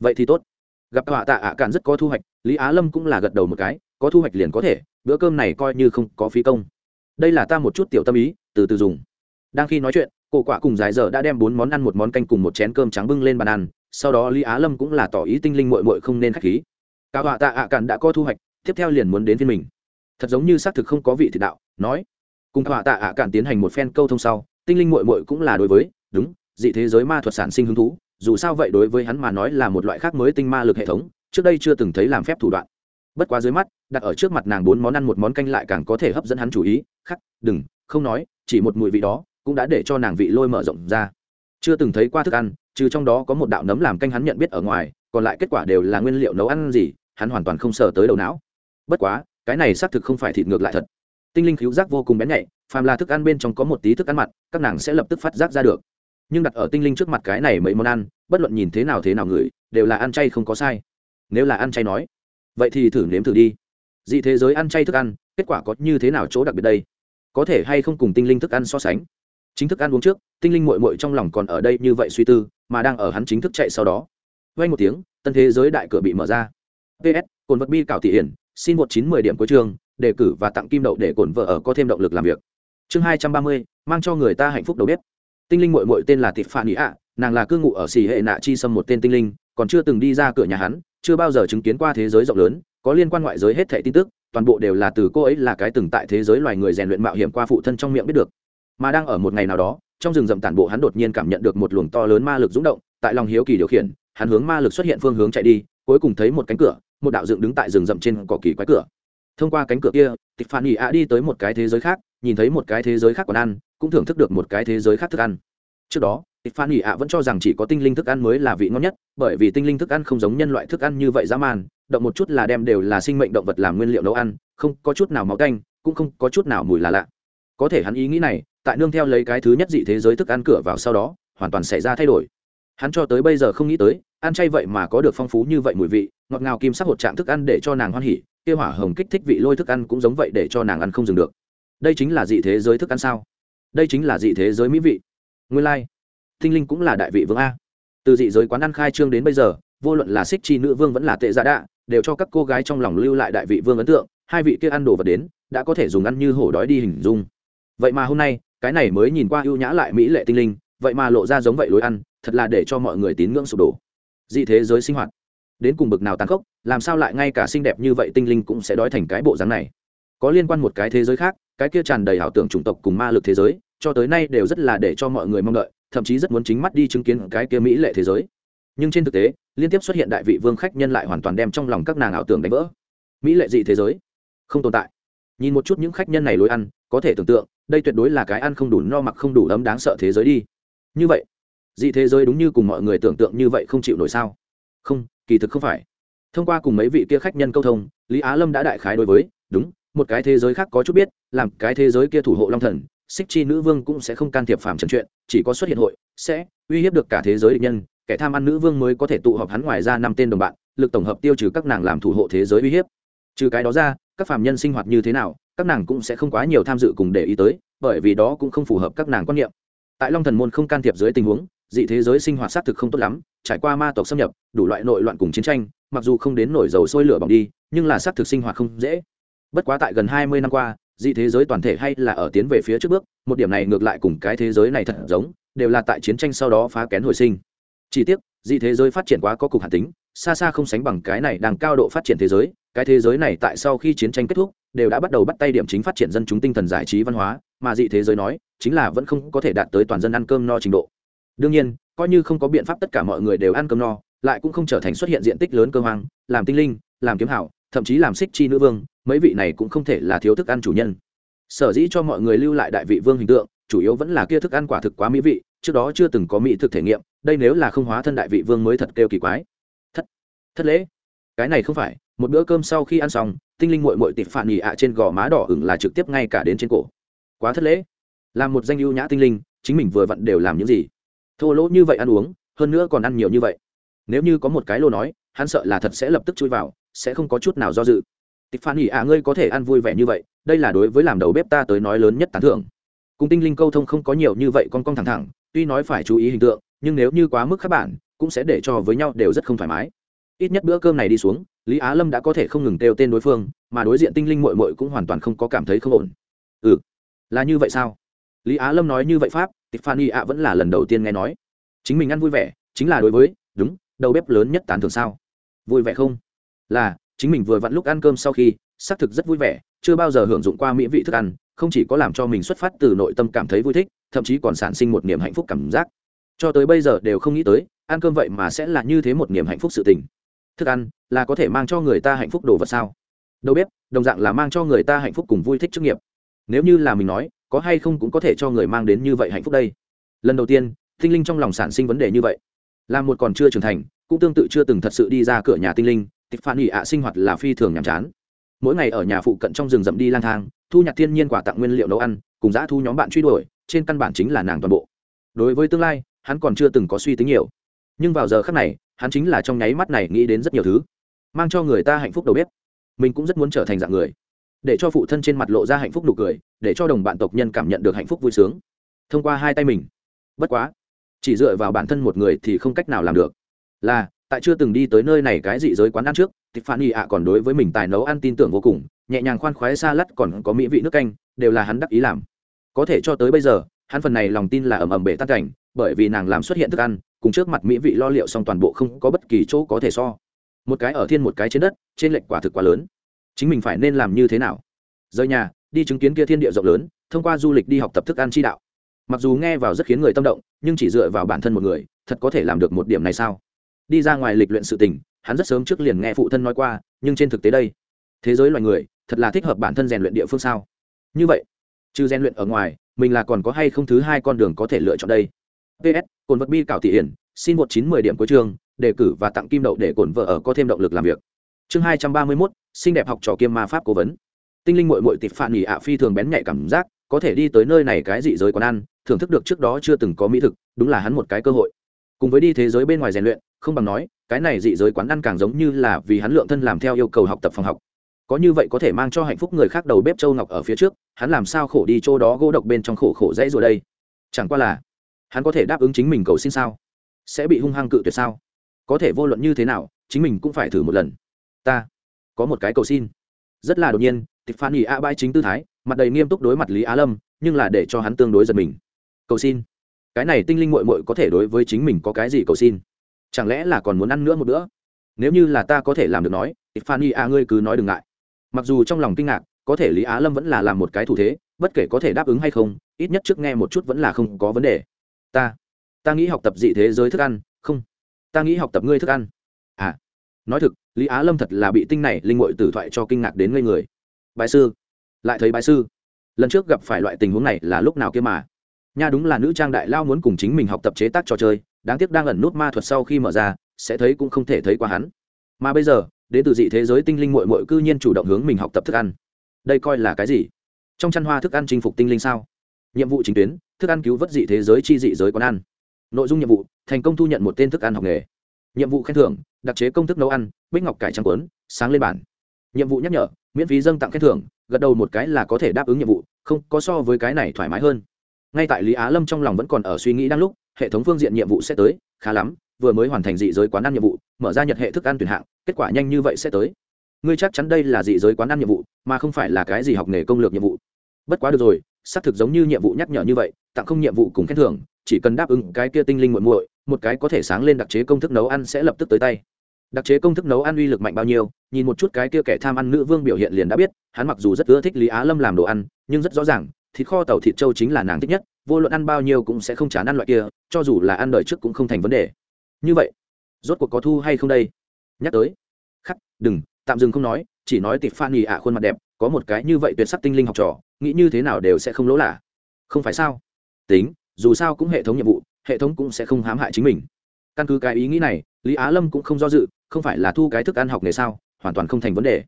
Vậy thì tốt. Gặp họa tạ ạ cạn rất có thu hoạch, lý á lâm cũng là gật đầu một cái, có thu hoạch liền có thể, bữa cơm này coi như không có phí công. Đây là ta một chút tiểu tâm ý, từ từ dùng. Đang khi nói chuyện cổ quả cùng dài giờ đã đem bốn món ăn một món canh cùng một chén cơm trắng bưng lên bàn ăn, sau đó lý á lâm cũng là tỏ ý tinh linh mội mội không nên k h á c h khí. Cả họa tạ ạ cạn đã có thu hoạch tiếp theo liền muốn đến phiên mình. Thật giống như xác thực không có vị thị đạo, nói. Cùng họa tạ ạ à cạn tiến hành một phen câu thông sau, tinh linh mội mội cũng là đối với, đúng, dị thế giới ma thuật sản sinh hứng thú, dù sao vậy đối với hắn mà nói là một loại khác mới tinh ma lực hệ thống, trước đây chưa từng thấy làm phép thủ đoạn. Bất quá dưới mắt, đặt ở trước mặt nàng bốn món ăn một món canh lại càng có thể hấp dẫn hắn chú ý, khắc, đừng, không nói, chỉ một mùi vị đó, cũng đã để cho nàng vị lôi mở rộng ra. Chưa từng thấy qua thức ăn, trừ trong đó có một đạo nấm làm canh hắn nhận biết ở ngoài, còn lại kết quả đều là nguyên liệu nấu ăn gì, hắn hoàn toàn không sờ tới đầu não bất quá, cái này xác thực không phải thịt ngược lại thật. Tinh linh cứu giác vô cùng bén nhạy, phàm là thức ăn bên trong có một tí thức ăn mặn, các nàng sẽ lập tức phát giác ra được. Nhưng đặt ở tinh linh trước mặt cái này mấy món ăn, bất luận nhìn thế nào thế nào người, đều là ăn chay không có sai. Nếu là ăn chay nói, vậy thì thử nếm thử đi. Dị thế giới ăn chay thức ăn, kết quả có như thế nào chỗ đặc biệt đây? Có thể hay không cùng tinh linh thức ăn so sánh? Chính thức ăn uống trước, tinh linh mội mội trong lòng còn ở đây như vậy suy tư, mà đang ở hắn chính thức chạy sau đó. Vay một tiếng, tân thế giới đại cửa bị mở ra. Ps cồn vật bi cảo thị hiển xin một chín mười điểm cuối trường đề cử và tặng kim đậu để cổn vợ ở có thêm động lực làm việc. Chương hai trăm ba mươi, mang cho người ta hạnh phúc đầu bếp. Tinh linh mội mội tên là tịp phản ý ạ, nàng là cư ngụ ở xì hệ nạ chi xâm một tên tinh linh, còn chưa từng đi ra cửa nhà hắn, chưa bao giờ chứng kiến qua thế giới rộng lớn, có liên quan ngoại giới hết thẻ tin tức, toàn bộ đều là từ cô ấy là cái từng tại thế giới loài người rèn luyện mạo hiểm qua phụ thân trong miệng biết được. Mà đang ở một ngày nào đó, trong rừng rậm tản bộ hắn đột nhiên cảm nhận được một luồng to lớn ma lực rúng động, tại lòng hiếu kỳ điều khiển, hắn hướng ma lực xuất hiện phương hướng chạy đi cuối cùng thấy một cánh cửa, một đạo dựng đứng tại rừng rậm trên cỏ kỳ quái cửa. Thông qua cánh cửa kia tịch phản ỉ ạ đi tới một cái thế giới khác, nhìn thấy một cái thế giới khác còn ăn, cũng thưởng thức được một cái thế giới khác thức ăn. Trước đó tịch phản ỉ ạ vẫn cho rằng chỉ có tinh linh thức ăn mới là vị ngon nhất, bởi vì tinh linh thức ăn không giống nhân loại thức ăn như vậy dã man, động một chút là đem đều là sinh mệnh động vật làm nguyên liệu nấu ăn, không có chút nào máu canh, cũng không có chút nào mùi là lạ. Có thể hắn ý nghĩ này, tại nương theo lấy cái thứ nhất dị thế giới thức ăn cửa vào sau đó, hoàn toàn xảy ra thay đổi. Hắn cho tới bây giờ không nghĩ tới ăn chay vậy mà có được phong phú như vậy mùi vị, ngọt ngào kim sắc hột trạng thức ăn để cho nàng hoan hỉ, kia hỏa hồng kích thích vị lôi thức ăn cũng giống vậy để cho nàng ăn không dừng được. Đây chính là dị thế giới thức ăn sao? Đây chính là dị thế giới mỹ vị. Nguyên lai、like. thinh linh cũng là đại vị vương a. Từ dị giới quán ăn khai trương đến bây giờ, vô luận là xích chi nữ vương vẫn là tệ giả đạ, đều cho các cô gái trong lòng lưu lại đại vị vương ấn tượng, hai vị kia ăn đồ vật đến, đã có thể dùng ăn như hổ đói đi hình dung. Vậy mà hôm nay, cái này mới nhìn qua ưu nhã lại mỹ lệ tinh linh, vậy mà lộ ra giống vậy lối ăn, thật là để cho mọi người tín ngưỡng sụp đổ dị thế giới sinh hoạt. Đến cùng bực nào tàn khốc, làm sao lại ngay cả xinh đẹp như vậy tinh linh cũng sẽ đói thành cái bộ dáng này? Có liên quan một cái thế giới khác, cái kia tràn đầy ảo tưởng chủng tộc cùng ma lực thế giới, cho tới nay đều rất là để cho mọi người mong đợi, thậm chí rất muốn chính mắt đi chứng kiến cái kia mỹ lệ thế giới. Nhưng trên thực tế, liên tiếp xuất hiện đại vị vương khách nhân lại hoàn toàn đem trong lòng các nàng ảo tưởng đánh vỡ. Mỹ lệ dị thế giới? Không tồn tại. Nhìn một chút những khách nhân này lối ăn, có thể tưởng tượng, đây tuyệt đối là cái ăn không đủ no mặc không đủ ấm đáng sợ thế giới đi. Như vậy dị thế giới đúng như cùng mọi người tưởng tượng như vậy không chịu nổi sao? Không, kỳ thực không phải. Thông qua cùng mấy vị kia khách nhân câu thông, lý á lâm đã đại khái đối với, đúng, một cái thế giới khác có chút biết, làm cái thế giới kia thủ hộ long thần xích chi nữ vương cũng sẽ không can thiệp phạm trần chuyện, chỉ có xuất hiện hội, sẽ uy hiếp được cả thế giới địch nhân, kẻ tham ăn nữ vương mới có thể tụ họp hắn ngoài ra năm tên đồng bạn, lực tổng hợp tiêu trừ các nàng làm thủ hộ thế giới uy hiếp. Trừ cái đó ra, các phạm nhân sinh hoạt như thế nào, các nàng cũng sẽ không quá nhiều tham dự cùng để ý tới, bởi vì đó cũng không phù hợp các nàng quan niệm. Tại long thần môn không can thiệp dưới tình huống dị thế giới sinh hoạt xác thực không tốt lắm, trải qua ma tộc xâm nhập, đủ loại nội loạn cùng chiến tranh, mặc dù không đến nổi dầu sôi lửa bỏng đi, nhưng là xác thực sinh hoạt không dễ. Bất quá tại gần hai mươi năm qua, dị thế giới toàn thể hay là ở tiến về phía trước bước, một điểm này ngược lại cùng cái thế giới này thật giống, đều là tại chiến tranh sau đó phá kén hồi sinh. Chỉ tiếc, dị thế giới phát triển quá có cục hạt tính, xa xa không sánh bằng cái này đang cao độ phát triển thế giới, cái thế giới này tại sau khi chiến tranh kết thúc, đều đã bắt đầu bắt tay điểm chính phát triển dân chúng tinh thần giải trí văn hóa, mà dị thế giới nói, chính là vẫn không có thể đạt tới toàn dân ăn cơm no trình độ đương nhiên, coi như không có biện pháp tất cả mọi người đều ăn cơm no, lại cũng không trở thành xuất hiện diện tích lớn cơ hoang, làm tinh linh, làm kiếm hảo, thậm chí làm xích chi nữ vương, mấy vị này cũng không thể là thiếu thức ăn chủ nhân. Sở dĩ cho mọi người lưu lại đại vị vương hình tượng, chủ yếu vẫn là kia thức ăn quả thực quá mỹ vị, trước đó chưa từng có mỹ thực thể nghiệm, đây nếu là không hóa thân đại vị vương mới thật kêu kỳ quái. Thất thất lễ. Cái này không phải, một bữa cơm sau khi ăn xong, tinh linh mội mội tịp phản nhị ạ trên gò má đỏ ửng là trực tiếp ngay cả đến trên cổ. Quá thất lễ. Làm một danh ưu nhã tinh linh, chính mình vừa vặn đều làm những gì? Thô lỗ như vậy ăn uống, hơn nữa còn ăn nhiều như vậy. Nếu như có một cái lô nói, hắn sợ là thật sẽ lập tức chui vào, sẽ không có chút nào do dự. Tịch phan nhị à ngươi có thể ăn vui vẻ như vậy, đây là đối với làm đầu bếp ta tới nói lớn nhất tán thưởng. Cùng tinh linh câu thông không có nhiều như vậy con con thẳng thẳng, tuy nói phải chú ý hình tượng, nhưng nếu như quá mức các bạn cũng sẽ để cho với nhau đều rất không thoải mái. Ít nhất bữa cơm này đi xuống, lý á lâm đã có thể không ngừng kêu tên đối phương, mà đối diện tinh linh mội mội cũng hoàn toàn không có cảm thấy không ổn. Ừ là như vậy sao? Lý á lâm nói như vậy pháp tiffany ạ vẫn là lần đầu tiên nghe nói. Chính mình ăn vui vẻ, chính là đối với, đúng, đầu bếp lớn nhất tán thường sao. Vui vẻ không? Là, chính mình vừa vặn lúc ăn cơm sau khi, xác thực rất vui vẻ, chưa bao giờ hưởng dụng qua mỹ vị thức ăn, không chỉ có làm cho mình xuất phát từ nội tâm cảm thấy vui thích, thậm chí còn sản sinh một niềm hạnh phúc cảm giác. Cho tới bây giờ đều không nghĩ tới, ăn cơm vậy mà sẽ là như thế một niềm hạnh phúc sự tình. Thức ăn, là có thể mang cho người ta hạnh phúc đồ vật sao? Đầu bếp, đồng dạng là mang cho người ta hạnh phúc cùng vui thích chức nghiệp. Nếu như là mình nói có hay không cũng có thể cho người mang đến như vậy hạnh phúc đây. Lần đầu tiên, tinh linh trong lòng sản sinh vấn đề như vậy. Là một còn chưa trưởng thành, cũng tương tự chưa từng thật sự đi ra cửa nhà tinh linh, tịch phản ủy ạ sinh hoạt là phi thường nhàm chán. Mỗi ngày ở nhà phụ cận trong rừng rậm đi lang thang, thu nhặt thiên nhiên quả tặng nguyên liệu nấu ăn, cùng dã thu nhóm bạn truy đuổi, trên căn bản chính là nàng toàn bộ. Đối với tương lai, hắn còn chưa từng có suy tính nhiều. Nhưng vào giờ khắc này, hắn chính là trong nháy mắt này nghĩ đến rất nhiều thứ, mang cho người ta hạnh phúc đầu bếp. Mình cũng rất muốn trở thành dạng người để cho phụ thân trên mặt lộ ra hạnh phúc nụ cười, để cho đồng bạn tộc nhân cảm nhận được hạnh phúc vui sướng. Thông qua hai tay mình. Bất quá, chỉ dựa vào bản thân một người thì không cách nào làm được. Là, tại chưa từng đi tới nơi này cái dị giới quán ăn trước, thì phản y ạ còn đối với mình tài nấu ăn tin tưởng vô cùng, nhẹ nhàng khoan khoái xa lắt còn có mỹ vị nước canh, đều là hắn đắc ý làm. Có thể cho tới bây giờ, hắn phần này lòng tin là ầm ầm bể tan cảnh, bởi vì nàng làm xuất hiện thức ăn, cùng trước mặt mỹ vị lo liệu xong toàn bộ không có bất kỳ chỗ có thể so. Một cái ở thiên một cái trên đất, trên lệch quả thực quá lớn chính mình phải nên làm như thế nào? Rời nhà, đi chứng kiến kia thiên địa rộng lớn, thông qua du lịch đi học tập thức ăn chi đạo. Mặc dù nghe vào rất khiến người tâm động, nhưng chỉ dựa vào bản thân một người, thật có thể làm được một điểm này sao? Đi ra ngoài lịch luyện sự tình, hắn rất sớm trước liền nghe phụ thân nói qua, nhưng trên thực tế đây, thế giới loài người, thật là thích hợp bản thân rèn luyện địa phương sao? Như vậy, trừ rèn luyện ở ngoài, mình là còn có hay không thứ hai con đường có thể lựa chọn đây? Ps cồn vật bi cảo thị hiển, xin một chín mười điểm cuối chương, đề cử và tặng kim đậu để cồn vợ ở có thêm động lực làm việc. Chương hai trăm ba mươi mốt xinh đẹp học trò kiêm ma pháp cố vấn. Tinh linh mội mội tịp phản nghỉ ạ phi thường bén nhạy cảm giác, có thể đi tới nơi này cái dị giới quán ăn, thưởng thức được trước đó chưa từng có mỹ thực, đúng là hắn một cái cơ hội. Cùng với đi thế giới bên ngoài rèn luyện, không bằng nói, cái này dị giới quán ăn càng giống như là vì hắn lượng thân làm theo yêu cầu học tập phòng học. Có như vậy có thể mang cho hạnh phúc người khác đầu bếp châu ngọc ở phía trước, hắn làm sao khổ đi chỗ đó gỗ độc bên trong khổ khổ dãy rồi đây? Chẳng qua là, hắn có thể đáp ứng chính mình cầu xin sao? Sẽ bị hung hăng cự tuyệt sao? Có thể vô luận như thế nào, chính mình cũng phải thử một lần. Ta có một cái cầu xin. Rất là đột nhiên tịch phan nghỉ a bãi chính tư thái, mặt đầy nghiêm túc đối mặt lý á lâm, nhưng là để cho hắn tương đối giật mình. Cầu xin? Cái này tinh linh mội mội có thể đối với chính mình có cái gì cầu xin? Chẳng lẽ là còn muốn ăn nữa một bữa? Nếu như là ta có thể làm được nói tịch phan nghỉ a ngươi cứ nói đừng ngại. Mặc dù trong lòng kinh ngạc, có thể lý á lâm vẫn là làm một cái thủ thế, bất kể có thể đáp ứng hay không, ít nhất trước nghe một chút vẫn là không có vấn đề. Ta ta nghĩ học tập dị thế giới thức ăn, không. Ta nghĩ học tập ngươi thức ăn nói thực, lý á lâm thật là bị tinh này linh mội tử thoại cho kinh ngạc đến ngây người. Bài sư, lại thấy bài sư. Lần trước gặp phải loại tình huống này là lúc nào kia mà? Nha đúng là nữ trang đại lao muốn cùng chính mình học tập chế tác trò chơi, đáng tiếc đang ẩn nút ma thuật sau khi mở ra, sẽ thấy cũng không thể thấy qua hắn. Mà bây giờ, đến từ dị thế giới tinh linh mội mội cư nhiên chủ động hướng mình học tập thức ăn. Đây coi là cái gì? Trong chăn hoa thức ăn chinh phục tinh linh sao? Nhiệm vụ chính tuyến, thức ăn cứu vớt dị thế giới chi dị giới quán ăn. Nội dung nhiệm vụ, thành công thu nhận một tên thức ăn học nghề nhiệm vụ khen thưởng, đặc chế công thức nấu ăn, bích ngọc cải trắng quấn sáng lên bản. Nhiệm vụ nhắc nhở, miễn phí dâng tặng khen thưởng, gật đầu một cái là có thể đáp ứng nhiệm vụ, không, có so với cái này thoải mái hơn. Ngay tại lý á lâm trong lòng vẫn còn ở suy nghĩ đang lúc, hệ thống phương diện nhiệm vụ sẽ tới, khá lắm, vừa mới hoàn thành dị giới quán ăn nhiệm vụ, mở ra nhật hệ thức ăn tuyển hạng, kết quả nhanh như vậy sẽ tới. Ngươi chắc chắn đây là dị giới quán ăn nhiệm vụ, mà không phải là cái gì học nghề công lược nhiệm vụ. Bất quá được rồi, xác thực giống như nhiệm vụ nhắc nhở như vậy, tặng không nhiệm vụ cùng khen thưởng chỉ cần đáp ứng cái kia tinh linh muội muội, một cái có thể sáng lên đặc chế công thức nấu ăn sẽ lập tức tới tay. Đặc chế công thức nấu ăn uy lực mạnh bao nhiêu, nhìn một chút cái kia kẻ tham ăn nữ vương biểu hiện liền đã biết, hắn mặc dù rất ưa thích lý á lâm làm đồ ăn, nhưng rất rõ ràng, thịt kho tàu thịt trâu chính là nàng thích nhất, vô luận ăn bao nhiêu cũng sẽ không chán ăn loại kia, cho dù là ăn đời trước cũng không thành vấn đề. Như vậy, rốt cuộc có thu hay không đây? Nhắc tới. Khắc, đừng, tạm dừng không nói, chỉ nói tịt phan nhì ạ khuôn mặt đẹp, có một cái như vậy tuyệt sắc tinh linh học trò, nghĩ như thế nào đều sẽ không lỗ lạ. Không phải sao? Tính dù sao cũng hệ thống nhiệm vụ, hệ thống cũng sẽ không hãm hại chính mình. Căn cứ cái ý nghĩ này, lý á lâm cũng không do dự, không phải là thu cái thức ăn học nghề sao, hoàn toàn không thành vấn đề.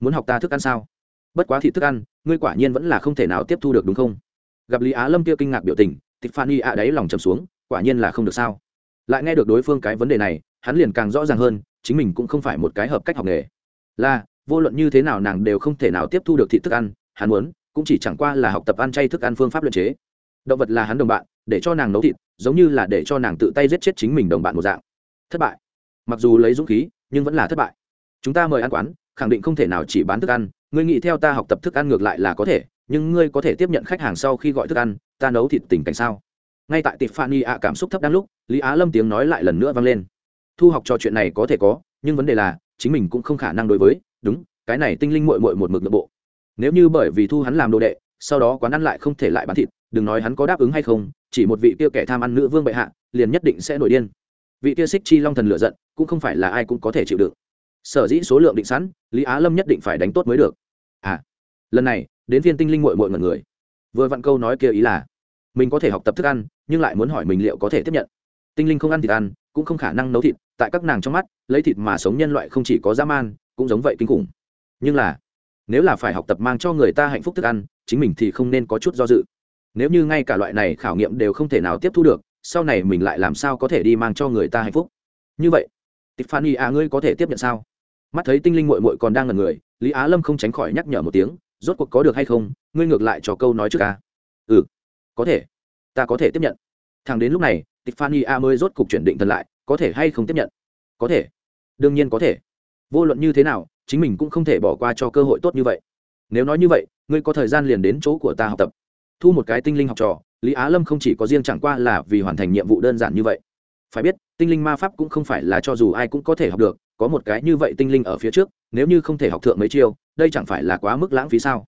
Muốn học ta thức ăn sao? Bất quá thị thức ăn, ngươi quả nhiên vẫn là không thể nào tiếp thu được đúng không? Gặp lý á lâm kia kinh ngạc biểu tình, tịch phan y ạ đấy lòng chầm xuống, quả nhiên là không được sao. Lại nghe được đối phương cái vấn đề này, hắn liền càng rõ ràng hơn, chính mình cũng không phải một cái hợp cách học nghề. Là, vô luận như thế nào nàng đều không thể nào tiếp thu được thị thức ăn, hắn muốn, cũng chỉ chẳng qua là học tập ăn chay thức ăn phương pháp luyện chế động vật là hắn đồng bạn, để cho nàng nấu thịt, giống như là để cho nàng tự tay giết chết chính mình đồng bạn một dạng. Thất bại. Mặc dù lấy dũng khí, nhưng vẫn là thất bại. Chúng ta mời ăn quán, khẳng định không thể nào chỉ bán thức ăn. Ngươi nghĩ theo ta học tập thức ăn ngược lại là có thể, nhưng ngươi có thể tiếp nhận khách hàng sau khi gọi thức ăn, ta nấu thịt tình cảnh sao? Ngay tại tịp phan y ạ cảm xúc thấp đang lúc, lý á lâm tiếng nói lại lần nữa vang lên. Thu học trò chuyện này có thể có, nhưng vấn đề là, chính mình cũng không khả năng đối với, đúng, cái này tinh linh mội mội một mực nội bộ. Nếu như bởi vì thu hắn làm đồ đệ, sau đó quán ăn lại không thể lại bán thịt đừng nói hắn có đáp ứng hay không, chỉ một vị kia kẻ tham ăn nữ vương bệ hạ, liền nhất định sẽ nổi điên. Vị kia xích chi long thần lựa giận, cũng không phải là ai cũng có thể chịu đựng. Sở dĩ số lượng định sẵn, lý á lâm nhất định phải đánh tốt mới được. À lần này, đến viên tinh linh mội mội ngần người. Vừa vặn câu nói kia ý là, mình có thể học tập thức ăn, nhưng lại muốn hỏi mình liệu có thể tiếp nhận. Tinh linh không ăn thịt ăn, cũng không khả năng nấu thịt, tại các nàng trong mắt, lấy thịt mà sống nhân loại không chỉ có dã man, cũng giống vậy kinh khủng. Nhưng là, nếu là phải học tập mang cho người ta hạnh phúc thức ăn, chính mình thì không nên có chút do dự nếu như ngay cả loại này khảo nghiệm đều không thể nào tiếp thu được, sau này mình lại làm sao có thể đi mang cho người ta hạnh phúc? Như vậy, tiffany à ngươi có thể tiếp nhận sao? Mắt thấy tinh linh mội mội còn đang ngần người, lý á lâm không tránh khỏi nhắc nhở một tiếng, rốt cuộc có được hay không, ngươi ngược lại cho câu nói trước ca ừ có thể, ta có thể tiếp nhận. Thằng đến lúc này, tiffany a mới rốt cục chuyển định thần lại, có thể hay không tiếp nhận? Có thể, đương nhiên có thể. Vô luận như thế nào, chính mình cũng không thể bỏ qua cho cơ hội tốt như vậy. Nếu nói như vậy, ngươi có thời gian liền đến chỗ của ta học tập thu một cái tinh linh học trò, lý á lâm không chỉ có riêng chẳng qua là vì hoàn thành nhiệm vụ đơn giản như vậy. Phải biết, tinh linh ma pháp cũng không phải là cho dù ai cũng có thể học được, có một cái như vậy tinh linh ở phía trước, nếu như không thể học thượng mấy chiêu, đây chẳng phải là quá mức lãng phí sao?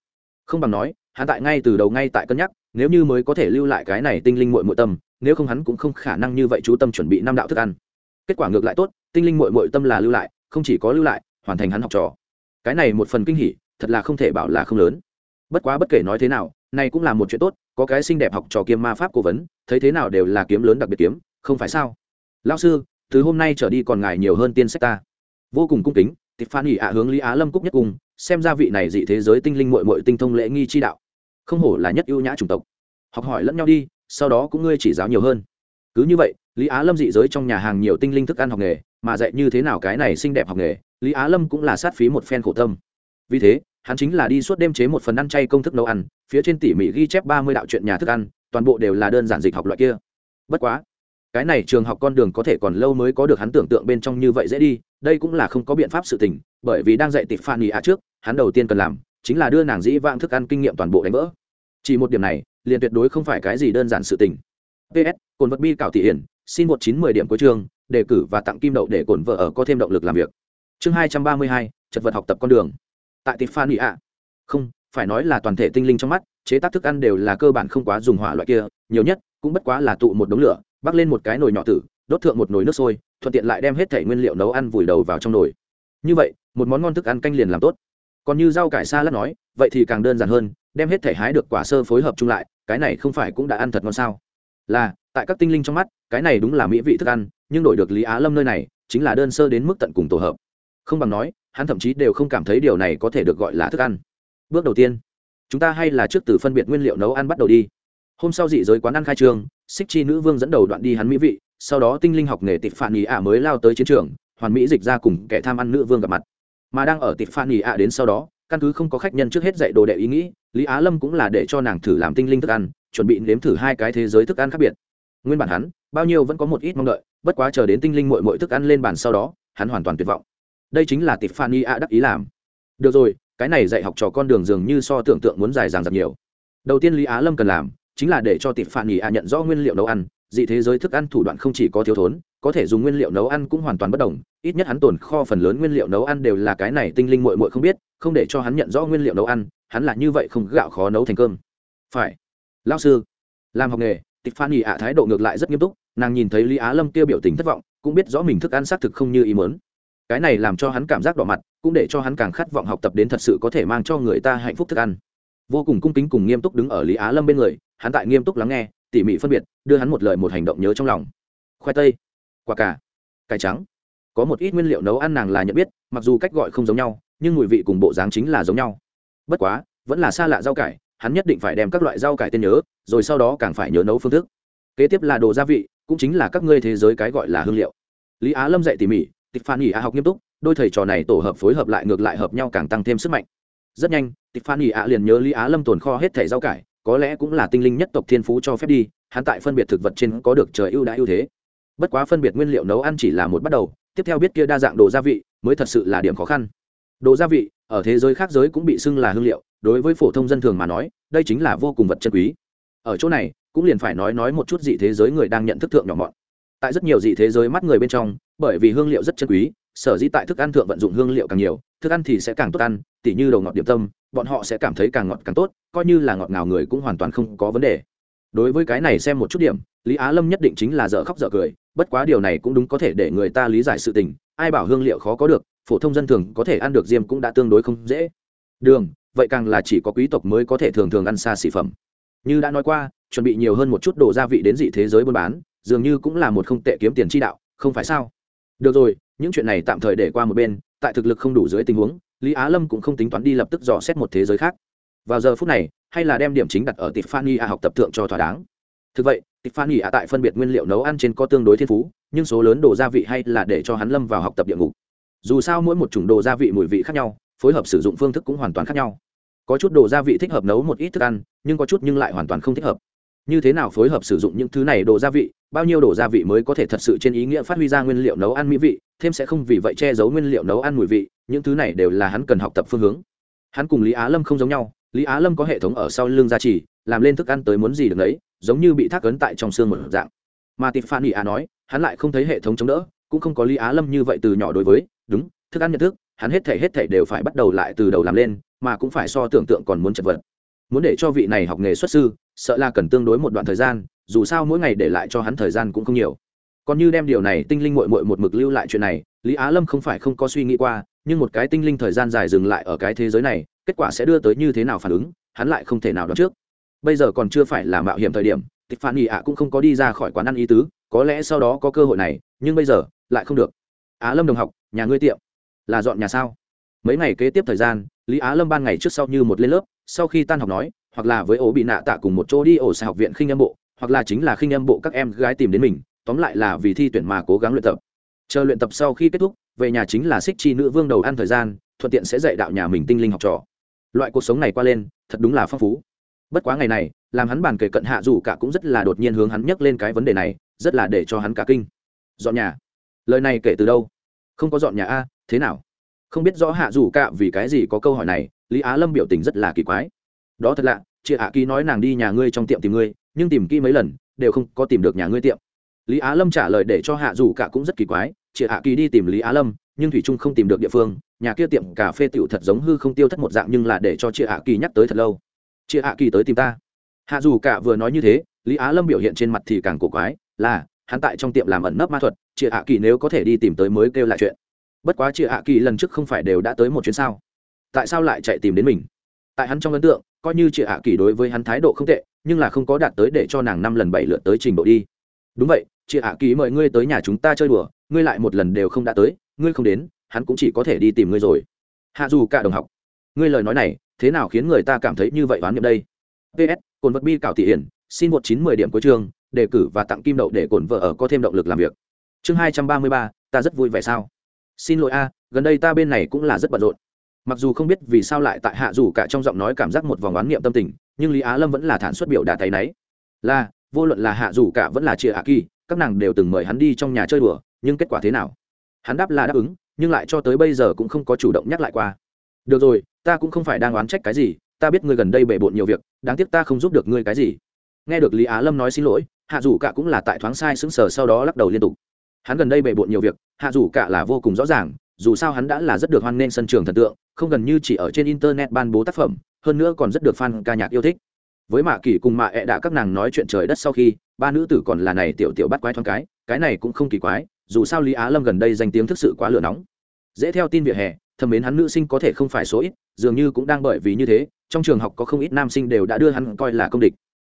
Không bằng nói, hắn tại ngay từ đầu ngay tại cân nhắc, nếu như mới có thể lưu lại cái này tinh linh mội mội tâm, nếu không hắn cũng không khả năng như vậy chú tâm chuẩn bị năm đạo thức ăn. Kết quả ngược lại tốt, tinh linh mội mội tâm là lưu lại, không chỉ có lưu lại, hoàn thành hắn học trò. Cái này một phần kinh hỉ, thật là không thể bảo là không lớn. Bất quá bất kể nói thế nào này cũng là một chuyện tốt, có cái xinh đẹp học trò kiếm ma pháp cố vấn, thấy thế nào đều là kiếm lớn đặc biệt kiếm, không phải sao? Lao sư, từ hôm nay trở đi còn ngài nhiều hơn tiên sách ta. Vô cùng cung kính, tịch phan ỉ ạ hướng lý á lâm cúc nhất cùng, xem ra vị này dị thế giới tinh linh mội mội tinh thông lễ nghi chi đạo. Không hổ là nhất ưu nhã chủng tộc. Học hỏi lẫn nhau đi, sau đó cũng ngươi chỉ giáo nhiều hơn. Cứ như vậy, lý á lâm dị giới trong nhà hàng nhiều tinh linh thức ăn học nghề, mà dạy như thế nào cái này xinh đẹp học nghề, lý á lâm cũng là sát phí một phen khổ tâm. Vì thế hắn chính là đi suốt đêm chế một phần ăn chay công thức nấu ăn, phía trên tỉ mỉ ghi chép ba mươi đạo chuyện nhà thức ăn, toàn bộ đều là đơn giản dịch học loại kia. Bất quá, cái này trường học con đường có thể còn lâu mới có được hắn tưởng tượng bên trong như vậy dễ đi, đây cũng là không có biện pháp sự tình, bởi vì đang dạy tịp phan ý ạ trước, hắn đầu tiên cần làm chính là đưa nàng dĩ vãng thức ăn kinh nghiệm toàn bộ đánh vỡ. Chỉ một điểm này, liền tuyệt đối không phải cái gì đơn giản sự tình. Ps cồn vật bi cảo thị hiển, xin một chín mười điểm cuối trường đề cử và tặng kim đậu để cồn vợ ở có thêm động lực làm việc. Chương hai trăm ba mươi hai, chật vật học tập con đường tại tiffany ạ. Không, phải nói là toàn thể tinh linh trong mắt, chế tác thức ăn đều là cơ bản không quá dùng hỏa loại kia, nhiều nhất cũng bất quá là tụ một đống lửa, bắc lên một cái nồi nhỏ tử, đốt thượng một nồi nước sôi, thuận tiện lại đem hết thể nguyên liệu nấu ăn vùi đầu vào trong nồi. Như vậy, một món ngon thức ăn canh liền làm tốt. Còn như rau cải xa lát nói, vậy thì càng đơn giản hơn, đem hết thể hái được quả sơ phối hợp chung lại, cái này không phải cũng đã ăn thật ngon sao? Là, tại các tinh linh trong mắt, cái này đúng là mỹ vị thức ăn, nhưng đổi được lý á lâm nơi này, chính là đơn sơ đến mức tận cùng tổ hợp. Không bằng nói hắn thậm chí đều không cảm thấy điều này có thể được gọi là thức ăn. Bước đầu tiên, chúng ta hay là trước từ phân biệt nguyên liệu nấu ăn bắt đầu đi. Hôm sau dị giới quán ăn khai trương xích chi nữ vương dẫn đầu đoạn đi hắn mỹ vị, sau đó tinh linh học nghề tịp phản ý ạ mới lao tới chiến trường, hoàn mỹ dịch ra cùng kẻ tham ăn nữ vương gặp mặt. Mà đang ở tịp phản ý ạ đến sau đó, căn cứ không có khách nhân trước hết dạy đồ đệ ý nghĩ, lý á lâm cũng là để cho nàng thử làm tinh linh thức ăn, chuẩn bị nếm thử hai cái thế giới thức ăn khác biệt. Nguyên bản hắn, bao nhiêu vẫn có một ít mong đợi, bất quá chờ đến tinh linh mội mội thức ăn lên bàn sau đó, hắn hoàn toàn tuyệt vọng đây chính là tiffany a đắc ý làm. Được rồi, cái này dạy học trò con đường dường như so tưởng tượng muốn dài dàng dặc nhiều. Đầu tiên lý á lâm cần làm chính là để cho tiffany a nhận rõ nguyên liệu nấu ăn. Dị thế giới thức ăn thủ đoạn không chỉ có thiếu thốn, có thể dùng nguyên liệu nấu ăn cũng hoàn toàn bất đồng. Ít nhất hắn tồn kho phần lớn nguyên liệu nấu ăn đều là cái này, tinh linh mội mội không biết, không để cho hắn nhận rõ nguyên liệu nấu ăn, hắn là như vậy không gạo khó nấu thành cơm. Phải. Lao sư, làm học nghề tịch phan ỉ ạ thái độ ngược lại rất nghiêm túc, nàng nhìn thấy lý á lâm kia biểu tình thất vọng, cũng biết rõ mình thức ăn xác thực không như ý mớn cái này làm cho hắn cảm giác đỏ mặt, cũng để cho hắn càng khát vọng học tập đến thật sự có thể mang cho người ta hạnh phúc thức ăn. Vô cùng cung kính cùng nghiêm túc đứng ở lý á lâm bên người, hắn tại nghiêm túc lắng nghe, tỉ mỉ phân biệt, đưa hắn một lời một hành động nhớ trong lòng. Khoai tây, quả cà, cải trắng. Có một ít nguyên liệu nấu ăn nàng là nhận biết, mặc dù cách gọi không giống nhau, nhưng mùi vị cùng bộ dáng chính là giống nhau. Bất quá, vẫn là xa lạ rau cải, hắn nhất định phải đem các loại rau cải tên nhớ, rồi sau đó càng phải nhớ nấu phương thức. Kế tiếp là đồ gia vị, cũng chính là các ngươi thế giới cái gọi là hương liệu. Lý á lâm dạy tỉ mỉ tịch phan nghỉ ạ học nghiêm túc, đôi thầy trò này tổ hợp phối hợp lại ngược lại hợp nhau càng tăng thêm sức mạnh. Rất nhanh, tịch phan nghỉ ạ liền nhớ lý á lâm tồn kho hết thẻ rau cải, có lẽ cũng là tinh linh nhất tộc thiên phú cho phép đi, hắn tại phân biệt thực vật trên có được trời ưu đãi ưu thế. Bất quá phân biệt nguyên liệu nấu ăn chỉ là một bắt đầu, tiếp theo biết kia đa dạng đồ gia vị mới thật sự là điểm khó khăn. Đồ gia vị, ở thế giới khác giới cũng bị xưng là hương liệu, đối với phổ thông dân thường mà nói, đây chính là vô cùng vật chân quý. Ở chỗ này, cũng liền phải nói nói một chút dị thế giới người đang nhận thức thượng nhỏ mọn. Tại rất nhiều dị thế giới mắt người bên trong bởi vì hương liệu rất chân quý, sở dĩ tại thức ăn thượng vận dụng hương liệu càng nhiều, thức ăn thì sẽ càng tốt ăn, tỉ như đầu ngọt điểm tâm, bọn họ sẽ cảm thấy càng ngọt càng tốt, coi như là ngọt ngào người cũng hoàn toàn không có vấn đề. Đối với cái này xem một chút điểm, lý á lâm nhất định chính là dở khóc dở cười, bất quá điều này cũng đúng có thể để người ta lý giải sự tình, ai bảo hương liệu khó có được, phổ thông dân thường có thể ăn được diêm cũng đã tương đối không dễ. Đường, vậy càng là chỉ có quý tộc mới có thể thường thường ăn xa xỉ phẩm. Như đã nói qua, chuẩn bị nhiều hơn một chút đồ gia vị đến dị thế giới buôn bán, dường như cũng là một không tệ kiếm tiền chi đạo, không phải sao? Được rồi, những chuyện này tạm thời để qua một bên, tại thực lực không đủ dưới tình huống, lý á lâm cũng không tính toán đi lập tức dò xét một thế giới khác. Vào giờ phút này, hay là đem điểm chính đặt ở tiffany a học tập thượng cho thỏa đáng. Thực vậy, tiffany a tại phân biệt nguyên liệu nấu ăn trên có tương đối thiên phú, nhưng số lớn đồ gia vị hay là để cho hắn lâm vào học tập địa ngục. Dù sao mỗi một chủng đồ gia vị mùi vị khác nhau, phối hợp sử dụng phương thức cũng hoàn toàn khác nhau. Có chút đồ gia vị thích hợp nấu một ít thức ăn, nhưng có chút nhưng lại hoàn toàn không thích hợp như thế nào phối hợp sử dụng những thứ này đồ gia vị, bao nhiêu đồ gia vị mới có thể thật sự trên ý nghĩa phát huy ra nguyên liệu nấu ăn mỹ vị, thêm sẽ không vì vậy che giấu nguyên liệu nấu ăn mùi vị, những thứ này đều là hắn cần học tập phương hướng. Hắn cùng lý á lâm không giống nhau, lý á lâm có hệ thống ở sau lưng gia trì, làm lên thức ăn tới muốn gì được đấy giống như bị thác ấn tại trong xương một dạng. Mà tiffany á nói, hắn lại không thấy hệ thống chống đỡ, cũng không có lý á lâm như vậy từ nhỏ đối với, đúng, thức ăn nhận thức, hắn hết thể hết thể đều phải bắt đầu lại từ đầu làm lên, mà cũng phải so tưởng tượng còn muốn chật vật muốn để cho vị này học nghề xuất sư, sợ là cần tương đối một đoạn thời gian, dù sao mỗi ngày để lại cho hắn thời gian cũng không nhiều. Còn như đem điều này tinh linh mội mội một mực lưu lại chuyện này, lý á lâm không phải không có suy nghĩ qua, nhưng một cái tinh linh thời gian dài dừng lại ở cái thế giới này, kết quả sẽ đưa tới như thế nào phản ứng, hắn lại không thể nào đoán trước. Bây giờ còn chưa phải là mạo hiểm thời điểm, tịch phản nghị ạ cũng không có đi ra khỏi quán ăn ý tứ, có lẽ sau đó có cơ hội này, nhưng bây giờ, lại không được. Á lâm đồng học, nhà ngươi tiệm, là dọn nhà sao? Mấy ngày kế tiếp thời gian, lý á lâm ban ngày trước sau như một lên lớp sau khi tan học nói, hoặc là với ổ bị nạ tạ cùng một chỗ đi ổ xe học viện khinh âm bộ, hoặc là chính là khinh âm bộ các em gái tìm đến mình, tóm lại là vì thi tuyển mà cố gắng luyện tập. Chờ luyện tập sau khi kết thúc, về nhà chính là xích chi nữ vương đầu ăn thời gian, thuận tiện sẽ dạy đạo nhà mình tinh linh học trò. Loại cuộc sống này qua lên, thật đúng là phong phú. Bất quá ngày này, làm hắn bàn kể cận hạ dù cả cũng rất là đột nhiên hướng hắn nhắc lên cái vấn đề này, rất là để cho hắn cả kinh. Dọn nhà. Lời này kể từ đâu? Không có dọn nhà a, thế nào? Không biết rõ hạ dù Cạ vì cái gì có câu hỏi này, lý á lâm biểu tình rất là kỳ quái. Đó thật lạ, chị hạ ký nói nàng đi nhà ngươi trong tiệm tìm ngươi, nhưng tìm kỹ mấy lần, đều không có tìm được nhà ngươi tiệm. Lý á lâm trả lời để cho hạ dù Cạ cũng rất kỳ quái, chị hạ kỳ đi tìm lý á lâm, nhưng thủy trung không tìm được địa phương, nhà kia tiệm cà phê tiểu thật giống hư không tiêu thất một dạng nhưng là để cho chị hạ kỳ nhắc tới thật lâu. Chị hạ kỳ tới tìm ta. Hạ dù cả vừa nói như thế, lý á lâm biểu hiện trên mặt thì càng cổ quái, là, hắn tại trong tiệm làm ẩn nấp ma thuật, chị hạ kỳ nếu có thể đi tìm tới mới kêu lại chuyện bất quá chị hạ kỳ lần trước không phải đều đã tới một chuyến sao? Tại sao lại chạy tìm đến mình? Tại hắn trong ấn tượng, coi như chị hạ kỳ đối với hắn thái độ không tệ, nhưng là không có đạt tới để cho nàng năm lần bảy lượt tới trình độ đi. Đúng vậy chị hạ kỳ mời ngươi tới nhà chúng ta chơi đùa, ngươi lại một lần đều không đã tới, ngươi không đến, hắn cũng chỉ có thể đi tìm ngươi rồi. Hạ dù cả đồng học, ngươi lời nói này, thế nào khiến người ta cảm thấy như vậy oán niệm đây? Ps cồn vật bi cảo thị hiển, xin một chín mười điểm cuối chương, đề cử và tặng kim đậu để cổn vợ ở có thêm động lực làm việc. Chương hai trăm ba mươi ba, ta rất vui vẻ sao? Xin lỗi a, gần đây ta bên này cũng là rất bận rộn. Mặc dù không biết vì sao lại tại hạ dù cả trong giọng nói cảm giác một vòng oán niệm tâm tình, nhưng lý á lâm vẫn là thản xuất biểu đà tay náy là, vô luận là hạ dù cả vẫn là chia hạ kỳ, các nàng đều từng mời hắn đi trong nhà chơi đùa, nhưng kết quả thế nào? Hắn đáp là đáp ứng, nhưng lại cho tới bây giờ cũng không có chủ động nhắc lại qua. Được rồi, ta cũng không phải đang oán trách cái gì, ta biết ngươi gần đây bể bộn nhiều việc, đáng tiếc ta không giúp được ngươi cái gì. Nghe được lý á lâm nói xin lỗi, hạ dù cả cũng là tại thoáng sai sững sờ sau đó lắc đầu liên tục hắn gần đây bề bộn nhiều việc, hạ dù cả là vô cùng rõ ràng, dù sao hắn đã là rất được hoan nghênh sân trường thần tượng, không gần như chỉ ở trên internet ban bố tác phẩm, hơn nữa còn rất được fan ca nhạc yêu thích. Với mạ kỳ cùng mạ ẹ đã các nàng nói chuyện trời đất sau khi, ba nữ tử còn là này tiểu tiểu bắt quái thoáng cái cái này cũng không kỳ quái, dù sao lý á lâm gần đây danh tiếng thực sự quá lửa nóng. Dễ theo tin vỉa hè, thầm mến hắn nữ sinh có thể không phải số ít, dường như cũng đang bởi vì như thế, trong trường học có không ít nam sinh đều đã đưa hắn coi là công địch.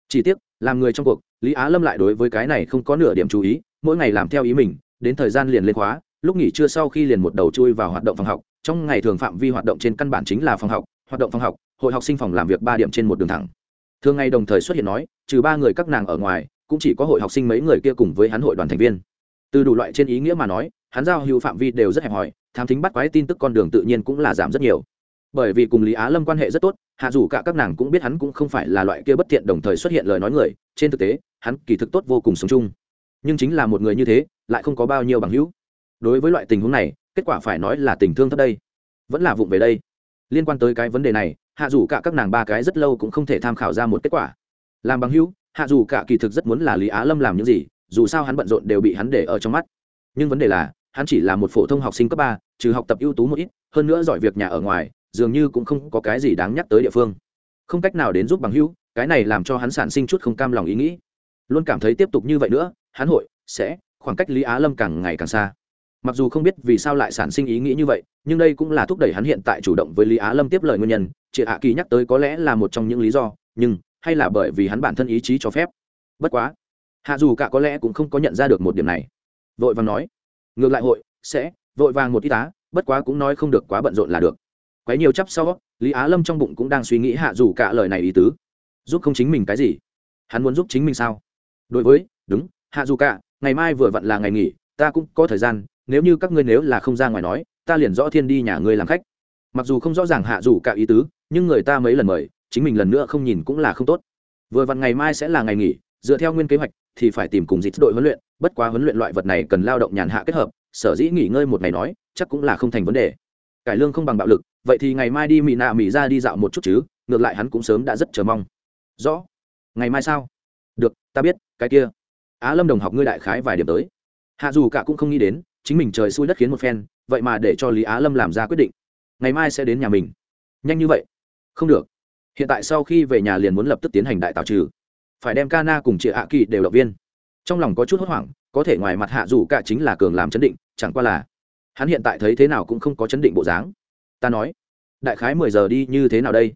Chỉ tiếc, làm người trong cuộc, lý á lâm lại đối với cái này không có nửa điểm chú ý mỗi ngày làm theo ý mình, đến thời gian liền lên khóa, lúc nghỉ trưa sau khi liền một đầu chui vào hoạt động phòng học, trong ngày thường phạm vi hoạt động trên căn bản chính là phòng học, hoạt động phòng học, hội học sinh phòng làm việc ba điểm trên một đường thẳng. Thường ngày đồng thời xuất hiện nói, trừ ba người các nàng ở ngoài, cũng chỉ có hội học sinh mấy người kia cùng với hắn hội đoàn thành viên. Từ đủ loại trên ý nghĩa mà nói, hắn giao hữu phạm vi đều rất hẹp hòi tham thính bắt quái tin tức con đường tự nhiên cũng là giảm rất nhiều. Bởi vì cùng lý á lâm quan hệ rất tốt, hạ dù cả các nàng cũng biết hắn cũng không phải là loại kia bất thiện đồng thời xuất hiện lời nói người, trên thực tế, hắn kỳ thực tốt vô cùng sống chung nhưng chính là một người như thế, lại không có bao nhiêu bằng hữu. Đối với loại tình huống này, kết quả phải nói là tình thương thấp đây. Vẫn là vụng về đây. Liên quan tới cái vấn đề này, hạ dù cả các nàng ba cái rất lâu cũng không thể tham khảo ra một kết quả. Làm bằng hữu, hạ dù cả kỳ thực rất muốn là lý á lâm làm những gì, dù sao hắn bận rộn đều bị hắn để ở trong mắt. Nhưng vấn đề là, hắn chỉ là một phổ thông học sinh cấp ba, trừ học tập ưu tú một ít, hơn nữa giỏi việc nhà ở ngoài, dường như cũng không có cái gì đáng nhắc tới địa phương. Không cách nào đến giúp bằng hữu, cái này làm cho hắn sản sinh chút không cam lòng ý nghĩ luôn cảm thấy tiếp tục như vậy nữa, hắn hội sẽ, khoảng cách lý á lâm càng ngày càng xa. Mặc dù không biết vì sao lại sản sinh ý nghĩ như vậy, nhưng đây cũng là thúc đẩy hắn hiện tại chủ động với lý á lâm tiếp lời nguyên nhân, chị hạ kỳ nhắc tới có lẽ là một trong những lý do, nhưng, hay là bởi vì hắn bản thân ý chí cho phép. Bất quá, hạ dù cả có lẽ cũng không có nhận ra được một điểm này. Vội vàng nói, ngược lại hội sẽ, vội vàng một y tá, bất quá cũng nói không được quá bận rộn là được. Quấy nhiều chắp sau, lý á lâm trong bụng cũng đang suy nghĩ hạ dù cả lời này ý tứ. Giúp không chính mình cái gì? Hắn muốn giúp chính mình sao? Đối với, đúng, hạ dù cả, ngày mai vừa vặn là ngày nghỉ, ta cũng có thời gian, nếu như các ngươi nếu là không ra ngoài nói, ta liền rõ thiên đi nhà ngươi làm khách. Mặc dù không rõ ràng hạ dù cả ý tứ, nhưng người ta mấy lần mời, chính mình lần nữa không nhìn cũng là không tốt. Vừa vặn ngày mai sẽ là ngày nghỉ, dựa theo nguyên kế hoạch, thì phải tìm cùng dịch đội huấn luyện, bất quá huấn luyện loại vật này cần lao động nhàn hạ kết hợp, sở dĩ nghỉ ngơi một ngày nói, chắc cũng là không thành vấn đề. Cải lương không bằng bạo lực, vậy thì ngày mai đi mỹ nạ mỹ ra đi dạo một chút chứ, ngược lại hắn cũng sớm đã rất chờ mong. Rõ. Ngày mai sao? Được, ta biết cái kia. Á lâm đồng học ngươi đại khái vài điểm tới. Hạ dù cả cũng không nghĩ đến, chính mình trời xui đất khiến một phen, vậy mà để cho lý á lâm làm ra quyết định. Ngày mai sẽ đến nhà mình. Nhanh như vậy? Không được. Hiện tại sau khi về nhà liền muốn lập tức tiến hành đại tạo trừ. Phải đem ca na cùng chị hạ kỳ đều động viên. Trong lòng có chút hốt hoảng, có thể ngoài mặt hạ dù cả chính là cường làm chấn định, chẳng qua là hắn hiện tại thấy thế nào cũng không có chấn định bộ dáng. Ta nói, đại khái mười giờ đi như thế nào đây?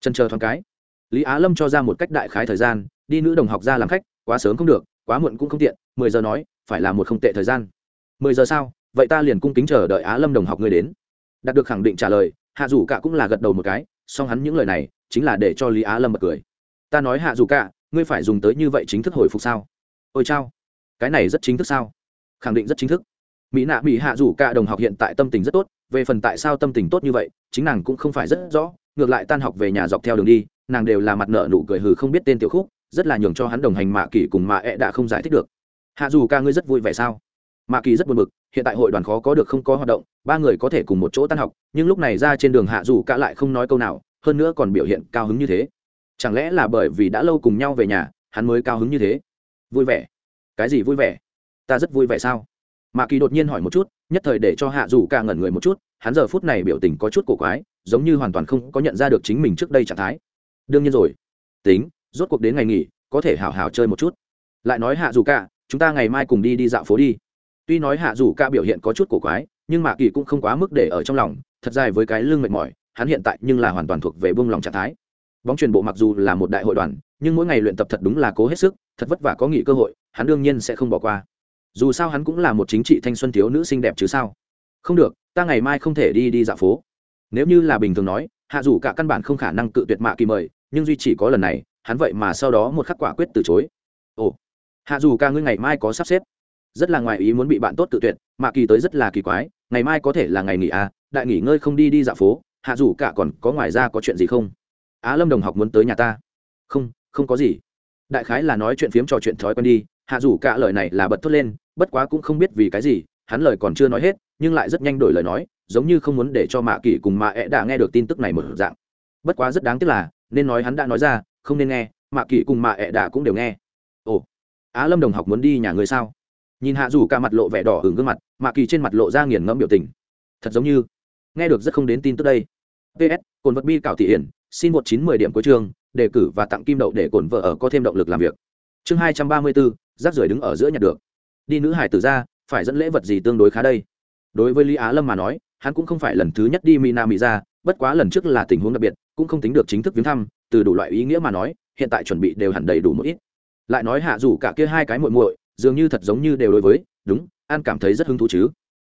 Chân chờ thoáng cái, lý á lâm cho ra một cách đại khái thời gian, đi nữ đồng học ra làm khách quá sớm không được, quá muộn cũng không tiện, mười giờ nói, phải là một không tệ thời gian. Mười giờ sao? Vậy ta liền cung kính chờ đợi á lâm đồng học ngươi đến. Đạt được khẳng định trả lời, hạ dù cả cũng là gật đầu một cái, song hắn những lời này chính là để cho lý á lâm bật cười. Ta nói hạ dù cả, ngươi phải dùng tới như vậy chính thức hồi phục sao? Ôi chao, cái này rất chính thức sao? Khẳng định rất chính thức. Mỹ nạ mỹ hạ dù cả đồng học hiện tại tâm tình rất tốt, về phần tại sao tâm tình tốt như vậy, chính nàng cũng không phải rất rõ, ngược lại tan học về nhà dọc theo đường đi, nàng đều là mặt nợ nụ cười hừ không biết tên tiểu khúc rất là nhường cho hắn đồng hành mạ kỳ cùng mạ ẹ đã không giải thích được. Hạ dù ca ngươi rất vui vẻ sao? Mạ kỳ rất buồn bực, hiện tại hội đoàn khó có được không có hoạt động, ba người có thể cùng một chỗ tan học, nhưng lúc này ra trên đường hạ dù ca lại không nói câu nào, hơn nữa còn biểu hiện cao hứng như thế. Chẳng lẽ là bởi vì đã lâu cùng nhau về nhà, hắn mới cao hứng như thế? Vui vẻ. Cái gì vui vẻ? Ta rất vui vẻ sao? Mạ kỳ đột nhiên hỏi một chút, nhất thời để cho hạ dù ca ngẩn người một chút, hắn giờ phút này biểu tình có chút cổ quái, giống như hoàn toàn không có nhận ra được chính mình trước đây trạng thái. Đương nhiên rồi. Tính rốt cuộc đến ngày nghỉ có thể hào hào chơi một chút. Lại nói hạ dù Cả, chúng ta ngày mai cùng đi đi dạo phố đi. Tuy nói hạ dù Cả biểu hiện có chút cổ quái nhưng mạ kỳ cũng không quá mức để ở trong lòng thật dài với cái lưng mệt mỏi hắn hiện tại nhưng là hoàn toàn thuộc về buông lòng trạng thái. Bóng truyền bộ mặc dù là một đại hội đoàn nhưng mỗi ngày luyện tập thật đúng là cố hết sức thật vất vả có nghỉ cơ hội hắn đương nhiên sẽ không bỏ qua. Dù sao hắn cũng là một chính trị thanh xuân thiếu nữ xinh đẹp chứ sao? Không được ta ngày mai không thể đi đi dạo phố. Nếu như là bình thường nói hạ dù cả căn bản không khả năng cự tuyệt mạ kỳ mời nhưng duy chỉ có lần này hắn vậy mà sau đó một khắc quả quyết từ chối. Ồ, hạ dù ca ngươi ngày mai có sắp xếp. Rất là ngoài ý muốn bị bạn tốt tự tuyệt mạ kỳ tới rất là kỳ quái, ngày mai có thể là ngày nghỉ à đại nghỉ ngơi không đi đi dạo phố, hạ dù cả còn có ngoài ra có chuyện gì không? Á lâm đồng học muốn tới nhà ta. Không không có gì. Đại khái là nói chuyện phiếm trò chuyện thói quen đi, hạ dù cả lời này là bật thốt lên, bất quá cũng không biết vì cái gì, hắn lời còn chưa nói hết, nhưng lại rất nhanh đổi lời nói, giống như không muốn để cho mạ kỳ cùng mạ ẹ đã nghe được tin tức này một dạng. Bất quá rất đáng tiếc là, nên nói hắn đã nói ra không nên nghe, mạ kỳ cùng mạ ẹ đà cũng đều nghe. Ồ, á lâm đồng học muốn đi nhà người sao? Nhìn hạ dù cả mặt lộ vẻ đỏ hưởng gương mặt, mạ kỳ trên mặt lộ ra nghiền ngẫm biểu tình. Thật giống như, nghe được rất không đến tin tức đây. Ps cồn vật bi cảo thị hiển, xin một chín mười điểm cuối chương, đề cử và tặng kim đậu để cồn vợ ở có thêm động lực làm việc. Chương hai trăm ba mươi bốn, rác rưởi đứng ở giữa nhặt được. Đi nữ hải tử ra, phải dẫn lễ vật gì tương đối khá đây? Đối với lý á lâm mà nói, hắn cũng không phải lần thứ nhất đi mina mỹ ra bất quá lần trước là tình huống đặc biệt, cũng không tính được chính thức viếng thăm, từ đủ loại ý nghĩa mà nói, hiện tại chuẩn bị đều hẳn đầy đủ một ít. Lại nói hạ dù cả kia hai cái muội muội, dường như thật giống như đều đối với, đúng, an cảm thấy rất hứng thú chứ.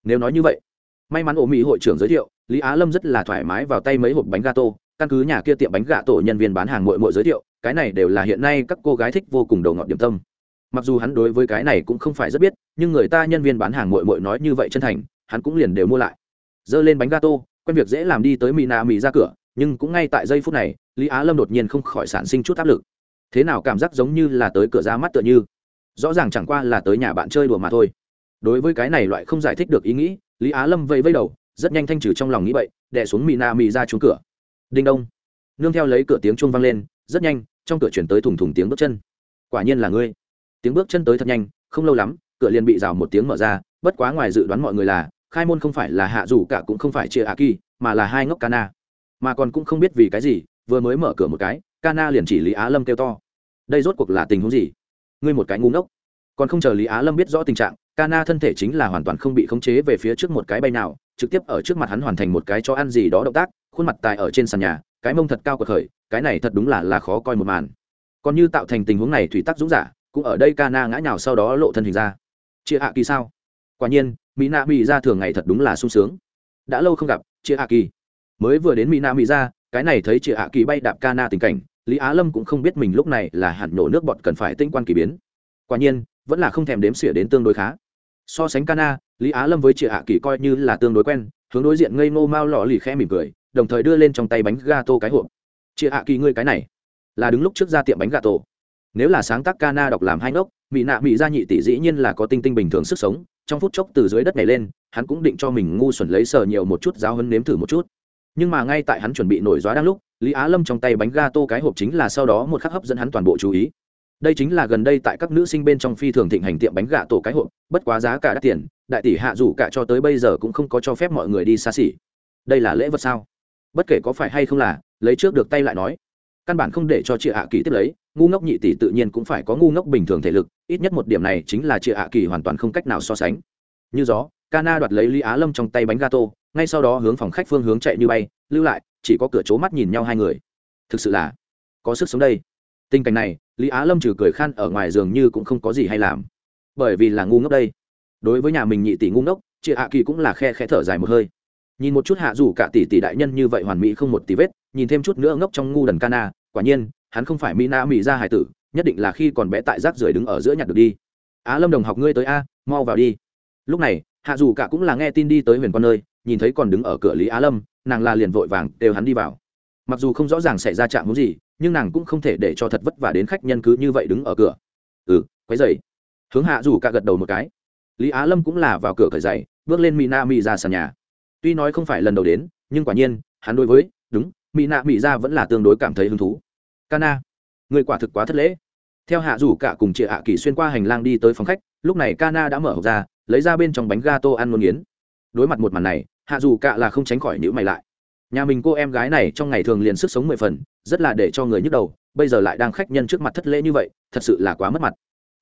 Nếu nói như vậy, may mắn ổ mỹ hội trưởng giới thiệu, lý á lâm rất là thoải mái vào tay mấy hộp bánh gato, căn cứ nhà kia tiệm bánh gà tổ nhân viên bán hàng muội muội giới thiệu, cái này đều là hiện nay các cô gái thích vô cùng đầu ngọt điểm tâm. Mặc dù hắn đối với cái này cũng không phải rất biết, nhưng người ta nhân viên bán hàng muội muội nói như vậy chân thành, hắn cũng liền đều mua lại. Dơ lên bánh gato quen việc dễ làm đi tới mỹ nà mỹ ra cửa, nhưng cũng ngay tại giây phút này, lý á lâm đột nhiên không khỏi sản sinh chút áp lực. Thế nào cảm giác giống như là tới cửa ra mắt tựa như? Rõ ràng chẳng qua là tới nhà bạn chơi đùa mà thôi. Đối với cái này loại không giải thích được ý nghĩ, lý á lâm vây vây đầu, rất nhanh thanh trừ trong lòng nghĩ vậy đẻ xuống mỹ nà mỹ ra trúng cửa. Đinh đông. Nương theo lấy cửa tiếng chuông vang lên, rất nhanh, trong cửa chuyển tới thùng thùng tiếng bước chân. Quả nhiên là ngươi. Tiếng bước chân tới thật nhanh, không lâu lắm, cửa liền bị rào một tiếng mở ra, bất quá ngoài dự đoán mọi người là khai môn không phải là hạ dù cả cũng không phải chia a kỳ, mà là hai ngốc cana mà còn cũng không biết vì cái gì, vừa mới mở cửa một cái cana liền chỉ lý á lâm kêu to. Đây rốt cuộc là tình huống gì? Ngươi một cái ngu ngốc. Còn không chờ lý á lâm biết rõ tình trạng cana thân thể chính là hoàn toàn không bị khống chế về phía trước một cái bay nào, trực tiếp ở trước mặt hắn hoàn thành một cái cho ăn gì đó động tác, khuôn mặt tài ở trên sàn nhà, cái mông thật cao của khởi, cái này thật đúng là là khó coi một màn. Còn như tạo thành tình huống này thủy tắc dũng giả, cũng ở đây Cana ngã nhào sau đó lộ thân hình ra. Chia hạ kỳ sao? Quả nhiên mỹ nạ mỹ ra thường ngày thật đúng là sung sướng. Đã lâu không gặp chị hạ kỳ. Mới vừa đến mỹ nạ mỹ ra cái này thấy chị hạ kỳ bay đạp Cana tình cảnh lý á lâm cũng không biết mình lúc này là hẳn nổ nước bọt cần phải tinh quan kỳ biến. Quả nhiên vẫn là không thèm đếm xỉa đến tương đối khá. So sánh Cana, lý á lâm với chị hạ kỳ coi như là tương đối quen hướng đối diện ngây ngô mau lò lì khẽ mỉm cười đồng thời đưa lên trong tay bánh gato cái hộp. Chị hạ kỳ ngươi cái này là đứng lúc trước ra tiệm bánh gato. Nếu là sáng tác Cana đọc làm hai ngốc mỹ nạ mỹ gia nhị tỷ dĩ nhiên là có tinh tinh bình thường sức sống trong phút chốc từ dưới đất này lên, hắn cũng định cho mình ngu xuẩn lấy sờ nhiều một chút giáo hấn nếm thử một chút. Nhưng mà ngay tại hắn chuẩn bị nổi gió đang lúc, lý á lâm trong tay bánh ga tô cái hộp chính là sau đó một khắc hấp dẫn hắn toàn bộ chú ý. Đây chính là gần đây tại các nữ sinh bên trong phi thường thịnh hành tiệm bánh gà tổ cái hộp, bất quá giá cả đắt tiền, đại tỷ hạ dù cả cho tới bây giờ cũng không có cho phép mọi người đi xa xỉ. Đây là lễ vật sao? Bất kể có phải hay không là, lấy trước được tay lại nói. Căn bản không để cho chị hạ kỳ tiếp lấy, ngu ngốc nhị tỷ tự nhiên cũng phải có ngu ngốc bình thường thể lực ít nhất một điểm này chính là chị hạ kỳ hoàn toàn không cách nào so sánh như gió Cana đoạt lấy Lý Á Lâm trong tay bánh gato, ngay sau đó hướng phòng khách phương hướng chạy như bay, lưu lại, chỉ có cửa chố mắt nhìn nhau hai người. Thực sự là có sức sống đây. Tình cảnh này, Lý Á Lâm trừ cười khan ở ngoài giường như cũng không có gì hay làm, bởi vì là ngu ngốc đây. Đối với nhà mình nhị tỷ ngu ngốc, chị Hạ Kỳ cũng là khe khẽ thở dài một hơi. Nhìn một chút hạ rủ cả tỷ tỷ đại nhân như vậy hoàn mỹ không một tí vết, nhìn thêm chút nữa ngốc trong ngu đần Cana, quả nhiên, hắn không phải Mina mỹ ra hải tử, nhất định là khi còn bé tại rác rưởi đứng ở giữa nhặt được đi. Á Lâm đồng học ngươi tới a, mau vào đi. Lúc này, hạ dù cả cũng là nghe tin đi tới huyền quan nơi nhìn thấy còn đứng ở cửa lý á lâm nàng là liền vội vàng đều hắn đi vào. Mặc dù không rõ ràng xảy ra chạm muốn gì nhưng nàng cũng không thể để cho thật vất vả đến khách nhân cứ như vậy đứng ở cửa. Ừ quấy dày hướng hạ dù cả gật đầu một cái. Lý á lâm cũng là vào cửa cởi giày bước lên mỹ na mỹ ra sàn nhà. Tuy nói không phải lần đầu đến nhưng quả nhiên hắn đối với đúng mỹ nạ mỹ ra vẫn là tương đối cảm thấy hứng thú. Cana người quả thực quá thất lễ. Theo hạ dù cả cùng chị hạ kỳ xuyên qua hành lang đi tới phòng khách, lúc này cana đã mở hộp ra, lấy ra bên trong bánh ga tô ăn ngon nghiến. Đối mặt một màn này, hạ dù cạ là không tránh khỏi nhữ mày lại. Nhà mình cô em gái này trong ngày thường liền sức sống mười phần, rất là để cho người nhức đầu, bây giờ lại đang khách nhân trước mặt thất lễ như vậy, thật sự là quá mất mặt.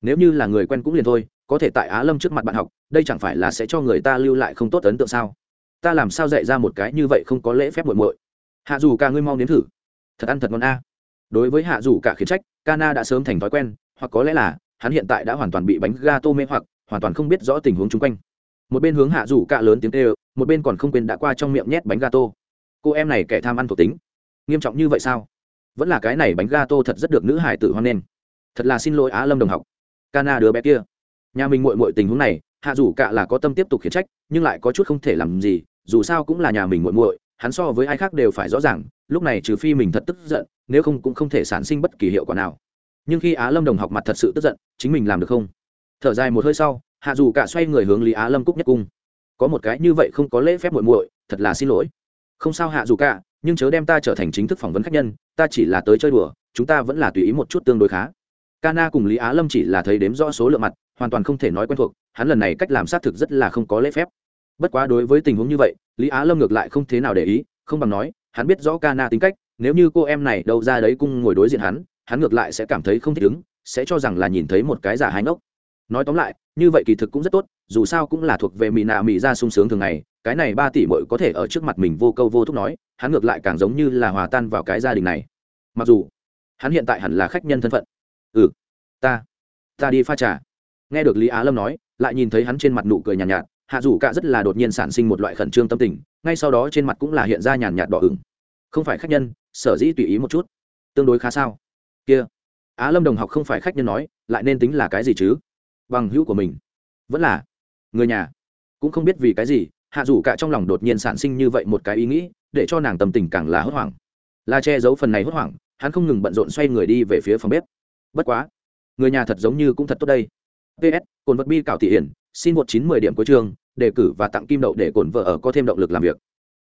Nếu như là người quen cũng liền thôi, có thể tại á lâm trước mặt bạn học, đây chẳng phải là sẽ cho người ta lưu lại không tốt ấn tượng sao? Ta làm sao dạy ra một cái như vậy không có lễ phép muội muội? Hạ dù ca ngươi mau nếm thử. Thật ăn thật ngon a đối với hạ dù cả khiến trách, Kana đã sớm thành thói quen, hoặc có lẽ là, hắn hiện tại đã hoàn toàn bị bánh ga tô mê hoặc, hoàn toàn không biết rõ tình huống chung quanh. Một bên hướng hạ rủ cạ lớn tiếng kêu, một bên còn không quên đã qua trong miệng nhét bánh ga tô. cô em này kẻ tham ăn thuộc tính. Nghiêm trọng như vậy sao? Vẫn là cái này bánh ga tô thật rất được nữ hải tử hoan nghênh. Thật là xin lỗi á lâm đồng học. Cana đứa bé kia. Nhà mình muội muội tình huống này, hạ rủ cạ là có tâm tiếp tục khiển trách, nhưng lại có chút không thể làm gì, dù sao cũng là nhà mình muội muội, hắn so với ai khác đều phải rõ ràng lúc này trừ phi mình thật tức giận nếu không cũng không thể sản sinh bất kỳ hiệu quả nào. Nhưng khi á lâm đồng học mặt thật sự tức giận chính mình làm được không? Thở dài một hơi sau hạ dù cả xoay người hướng lý á lâm cúc nhất cung. Có một cái như vậy không có lễ phép muội muội thật là xin lỗi. Không sao hạ dù cả nhưng chớ đem ta trở thành chính thức phỏng vấn khách nhân ta chỉ là tới chơi đùa chúng ta vẫn là tùy ý một chút tương đối khá. Kana cùng Lý Á Lâm chỉ là thấy đếm rõ số lượng mặt, hoàn toàn không thể nói quen thuộc, hắn lần này cách làm xác thực rất là không có lễ phép. Bất quá đối với tình huống như vậy, Lý Á Lâm ngược lại không thế nào để ý, không bằng nói, hắn biết rõ Kana tính cách, nếu như cô em này đâu ra đấy cung ngồi đối diện hắn, hắn ngược lại sẽ cảm thấy không thích ứng, sẽ cho rằng là nhìn thấy một cái giả hai ngốc. Nói tóm lại, như vậy kỳ thực cũng rất tốt, dù sao cũng là thuộc về mỹ nạ mỹ ra sung sướng thường ngày, cái này ba tỷ muội có thể ở trước mặt mình vô câu vô thúc nói, hắn ngược lại càng giống như là hòa tan vào cái gia đình này. Mặc dù hắn hiện tại hẳn là khách nhân thân phận ừ ta ta đi pha trà nghe được lý á lâm nói lại nhìn thấy hắn trên mặt nụ cười nhàn nhạt, nhạt hạ dù cả rất là đột nhiên sản sinh một loại khẩn trương tâm tình, ngay sau đó trên mặt cũng là hiện ra nhàn nhạt đỏ ửng. Không phải khách nhân, sở dĩ tùy ý một chút. Tương đối khá sao? Kia. Á lâm đồng học không phải khách nhân nói, lại nên tính là cái gì chứ? Bằng hữu của mình. Vẫn là. Người nhà. Cũng không biết vì cái gì, hạ dù cả trong lòng đột nhiên sản sinh như vậy một cái ý nghĩ, để cho nàng tâm tình càng là hốt hoảng. Là che giấu phần này hốt hoảng, hắn không ngừng bận rộn xoay người đi về phía phòng bếp. Bất quá. Người nhà thật giống như cũng thật tốt đây ps cồn vật bi cảo thị hiển, xin một chín mười điểm cuối chương, đề cử và tặng kim đậu để cồn vợ ở có thêm động lực làm việc.